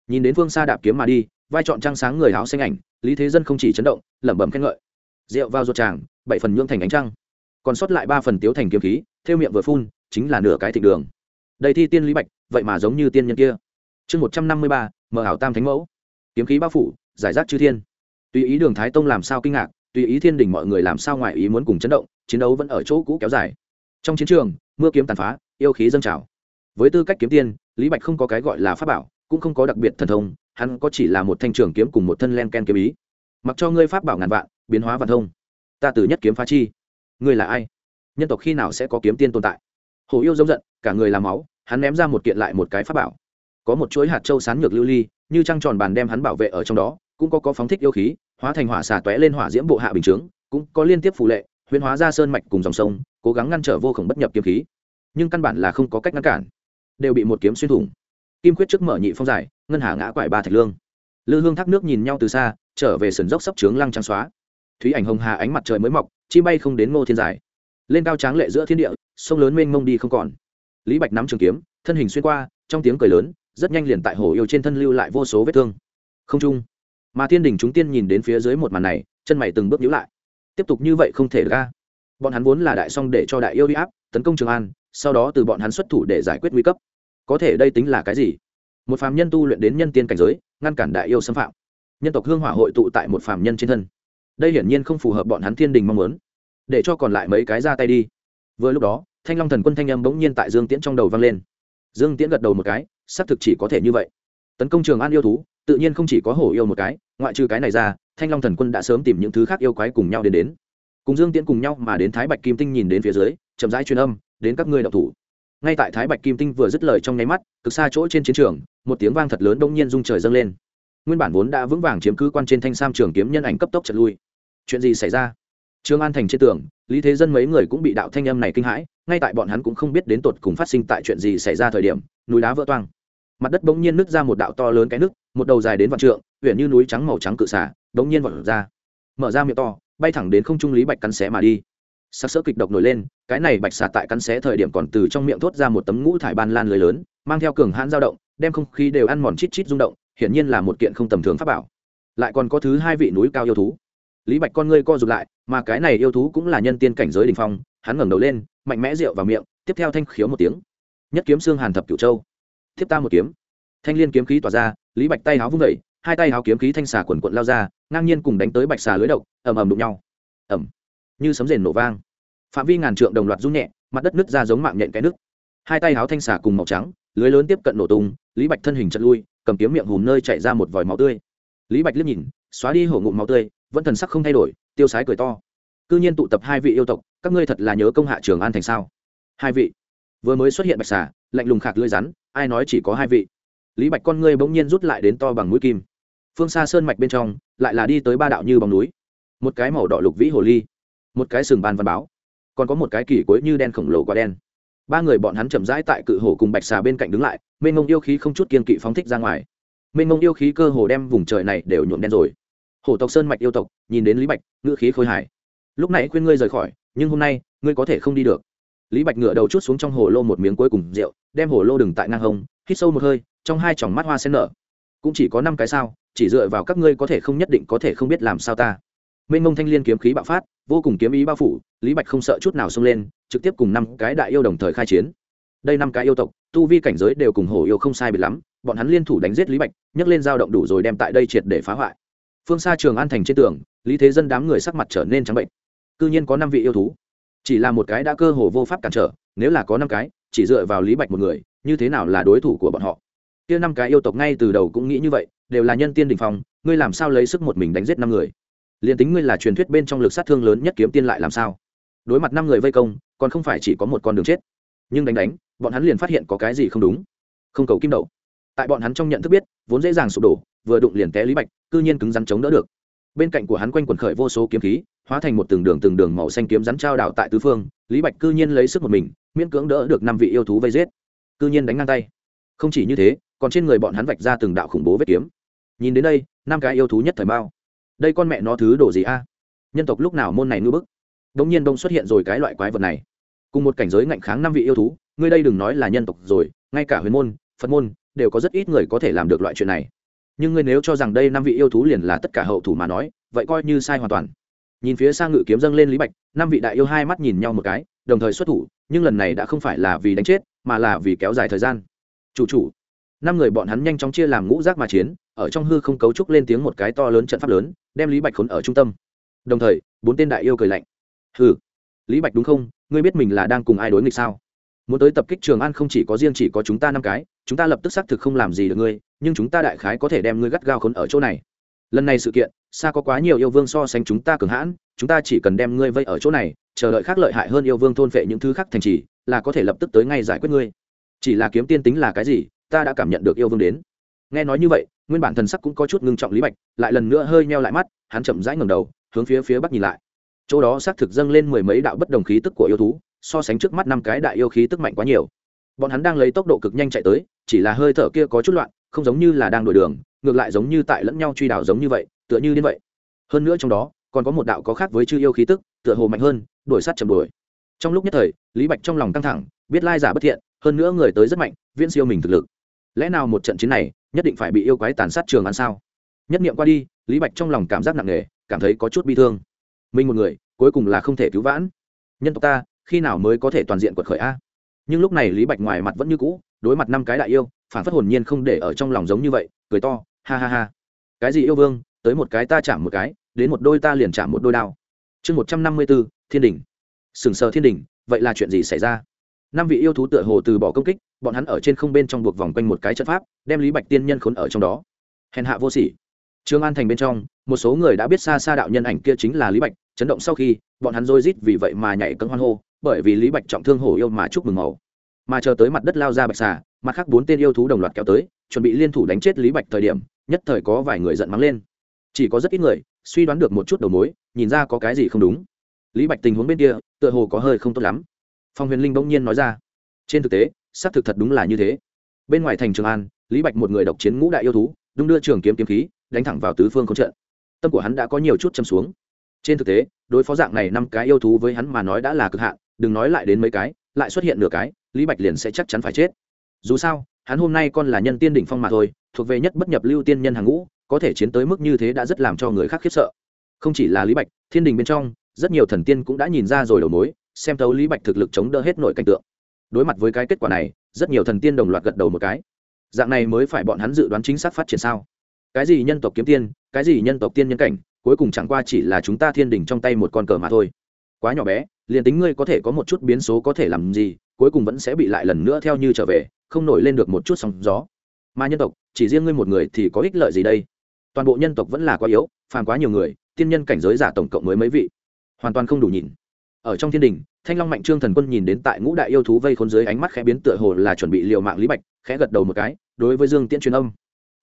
Nhìn đến phương xa đạp kiếm mà đi, vai trọn trăng sáng người áo xanh ảnh lý thế dân không chỉ chấn động, lẩm bẩm khen ngợi. Rượu vào ruột tràng bảy phần nhưỡng thành ánh trăng. Còn sót lại ba phần tiếu thành kiếm khí, theo miệng vừa phun, chính là nửa cái thịt đường. Đầy thi tiên lý bạch, vậy mà giống như tiên nhân kia. Chương một trăm năm mươi ba, mở ảo tam thánh mẫu. Kiếm khí bao phủ, giải rác chư thiên. Tùy ý đường thái tông làm sao kinh ngạc tùy ý thiên đình mọi người làm sao ngoài ý muốn cùng chấn động, chiến đấu vẫn ở chỗ cũ kéo dài. Trong chiến trường, mưa kiếm tàn phá, yêu khí dâng trào. Với tư cách kiếm tiên, lý bạch không có cái gọi là pháp bảo cũng không có đặc biệt thần thông, hắn có chỉ là một thanh trường kiếm cùng một thân len ken kiếm ý. Mặc cho ngươi pháp bảo ngàn vạn, biến hóa vạn thông. Ta từ nhất kiếm phá chi. Ngươi là ai? Nhân tộc khi nào sẽ có kiếm tiên tồn tại? Hồ yêu giống giận, cả người làm máu, hắn ném ra một kiện lại một cái pháp bảo. Có một chuỗi hạt châu sán nhược lưu ly, như trăng tròn bàn đem hắn bảo vệ ở trong đó, cũng có có phóng thích yêu khí, hóa thành hỏa xà tóe lên hỏa diễm bộ hạ bình chướng, cũng có liên tiếp phù lệ, huyễn hóa ra sơn mạch cùng dòng sông, cố gắng ngăn trở vô khổng bất nhập kiếm khí. Nhưng căn bản là không có cách ngăn cản. Đều bị một kiếm xuyên thủng kim quyết trước mở nhị phong giải, ngân hà ngã quải ba thạch lương. Lư hương thác nước nhìn nhau từ xa, trở về sườn dốc sấp trướng lăng trắng xóa. Thúy ảnh hồng hà ánh mặt trời mới mọc chi bay không đến ngô thiên giải. Lên cao tráng lệ giữa thiên địa, sông lớn mênh mông đi không còn. Lý bạch nắm trường kiếm, thân hình xuyên qua, trong tiếng cười lớn, rất nhanh liền tại hồ yêu trên thân lưu lại vô số vết thương. Không trung, mà thiên đình chúng tiên nhìn đến phía dưới một màn này, chân mày từng bước nhíu lại. Tiếp tục như vậy không thể ra bọn hắn vốn là đại song để cho đại yêu đi áp, tấn công trường an, sau đó từ bọn hắn xuất thủ để giải quyết nguy cấp có thể đây tính là cái gì? Một phàm nhân tu luyện đến nhân tiên cảnh giới, ngăn cản đại yêu xâm phạm. Nhân tộc hương hỏa hội tụ tại một phàm nhân trên thân. Đây hiển nhiên không phù hợp bọn hắn thiên đình mong muốn. Để cho còn lại mấy cái ra tay đi. Vừa lúc đó, thanh long thần quân thanh âm bỗng nhiên tại dương tiễn trong đầu vang lên. Dương tiễn gật đầu một cái, xác thực chỉ có thể như vậy. Tấn công trường an yêu thú, tự nhiên không chỉ có hổ yêu một cái, ngoại trừ cái này ra, thanh long thần quân đã sớm tìm những thứ khác yêu quái cùng nhau đến đến. Cùng dương tiễn cùng nhau mà đến thái bạch kim tinh nhìn đến phía dưới, chậm rãi truyền âm, đến các ngươi đạo thủ ngay tại thái bạch kim tinh vừa dứt lời trong nháy mắt, cực xa chỗ trên chiến trường, một tiếng vang thật lớn đông nhiên rung trời dâng lên. Nguyên bản vốn đã vững vàng chiếm cứ quan trên thanh sam trường kiếm nhân ảnh cấp tốc trật lui. Chuyện gì xảy ra? Trương an thành trên tường, lý thế dân mấy người cũng bị đạo thanh âm này kinh hãi, ngay tại bọn hắn cũng không biết đến tột cùng phát sinh tại chuyện gì xảy ra thời điểm, núi đá vỡ toang. Mặt đất bỗng nhiên nứt ra một đạo to lớn cái nước một đầu dài đến vạn trượng huyện như núi trắng màu trắng cự xả bỗng nhiên vọt ra. Mở ra miệng to, bay thẳng đến không trung lý bạch cắn xé mà đi sắc sỡ kịch độc nổi lên, cái này bạch xà tại cắn xé thời điểm còn từ trong miệng thốt ra một tấm ngũ thải ban lan lưới lớn, mang theo cường hãn dao động, đem không khí đều ăn mòn chít chít rung động, hiển nhiên là một kiện không tầm thường pháp bảo. Lại còn có thứ hai vị núi cao yêu thú. Lý bạch con ngươi co rụt lại, mà cái này yêu thú cũng là nhân tiên cảnh giới đình phong, hắn ngẩng đầu lên, mạnh mẽ rượu vào miệng, tiếp theo thanh khiếu một tiếng. Nhất kiếm xương hàn thập cửu châu. Tiếp ta một kiếm. Thanh liên kiếm khí tỏa ra, lý bạch tay háo vung vẩy hai tay háo kiếm khí thanh xà quần quận lao ra, ngang nhiên cùng đánh tới bạch xà lưới độc, ầm ầm đụng nhau. Ầm như sấm rền nổ vang. Phạm vi ngàn trượng đồng loạt rung nhẹ, mặt đất nứt ra giống mạng nhện cái nước hai tay háo thanh xà cùng màu trắng, lưới lớn tiếp cận nổ tung, lý bạch thân hình chật lui, cầm kiếm miệng hùm nơi chạy ra một vòi máu tươi. Lý bạch liếc nhìn, xóa đi hổ ngụm máu tươi, vẫn thần sắc không thay đổi, tiêu sái cười to. Cư nhiên tụ tập hai vị yêu tộc, các ngươi thật là nhớ công hạ trường an thành sao? Hai vị. Vừa mới xuất hiện bạch xà, lạnh lùng khạc lưỡi rắn, ai nói chỉ có hai vị? Lý bạch con ngươi bỗng nhiên rút lại đến to bằng mũi kim. Phương xa sơn mạch bên trong, lại là đi tới ba đạo như bóng núi. Một cái màu đỏ lục vĩ hồ ly một cái sừng ban văn báo. Còn có một cái kỳ cuối như đen khổng lồ quá đen. Ba người bọn hắn chậm rãi tại cự hồ cùng bạch xà bên cạnh đứng lại, mênh mông yêu khí không chút kiên kỵ phóng thích ra ngoài. Mênh mông yêu khí cơ hồ đem vùng trời này đều nhuộm đen rồi. Hổ tộc sơn mạch yêu tộc, nhìn đến lý bạch, ngữ khí khôi hài. Lúc nãy khuyên ngươi rời khỏi, nhưng hôm nay, ngươi có thể không đi được. Lý bạch ngựa đầu chút xuống trong hồ lô một miếng cuối cùng rượu, đem hồ lô đừng tại ngang hông, hít sâu một hơi, trong hai tròng mắt hoa sen nở. Cũng chỉ có năm cái sao, chỉ dựa vào các ngươi có thể không nhất định có thể không biết làm sao ta mênh mông thanh liên kiếm khí bạo phát, vô cùng kiếm ý bao phủ, lý bạch không sợ chút nào xông lên, trực tiếp cùng năm cái đại yêu đồng thời khai chiến. Đây năm cái yêu tộc, tu vi cảnh giới đều cùng hổ yêu không sai biệt lắm, bọn hắn liên thủ đánh giết lý bạch, nhấc lên dao động đủ rồi đem tại đây triệt để phá hoại. Phương xa trường an thành trên tường, lý thế dân đám người sắc mặt trở nên trắng bệnh. Cư nhiên có năm vị yêu thú. Chỉ là một cái đã cơ hồ vô pháp cản trở, nếu là có năm cái, chỉ dựa vào lý bạch một người, như thế nào là đối thủ của bọn họ? Kia năm cái yêu tộc ngay từ đầu cũng nghĩ như vậy, đều là nhân tiên đình phong, ngươi làm sao lấy sức một mình đánh giết năm người? Liền tính ngươi là truyền thuyết bên trong lực sát thương lớn nhất kiếm tiên lại làm sao? Đối mặt năm người vây công, còn không phải chỉ có một con đường chết. Nhưng đánh đánh, bọn hắn liền phát hiện có cái gì không đúng. Không cầu kim đậu. Tại bọn hắn trong nhận thức biết, vốn dễ dàng sụp đổ, vừa đụng liền té lý bạch, cư nhiên cứng rắn chống đỡ được. Bên cạnh của hắn quanh quần khởi vô số kiếm khí, hóa thành một từng đường từng đường màu xanh kiếm rắn trao đảo tại tứ phương, lý bạch cư nhiên lấy sức một mình, miễn cưỡng đỡ được năm vị yêu thú vây giết. Cư nhiên đánh ngang tay. Không chỉ như thế, còn trên người bọn hắn vạch ra từng đạo khủng bố vết kiếm. Nhìn đến đây, năm cái yêu thú nhất thời bao đây con mẹ nó thứ đồ gì a? Nhân tộc lúc nào môn này ngư bức? Đống nhiên đông xuất hiện rồi cái loại quái vật này. Cùng một cảnh giới ngạnh kháng năm vị yêu thú, ngươi đây đừng nói là nhân tộc rồi, ngay cả huyền môn, phật môn, đều có rất ít người có thể làm được loại chuyện này. Nhưng ngươi nếu cho rằng đây năm vị yêu thú liền là tất cả hậu thủ mà nói, vậy coi như sai hoàn toàn. Nhìn phía sang ngự kiếm dâng lên lý bạch, năm vị đại yêu hai mắt nhìn nhau một cái, đồng thời xuất thủ, nhưng lần này đã không phải là vì đánh chết, mà là vì kéo dài thời gian. Chủ chủ, năm người bọn hắn nhanh chóng chia làm ngũ giác mà chiến ở trong hư không cấu trúc lên tiếng một cái to lớn trận pháp lớn, đem lý bạch khốn ở trung tâm. Đồng thời, bốn tên đại yêu cười lạnh. Hừ, lý bạch đúng không? Ngươi biết mình là đang cùng ai đối nghịch sao? Muốn tới tập kích trường an không chỉ có riêng chỉ có chúng ta năm cái, chúng ta lập tức xác thực không làm gì được ngươi, nhưng chúng ta đại khái có thể đem ngươi gắt gao khốn ở chỗ này. Lần này sự kiện, xa có quá nhiều yêu vương so sánh chúng ta cường hãn, chúng ta chỉ cần đem ngươi vây ở chỗ này, chờ đợi khác lợi hại hơn yêu vương thôn phệ những thứ khác thành trì, là có thể lập tức tới ngay giải quyết ngươi. Chỉ là kiếm tiên tính là cái gì, ta đã cảm nhận được yêu vương đến. Nghe nói như vậy nguyên bản thần sắc cũng có chút ngưng trọng lý bạch, lại lần nữa hơi meo lại mắt, hắn chậm rãi ngầm đầu, hướng phía phía bắc nhìn lại. Chỗ đó xác thực dâng lên mười mấy đạo bất đồng khí tức của yêu thú, so sánh trước mắt năm cái đại yêu khí tức mạnh quá nhiều. Bọn hắn đang lấy tốc độ cực nhanh chạy tới, chỉ là hơi thở kia có chút loạn, không giống như là đang đổi đường, ngược lại giống như tại lẫn nhau truy đảo giống như vậy, tựa như đến vậy. Hơn nữa trong đó, còn có một đạo có khác với chư yêu khí tức, tựa hồ mạnh hơn, đuổi sát chầm đuổi. Trong lúc nhất thời, lý bạch trong lòng căng thẳng, biết lai giả bất thiện, hơn nữa người tới rất mạnh, viễn siêu mình thực lực. Lẽ nào một trận chiến này nhất định phải bị yêu quái tàn sát trường ăn sao? Nhất niệm qua đi, lý bạch trong lòng cảm giác nặng nề, cảm thấy có chút bi thương. Mình một người, cuối cùng là không thể cứu vãn. Nhân tộc ta, khi nào mới có thể toàn diện quật khởi a? Nhưng lúc này lý bạch ngoài mặt vẫn như cũ, đối mặt năm cái đại yêu, phản phất hồn nhiên không để ở trong lòng giống như vậy, cười to, ha ha ha. Cái gì yêu vương, tới một cái ta chạm một cái, đến một đôi ta liền chạm một đôi đao. Chương một trăm năm mươi b ố thiên đình. Sừng sờ thiên đình, vậy là chuyện gì xảy ra? Năm vị yêu thú tựa hồ từ bỏ công kích, bọn hắn ở trên không bên trong buộc vòng quanh một cái trận pháp, đem lý bạch tiên nhân khốn ở trong đó. Hèn hạ vô sỉ. Trương an thành bên trong, một số người đã biết xa xa đạo nhân ảnh kia chính là lý bạch, chấn động sau khi, bọn hắn rối rít vì vậy mà nhảy cấm hoan hô, bởi vì lý bạch trọng thương hổ yêu mà chúc mừng màu. Mà chờ tới mặt đất lao ra bạch xà, mặt khác bốn tên yêu thú đồng loạt kéo tới, chuẩn bị liên thủ đánh chết lý bạch thời điểm, nhất thời có vài người giận mắng lên. Chỉ có rất ít người suy đoán được một chút đầu mối, nhìn ra có cái gì không đúng. Lý bạch tình huống bên kia, tựa hồ có hơi không tốt lắm phong huyền linh bỗng nhiên nói ra. Trên thực tế, xác thực thật đúng là như thế. Bên ngoài thành trường an, lý bạch một người độc chiến ngũ đại yêu thú đung đưa trường kiếm kiếm khí, đánh thẳng vào tứ phương không trận. Tâm của hắn đã có nhiều chút châm xuống. Trên thực tế, đối phó dạng này năm cái yêu thú với hắn mà nói đã là cực hạn, đừng nói lại đến mấy cái, lại xuất hiện nửa cái, lý bạch liền sẽ chắc chắn phải chết. Dù sao, hắn hôm nay còn là nhân tiên đỉnh phong mà thôi, thuộc về nhất bất nhập lưu tiên nhân hàng ngũ, có thể chiến tới mức như thế đã rất làm cho người khác khiếp sợ. Không chỉ là lý bạch, thiên đình bên trong, rất nhiều thần tiên cũng đã nhìn ra rồi đầu mối xem tấu lý bạch thực lực chống đỡ hết nội cảnh tượng. Đối mặt với cái kết quả này, rất nhiều thần tiên đồng loạt gật đầu một cái. Dạng này mới phải bọn hắn dự đoán chính xác phát triển sao? Cái gì nhân tộc kiếm tiên, cái gì nhân tộc tiên nhân cảnh, cuối cùng chẳng qua chỉ là chúng ta thiên đình trong tay một con cờ mà thôi. Quá nhỏ bé, liền tính ngươi có thể có một chút biến số có thể làm gì, cuối cùng vẫn sẽ bị lại lần nữa theo như trở về, không nổi lên được một chút sóng gió. Mà nhân tộc, chỉ riêng ngươi một người thì có ích lợi gì đây? Toàn bộ nhân tộc vẫn là quá yếu, phàm quá nhiều người, tiên nhân cảnh giới giả tổng cộng mới mấy vị? Hoàn toàn không đủ nhìn ở trong thiên đình, thanh long mạnh trương thần quân nhìn đến tại ngũ đại yêu thú vây khốn dưới ánh mắt khẽ biến tựa hồ là chuẩn bị liều mạng lý bạch, khẽ gật đầu một cái, đối với dương tiễn truyền âm.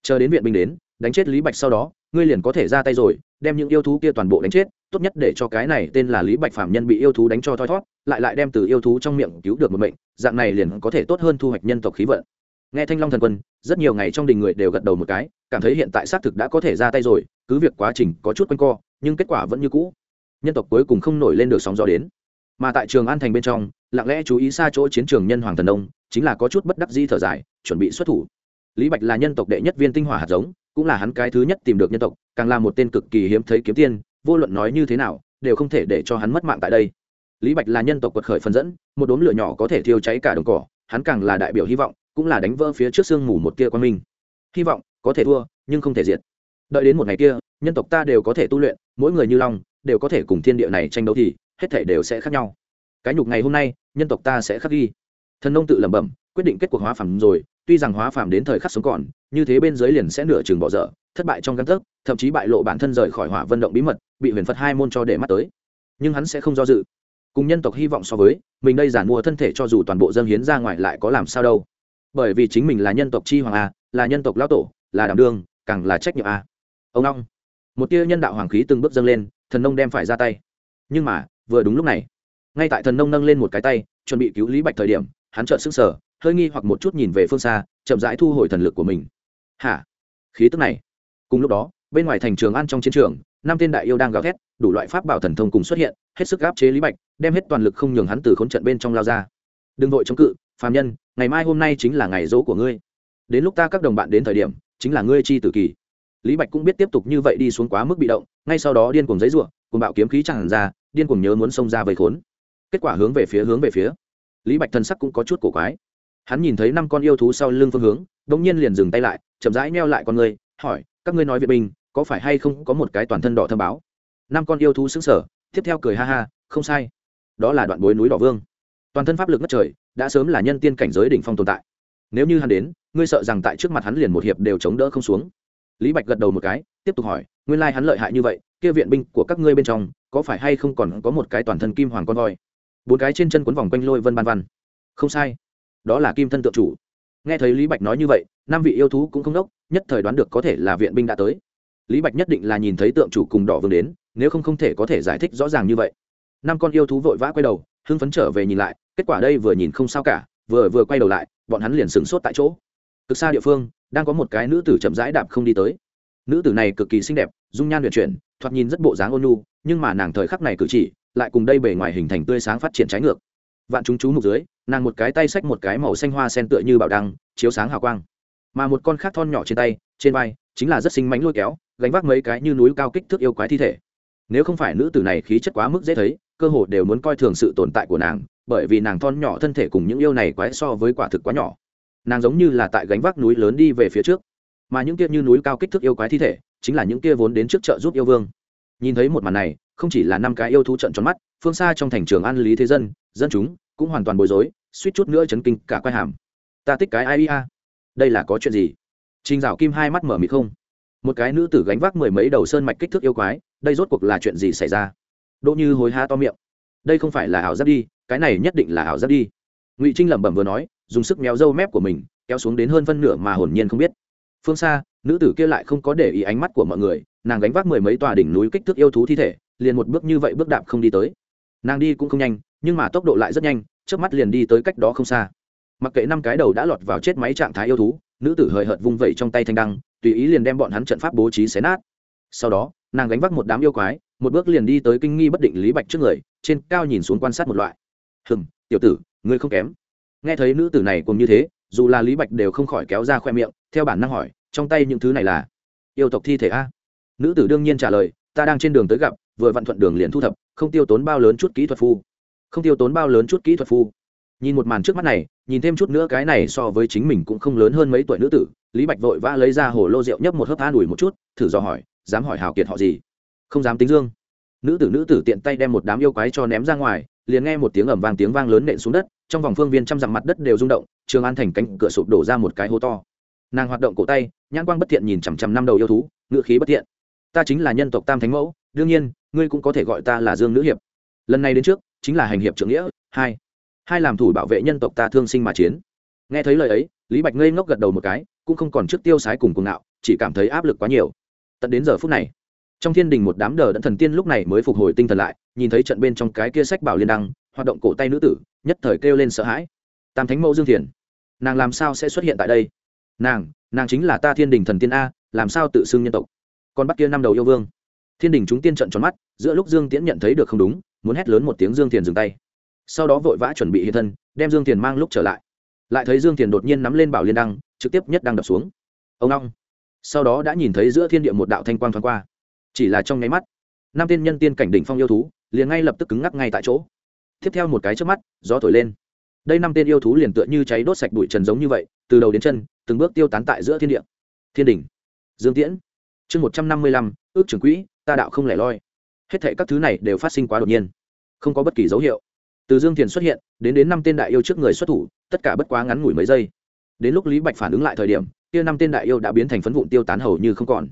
Chờ đến viện binh đến, đánh chết lý bạch sau đó, ngươi liền có thể ra tay rồi, đem những yêu thú kia toàn bộ đánh chết, tốt nhất để cho cái này tên là lý bạch phạm nhân bị yêu thú đánh cho thoi thót, lại lại đem từ yêu thú trong miệng cứu được một mệnh, dạng này liền có thể tốt hơn thu hoạch nhân tộc khí vận. Nghe thanh long thần quân, rất nhiều ngày trong đình người đều gật đầu một cái, cảm thấy hiện tại xác thực đã có thể ra tay rồi, cứ việc quá trình có chút quanh co, nhưng kết quả vẫn như cũ nhân tộc cuối cùng không nổi lên được sóng gió đến. Mà tại trường an thành bên trong, lặng lẽ chú ý xa chỗ chiến trường nhân hoàng thần đông chính là có chút bất đắc di thở dài, chuẩn bị xuất thủ. Lý bạch là nhân tộc đệ nhất viên tinh hỏa hạt giống, cũng là hắn cái thứ nhất tìm được nhân tộc, càng là một tên cực kỳ hiếm thấy kiếm tiên, vô luận nói như thế nào, đều không thể để cho hắn mất mạng tại đây. Lý bạch là nhân tộc quật khởi phân dẫn, một đốm lửa nhỏ có thể thiêu cháy cả đồng cỏ, hắn càng là đại biểu hy vọng, cũng là đánh vỡ phía trước sương mù một kia quan minh. Hy vọng có thể thua, nhưng không thể diệt. Đợi đến một ngày kia, nhân tộc ta đều có thể tu luyện, mỗi người như long đều có thể cùng thiên địa này tranh đấu thì hết thể đều sẽ khác nhau. Cái nhục ngày hôm nay, nhân tộc ta sẽ khắc ghi. Thần nông tự lẩm bẩm, quyết định kết cuộc hóa phàm rồi, tuy rằng hóa phàm đến thời khắc sống còn, như thế bên dưới liền sẽ nửa chừng bỏ dở, thất bại trong căn thức thậm chí bại lộ bản thân rời khỏi hỏa vận động bí mật, bị huyền phật hai môn cho để mắt tới. Nhưng hắn sẽ không do dự. Cùng nhân tộc hy vọng so với, mình đây giản mua thân thể cho dù toàn bộ dân hiến ra ngoài lại có làm sao đâu. Bởi vì chính mình là nhân tộc chi hoàng a, là nhân tộc lao tổ, là đảm đương, càng là trách nhiệm a. Ông long một tia nhân đạo hoàng khí từng bước dâng lên, thần nông đem phải ra tay. Nhưng mà, vừa đúng lúc này, ngay tại thần nông nâng lên một cái tay, chuẩn bị cứu lý bạch thời điểm, hắn trợn sức sở hơi nghi hoặc một chút nhìn về phương xa, chậm rãi thu hồi thần lực của mình. Hả? Khí tức này. Cùng lúc đó, bên ngoài thành trường an trong chiến trường, năm tên đại yêu đang gào thét, đủ loại pháp bảo thần thông cùng xuất hiện, hết sức áp chế lý bạch, đem hết toàn lực không nhường hắn từ khốn trận bên trong lao ra. Đừng vội chống cự, phàm nhân, ngày mai hôm nay chính là ngày dỗ của ngươi. Đến lúc ta các đồng bạn đến thời điểm, chính là ngươi chi tử kỳ lý bạch cũng biết tiếp tục như vậy đi xuống quá mức bị động, ngay sau đó điên cuồng giấy ruộng cùng bạo kiếm khí chẳng ra, điên cuồng nhớ muốn xông ra vây khốn. Kết quả hướng về phía hướng về phía. Lý bạch thần sắc cũng có chút cổ quái. Hắn nhìn thấy năm con yêu thú sau lưng phương hướng đ ỗ n g nhiên liền dừng tay lại, chậm rãi neo lại con người, hỏi, các ngươi nói vệ binh có phải hay không có một cái toàn thân đỏ thâm báo? Năm con yêu thú xứng sở tiếp theo cười ha ha, không sai. Đó là đoạn bối núi đỏ vương. Toàn thân pháp lực ngất trời, đã sớm là nhân tiên cảnh giới đỉnh phong tồn tại. Nếu như hắn đến, ngươi sợ rằng tại trước mặt hắn liền một hiệp đều chống đỡ không xuống lý bạch gật đầu một cái, tiếp tục hỏi, nguyên lai hắn lợi hại như vậy, kia viện binh của các ngươi bên trong, có phải hay không còn có một cái toàn thân kim hoàng con voi? Bốn cái trên chân quấn vòng quanh lôi vân ban văn. Không sai, đó là kim thân tượng chủ. Nghe thấy lý bạch nói như vậy, năm vị yêu thú cũng không đốc, nhất thời đoán được có thể là viện binh đã tới. Lý bạch nhất định là nhìn thấy tượng chủ cùng đỏ vương đến, nếu không không thể có thể giải thích rõ ràng như vậy. Năm con yêu thú vội vã quay đầu, hưng phấn trở về nhìn lại, kết quả đây vừa nhìn không sao cả, vừa vừa quay đầu lại, bọn hắn liền sửng sốt tại chỗ cực xa địa phương, đang có một cái nữ tử chậm rãi đạp không đi tới. Nữ tử này cực kỳ xinh đẹp, dung nhan luyện chuyển, thoạt nhìn rất bộ dáng ôn nhu, nhưng mà nàng thời khắc này cử chỉ, lại cùng đây bề ngoài hình thành tươi sáng phát triển trái ngược. Vạn chúng chú mục dưới, nàng một cái tay xách một cái màu xanh hoa sen tựa như bảo đăng, chiếu sáng hào quang. Mà một con khác thon nhỏ trên tay, trên vai, chính là rất xinh mánh lôi kéo, gánh vác mấy cái như núi cao kích thước yêu quái thi thể. Nếu không phải nữ tử này khí chất quá mức dễ thấy, cơ hồ đều muốn coi thường sự tồn tại của nàng, bởi vì nàng thon nhỏ thân thể cùng những yêu này quái so với quả thực quá nhỏ nàng giống như là tại gánh vác núi lớn đi về phía trước. Mà những kia như núi cao kích thước yêu quái thi thể, chính là những kia vốn đến trước chợ giúp yêu vương. Nhìn thấy một màn này, không chỉ là năm cái yêu thú trận tròn mắt, phương xa trong thành trường an lý thế dân dân chúng cũng hoàn toàn bối rối, suýt chút nữa chấn kinh cả quai hàm. Ta thích cái ai a. Đây là có chuyện gì? Trình dạo kim hai mắt mở mịt không. Một cái nữ tử gánh vác mười mấy đầu sơn mạch kích thước yêu quái, đây rốt cuộc là chuyện gì xảy ra? Đỗ như hối há to miệng. Đây không phải là ảo giác đi, cái này nhất định là ảo giác đi. Ngụy trinh lẩm bẩm vừa nói dùng sức méo râu mép của mình, kéo xuống đến hơn phân nửa mà hồn nhiên không biết. Phương xa, nữ tử kia lại không có để ý ánh mắt của mọi người, nàng gánh vác mười mấy tòa đỉnh núi kích thước yêu thú thi thể, liền một bước như vậy bước đạp không đi tới. Nàng đi cũng không nhanh, nhưng mà tốc độ lại rất nhanh trước mắt liền đi tới cách đó không xa. Mặc kệ năm cái đầu đã lọt vào chết máy trạng thái yêu thú, nữ tử hời hợt vung vẩy trong tay thanh đăng, tùy ý liền đem bọn hắn trận pháp bố trí xé nát. Sau đó, nàng gánh vác một đám yêu quái, một bước liền đi tới kinh nghi bất định lý bạch trước người, trên cao nhìn xuống quan sát một loại. Hừng tiểu tử, ngươi không kém nghe thấy nữ tử này cùng như thế, dù là lý bạch đều không khỏi kéo ra khoe miệng, theo bản năng hỏi, trong tay những thứ này là? Yêu tộc thi thể a? Nữ tử đương nhiên trả lời, ta đang trên đường tới gặp, vừa vặn thuận đường liền thu thập, không tiêu tốn bao lớn chút kỹ thuật phu. Không tiêu tốn bao lớn chút kỹ thuật phu. Nhìn một màn trước mắt này, nhìn thêm chút nữa cái này so với chính mình cũng không lớn hơn mấy tuổi nữ tử, lý bạch vội vã lấy ra hồ lô rượu nhấp một hớp an ủi một chút, thử dò hỏi, dám hỏi hào kiệt họ gì? Không dám tính dương. Nữ tử nữ tử tiện tay đem một đám yêu quái cho ném ra ngoài, liền nghe một tiếng ẩm vang tiếng vang lớn nện xuống đất trong vòng phương viên trăm dặm mặt đất đều rung động, trường an thành cánh cửa sụp đổ ra một cái hố to. Nàng hoạt động cổ tay, nhãn quang bất thiện nhìn chằm chằm năm đầu yêu thú ngự khí bất thiện. Ta chính là nhân tộc tam thánh mẫu, đương nhiên, ngươi cũng có thể gọi ta là dương nữ hiệp. Lần này đến trước, chính là hành hiệp trưởng nghĩa, hai. Hai làm thủ bảo vệ nhân tộc ta thương sinh mà chiến. Nghe thấy lời ấy, lý bạch ngây ngốc gật đầu một cái, cũng không còn trước tiêu sái cùng cuồng ngạo, chỉ cảm thấy áp lực quá nhiều. Tận đến giờ phút này, trong thiên đình một đám đờ đẫn thần tiên lúc này mới phục hồi tinh thần lại, nhìn thấy trận bên trong cái kia sách bảo liên đăng hoạt động cổ tay nữ tử, nhất thời kêu lên sợ hãi. Tam thánh mẫu dương thiền, nàng làm sao sẽ xuất hiện tại đây? Nàng nàng chính là ta thiên đình thần tiên a, làm sao tự xưng nhân tộc? Còn bắt kia năm đầu yêu vương. Thiên đình chúng tiên trận tròn mắt, giữa lúc dương tiễn nhận thấy được không đúng, muốn hét lớn một tiếng dương thiền dừng tay. Sau đó vội vã chuẩn bị hiện thân, đem dương thiền mang lúc trở lại. Lại thấy dương thiền đột nhiên nắm lên bảo liên đăng, trực tiếp nhất đăng đập xuống. Ông long sau đó đã nhìn thấy giữa thiên địa một đạo thanh quang thoáng qua. Chỉ là trong nháy mắt, năm tiên nhân tiên cảnh đỉnh phong yêu thú, liền ngay lập tức cứng ngắc ngay tại chỗ tiếp theo một cái trước mắt, gió thổi lên. Đây năm tên yêu thú liền tựa như cháy đốt sạch bụi trần giống như vậy, từ đầu đến chân, từng bước tiêu tán tại giữa thiên địa. Thiên đỉnh. Dương tiễn. Chương một trăm năm mươi lăm, ước trưởng quỹ, ta đạo không lẻ loi. Hết thệ các thứ này đều phát sinh quá đột nhiên. Không có bất kỳ dấu hiệu. Từ dương thiền xuất hiện, đến đến năm tên đại yêu trước người xuất thủ, tất cả bất quá ngắn ngủi mấy giây. Đến lúc lý bạch phản ứng lại thời điểm, kia năm tên đại yêu đã biến thành phấn vụn tiêu tán hầu như không còn.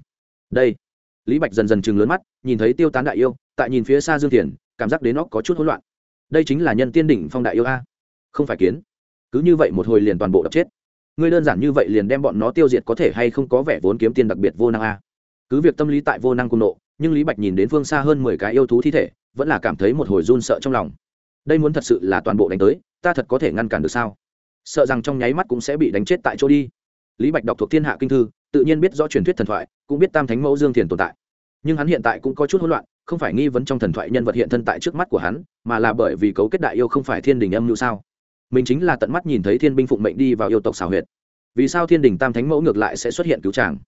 Đây. Lý bạch dần dần chừng lớn mắt, nhìn thấy tiêu tán đại yêu, tại nhìn phía xa dương thiền, cảm giác đến nó có chút hỗn loạn đây chính là nhân tiên đỉnh phong đại yêu a. Không phải kiến. Cứ như vậy một hồi liền toàn bộ đập chết. Ngươi đơn giản như vậy liền đem bọn nó tiêu diệt có thể hay không có vẻ vốn kiếm tiền đặc biệt vô năng a. Cứ việc tâm lý tại vô năng cung nộ, nhưng lý bạch nhìn đến phương xa hơn mười cái yêu thú thi thể, vẫn là cảm thấy một hồi run sợ trong lòng. Đây muốn thật sự là toàn bộ đánh tới, ta thật có thể ngăn cản được sao? Sợ rằng trong nháy mắt cũng sẽ bị đánh chết tại chỗ đi. Lý bạch đọc thuộc thiên hạ kinh thư, tự nhiên biết rõ truyền thuyết thần thoại, cũng biết tam thánh mẫu dương thiền tồn tại. Nhưng hắn hiện tại cũng có chút hỗn loạn không phải nghi vấn trong thần thoại nhân vật hiện thân tại trước mắt của hắn, mà là bởi vì cấu kết đại yêu không phải thiên đình âm như sao? Mình chính là tận mắt nhìn thấy thiên binh phụng mệnh đi vào yêu tộc xào huyệt. Vì sao thiên đình tam thánh mẫu ngược lại sẽ xuất hiện cứu tràng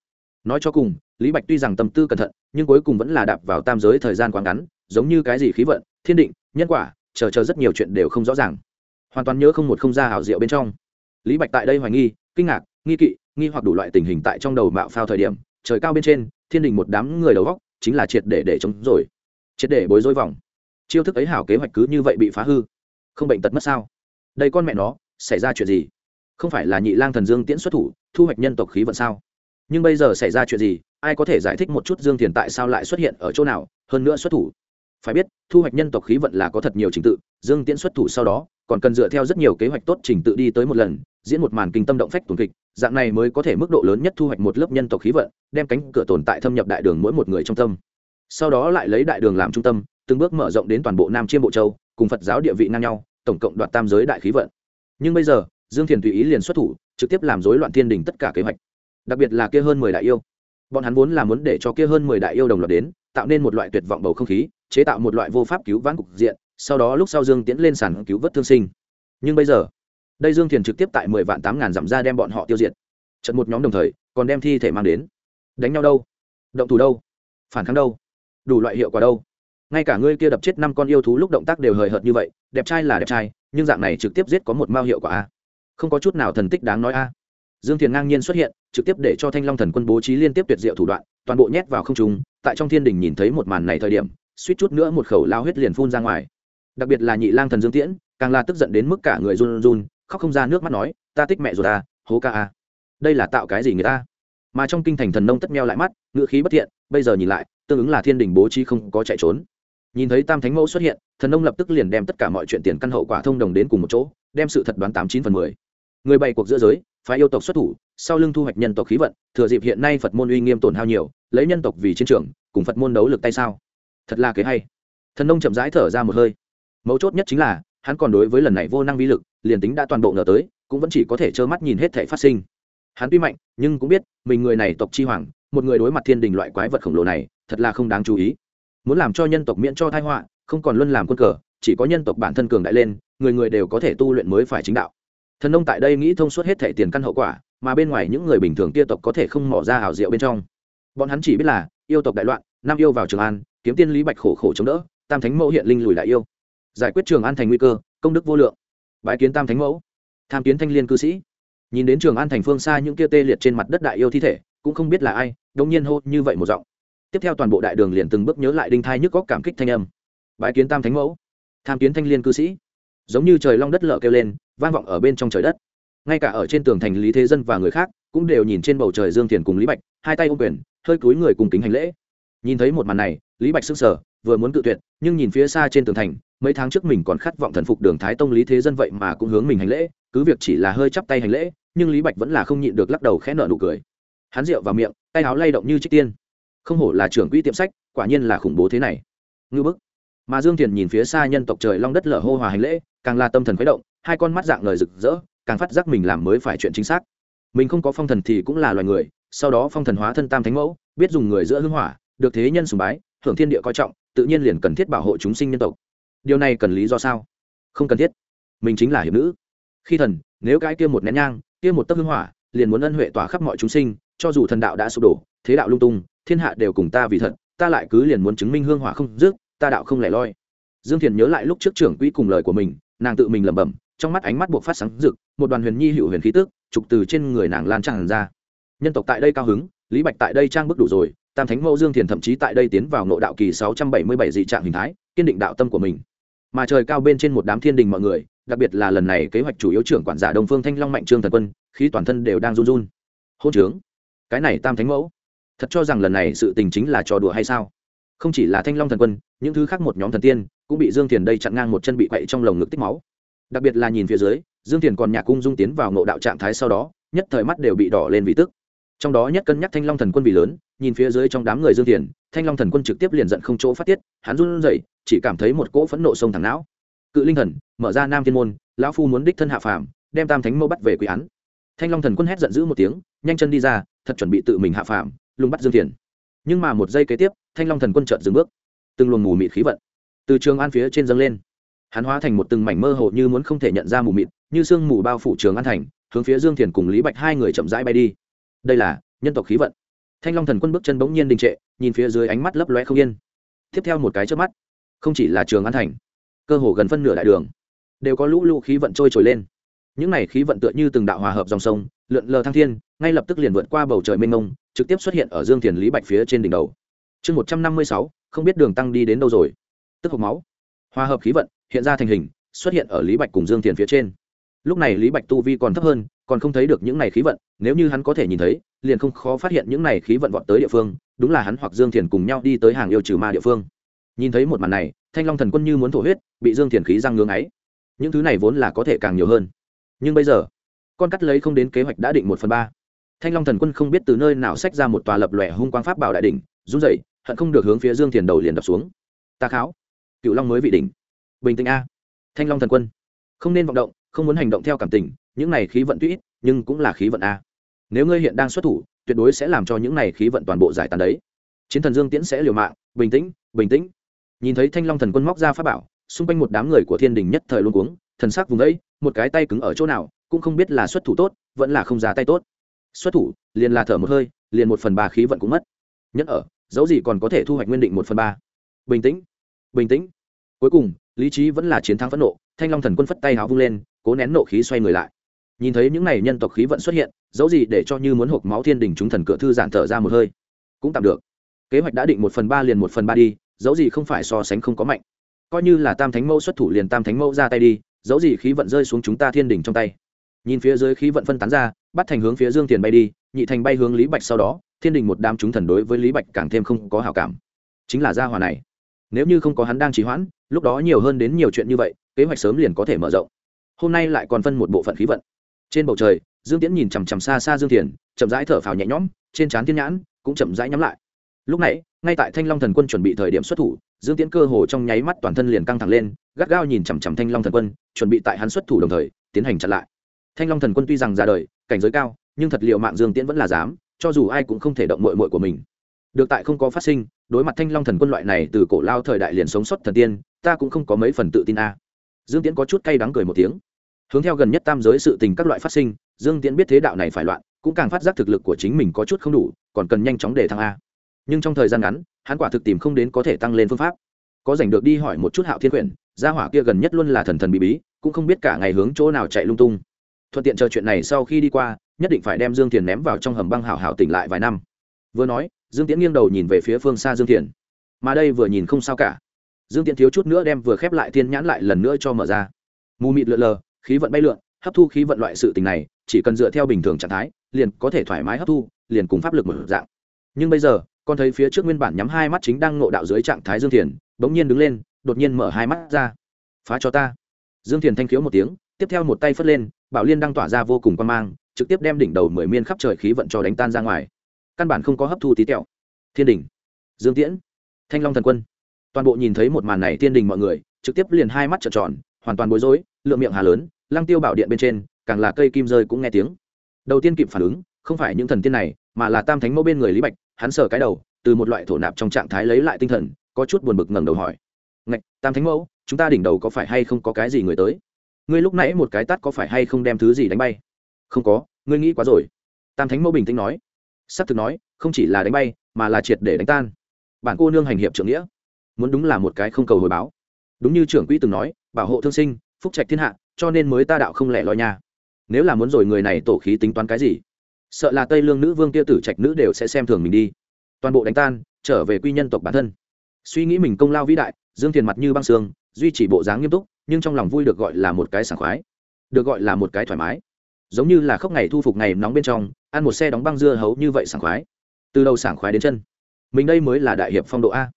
nói cho cùng, lý bạch tuy rằng tâm tư cẩn thận, nhưng cuối cùng vẫn là đạp vào tam giới thời gian quá ngắn, giống như cái gì khí vận, thiên định, nhân quả, chờ chờ rất nhiều chuyện đều không rõ ràng. Hoàn toàn nhớ không một không ra hảo diệu bên trong. Lý bạch tại đây hoài nghi, kinh ngạc, nghi kỵ, nghi hoặc đủ loại tình hình tại trong đầu mạo phao thời điểm, trời cao bên trên, thiên đình một đám người đầu góc chính là triệt để để chống rồi. Triệt để bối rối vòng. Chiêu thức ấy hảo kế hoạch cứ như vậy bị phá hư. Không bệnh tật mất sao? Đây con mẹ nó, xảy ra chuyện gì? Không phải là nhị lang thần dương tiễn xuất thủ, thu hoạch nhân tộc khí vận sao? Nhưng bây giờ xảy ra chuyện gì, ai có thể giải thích một chút dương thiền tại sao lại xuất hiện ở chỗ nào, hơn nữa xuất thủ? Phải biết, thu hoạch nhân tộc khí vận là có thật nhiều trình tự, dương tiễn xuất thủ sau đó, còn cần dựa theo rất nhiều kế hoạch tốt trình tự đi tới một lần diễn một màn kinh tâm động phách tuần kịch, dạng này mới có thể mức độ lớn nhất thu hoạch một lớp nhân tộc khí vận, đem cánh cửa tồn tại thâm nhập đại đường mỗi một người trong tâm. Sau đó lại lấy đại đường làm trung tâm, từng bước mở rộng đến toàn bộ nam chiêm bộ châu, cùng phật giáo địa vị ngang nhau, tổng cộng đoạt tam giới đại khí vận. Nhưng bây giờ, dương thiền tùy ý liền xuất thủ, trực tiếp làm rối loạn thiên đình tất cả kế hoạch. Đặc biệt là kia hơn mười đại yêu. Bọn hắn vốn là muốn để cho kia hơn mười đại yêu đồng loạt đến, tạo nên một loại tuyệt vọng bầu không khí, chế tạo một loại vô pháp cứu vãn cục diện, sau đó lúc sau dương tiến lên sàn cứu vớt thương sinh. Nhưng bây giờ đây dương thiền trực tiếp tại mười vạn tám ngàn dặm ra đem bọn họ tiêu diệt. Trận một nhóm đồng thời, còn đem thi thể mang đến. Đánh nhau đâu? Động thủ đâu? Phản kháng đâu? Đủ loại hiệu quả đâu? Ngay cả ngươi kia đập chết năm con yêu thú lúc động tác đều hời hợt như vậy, đẹp trai là đẹp trai, nhưng dạng này trực tiếp giết có một mao hiệu quả a. Không có chút nào thần tích đáng nói a. Dương thiền ngang nhiên xuất hiện, trực tiếp để cho thanh long thần quân bố trí liên tiếp tuyệt diệu thủ đoạn, toàn bộ nhét vào không trung, tại trong thiên đình nhìn thấy một màn này thời điểm, suýt chút nữa một khẩu lao huyết liền phun ra ngoài. Đặc biệt là nhị lang thần dương tiễn, càng là tức giận đến mức cả người run run khóc không ra nước mắt nói, ta thích mẹ rồi ta, hố ca a. Đây là tạo cái gì người ta? Mà trong kinh thành thần nông tất meo lại mắt, ngựa khí bất thiện, bây giờ nhìn lại, tương ứng là thiên đình bố trí không có chạy trốn. Nhìn thấy tam thánh mẫu xuất hiện, thần nông lập tức liền đem tất cả mọi chuyện tiền căn hậu quả thông đồng đến cùng một chỗ, đem sự thật đoán tám chín phần mười. Người bày cuộc giữa giới, phái yêu tộc xuất thủ, sau lưng thu hoạch nhân tộc khí vận, thừa dịp hiện nay phật môn uy nghiêm tổn hao nhiều, lấy nhân tộc vì chiến trường, cùng phật môn đấu lực tay sao? Thật là kế hay. Thần nông chậm rãi thở ra một hơi. Mấu chốt nhất chính là, hắn còn đối với lần này vô năng vi lực liền tính đã toàn bộ ngờ tới, cũng vẫn chỉ có thể trơ mắt nhìn hết thể phát sinh. Hắn tuy mạnh, nhưng cũng biết, mình người này tộc chi hoàng, một người đối mặt thiên đình loại quái vật khổng lồ này, thật là không đáng chú ý. Muốn làm cho nhân tộc miễn cho thai họa, không còn luân làm quân cờ, chỉ có nhân tộc bản thân cường đại lên, người người đều có thể tu luyện mới phải chính đạo. Thần nông tại đây nghĩ thông suốt hết thể tiền căn hậu quả, mà bên ngoài những người bình thường kia tộc có thể không mỏ ra hảo diệu bên trong. Bọn hắn chỉ biết là, yêu tộc đại loạn nam yêu vào trường an, kiếm tiên lý bạch khổ khổ chống đỡ, tam thánh mẫu hiện linh lùi đại yêu. Giải quyết trường an thành nguy cơ, công đức vô lượng. Bái kiến tam thánh mẫu, tham kiến thanh liên cư sĩ. Nhìn đến trường an thành phương xa những kia tê liệt trên mặt đất đại yêu thi thể, cũng không biết là ai đông nhiên hô như vậy một giọng. Tiếp theo toàn bộ đại đường liền từng bước nhớ lại đinh thai nhức góc cảm kích thanh âm. Bái kiến tam thánh mẫu, tham kiến thanh liên cư sĩ. Giống như trời long đất lợ kêu lên, vang vọng ở bên trong trời đất. Ngay cả ở trên tường thành lý thế dân và người khác cũng đều nhìn trên bầu trời dương thiền cùng lý bạch, hai tay ôm quyền, hơi cúi người cùng kính hành lễ. Nhìn thấy một màn này, lý bạch s ư n g sở vừa muốn cự tuyệt, nhưng nhìn phía xa trên tường thành mấy tháng trước mình còn khát vọng thần phục đường thái tông lý thế dân vậy mà cũng hướng mình hành lễ, cứ việc chỉ là hơi chắp tay hành lễ, nhưng lý bạch vẫn là không nhịn được lắc đầu khẽ nợ nụ cười. Hắn rượu vào miệng, tay áo lay động như trích tiên. Không hổ là trưởng quỹ tiệm sách, quả nhiên là khủng bố thế này. Ngư bức. Mà dương thiền nhìn phía xa nhân tộc trời long đất lở hô hòa hành lễ, càng là tâm thần khuấy động, hai con mắt dạng lời rực rỡ, càng phát giác mình làm mới phải chuyện chính xác. Mình không có phong thần thì cũng là loài người, sau đó phong thần hóa thân tam thánh mẫu, biết dùng người giữa hưng hỏa, được thế nhân sùng bái hưởng thiên địa coi trọng, tự nhiên liền cần thiết bảo hộ chúng sinh nhân tộc điều này cần lý do sao? Không cần thiết. Mình chính là hiệp nữ. Khi thần, nếu cái kia một nén nhang, kia một tấc hưng hỏa, liền muốn ân huệ tỏa khắp mọi chúng sinh, cho dù thần đạo đã sụp đổ, thế đạo lung tung, thiên hạ đều cùng ta vì thật, ta lại cứ liền muốn chứng minh hương hỏa không dứt, ta đạo không lẻ loi. Dương thiền nhớ lại lúc trước trưởng quỹ cùng lời của mình, nàng tự mình lẩm bẩm, trong mắt ánh mắt buộc phát sáng rực, một đoàn huyền nhi hữu huyền khí tức, trục từ trên người nàng lan tràn ra. Nhân tộc tại đây cao hứng, lý bạch tại đây trang bức đủ rồi, tam thánh mẫu dương thiền thậm chí tại đây tiến vào nội đạo kỳ sáu trăm bảy mươi bảy dị trạng hình thái, kiên định đạo tâm của mình mà trời cao bên trên một đám thiên đình mọi người, đặc biệt là lần này kế hoạch chủ yếu trưởng quản giả đông phương thanh long mạnh trương thần quân khi toàn thân đều đang run run. Hôn trướng. Cái này tam thánh mẫu. Thật cho rằng lần này sự tình chính là trò đùa hay sao? Không chỉ là thanh long thần quân, những thứ khác một nhóm thần tiên cũng bị dương thiền đây chặn ngang một chân bị quậy trong lồng ngực tích máu. Đặc biệt là nhìn phía dưới, dương thiền còn nhạc cung dung tiến vào ngộ đạo trạng thái sau đó, nhất thời mắt đều bị đỏ lên vì tức. Trong đó nhất cân nhắc thanh long thần quân vì lớn, nhìn phía dưới trong đám người dương thiền thanh long thần quân trực tiếp liền giận không chỗ phát tiết, hắn run rẩy, chỉ cảm thấy một cỗ phẫn nộ sông thẳng não. Cự linh thần, mở ra nam thiên môn, lão phu muốn đích thân hạ phàm, đem tam thánh mẫu bắt về quỷ án. Thanh long thần quân hét giận dữ một tiếng, nhanh chân đi ra, thật chuẩn bị tự mình hạ phàm, lùng bắt dương thiền. Nhưng mà một giây kế tiếp, thanh long thần quân chợt dừng bước. Từng luồng mù mịt khí vận từ trường an phía trên dâng lên. Hắn hóa thành một từng mảnh mơ hồ như muốn không thể nhận ra mù mịt, như sương mù bao phủ trường an thành, hướng phía dương thiền cùng lý bạch hai người chậm rãi bay đi. Đây là nhân tộc khí vận. Thanh long thần quân bước chân bỗng nhiên đình trệ nhìn phía dưới ánh mắt lấp loe không yên. Tiếp theo một cái trước mắt, không chỉ là trường an thành, cơ hồ gần phân nửa đại đường, đều có lũ lũ khí vận trôi trồi lên. Những này khí vận tựa như từng đạo hòa hợp dòng sông, lượn lờ thăng thiên, ngay lập tức liền vượt qua bầu trời mênh mông, trực tiếp xuất hiện ở dương thiền lý bạch phía trên đỉnh đầu. Chương một trăm năm mươi sáu, không biết đường tăng đi đến đâu rồi. Tức hộp máu. Hòa hợp khí vận hiện ra thành hình, xuất hiện ở lý bạch cùng dương thiền phía trên lúc này lý bạch tu vi còn thấp hơn, còn không thấy được những này khí vận, nếu như hắn có thể nhìn thấy, liền không khó phát hiện những này khí vận vọt tới địa phương, đúng là hắn hoặc dương thiền cùng nhau đi tới hàng yêu trừ ma địa phương. Nhìn thấy một màn này, thanh long thần quân như muốn thổ huyết, bị dương thiền khí răng ngưng ấy những thứ này vốn là có thể càng nhiều hơn. Nhưng bây giờ, con cắt lấy không đến kế hoạch đã định một phần ba. Thanh long thần quân không biết từ nơi nào xách ra một tòa lập lòe hung quang pháp bảo đại đ ỉ n h run dậy hận không được hướng phía dương thiền đầu liền đập xuống. Ta kháo. Cựu long mới vị đỉnh. Bình tĩnh a. Thanh long thần quân. Không nên vọng động không muốn hành động theo cảm tình, những này khí vận tuy ít, nhưng cũng là khí vận a. Nếu ngươi hiện đang xuất thủ, tuyệt đối sẽ làm cho những này khí vận toàn bộ giải tàn đấy. Chiến thần dương tiễn sẽ liều mạng, bình tĩnh bình tĩnh. Nhìn thấy thanh long thần quân móc ra pháp bảo, xung quanh một đám người của thiên đình nhất thời luôn cuống, thần sắc vùng ấy một cái tay cứng ở chỗ nào, cũng không biết là xuất thủ tốt, vẫn là không ra tay tốt. Xuất thủ, liền là thở một hơi, liền một phần ba khí vận cũng mất. Nhất ở dẫu gì còn có thể thu hoạch nguyên định một phần ba. Bình tĩnh bình tĩnh. Cuối cùng lý trí vẫn là chiến thắng phẫn nộ, thanh long thần quân phất tay háo vung lên, cố nén nộ khí xoay người lại. Nhìn thấy những n à y nhân tộc khí vận xuất hiện, dẫu gì để cho như muốn hộp máu thiên đình chúng thần cửa thư giản thở ra một hơi, cũng tạm được. Kế hoạch đã định một phần ba liền một phần ba đi, dẫu gì không phải so sánh không có mạnh. Coi như là tam thánh mẫu xuất thủ liền tam thánh mẫu ra tay đi, dẫu gì khí vận rơi xuống chúng ta thiên đình trong tay. Nhìn phía dưới khí vận phân tán ra, bắt thành hướng phía dương tiền bay đi, nhị thành bay hướng lý bạch sau đó, thiên đình một đám chúng thần đối với lý bạch càng thêm không có hào cảm. Chính là gia hòa này nếu như không có hắn đang trì hoãn lúc đó nhiều hơn đến nhiều chuyện như vậy kế hoạch sớm liền có thể mở rộng. Hôm nay lại còn phân một bộ phận khí vận. Trên bầu trời dương tiễn nhìn chằm chằm xa xa dương thiền chậm rãi thở phào nhẹ nhõm trên trán thiên nhãn cũng chậm rãi nhắm lại. Lúc này, ngay tại thanh long thần quân chuẩn bị thời điểm xuất thủ dương tiễn cơ hồ trong nháy mắt toàn thân liền căng thẳng lên gắt gao nhìn chằm chằm thanh long thần quân chuẩn bị tại hắn xuất thủ đồng thời tiến hành chặn lại. Thanh long thần quân tuy rằng ra đời cảnh giới cao nhưng thật liệu mạng dương tiễn vẫn là dám cho dù ai cũng không thể động mội mội của mình được tại không có phát sinh, đối mặt thanh long thần quân loại này từ cổ lao thời đại liền sống sót thần tiên, ta cũng không có mấy phần tự tin a. Dương tiễn có chút cay đắng cười một tiếng. Hướng theo gần nhất tam giới sự tình các loại phát sinh, dương tiễn biết thế đạo này phải loạn, cũng càng phát giác thực lực của chính mình có chút không đủ, còn cần nhanh chóng để thăng a. Nhưng trong thời gian ngắn, hắn quả thực tìm không đến có thể tăng lên phương pháp. Có giành được đi hỏi một chút hạo thiên quyển, gia hỏa kia gần nhất luôn là thần thần bí bí, cũng không biết cả ngày hướng chỗ nào chạy lung tung. Thuận tiện chờ chuyện này sau khi đi qua, nhất định phải đem dương tiền ném vào trong hầm băng hảo hảo tỉnh lại vài năm vừa nói, dương tiễn nghiêng đầu nhìn về phía phương xa dương thiền mà đây vừa nhìn không sao cả. Dương tiễn thiếu chút nữa đem vừa khép lại thiên nhãn lại lần nữa cho mở ra. Mù mịt lượn lờ, khí vận bay lượn, hấp thu khí vận loại sự tình này, chỉ cần dựa theo bình thường trạng thái, liền có thể thoải mái hấp thu, liền cùng pháp lực mở dạng. Nhưng bây giờ, con thấy phía trước nguyên bản nhắm hai mắt chính đang ngộ đạo dưới trạng thái dương thiền bỗng nhiên đứng lên, đột nhiên mở hai mắt ra. Phá cho ta. Dương thiền thanh khiếu một tiếng, tiếp theo một tay phất lên, bảo liên đang tỏa ra vô cùng quan mang, trực tiếp đem đỉnh đầu mười miên khắp trời khí vận cho đánh tan ra ngoài căn bản không có hấp thu tí tẹo. Thiên đình, dương tiễn, thanh long thần quân. Toàn bộ nhìn thấy một màn này thiên đình mọi người trực tiếp liền hai mắt trợn tròn, hoàn toàn bối rối, lượng miệng hà lớn, lăng tiêu bảo điện bên trên, càng là cây kim rơi cũng nghe tiếng. Đầu tiên kịp phản ứng, không phải những thần tiên này, mà là tam thánh mẫu bên người lý bạch, hắn sờ cái đầu, từ một loại thổ nạp trong trạng thái lấy lại tinh thần, có chút buồn bực ngẩng đầu hỏi. Ngạch, tam thánh mẫu, chúng ta đỉnh đầu có phải hay không có cái gì người tới? Ngươi lúc nãy một cái tắt có phải hay không đem thứ gì đánh bay? Không có, ngươi nghĩ quá rồi. Tam thánh mẫu bình tĩnh nói sắp thực nói, không chỉ là đánh bay, mà là triệt để đánh tan. Bản cô nương hành hiệp trưởng nghĩa, muốn đúng là một cái không cầu hồi báo. Đúng như trưởng quỹ từng nói, bảo hộ thương sinh, phúc trạch thiên hạ, cho nên mới ta đạo không lẻ loi nha. Nếu là muốn rồi người này tổ khí tính toán cái gì? Sợ là tây lương nữ vương Tiêu tử trạch nữ đều sẽ xem thường mình đi. Toàn bộ đánh tan, trở về quy nhân tộc bản thân. Suy nghĩ mình công lao vĩ đại, dương thiền mặt như băng xương duy trì bộ dáng nghiêm túc, nhưng trong lòng vui được gọi là một cái sảng khoái, được gọi là một cái thoải mái. Giống như là khóc ngày thu phục ngày nóng bên trong ăn một xe đóng băng dưa hấu như vậy sảng khoái. Từ đầu sảng khoái đến chân. Mình đây mới là đại hiệp phong độ a.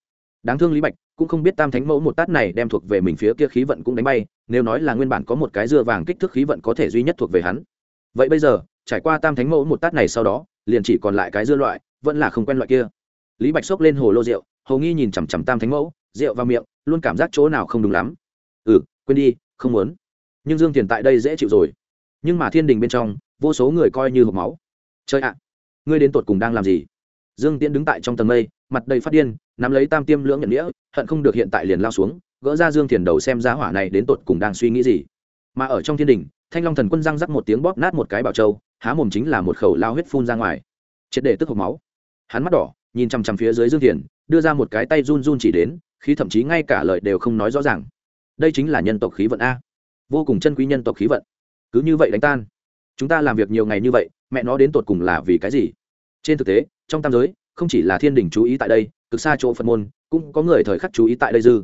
Đáng thương lý bạch, cũng không biết tam thánh mẫu một tát này đem thuộc về mình phía kia khí vận cũng đánh bay, nếu nói là nguyên bản có một cái dưa vàng kích thước khí vận có thể duy nhất thuộc về hắn. Vậy bây giờ, trải qua tam thánh mẫu một tát này sau đó, liền chỉ còn lại cái dưa loại, vẫn là không quen loại kia. Lý bạch xốc lên hồ lô rượu, hầu nghi nhìn chằm chằm tam thánh mẫu, rượu vào miệng, luôn cảm giác chỗ nào không đúng lắm. Ừ quên đi, không muốn. Nhưng dương tiền tại đây dễ chịu rồi. Nhưng mà thiên đình bên trong, vô số người coi như hộp máu chơi ạ, ngươi đến tột cùng đang làm gì? Dương tiễn đứng tại trong tầng mây, mặt đầy phát điên, nắm lấy tam tiêm lưỡng nhận nghĩa, hận không được hiện tại liền lao xuống, gỡ ra dương thiền đầu xem giá hỏa này đến tột cùng đang suy nghĩ gì. Mà ở trong thiên đình, thanh long thần quân răng rắc một tiếng bóp nát một cái bảo châu, há mồm chính là một khẩu lao huyết phun ra ngoài. Triệt để tức hộp máu. Hắn mắt đỏ, nhìn chằm chằm phía dưới dương thiền, đưa ra một cái tay run run chỉ đến khi thậm chí ngay cả lời đều không nói rõ ràng. Đây chính là nhân tộc khí vận a. Vô cùng chân quý nhân tộc khí vận. Cứ như vậy đánh tan chúng ta làm việc nhiều ngày như vậy, mẹ nó đến tột cùng là vì cái gì? Trên thực tế, trong tam giới, không chỉ là thiên đình chú ý tại đây, cực xa chỗ phật môn, cũng có người thời khắc chú ý tại đây dư.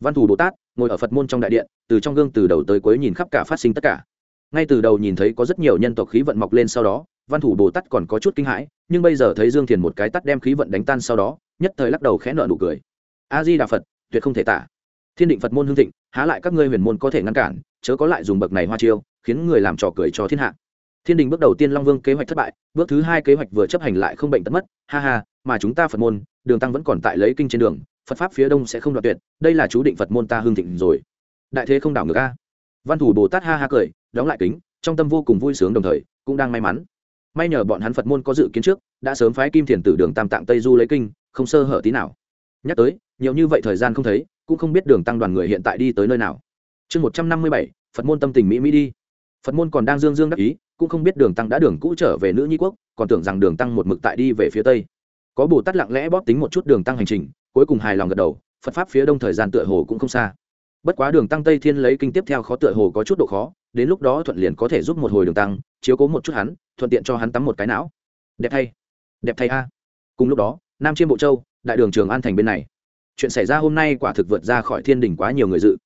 Văn thủ bồ tát ngồi ở phật môn trong đại điện, từ trong gương từ đầu tới cuối nhìn khắp cả phát sinh tất cả. Ngay từ đầu nhìn thấy có rất nhiều nhân tộc khí vận mọc lên sau đó, văn thủ bồ tát còn có chút kinh hãi, nhưng bây giờ thấy dương thiền một cái tắt đem khí vận đánh tan sau đó, nhất thời lắc đầu khẽ nợ nụ cười. A di đà phật, tuyệt không thể tả. Thiên định phật môn hương thịnh, há lại các ngươi huyền môn có thể ngăn cản, chớ có lại dùng bậc này hoa chiêu, khiến người làm trò cười cho thiên hạ thiên đình bước đầu tiên long vương kế hoạch thất bại, bước thứ hai kế hoạch vừa chấp hành lại không bệnh tật mất, ha ha, mà chúng ta phật môn, đường tăng vẫn còn tại lấy kinh trên đường, phật pháp phía đông sẽ không đoạt tuyệt, đây là chú định phật môn ta hương thịnh rồi. Đại thế không đảo ngược a. Văn thủ bồ tát ha ha cười, đóng lại kính, trong tâm vô cùng vui sướng đồng thời, cũng đang may mắn. May nhờ bọn hắn phật môn có dự kiến trước, đã sớm phái kim thiền tử đường tam tạng tây du lấy kinh, không sơ hở tí nào. Nhắc tới, nhiều như vậy thời gian không thấy, cũng không biết đường tăng đoàn người hiện tại đi tới nơi nào. Chương một trăm năm mươi bảy, phật môn tâm tình mỹ mỹ đi. Phật môn còn đang dương dương đắc ý cũng không biết đường tăng đã đường cũ trở về nữ nhi quốc, còn tưởng rằng đường tăng một mực tại đi về phía tây. Có bồ tát lặng lẽ bóp tính một chút đường tăng hành trình, cuối cùng hài lòng gật đầu, phật pháp phía đông thời gian tựa hồ cũng không xa. Bất quá đường tăng tây thiên lấy kinh tiếp theo khó tựa hồ có chút độ khó, đến lúc đó thuận liền có thể giúp một hồi đường tăng, chiếu cố một chút hắn, thuận tiện cho hắn tắm một cái não. Đẹp thay. Đẹp thay a. Cùng lúc đó, nam chiêm bộ châu, đại đường trường an thành bên này. Chuyện xảy ra hôm nay quả thực vượt ra khỏi thiên đình quá nhiều người dự.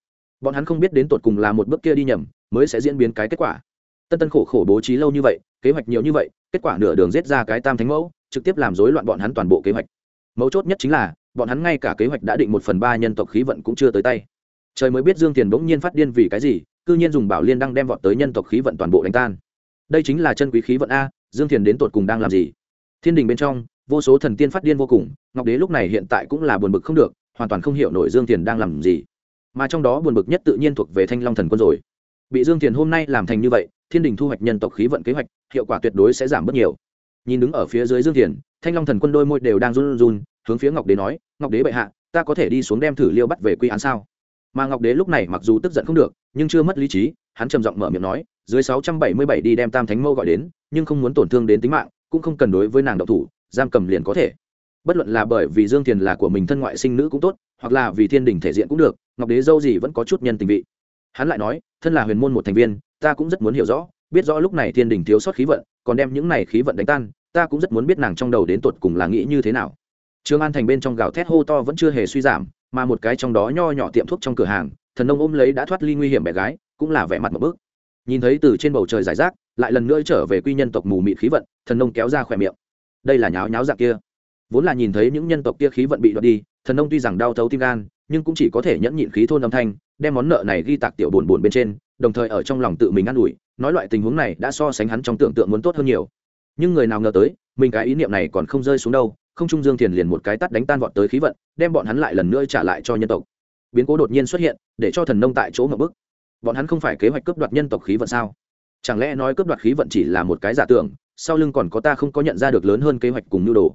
Bọn hắn không biết đến tột cùng là một bước kia đi nhầm, mới sẽ diễn biến cái kết quả tân tân khổ khổ bố trí lâu như vậy, kế hoạch nhiều như vậy, kết quả nửa đường giết ra cái tam thánh mẫu, trực tiếp làm rối loạn bọn hắn toàn bộ kế hoạch. Mấu chốt nhất chính là, bọn hắn ngay cả kế hoạch đã định một phần ba nhân tộc khí vận cũng chưa tới tay. Trời mới biết dương tiền bỗng nhiên phát điên vì cái gì, cư nhiên dùng bảo liên đăng đem vọt tới nhân tộc khí vận toàn bộ đánh tan. Đây chính là chân quý khí vận a, dương tiền đến tột cùng đang làm gì? Thiên đình bên trong, vô số thần tiên phát điên vô cùng, ngọc đế lúc này hiện tại cũng là buồn bực không được, hoàn toàn không hiểu nổi dương tiền đang làm gì. Mà trong đó buồn bực nhất tự nhiên thuộc về thanh long thần quân rồi bị dương tiền hôm nay làm thành như vậy, thiên đình thu hoạch nhân tộc khí vận kế hoạch, hiệu quả tuyệt đối sẽ giảm bớt nhiều. Nhìn đứng ở phía dưới dương tiền thanh long thần quân đôi môi đều đang run run, hướng phía ngọc đế nói, ngọc đế bệ hạ, ta có thể đi xuống đem thử liêu bắt về quy án sao? Mà ngọc đế lúc này mặc dù tức giận không được, nhưng chưa mất lý trí, hắn trầm giọng mở miệng nói, dưới sáu trăm bảy mươi bảy đi đem tam thánh mâu gọi đến, nhưng không muốn tổn thương đến tính mạng, cũng không cần đối với nàng độc thủ, giam cầm liền có thể. Bất luận là bởi vì dương tiền là của mình thân ngoại sinh nữ cũng tốt, hoặc là vì thiên đình thể diện cũng được, ngọc đế dâu gì vẫn có chút nhân tình vị hắn lại nói thân là huyền môn một thành viên ta cũng rất muốn hiểu rõ biết rõ lúc này thiên đình thiếu sót khí vận còn đem những này khí vận đánh tan ta cũng rất muốn biết nàng trong đầu đến tột cùng là nghĩ như thế nào Trương An thành bên trong gào thét hô to vẫn chưa hề suy giảm, mà một cái trong đó nho nhỏ tiệm thuốc trong cửa hàng, thần nông ôm lấy đã thoát ly nguy hiểm bé gái, cũng là vẻ mặt một bước. Nhìn thấy từ trên bầu trời giải rác, lại lần nữa trở về quy nhân tộc mù mịt khí vận, thần nông kéo ra khỏe miệng. Đây là nháo nháo dạng kia. Vốn là nhìn thấy những nhân tộc kia khí vận bị đoạt đi, thần nông tuy rằng đau thấu tim gan, nhưng cũng chỉ có thể nhẫn nhịn khí thôn âm thanh, đem món nợ này ghi tạc tiểu buồn buồn bên trên, đồng thời ở trong lòng tự mình ăn ủi, nói loại tình huống này đã so sánh hắn trong tưởng tượng muốn tốt hơn nhiều. Nhưng người nào ngờ tới, mình cái ý niệm này còn không rơi xuống đâu, không trung dương thiền liền một cái tắt đánh tan vọt tới khí vận đem bọn hắn lại lần nữa trả lại cho nhân tộc. Biến cố đột nhiên xuất hiện để cho thần nông tại chỗ ngập bức. Bọn hắn không phải kế hoạch cướp đoạt nhân tộc khí vận sao? Chẳng lẽ nói cướp đoạt khí vận chỉ là một cái giả tưởng sau lưng còn có ta không có nhận ra được lớn hơn kế hoạch cùng nhu đồ?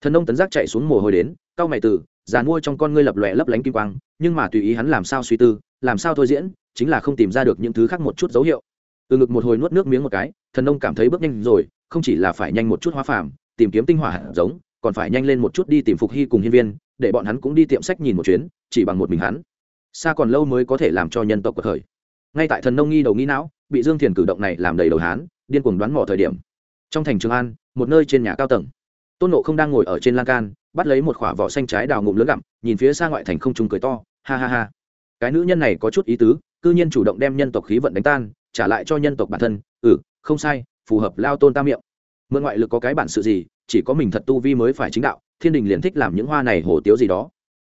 Thần nông tấn giác chạy xuống mồ hôi đến cao mày từ giàn mua trong con ngươi lập lòe lấp lánh kim quang, nhưng mà tùy ý hắn làm sao suy tư, làm sao thôi diễn, chính là không tìm ra được những thứ khác một chút dấu hiệu. Từ ngực một hồi nuốt nước miếng một cái, thần nông cảm thấy bước nhanh rồi, không chỉ là phải nhanh một chút hóa phàm, tìm kiếm tinh hỏa hạt giống, còn phải nhanh lên một chút đi tìm phục hy cùng hiên viên, để bọn hắn cũng đi tiệm sách nhìn một chuyến, chỉ bằng một mình hắn. Xa còn lâu mới có thể làm cho nhân tộc cuộc khởi ngay tại thần nông nghi đầu nghi não, bị dương thiền cử động này làm đầy đầu hán, điên cuồng đoán mò thời điểm. Trong thành trường an, một nơi trên nhà cao tầng. Tôn nộ không đang ngồi ở trên lan can bắt lấy một khỏa vỏ xanh trái đào ngụm lớn gặm, nhìn phía xa ngoại thành không trung cười to, ha ha ha. Cái nữ nhân này có chút ý tứ, cư nhiên chủ động đem nhân tộc khí vận đánh tan, trả lại cho nhân tộc bản thân ừ không sai, phù hợp lao tôn tam miệng. Mượn ngoại lực có cái bản sự gì, chỉ có mình thật tu vi mới phải chính đạo, thiên đình liền thích làm những hoa này hổ tiếu gì đó.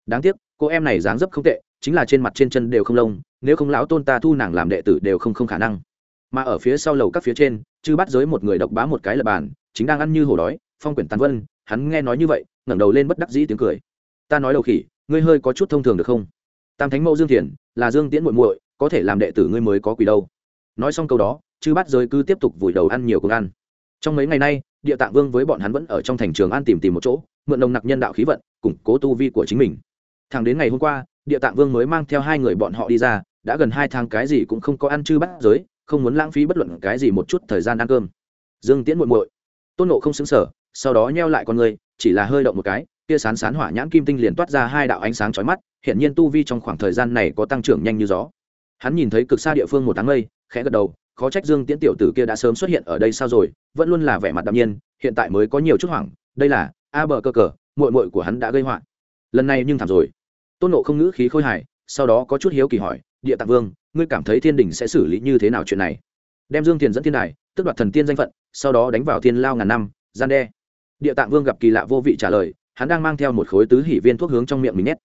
Đáng tiếc, cô em này dáng dấp không tệ, chính là trên mặt trên chân đều không lông, nếu không lão tôn ta thu nàng làm đệ tử đều không không khả năng. Mà ở phía sau lầu các phía trên, chư bắt giới một người độc bá một cái lập bàn, chính đang ăn như hổ đói phong quyển tàn vân, hắn nghe nói như vậy, ngẩng đầu lên bất đắc dĩ tiếng cười. Ta nói đầu khỉ, ngươi hơi có chút thông thường được không? Tam thánh mẫu dương thiền, là dương tiễn muội muội, có thể làm đệ tử ngươi mới có quỷ đâu. Nói xong câu đó, chư bắt giới cứ tiếp tục vùi đầu ăn nhiều công ăn. Trong mấy ngày nay, địa tạng vương với bọn hắn vẫn ở trong thành trường an tìm tìm một chỗ, mượn đồng nặc nhân đạo khí vận, củng cố tu vi của chính mình. Thẳng đến ngày hôm qua, địa tạng vương mới mang theo hai người bọn họ đi ra, đã gần hai tháng cái gì cũng không có ăn chư bắt giới, không muốn lãng phí bất luận cái gì một chút thời gian ăn cơm. Dương tiễn muội muội, tôn nộ không xứng sở sau đó nheo lại con người chỉ là hơi động một cái, kia sán sán hỏa nhãn kim tinh liền toát ra hai đạo ánh sáng chói mắt hiện nhiên tu vi trong khoảng thời gian này có tăng trưởng nhanh như gió. Hắn nhìn thấy cực xa địa phương một tháng mây, khẽ gật đầu, khó trách dương tiễn tiểu tử kia đã sớm xuất hiện ở đây sao rồi, vẫn luôn là vẻ mặt đạm nhiên, hiện tại mới có nhiều chút hoảng, đây là a bờ cơ cờ, muội muội của hắn đã gây họa. Lần này nhưng thảm rồi. Tôn nộ không ngữ khí khôi hài, sau đó có chút hiếu kỳ hỏi, địa tạng vương, ngươi cảm thấy thiên đình sẽ xử lý như thế nào chuyện này? Đem dương thiền dẫn thiên đài, tức đoạt thần tiên danh phận, sau đó đánh vào thiên lao ngàn năm, gian đe địa tạng vương gặp kỳ lạ vô vị trả lời, hắn đang mang theo một khối tứ hỷ viên thuốc hướng trong miệng mình nhét.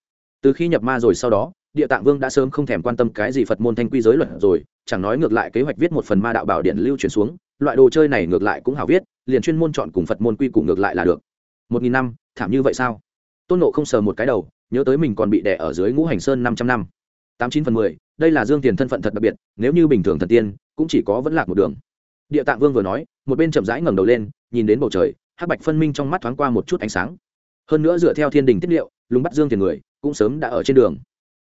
Từ khi nhập ma rồi sau đó, địa tạng vương đã sớm không thèm quan tâm cái gì phật môn thanh quy giới luật rồi, chẳng nói ngược lại kế hoạch viết một phần ma đạo bảo điện lưu truyền xuống, loại đồ chơi này ngược lại cũng hảo viết, liền chuyên môn chọn cùng phật môn quy củ ngược lại là được. Một nghìn năm, thảm như vậy sao? Tôn nộ không sờ một cái đầu, nhớ tới mình còn bị đẻ ở dưới ngũ hành sơn năm trăm năm. Tám chín phần mười, đây là dương tiền thân phận thật đặc biệt, nếu như bình thường thần tiên, cũng chỉ có vẫn lạc một đường. Địa tạng vương vừa nói, một bên chậm rãi ngẩng đầu lên, nhìn đến bầu trời hắc bạch phân minh trong mắt thoáng qua một chút ánh sáng. Hơn nữa dựa theo thiên đình tiết liệu, lùng bắt dương tiền người, cũng sớm đã ở trên đường.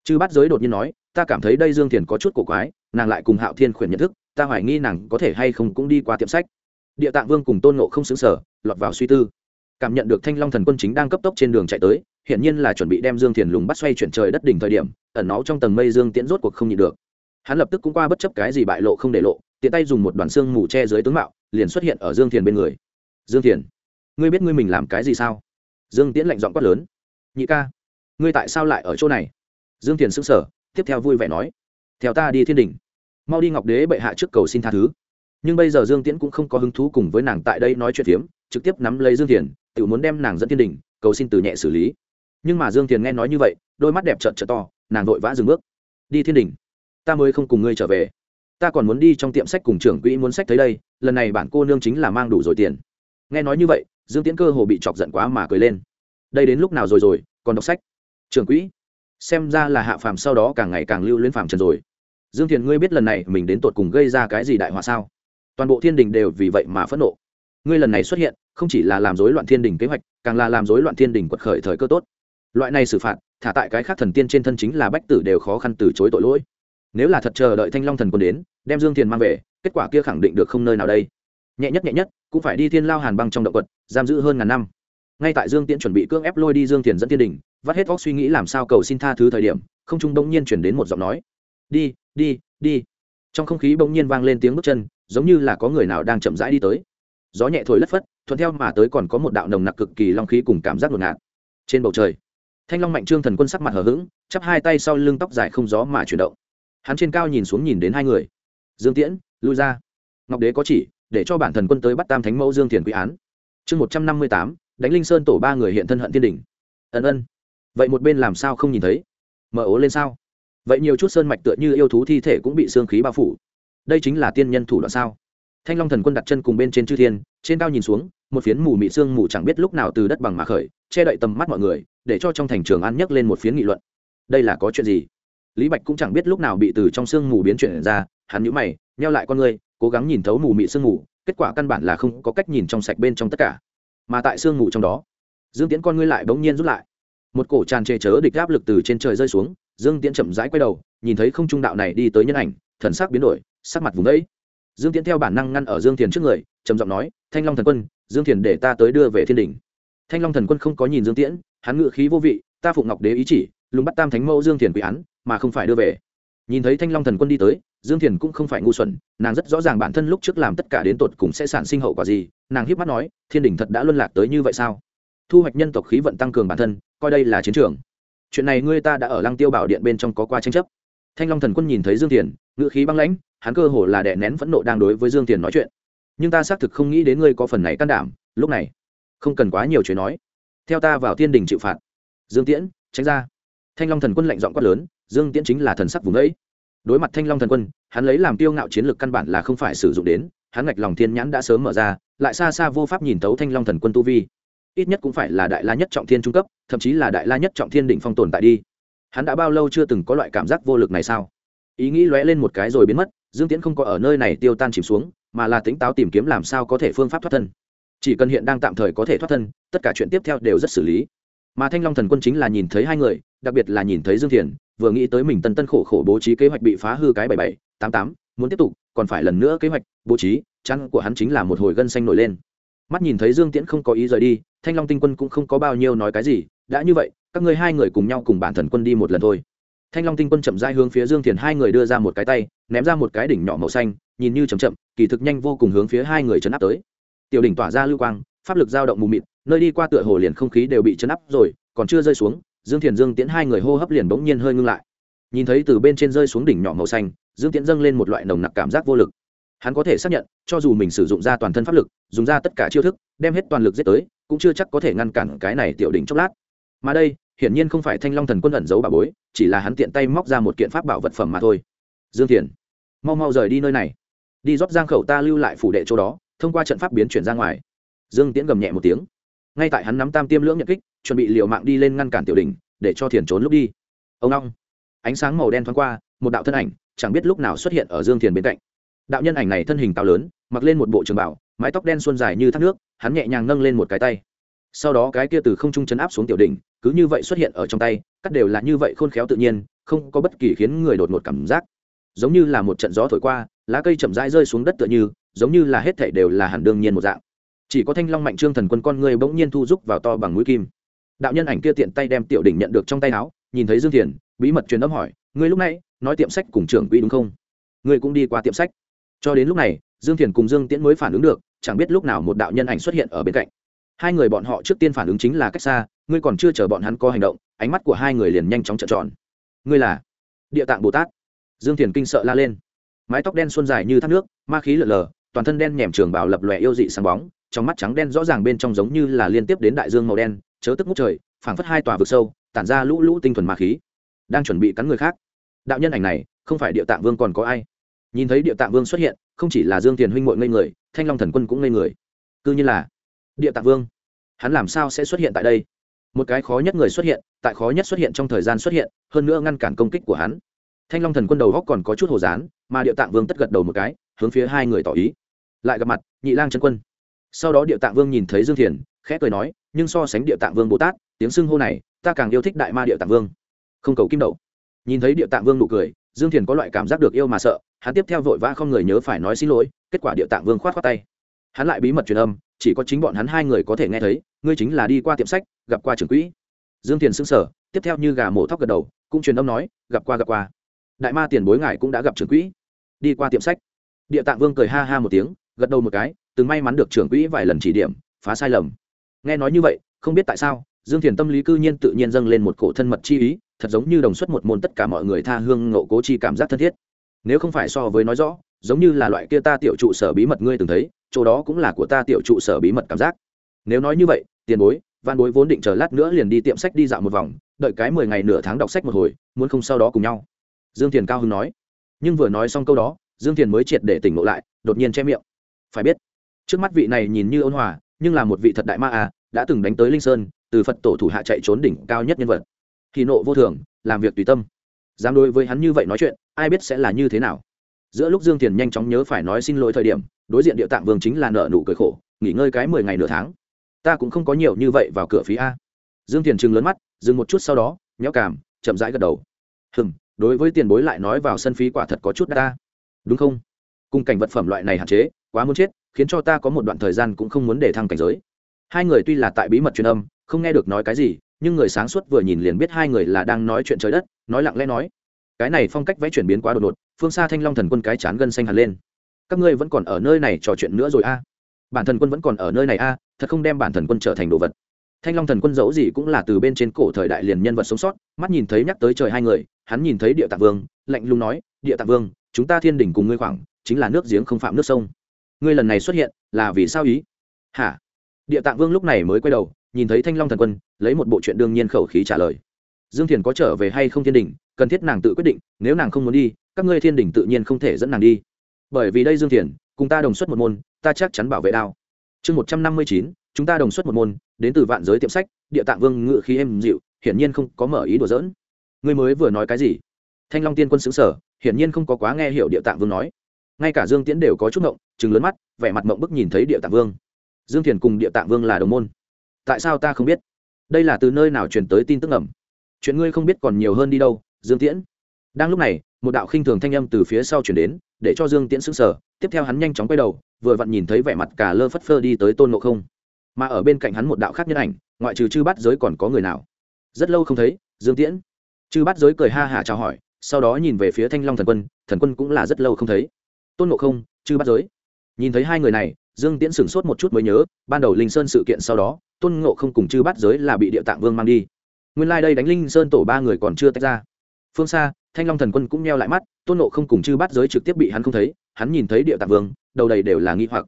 Chư bắt giới đột nhiên nói, ta cảm thấy đây dương tiền có chút cổ quái, nàng lại cùng hạo thiên khuyển nhận thức, ta hoài nghi nàng có thể hay không cũng đi qua tiệm sách. Địa tạng vương cùng tôn nộ không xứng sở lọt vào suy tư. Cảm nhận được thanh long thần quân chính đang cấp tốc trên đường chạy tới hiện nhiên là chuẩn bị đem dương thiền lùng bắt xoay chuyển trời đất đỉnh thời điểm, ẩn náu trong tầng mây dương tiễn rốt cuộc không nhịn được. Hắn lập tức cũng qua bất chấp cái gì bại lộ không để lộ, tiện tay dùng một đoàn xương mù che dưới tướng mạo, liền xuất hiện ở dương thiền bên người. Dương thiền ngươi biết ngươi mình làm cái gì sao? Dương tiễn lạnh giọng quát lớn. Nhị ca, ngươi tại sao lại ở chỗ này? Dương thiền xứng sở tiếp theo vui vẻ nói. Theo ta đi thiên đình mau đi ngọc đế bệ hạ trước cầu xin tha thứ. Nhưng bây giờ dương tiễn cũng không có hứng thú cùng với nàng tại đây nói chuyện phiếm, trực tiếp nắm lấy dương thiền tự muốn đem nàng dẫn thiên đình cầu xin từ nhẹ xử lý. Nhưng mà dương thiền nghe nói như vậy, đôi mắt đẹp trợn trợt to, nàng vội vã dừng bước. Đi thiên đình ta mới không cùng ngươi trở về. Ta còn muốn đi trong tiệm sách cùng trưởng quỹ muốn sách tới đây, lần này bản cô nương chính là mang đủ rồi tiền. Nghe nói như vậy dương tiễn cơ hồ bị chọc giận quá mà cười lên. Đây đến lúc nào rồi rồi, còn đọc sách? Trường quỹ, xem ra là hạ phàm sau đó càng ngày càng lưu lên phàm trần rồi. Dương thiền, ngươi biết lần này mình đến tột cùng gây ra cái gì đại họa sao? Toàn bộ thiên đình đều vì vậy mà phẫn nộ. Ngươi lần này xuất hiện, không chỉ là làm rối loạn thiên đình kế hoạch, càng là làm rối loạn thiên đình quật khởi thời cơ tốt. Loại này xử phạt, thả tại cái khác thần tiên trên thân chính là bách tử đều khó khăn từ chối tội lỗi. Nếu là thật chờ đợi thanh long thần quân đến, đem dương thiền mang về, kết quả kia khẳng định được không nơi nào đây. Nhẹ nhất nhẹ nhất, cũng phải đi thiên lao hàn băng trong động quật giam giữ hơn ngàn năm. Ngay tại dương tiễn chuẩn bị cưỡng ép lôi đi dương thiền dẫn thiên đình, vắt hết vóc suy nghĩ làm sao cầu xin tha thứ thời điểm, không trung đông nhiên chuyển đến một giọng nói. Đi đi đi. Trong không khí bỗng nhiên vang lên tiếng bước chân, giống như là có người nào đang chậm rãi đi tới. Gió nhẹ thổi lất phất, thuận theo mà tới còn có một đạo nồng nặc cực kỳ long khí cùng cảm giác ngột. Ngạt trên bầu trời, thanh long mạnh trương thần quân sắc mặt hờ hững, chắp hai tay sau lưng tóc dài không gió mà chuyển động. Hắn trên cao nhìn xuống nhìn đến hai người. Dương tiễn, lui ra. Ngọc đế có chỉ, để cho bản thần quân tới bắt tam thánh mẫu dương thiền quy án chương một trăm năm mươi tám, đánh linh sơn tổ ba người hiện thân hận thiên đình ân ân. Vậy một bên làm sao không nhìn thấy? Mở ố lên sao? Vậy nhiều chút sơn mạch tựa như yêu thú thi thể cũng bị xương khí bao phủ. Đây chính là tiên nhân thủ đoạn sao? Thanh long thần quân đặt chân cùng bên trên chư thiên, trên cao nhìn xuống, một phiến mù mị xương mù chẳng biết lúc nào từ đất bằng mà khởi, che đậy tầm mắt mọi người, để cho trong thành trường an nhấc lên một phiến nghị luận. Đây là có chuyện gì? Lý bạch cũng chẳng biết lúc nào bị từ trong sương mù biến chuyển ra, hắn nhíu mày neo lại con ngươi, cố gắng nhìn thấu mù mị sương mù kết quả căn bản là không có cách nhìn trong sạch bên trong tất cả. Mà tại sương mù trong đó, dương tiễn con ngươi lại bỗng nhiên rút lại. Một cổ tràn trề chớ địch áp lực từ trên trời rơi xuống, dương tiễn chậm rãi quay đầu, nhìn thấy không trung đạo này đi tới nhân ảnh, thần sắc biến đổi, sắc mặt vùng ấy dương tiễn theo bản năng ngăn ở dương thiền trước người, trầm giọng nói, thanh long thần quân, dương thiền để ta tới đưa về thiên đình. Thanh long thần quân không có nhìn dương tiễn, hắn ngự khí vô vị, ta phụng ngọc đế ý chỉ, lùng bắt tam thánh mẫu dương thiền quỷ án, mà không phải đưa về nhìn thấy thanh long thần quân đi tới, dương thiền cũng không phải ngu xuẩn, nàng rất rõ ràng bản thân lúc trước làm tất cả đến tột cùng sẽ sản sinh hậu quả gì, nàng hiếp mắt nói, thiên đình thật đã luân lạc tới như vậy sao? Thu hoạch nhân tộc khí vận tăng cường bản thân, coi đây là chiến trường. Chuyện này ngươi ta đã ở lăng tiêu bảo điện bên trong có qua tranh chấp. Thanh long thần quân nhìn thấy dương thiền ngự khí băng lãnh, hắn cơ hồ là đè nén phẫn nộ đang đối với dương thiền nói chuyện. Nhưng ta xác thực không nghĩ đến ngươi có phần này can đảm, lúc này, không cần quá nhiều chuyện nói. Theo ta vào thiên đình chịu phạt. Dương tiễn, tránh ra. Thanh long thần quân lạnh giọng quát lớn dương tiễn chính là thần sắc vùng đấy đối mặt thanh long thần quân, hắn lấy làm tiêu ngạo chiến lược căn bản là không phải sử dụng đến, hắn ngạch lòng thiên nhãn đã sớm mở ra, lại xa xa vô pháp nhìn tấu thanh long thần quân tu vi. Ít nhất cũng phải là đại la nhất trọng thiên trung cấp, thậm chí là đại la nhất trọng thiên đỉnh phong tồn tại đi. Hắn đã bao lâu chưa từng có loại cảm giác vô lực này sao? Ý nghĩ lóe lên một cái rồi biến mất, dương tiễn không có ở nơi này tiêu tan chìm xuống, mà là tính táo tìm kiếm làm sao có thể phương pháp thoát thân. Chỉ cần hiện đang tạm thời có thể thoát thân, tất cả chuyện tiếp theo đều rất xử lý. Mà thanh long thần quân chính là nhìn thấy hai người, đặc biệt là nhìn thấy dương thiền vừa nghĩ tới mình tân tân khổ khổ bố trí kế hoạch bị phá hư cái bảy bảy, tám tám, muốn tiếp tục, còn phải lần nữa kế hoạch, bố trí, chăn của hắn chính là một hồi gân xanh nổi lên. Mắt nhìn thấy dương tiễn không có ý rời đi, thanh long tinh quân cũng không có bao nhiêu nói cái gì, đã như vậy, các ngươi hai người cùng nhau cùng bản thần quân đi một lần thôi. Thanh long tinh quân chậm rãi hướng phía dương thiền hai người đưa ra một cái tay, ném ra một cái đỉnh nhỏ màu xanh, nhìn như chậm chậm, kỳ thực nhanh vô cùng hướng phía hai người chấn áp tới. Tiểu đỉnh tỏa ra lưu quang, pháp lực dao động mù mịt, nơi đi qua tựa hồ liền không khí đều bị chấn áp rồi, còn chưa rơi xuống dương thiền dương tiễn hai người hô hấp liền bỗng nhiên hơi ngưng lại. Nhìn thấy từ bên trên rơi xuống đỉnh nhỏ màu xanh, dương tiễn dâng lên một loại nồng nặc cảm giác vô lực. Hắn có thể xác nhận, cho dù mình sử dụng ra toàn thân pháp lực, dùng ra tất cả chiêu thức, đem hết toàn lực giết tới, cũng chưa chắc có thể ngăn cản cái này tiểu đỉnh chốc lát. Mà đây, hiển nhiên không phải thanh long thần quân ẩn giấu bà bối, chỉ là hắn tiện tay móc ra một kiện pháp bảo vật phẩm mà thôi. Dương thiền, mau mau rời đi nơi này. Đi rót giang khẩu ta lưu lại phủ đệ chỗ đó, thông qua trận pháp biến chuyển ra ngoài. Dương tiễn gầm nhẹ một tiếng. Ngay tại hắn nắm tam tiêm lưỡng nhận kích chuẩn bị liều mạng đi lên ngăn cản tiểu đình để cho thiền trốn lúc đi. Ông long, ánh sáng màu đen thoáng qua, một đạo thân ảnh, chẳng biết lúc nào xuất hiện ở dương thiền bên cạnh. Đạo nhân ảnh này thân hình cao lớn, mặc lên một bộ trường bảo, mái tóc đen xuân dài như thác nước, hắn nhẹ nhàng nâng lên một cái tay. Sau đó cái kia từ không trung chấn áp xuống tiểu đỉnh, cứ như vậy xuất hiện ở trong tay, cắt đều là như vậy khôn khéo tự nhiên, không có bất kỳ khiến người đột ngột cảm giác. Giống như là một trận gió thổi qua, lá cây chậm rãi rơi xuống đất tựa như, giống như là hết thảy đều là hẳn đương nhiên một dạng. Chỉ có thanh long mạnh trương thần quân con người bỗng nhiên thu rúc vào to bằng mũi kim đạo nhân ảnh kia tiện tay đem tiểu đỉnh nhận được trong tay áo, nhìn thấy dương thiền, bí mật truyền âm hỏi, ngươi lúc nãy nói tiệm sách cùng trưởng quỹ đúng không? Ngươi cũng đi qua tiệm sách. Cho đến lúc này, dương thiền cùng dương tiễn mới phản ứng được, chẳng biết lúc nào một đạo nhân ảnh xuất hiện ở bên cạnh. Hai người bọn họ trước tiên phản ứng chính là cách xa, ngươi còn chưa chờ bọn hắn có hành động, ánh mắt của hai người liền nhanh chóng trợn tròn. Ngươi là địa tạng bồ tát. Dương thiền kinh sợ la lên. Mái tóc đen xuân dài như thác nước, ma khí lở lờ, toàn thân đen nhèm trường bảo lập lòe yêu dị sáng bóng, trong mắt trắng đen rõ ràng bên trong giống như là liên tiếp đến đại dương màu đen chớ tức ngút trời, phảng phất hai tòa vực sâu, tản ra lũ lũ tinh thuần ma khí, đang chuẩn bị cắn người khác. Đạo nhân ảnh này, không phải địa tạng vương còn có ai? Nhìn thấy địa tạng vương xuất hiện, không chỉ là dương tiền huynh mội ngây người, thanh long thần quân cũng ngây người. Cứ như là, địa tạng vương, hắn làm sao sẽ xuất hiện tại đây? Một cái khó nhất người xuất hiện, tại khó nhất xuất hiện trong thời gian xuất hiện, hơn nữa ngăn cản công kích của hắn. Thanh long thần quân đầu góc còn có chút hồ dán mà địa tạng vương tất gật đầu một cái, hướng phía hai người tỏ ý. Lại gặp mặt, nhị lang chân quân. Sau đó địa tạng vương nhìn thấy dương thiền, khẽ cười nói nhưng so sánh địa tạng vương bồ tát, tiếng xưng hô này, ta càng yêu thích đại ma địa tạng vương. Không cầu kim đậu nhìn thấy địa tạng vương nụ cười, dương thiền có loại cảm giác được yêu mà sợ, hắn tiếp theo vội vã không người nhớ phải nói xin lỗi, kết quả địa tạng vương khoát khoát tay. Hắn lại bí mật truyền âm, chỉ có chính bọn hắn hai người có thể nghe thấy, ngươi chính là đi qua tiệm sách, gặp qua trưởng quỹ. Dương thiền xưng sở tiếp theo như gà mổ thóc gật đầu, cũng truyền âm nói, gặp qua gặp qua. Đại ma tiền bối ngài cũng đã gặp trưởng quỹ. Đi qua tiệm sách. Địa tạng vương cười ha ha một tiếng, gật đầu một cái, từng may mắn được trưởng quỹ vài lần chỉ điểm, phá sai lầm nghe nói như vậy, không biết tại sao, dương thiền tâm lý cư nhiên tự nhiên dâng lên một cổ thân mật chi ý, thật giống như đồng xuất một môn tất cả mọi người tha hương ngộ cố chi cảm giác thân thiết. Nếu không phải so với nói rõ, giống như là loại kia ta tiểu trụ sở bí mật ngươi từng thấy, chỗ đó cũng là của ta tiểu trụ sở bí mật cảm giác. Nếu nói như vậy, tiền bối, văn bối vốn định chờ lát nữa liền đi tiệm sách đi dạo một vòng, đợi cái mười ngày nửa tháng đọc sách một hồi, muốn không sau đó cùng nhau. Dương thiền cao hưng nói. Nhưng vừa nói xong câu đó, dương thiền mới triệt để tỉnh ngộ lại, đột nhiên che miệng. Phải biết, trước mắt vị này nhìn như ôn hòa nhưng là một vị thật đại ma à đã từng đánh tới linh sơn, từ phật tổ thủ hạ chạy trốn đỉnh cao nhất nhân vật. Thì nộ vô thường, làm việc tùy tâm. Dám đối với hắn như vậy nói chuyện, ai biết sẽ là như thế nào? Giữa lúc dương thiền nhanh chóng nhớ phải nói xin lỗi thời điểm, đối diện địa tạng vương chính là nợ nụ cười khổ, nghỉ ngơi cái mười ngày nửa tháng. Ta cũng không có nhiều như vậy vào cửa phí a. Dương thiền chừng lớn mắt, dừng một chút sau đó nhó cảm chậm rãi gật đầu. Hừng đối với tiền bối lại nói vào sân phí quả thật có chút đa ta. Đúng không? Cùng cảnh vật phẩm loại này hạn chế, quá muốn chết khiến cho ta có một đoạn thời gian cũng không muốn để thăng cảnh giới. Hai người tuy là tại bí mật truyền âm, không nghe được nói cái gì, nhưng người sáng suốt vừa nhìn liền biết hai người là đang nói chuyện trời đất, nói lặng lẽ nói. Cái này phong cách vẽ chuyển biến quá đột ngột, phương xa thanh long thần quân cái chán gân xanh hẳn lên. Các ngươi vẫn còn ở nơi này trò chuyện nữa rồi a. Bản thần quân vẫn còn ở nơi này a, thật không đem bản thần quân trở thành đồ vật. Thanh long thần quân dẫu gì cũng là từ bên trên cổ thời đại liền nhân vật sống sót, mắt nhìn thấy nhắc tới trời hai người, hắn nhìn thấy địa tạng vương, lạnh lùng nói, địa tạng vương, chúng ta thiên đình cùng ngươi khoảng, chính là nước giếng không phạm nước sông ngươi lần này xuất hiện là vì sao ý? Hả? Địa tạng vương lúc này mới quay đầu, nhìn thấy thanh long thần quân, lấy một bộ chuyện đương nhiên khẩu khí trả lời. Dương thiền có trở về hay không thiên đình, cần thiết nàng tự quyết định, nếu nàng không muốn đi, các ngươi thiên đình tự nhiên không thể dẫn nàng đi. Bởi vì đây dương thiền, cùng ta đồng xuất một môn, ta chắc chắn bảo vệ đao. Chương một trăm năm mươi chín, chúng ta đồng xuất một môn, đến từ vạn giới tiệm sách, địa tạng vương ngự khí êm dịu, hiển nhiên không có mở ý đùa dỡn ngươi mới vừa nói cái gì? Thanh long tiên quân xứng sở hiển nhiên không có quá nghe hiểu địa tạng vương nói. Ngay cả dương tiễn đều có chút ngộng chừng lớn mắt, vẻ mặt mộng bức nhìn thấy địa tạng vương. Dương thiền cùng địa tạng vương là đồng môn. Tại sao ta không biết? Đây là từ nơi nào truyền tới tin tức ẩm chuyện ngươi không biết còn nhiều hơn đi đâu, dương tiễn. Đang lúc này, một đạo khinh thường thanh âm từ phía sau chuyển đến, để cho dương tiễn sững sở tiếp theo hắn nhanh chóng quay đầu, vừa vặn nhìn thấy vẻ mặt cả lơ phất phơ đi tới tôn Nộ không. Mà ở bên cạnh hắn một đạo khác nhân ảnh, ngoại trừ chư bắt giới còn có người nào? Rất lâu không thấy, dương tiễn. Chư bắt giới cười ha hả chào hỏi, sau đó nhìn về phía thanh long thần quân thần quân cũng là rất lâu không thấy. Tôn Nộ không, chư bắt giới nhìn thấy hai người này, dương tiễn sửng sốt một chút mới nhớ, ban đầu linh sơn sự kiện sau đó, tôn ngộ không cùng chư bắt giới là bị địa tạng vương mang đi. Nguyên lai、like、đây đánh linh sơn tổ ba người còn chưa tách ra. Phương xa, thanh long thần quân cũng neo lại mắt, tôn ngộ không cùng chư bắt giới trực tiếp bị hắn không thấy, hắn nhìn thấy địa tạng vương, đầu đầy đều là nghi hoặc.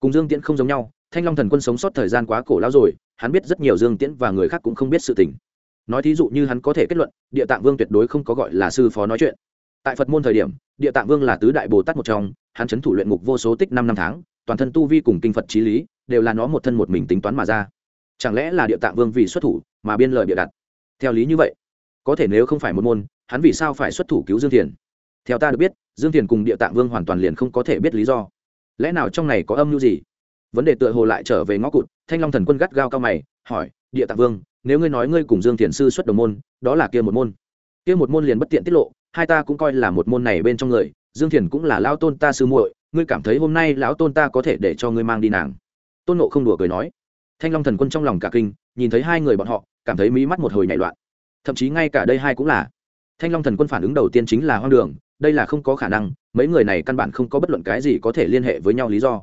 Cùng dương tiễn không giống nhau, thanh long thần quân sống sót thời gian quá cổ lão rồi, hắn biết rất nhiều dương tiễn và người khác cũng không biết sự tình. Nói thí dụ như hắn có thể kết luận, địa tạng vương tuyệt đối không có gọi là sư phó nói chuyện tại phật môn thời điểm, địa tạng vương là tứ đại bồ tát một trong, hắn c h ấ n thủ luyện ngục vô số tích năm năm tháng, toàn thân tu vi cùng kinh phật t r í lý, đều là nó một thân một mình tính toán mà ra. Chẳng lẽ là địa tạng vương vì xuất thủ mà biên lợi bịa đặt? Theo lý như vậy, có thể nếu không phải một môn, hắn vì sao phải xuất thủ cứu dương thiền? Theo ta được biết, dương thiền cùng địa tạng vương hoàn toàn liền không có thể biết lý do. Lẽ nào trong này có âm mưu gì? Vấn đề tựa hồ lại trở về ngõ cụt, thanh long thần quân gắt gao cao mày, hỏi, địa tạng vương, nếu ngươi nói ngươi cùng dương thiền sư xuất đồng môn, đó là kia một môn? Kia một môn liền bất tiện tiết lộ hai ta cũng coi là một môn này bên trong người, dương thiền cũng là lão tôn ta sư muội, ngươi cảm thấy hôm nay lão tôn ta có thể để cho ngươi mang đi nàng? Tôn nộ không đùa cười nói. Thanh long thần quân trong lòng cả kinh, nhìn thấy hai người bọn họ, cảm thấy mí mắt một hồi nhảy loạn. Thậm chí ngay cả đây hai cũng là. Thanh long thần quân phản ứng đầu tiên chính là hoang đường, đây là không có khả năng, mấy người này căn bản không có bất luận cái gì có thể liên hệ với nhau lý do.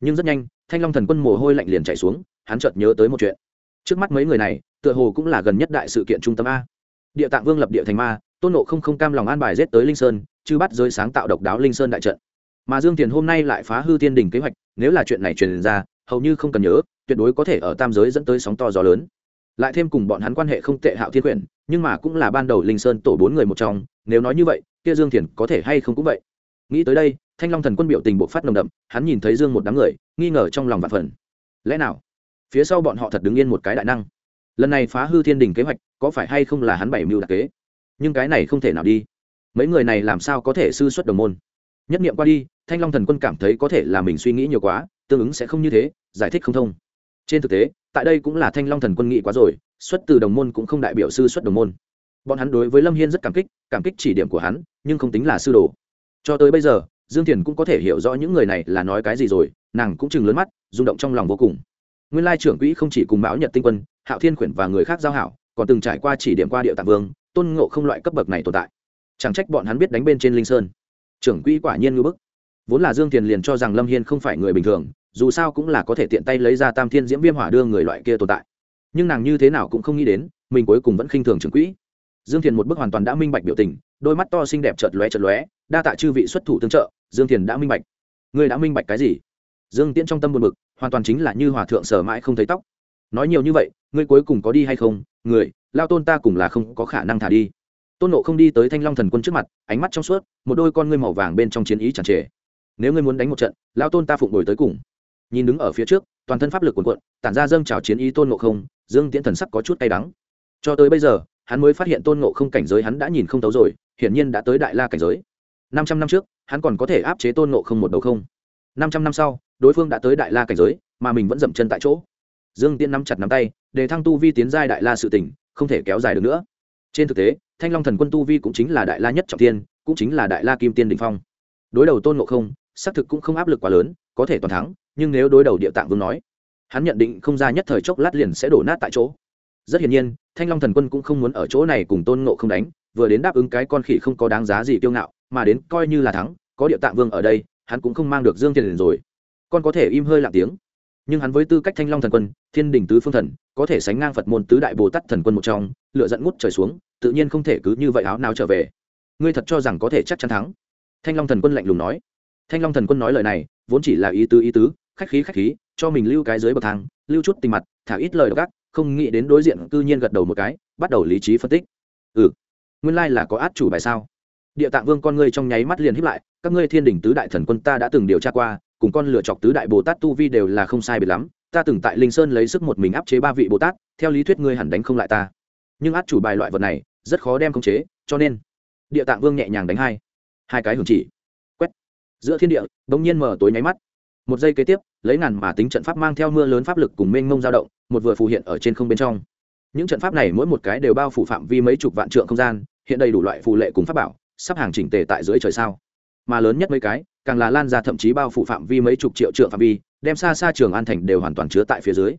Nhưng rất nhanh, thanh long thần quân mồ hôi lạnh liền chạy xuống, hắn chợt nhớ tới một chuyện. Trước mắt mấy người này, tựa hồ cũng là gần nhất đại sự kiện trung tâm a địa tạng vương lập địa thành ma, tôn nộ không không cam lòng an bài rết tới linh sơn chứ bắt giới sáng tạo độc đáo linh sơn đại trận. Mà dương tiền hôm nay lại phá hư thiên đình kế hoạch, nếu là chuyện này truyền ra, hầu như không cần nhớ, tuyệt đối có thể ở tam giới dẫn tới sóng to gió lớn. Lại thêm cùng bọn hắn quan hệ không tệ hạo thiên quyển, nhưng mà cũng là ban đầu linh sơn tổ bốn người một trong, nếu nói như vậy, kia dương thiền có thể hay không cũng vậy. Nghĩ tới đây, thanh long thần quân biểu tình bộ phát nồng đậm, hắn nhìn thấy dương một đám người, nghi ngờ trong lòng vạn phần. Lẽ nào? Phía sau bọn họ thật đứng yên một cái đại năng. Lần này phá hư thiên đình kế hoạch có phải hay không là hắn bảy mưu đặc kế? Nhưng cái này không thể nào đi. Mấy người này làm sao có thể sư xuất đồng môn? Nhất nghiệm qua đi, thanh long thần quân cảm thấy có thể là mình suy nghĩ nhiều quá, tương ứng sẽ không như thế, giải thích không thông. Trên thực tế, tại đây cũng là thanh long thần quân nghĩ quá rồi, xuất từ đồng môn cũng không đại biểu sư xuất đồng môn. Bọn hắn đối với lâm hiên rất cảm kích cảm kích chỉ điểm của hắn, nhưng không tính là sư đồ. Cho tới bây giờ, dương thiền cũng có thể hiểu rõ những người này là nói cái gì rồi, nàng cũng chừng lớn mắt, rung động trong lòng vô cùng. Nguyên lai trưởng quỹ không chỉ cùng mão nhật tinh quân, hạo thiên khuyển và người khác giao hảo còn từng trải qua chỉ điểm qua địa tạng vương, tôn ngộ không loại cấp bậc này tồn tại. Chẳng trách bọn hắn biết đánh bên trên linh sơn. Trưởng quỹ quả nhiên ngưỡng bức. Vốn là dương thiền liền cho rằng lâm hiên không phải người bình thường, dù sao cũng là có thể tiện tay lấy ra tam thiên diễm viêm hỏa đưa người loại kia tồn tại. Nhưng nàng như thế nào cũng không nghĩ đến, mình cuối cùng vẫn khinh thường trưởng quỹ. Dương thiền một bức hoàn toàn đã minh bạch biểu tình, đôi mắt to xinh đẹp chợt lóe chợt lóe, đa tạ chư vị xuất thủ tương trợ, dương thiền đã minh bạch. Ngươi đã minh bạch cái gì? Dương tiễn trong tâm buồn bực, hoàn toàn chính là như hòa thượng sở mãi không thấy tóc. Nói nhiều như vậy, ngươi cuối cùng có đi hay không? Người, lao tôn ta cùng là không có khả năng thả đi. Tôn nộ không đi tới thanh long thần quân trước mặt, ánh mắt trong suốt, một đôi con ngươi màu vàng bên trong chiến ý chẳng trề. Nếu ngươi muốn đánh một trận, lao tôn ta phụng đổi tới cùng. Nhìn đứng ở phía trước, toàn thân pháp lực cuồn cuộn, tản ra dâng trào chiến ý tôn nộ không, dương tiễn thần sắc có chút tay đắng. Cho tới bây giờ, hắn mới phát hiện tôn nộ không cảnh giới hắn đã nhìn không tấu rồi, hiển nhiên đã tới đại la cảnh giới. Năm trăm năm trước, hắn còn có thể áp chế tôn nộ không một đầu không. Năm trăm năm sau, đối phương đã tới đại la cảnh giới, mà mình vẫn dậm chân tại chỗ. Dương tiễn nắm chặt nắm tay để thăng tu vi tiến giai đại la sự tỉnh không thể kéo dài được nữa. Trên thực tế, thanh long thần quân tu vi cũng chính là đại la nhất trọng tiên cũng chính là đại la kim tiên đình phong. Đối đầu tôn ngộ không, xác thực cũng không áp lực quá lớn, có thể toàn thắng, nhưng nếu đối đầu địa tạng vương nói, hắn nhận định không ra nhất thời chốc lát liền sẽ đổ nát tại chỗ. Rất hiển nhiên, thanh long thần quân cũng không muốn ở chỗ này cùng tôn ngộ không đánh, vừa đến đáp ứng cái con khỉ không có đáng giá gì kiêu ngạo, mà đến coi như là thắng, có địa tạng vương ở đây, hắn cũng không mang được dương tiền rồi. Con có thể im hơi lặng tiếng nhưng hắn với tư cách thanh long thần quân, thiên đình tứ phương thần, có thể sánh ngang phật môn tứ đại bồ tát thần quân một trong lựa dẫn ngút trời xuống, tự nhiên không thể cứ như vậy áo nào trở về. Ngươi thật cho rằng có thể chắc chắn thắng? Thanh long thần quân lạnh lùng nói. Thanh long thần quân nói lời này, vốn chỉ là ý tứ ý tứ, khách khí khách khí, cho mình lưu cái dưới bậc thang, lưu chút tình mặt, thả ít lời gác không nghĩ đến đối diện cư nhiên gật đầu một cái, bắt đầu lý trí phân tích. Ừ nguyên lai là có át chủ bài sao? Địa tạng vương con ngươi trong nháy mắt liền hiếp lại, các ngươi thiên đình tứ đại thần quân ta đã từng điều tra qua cùng con lựa chọc tứ đại bồ tát tu vi đều là không sai biệt lắm, ta từng tại linh sơn lấy sức một mình áp chế ba vị bồ tát, theo lý thuyết ngươi hẳn đánh không lại ta. Nhưng át chủ bài loại vật này, rất khó đem khống chế, cho nên, địa tạng vương nhẹ nhàng đánh hai hai cái hưởng chỉ. Quét. Giữa thiên địa, bỗng nhiên mở tối nháy mắt. Một giây kế tiếp, lấy ngàn mà tính trận pháp mang theo mưa lớn pháp lực cùng mênh mông dao động, một vừa phù hiện ở trên không bên trong. Những trận pháp này mỗi một cái đều bao phủ phạm vi mấy chục vạn trượng không gian, hiện đầy đủ loại phù lệ cùng pháp bảo, sắp hàng chỉnh tề tại dưới trời sao mà lớn nhất mấy cái, càng là lan ra thậm chí bao phủ phạm vi mấy chục triệu trượng phạm vi, đem xa xa trường an thành đều hoàn toàn chứa tại phía dưới.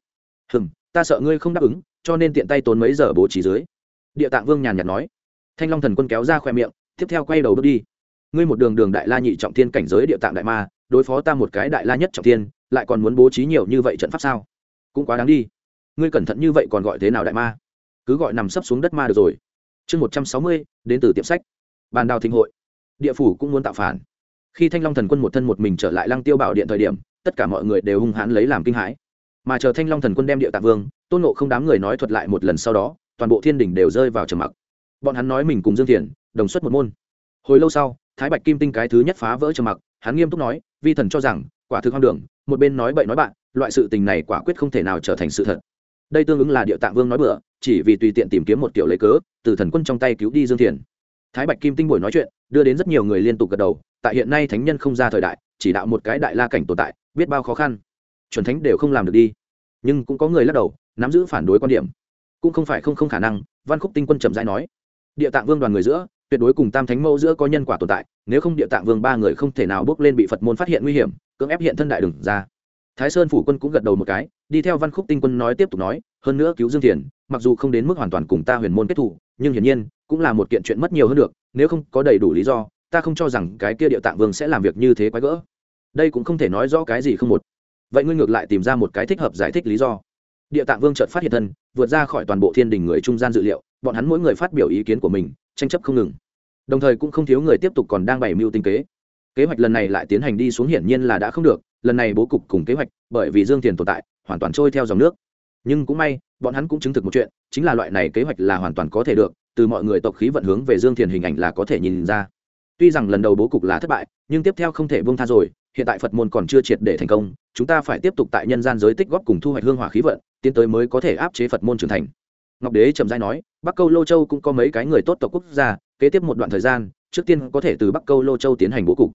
Hừm, ta sợ ngươi không đáp ứng, cho nên tiện tay tốn mấy giờ bố trí dưới. Địa tạng vương nhàn nhạt nói. Thanh long thần quân kéo ra khoe miệng, tiếp theo quay đầu bước đi. Ngươi một đường đường đại la nhị trọng thiên cảnh giới địa tạng đại ma, đối phó ta một cái đại la nhất trọng thiên, lại còn muốn bố trí nhiều như vậy trận pháp sao? Cũng quá đáng đi. Ngươi cẩn thận như vậy còn gọi thế nào đại ma? Cứ gọi nằm sấp xuống đất ma được rồi. Chương một trăm sáu mươi, đến từ tiệm sách. Bàn đào thịnh hội địa phủ cũng muốn tạo phản. Khi thanh long thần quân một thân một mình trở lại lăng tiêu bảo điện thời điểm, tất cả mọi người đều hung hãn lấy làm kinh hãi. Mà chờ thanh long thần quân đem địa tạng vương, tôn nộ không đám người nói thuật lại một lần sau đó, toàn bộ thiên đình đều rơi vào trầm mặc. Bọn hắn nói mình cùng dương thiền, đồng xuất một môn. Hồi lâu sau, thái bạch kim tinh cái thứ nhất phá vỡ trầm mặc, hắn nghiêm túc nói, vi thần cho rằng, quả thực hoang đường, một bên nói bậy nói bạn, loại sự tình này quả quyết không thể nào trở thành sự thật. Đây tương ứng là địa tạng vương nói bừa, chỉ vì tùy tiện tìm kiếm một kiểu lấy cớ, từ thần quân trong tay cứu đi dương thiền thái bạch kim tinh buổi nói chuyện, đưa đến rất nhiều người liên tục gật đầu, tại hiện nay thánh nhân không ra thời đại, chỉ đạo một cái đại la cảnh tồn tại, biết bao khó khăn. Chuẩn thánh đều không làm được đi. Nhưng cũng có người lắc đầu, nắm giữ phản đối quan điểm. Cũng không phải không không khả năng, văn khúc tinh quân trầm rãi nói, địa tạng vương đoàn người giữa, tuyệt đối cùng tam thánh mẫu giữa có nhân quả tồn tại, nếu không địa tạng vương ba người không thể nào bước lên bị phật môn phát hiện nguy hiểm, cưỡng ép hiện thân đại đừng ra thái sơn phủ quân cũng gật đầu một cái, đi theo văn khúc tinh quân nói tiếp tục nói, hơn nữa cứu dương thiền, mặc dù không đến mức hoàn toàn cùng ta huyền môn kết thủ nhưng hiển nhiên, cũng là một kiện chuyện mất nhiều hơn được, nếu không có đầy đủ lý do, ta không cho rằng cái kia địa tạng vương sẽ làm việc như thế quái gỡ. Đây cũng không thể nói rõ cái gì không một. Vậy ngươi ngược lại tìm ra một cái thích hợp giải thích lý do. Địa tạng vương chợt phát hiện thân, vượt ra khỏi toàn bộ thiên đình người trung gian dự liệu, bọn hắn mỗi người phát biểu ý kiến của mình, tranh chấp không ngừng. Đồng thời cũng không thiếu người tiếp tục còn đang bày mưu tinh kế. Kế hoạch lần này lại tiến hành đi xuống hiển nhiên là đã không được lần này bố cục cùng kế hoạch, bởi vì dương tiền tồn tại, hoàn toàn trôi theo dòng nước. Nhưng cũng may, bọn hắn cũng chứng thực một chuyện, chính là loại này kế hoạch là hoàn toàn có thể được, từ mọi người tộc khí vận hướng về dương thiền hình ảnh là có thể nhìn ra. Tuy rằng lần đầu bố cục là thất bại, nhưng tiếp theo không thể bông tha rồi, hiện tại phật môn còn chưa triệt để thành công, chúng ta phải tiếp tục tại nhân gian giới tích góp cùng thu hoạch hương hỏa khí vận, tiến tới mới có thể áp chế phật môn trưởng thành. Ngọc đế trầm giai nói, bắc câu lô châu cũng có mấy cái người tốt tộc quốc gia, kế tiếp một đoạn thời gian, trước tiên có thể từ bắc câu lô châu tiến hành bố cục.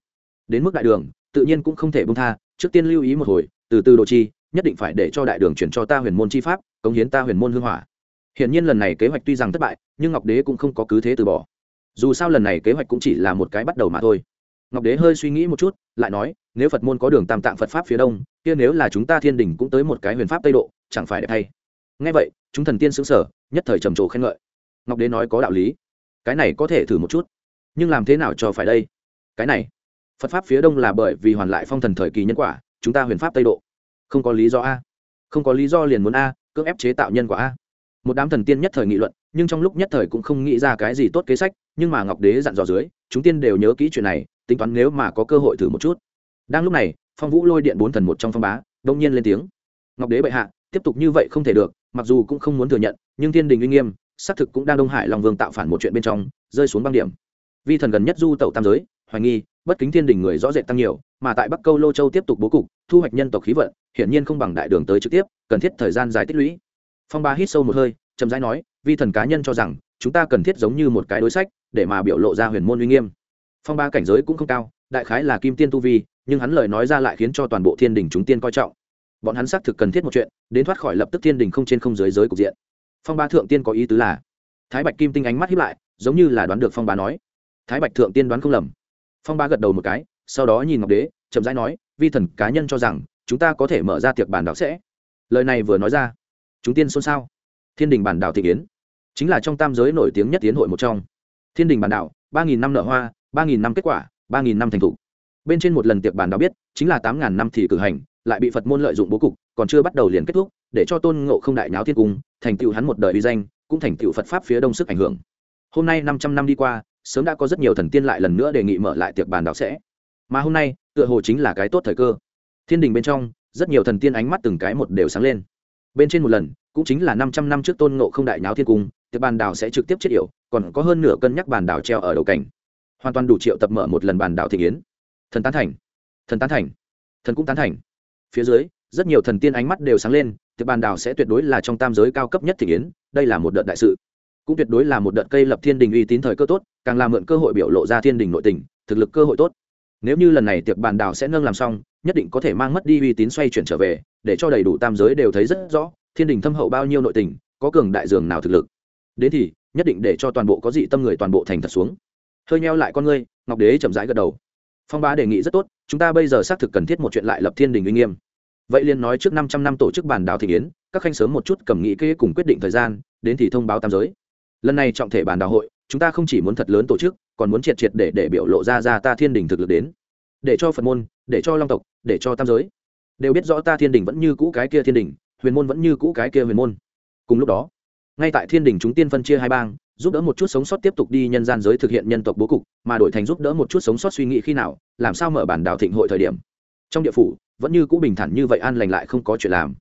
Đến mức đại đường, tự nhiên cũng không thể bông tha trước tiên lưu ý một hồi từ từ đồ chi nhất định phải để cho đại đường chuyển cho ta huyền môn chi pháp cống hiến ta huyền môn hương hỏa Hiển nhiên lần này kế hoạch tuy rằng thất bại, nhưng Ngọc Đế cũng không có cứ thế từ bỏ. Dù sao lần này kế hoạch cũng chỉ là một cái bắt đầu mà thôi. Ngọc Đế hơi suy nghĩ một chút, lại nói, nếu Phật môn có đường Tam Tạng Phật pháp phía đông, kia nếu là chúng ta Thiên Đình cũng tới một cái huyền pháp Tây độ, chẳng phải đẹp thay. Nghe vậy, chúng thần tiên sững sờ, nhất thời trầm trồ khen ngợi. Ngọc Đế nói có đạo lý, cái này có thể thử một chút, nhưng làm thế nào cho phải đây? Cái này, Phật pháp phía đông là bởi vì hoàn lại phong thần thời kỳ nhân quả, chúng ta huyền pháp Tây độ. Không có lý do a. Không có lý do liền muốn a, cưỡng ép chế tạo nhân quả a một đám thần tiên nhất thời nghị luận nhưng trong lúc nhất thời cũng không nghĩ ra cái gì tốt kế sách nhưng mà ngọc đế dặn dò dưới chúng tiên đều nhớ kỹ chuyện này tính toán nếu mà có cơ hội thử một chút đang lúc này phong vũ lôi điện bốn thần một trong phong bá đông nhiên lên tiếng ngọc đế bệ hạ tiếp tục như vậy không thể được mặc dù cũng không muốn thừa nhận nhưng thiên đình uy nghiêm xác thực cũng đang đông hải lòng vương tạo phản một chuyện bên trong rơi xuống băng điểm vi thần gần nhất du tẩu tam giới hoài nghi, bất kính thiên đình người rõ rệt tăng nhiều, mà tại bắc câu lô châu tiếp tục bố cục, thu hoạch nhân tộc khí vận, hiển nhiên không bằng đại đường tới trực tiếp, cần thiết thời gian dài tích lũy. Phong ba hít sâu một hơi, chậm rãi nói, vi thần cá nhân cho rằng, chúng ta cần thiết giống như một cái đối sách, để mà biểu lộ ra huyền môn uy nghiêm. Phong ba cảnh giới cũng không cao, đại khái là kim tiên tu vi, nhưng hắn lời nói ra lại khiến cho toàn bộ thiên đình chúng tiên coi trọng. Bọn hắn xác thực cần thiết một chuyện, đến thoát khỏi lập tức thiên đình không trên không dưới giới cục diện. Phong ba thượng tiên có ý tứ là, thái bạch kim tinh ánh mắt hiếp lại, giống như là đoán được phong ba nói. Thái bạch thượng tiên đoán không lầm phong ba gật đầu một cái, sau đó nhìn ngọc đế, chậm rãi nói, vi thần cá nhân cho rằng, chúng ta có thể mở ra tiệc bản đảo sẽ. Lời này vừa nói ra, chúng tiên xôn xao. Thiên đình bản đảo thị kiến, chính là trong tam giới nổi tiếng nhất tiến hội một trong. Thiên đình bản đảo, ba nghìn năm nở hoa, ba nghìn năm kết quả, ba nghìn năm thành thục. Bên trên một lần tiệc bản đảo biết, chính là tám ngàn năm thì cử hành, lại bị phật môn lợi dụng bố cục, còn chưa bắt đầu liền kết thúc, để cho tôn ngộ không đại nháo thiên cung, thành tựu hắn một đời uy danh, cũng thành tựu phật pháp phía đông sức ảnh hưởng. Hôm nay năm trăm năm đi qua sớm đã có rất nhiều thần tiên lại lần nữa đề nghị mở lại tiệc bàn đảo sẽ. Mà hôm nay, tựa hồ chính là cái tốt thời cơ. Thiên đình bên trong, rất nhiều thần tiên ánh mắt từng cái một đều sáng lên. Bên trên một lần, cũng chính là năm trăm năm trước tôn ngộ không đại nháo thiên cung, tiệc bàn đảo sẽ trực tiếp chết yểu, còn có hơn nửa cân nhắc bàn đảo treo ở đầu cảnh. Hoàn toàn đủ triệu tập mở một lần bàn đảo thị kiến thần tán thành. Thần tán thành. Thần cũng tán thành. Phía dưới, rất nhiều thần tiên ánh mắt đều sáng lên, tiệc bàn đảo sẽ tuyệt đối là trong tam giới cao cấp nhất thị kiến đây là một đợt đại sự. Cũng tuyệt đối là một đợt cây lập thiên đình uy tín thời cơ tốt càng làm mượn cơ hội biểu lộ ra thiên đình nội tình, thực lực cơ hội tốt. Nếu như lần này tiệc bàn đào sẽ nâng làm xong, nhất định có thể mang mất đi uy tín xoay chuyển trở về, để cho đầy đủ tam giới đều thấy rất rõ, thiên đình thâm hậu bao nhiêu nội tình, có cường đại dường nào thực lực. Đến thì, nhất định để cho toàn bộ có dị tâm người toàn bộ thành thật xuống. Hơi neo lại con ngươi, ngọc đế chậm rãi gật đầu. Phong bá đề nghị rất tốt, chúng ta bây giờ xác thực cần thiết một chuyện lại lập thiên đình uy nghiêm. Vậy liền nói trước năm trăm năm tổ chức bàn đào thị yến, các khanh sớm một chút cầm nghị kê cùng quyết định thời gian, đến thì thông báo tam giới. Lần này trọng thể bàn đào hội chúng ta không chỉ muốn thật lớn tổ chức, còn muốn triệt triệt để để biểu lộ ra ra ta thiên đình thực lực đến. Để cho phật môn, để cho long tộc, để cho tam giới. Đều biết rõ ta thiên đình vẫn như cũ cái kia thiên đình, huyền môn vẫn như cũ cái kia huyền môn. Cùng lúc đó, ngay tại thiên đình chúng tiên phân chia hai bang, giúp đỡ một chút sống sót tiếp tục đi nhân gian giới thực hiện nhân tộc bố cục, mà đổi thành giúp đỡ một chút sống sót suy nghĩ khi nào, làm sao mở bản đảo thịnh hội thời điểm. Trong địa phủ, vẫn như cũ bình thản như vậy an lành lại không có chuyện làm.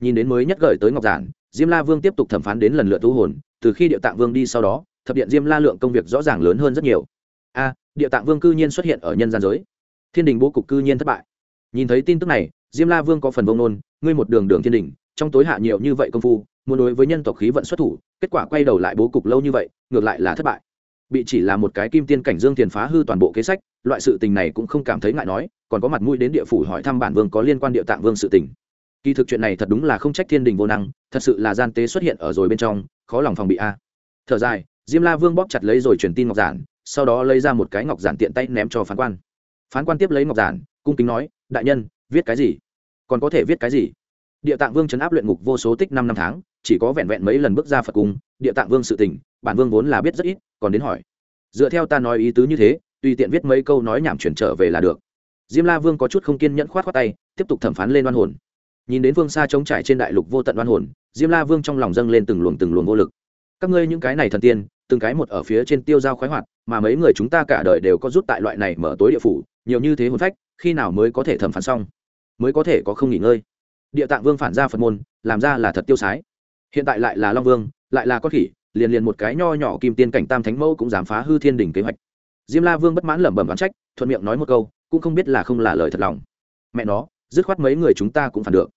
Nhìn đến mới nhất gửi tới ngọc giản, diêm la vương tiếp tục thẩm phán đến lần lượt thu hồn, từ khi địa tạng vương đi sau đó thập điện diêm la lượng công việc rõ ràng lớn hơn rất nhiều. A, địa tạng vương cư nhiên xuất hiện ở nhân gian giới. Thiên đình bố cục cư nhiên thất bại. Nhìn thấy tin tức này, diêm la vương có phần vông nôn ngươi một đường đường thiên đình, trong tối hạ nhiều như vậy công phu, muốn đối với nhân tộc khí vận xuất thủ, kết quả quay đầu lại bố cục lâu như vậy, ngược lại là thất bại. Bị chỉ là một cái kim tiên cảnh dương tiền phá hư toàn bộ kế sách, loại sự tình này cũng không cảm thấy ngại nói, còn có mặt mũi đến địa phủ hỏi thăm bản vương có liên quan địa tạng vương sự tình. Kỳ thực chuyện này thật đúng là không trách thiên đình vô năng, thật sự là gian tế xuất hiện ở rồi bên trong, khó lòng phòng bị a. Thở dài diêm la vương bóp chặt lấy rồi truyền tin ngọc giản, sau đó lấy ra một cái ngọc giản tiện tay ném cho phán quan. Phán quan tiếp lấy ngọc giản, cung kính nói, đại nhân, viết cái gì? Còn có thể viết cái gì? Địa tạng vương chấn áp luyện ngục vô số tích năm năm tháng, chỉ có vẹn vẹn mấy lần bước ra phật cung, địa tạng vương sự tình, bản vương vốn là biết rất ít, còn đến hỏi. Dựa theo ta nói ý tứ như thế, tùy tiện viết mấy câu nói nhảm chuyển trở về là được. Diêm la vương có chút không kiên nhẫn khoát khoát tay, tiếp tục thẩm phán lên oan hồn. Nhìn đến vương xa trống trải trên đại lục vô tận oan hồn, diêm la vương trong lòng dâng lên từng luồng từng luồng vô lực. Các ngươi những cái này thần tiên từng cái một ở phía trên tiêu giao khoái hoạt, mà mấy người chúng ta cả đời đều có rút tại loại này mở tối địa phủ, nhiều như thế hồn phách, khi nào mới có thể thẩm phán xong? Mới có thể có không nghỉ ngơi. Địa tạng vương phản ra phật môn, làm ra là thật tiêu sái. Hiện tại lại là long vương, lại là con khỉ, liền liền một cái nho nhỏ kim tiên cảnh tam thánh mẫu cũng dám phá hư thiên đình kế hoạch. Diêm la vương bất mãn lẩm bẩm đoán trách, thuận miệng nói một câu, cũng không biết là không là lời thật lòng. Mẹ nó, dứt khoát mấy người chúng ta cũng phản được.